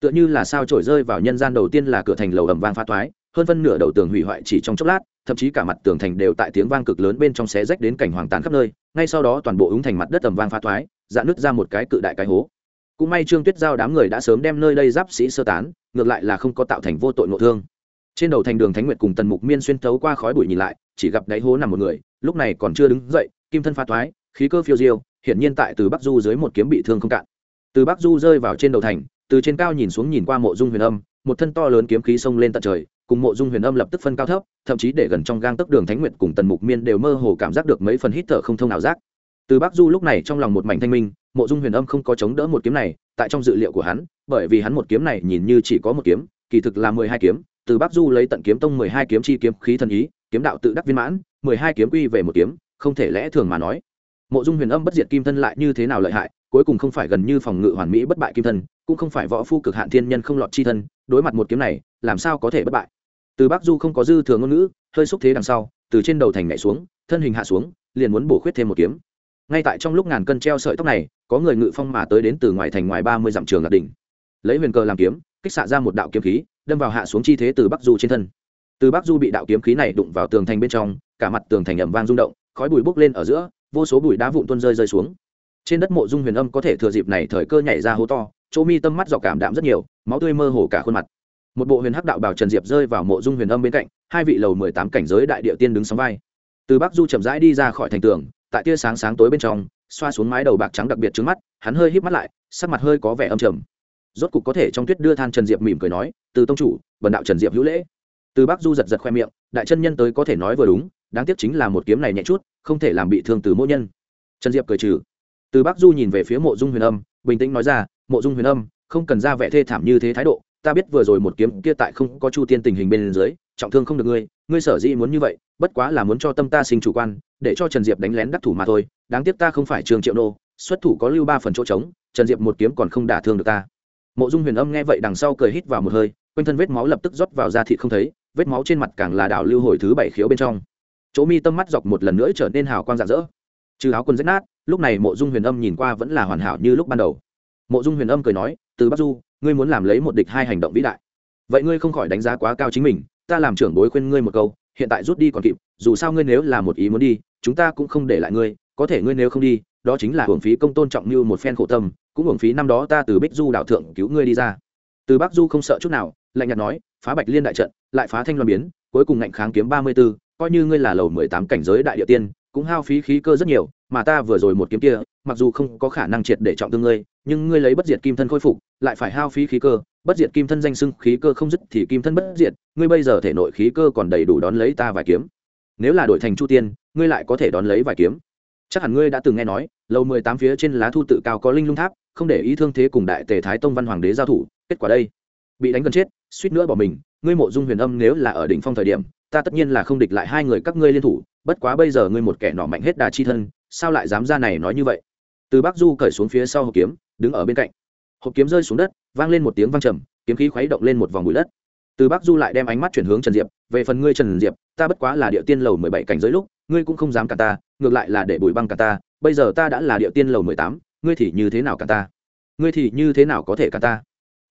Tựa như là sao trổi rơi vào nhân gian đầu tiên là cửa thành lầu ẩm vang phá toái, hơn phân nửa đầu tường hủy hoại chỉ trong chốc lát thậm chí cả mặt tường thành đều tại tiếng vang cực lớn bên trong xé rách đến cảnh hoàng tàn khắp nơi ngay sau đó toàn bộ ứng thành mặt đất tầm vang phá thoái, dạn nứt ra một cái cự đại cái hố. Cũng may trương tuyết giao đám người đã sớm đem nơi đây giáp sĩ sơ tán ngược lại là không có tạo thành vô tội nội thương. Trên đầu thành đường thánh nguyệt cùng tần mục miên xuyên thấu qua khói bụi nhìn lại chỉ gặp đáy hố nằm một người lúc này còn chưa đứng dậy kim thân pha thoái, khí cơ phiêu diêu hiển nhiên tại từ bắc du dưới một kiếm bị thương không cạn. Từ bắc du rơi vào trên đầu thành từ trên cao nhìn xuống nhìn qua mộ dung huyền âm một thân to lớn kiếm khí xông lên tận trời cùng mộ dung huyền âm lập tức phân cao thấp, thậm chí để gần trong gang tấc đường thánh nguyệt cùng tần mục miên đều mơ hồ cảm giác được mấy phần hít thở không thông nào giác. Từ bắc du lúc này trong lòng một mảnh thanh minh, mộ dung huyền âm không có chống đỡ một kiếm này, tại trong dự liệu của hắn, bởi vì hắn một kiếm này nhìn như chỉ có một kiếm, kỳ thực là mười hai kiếm, từ bắc du lấy tận kiếm tông mười hai kiếm chi kiếm khí thần ý, kiếm đạo tự đắc viên mãn, mười hai kiếm quy về một kiếm, không thể lẽ thường mà nói. Mộ dung huyền âm bất diệt kim thân lại như thế nào lợi hại cuối cùng không phải gần như phòng ngự hoàn mỹ bất bại kim thân, cũng không phải võ phu cực hạn thiên nhân không lọt chi thân, đối mặt một kiếm này, làm sao có thể bất bại? Từ bắc du không có dư thừa ngôn ngữ, hơi xúc thế đằng sau, từ trên đầu thành nhảy xuống, thân hình hạ xuống, liền muốn bổ khuyết thêm một kiếm. Ngay tại trong lúc ngàn cân treo sợi tóc này, có người ngự phong mà tới đến từ ngoài thành ngoài ba mươi dặm trường lạc đỉnh. Lấy huyền cơ làm kiếm, kích xạ ra một đạo kiếm khí, đâm vào hạ xuống chi thế từ bắc du trên thân. Từ bắc du bị đạo kiếm khí này đụng vào tường thành bên trong, cả mặt tường thành ẩm vang rung động, khói bụi bốc lên ở giữa, vô số bụi đá vụn tuôn rơi rơi xuống trên đất mộ dung huyền âm có thể thừa dịp này thời cơ nhảy ra hố to, chỗ mi tâm mắt dọc cảm đạm rất nhiều, máu tươi mơ hồ cả khuôn mặt. Một bộ huyền hắc đạo bảo trần diệp rơi vào mộ dung huyền âm bên cạnh, hai vị lầu mười tám cảnh giới đại địa tiên đứng sóng vai. Từ bắc du chậm rãi đi ra khỏi thành tường, tại tia sáng sáng tối bên trong, xoa xuống mái đầu bạc trắng đặc biệt trước mắt, hắn hơi híp mắt lại, sắc mặt hơi có vẻ âm trầm. Rốt cục có thể trong tuyết đưa than trần diệp mỉm cười nói, từ tông chủ vần đạo trần diệp hữu lễ. Từ bắc du giật giật khoe miệng, đại chân nhân tới có thể nói vừa đúng, đáng tiếc chính là một kiếm này nhẹ chút, không thể làm bị thương từ mỗi nhân. Trần diệp cười trừ từ bắc du nhìn về phía mộ dung huyền âm, bình tĩnh nói ra, mộ dung huyền âm, không cần ra vẻ thê thảm như thế thái độ, ta biết vừa rồi một kiếm kia tại không có chu tiên tình hình bên dưới, trọng thương không được ngươi ngươi sở dĩ muốn như vậy, bất quá là muốn cho tâm ta sinh chủ quan, để cho trần diệp đánh lén đắc thủ mà thôi, đáng tiếc ta không phải trường triệu nô, xuất thủ có lưu ba phần chỗ trống, trần diệp một kiếm còn không đả thương được ta. Mộ dung huyền âm nghe vậy đằng sau cười hít vào một hơi, quanh thân vết máu lập tức rót vào da thịt không thấy, vết máu trên mặt càng là đảo lưu hồi thứ bảy khiếu bên trong. Chỗ mi tâm mắt dọc một lần nữa trở nên hào quang rạng rỡ. Trừ áo quần rách nát lúc này mộ dung huyền âm nhìn qua vẫn là hoàn hảo như lúc ban đầu. Mộ dung huyền âm cười nói, từ bắc du, ngươi muốn làm lấy một địch hai hành động vĩ đại. Vậy ngươi không khỏi đánh giá quá cao chính mình, ta làm trưởng bối khuyên ngươi một câu, hiện tại rút đi còn kịp, dù sao ngươi nếu là một ý muốn đi, chúng ta cũng không để lại ngươi, có thể ngươi nếu không đi, đó chính là hưởng phí công tôn trọng như một phen khổ tâm, cũng hưởng phí năm đó ta từ bích du đạo thượng cứu ngươi đi ra. Từ bắc du không sợ chút nào, lạnh nhạt nói, phá bạch liên đại trận, lại phá thanh loan biến, cuối cùng ngạnh kháng kiếm ba mươi b ố coi như ngươi là lầu mười tám cảnh giới đại địa tiên, cũng hao phí khí cơ rất nhiều mà ta vừa rồi một kiếm kia, mặc dù không có khả năng triệt để trọng thương ngươi, nhưng ngươi lấy bất diệt kim thân khôi phục, lại phải hao phí khí cơ. Bất diệt kim thân danh sưng khí cơ không dứt thì kim thân bất diệt, ngươi bây giờ thể nội khí cơ còn đầy đủ đón lấy ta vài kiếm. Nếu là đổi thành chu tiên, ngươi lại có thể đón lấy vài kiếm. Chắc hẳn ngươi đã từng nghe nói, lầu mười tám phía trên lá thu tự cao có linh lung tháp, không để ý thương thế cùng đại tề thái tông văn hoàng đế giao thủ, kết quả đây. Bị đánh gần chết, suýt nữa bỏ mình, ngươi mộ dung huyền âm nếu là ở đỉnh phong thời điểm, ta tất nhiên là không địch lại hai người các ngươi liên thủ, bất quá bây giờ ngươi một kẻ nọ mạnh hết đà chi thân sao lại dám ra này nói như vậy? Từ bắc du cởi xuống phía sau hộp kiếm, đứng ở bên cạnh. Hộp kiếm rơi xuống đất, vang lên một tiếng vang trầm, kiếm khí khuấy động lên một vòng bụi đất. Từ bắc du lại đem ánh mắt chuyển hướng trần diệp, về phần ngươi trần diệp, ta bất quá là địa tiên lầu mười bảy cảnh giới lúc, ngươi cũng không dám cả ta, ngược lại là để bụi băng cả ta, bây giờ ta đã là địa tiên lầu mười tám, ngươi thì như thế nào cả ta? Ngươi thì như thế nào có thể cả ta?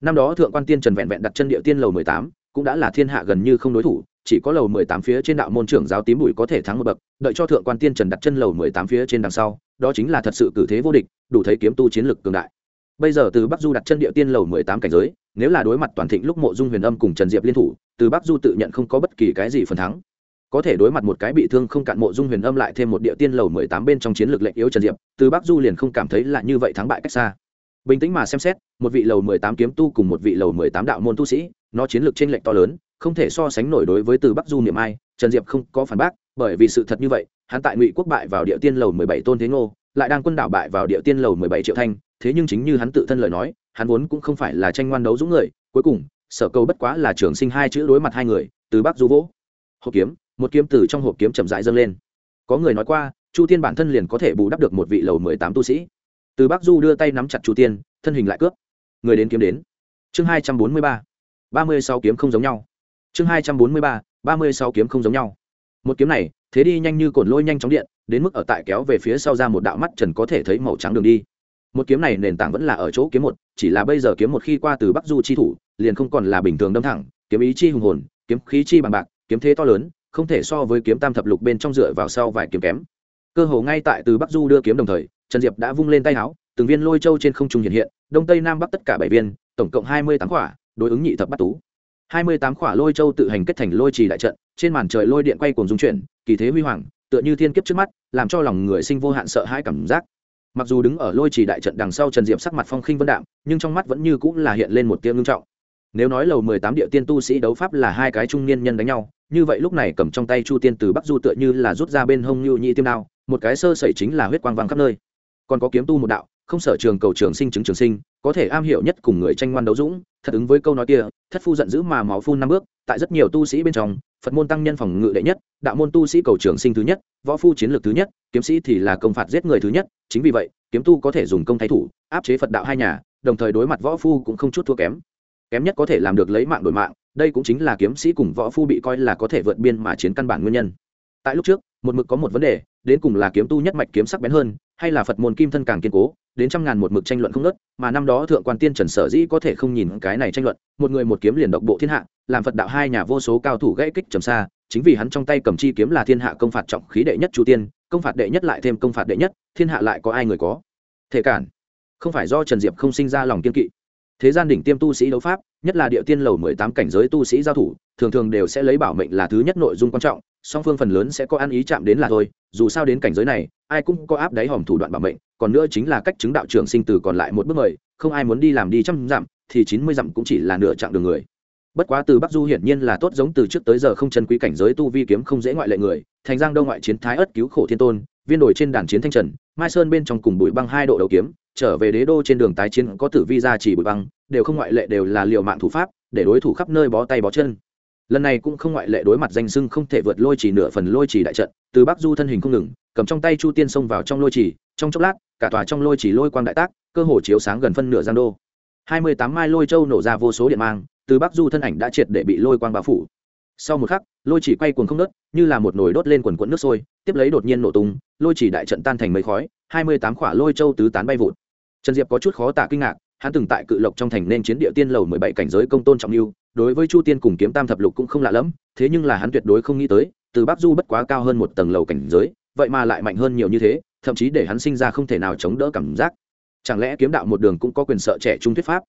Năm đó thượng quan tiên trần vẹn vẹn đặt chân địa tiên lầu mười tám, cũng đã là thiên hạ gần như không đối thủ chỉ có lầu mười tám phía trên đạo môn trưởng giáo tím bụi có thể thắng một bậc, đợi cho thượng quan tiên trần đặt chân lầu mười tám phía trên đằng sau, đó chính là thật sự cử thế vô địch, đủ thấy kiếm tu chiến lực cường đại. Bây giờ từ bắc du đặt chân địa tiên lầu mười tám cảnh giới, nếu là đối mặt toàn thịnh lúc mộ dung huyền âm cùng trần diệp liên thủ, từ bắc du tự nhận không có bất kỳ cái gì phần thắng. Có thể đối mặt một cái bị thương không cạn mộ dung huyền âm lại thêm một địa tiên lầu mười tám bên trong chiến lược lệnh yếu trần diệp, từ bắc du liền không cảm thấy là như vậy thắng bại cách xa. Bình tĩnh mà xem xét, một vị lầu mười tám kiếm tu cùng một vị lầu mười tám đạo môn tu sĩ, nó chiến lược t r ê n lệch to lớn không thể so sánh nổi đối với từ bắc du niệm ai, trần diệp không có phản bác, bởi vì sự thật như vậy, hắn tại ngụy quốc bại vào địa tiên lầu mười bảy tôn thế ngô, lại đang quân đảo bại vào địa tiên lầu mười bảy triệu thanh, thế nhưng chính như hắn tự thân lời nói, hắn vốn cũng không phải là tranh ngoan đấu dũng người, cuối cùng, sở cầu bất quá là trường sinh hai chữ đối mặt hai người, từ bắc du vỗ. Hộp kiếm, một kiếm từ trong hộp kiếm chậm rãi dâng lên. Có người nói qua, chu tiên bản thân liền có thể bù đắp được một vị lầu mười tám tu sĩ. Từ bắc du đưa tay nắm chặt chu tiên, thân hình lại cướp. Người đến kiếm đến. Chương hai trăm bốn mươi ba. Ba mươi sáu kiếm không giống nhau chương hai trăm bốn mươi ba ba mươi sáu kiếm không giống nhau. Một kiếm này thế đi nhanh như cồn lôi nhanh chóng điện đến mức ở tại kéo về phía sau ra một đạo mắt trần có thể thấy màu trắng đường đi. Một kiếm này nền tảng vẫn là ở chỗ kiếm một chỉ là bây giờ kiếm một khi qua từ bắc du chi thủ liền không còn là bình thường đâm thẳng kiếm ý chi hùng hồn kiếm khí chi bằng bạc kiếm thế to lớn không thể so với kiếm tam thập lục bên trong dựa vào sau vài kiếm kém. Cơ hồ ngay tại từ bắc du đưa kiếm đồng thời trần diệp đã vung lên tay áo từng viên lôi châu trên không trung hiện hiện đông tây nam bắc tất cả bảy viên tổng cộng hai mươi tám quả, đối ứng nhị thập bắt tú hai mươi tám khỏa lôi châu tự hành kết thành lôi trì đại trận, trên màn trời lôi điện quay cuồng dung chuyển, kỳ thế huy hoàng, tựa như thiên kiếp trước mắt, làm cho lòng người sinh vô hạn sợ hãi cảm giác. Mặc dù đứng ở lôi trì đại trận đằng sau trần diệp sắc mặt phong khinh vân đạm, nhưng trong mắt vẫn như cũng là hiện lên một tia ngưng trọng. Nếu nói lầu mười tám địa tiên tu sĩ đấu pháp là hai cái trung niên nhân đánh nhau, như vậy lúc này cầm trong tay chu tiên từ bắc du tựa như là rút ra bên hông nhu nhị tiêm đao, một cái sơ sẩy chính là huyết quang vang khắp nơi. Còn có kiếm tu một đạo không sở trường cầu trường sinh chứng trường sinh, có thể am hiểu nhất cùng người tranh ngoan đấu dũng, thật ứng với câu nói kia, thất phu giận dữ mà máu phun năm bước, tại rất nhiều tu sĩ bên trong, phật môn tăng nhân phòng ngự đệ nhất, đạo môn tu sĩ cầu trường sinh thứ nhất, võ phu chiến lược thứ nhất, kiếm sĩ thì là công phạt giết người thứ nhất, chính vì vậy, kiếm tu có thể dùng công thái thủ, áp chế phật đạo hai nhà, đồng thời đối mặt võ phu cũng không chút thua kém. Kém nhất có thể làm được lấy mạng đổi mạng, đây cũng chính là kiếm sĩ cùng võ phu bị coi là có thể vượt biên mà chiến căn bản nguyên nhân. Tại lúc trước, một mực có một vấn đề, đến cùng là kiếm tu nhất mạch kiếm sắc bén hơn, hay là phật môn kim thân càng kiên cố đến trăm ngàn một mực tranh luận không nớt mà năm đó thượng quan tiên trần sở dĩ có thể không nhìn cái này tranh luận, một người một kiếm liền độc bộ thiên hạ, làm phật đạo hai nhà vô số cao thủ gãy kích trầm xa, chính vì hắn trong tay cầm chi kiếm là thiên hạ công phạt trọng khí đệ nhất chu tiên, công phạt đệ nhất lại thêm công phạt đệ nhất, thiên hạ lại có ai người có thể cản? Không phải do trần diệp không sinh ra lòng kiên kỵ. Thế gian đỉnh tiêm tu sĩ đấu pháp, nhất là địa tiên lầu mười tám cảnh giới tu sĩ giao thủ, thường thường đều sẽ lấy bảo mệnh là thứ nhất nội dung quan trọng song phương phần lớn sẽ có ăn ý chạm đến là thôi, dù sao đến cảnh giới này, ai cũng có áp đáy hòm thủ đoạn bảo mệnh, còn nữa chính là cách chứng đạo trường sinh từ còn lại một bước mời, không ai muốn đi làm đi trăm dặm, thì chín mươi dặm cũng chỉ là nửa chặng đường người. Bất quá từ bắc du hiển nhiên là tốt giống từ trước tới giờ không chân quý cảnh giới tu vi kiếm không dễ ngoại lệ người, thành giang đông ngoại chiến thái ất cứu khổ thiên tôn, viên đồi trên đàn chiến thanh trần, mai sơn bên trong cùng bụi băng hai độ đầu kiếm, trở về đế đô trên đường tái chiến có tử vi ra chỉ bụi băng, đều không ngoại lệ đều là liệu mạng thủ pháp, để đối thủ khắp nơi bó tay bó chân lần này cũng không ngoại lệ đối mặt danh sưng không thể vượt lôi chỉ nửa phần lôi chỉ đại trận, từ bắc du thân hình không ngừng, cầm trong tay chu tiên xông vào trong lôi chỉ trong chốc lát, cả tòa trong lôi chỉ lôi quang đại tác, cơ hồ chiếu sáng gần phân nửa giang đô. Hai mươi tám mai lôi châu nổ ra vô số điện mang, từ bắc du thân ảnh đã triệt để bị lôi quang bao phủ. Sau một khắc, lôi chỉ quay cuồng không nớt như là một nồi đốt lên quần quẫn nước sôi, tiếp lấy đột nhiên nổ tung, lôi chỉ đại trận tan thành mấy khói, hai mươi tám khỏa lôi châu tứ tán bay vụt. Trần diệp có chút khó tả kinh ngạc, hắn từng tại cự lộc trong thành nên chiến địa tiên lầu mười bảy cảnh giới công tôn trọng lưu đối với chu tiên cùng kiếm tam thập lục cũng không lạ lẫm, thế nhưng là hắn tuyệt đối không nghĩ tới, từ bắc du bất quá cao hơn một tầng lầu cảnh giới, vậy mà lại mạnh hơn nhiều như thế, thậm chí để hắn sinh ra không thể nào chống đỡ cảm giác. Chẳng lẽ kiếm đạo một đường cũng có quyền sợ trẻ trung thuyết pháp?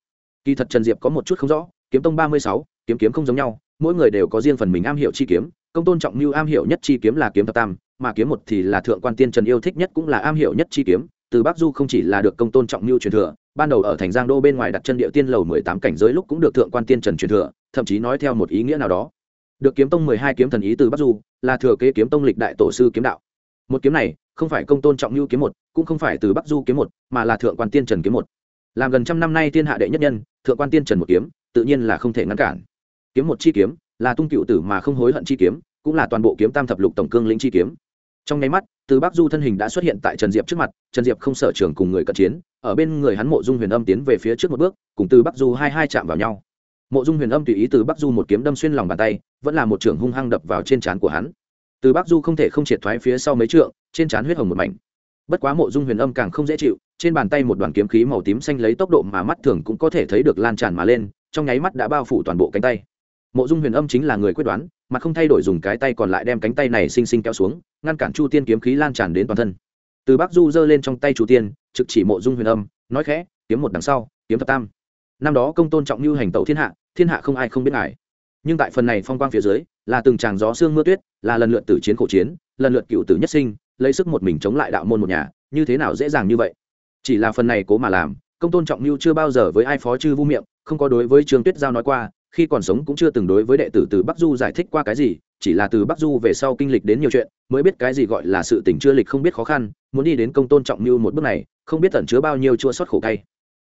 Kỳ thật trần diệp có một chút không rõ, kiếm tông ba mươi sáu, kiếm kiếm không giống nhau, mỗi người đều có riêng phần mình am hiểu chi kiếm, công tôn trọng lưu am hiểu nhất chi kiếm là kiếm thập tam, mà kiếm một thì là thượng quan tiên trần yêu thích nhất cũng là am hiểu nhất chi kiếm, từ bắc du không chỉ là được công tôn trọng lưu truyền thừa ban đầu ở thành giang đô bên ngoài đặt chân địa tiên lầu mười tám cảnh giới lúc cũng được thượng quan tiên trần truyền thừa, thậm chí nói theo một ý nghĩa nào đó. Được kiếm tông mười hai kiếm thần ý từ bắc du, là thừa kế kiếm tông lịch đại tổ sư kiếm đạo. Một kiếm này, không phải công tôn trọng như kiếm một, cũng không phải từ bắc du kiếm một, mà là thượng quan tiên trần kiếm một. Làm gần trăm năm nay tiên hạ đệ nhất nhân, thượng quan tiên trần một kiếm, tự nhiên là không thể ngăn cản. Kiếm một chi kiếm, là tung cựu tử mà không hối hận chi kiếm, cũng là toàn bộ kiếm tam thập lục tổng cương lĩnh chi kiếm. Trong nháy mắt, từ bắc du thân hình đã xuất hiện tại trần diệp trước mặt, trần diệp không sở trường cùng người cận chiến ở bên người hắn mộ dung huyền âm tiến về phía trước một bước, cùng từ bắc du hai hai chạm vào nhau. Mộ dung huyền âm tùy ý từ bắc du một kiếm đâm xuyên lòng bàn tay, vẫn là một trưởng hung hăng đập vào trên trán của hắn. Từ bắc du không thể không triệt thoái phía sau mấy trượng, trên trán huyết hồng một mảnh. Bất quá mộ dung huyền âm càng không dễ chịu, trên bàn tay một đoàn kiếm khí màu tím xanh lấy tốc độ mà mắt thường cũng có thể thấy được lan tràn mà lên, trong nháy mắt đã bao phủ toàn bộ cánh tay. Mộ dung huyền âm chính là người quyết đoán, mà không thay đổi dùng cái tay còn lại đem cánh tay này xinh xinh kéo xuống, ngăn cản chu tiên kiếm khí lan tràn đến toàn thân từ bắc du giơ lên trong tay chủ tiên, trực chỉ mộ dung huyền âm, nói khẽ, kiếm một đằng sau, kiếm thập tam. Năm đó công tôn trọng lưu hành tẩu thiên hạ thiên hạ không ai không biết ngài. Nhưng tại phần này phong quang phía dưới, là từng tràng gió sương mưa tuyết, là lần lượt tử chiến khổ chiến, lần lượt cựu tử nhất sinh, lấy sức một mình chống lại đạo môn một nhà, như thế nào dễ dàng như vậy? Chỉ là phần này cố mà làm, công tôn trọng lưu chưa bao giờ với ai phó chư vu miệng, không có đối với trương tuyết giao nói qua khi còn sống cũng chưa từng đối với đệ tử từ bắc du giải thích qua cái gì, chỉ là từ bắc du về sau kinh lịch đến nhiều chuyện, mới biết cái gì gọi là sự tình chưa lịch không biết khó khăn, muốn đi đến công tôn trọng mưu một bước này, không biết tẩn chứa bao nhiêu chua xót khổ cay.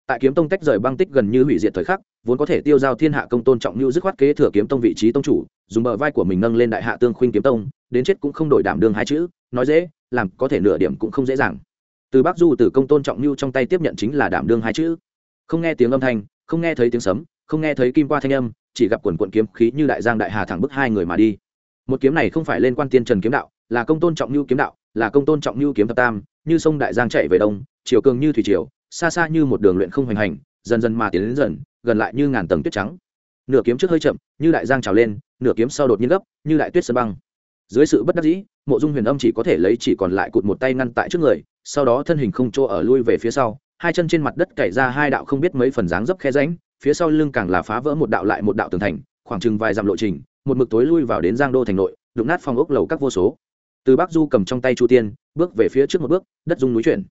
Tại kiếm tông tách rời băng tích gần như hủy diệt thời khắc, vốn có thể tiêu giao thiên hạ công tôn trọng mưu dứt khoát kế thừa kiếm tông vị trí tông chủ, dùng bờ vai của mình nâng lên đại hạ tương khuynh kiếm tông, đến chết cũng không đổi đảm đương hai chữ, nói dễ, làm có thể nửa điểm cũng không dễ dàng. Từ bắc du từ công tôn trọng mưu trong tay tiếp nhận chính là đảm đương hai chữ. Không nghe tiếng âm thanh, không nghe thấy tiếng sấm không nghe thấy kim qua thanh âm, chỉ gặp quần quận kiếm khí như đại giang đại hà thẳng bức hai người mà đi. Một kiếm này không phải lên quan tiên trần kiếm đạo, là công tôn trọng như kiếm đạo, là công tôn trọng như kiếm thập tam, như sông đại giang chạy về đông, chiều cường như thủy triều, xa xa như một đường luyện không hoành hành, dần dần mà tiến đến dần, gần lại như ngàn tầng tuyết trắng. Nửa kiếm trước hơi chậm, như đại giang trào lên, nửa kiếm sau đột nhiên gấp, như đại tuyết sơn băng. Dưới sự bất đắc dĩ, mộ dung huyền âm chỉ có thể lấy chỉ còn lại cụt một tay ngăn tại trước người, sau đó thân hình không chỗ ở lui về phía sau, hai chân trên mặt đất cày ra hai đạo không biết mấy phần dáng dấp khe ránh phía sau lưng càng là phá vỡ một đạo lại một đạo tường thành, khoảng chừng vài dặm lộ trình, một mực tối lui vào đến giang đô thành nội, đụng nát phòng ốc lầu các vô số. Từ bắc du cầm trong tay chu tiên, bước về phía trước một bước, đất dung núi chuyển.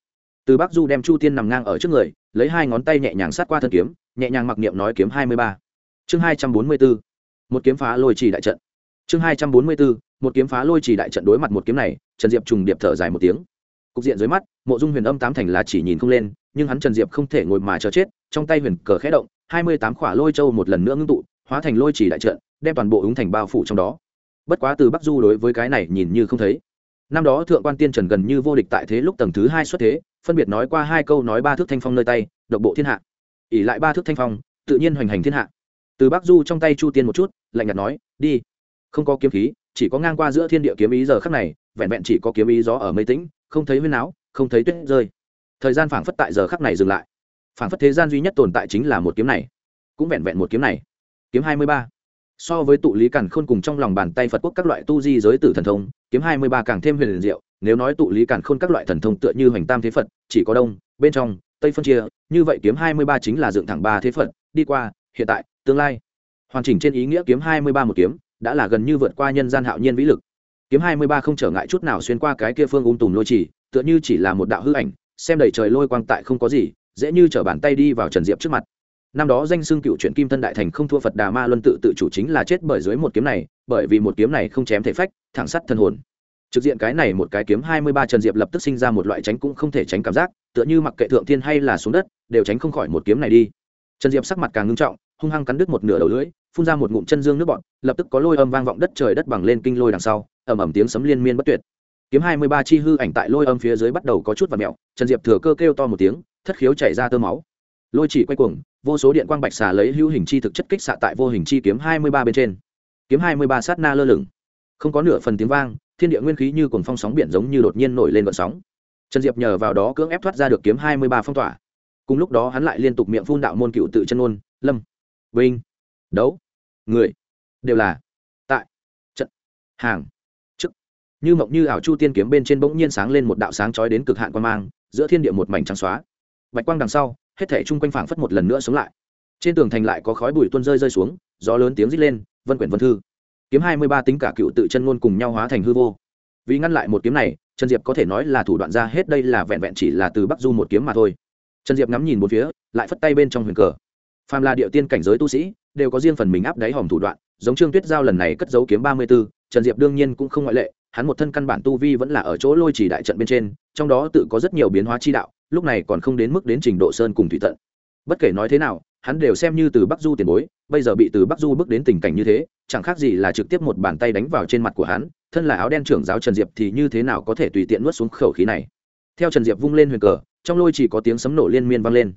Từ bắc du đem chu tiên nằm ngang ở trước người, lấy hai ngón tay nhẹ nhàng sát qua thân kiếm, nhẹ nhàng mặc niệm nói kiếm hai mươi ba. Chương hai trăm bốn mươi bốn, một kiếm phá lôi trì đại trận. Chương hai trăm bốn mươi bốn, một kiếm phá lôi trì đại trận đối mặt một kiếm này, trần diệp trùng điệp thở dài một tiếng. Cục diện dưới mắt, mộ dung huyền âm tám thành là chỉ nhìn không lên, nhưng hắn trần diệp không thể ngồi mà chờ chết, trong tay huyền cờ khẽ động hai mươi tám khỏa lôi châu một lần nữa ngưng tụ, hóa thành lôi chỉ đại trận, đem toàn bộ ứng thành bao phủ trong đó. Bất quá từ bắc du đối với cái này nhìn như không thấy. Năm đó thượng quan tiên trần gần như vô địch tại thế lúc tầng thứ hai xuất thế, phân biệt nói qua hai câu nói ba thước thanh phong nơi tay, độc bộ thiên hạ. Ỉ lại ba thước thanh phong, tự nhiên hoành hành thiên hạ. Từ bắc du trong tay chu tiên một chút, lạnh nhạt nói, đi. Không có kiếm khí, chỉ có ngang qua giữa thiên địa kiếm ý giờ khắc này, vẹn vẹn chỉ có kiếm ý gió ở mây tĩnh, không thấy huyên áo không thấy tuyết rơi. Thời gian phảng phất tại giờ khắc này dừng lại. Phản phất thế gian duy nhất tồn tại chính là một kiếm này. Cũng vẹn vẹn một kiếm này. Kiếm hai mươi ba. So với tụ lý càn khôn cùng trong lòng bàn tay phật quốc các loại tu di giới tử thần thông, kiếm hai mươi ba càng thêm huyền diệu. Nếu nói tụ lý càn khôn các loại thần thông tựa như hoành tam thế phật, chỉ có đông, bên trong, tây phân chia, như vậy kiếm hai mươi ba chính là dựng thẳng ba thế phật, đi qua, hiện tại, tương lai. Hoàn chỉnh trên ý nghĩa kiếm hai mươi ba một kiếm, đã là gần như vượt qua nhân gian hạo nhiên vĩ lực. Kiếm hai mươi ba không trở ngại chút nào xuyên qua cái kia phương ung tùm lôi chỉ, tựa như chỉ là một đạo hư ảnh, xem đầy trời lôi quang tại không có gì dễ như trở bàn tay đi vào trần diệp trước mặt. Năm đó danh xưng cựu truyện kim thân đại thành không thua phật đà ma luân tự tự chủ chính là chết bởi dưới một kiếm này, bởi vì một kiếm này không chém thể phách, thẳng sắt thân hồn. Trực diện cái này một cái kiếm hai mươi ba trần diệp lập tức sinh ra một loại tránh cũng không thể tránh cảm giác, tựa như mặc kệ thượng thiên hay là xuống đất, đều tránh không khỏi một kiếm này đi. Trần diệp sắc mặt càng ngưng trọng, hung hăng cắn đứt một nửa đầu lưỡi, phun ra một ngụm chân dương nước bọn lập tức có lôi âm vang vọng đất trời đất bằng lên kinh lôi đằng sau, ầm ầm tiếng sấm liên miên bất tuyệt. Kiếm hai mươi ba chi hư ảnh tại lôi âm phía dưới bắt đầu có chút và mẹo, trần diệp thừa cơ kêu to một tiếng thất khiếu chảy ra tơ máu. Lôi chỉ quay cuồng, vô số điện quang bạch xà lấy hữu hình chi thực chất kích xạ tại vô hình chi kiếm hai mươi ba bên trên. Kiếm hai mươi ba sát na lơ lửng. Không có nửa phần tiếng vang, thiên địa nguyên khí như cồn phong sóng biển giống như đột nhiên nổi lên vận sóng. Trần diệp nhờ vào đó cưỡng ép thoát ra được kiếm hai mươi ba phong tỏa. Cùng lúc đó hắn lại liên tục miệng phun đạo môn cựu tự chân ôn lâm, vinh, đấu, người, đều là tại, trận, hàng, chức. Như mộng như ảo chu tiên kiếm bên trên bỗng nhiên sáng lên một đạo sáng trói đến cực hạn quan mang, giữa thiên địa một mảnh trắng xóa bạch quang đằng sau, hết thể chung quanh phảng phất một lần nữa sống lại. Trên tường thành lại có khói bụi tuôn rơi rơi xuống, gió lớn tiếng rít lên, vân quyển vân thư. Kiếm hai mươi ba tính cả cựu tự chân ngôn cùng nhau hóa thành hư vô. Vì ngăn lại một kiếm này, trần diệp có thể nói là thủ đoạn ra hết đây là vẹn vẹn chỉ là từ bắc du một kiếm mà thôi. Trần diệp ngắm nhìn một phía, lại phất tay bên trong huyền cờ. Phàm là địa tiên cảnh giới tu sĩ, đều có riêng phần mình áp đáy hòm thủ đoạn, giống trương tuyết giao lần này cất dấu kiếm ba mươi b ố trần diệp đương nhiên cũng không ngoại lệ hắn một thân căn bản tu vi vẫn là ở chỗ lôi chỉ đại trận bên trên, trong đó tự có rất nhiều biến hóa chi đạo, lúc này còn không đến mức đến trình độ sơn cùng thủy tận. Bất kể nói thế nào, hắn đều xem như từ bắc du tiền bối, bây giờ bị từ bắc du bước đến tình cảnh như thế, chẳng khác gì là trực tiếp một bàn tay đánh vào trên mặt của hắn, thân là áo đen trưởng giáo trần diệp thì như thế nào có thể tùy tiện nuốt xuống khẩu khí này? Theo trần diệp vung lên huyền cờ, trong lôi chỉ có tiếng sấm nổ liên miên vang lên.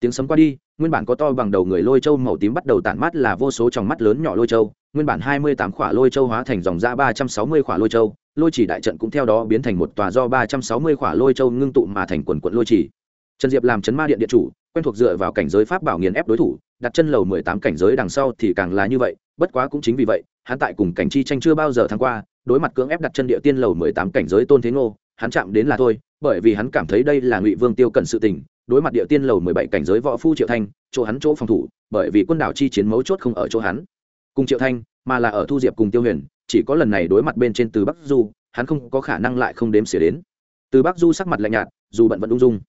Tiếng sấm qua đi, nguyên bản có to bằng đầu người lôi châu màu tím bắt đầu tản mát là vô số tròng mắt lớn nhỏ lôi châu, nguyên bản hai mươi tám khỏa lôi châu hóa thành dòng ra ba trăm sáu mươi khỏa lôi châu lôi chỉ đại trận cũng theo đó biến thành một tòa do ba trăm sáu mươi khỏa lôi châu ngưng tụ mà thành quần quận lôi chỉ. Trần diệp làm chấn ma điện điện chủ, quen thuộc dựa vào cảnh giới pháp bảo nghiền ép đối thủ, đặt chân lầu mười tám cảnh giới đằng sau thì càng là như vậy, bất quá cũng chính vì vậy, hắn tại cùng cảnh chi tranh chưa bao giờ thắng qua, đối mặt cưỡng ép đặt chân địa tiên lầu mười tám cảnh giới tôn thế ngô, hắn chạm đến là thôi, bởi vì hắn cảm thấy đây là ngụy vương tiêu cần sự tình, đối mặt địa tiên lầu mười bảy cảnh giới võ phu triệu thanh, chỗ hắn chỗ phòng thủ, bởi vì quân đảo chi chiến mấu chốt không ở chỗ hắn. Cùng triệu thanh, mà là ở thu diệp cùng tiêu huyền chỉ có lần này đối mặt bên trên từ bắc du, hắn không có khả năng lại không đếm xỉa đến. Từ bắc du sắc mặt lạnh nhạt, dù bận vẫn ung dung.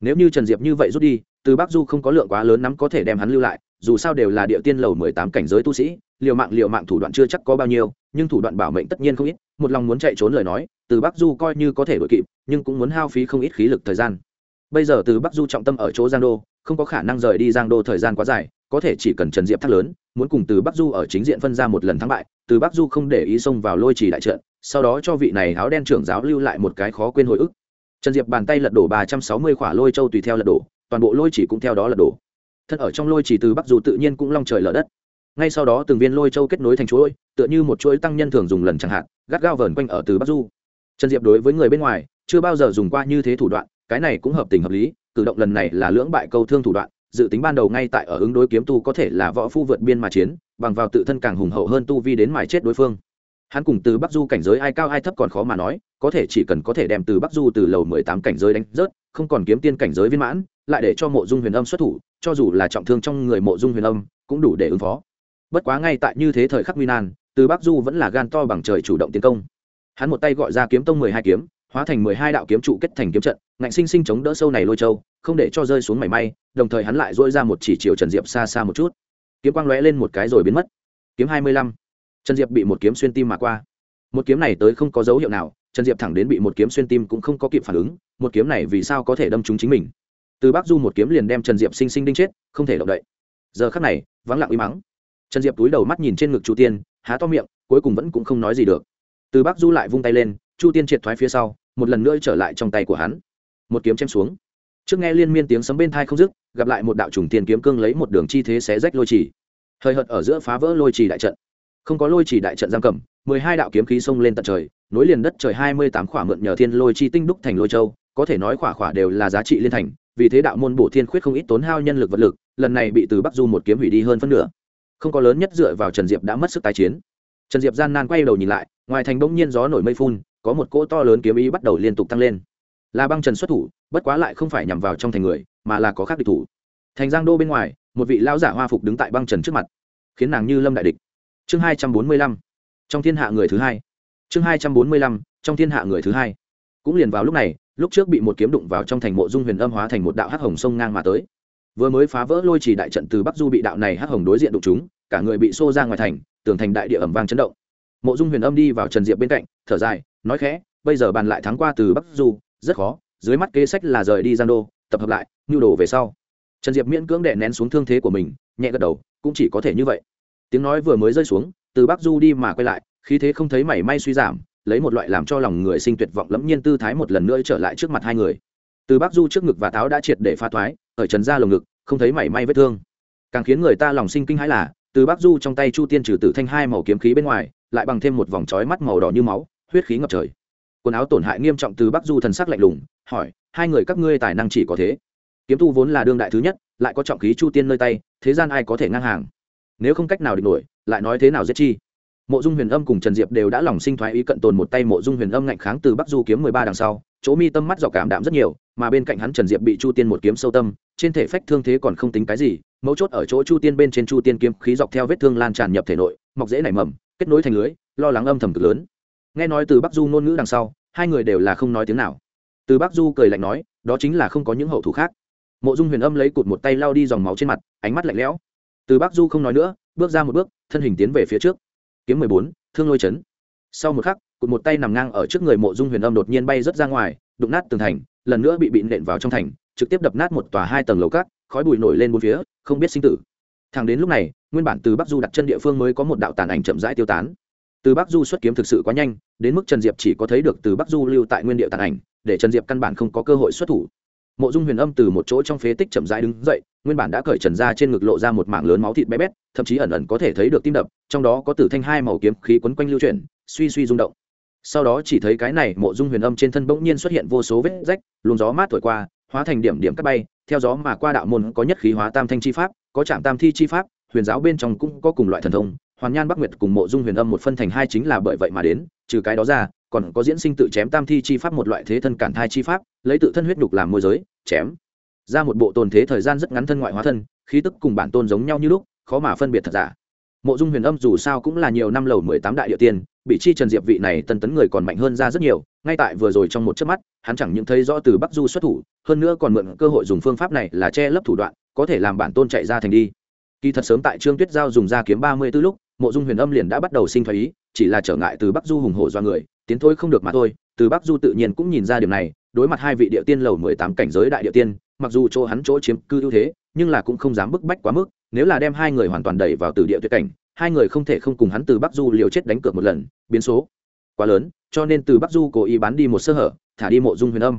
Nếu như trần diệp như vậy rút đi, từ bắc du không có lượng quá lớn nắm có thể đem hắn lưu lại, dù sao đều là địa tiên lầu mười tám cảnh giới tu sĩ, liều mạng liều mạng thủ đoạn chưa chắc có bao nhiêu, nhưng thủ đoạn bảo mệnh tất nhiên không ít, một lòng muốn chạy trốn lời nói, từ bắc du coi như có thể đội kịp, nhưng cũng muốn hao phí không ít khí lực thời gian. Bây giờ từ bắc du trọng tâm ở chỗ giang đô, không có khả năng rời đi giang đô thời gian quá dài, có thể chỉ cần trần diệp thác lớn, muốn cùng từ bắc du ở chính diện phân ra một lần thắng bại từ bắc du không để ý xông vào lôi trì đại trận, sau đó cho vị này áo đen trưởng giáo lưu lại một cái khó quên hồi ức. Trần diệp bàn tay lật đổ ba trăm sáu mươi khỏa lôi châu tùy theo lật đổ, toàn bộ lôi chỉ cũng theo đó lật đổ. Thân ở trong lôi chỉ từ bắc du tự nhiên cũng long trời lở đất. Ngay sau đó từng viên lôi châu kết nối thành chuỗi, tựa như một chuỗi tăng nhân thường dùng lần chẳng hạn, gắt gao vờn quanh ở từ bắc du. Trần diệp đối với người bên ngoài, chưa bao giờ dùng qua như thế thủ đoạn, cái này cũng hợp tình hợp lý, cử động lần này là lưỡng bại câu thương thủ đoạn dự tính ban đầu ngay tại ở ứng đối kiếm tu có thể là võ phu vượt biên mà chiến, bằng vào tự thân càng hùng hậu hơn tu vi đến mài chết đối phương. Hắn cùng từ bắc du cảnh giới ai cao ai thấp còn khó mà nói, có thể chỉ cần có thể đem từ bắc du từ lầu mười tám cảnh giới đánh rớt, không còn kiếm tiên cảnh giới viên mãn, lại để cho mộ dung huyền âm xuất thủ, cho dù là trọng thương trong người mộ dung huyền âm, cũng đủ để ứng phó. Bất quá ngay tại như thế thời khắc nguy nan, từ bắc du vẫn là gan to bằng trời chủ động tiến công. Hắn một tay gọi ra kiếm tông mười hai kiếm hóa thành mười hai đạo kiếm trụ kết thành kiếm trận, ngạnh sinh sinh chống đỡ sâu này lôi châu, không để cho rơi xuống mảy may, đồng thời hắn lại dỗi ra một chỉ chiều trần diệp xa xa một chút. Kiếm quang lóe lên một cái rồi biến mất. Kiếm hai mươi lăm. Trần diệp bị một kiếm xuyên tim mà qua. Một kiếm này tới không có dấu hiệu nào, trần diệp thẳng đến bị một kiếm xuyên tim cũng không có kịp phản ứng, một kiếm này vì sao có thể đâm trúng chính mình? Từ bắc du một kiếm liền đem trần diệp sinh sinh đinh chết, không thể động đậy. Giờ khắc này, vắng lặng uy mắng. Trần diệp túi đầu mắt nhìn trên ngực chu tiên, há to miệng, cuối cùng vẫn cũng không nói gì được. Từ bắc du lại vung tay lên chu tiên triệt thoái phía sau, một lần nữa trở lại trong tay của hắn. Một kiếm chém xuống. Trước nghe liên miên tiếng sấm bên thai không dứt, gặp lại một đạo trùng tiền kiếm cương lấy một đường chi thế xé rách lôi trì. Hời hợt ở giữa phá vỡ lôi trì đại trận. Không có lôi trì đại trận giam cầm, mười hai đạo kiếm khí xông lên tận trời, nối liền đất trời hai mươi tám khỏa mượn nhờ thiên lôi chi tinh đúc thành lôi châu, có thể nói khỏa khỏa đều là giá trị liên thành, vì thế đạo môn bổ thiên khuyết không ít tốn hao nhân lực vật lực, lần này bị từ bắc du một kiếm hủy đi hơn phân nửa. Không có lớn nhất dựa vào trần diệp đã mất sức tái chiến. Trần diệp gian nan quay đầu nhìn lại, ngoài thành bỗng nhiên gió nổi mây phun có một cỗ to lớn kiếm ý bắt đầu liên tục tăng lên. Là băng trần xuất thủ, bất quá lại không phải nhằm vào trong thành người, mà là có khác địch thủ. Thành giang đô bên ngoài, một vị lão giả hoa phục đứng tại băng trần trước mặt, khiến nàng như lâm đại địch. Chương hai trăm bốn mươi lăm, trong thiên hạ người thứ hai. Chương hai trăm bốn mươi lăm, trong thiên hạ người thứ hai. Cũng liền vào lúc này, lúc trước bị một kiếm đụng vào trong thành mộ dung huyền âm hóa thành một đạo hắc hồng sông ngang mà tới. Vừa mới phá vỡ lôi chỉ đại trận từ bắc du bị đạo này hắc hồng đối diện đụng chúng cả người bị xô ra ngoài thành, tường thành đại địa ẩm vang chấn động. Mộ dung huyền âm đi vào trần diệp bên cạnh, thở dài nói khẽ, bây giờ bàn lại thắng qua từ bắc du, rất khó, dưới mắt kế sách là rời đi giang đô, tập hợp lại, nhu đồ về sau. Trần diệp miễn cưỡng đệ nén xuống thương thế của mình, nhẹ gật đầu, cũng chỉ có thể như vậy. Tiếng nói vừa mới rơi xuống, từ bắc du đi mà quay lại, khí thế không thấy mảy may suy giảm, lấy một loại làm cho lòng người sinh tuyệt vọng lẫm nhiên tư thái một lần nữa trở lại trước mặt hai người. Từ bắc du trước ngực và tháo đã triệt để pha thoái ở trần ra lồng ngực, không thấy mảy may vết thương. Càng khiến người ta lòng sinh kinh hãi là, từ bắc du trong tay chu tiên trừ tử thanh hai màu kiếm khí bên ngoài, lại bằng thêm một vòng trói mắt màu đỏ như máu huyết khí ngập trời. Quần áo tổn hại nghiêm trọng từ bắc du thần sắc lạnh lùng, hỏi, hai người các ngươi tài năng chỉ có thế? Kiếm tu vốn là đương đại thứ nhất, lại có trọng khí chu tiên nơi tay, thế gian ai có thể ngang hàng? Nếu không cách nào địch nổi, lại nói thế nào giết chi? Mộ dung huyền âm cùng trần diệp đều đã lòng sinh thoái ý cận tồn một tay mộ dung huyền âm ngạnh kháng từ bắc du kiếm mười ba đằng sau, chỗ mi tâm mắt dọc cảm đạm rất nhiều, mà bên cạnh hắn trần diệp bị chu tiên một kiếm sâu tâm, trên thể phách thương thế còn không tính cái gì, mấu chốt ở chỗ chu tiên bên trên chu tiên kiếm khí dọc theo vết thương lan tràn nhập thể nội, mọc dễ nảy mầm, kết nối thành lưới, lo lắng âm thầm cực lớn nghe nói từ bắc du ngôn ngữ đằng sau, hai người đều là không nói tiếng nào. Từ bắc du cười lạnh nói, đó chính là không có những hậu thủ khác. Mộ dung huyền âm lấy cụt một tay lao đi dòng máu trên mặt, ánh mắt lạnh lẽo. Từ bắc du không nói nữa, bước ra một bước, thân hình tiến về phía trước. Kiếm mười bốn, thương lôi chấn. Sau một khắc, cụt một tay nằm ngang ở trước người mộ dung huyền âm đột nhiên bay rớt ra ngoài, đụng nát tường thành, lần nữa bị bị nện vào trong thành, trực tiếp đập nát một tòa hai tầng lầu cát, khói bụi nổi lên bốn phía, không biết sinh tử. Thẳng đến lúc này, nguyên bản từ bắc du đặt chân địa phương mới có một đạo tàn ảnh chậm rãi tiêu tán từ bắc du xuất kiếm thực sự quá nhanh, đến mức trần diệp chỉ có thấy được từ bắc du lưu tại nguyên địa tàn ảnh, để trần diệp căn bản không có cơ hội xuất thủ. Mộ dung huyền âm từ một chỗ trong phế tích chậm rãi đứng dậy, nguyên bản đã cởi trần ra trên ngực lộ ra một mảng lớn máu thịt bé bét, thậm chí ẩn ẩn có thể thấy được tim đập, trong đó có tử thanh hai màu kiếm khí quấn quanh lưu chuyển, suy suy rung động. Sau đó chỉ thấy cái này mộ dung huyền âm trên thân bỗng nhiên xuất hiện vô số vết rách, luồng gió mát thổi qua, hóa thành điểm điểm cắt bay, theo gió mà qua đạo môn có nhất khí hóa tam thanh chi pháp, có trạm tam thi chi pháp, huyền giáo bên trong cũng có cùng loại thần thông hoàn nhan bắc nguyệt cùng mộ dung huyền âm một phân thành hai chính là bởi vậy mà đến, trừ cái đó ra, còn có diễn sinh tự chém tam thi chi pháp một loại thế thân cản thai chi pháp, lấy tự thân huyết đục làm môi giới, chém. Ra một bộ tồn thế thời gian rất ngắn thân ngoại hóa thân, khí tức cùng bản tôn giống nhau như lúc, khó mà phân biệt thật giả. Mộ dung huyền âm dù sao cũng là nhiều năm lầu mười tám đại địa tiên, bị chi trần diệp vị này tân tấn người còn mạnh hơn ra rất nhiều, ngay tại vừa rồi trong một chớp mắt, hắn chẳng những thấy rõ từ bắc du xuất thủ, hơn nữa còn mượn cơ hội dùng phương pháp này là che lấp thủ đoạn, có thể làm bản tôn chạy ra thành đi. Kỳ thật sớm tại trương tuyết giao dùng ra kiếm ba mươi b ố lúc mộ dung huyền âm liền đã bắt đầu sinh thái ý, chỉ là trở ngại từ bắc du hùng hổ do người, tiến thôi không được mà thôi, từ bắc du tự nhiên cũng nhìn ra điểm này, đối mặt hai vị địa tiên lầu mười tám cảnh giới đại địa tiên, mặc dù chỗ hắn chỗ chiếm cư ưu thế, nhưng là cũng không dám bức bách quá mức, nếu là đem hai người hoàn toàn đẩy vào từ địa tuyệt cảnh, hai người không thể không cùng hắn từ bắc du liều chết đánh cược một lần, biến số quá lớn, cho nên từ bắc du cố ý bán đi một sơ hở, thả đi mộ dung huyền âm.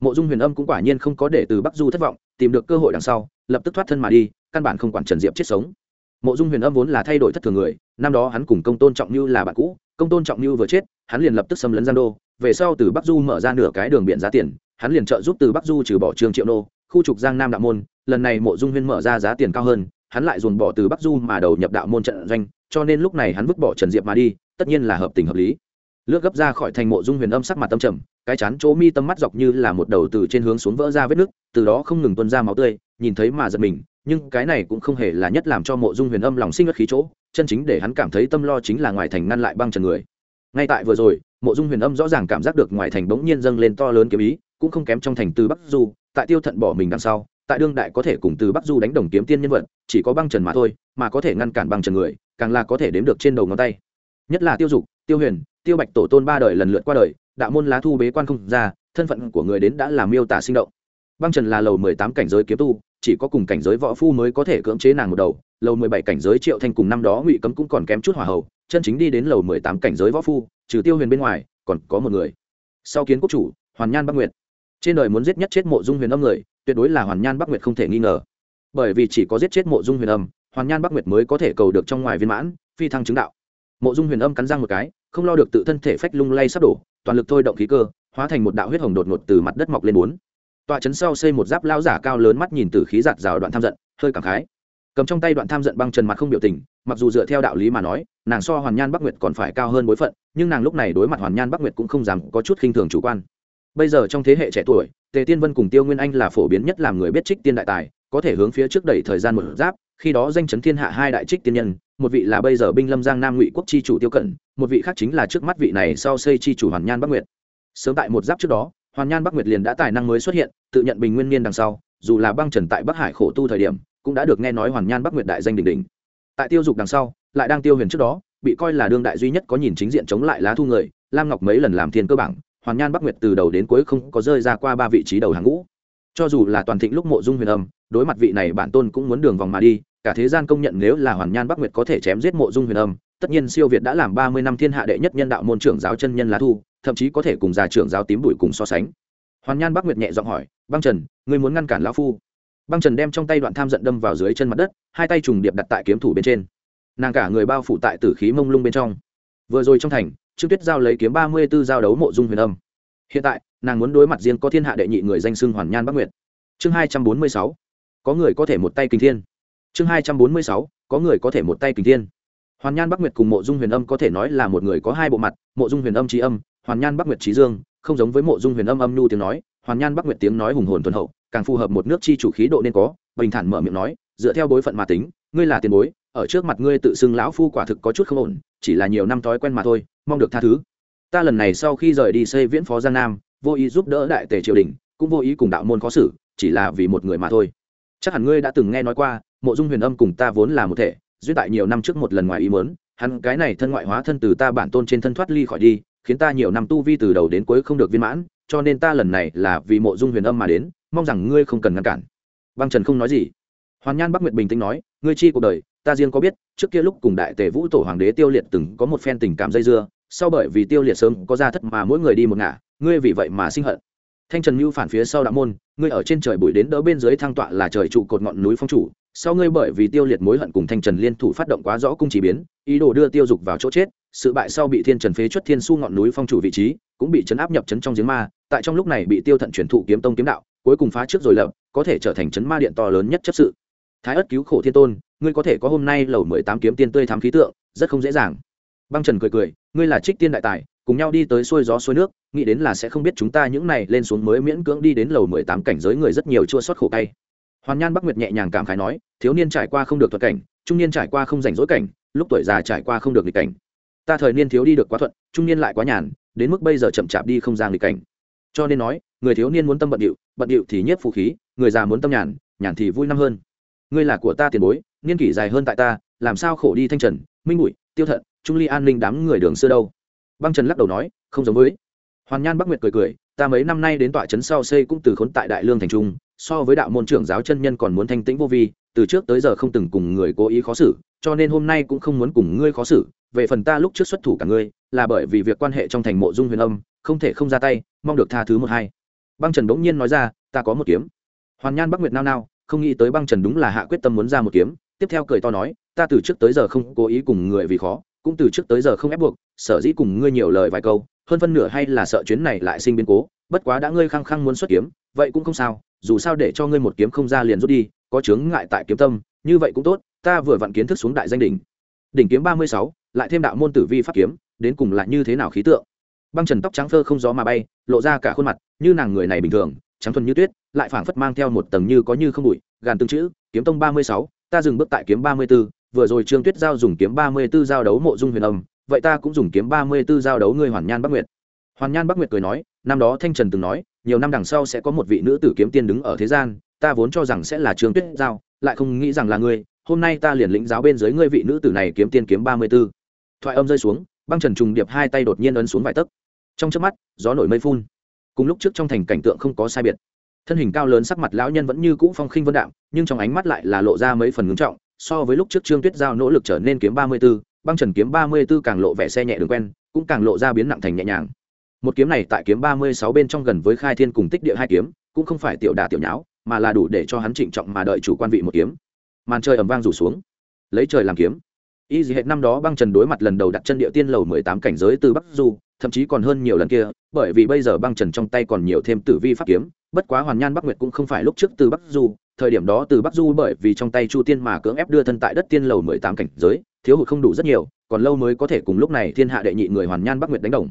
Mộ dung huyền âm cũng quả nhiên không có để từ bắc du thất vọng, tìm được cơ hội đằng sau, lập tức thoát thân mà đi, căn bản không quản trần diệp chết sống mộ dung huyền âm vốn là thay đổi thất thường người, năm đó hắn cùng công tôn trọng như là bạn cũ, công tôn trọng như vừa chết, hắn liền lập tức xâm lấn giang đô, về sau từ bắc du mở ra nửa cái đường biển giá tiền, hắn liền trợ giúp từ bắc du trừ bỏ trường triệu nô, khu trục giang nam đạo môn, lần này mộ dung huyên mở ra giá tiền cao hơn, hắn lại dồn bỏ từ bắc du mà đầu nhập đạo môn trận doanh, cho nên lúc này hắn vứt bỏ trần diệp mà đi, tất nhiên là hợp tình hợp lý. Lướt gấp ra khỏi thành mộ dung huyền âm sắc mặt tâm trầm, cái chán chỗ mi tâm mắt dọc như là một đầu từ trên hướng xuống vỡ ra vết nước từ đó không ngừng tuân ra máu tươi, nhìn thấy mà giật mình nhưng cái này cũng không hề là nhất làm cho mộ dung huyền âm lòng sinh ngất khí chỗ, chân chính để hắn cảm thấy tâm lo chính là ngoài thành ngăn lại băng trần người. Ngay tại vừa rồi, mộ dung huyền âm rõ ràng cảm giác được ngoài thành bỗng nhiên dâng lên to lớn kiếm ý, cũng không kém trong thành từ bắc du, tại tiêu thận bỏ mình đằng sau, tại đương đại có thể cùng từ bắc du đánh đồng kiếm tiên nhân vật, chỉ có băng trần mà thôi, mà có thể ngăn cản băng trần người, càng là có thể đếm được trên đầu ngón tay. Nhất là tiêu dục, tiêu huyền, tiêu bạch tổ tôn ba đời lần lượt qua đời, đạo môn lá thu bế quan không ra, thân phận của người đến đã làm miêu tả sinh động. Băng trần là lầu mười tám cảnh giới kiếm tu chỉ có cùng cảnh giới võ phu mới có thể cưỡng chế nàng một đầu. Lầu mười bảy cảnh giới triệu thanh cùng năm đó ngụy cấm cũng còn kém chút hỏa hậu chân chính đi đến lầu mười tám cảnh giới võ phu, trừ tiêu huyền bên ngoài, còn có một người. Sau kiến quốc chủ, hoàn nhan bắc nguyệt. Trên đời muốn giết nhất chết mộ dung huyền âm người, tuyệt đối là hoàn nhan bắc nguyệt không thể nghi ngờ. Bởi vì chỉ có giết chết mộ dung huyền âm, hoàn nhan bắc nguyệt mới có thể cầu được trong ngoài viên mãn, phi thăng chứng đạo. Mộ dung huyền âm cắn răng một cái, không lo được tự thân thể phách lung lay sắp đổ, toàn lực thôi động khí cơ, hóa thành một đạo huyết hồng đột ngột từ mặt đất mọc lên bốn tọa trấn sau xây một giáp lao giả cao lớn mắt nhìn từ khí giạt rào đoạn tham giận, hơi cảm khái. Cầm trong tay đoạn tham giận băng trần mặt không biểu tình, mặc dù dựa theo đạo lý mà nói, nàng so hoàn nhan bắc nguyệt còn phải cao hơn bối phận, nhưng nàng lúc này đối mặt hoàn nhan bắc nguyệt cũng không dám có chút khinh thường chủ quan. Bây giờ trong thế hệ trẻ tuổi, tề tiên vân cùng tiêu nguyên anh là phổ biến nhất làm người biết trích tiên đại tài, có thể hướng phía trước đẩy thời gian một giáp, khi đó danh chấn thiên hạ hai đại trích tiên nhân, một vị là bây giờ binh lâm giang nam ngụy quốc chi chủ tiêu cận một vị khác chính là trước mắt vị này sau xây chi chủ hoàn nhan bắc nguyệt. Sớm tại một giáp trước đó, hoàn nhan bắc nguyệt liền đã tài năng mới xuất hiện tự nhận bình nguyên niên đằng sau, dù là băng trần tại bắc hải khổ tu thời điểm, cũng đã được nghe nói hoàn nhan bắc nguyệt đại danh đỉnh đỉnh. Tại tiêu dục đằng sau, lại đang tiêu huyền trước đó, bị coi là đương đại duy nhất có nhìn chính diện chống lại lá thu người, lam ngọc mấy lần làm thiên cơ bảng, hoàn nhan bắc nguyệt từ đầu đến cuối không có rơi ra qua ba vị trí đầu hàng ngũ. Cho dù là toàn thịnh lúc mộ dung huyền âm, đối mặt vị này bản tôn cũng muốn đường vòng mà đi, cả thế gian công nhận nếu là hoàn nhan bắc nguyệt có thể chém giết mộ dung huyền âm, tất nhiên siêu việt đã làm ba mươi năm thiên hạ đệ nhất nhân đạo môn trưởng giáo chân nhân lá thu, thậm chí có thể cùng già trưởng giáo tím đuổi cùng so sánh hoàn nhan bắc nguyệt nhẹ giọng hỏi, băng trần, ngươi muốn ngăn cản lão phu? Băng trần đem trong tay đoạn tham giận đâm vào dưới chân mặt đất, hai tay trùng điệp đặt tại kiếm thủ bên trên. Nàng cả người bao phủ tại tử khí mông lung bên trong. Vừa rồi trong thành, trương tuyết giao lấy kiếm ba mươi b ố giao đấu mộ dung huyền âm. Hiện tại, nàng muốn đối mặt riêng có thiên hạ đệ nhị người danh xưng hoàn nhan bắc nguyệt. Chương hai trăm bốn mươi sáu, có người có thể một tay kinh thiên. Chương hai trăm bốn mươi sáu, có người có thể một tay kinh thiên. Hoàn nhan bắc nguyệt cùng mộ dung huyền âm có thể nói là một người có hai bộ mặt, mộ dung huyền âm trí âm, hoàn nhan bắc nguyệt trí dương không giống với mộ dung huyền âm âm nhu tiếng nói, hoàn nhan bắc nguyệt tiếng nói hùng hồn thuần hậu, càng phù hợp một nước chi chủ khí độ nên có, bình thản mở miệng nói, dựa theo bối phận mà tính, ngươi là tiền bối, ở trước mặt ngươi tự xưng lão phu quả thực có chút không ổn, chỉ là nhiều năm thói quen mà thôi, mong được tha thứ. Ta lần này sau khi rời đi xây viễn phó giang nam, vô ý giúp đỡ đại tề triều đình, cũng vô ý cùng đạo môn khó xử, chỉ là vì một người mà thôi. Chắc hẳn ngươi đã từng nghe nói qua, mộ dung huyền âm cùng ta vốn là một thể, duyên tại nhiều năm trước một lần ngoài ý mớn hắn cái này thân ngoại hóa thân từ ta bản tôn trên thân thoát ly khỏi đi khiến ta nhiều năm tu vi từ đầu đến cuối không được viên mãn, cho nên ta lần này là vì mộ dung huyền âm mà đến, mong rằng ngươi không cần ngăn cản. Băng trần không nói gì. Hoàn nhan bắc nguyệt bình tĩnh nói, ngươi chi cuộc đời, ta riêng có biết, trước kia lúc cùng đại tề vũ tổ hoàng đế tiêu liệt từng có một phen tình cảm dây dưa, sau bởi vì tiêu liệt sớm có ra thất mà mỗi người đi một ngả, ngươi vì vậy mà sinh hận. Thanh trần mưu phản phía sau đạo môn, ngươi ở trên trời bụi đến đỡ bên dưới thang tọa là trời trụ cột ngọn núi phong chủ, sau ngươi bởi vì tiêu liệt mối hận cùng thanh trần liên thủ phát động quá rõ cung chỉ biến, ý đồ đưa tiêu dục vào chỗ chết sự bại sau bị thiên trần phế chuất thiên su ngọn núi phong chủ vị trí, cũng bị chấn áp nhập chấn trong giếng ma, tại trong lúc này bị tiêu thận chuyển thụ kiếm tông kiếm đạo, cuối cùng phá trước rồi lập, có thể trở thành chấn ma điện to lớn nhất chấp sự. Thái ất cứu khổ thiên tôn, ngươi có thể có hôm nay lầu mười tám kiếm tiên tươi thám khí tượng, rất không dễ dàng. Băng trần cười cười, ngươi là trích tiên đại tài, cùng nhau đi tới xuôi gió xuôi nước, nghĩ đến là sẽ không biết chúng ta những này lên xuống mới miễn cưỡng đi đến lầu mười tám cảnh giới người rất nhiều chua xót khổ cay. Hoàn nhan bắc nguyệt nhẹ nhàng cảm khái nói, thiếu niên trải qua không được thuật cảnh, trung niên trải qua không rảnh rỗi cảnh, lúc tuổi già trải qua không được nghịch cảnh ta thời niên thiếu đi được quá thuận, trung niên lại quá nhàn, đến mức bây giờ chậm chạp đi không gian nghịch cảnh. Cho nên nói, người thiếu niên muốn tâm bận điệu bận điệu thì nhiếp phù khí, người già muốn tâm nhàn nhàn thì vui năm hơn. Ngươi là của ta tiền bối, niên kỷ dài hơn tại ta, làm sao khổ đi thanh trần, minh bụi, tiêu thận, trung ly an ninh đám người đường xưa đâu? Băng trần lắc đầu nói, không giống với. Hoàn nhan bắc nguyệt cười cười, ta mấy năm nay đến tọa trấn sau xây cũng từ khốn tại đại lương thành trung, so với đạo môn trưởng giáo chân nhân còn muốn thanh tĩnh vô vi, từ trước tới giờ không từng cùng người cố ý khó xử cho nên hôm nay cũng không muốn cùng ngươi khó xử, về phần ta lúc trước xuất thủ cả ngươi, là bởi vì việc quan hệ trong thành mộ dung huyền âm, không thể không ra tay, mong được tha thứ một hai. Băng trần bỗng nhiên nói ra, ta có một kiếm. Hoàn nhan bắc nguyệt nao nao, không nghĩ tới băng trần đúng là hạ quyết tâm muốn ra một kiếm, tiếp theo cười to nói, ta từ trước tới giờ không cố ý cùng người vì khó, cũng từ trước tới giờ không ép buộc, sở dĩ cùng ngươi nhiều lời vài câu, hơn phân nửa hay là sợ chuyến này lại sinh biến cố, bất quá đã ngươi khăng khăng muốn xuất kiếm, vậy cũng không sao, dù sao để cho ngươi một kiếm không ra liền rút đi, có chướng ngại tại kiếm tâm, như vậy cũng tốt ta vừa vặn kiến thức xuống đại danh đỉnh. Đỉnh kiếm ba mươi sáu, lại thêm đạo môn tử vi pháp kiếm, đến cùng lại như thế nào khí tượng? Băng trần tóc trắng phơ không gió mà bay, lộ ra cả khuôn mặt, như nàng người này bình thường, trắng thuần như tuyết, lại phảng phất mang theo một tầng như có như không bụi, gàn tương chữ, kiếm tông ba mươi sáu, ta dừng bước tại kiếm ba mươi b ố vừa rồi trương tuyết giao dùng kiếm ba mươi b ố giao đấu mộ dung huyền âm, vậy ta cũng dùng kiếm ba mươi b ố giao đấu ngươi hoàn nhan bắc nguyệt. Hoàn nhan bắc nguyệt cười nói, năm đó thanh trần từng nói, nhiều năm đằng sau sẽ có một vị nữ tử kiếm tiên đứng ở thế gian, ta vốn cho rằng sẽ là trương tuyết giao, lại không nghĩ rằng là ngươi hôm nay ta liền lĩnh giáo bên dưới ngươi vị nữ tử này kiếm tiên kiếm ba mươi b ố thoại âm rơi xuống, băng trần trùng điệp hai tay đột nhiên ấn xuống vài tấc. Trong trước mắt, gió nổi mây phun. Cùng lúc trước trong thành cảnh tượng không có sai biệt. Thân hình cao lớn sắc mặt lão nhân vẫn như cũ phong khinh vân đạm, nhưng trong ánh mắt lại là lộ ra mấy phần ngưng trọng, so với lúc trước trương tuyết giao nỗ lực trở nên kiếm ba mươi b ố băng trần kiếm ba mươi b ố càng lộ vẻ xe nhẹ đường quen, cũng càng lộ ra biến nặng thành nhẹ nhàng. Một kiếm này tại kiếm ba mươi sáu bên trong gần với khai thiên cùng tích địa hai kiếm, cũng không phải tiểu đà tiểu nháo, mà là đủ để cho hắn trịnh trọng mà đợi chủ quan vị một kiếm màn trời ầm vang rủ xuống. Lấy trời làm kiếm. Y dị hệ năm đó băng trần đối mặt lần đầu đặt chân địa tiên lầu mười tám cảnh giới từ bắc du, thậm chí còn hơn nhiều lần kia, bởi vì bây giờ băng trần trong tay còn nhiều thêm tử vi pháp kiếm, bất quá hoàn nhan bắc nguyệt cũng không phải lúc trước từ bắc du, thời điểm đó từ bắc du bởi vì trong tay chu tiên mà cưỡng ép đưa thân tại đất tiên lầu mười tám cảnh giới, thiếu hụt không đủ rất nhiều, còn lâu mới có thể cùng lúc này thiên hạ đệ nhị người hoàn nhan bắc nguyệt đánh đồng.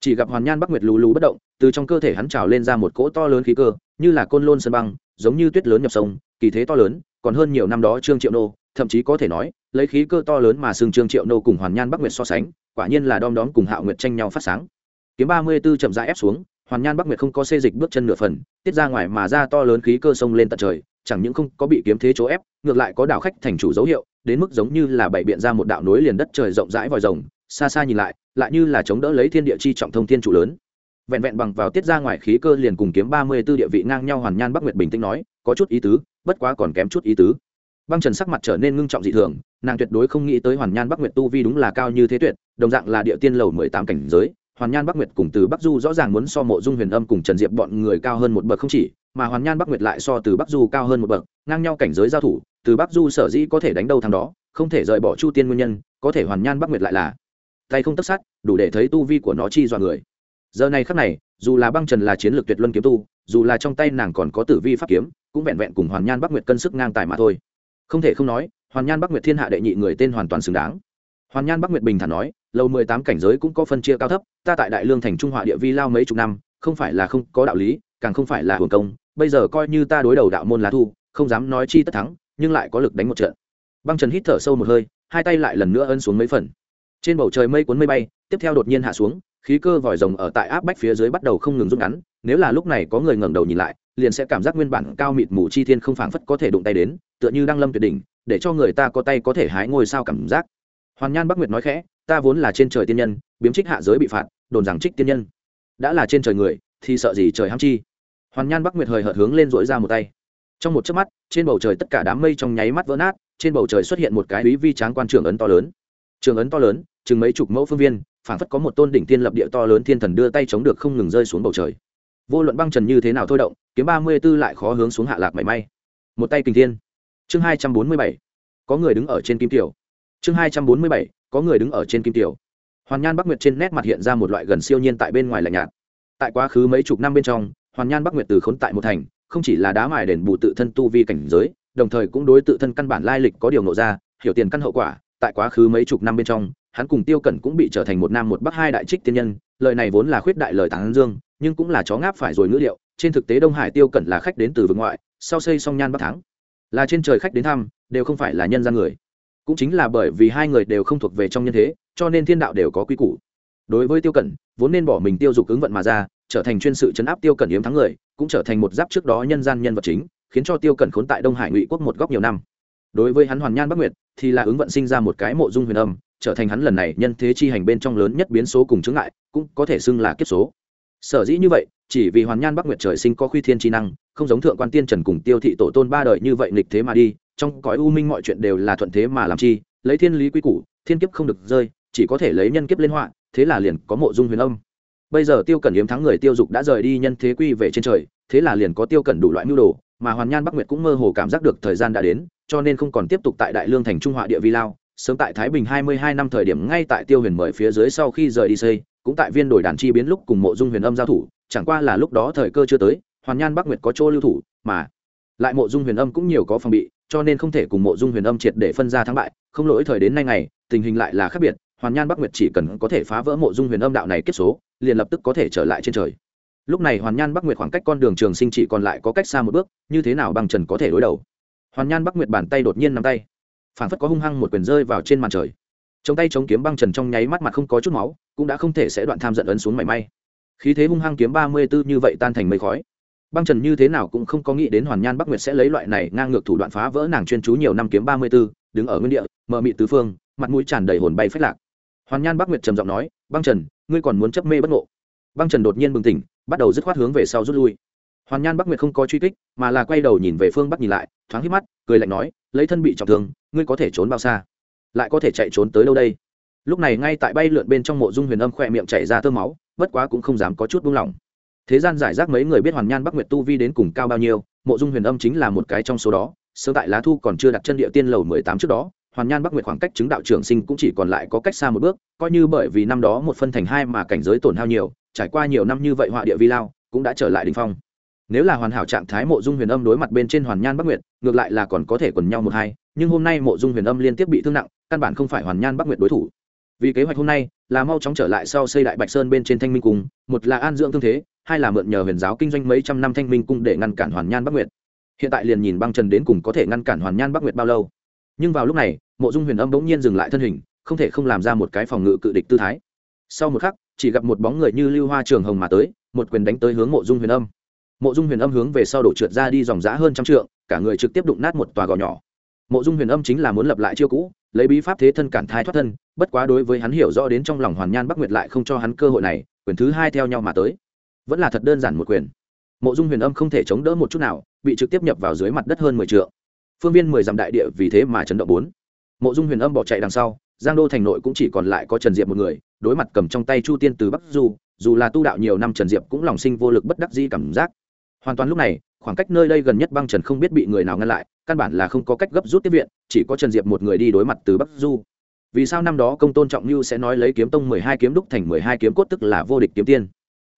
Chỉ gặp hoàn nhan bắc nguyệt lù lù bất động, từ trong cơ thể hắn trào lên ra một cỗ to lớn khí cơ, như là côn lôn sân băng, giống như tuyết lớn nhập sông, kỳ thế to lớn còn hơn nhiều năm đó trương triệu nô, thậm chí có thể nói, lấy khí cơ to lớn mà xưng trương triệu nô cùng hoàn nhan bắc nguyệt so sánh, quả nhiên là đom đóm cùng hạo nguyệt tranh nhau phát sáng. Kiếm ba mươi b ố chậm rãi ép xuống, hoàn nhan bắc nguyệt không có xê dịch bước chân nửa phần, tiết ra ngoài mà ra to lớn khí cơ sông lên tận trời, chẳng những không có bị kiếm thế chỗ ép, ngược lại có đảo khách thành chủ dấu hiệu, đến mức giống như là bảy biện ra một đạo nối liền đất trời rộng rãi vòi rồng, xa xa nhìn lại lại như là chống đỡ lấy thiên địa chi trọng thông thiên trụ lớn. Vẹn vẹn bằng vào tiết ra ngoài khí cơ liền cùng kiếm ba mươi b ố địa vị ngang nhau hoàn nhan bắc nguyệt bình tĩnh nói, có chút ý tứ bất quá còn kém chút ý tứ. Băng trần sắc mặt trở nên ngưng trọng dị thường, nàng tuyệt đối không nghĩ tới hoàn nhan bắc nguyệt tu vi đúng là cao như thế tuyệt, đồng dạng là địa tiên lầu mười tám cảnh giới, hoàn nhan bắc nguyệt cùng từ bắc du rõ ràng muốn so mộ dung huyền âm cùng trần diệp bọn người cao hơn một bậc không chỉ, mà hoàn nhan bắc nguyệt lại so từ bắc du cao hơn một bậc, ngang nhau cảnh giới giao thủ, từ bắc du sở dĩ có thể đánh đâu thằng đó, không thể rời bỏ chu tiên nguyên nhân, có thể hoàn nhan bắc nguyệt lại là tay không tất sát, đủ để thấy tu vi của nó chi dọa người. Giờ này khắc này, dù là băng trần là chiến lược tuyệt luân kiếm tu, dù là trong tay nàng còn có tử vi pháp kiếm cũng vẹn vẹn cùng hoàn nhan bắc nguyệt cân sức ngang tài mà thôi. Không thể không nói, hoàn nhan bắc nguyệt thiên hạ đệ nhị người tên hoàn toàn xứng đáng. Hoàn nhan bắc nguyệt bình thản nói lâu mười tám cảnh giới cũng có phân chia cao thấp, ta tại đại lương thành trung họa địa vi lao mấy chục năm, không phải là không có đạo lý, càng không phải là hưởng công, bây giờ coi như ta đối đầu đạo môn lá thu, không dám nói chi tất thắng, nhưng lại có lực đánh một trận. Băng trần hít thở sâu một hơi, hai tay lại lần nữa ân xuống mấy phần. Trên bầu trời mây cuốn mây bay, tiếp theo đột nhiên hạ xuống khí cơ vòi rồng ở tại áp bách phía dưới bắt đầu không ngừng rút ngắn, nếu là lúc này có người ngẩng đầu nhìn lại, liền sẽ cảm giác nguyên bản cao mịt mù chi thiên không phảng phất có thể đụng tay đến, tựa như đang lâm tuyệt đỉnh, để cho người ta có tay có thể hái ngôi sao cảm giác. Hoàn nhan bắc nguyệt nói khẽ, ta vốn là trên trời tiên nhân, biếm trích hạ giới bị phạt, đồn rằng trích tiên nhân. Đã là trên trời người, thì sợ gì trời ham chi? Hoàn nhan bắc nguyệt hời hợt hướng lên dỗi ra một tay. Trong một chớp mắt, trên bầu trời tất cả đám mây trong nháy mắt vỡ nát, trên bầu trời xuất hiện một cái quý vi tráng quan trường ấn to lớn. Trường ấn to lớn, chừng mấy chục mẫu phương viên phảng phất có một tôn đỉnh tiên lập địa to lớn thiên thần đưa tay chống được không ngừng rơi xuống bầu trời. Vô luận băng trần như thế nào thôi động, kiếm ba mươi b ố lại khó hướng xuống hạ lạc mảy may. Một tay kinh thiên. Chương hai trăm bốn mươi bảy. Có người đứng ở trên kim tiểu. Chương hai trăm bốn mươi bảy. Có người đứng ở trên kim tiểu. Hoàn nhan bắc nguyệt trên nét mặt hiện ra một loại gần siêu nhiên tại bên ngoài lạnh nhạt. Tại quá khứ mấy chục năm bên trong, hoàn nhan bắc nguyệt từ khốn tại một thành, không chỉ là đá mài đền bù tự thân tu vi cảnh giới, đồng thời cũng đối tự thân căn bản lai lịch có điều nộ ra, hiểu tiền căn hậu quả, tại quá khứ mấy chục năm bên trong hắn cùng tiêu cẩn cũng bị trở thành một nam một bắc hai đại trích tiên nhân, lời này vốn là khuyết đại lời tán dương, nhưng cũng là chó ngáp phải rồi ngữ liệu trên thực tế đông hải tiêu cẩn là khách đến từ vực ngoại, sau xây song nhan bắc thắng, là trên trời khách đến thăm, đều không phải là nhân gian người. Cũng chính là bởi vì hai người đều không thuộc về trong nhân thế, cho nên thiên đạo đều có quy củ. Đối với tiêu cẩn, vốn nên bỏ mình tiêu dục ứng vận mà ra, trở thành chuyên sự chấn áp tiêu cẩn yếm thắng người, cũng trở thành một giáp trước đó nhân gian nhân vật chính, khiến cho tiêu cẩn khốn tại đông hải ngụy quốc một góc nhiều năm. Đối với hắn hoàn nhan bắc nguyệt, thì là ứng vận sinh ra một cái mộ dung huyền âm trở thành hắn lần này nhân thế chi hành bên trong lớn nhất biến số cùng chứng ngại, cũng có thể xưng là kiếp số. Sở dĩ như vậy, chỉ vì hoàn nhan bắc nguyệt trời sinh có khuy thiên chi năng, không giống thượng quan tiên trần cùng tiêu thị tổ tôn ba đời như vậy nghịch thế mà đi, trong cõi u minh mọi chuyện đều là thuận thế mà làm chi, lấy thiên lý quy củ, thiên kiếp không được rơi, chỉ có thể lấy nhân kiếp lên họa, thế là liền có mộ dung huyền âm. Bây giờ tiêu cẩn yếm thắng người tiêu dục đã rời đi nhân thế quy về trên trời, thế là liền có tiêu cẩn đủ loại mưu đồ, mà hoàn nhan bắc nguyệt cũng mơ hồ cảm giác được thời gian đã đến, cho nên không còn tiếp tục tại đại lương thành trung họa địa vi lao sớm tại thái bình hai mươi hai năm thời điểm ngay tại tiêu huyền mời phía dưới sau khi rời đi xây, cũng tại viên đổi đàn chi biến lúc cùng mộ dung huyền âm giao thủ, chẳng qua là lúc đó thời cơ chưa tới, hoàn nhan bắc nguyệt có chỗ lưu thủ, mà lại mộ dung huyền âm cũng nhiều có phòng bị, cho nên không thể cùng mộ dung huyền âm triệt để phân ra thắng bại, không lỗi thời đến nay ngày, tình hình lại là khác biệt, hoàn nhan bắc nguyệt chỉ cần có thể phá vỡ mộ dung huyền âm đạo này kết số, liền lập tức có thể trở lại trên trời. Lúc này hoàn nhan bắc nguyệt khoảng cách con đường trường sinh chỉ còn lại có cách xa một bước, như thế nào bằng trần có thể đối đầu? Hoàn nhan bắc nguyệt bàn tay đột nhiên nắm tay phản phất có hung hăng một quyền rơi vào trên màn trời. Chống tay chống kiếm băng trần trong nháy mắt mặt không có chút máu, cũng đã không thể sẽ đoạn tham giận ấn xuống mảy may. Khí thế hung hăng kiếm ba mươi b ố như vậy tan thành mây khói. Băng trần như thế nào cũng không có nghĩ đến hoàn nhan bắc nguyệt sẽ lấy loại này ngang ngược thủ đoạn phá vỡ nàng chuyên chú nhiều năm kiếm ba mươi b ố đứng ở nguyên địa, mờ mị tứ phương, mặt mũi tràn đầy hồn bay phách lạc. Hoàn nhan bắc nguyệt trầm giọng nói, băng trần, ngươi còn muốn chấp mê bất ngộ? Băng trần đột nhiên bừng tỉnh, bắt đầu dứt khoát hướng về sau rút lui hoàn nhan bắc nguyệt không có truy kích mà là quay đầu nhìn về phương bắc nhìn lại thoáng hít mắt cười lạnh nói lấy thân bị trọng thương ngươi có thể trốn bao xa lại có thể chạy trốn tới đâu đây lúc này ngay tại bay lượn bên trong mộ dung huyền âm khỏe miệng chảy ra tơ máu bất quá cũng không dám có chút buông lỏng thế gian giải rác mấy người biết hoàn nhan bắc nguyệt tu vi đến cùng cao bao nhiêu mộ dung huyền âm chính là một cái trong số đó sơ tại lá thu còn chưa đặt chân địa tiên lầu mười tám trước đó hoàn nhan bắc nguyệt khoảng cách chứng đạo trưởng sinh cũng chỉ còn lại có cách xa một bước coi như bởi vì năm đó một phân thành hai mà cảnh giới tổn hao nhiều trải qua nhiều năm như vậy họa địa vi lao cũng đã trở lại đình phong nếu là hoàn hảo trạng thái mộ dung huyền âm đối mặt bên trên hoàn nhan bắc nguyệt, ngược lại là còn có thể quần nhau một hai, nhưng hôm nay mộ dung huyền âm liên tiếp bị thương nặng, căn bản không phải hoàn nhan bắc nguyệt đối thủ. Vì kế hoạch hôm nay, là mau chóng trở lại sau xây đại bạch sơn bên trên thanh minh cung, một là an dưỡng thương thế, hai là mượn nhờ huyền giáo kinh doanh mấy trăm năm thanh minh cung để ngăn cản hoàn nhan bắc nguyệt. Hiện tại liền nhìn băng trần đến cùng có thể ngăn cản hoàn nhan bắc nguyệt bao lâu. Nhưng vào lúc này, mộ dung huyền âm bỗng nhiên dừng lại thân hình, không thể không làm ra một cái phòng ngự cự địch tư thái. Sau một khắc, chỉ gặp một bóng người như lưu hoa trường hồng mà tới, một quyền đánh tới hướng mộ dung huyền âm mộ dung huyền âm hướng về sau đổ trượt ra đi dòng giã hơn trăm trượng, cả người trực tiếp đụng nát một tòa gò nhỏ. Mộ dung huyền âm chính là muốn lập lại chiêu cũ, lấy bí pháp thế thân cản thai thoát thân, bất quá đối với hắn hiểu rõ đến trong lòng hoàn nhan bắc nguyệt lại không cho hắn cơ hội này, quyền thứ hai theo nhau mà tới. Vẫn là thật đơn giản một quyền. Mộ dung huyền âm không thể chống đỡ một chút nào, bị trực tiếp nhập vào dưới mặt đất hơn mười t phương viên mười dặm đại địa vì thế mà chấn động bốn. Mộ dung huyền âm bỏ chạy đằng sau, giang đô thành nội cũng chỉ còn lại có trần diệp một người, đối mặt cầm trong tay chu tiên từ bắc du, dù là tu đạo nhiều năm trần diệp cũng lòng sinh vô lực bất đắc di cảm giác hoàn toàn lúc này, khoảng cách nơi đây gần nhất băng trần không biết bị người nào ngăn lại, căn bản là không có cách gấp rút tiếp viện, chỉ có trần diệp một người đi đối mặt từ bắc du. Vì sao năm đó công tôn trọng như sẽ nói lấy kiếm tông mười hai kiếm đúc thành mười hai kiếm cốt tức là vô địch kiếm tiên?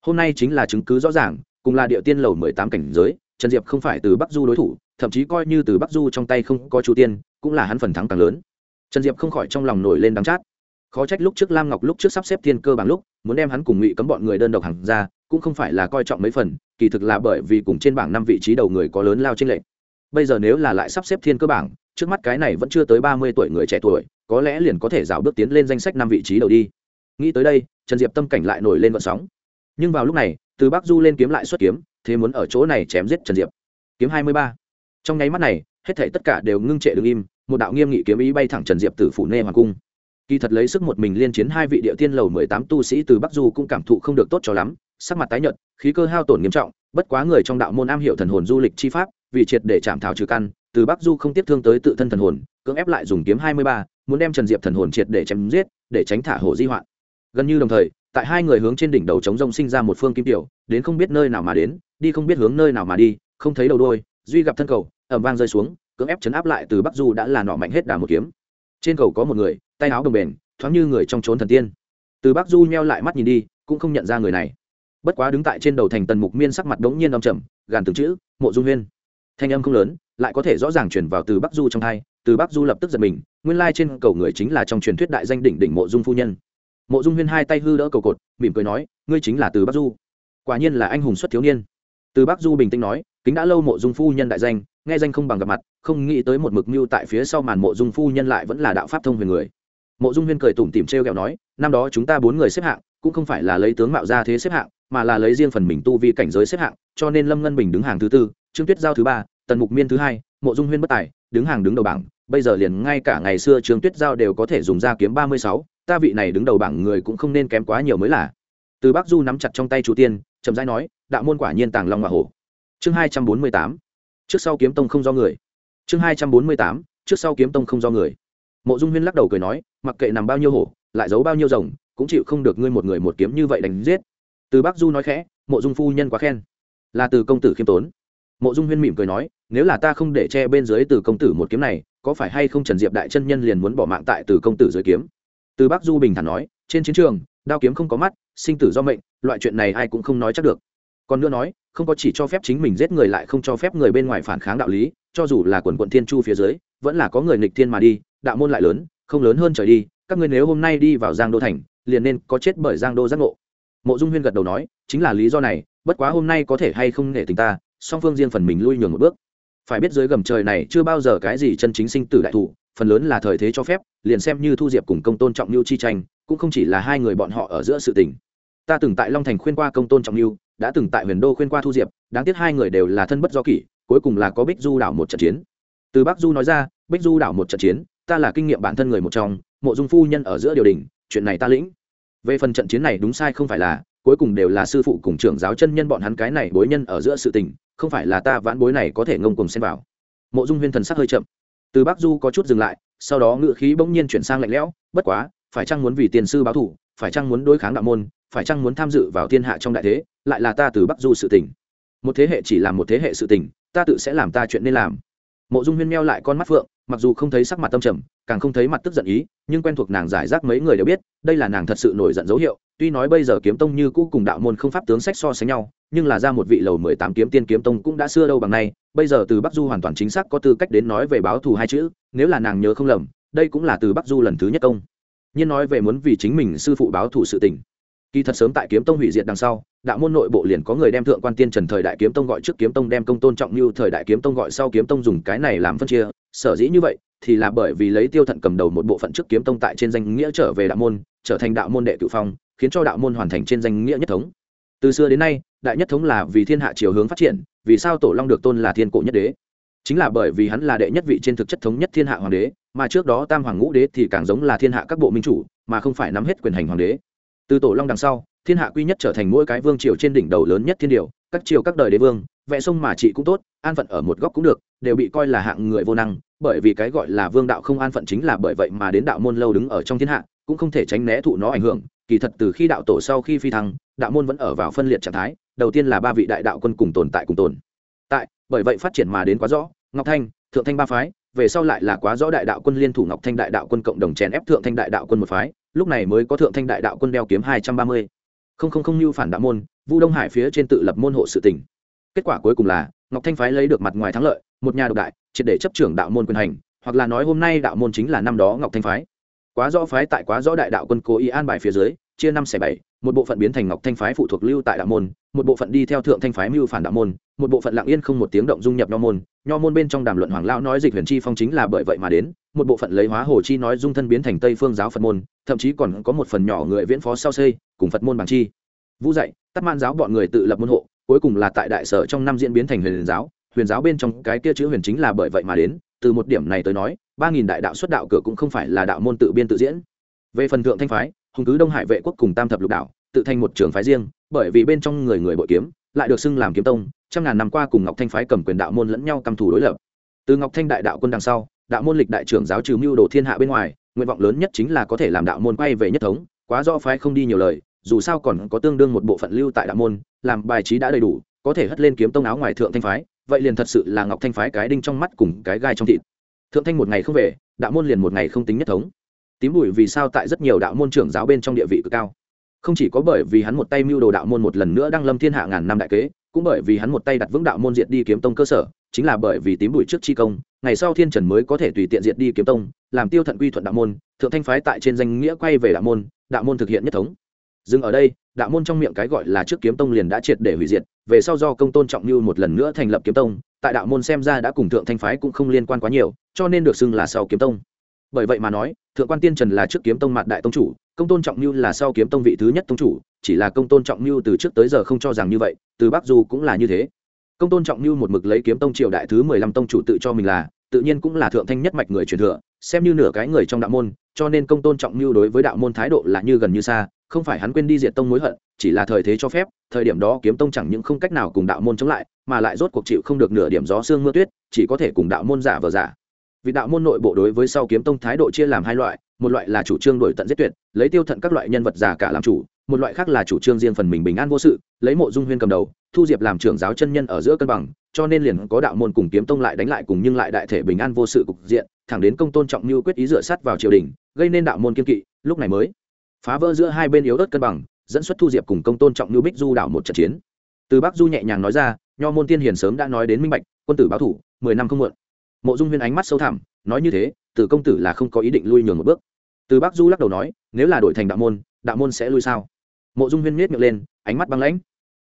Hôm nay chính là chứng cứ rõ ràng, cùng là địa tiên lầu mười tám cảnh giới, trần diệp không phải từ bắc du đối thủ, thậm chí coi như từ bắc du trong tay không có chu tiên, cũng là hắn phần thắng càng lớn. Trần diệp không khỏi trong lòng nổi lên đắng chát. Khó trách lúc trước lam ngọc lúc trước sắp xếp thiên cơ bằng lúc, muốn đem hắn cùng ngụy cấm bọn người đơn độc hẳn ra, cũng không phải là coi trọng mấy phần kỳ thực là bởi vì cùng trên bảng năm vị trí đầu người có lớn lao trên lệnh bây giờ nếu là lại sắp xếp thiên cơ bảng, trước mắt cái này vẫn chưa tới ba mươi tuổi người trẻ tuổi, có lẽ liền có thể rào bước tiến lên danh sách năm vị trí đầu đi. Nghĩ tới đây, trần diệp tâm cảnh lại nổi lên vận sóng. Nhưng vào lúc này, từ bắc du lên kiếm lại xuất kiếm, thế muốn ở chỗ này chém giết trần diệp. Kiếm hai mươi ba. Trong nháy mắt này, hết thể tất cả đều ngưng trệ đứng im, một đạo nghiêm nghị kiếm ý bay thẳng trần diệp từ phủ nê hoàng cung. Kỳ thật lấy sức một mình liên chiến hai vị địa tiên lầu mười tám tu sĩ từ bắc du cũng cảm thụ không được tốt cho lắm sắc mặt tái nhợt, khí cơ hao tổn nghiêm trọng, bất quá người trong đạo môn am hiểu thần hồn du lịch chi pháp, vì triệt để chạm thảo trừ căn, từ bắc du không tiếp thương tới tự thân thần hồn, cưỡng ép lại dùng kiếm hai mươi ba, muốn đem trần diệp thần hồn triệt để chém giết, để tránh thả hổ di hoạn. Gần như đồng thời, tại hai người hướng trên đỉnh đầu chống rông sinh ra một phương kim tiểu, đến không biết nơi nào mà đến, đi không biết hướng nơi nào mà đi, không thấy đầu đôi duy gặp thân cầu ẩm vang rơi xuống, cưỡng ép chấn áp lại từ bắc du đã là nọ mạnh hết đà một kiếm. Trên cầu có một người, tay áo đồng bền, thoáng như người trong trốn thần tiên. Từ bắc du nheo lại mắt nhìn đi, cũng không nhận ra người này bất quá đứng tại trên đầu thành tần mục miên sắc mặt đống nhiên đong trầm, gàn từng chữ, mộ dung huyên. Thanh âm không lớn, lại có thể rõ ràng chuyển vào từ bắc du trong thai từ bắc du lập tức giật mình, nguyên lai trên cầu người chính là trong truyền thuyết đại danh đỉnh đỉnh mộ dung phu nhân. Mộ dung huyên hai tay hư đỡ cầu cột, mỉm cười nói, ngươi chính là từ bắc du. Quả nhiên là anh hùng xuất thiếu niên. Từ bắc du bình tĩnh nói, kính đã lâu mộ dung phu nhân đại danh, nghe danh không bằng gặp mặt, không nghĩ tới một mực mưu tại phía sau màn mộ dung phu nhân lại vẫn là đạo pháp thông huyền người. Mộ dung huyên cười tủm tìm t r nói, năm đó chúng ta bốn người xếp hạng, cũng không phải là lấy tướng mạo ra thế xếp hạng mà là lấy riêng phần mình tu vi cảnh giới xếp hạng, cho nên lâm ngân bình đứng hàng thứ tư, trương tuyết giao thứ ba, tần mục miên thứ hai, mộ dung huyên bất tài, đứng hàng đứng đầu bảng. Bây giờ liền ngay cả ngày xưa trương tuyết giao đều có thể dùng ra kiếm ba mươi sáu, ta vị này đứng đầu bảng người cũng không nên kém quá nhiều mới là. Từ bắc du nắm chặt trong tay chủ tiên, chậm rãi nói, đạo môn quả nhiên tàng long hoa hổ. Chương hai trăm bốn mươi tám, trước sau kiếm tông không do người. Chương hai trăm bốn mươi tám, trước sau kiếm tông không do người. Mộ dung huyên lắc đầu cười nói, mặc kệ nằm bao nhiêu hổ, lại giấu bao nhiêu rồng, cũng chịu không được ngươi một người một kiếm như vậy đánh giết từ Bác du nói khẽ, mộ dung phu nhân quá khen. Là từ công tử khiêm tốn. Mộ dung huyên mỉm cười nói, nếu là ta không để che bên dưới từ công tử một kiếm này, có phải hay không trần diệp đại chân nhân liền muốn bỏ mạng tại từ công tử dưới kiếm? Từ Bác du bình thản nói, trên chiến trường, đao kiếm không có mắt, sinh tử do mệnh, loại chuyện này ai cũng không nói chắc được. Còn nữa nói, không có chỉ cho phép chính mình giết người lại không cho phép người bên ngoài phản kháng đạo lý, cho dù là quần quận thiên chu phía dưới, vẫn là có người nghịch thiên mà đi, đạo môn lại lớn, không lớn hơn trời đi, các ngươi nếu hôm nay đi vào giang đô thành, liền nên có chết bởi giang đô giác ngộ mộ dung huyên gật đầu nói chính là lý do này bất quá hôm nay có thể hay không nể tình ta song phương riêng phần mình lui nhường một bước. Phải biết dưới gầm trời này chưa bao giờ cái gì chân chính sinh tử đại thụ, phần lớn là thời thế cho phép liền xem như thu diệp cùng công tôn trọng lưu chi tranh cũng không chỉ là hai người bọn họ ở giữa sự tình. Ta từng tại long thành khuyên qua công tôn trọng lưu đã từng tại huyền đô khuyên qua thu diệp đáng tiếc hai người đều là thân bất do kỷ cuối cùng là có bích du đảo một trận chiến. Từ bắc du nói ra bích du đảo một trận chiến ta là kinh nghiệm bản thân người một trong mộ dung phu nhân ở giữa điều đình chuyện này ta lĩnh về phần trận chiến này đúng sai không phải là, cuối cùng đều là sư phụ cùng trưởng giáo chân nhân bọn hắn cái này bối nhân ở giữa sự tình, không phải là ta vãn bối này có thể ngông cùng xem vào. Mộ dung huyên thần sắc hơi chậm. Từ bắc du có chút dừng lại, sau đó ngựa khí bỗng nhiên chuyển sang lạnh lẽo, bất quá, phải chăng muốn vì tiền sư báo thủ phải chăng muốn đối kháng đạo môn, phải chăng muốn tham dự vào thiên hạ trong đại thế, lại là ta từ bắc du sự tình. Một thế hệ chỉ làm một thế hệ sự tình, ta tự sẽ làm ta chuyện nên làm mộ dung huyên meo lại con mắt phượng, mặc dù không thấy sắc mặt tâm trầm, càng không thấy mặt tức giận ý, nhưng quen thuộc nàng giải rác mấy người đều biết, đây là nàng thật sự nổi giận dấu hiệu, tuy nói bây giờ kiếm tông như cũ cùng đạo môn không pháp tướng sách so sánh nhau, nhưng là ra một vị lầu mười tám kiếm tiên kiếm tông cũng đã xưa đâu bằng nay, bây giờ từ bắc du hoàn toàn chính xác có tư cách đến nói về báo thù hai chữ, nếu là nàng nhớ không lầm, đây cũng là từ bắc du lần thứ nhất công. Nhiên nói về muốn vì chính mình sư phụ báo thù sự tình. Kỳ thật sớm tại kiếm tông hủy diệt đằng sau đạo môn nội bộ liền có người đem thượng quan tiên trần thời đại kiếm tông gọi trước kiếm tông đem công tôn trọng như thời đại kiếm tông gọi sau kiếm tông dùng cái này làm phân chia. Sở dĩ như vậy thì là bởi vì lấy tiêu thận cầm đầu một bộ phận trước kiếm tông tại trên danh nghĩa trở về đạo môn, trở thành đạo môn đệ cự phong, khiến cho đạo môn hoàn thành trên danh nghĩa nhất thống. Từ xưa đến nay, đại nhất thống là vì thiên hạ chiều hướng phát triển, vì sao tổ long được tôn là thiên cổ nhất đế? Chính là bởi vì hắn là đệ nhất vị trên thực chất thống nhất thiên hạ hoàng đế, mà trước đó tam hoàng ngũ đế thì càng giống là thiên hạ các bộ minh chủ, mà không phải nắm hết quyền hành hoàng đế. Từ tổ long đằng sau thiên hạ quy nhất trở thành mỗi cái vương triều trên đỉnh đầu lớn nhất thiên điều, các triều các đời đế vương, vẽ sông mà trị cũng tốt, an phận ở một góc cũng được, đều bị coi là hạng người vô năng, bởi vì cái gọi là vương đạo không an phận chính là bởi vậy mà đến đạo môn lâu đứng ở trong thiên hạ, cũng không thể tránh né thụ nó ảnh hưởng, kỳ thật từ khi đạo tổ sau khi phi thăng, đạo môn vẫn ở vào phân liệt trạng thái, đầu tiên là ba vị đại đạo quân cùng tồn tại cùng tồn. Tại, bởi vậy phát triển mà đến quá rõ, ngọc thanh, thượng thanh ba phái, về sau lại là quá rõ đại đạo quân liên thủ ngọc thanh đại đạo quân cộng đồng chèn ép thượng thanh đại đạo quân một phái, lúc này mới có thượng thanh đại đạo quân đeo kiếm hai trăm ba mươi không không không như phản đạo môn, vu đông hải phía trên tự lập môn hộ sự tỉnh kết quả cuối cùng là, ngọc thanh phái lấy được mặt ngoài thắng lợi, một nhà độc đại, triệt để chấp trưởng đạo môn quyền hành, hoặc là nói hôm nay đạo môn chính là năm đó ngọc thanh phái. Quá rõ phái tại quá rõ đại đạo quân cố ý an bài phía dưới, chia năm xẻ bảy, một bộ phận biến thành ngọc thanh phái phụ thuộc lưu tại đạo môn, một bộ phận đi theo thượng thanh phái mưu phản đạo môn, một bộ phận lặng yên không một tiếng động dung nhập nho môn nho môn bên trong đàm luận hoàng lão nói dịch huyền chi phong chính là bởi vậy mà đến, một bộ phận lấy hóa hồ chi nói dung thân biến thành tây phương giáo phật môn, thậm chí còn có một phần nhỏ người viễn phó sau xây, cùng phật môn bằng chi. Vũ dạy tắt man giáo bọn người tự lập môn hộ, cuối cùng là tại đại sở trong năm diễn biến thành huyền giáo huyền giáo bên trong cái kia chữ huyền chính là bởi vậy mà đến, từ một điểm này tới nói, ba nghìn đại đạo xuất đạo cửa cũng không phải là đạo môn tự biên tự diễn. Về phần thượng thanh phái, hùng cứ đông hải vệ quốc cùng tam thập lục đạo, tự thành một trường phái riêng, bởi vì bên trong người người bội kiếm lại được xưng làm kiếm tông, trăm ngàn năm qua cùng ngọc thanh phái cầm quyền đạo môn lẫn nhau căm thù đối lập. Từ ngọc thanh đại đạo quân đằng sau, đạo môn lịch đại trưởng giáo trừ mưu đồ thiên hạ bên ngoài, nguyện vọng lớn nhất chính là có thể làm đạo môn quay về nhất thống, quá do phái không đi nhiều lời, dù sao còn có tương đương một bộ phận lưu tại đạo môn, làm bài trí đã đầy đủ, có thể hất lên kiếm tông áo ngoài thượng thanh phái, vậy liền thật sự là ngọc thanh phái cái đinh trong mắt cùng cái gai trong thịt. Thượng thanh một ngày không về, đạo môn liền một ngày không tính nhất thống. Tím bụi vì sao tại rất nhiều đạo môn trưởng giáo bên trong địa vị cực cao không chỉ có bởi vì hắn một tay mưu đồ đạo môn một lần nữa đang lâm thiên hạ ngàn năm đại kế, cũng bởi vì hắn một tay đặt vững đạo môn diệt đi kiếm tông cơ sở, chính là bởi vì tím bụi trước chi công, ngày sau thiên trần mới có thể tùy tiện diệt đi kiếm tông, làm tiêu thận quy thuận đạo môn, thượng thanh phái tại trên danh nghĩa quay về đạo môn đạo môn thực hiện nhất thống. Dừng ở đây, đạo môn trong miệng cái gọi là trước kiếm tông liền đã triệt để hủy diệt, về sau do công tôn trọng như một lần nữa thành lập kiếm tông, tại đạo môn xem ra đã cùng thượng thanh phái cũng không liên quan quá nhiều, cho nên được xưng là sau kiếm tông bởi vậy mà nói, thượng quan tiên trần là trước kiếm tông mặt đại tông chủ, công tôn trọng mưu là sau kiếm tông vị thứ nhất tông chủ, chỉ là công tôn trọng mưu từ trước tới giờ không cho rằng như vậy, từ bắc du cũng là như thế. Công tôn trọng mưu một mực lấy kiếm tông triều đại thứ mười lăm tông chủ tự cho mình là, tự nhiên cũng là thượng thanh nhất mạch người truyền thừa, xem như nửa cái người trong đạo môn, cho nên công tôn trọng mưu đối với đạo môn thái độ là như gần như xa, không phải hắn quên đi diệt tông mối hận, chỉ là thời thế cho phép, thời điểm đó kiếm tông chẳng những không cách nào cùng đạo môn chống lại, mà lại rốt cuộc chịu không được nửa điểm gió sương mưa tuyết, chỉ có thể cùng đạo môn giả vờ giả vị đạo môn nội bộ đối với sau kiếm tông thái độ chia làm hai loại, một loại là chủ trương đổi tận giết tuyệt, lấy tiêu thận các loại nhân vật già cả làm chủ, một loại khác là chủ trương riêng phần mình bình an vô sự, lấy mộ dung huyên cầm đầu, thu diệp làm trưởng giáo chân nhân ở giữa cân bằng, cho nên liền có đạo môn cùng kiếm tông lại đánh lại cùng nhưng lại đại thể bình an vô sự cục diện, thẳng đến công tôn trọng như quyết ý dựa sát vào triều đình, gây nên đạo môn kiên kỵ, lúc này mới phá vỡ giữa hai bên yếu ớt cân bằng, dẫn xuất thu diệp cùng công tôn trọng như bích du đảo một trận chiến. Từ bắc du nhẹ nhàng nói ra, nho môn tiên hiền sớm đã nói đến minh bạch, quân tử báo thủ, mười năm không muộn mộ dung huyên ánh mắt sâu thẳm, nói như thế từ công tử là không có ý định lui nhường một bước. Từ bắc du lắc đầu nói, nếu là đổi thành đạo môn đạo môn sẽ lui sao? Mộ dung huyên miết miệng lên, ánh mắt băng lãnh.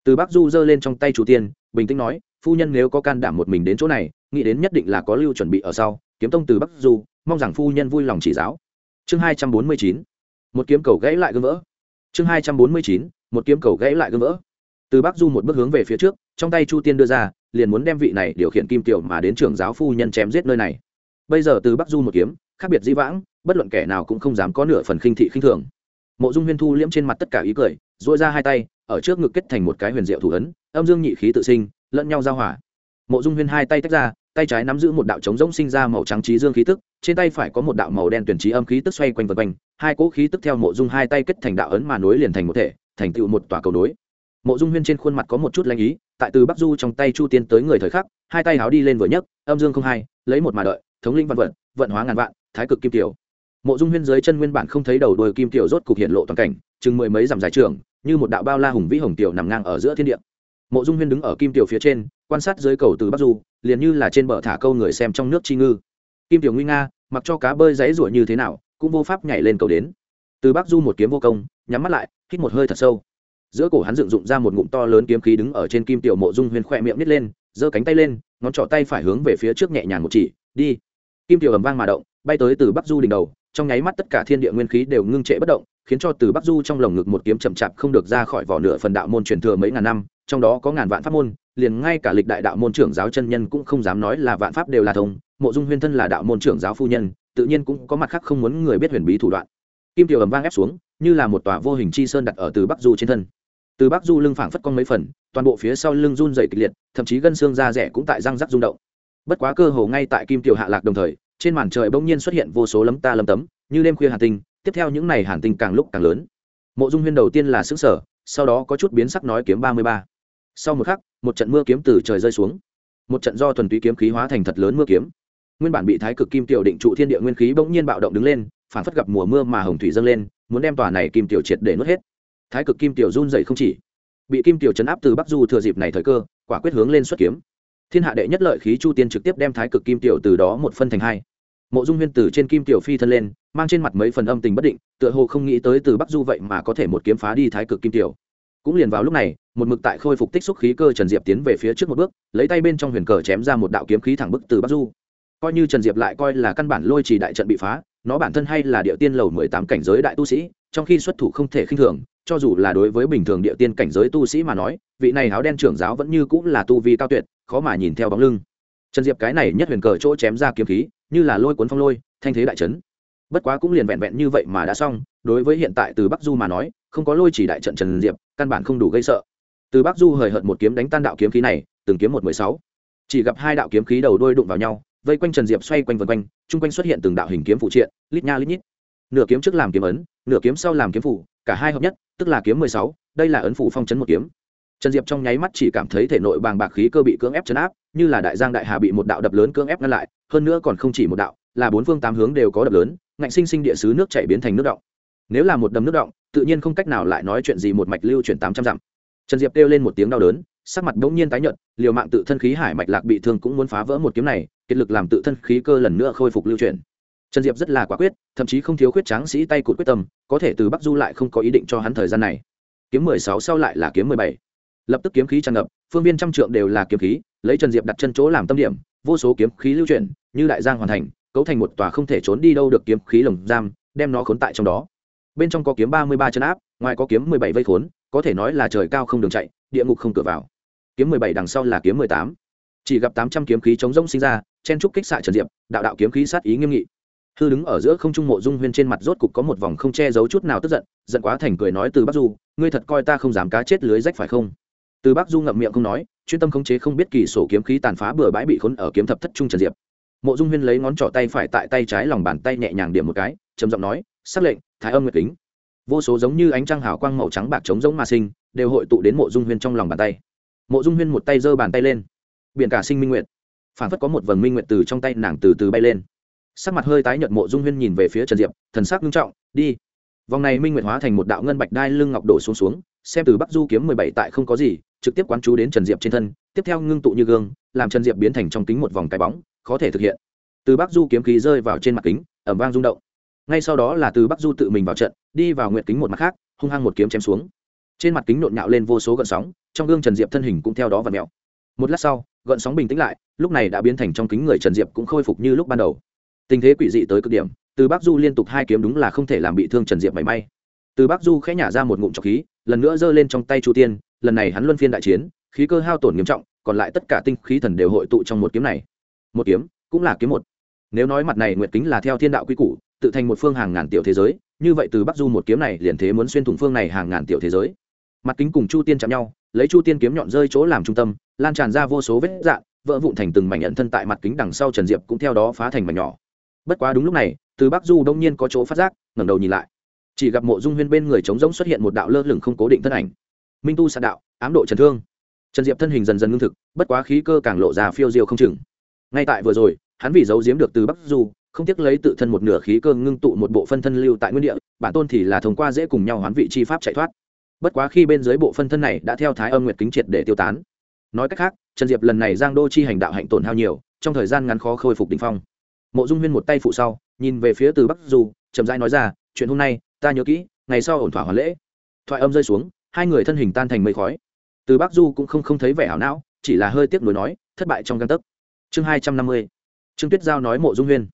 Từ bắc du giơ lên trong tay chủ tiên, bình tĩnh nói, phu nhân nếu có can đảm một mình đến chỗ này, nghĩ đến nhất định là có lưu chuẩn bị ở sau, kiếm tông từ bắc du, mong rằng phu nhân vui lòng chỉ giáo. Chương hai trăm bốn mươi chín, một kiếm cầu gãy lại gương vỡ. Chương hai trăm bốn mươi chín, một kiếm cầu gãy lại gương vỡ. Từ bắc du một bước hướng về phía trước, trong tay chu tiên đưa ra liền muốn đem vị này điều khiển kim tiểu mà đến trưởng giáo phu nhân chém giết nơi này. Bây giờ từ bắc du một kiếm, khác biệt dĩ vãng, bất luận kẻ nào cũng không dám có nửa phần khinh thị khinh thường. Mộ dung huyên thu liễm trên mặt tất cả ý cười dội ra hai tay, ở trước ngực kết thành một cái huyền diệu thủ ấn, âm dương nhị khí tự sinh, lẫn nhau giao hỏa mộ dung huyên hai tay tách ra, tay trái nắm giữ một đạo trống rỗng sinh ra màu trắng trí dương khí tức, trên tay phải có một đạo màu đen tuyển trí âm khí tức xoay quanh vật quanh, hai cỗ khí tức theo mộ dung hai tay kết thành đạo ấn mà nối liền thành một thể, thành tựu một tòa cầu nối. Mộ dung huyên trên khuôn mặt có một chút lanh ý tại từ bắc du trong tay chu tiên tới người thời khắc, hai tay háo đi lên vừa nhấc, âm dương không hai, lấy một mà đợi, thống linh văn vận vận hóa ngàn vạn, thái cực kim tiểu. Mộ dung huyên dưới chân nguyên bản không thấy đầu đuôi kim tiểu rốt cục hiện lộ toàn cảnh, chừng mười mấy dặm dài trường, như một đạo bao la hùng vĩ hồng tiểu nằm ngang ở giữa thiên địa. Mộ dung huyên đứng ở kim tiểu phía trên, quan sát dưới cầu từ bắc du, liền như là trên bờ thả câu người xem trong nước chi ngư. Kim tiểu nguy nga, mặc cho cá bơi dãy rủa như thế nào, cũng vô pháp nhảy lên cầu đến. Từ bắc du một kiếm vô công, nhắm mắt lại, hít một hơi thật sâu giữa cổ hắn dựng dụng ra một ngụm to lớn kiếm khí đứng ở trên kim tiểu mộ dung huyên khỏe miệng nít lên, giơ cánh tay lên, ngón trỏ tay phải hướng về phía trước nhẹ nhàng một chỉ, đi. Kim tiểu ầm vang mà động, bay tới từ bắc du đỉnh đầu, trong nháy mắt tất cả thiên địa nguyên khí đều ngưng trệ bất động, khiến cho từ bắc du trong lồng ngực một kiếm chậm chạp không được ra khỏi vỏ nửa phần đạo môn truyền thừa mấy ngàn năm, trong đó có ngàn vạn pháp môn, liền ngay cả lịch đại đạo môn trưởng giáo chân nhân cũng không dám nói là vạn pháp đều là thông, mộ dung huyên thân là đạo môn trưởng giáo phu nhân, tự nhiên cũng có mặt khác không muốn người biết huyền bí thủ đoạn. Kim tiểu ầm vang ép xuống, như là một tòa vô hình chi sơn đặt ở từ bắc du trên thân từ bắc du lưng phảng phất cong mấy phần, toàn bộ phía sau lưng run dày kịch liệt, thậm chí gân xương da rẻ cũng tại răng rắc rung động. Bất quá cơ hồ ngay tại kim tiểu hạ lạc đồng thời, trên màn trời bỗng nhiên xuất hiện vô số lấm ta lấm tấm, như đêm khuya hàn tinh, tiếp theo những ngày hàn tinh càng lúc càng lớn. Mộ dung huyên đầu tiên là xứ sở sau đó có chút biến sắc nói kiếm ba mươi ba. Sau một khắc, một trận mưa kiếm từ trời rơi xuống. Một trận do thuần túy kiếm khí hóa thành thật lớn mưa kiếm. Nguyên bản bị thái cực kim tiểu định trụ thiên địa nguyên khí bỗng nhiên bạo động đứng lên phản phất gặp mùa mưa mà hồng thủy dâng lên, muốn đem tòa này kim tiểu triệt để nuốt hết thái cực kim tiểu run dậy không chỉ, bị kim tiểu chấn áp từ bắc du thừa dịp này thời cơ, quả quyết hướng lên xuất kiếm. Thiên hạ đệ nhất lợi khí chu tiên trực tiếp đem thái cực kim tiểu từ đó một phân thành hai. Mộ dung huyên từ trên kim tiểu phi thân lên, mang trên mặt mấy phần âm tình bất định, tựa hồ không nghĩ tới từ bắc du vậy mà có thể một kiếm phá đi thái cực kim tiểu. Cũng liền vào lúc này, một mực tại khôi phục tích xúc khí cơ trần diệp tiến về phía trước một bước, lấy tay bên trong huyền cờ chém ra một đạo kiếm khí thẳng bức từ bắc du. Coi như trần diệp lại coi là căn bản lôi trì đại trận bị phá, nó bản thân hay là địa tiên lầu mười tám cảnh giới đại tu sĩ, trong khi xuất thủ không thể khinh thường cho dù là đối với bình thường địa tiên cảnh giới tu sĩ mà nói, vị này áo đen trưởng giáo vẫn như cũng là tu vi cao tuyệt, khó mà nhìn theo bóng lưng. Trần diệp cái này nhất huyền cờ chỗ chém ra kiếm khí, như là lôi cuốn phong lôi, thanh thế đại trấn bất quá cũng liền vẹn vẹn như vậy mà đã xong, đối với hiện tại từ bắc du mà nói, không có lôi chỉ đại trận trần diệp, căn bản không đủ gây sợ. Từ bắc du hời hợt một kiếm đánh tan đạo kiếm khí này, từng kiếm một mười sáu. Chỉ gặp hai đạo kiếm khí đầu đôi đụng vào nhau, vây quanh trần diệp xoay quanh vân quanh, chung quanh xuất hiện từng đạo hình kiếm phụ triện, lít nha lít nhít nửa kiếm trước làm kiếm ấn, nửa kiếm sau làm kiếm phủ, cả hai hợp nhất, tức là kiếm mười sáu, đây là ấn phủ phong chấn một kiếm. Trần diệp trong nháy mắt chỉ cảm thấy thể nội bàng bạc khí cơ bị cưỡng ép chấn áp, như là đại giang đại hà bị một đạo đập lớn cưỡng ép ngăn lại, hơn nữa còn không chỉ một đạo, là bốn phương tám hướng đều có đập lớn, ngạnh sinh sinh địa sứ nước chảy biến thành nước động nếu là một đầm nước động tự nhiên không cách nào lại nói chuyện gì một mạch lưu chuyển tám trăm dặm. Trần diệp kêu lên một tiếng đau đớn, sắc mặt bỗng nhiên tái nhợt, liều mạng tự thân khí hải mạch lạc bị thương cũng muốn phá vỡ một kiếm này kiệt lực làm tự thân khí cơ lần nữa khôi phục lưu chuyển trần diệp rất là quả quyết, thậm chí không thiếu khuyết tráng sĩ tay cụt quyết tâm, có thể từ bắc du lại không có ý định cho hắn thời gian này. Kiếm mười sáu sau lại là kiếm mười bảy. Lập tức kiếm khí tràn ngập, phương viên trăm trượng đều là kiếm khí, lấy trần diệp đặt chân chỗ làm tâm điểm, vô số kiếm khí lưu chuyển, như đại giang hoàn thành, cấu thành một tòa không thể trốn đi đâu được kiếm khí lồng giam, đem nó khốn tại trong đó. Bên trong có kiếm ba mươi ba chân áp, ngoài có kiếm mười bảy vây khốn, có thể nói là trời cao không đường chạy, địa ngục không cửa vào. Kiếm mười bảy đằng sau là kiếm mười tám. Chỉ gặp tám trăm kiếm khí chống rông sinh ra, chen trúc kích xạ trần diệp, đạo đạo kiếm khí sát ý nghiêm nghị hư đứng ở giữa không trung mộ dung huyên trên mặt rốt cục có một vòng không che giấu chút nào tức giận giận quá thành cười nói từ bắc du, ngươi thật coi ta không dám cá chết lưới rách phải không? Từ bắc du ngậm miệng không nói, chuyên tâm khống chế không biết kỳ sổ kiếm khí tàn phá bừa bãi bị khốn ở kiếm thập thất trung trần diệp. Mộ dung huyên lấy ngón trỏ tay phải tại tay trái lòng bàn tay nhẹ nhàng điểm một cái, trầm giọng nói xác lệnh, thái âm nguyệt kính. Vô số giống như ánh trăng hào quang màu trắng bạc trống giống mà sinh, đều hội tụ đến mộ dung huyên trong lòng bàn tay. Mộ dung huyên một tay giơ bàn tay lên. Biển cả sinh minh nguyệt. Phản phất có một vầng minh nguyệt từ trong tay nàng từ từ bay lên sắc mặt hơi tái nhợt mộ dung huyên nhìn về phía trần diệp thần sắc nghiêm trọng đi vòng này minh nguyệt hóa thành một đạo ngân bạch đai lưng ngọc đổ xuống xuống xem từ bắc du kiếm mười bảy tại không có gì trực tiếp quán chú đến trần diệp trên thân tiếp theo ngưng tụ như gương làm trần diệp biến thành trong kính một vòng cái bóng khó thể thực hiện từ bắc du kiếm khí rơi vào trên mặt kính ẩm vang rung động ngay sau đó là từ bắc du tự mình vào trận đi vào nguyện kính một mặt khác hung hăng một kiếm chém xuống trên mặt kính nộn nhạo lên vô số gợn sóng trong gương trần diệp thân hình cũng theo đó và mèo một lát sau gợn sóng bình tĩnh lại lúc này đã biến thành trong kính người trần diệp cũng khôi phục như lúc ban đầu tình thế quỷ dị tới cực điểm, từ bắc du liên tục hai kiếm đúng là không thể làm bị thương trần diệp mảy may. Từ bắc du khẽ nhả ra một ngụm trọc khí, lần nữa giơ lên trong tay chu tiên, lần này hắn luân phiên đại chiến, khí cơ hao tổn nghiêm trọng, còn lại tất cả tinh khí thần đều hội tụ trong một kiếm này. Một kiếm, cũng là kiếm một. Nếu nói mặt này nguyệt kính là theo thiên đạo quy củ, tự thành một phương hàng ngàn tiểu thế giới, như vậy từ bắc du một kiếm này liền thế muốn xuyên thủng phương này hàng ngàn tiểu thế giới. Mặt kính cùng chu tiên chạm nhau, lấy chu tiên kiếm nhọn rơi chỗ làm trung tâm, lan tràn ra vô số vết dạn vỡ vụn thành từng mảnh nhận thân tại mặt kính đằng sau trần diệp cũng theo đó phá thành mảnh nhỏ bất quá đúng lúc này, từ bắc du đông nhiên có chỗ phát giác, ngẩng đầu nhìn lại. Chỉ gặp mộ dung huyên bên người trống rỗng xuất hiện một đạo lơ lửng không cố định thân ảnh. Minh tu sạt đạo, ám độ chấn thương. Trần diệp thân hình dần dần ngưng thực, bất quá khí cơ càng lộ ra phiêu diêu không chừng. Ngay tại vừa rồi, hắn vì giấu giếm được từ bắc du, không tiếc lấy tự thân một nửa khí cơ ngưng tụ một bộ phân thân lưu tại nguyên địa, bản tôn thì là thông qua dễ cùng nhau hoán vị chi pháp chạy thoát. Bất quá khi bên dưới bộ phân thân này đã theo thái âm nguyệt kính triệt để tiêu tán. Nói cách khác, trần diệp lần này giang đô chi hành đạo hạnh tổn hao nhiều, trong thời gian ngắn khó khôi phục đình phong mộ dung huyên một tay phụ sau, nhìn về phía từ bắc du, chậm rãi nói ra, chuyện hôm nay, ta nhớ kỹ, ngày sau ổn thỏa hoàn lễ. Thoại âm rơi xuống, hai người thân hình tan thành mây khói. Từ bắc du cũng không không thấy vẻ hảo não, chỉ là hơi tiếc nuối nói, thất bại trong găng tấc. Chương hai trăm năm mươi, trương tuyết giao nói mộ dung huyên.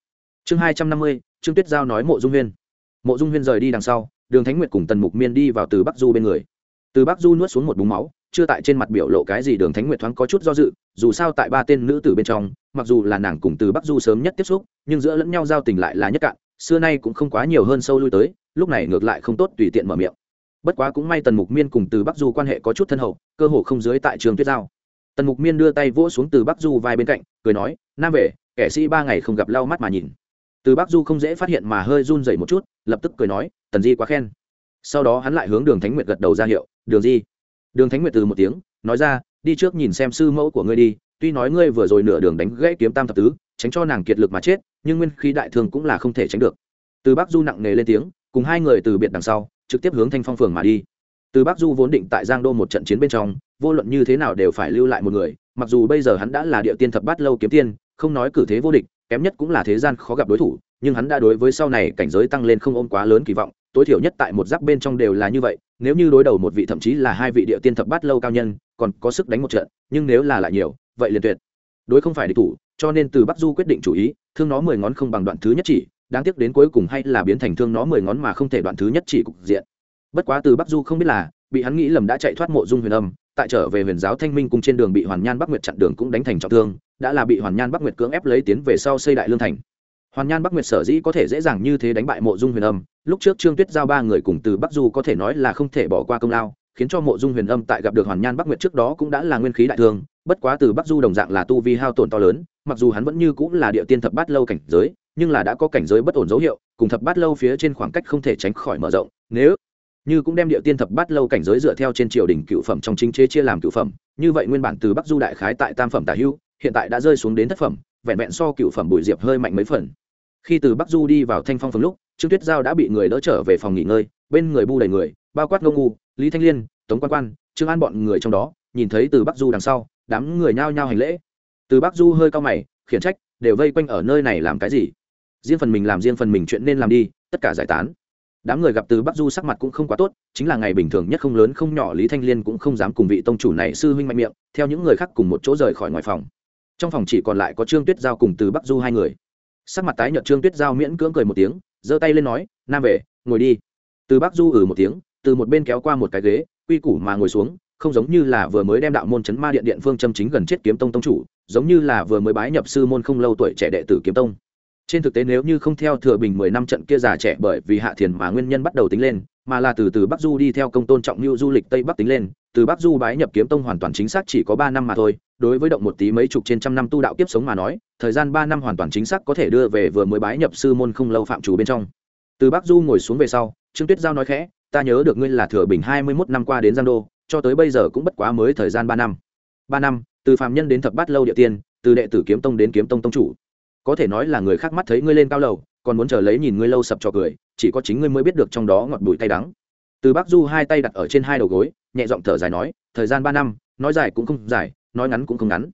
Chương hai trăm năm mươi, trương tuyết giao nói mộ dung huyên. Mộ dung huyên rời đi đằng sau, đường thánh nguyệt cùng tần mục miên đi vào từ bắc du bên người. Từ bắc du nuốt xuống một búng máu chưa tại trên mặt biểu lộ cái gì đường thánh nguyệt thoáng có chút do dự, dù sao tại ba tên nữ tử bên trong, mặc dù là nàng cùng từ bắc du sớm nhất tiếp xúc, nhưng giữa lẫn nhau giao tình lại là nhất cạn, xưa nay cũng không quá nhiều hơn sâu lui tới, lúc này ngược lại không tốt tùy tiện mở miệng. Bất quá cũng may tần mục miên cùng từ bắc du quan hệ có chút thân hậu, cơ hồ không dưới tại trường tuyết giao. Tần mục miên đưa tay vỗ xuống từ bắc du vai bên cạnh, cười nói, nam về, kẻ sĩ ba ngày không gặp lau mắt mà nhìn. Từ bắc du không dễ phát hiện mà hơi run dậy một chút, lập tức cười nói, tần di quá khen. Sau đó hắn lại hướng đường thánh nguyệt gật đầu ra hiệu, đường di đường thánh nguyệt từ một tiếng, nói ra, đi trước nhìn xem sư mẫu của ngươi đi, tuy nói ngươi vừa rồi nửa đường đánh gãy kiếm tam thập tứ, tránh cho nàng kiệt lực mà chết, nhưng nguyên khí đại thương cũng là không thể tránh được. Từ bắc du nặng nề lên tiếng, cùng hai người từ biệt đằng sau, trực tiếp hướng thanh phong phường mà đi. Từ bắc du vốn định tại giang đô một trận chiến bên trong, vô luận như thế nào đều phải lưu lại một người, mặc dù bây giờ hắn đã là địa tiên thập bát lâu kiếm tiên, không nói cử thế vô địch, kém nhất cũng là thế gian khó gặp đối thủ, nhưng hắn đã đối với sau này cảnh giới tăng lên không ôm quá lớn kỳ vọng tối thiểu nhất tại một giáp bên trong đều là như vậy, nếu như đối đầu một vị thậm chí là hai vị địa tiên thập bát lâu cao nhân, còn có sức đánh một trận, nhưng nếu là lại nhiều, vậy liền tuyệt. Đối không phải địch thủ, cho nên từ bắc du quyết định chủ ý, thương nó mười ngón không bằng đoạn thứ nhất chỉ, đáng tiếc đến cuối cùng hay là biến thành thương nó mười ngón mà không thể đoạn thứ nhất chỉ cục diện. Bất quá từ bắc du không biết là, bị hắn nghĩ lầm đã chạy thoát mộ dung huyền âm, tại trở về huyền giáo thanh minh cùng trên đường bị hoàn nhan bắc nguyệt chặn đường cũng đánh thành trọng thương, đã là bị hoàn nhan bắc nguyệt cưỡng ép lấy tiến về sau xây đại lương thành. Hoàn nhan bắc nguyệt sở dĩ có thể dễ dàng như thế đánh bại mộ dung huyền âm lúc trước trương tuyết giao ba người cùng từ bắc du có thể nói là không thể bỏ qua công lao, khiến cho mộ dung huyền âm tại gặp được hoàn nhan bắc nguyệt trước đó cũng đã là nguyên khí đại thương, bất quá từ bắc du đồng dạng là tu vi hao tổn to lớn, mặc dù hắn vẫn như cũng là địa tiên thập bát lâu cảnh giới, nhưng là đã có cảnh giới bất ổn dấu hiệu, cùng thập bát lâu phía trên khoảng cách không thể tránh khỏi mở rộng, nếu như cũng đem địa tiên thập bát lâu cảnh giới dựa theo trên triều đình cựu phẩm trong chính chế chia làm cựu phẩm, như vậy nguyên bản từ bắc du đại khái tại tam phẩm tả hưu, hiện tại đã rơi xuống đến thất phẩm, vẹn vẹn so cựu phẩm bùi diệp hơi mạnh mấy phần. Khi từ bắc du đi vào thanh phong phần lúc trương tuyết giao đã bị người đỡ trở về phòng nghỉ ngơi, bên người bu đầy người, bao quát ngô ngu, lý thanh liên, tống quan quan, trương an bọn người trong đó, nhìn thấy từ bắc du đằng sau, đám người nhao nhao hành lễ. Từ bắc du hơi cao mày, khiển trách, đều vây quanh ở nơi này làm cái gì? Riêng phần mình làm, riêng phần mình chuyện nên làm đi, tất cả giải tán. Đám người gặp từ bắc du sắc mặt cũng không quá tốt, chính là ngày bình thường nhất không lớn không nhỏ lý thanh liên cũng không dám cùng vị tông chủ này sư huynh mạnh miệng, theo những người khác cùng một chỗ rời khỏi ngoài phòng. Trong phòng chỉ còn lại có trương tuyết giao cùng từ bắc du hai người. Sắc mặt tái nhợt trương tuyết giao miễn cưỡng cười một tiếng giơ tay lên nói, nam về, ngồi đi. Từ bắc du ử một tiếng, từ một bên kéo qua một cái ghế, quy củ mà ngồi xuống, không giống như là vừa mới đem đạo môn chấn ma điện điện phương châm chính gần chết kiếm tông tông chủ, giống như là vừa mới bái nhập sư môn không lâu tuổi trẻ đệ tử kiếm tông. Trên thực tế nếu như không theo thừa bình mười năm trận kia già trẻ bởi vì hạ thiền mà nguyên nhân bắt đầu tính lên, mà là từ từ bắc du đi theo công tôn trọng lưu du lịch tây bắc tính lên, từ bắc du bái nhập kiếm tông hoàn toàn chính xác chỉ có ba năm mà thôi đối với động một tí mấy chục trên trăm năm tu đạo kiếp sống mà nói, thời gian ba năm hoàn toàn chính xác có thể đưa về vừa mới bái nhập sư môn không lâu phạm chủ bên trong. Từ bắc du ngồi xuống về sau, trương tuyết giao nói khẽ, ta nhớ được ngươi là thừa bình hai mươi mốt năm qua đến giang đô, cho tới bây giờ cũng bất quá mới thời gian ba năm. Ba năm, từ phạm nhân đến thập bát lâu địa tiên, từ đệ tử kiếm tông đến kiếm tông tông chủ. Có thể nói là người khác mắt thấy ngươi lên cao lầu, còn muốn chờ lấy nhìn ngươi lâu sập cho cười, chỉ có chính ngươi mới biết được trong đó ngọt bụi tay đắng. Từ bắc du hai tay đặt ở trên hai đầu gối, nhẹ giọng thở dài nói, thời gian ba năm, nói dài cũng không dài nói ngắn cũng không ngắn.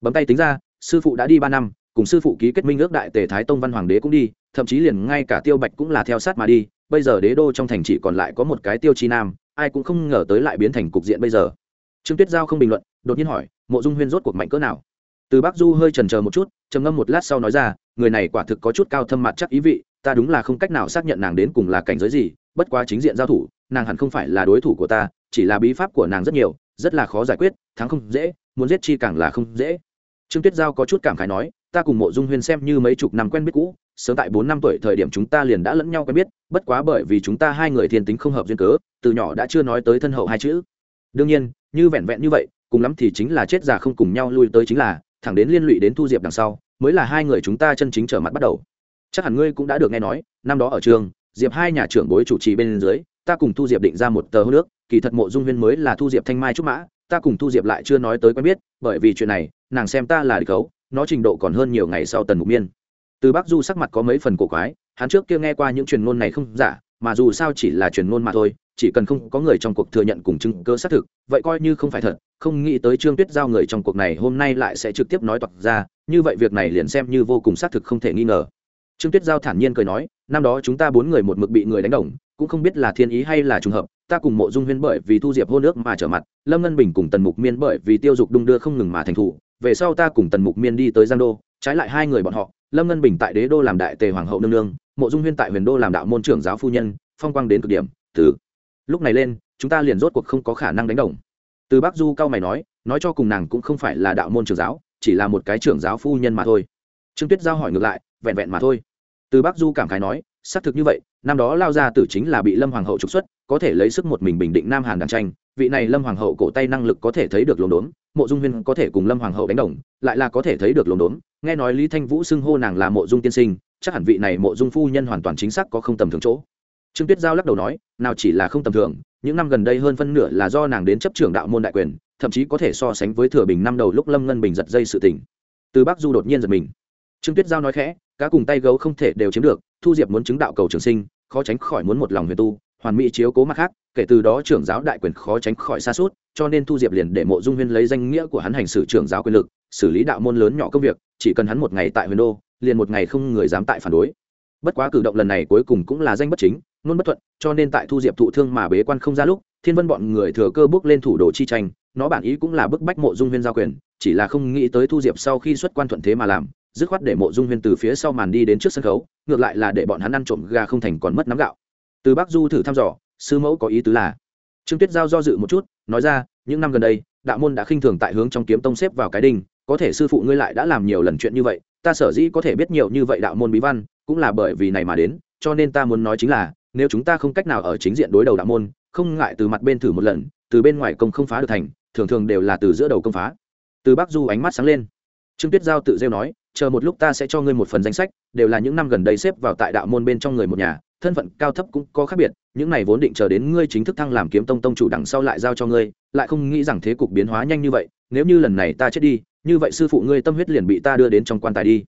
Bấm tay tính ra, sư phụ đã đi ba năm, cùng sư phụ ký kết minh ước đại tề thái tông văn hoàng đế cũng đi, thậm chí liền ngay cả tiêu bạch cũng là theo sát mà đi, bây giờ đế đô trong thành chỉ còn lại có một cái tiêu chi nam, ai cũng không ngờ tới lại biến thành cục diện bây giờ. Trương tuyết giao không bình luận, đột nhiên hỏi, mộ dung huyên rốt cuộc mạnh cỡ nào? Từ bắc du hơi trần c một chút, trầm ngâm một lát sau nói ra, người này quả thực có chút cao thâm mặt chắc ý vị, ta đúng là không cách nào xác nhận nàng đến cùng là cảnh giới gì, bất quá chính diện giao thủ, nàng hẳn không phải là đối thủ của ta, chỉ là bí pháp của nàng rất nhiều, rất là khó giải quyết, thắng không dễ muốn giết chi càng là không dễ. Trương tuyết giao có chút cảm khái nói, ta cùng mộ dung huyên xem như mấy chục năm quen biết cũ, sớm tại bốn năm tuổi thời điểm chúng ta liền đã lẫn nhau quen biết, bất quá bởi vì chúng ta hai người thiên tính không hợp duyên cớ, từ nhỏ đã chưa nói tới thân hậu hai chữ. Đương nhiên, như vẹn vẹn như vậy, cùng lắm thì chính là chết già không cùng nhau lui tới chính là, thẳng đến liên lụy đến thu diệp đằng sau, mới là hai người chúng ta chân chính trở mặt bắt đầu. Chắc hẳn ngươi cũng đã được nghe nói, năm đó ở trường, diệp hai nhà trưởng bối chủ trì bên dưới, ta cùng thu diệp định ra một tờ hô nước kỳ thật mộ dung huyên mới là thu diệp thanh mai trúc mã ta cùng thu diệp lại chưa nói tới quen biết, bởi vì chuyện này, nàng xem ta là địch khấu, nó trình độ còn hơn nhiều ngày sau tần mục miên. Từ bắc du sắc mặt có mấy phần cổ quái, hắn trước kia nghe qua những truyền ngôn này không giả, mà dù sao chỉ là truyền ngôn mà thôi, chỉ cần không có người trong cuộc thừa nhận cùng chứng cơ xác thực, vậy coi như không phải thật, không nghĩ tới trương tuyết giao người trong cuộc này hôm nay lại sẽ trực tiếp nói toạc ra, như vậy việc này liền xem như vô cùng xác thực không thể nghi ngờ. Trương tuyết giao thản nhiên cười nói, năm đó chúng ta bốn người một mực bị người đánh đồng, cũng không biết là thiên ý hay là trùng hợp ta cùng mộ dung huyên bởi vì thu diệp hôn nước mà trở mặt, lâm ngân bình cùng tần mục miên bởi vì tiêu dục đung đưa không ngừng mà thành thủ, về sau ta cùng tần mục miên đi tới giang đô, trái lại hai người bọn họ, lâm ngân bình tại đế đô làm đại tề hoàng hậu nương nương, mộ dung huyên tại huyền đô làm đạo môn trưởng giáo phu nhân, phong quang đến cực điểm, từ lúc này lên, chúng ta liền rốt cuộc không có khả năng đánh đồng. Từ bắc du cao mày nói nói cho cùng nàng cũng không phải là đạo môn trưởng giáo, chỉ là một cái trưởng giáo phu nhân mà thôi. Trương tuyết giao hỏi ngược lại, vẹn vẹn mà thôi. Từ bắc du cảm khái nói, xác thực như vậy, năm đó lao ra tử chính là bị lâm hoàng hậu trục xuất có thể lấy sức một mình bình định nam hàn đàn tranh, vị này lâm hoàng hậu cổ tay năng lực có thể thấy được lồn đốn mộ dung huyên có thể cùng lâm hoàng hậu đánh đồng, lại là có thể thấy được lồn đốn nghe nói lý thanh vũ xưng hô nàng là mộ dung tiên sinh, chắc hẳn vị này mộ dung phu nhân hoàn toàn chính xác có không tầm thường chỗ. Trương tuyết giao lắc đầu nói, nào chỉ là không tầm thường, những năm gần đây hơn phân nửa là do nàng đến chấp trưởng đạo môn đại quyền, thậm chí có thể so sánh với thừa bình năm đầu lúc lâm ngân bình giật dây sự tỉnh từ bắc du đột nhiên giật mình. Trương tuyết giao nói khẽ, cá cùng tay gấu không thể đều chiếm được, thu diệp muốn chứng đạo cầu trường sinh, khó tránh khỏi muốn một lòng huyền tu hoàn mỹ chiếu cố mặt khác, kể từ đó trưởng giáo đại quyền khó tránh khỏi xa suốt, cho nên thu diệp liền để mộ dung huyên lấy danh nghĩa của hắn hành xử trưởng giáo quyền lực, xử lý đạo môn lớn nhỏ công việc, chỉ cần hắn một ngày tại huyền đô, liền một ngày không người dám tại phản đối. Bất quá cử động lần này cuối cùng cũng là danh bất chính luôn bất thuận, cho nên tại thu diệp thụ thương mà bế quan không ra lúc, thiên vân bọn người thừa cơ bước lên thủ đồ chi tranh, nó bản ý cũng là bức bách mộ dung huyên giao quyền, chỉ là không nghĩ tới thu diệp sau khi xuất quan thuận thế mà làm, dứt khoát để mộ dung huyên từ phía sau màn đi đến trước sân khấu, ngược lại là để bọn hắn ăn trộm gà không thành còn mất nắm gạo từ bác du thử thăm dò, sư mẫu có ý tứ là. Trương tuyết giao do dự một chút, nói ra, những năm gần đây, đạo môn đã khinh thường tại hướng trong kiếm tông xếp vào cái đinh, có thể sư phụ ngươi lại đã làm nhiều lần chuyện như vậy, ta sở dĩ có thể biết nhiều như vậy đạo môn bí văn, cũng là bởi vì này mà đến, cho nên ta muốn nói chính là, nếu chúng ta không cách nào ở chính diện đối đầu đạo môn, không ngại từ mặt bên thử một lần, từ bên ngoài công không phá được thành, thường thường đều là từ giữa đầu công phá. Từ bắc du ánh mắt sáng lên. Trương tuyết giao tự rêu nói, chờ một lúc ta sẽ cho ngươi một phần danh sách, đều là những năm gần đây xếp vào tại đạo môn bên trong người một nhà thân phận cao thấp cũng có khác biệt, những này vốn định chờ đến ngươi chính thức thăng làm kiếm tông tông chủ đằng sau lại giao cho ngươi, lại không nghĩ rằng thế cục biến hóa nhanh như vậy, nếu như lần này ta chết đi, như vậy sư phụ ngươi tâm huyết liền bị ta đưa đến trong quan tài đi.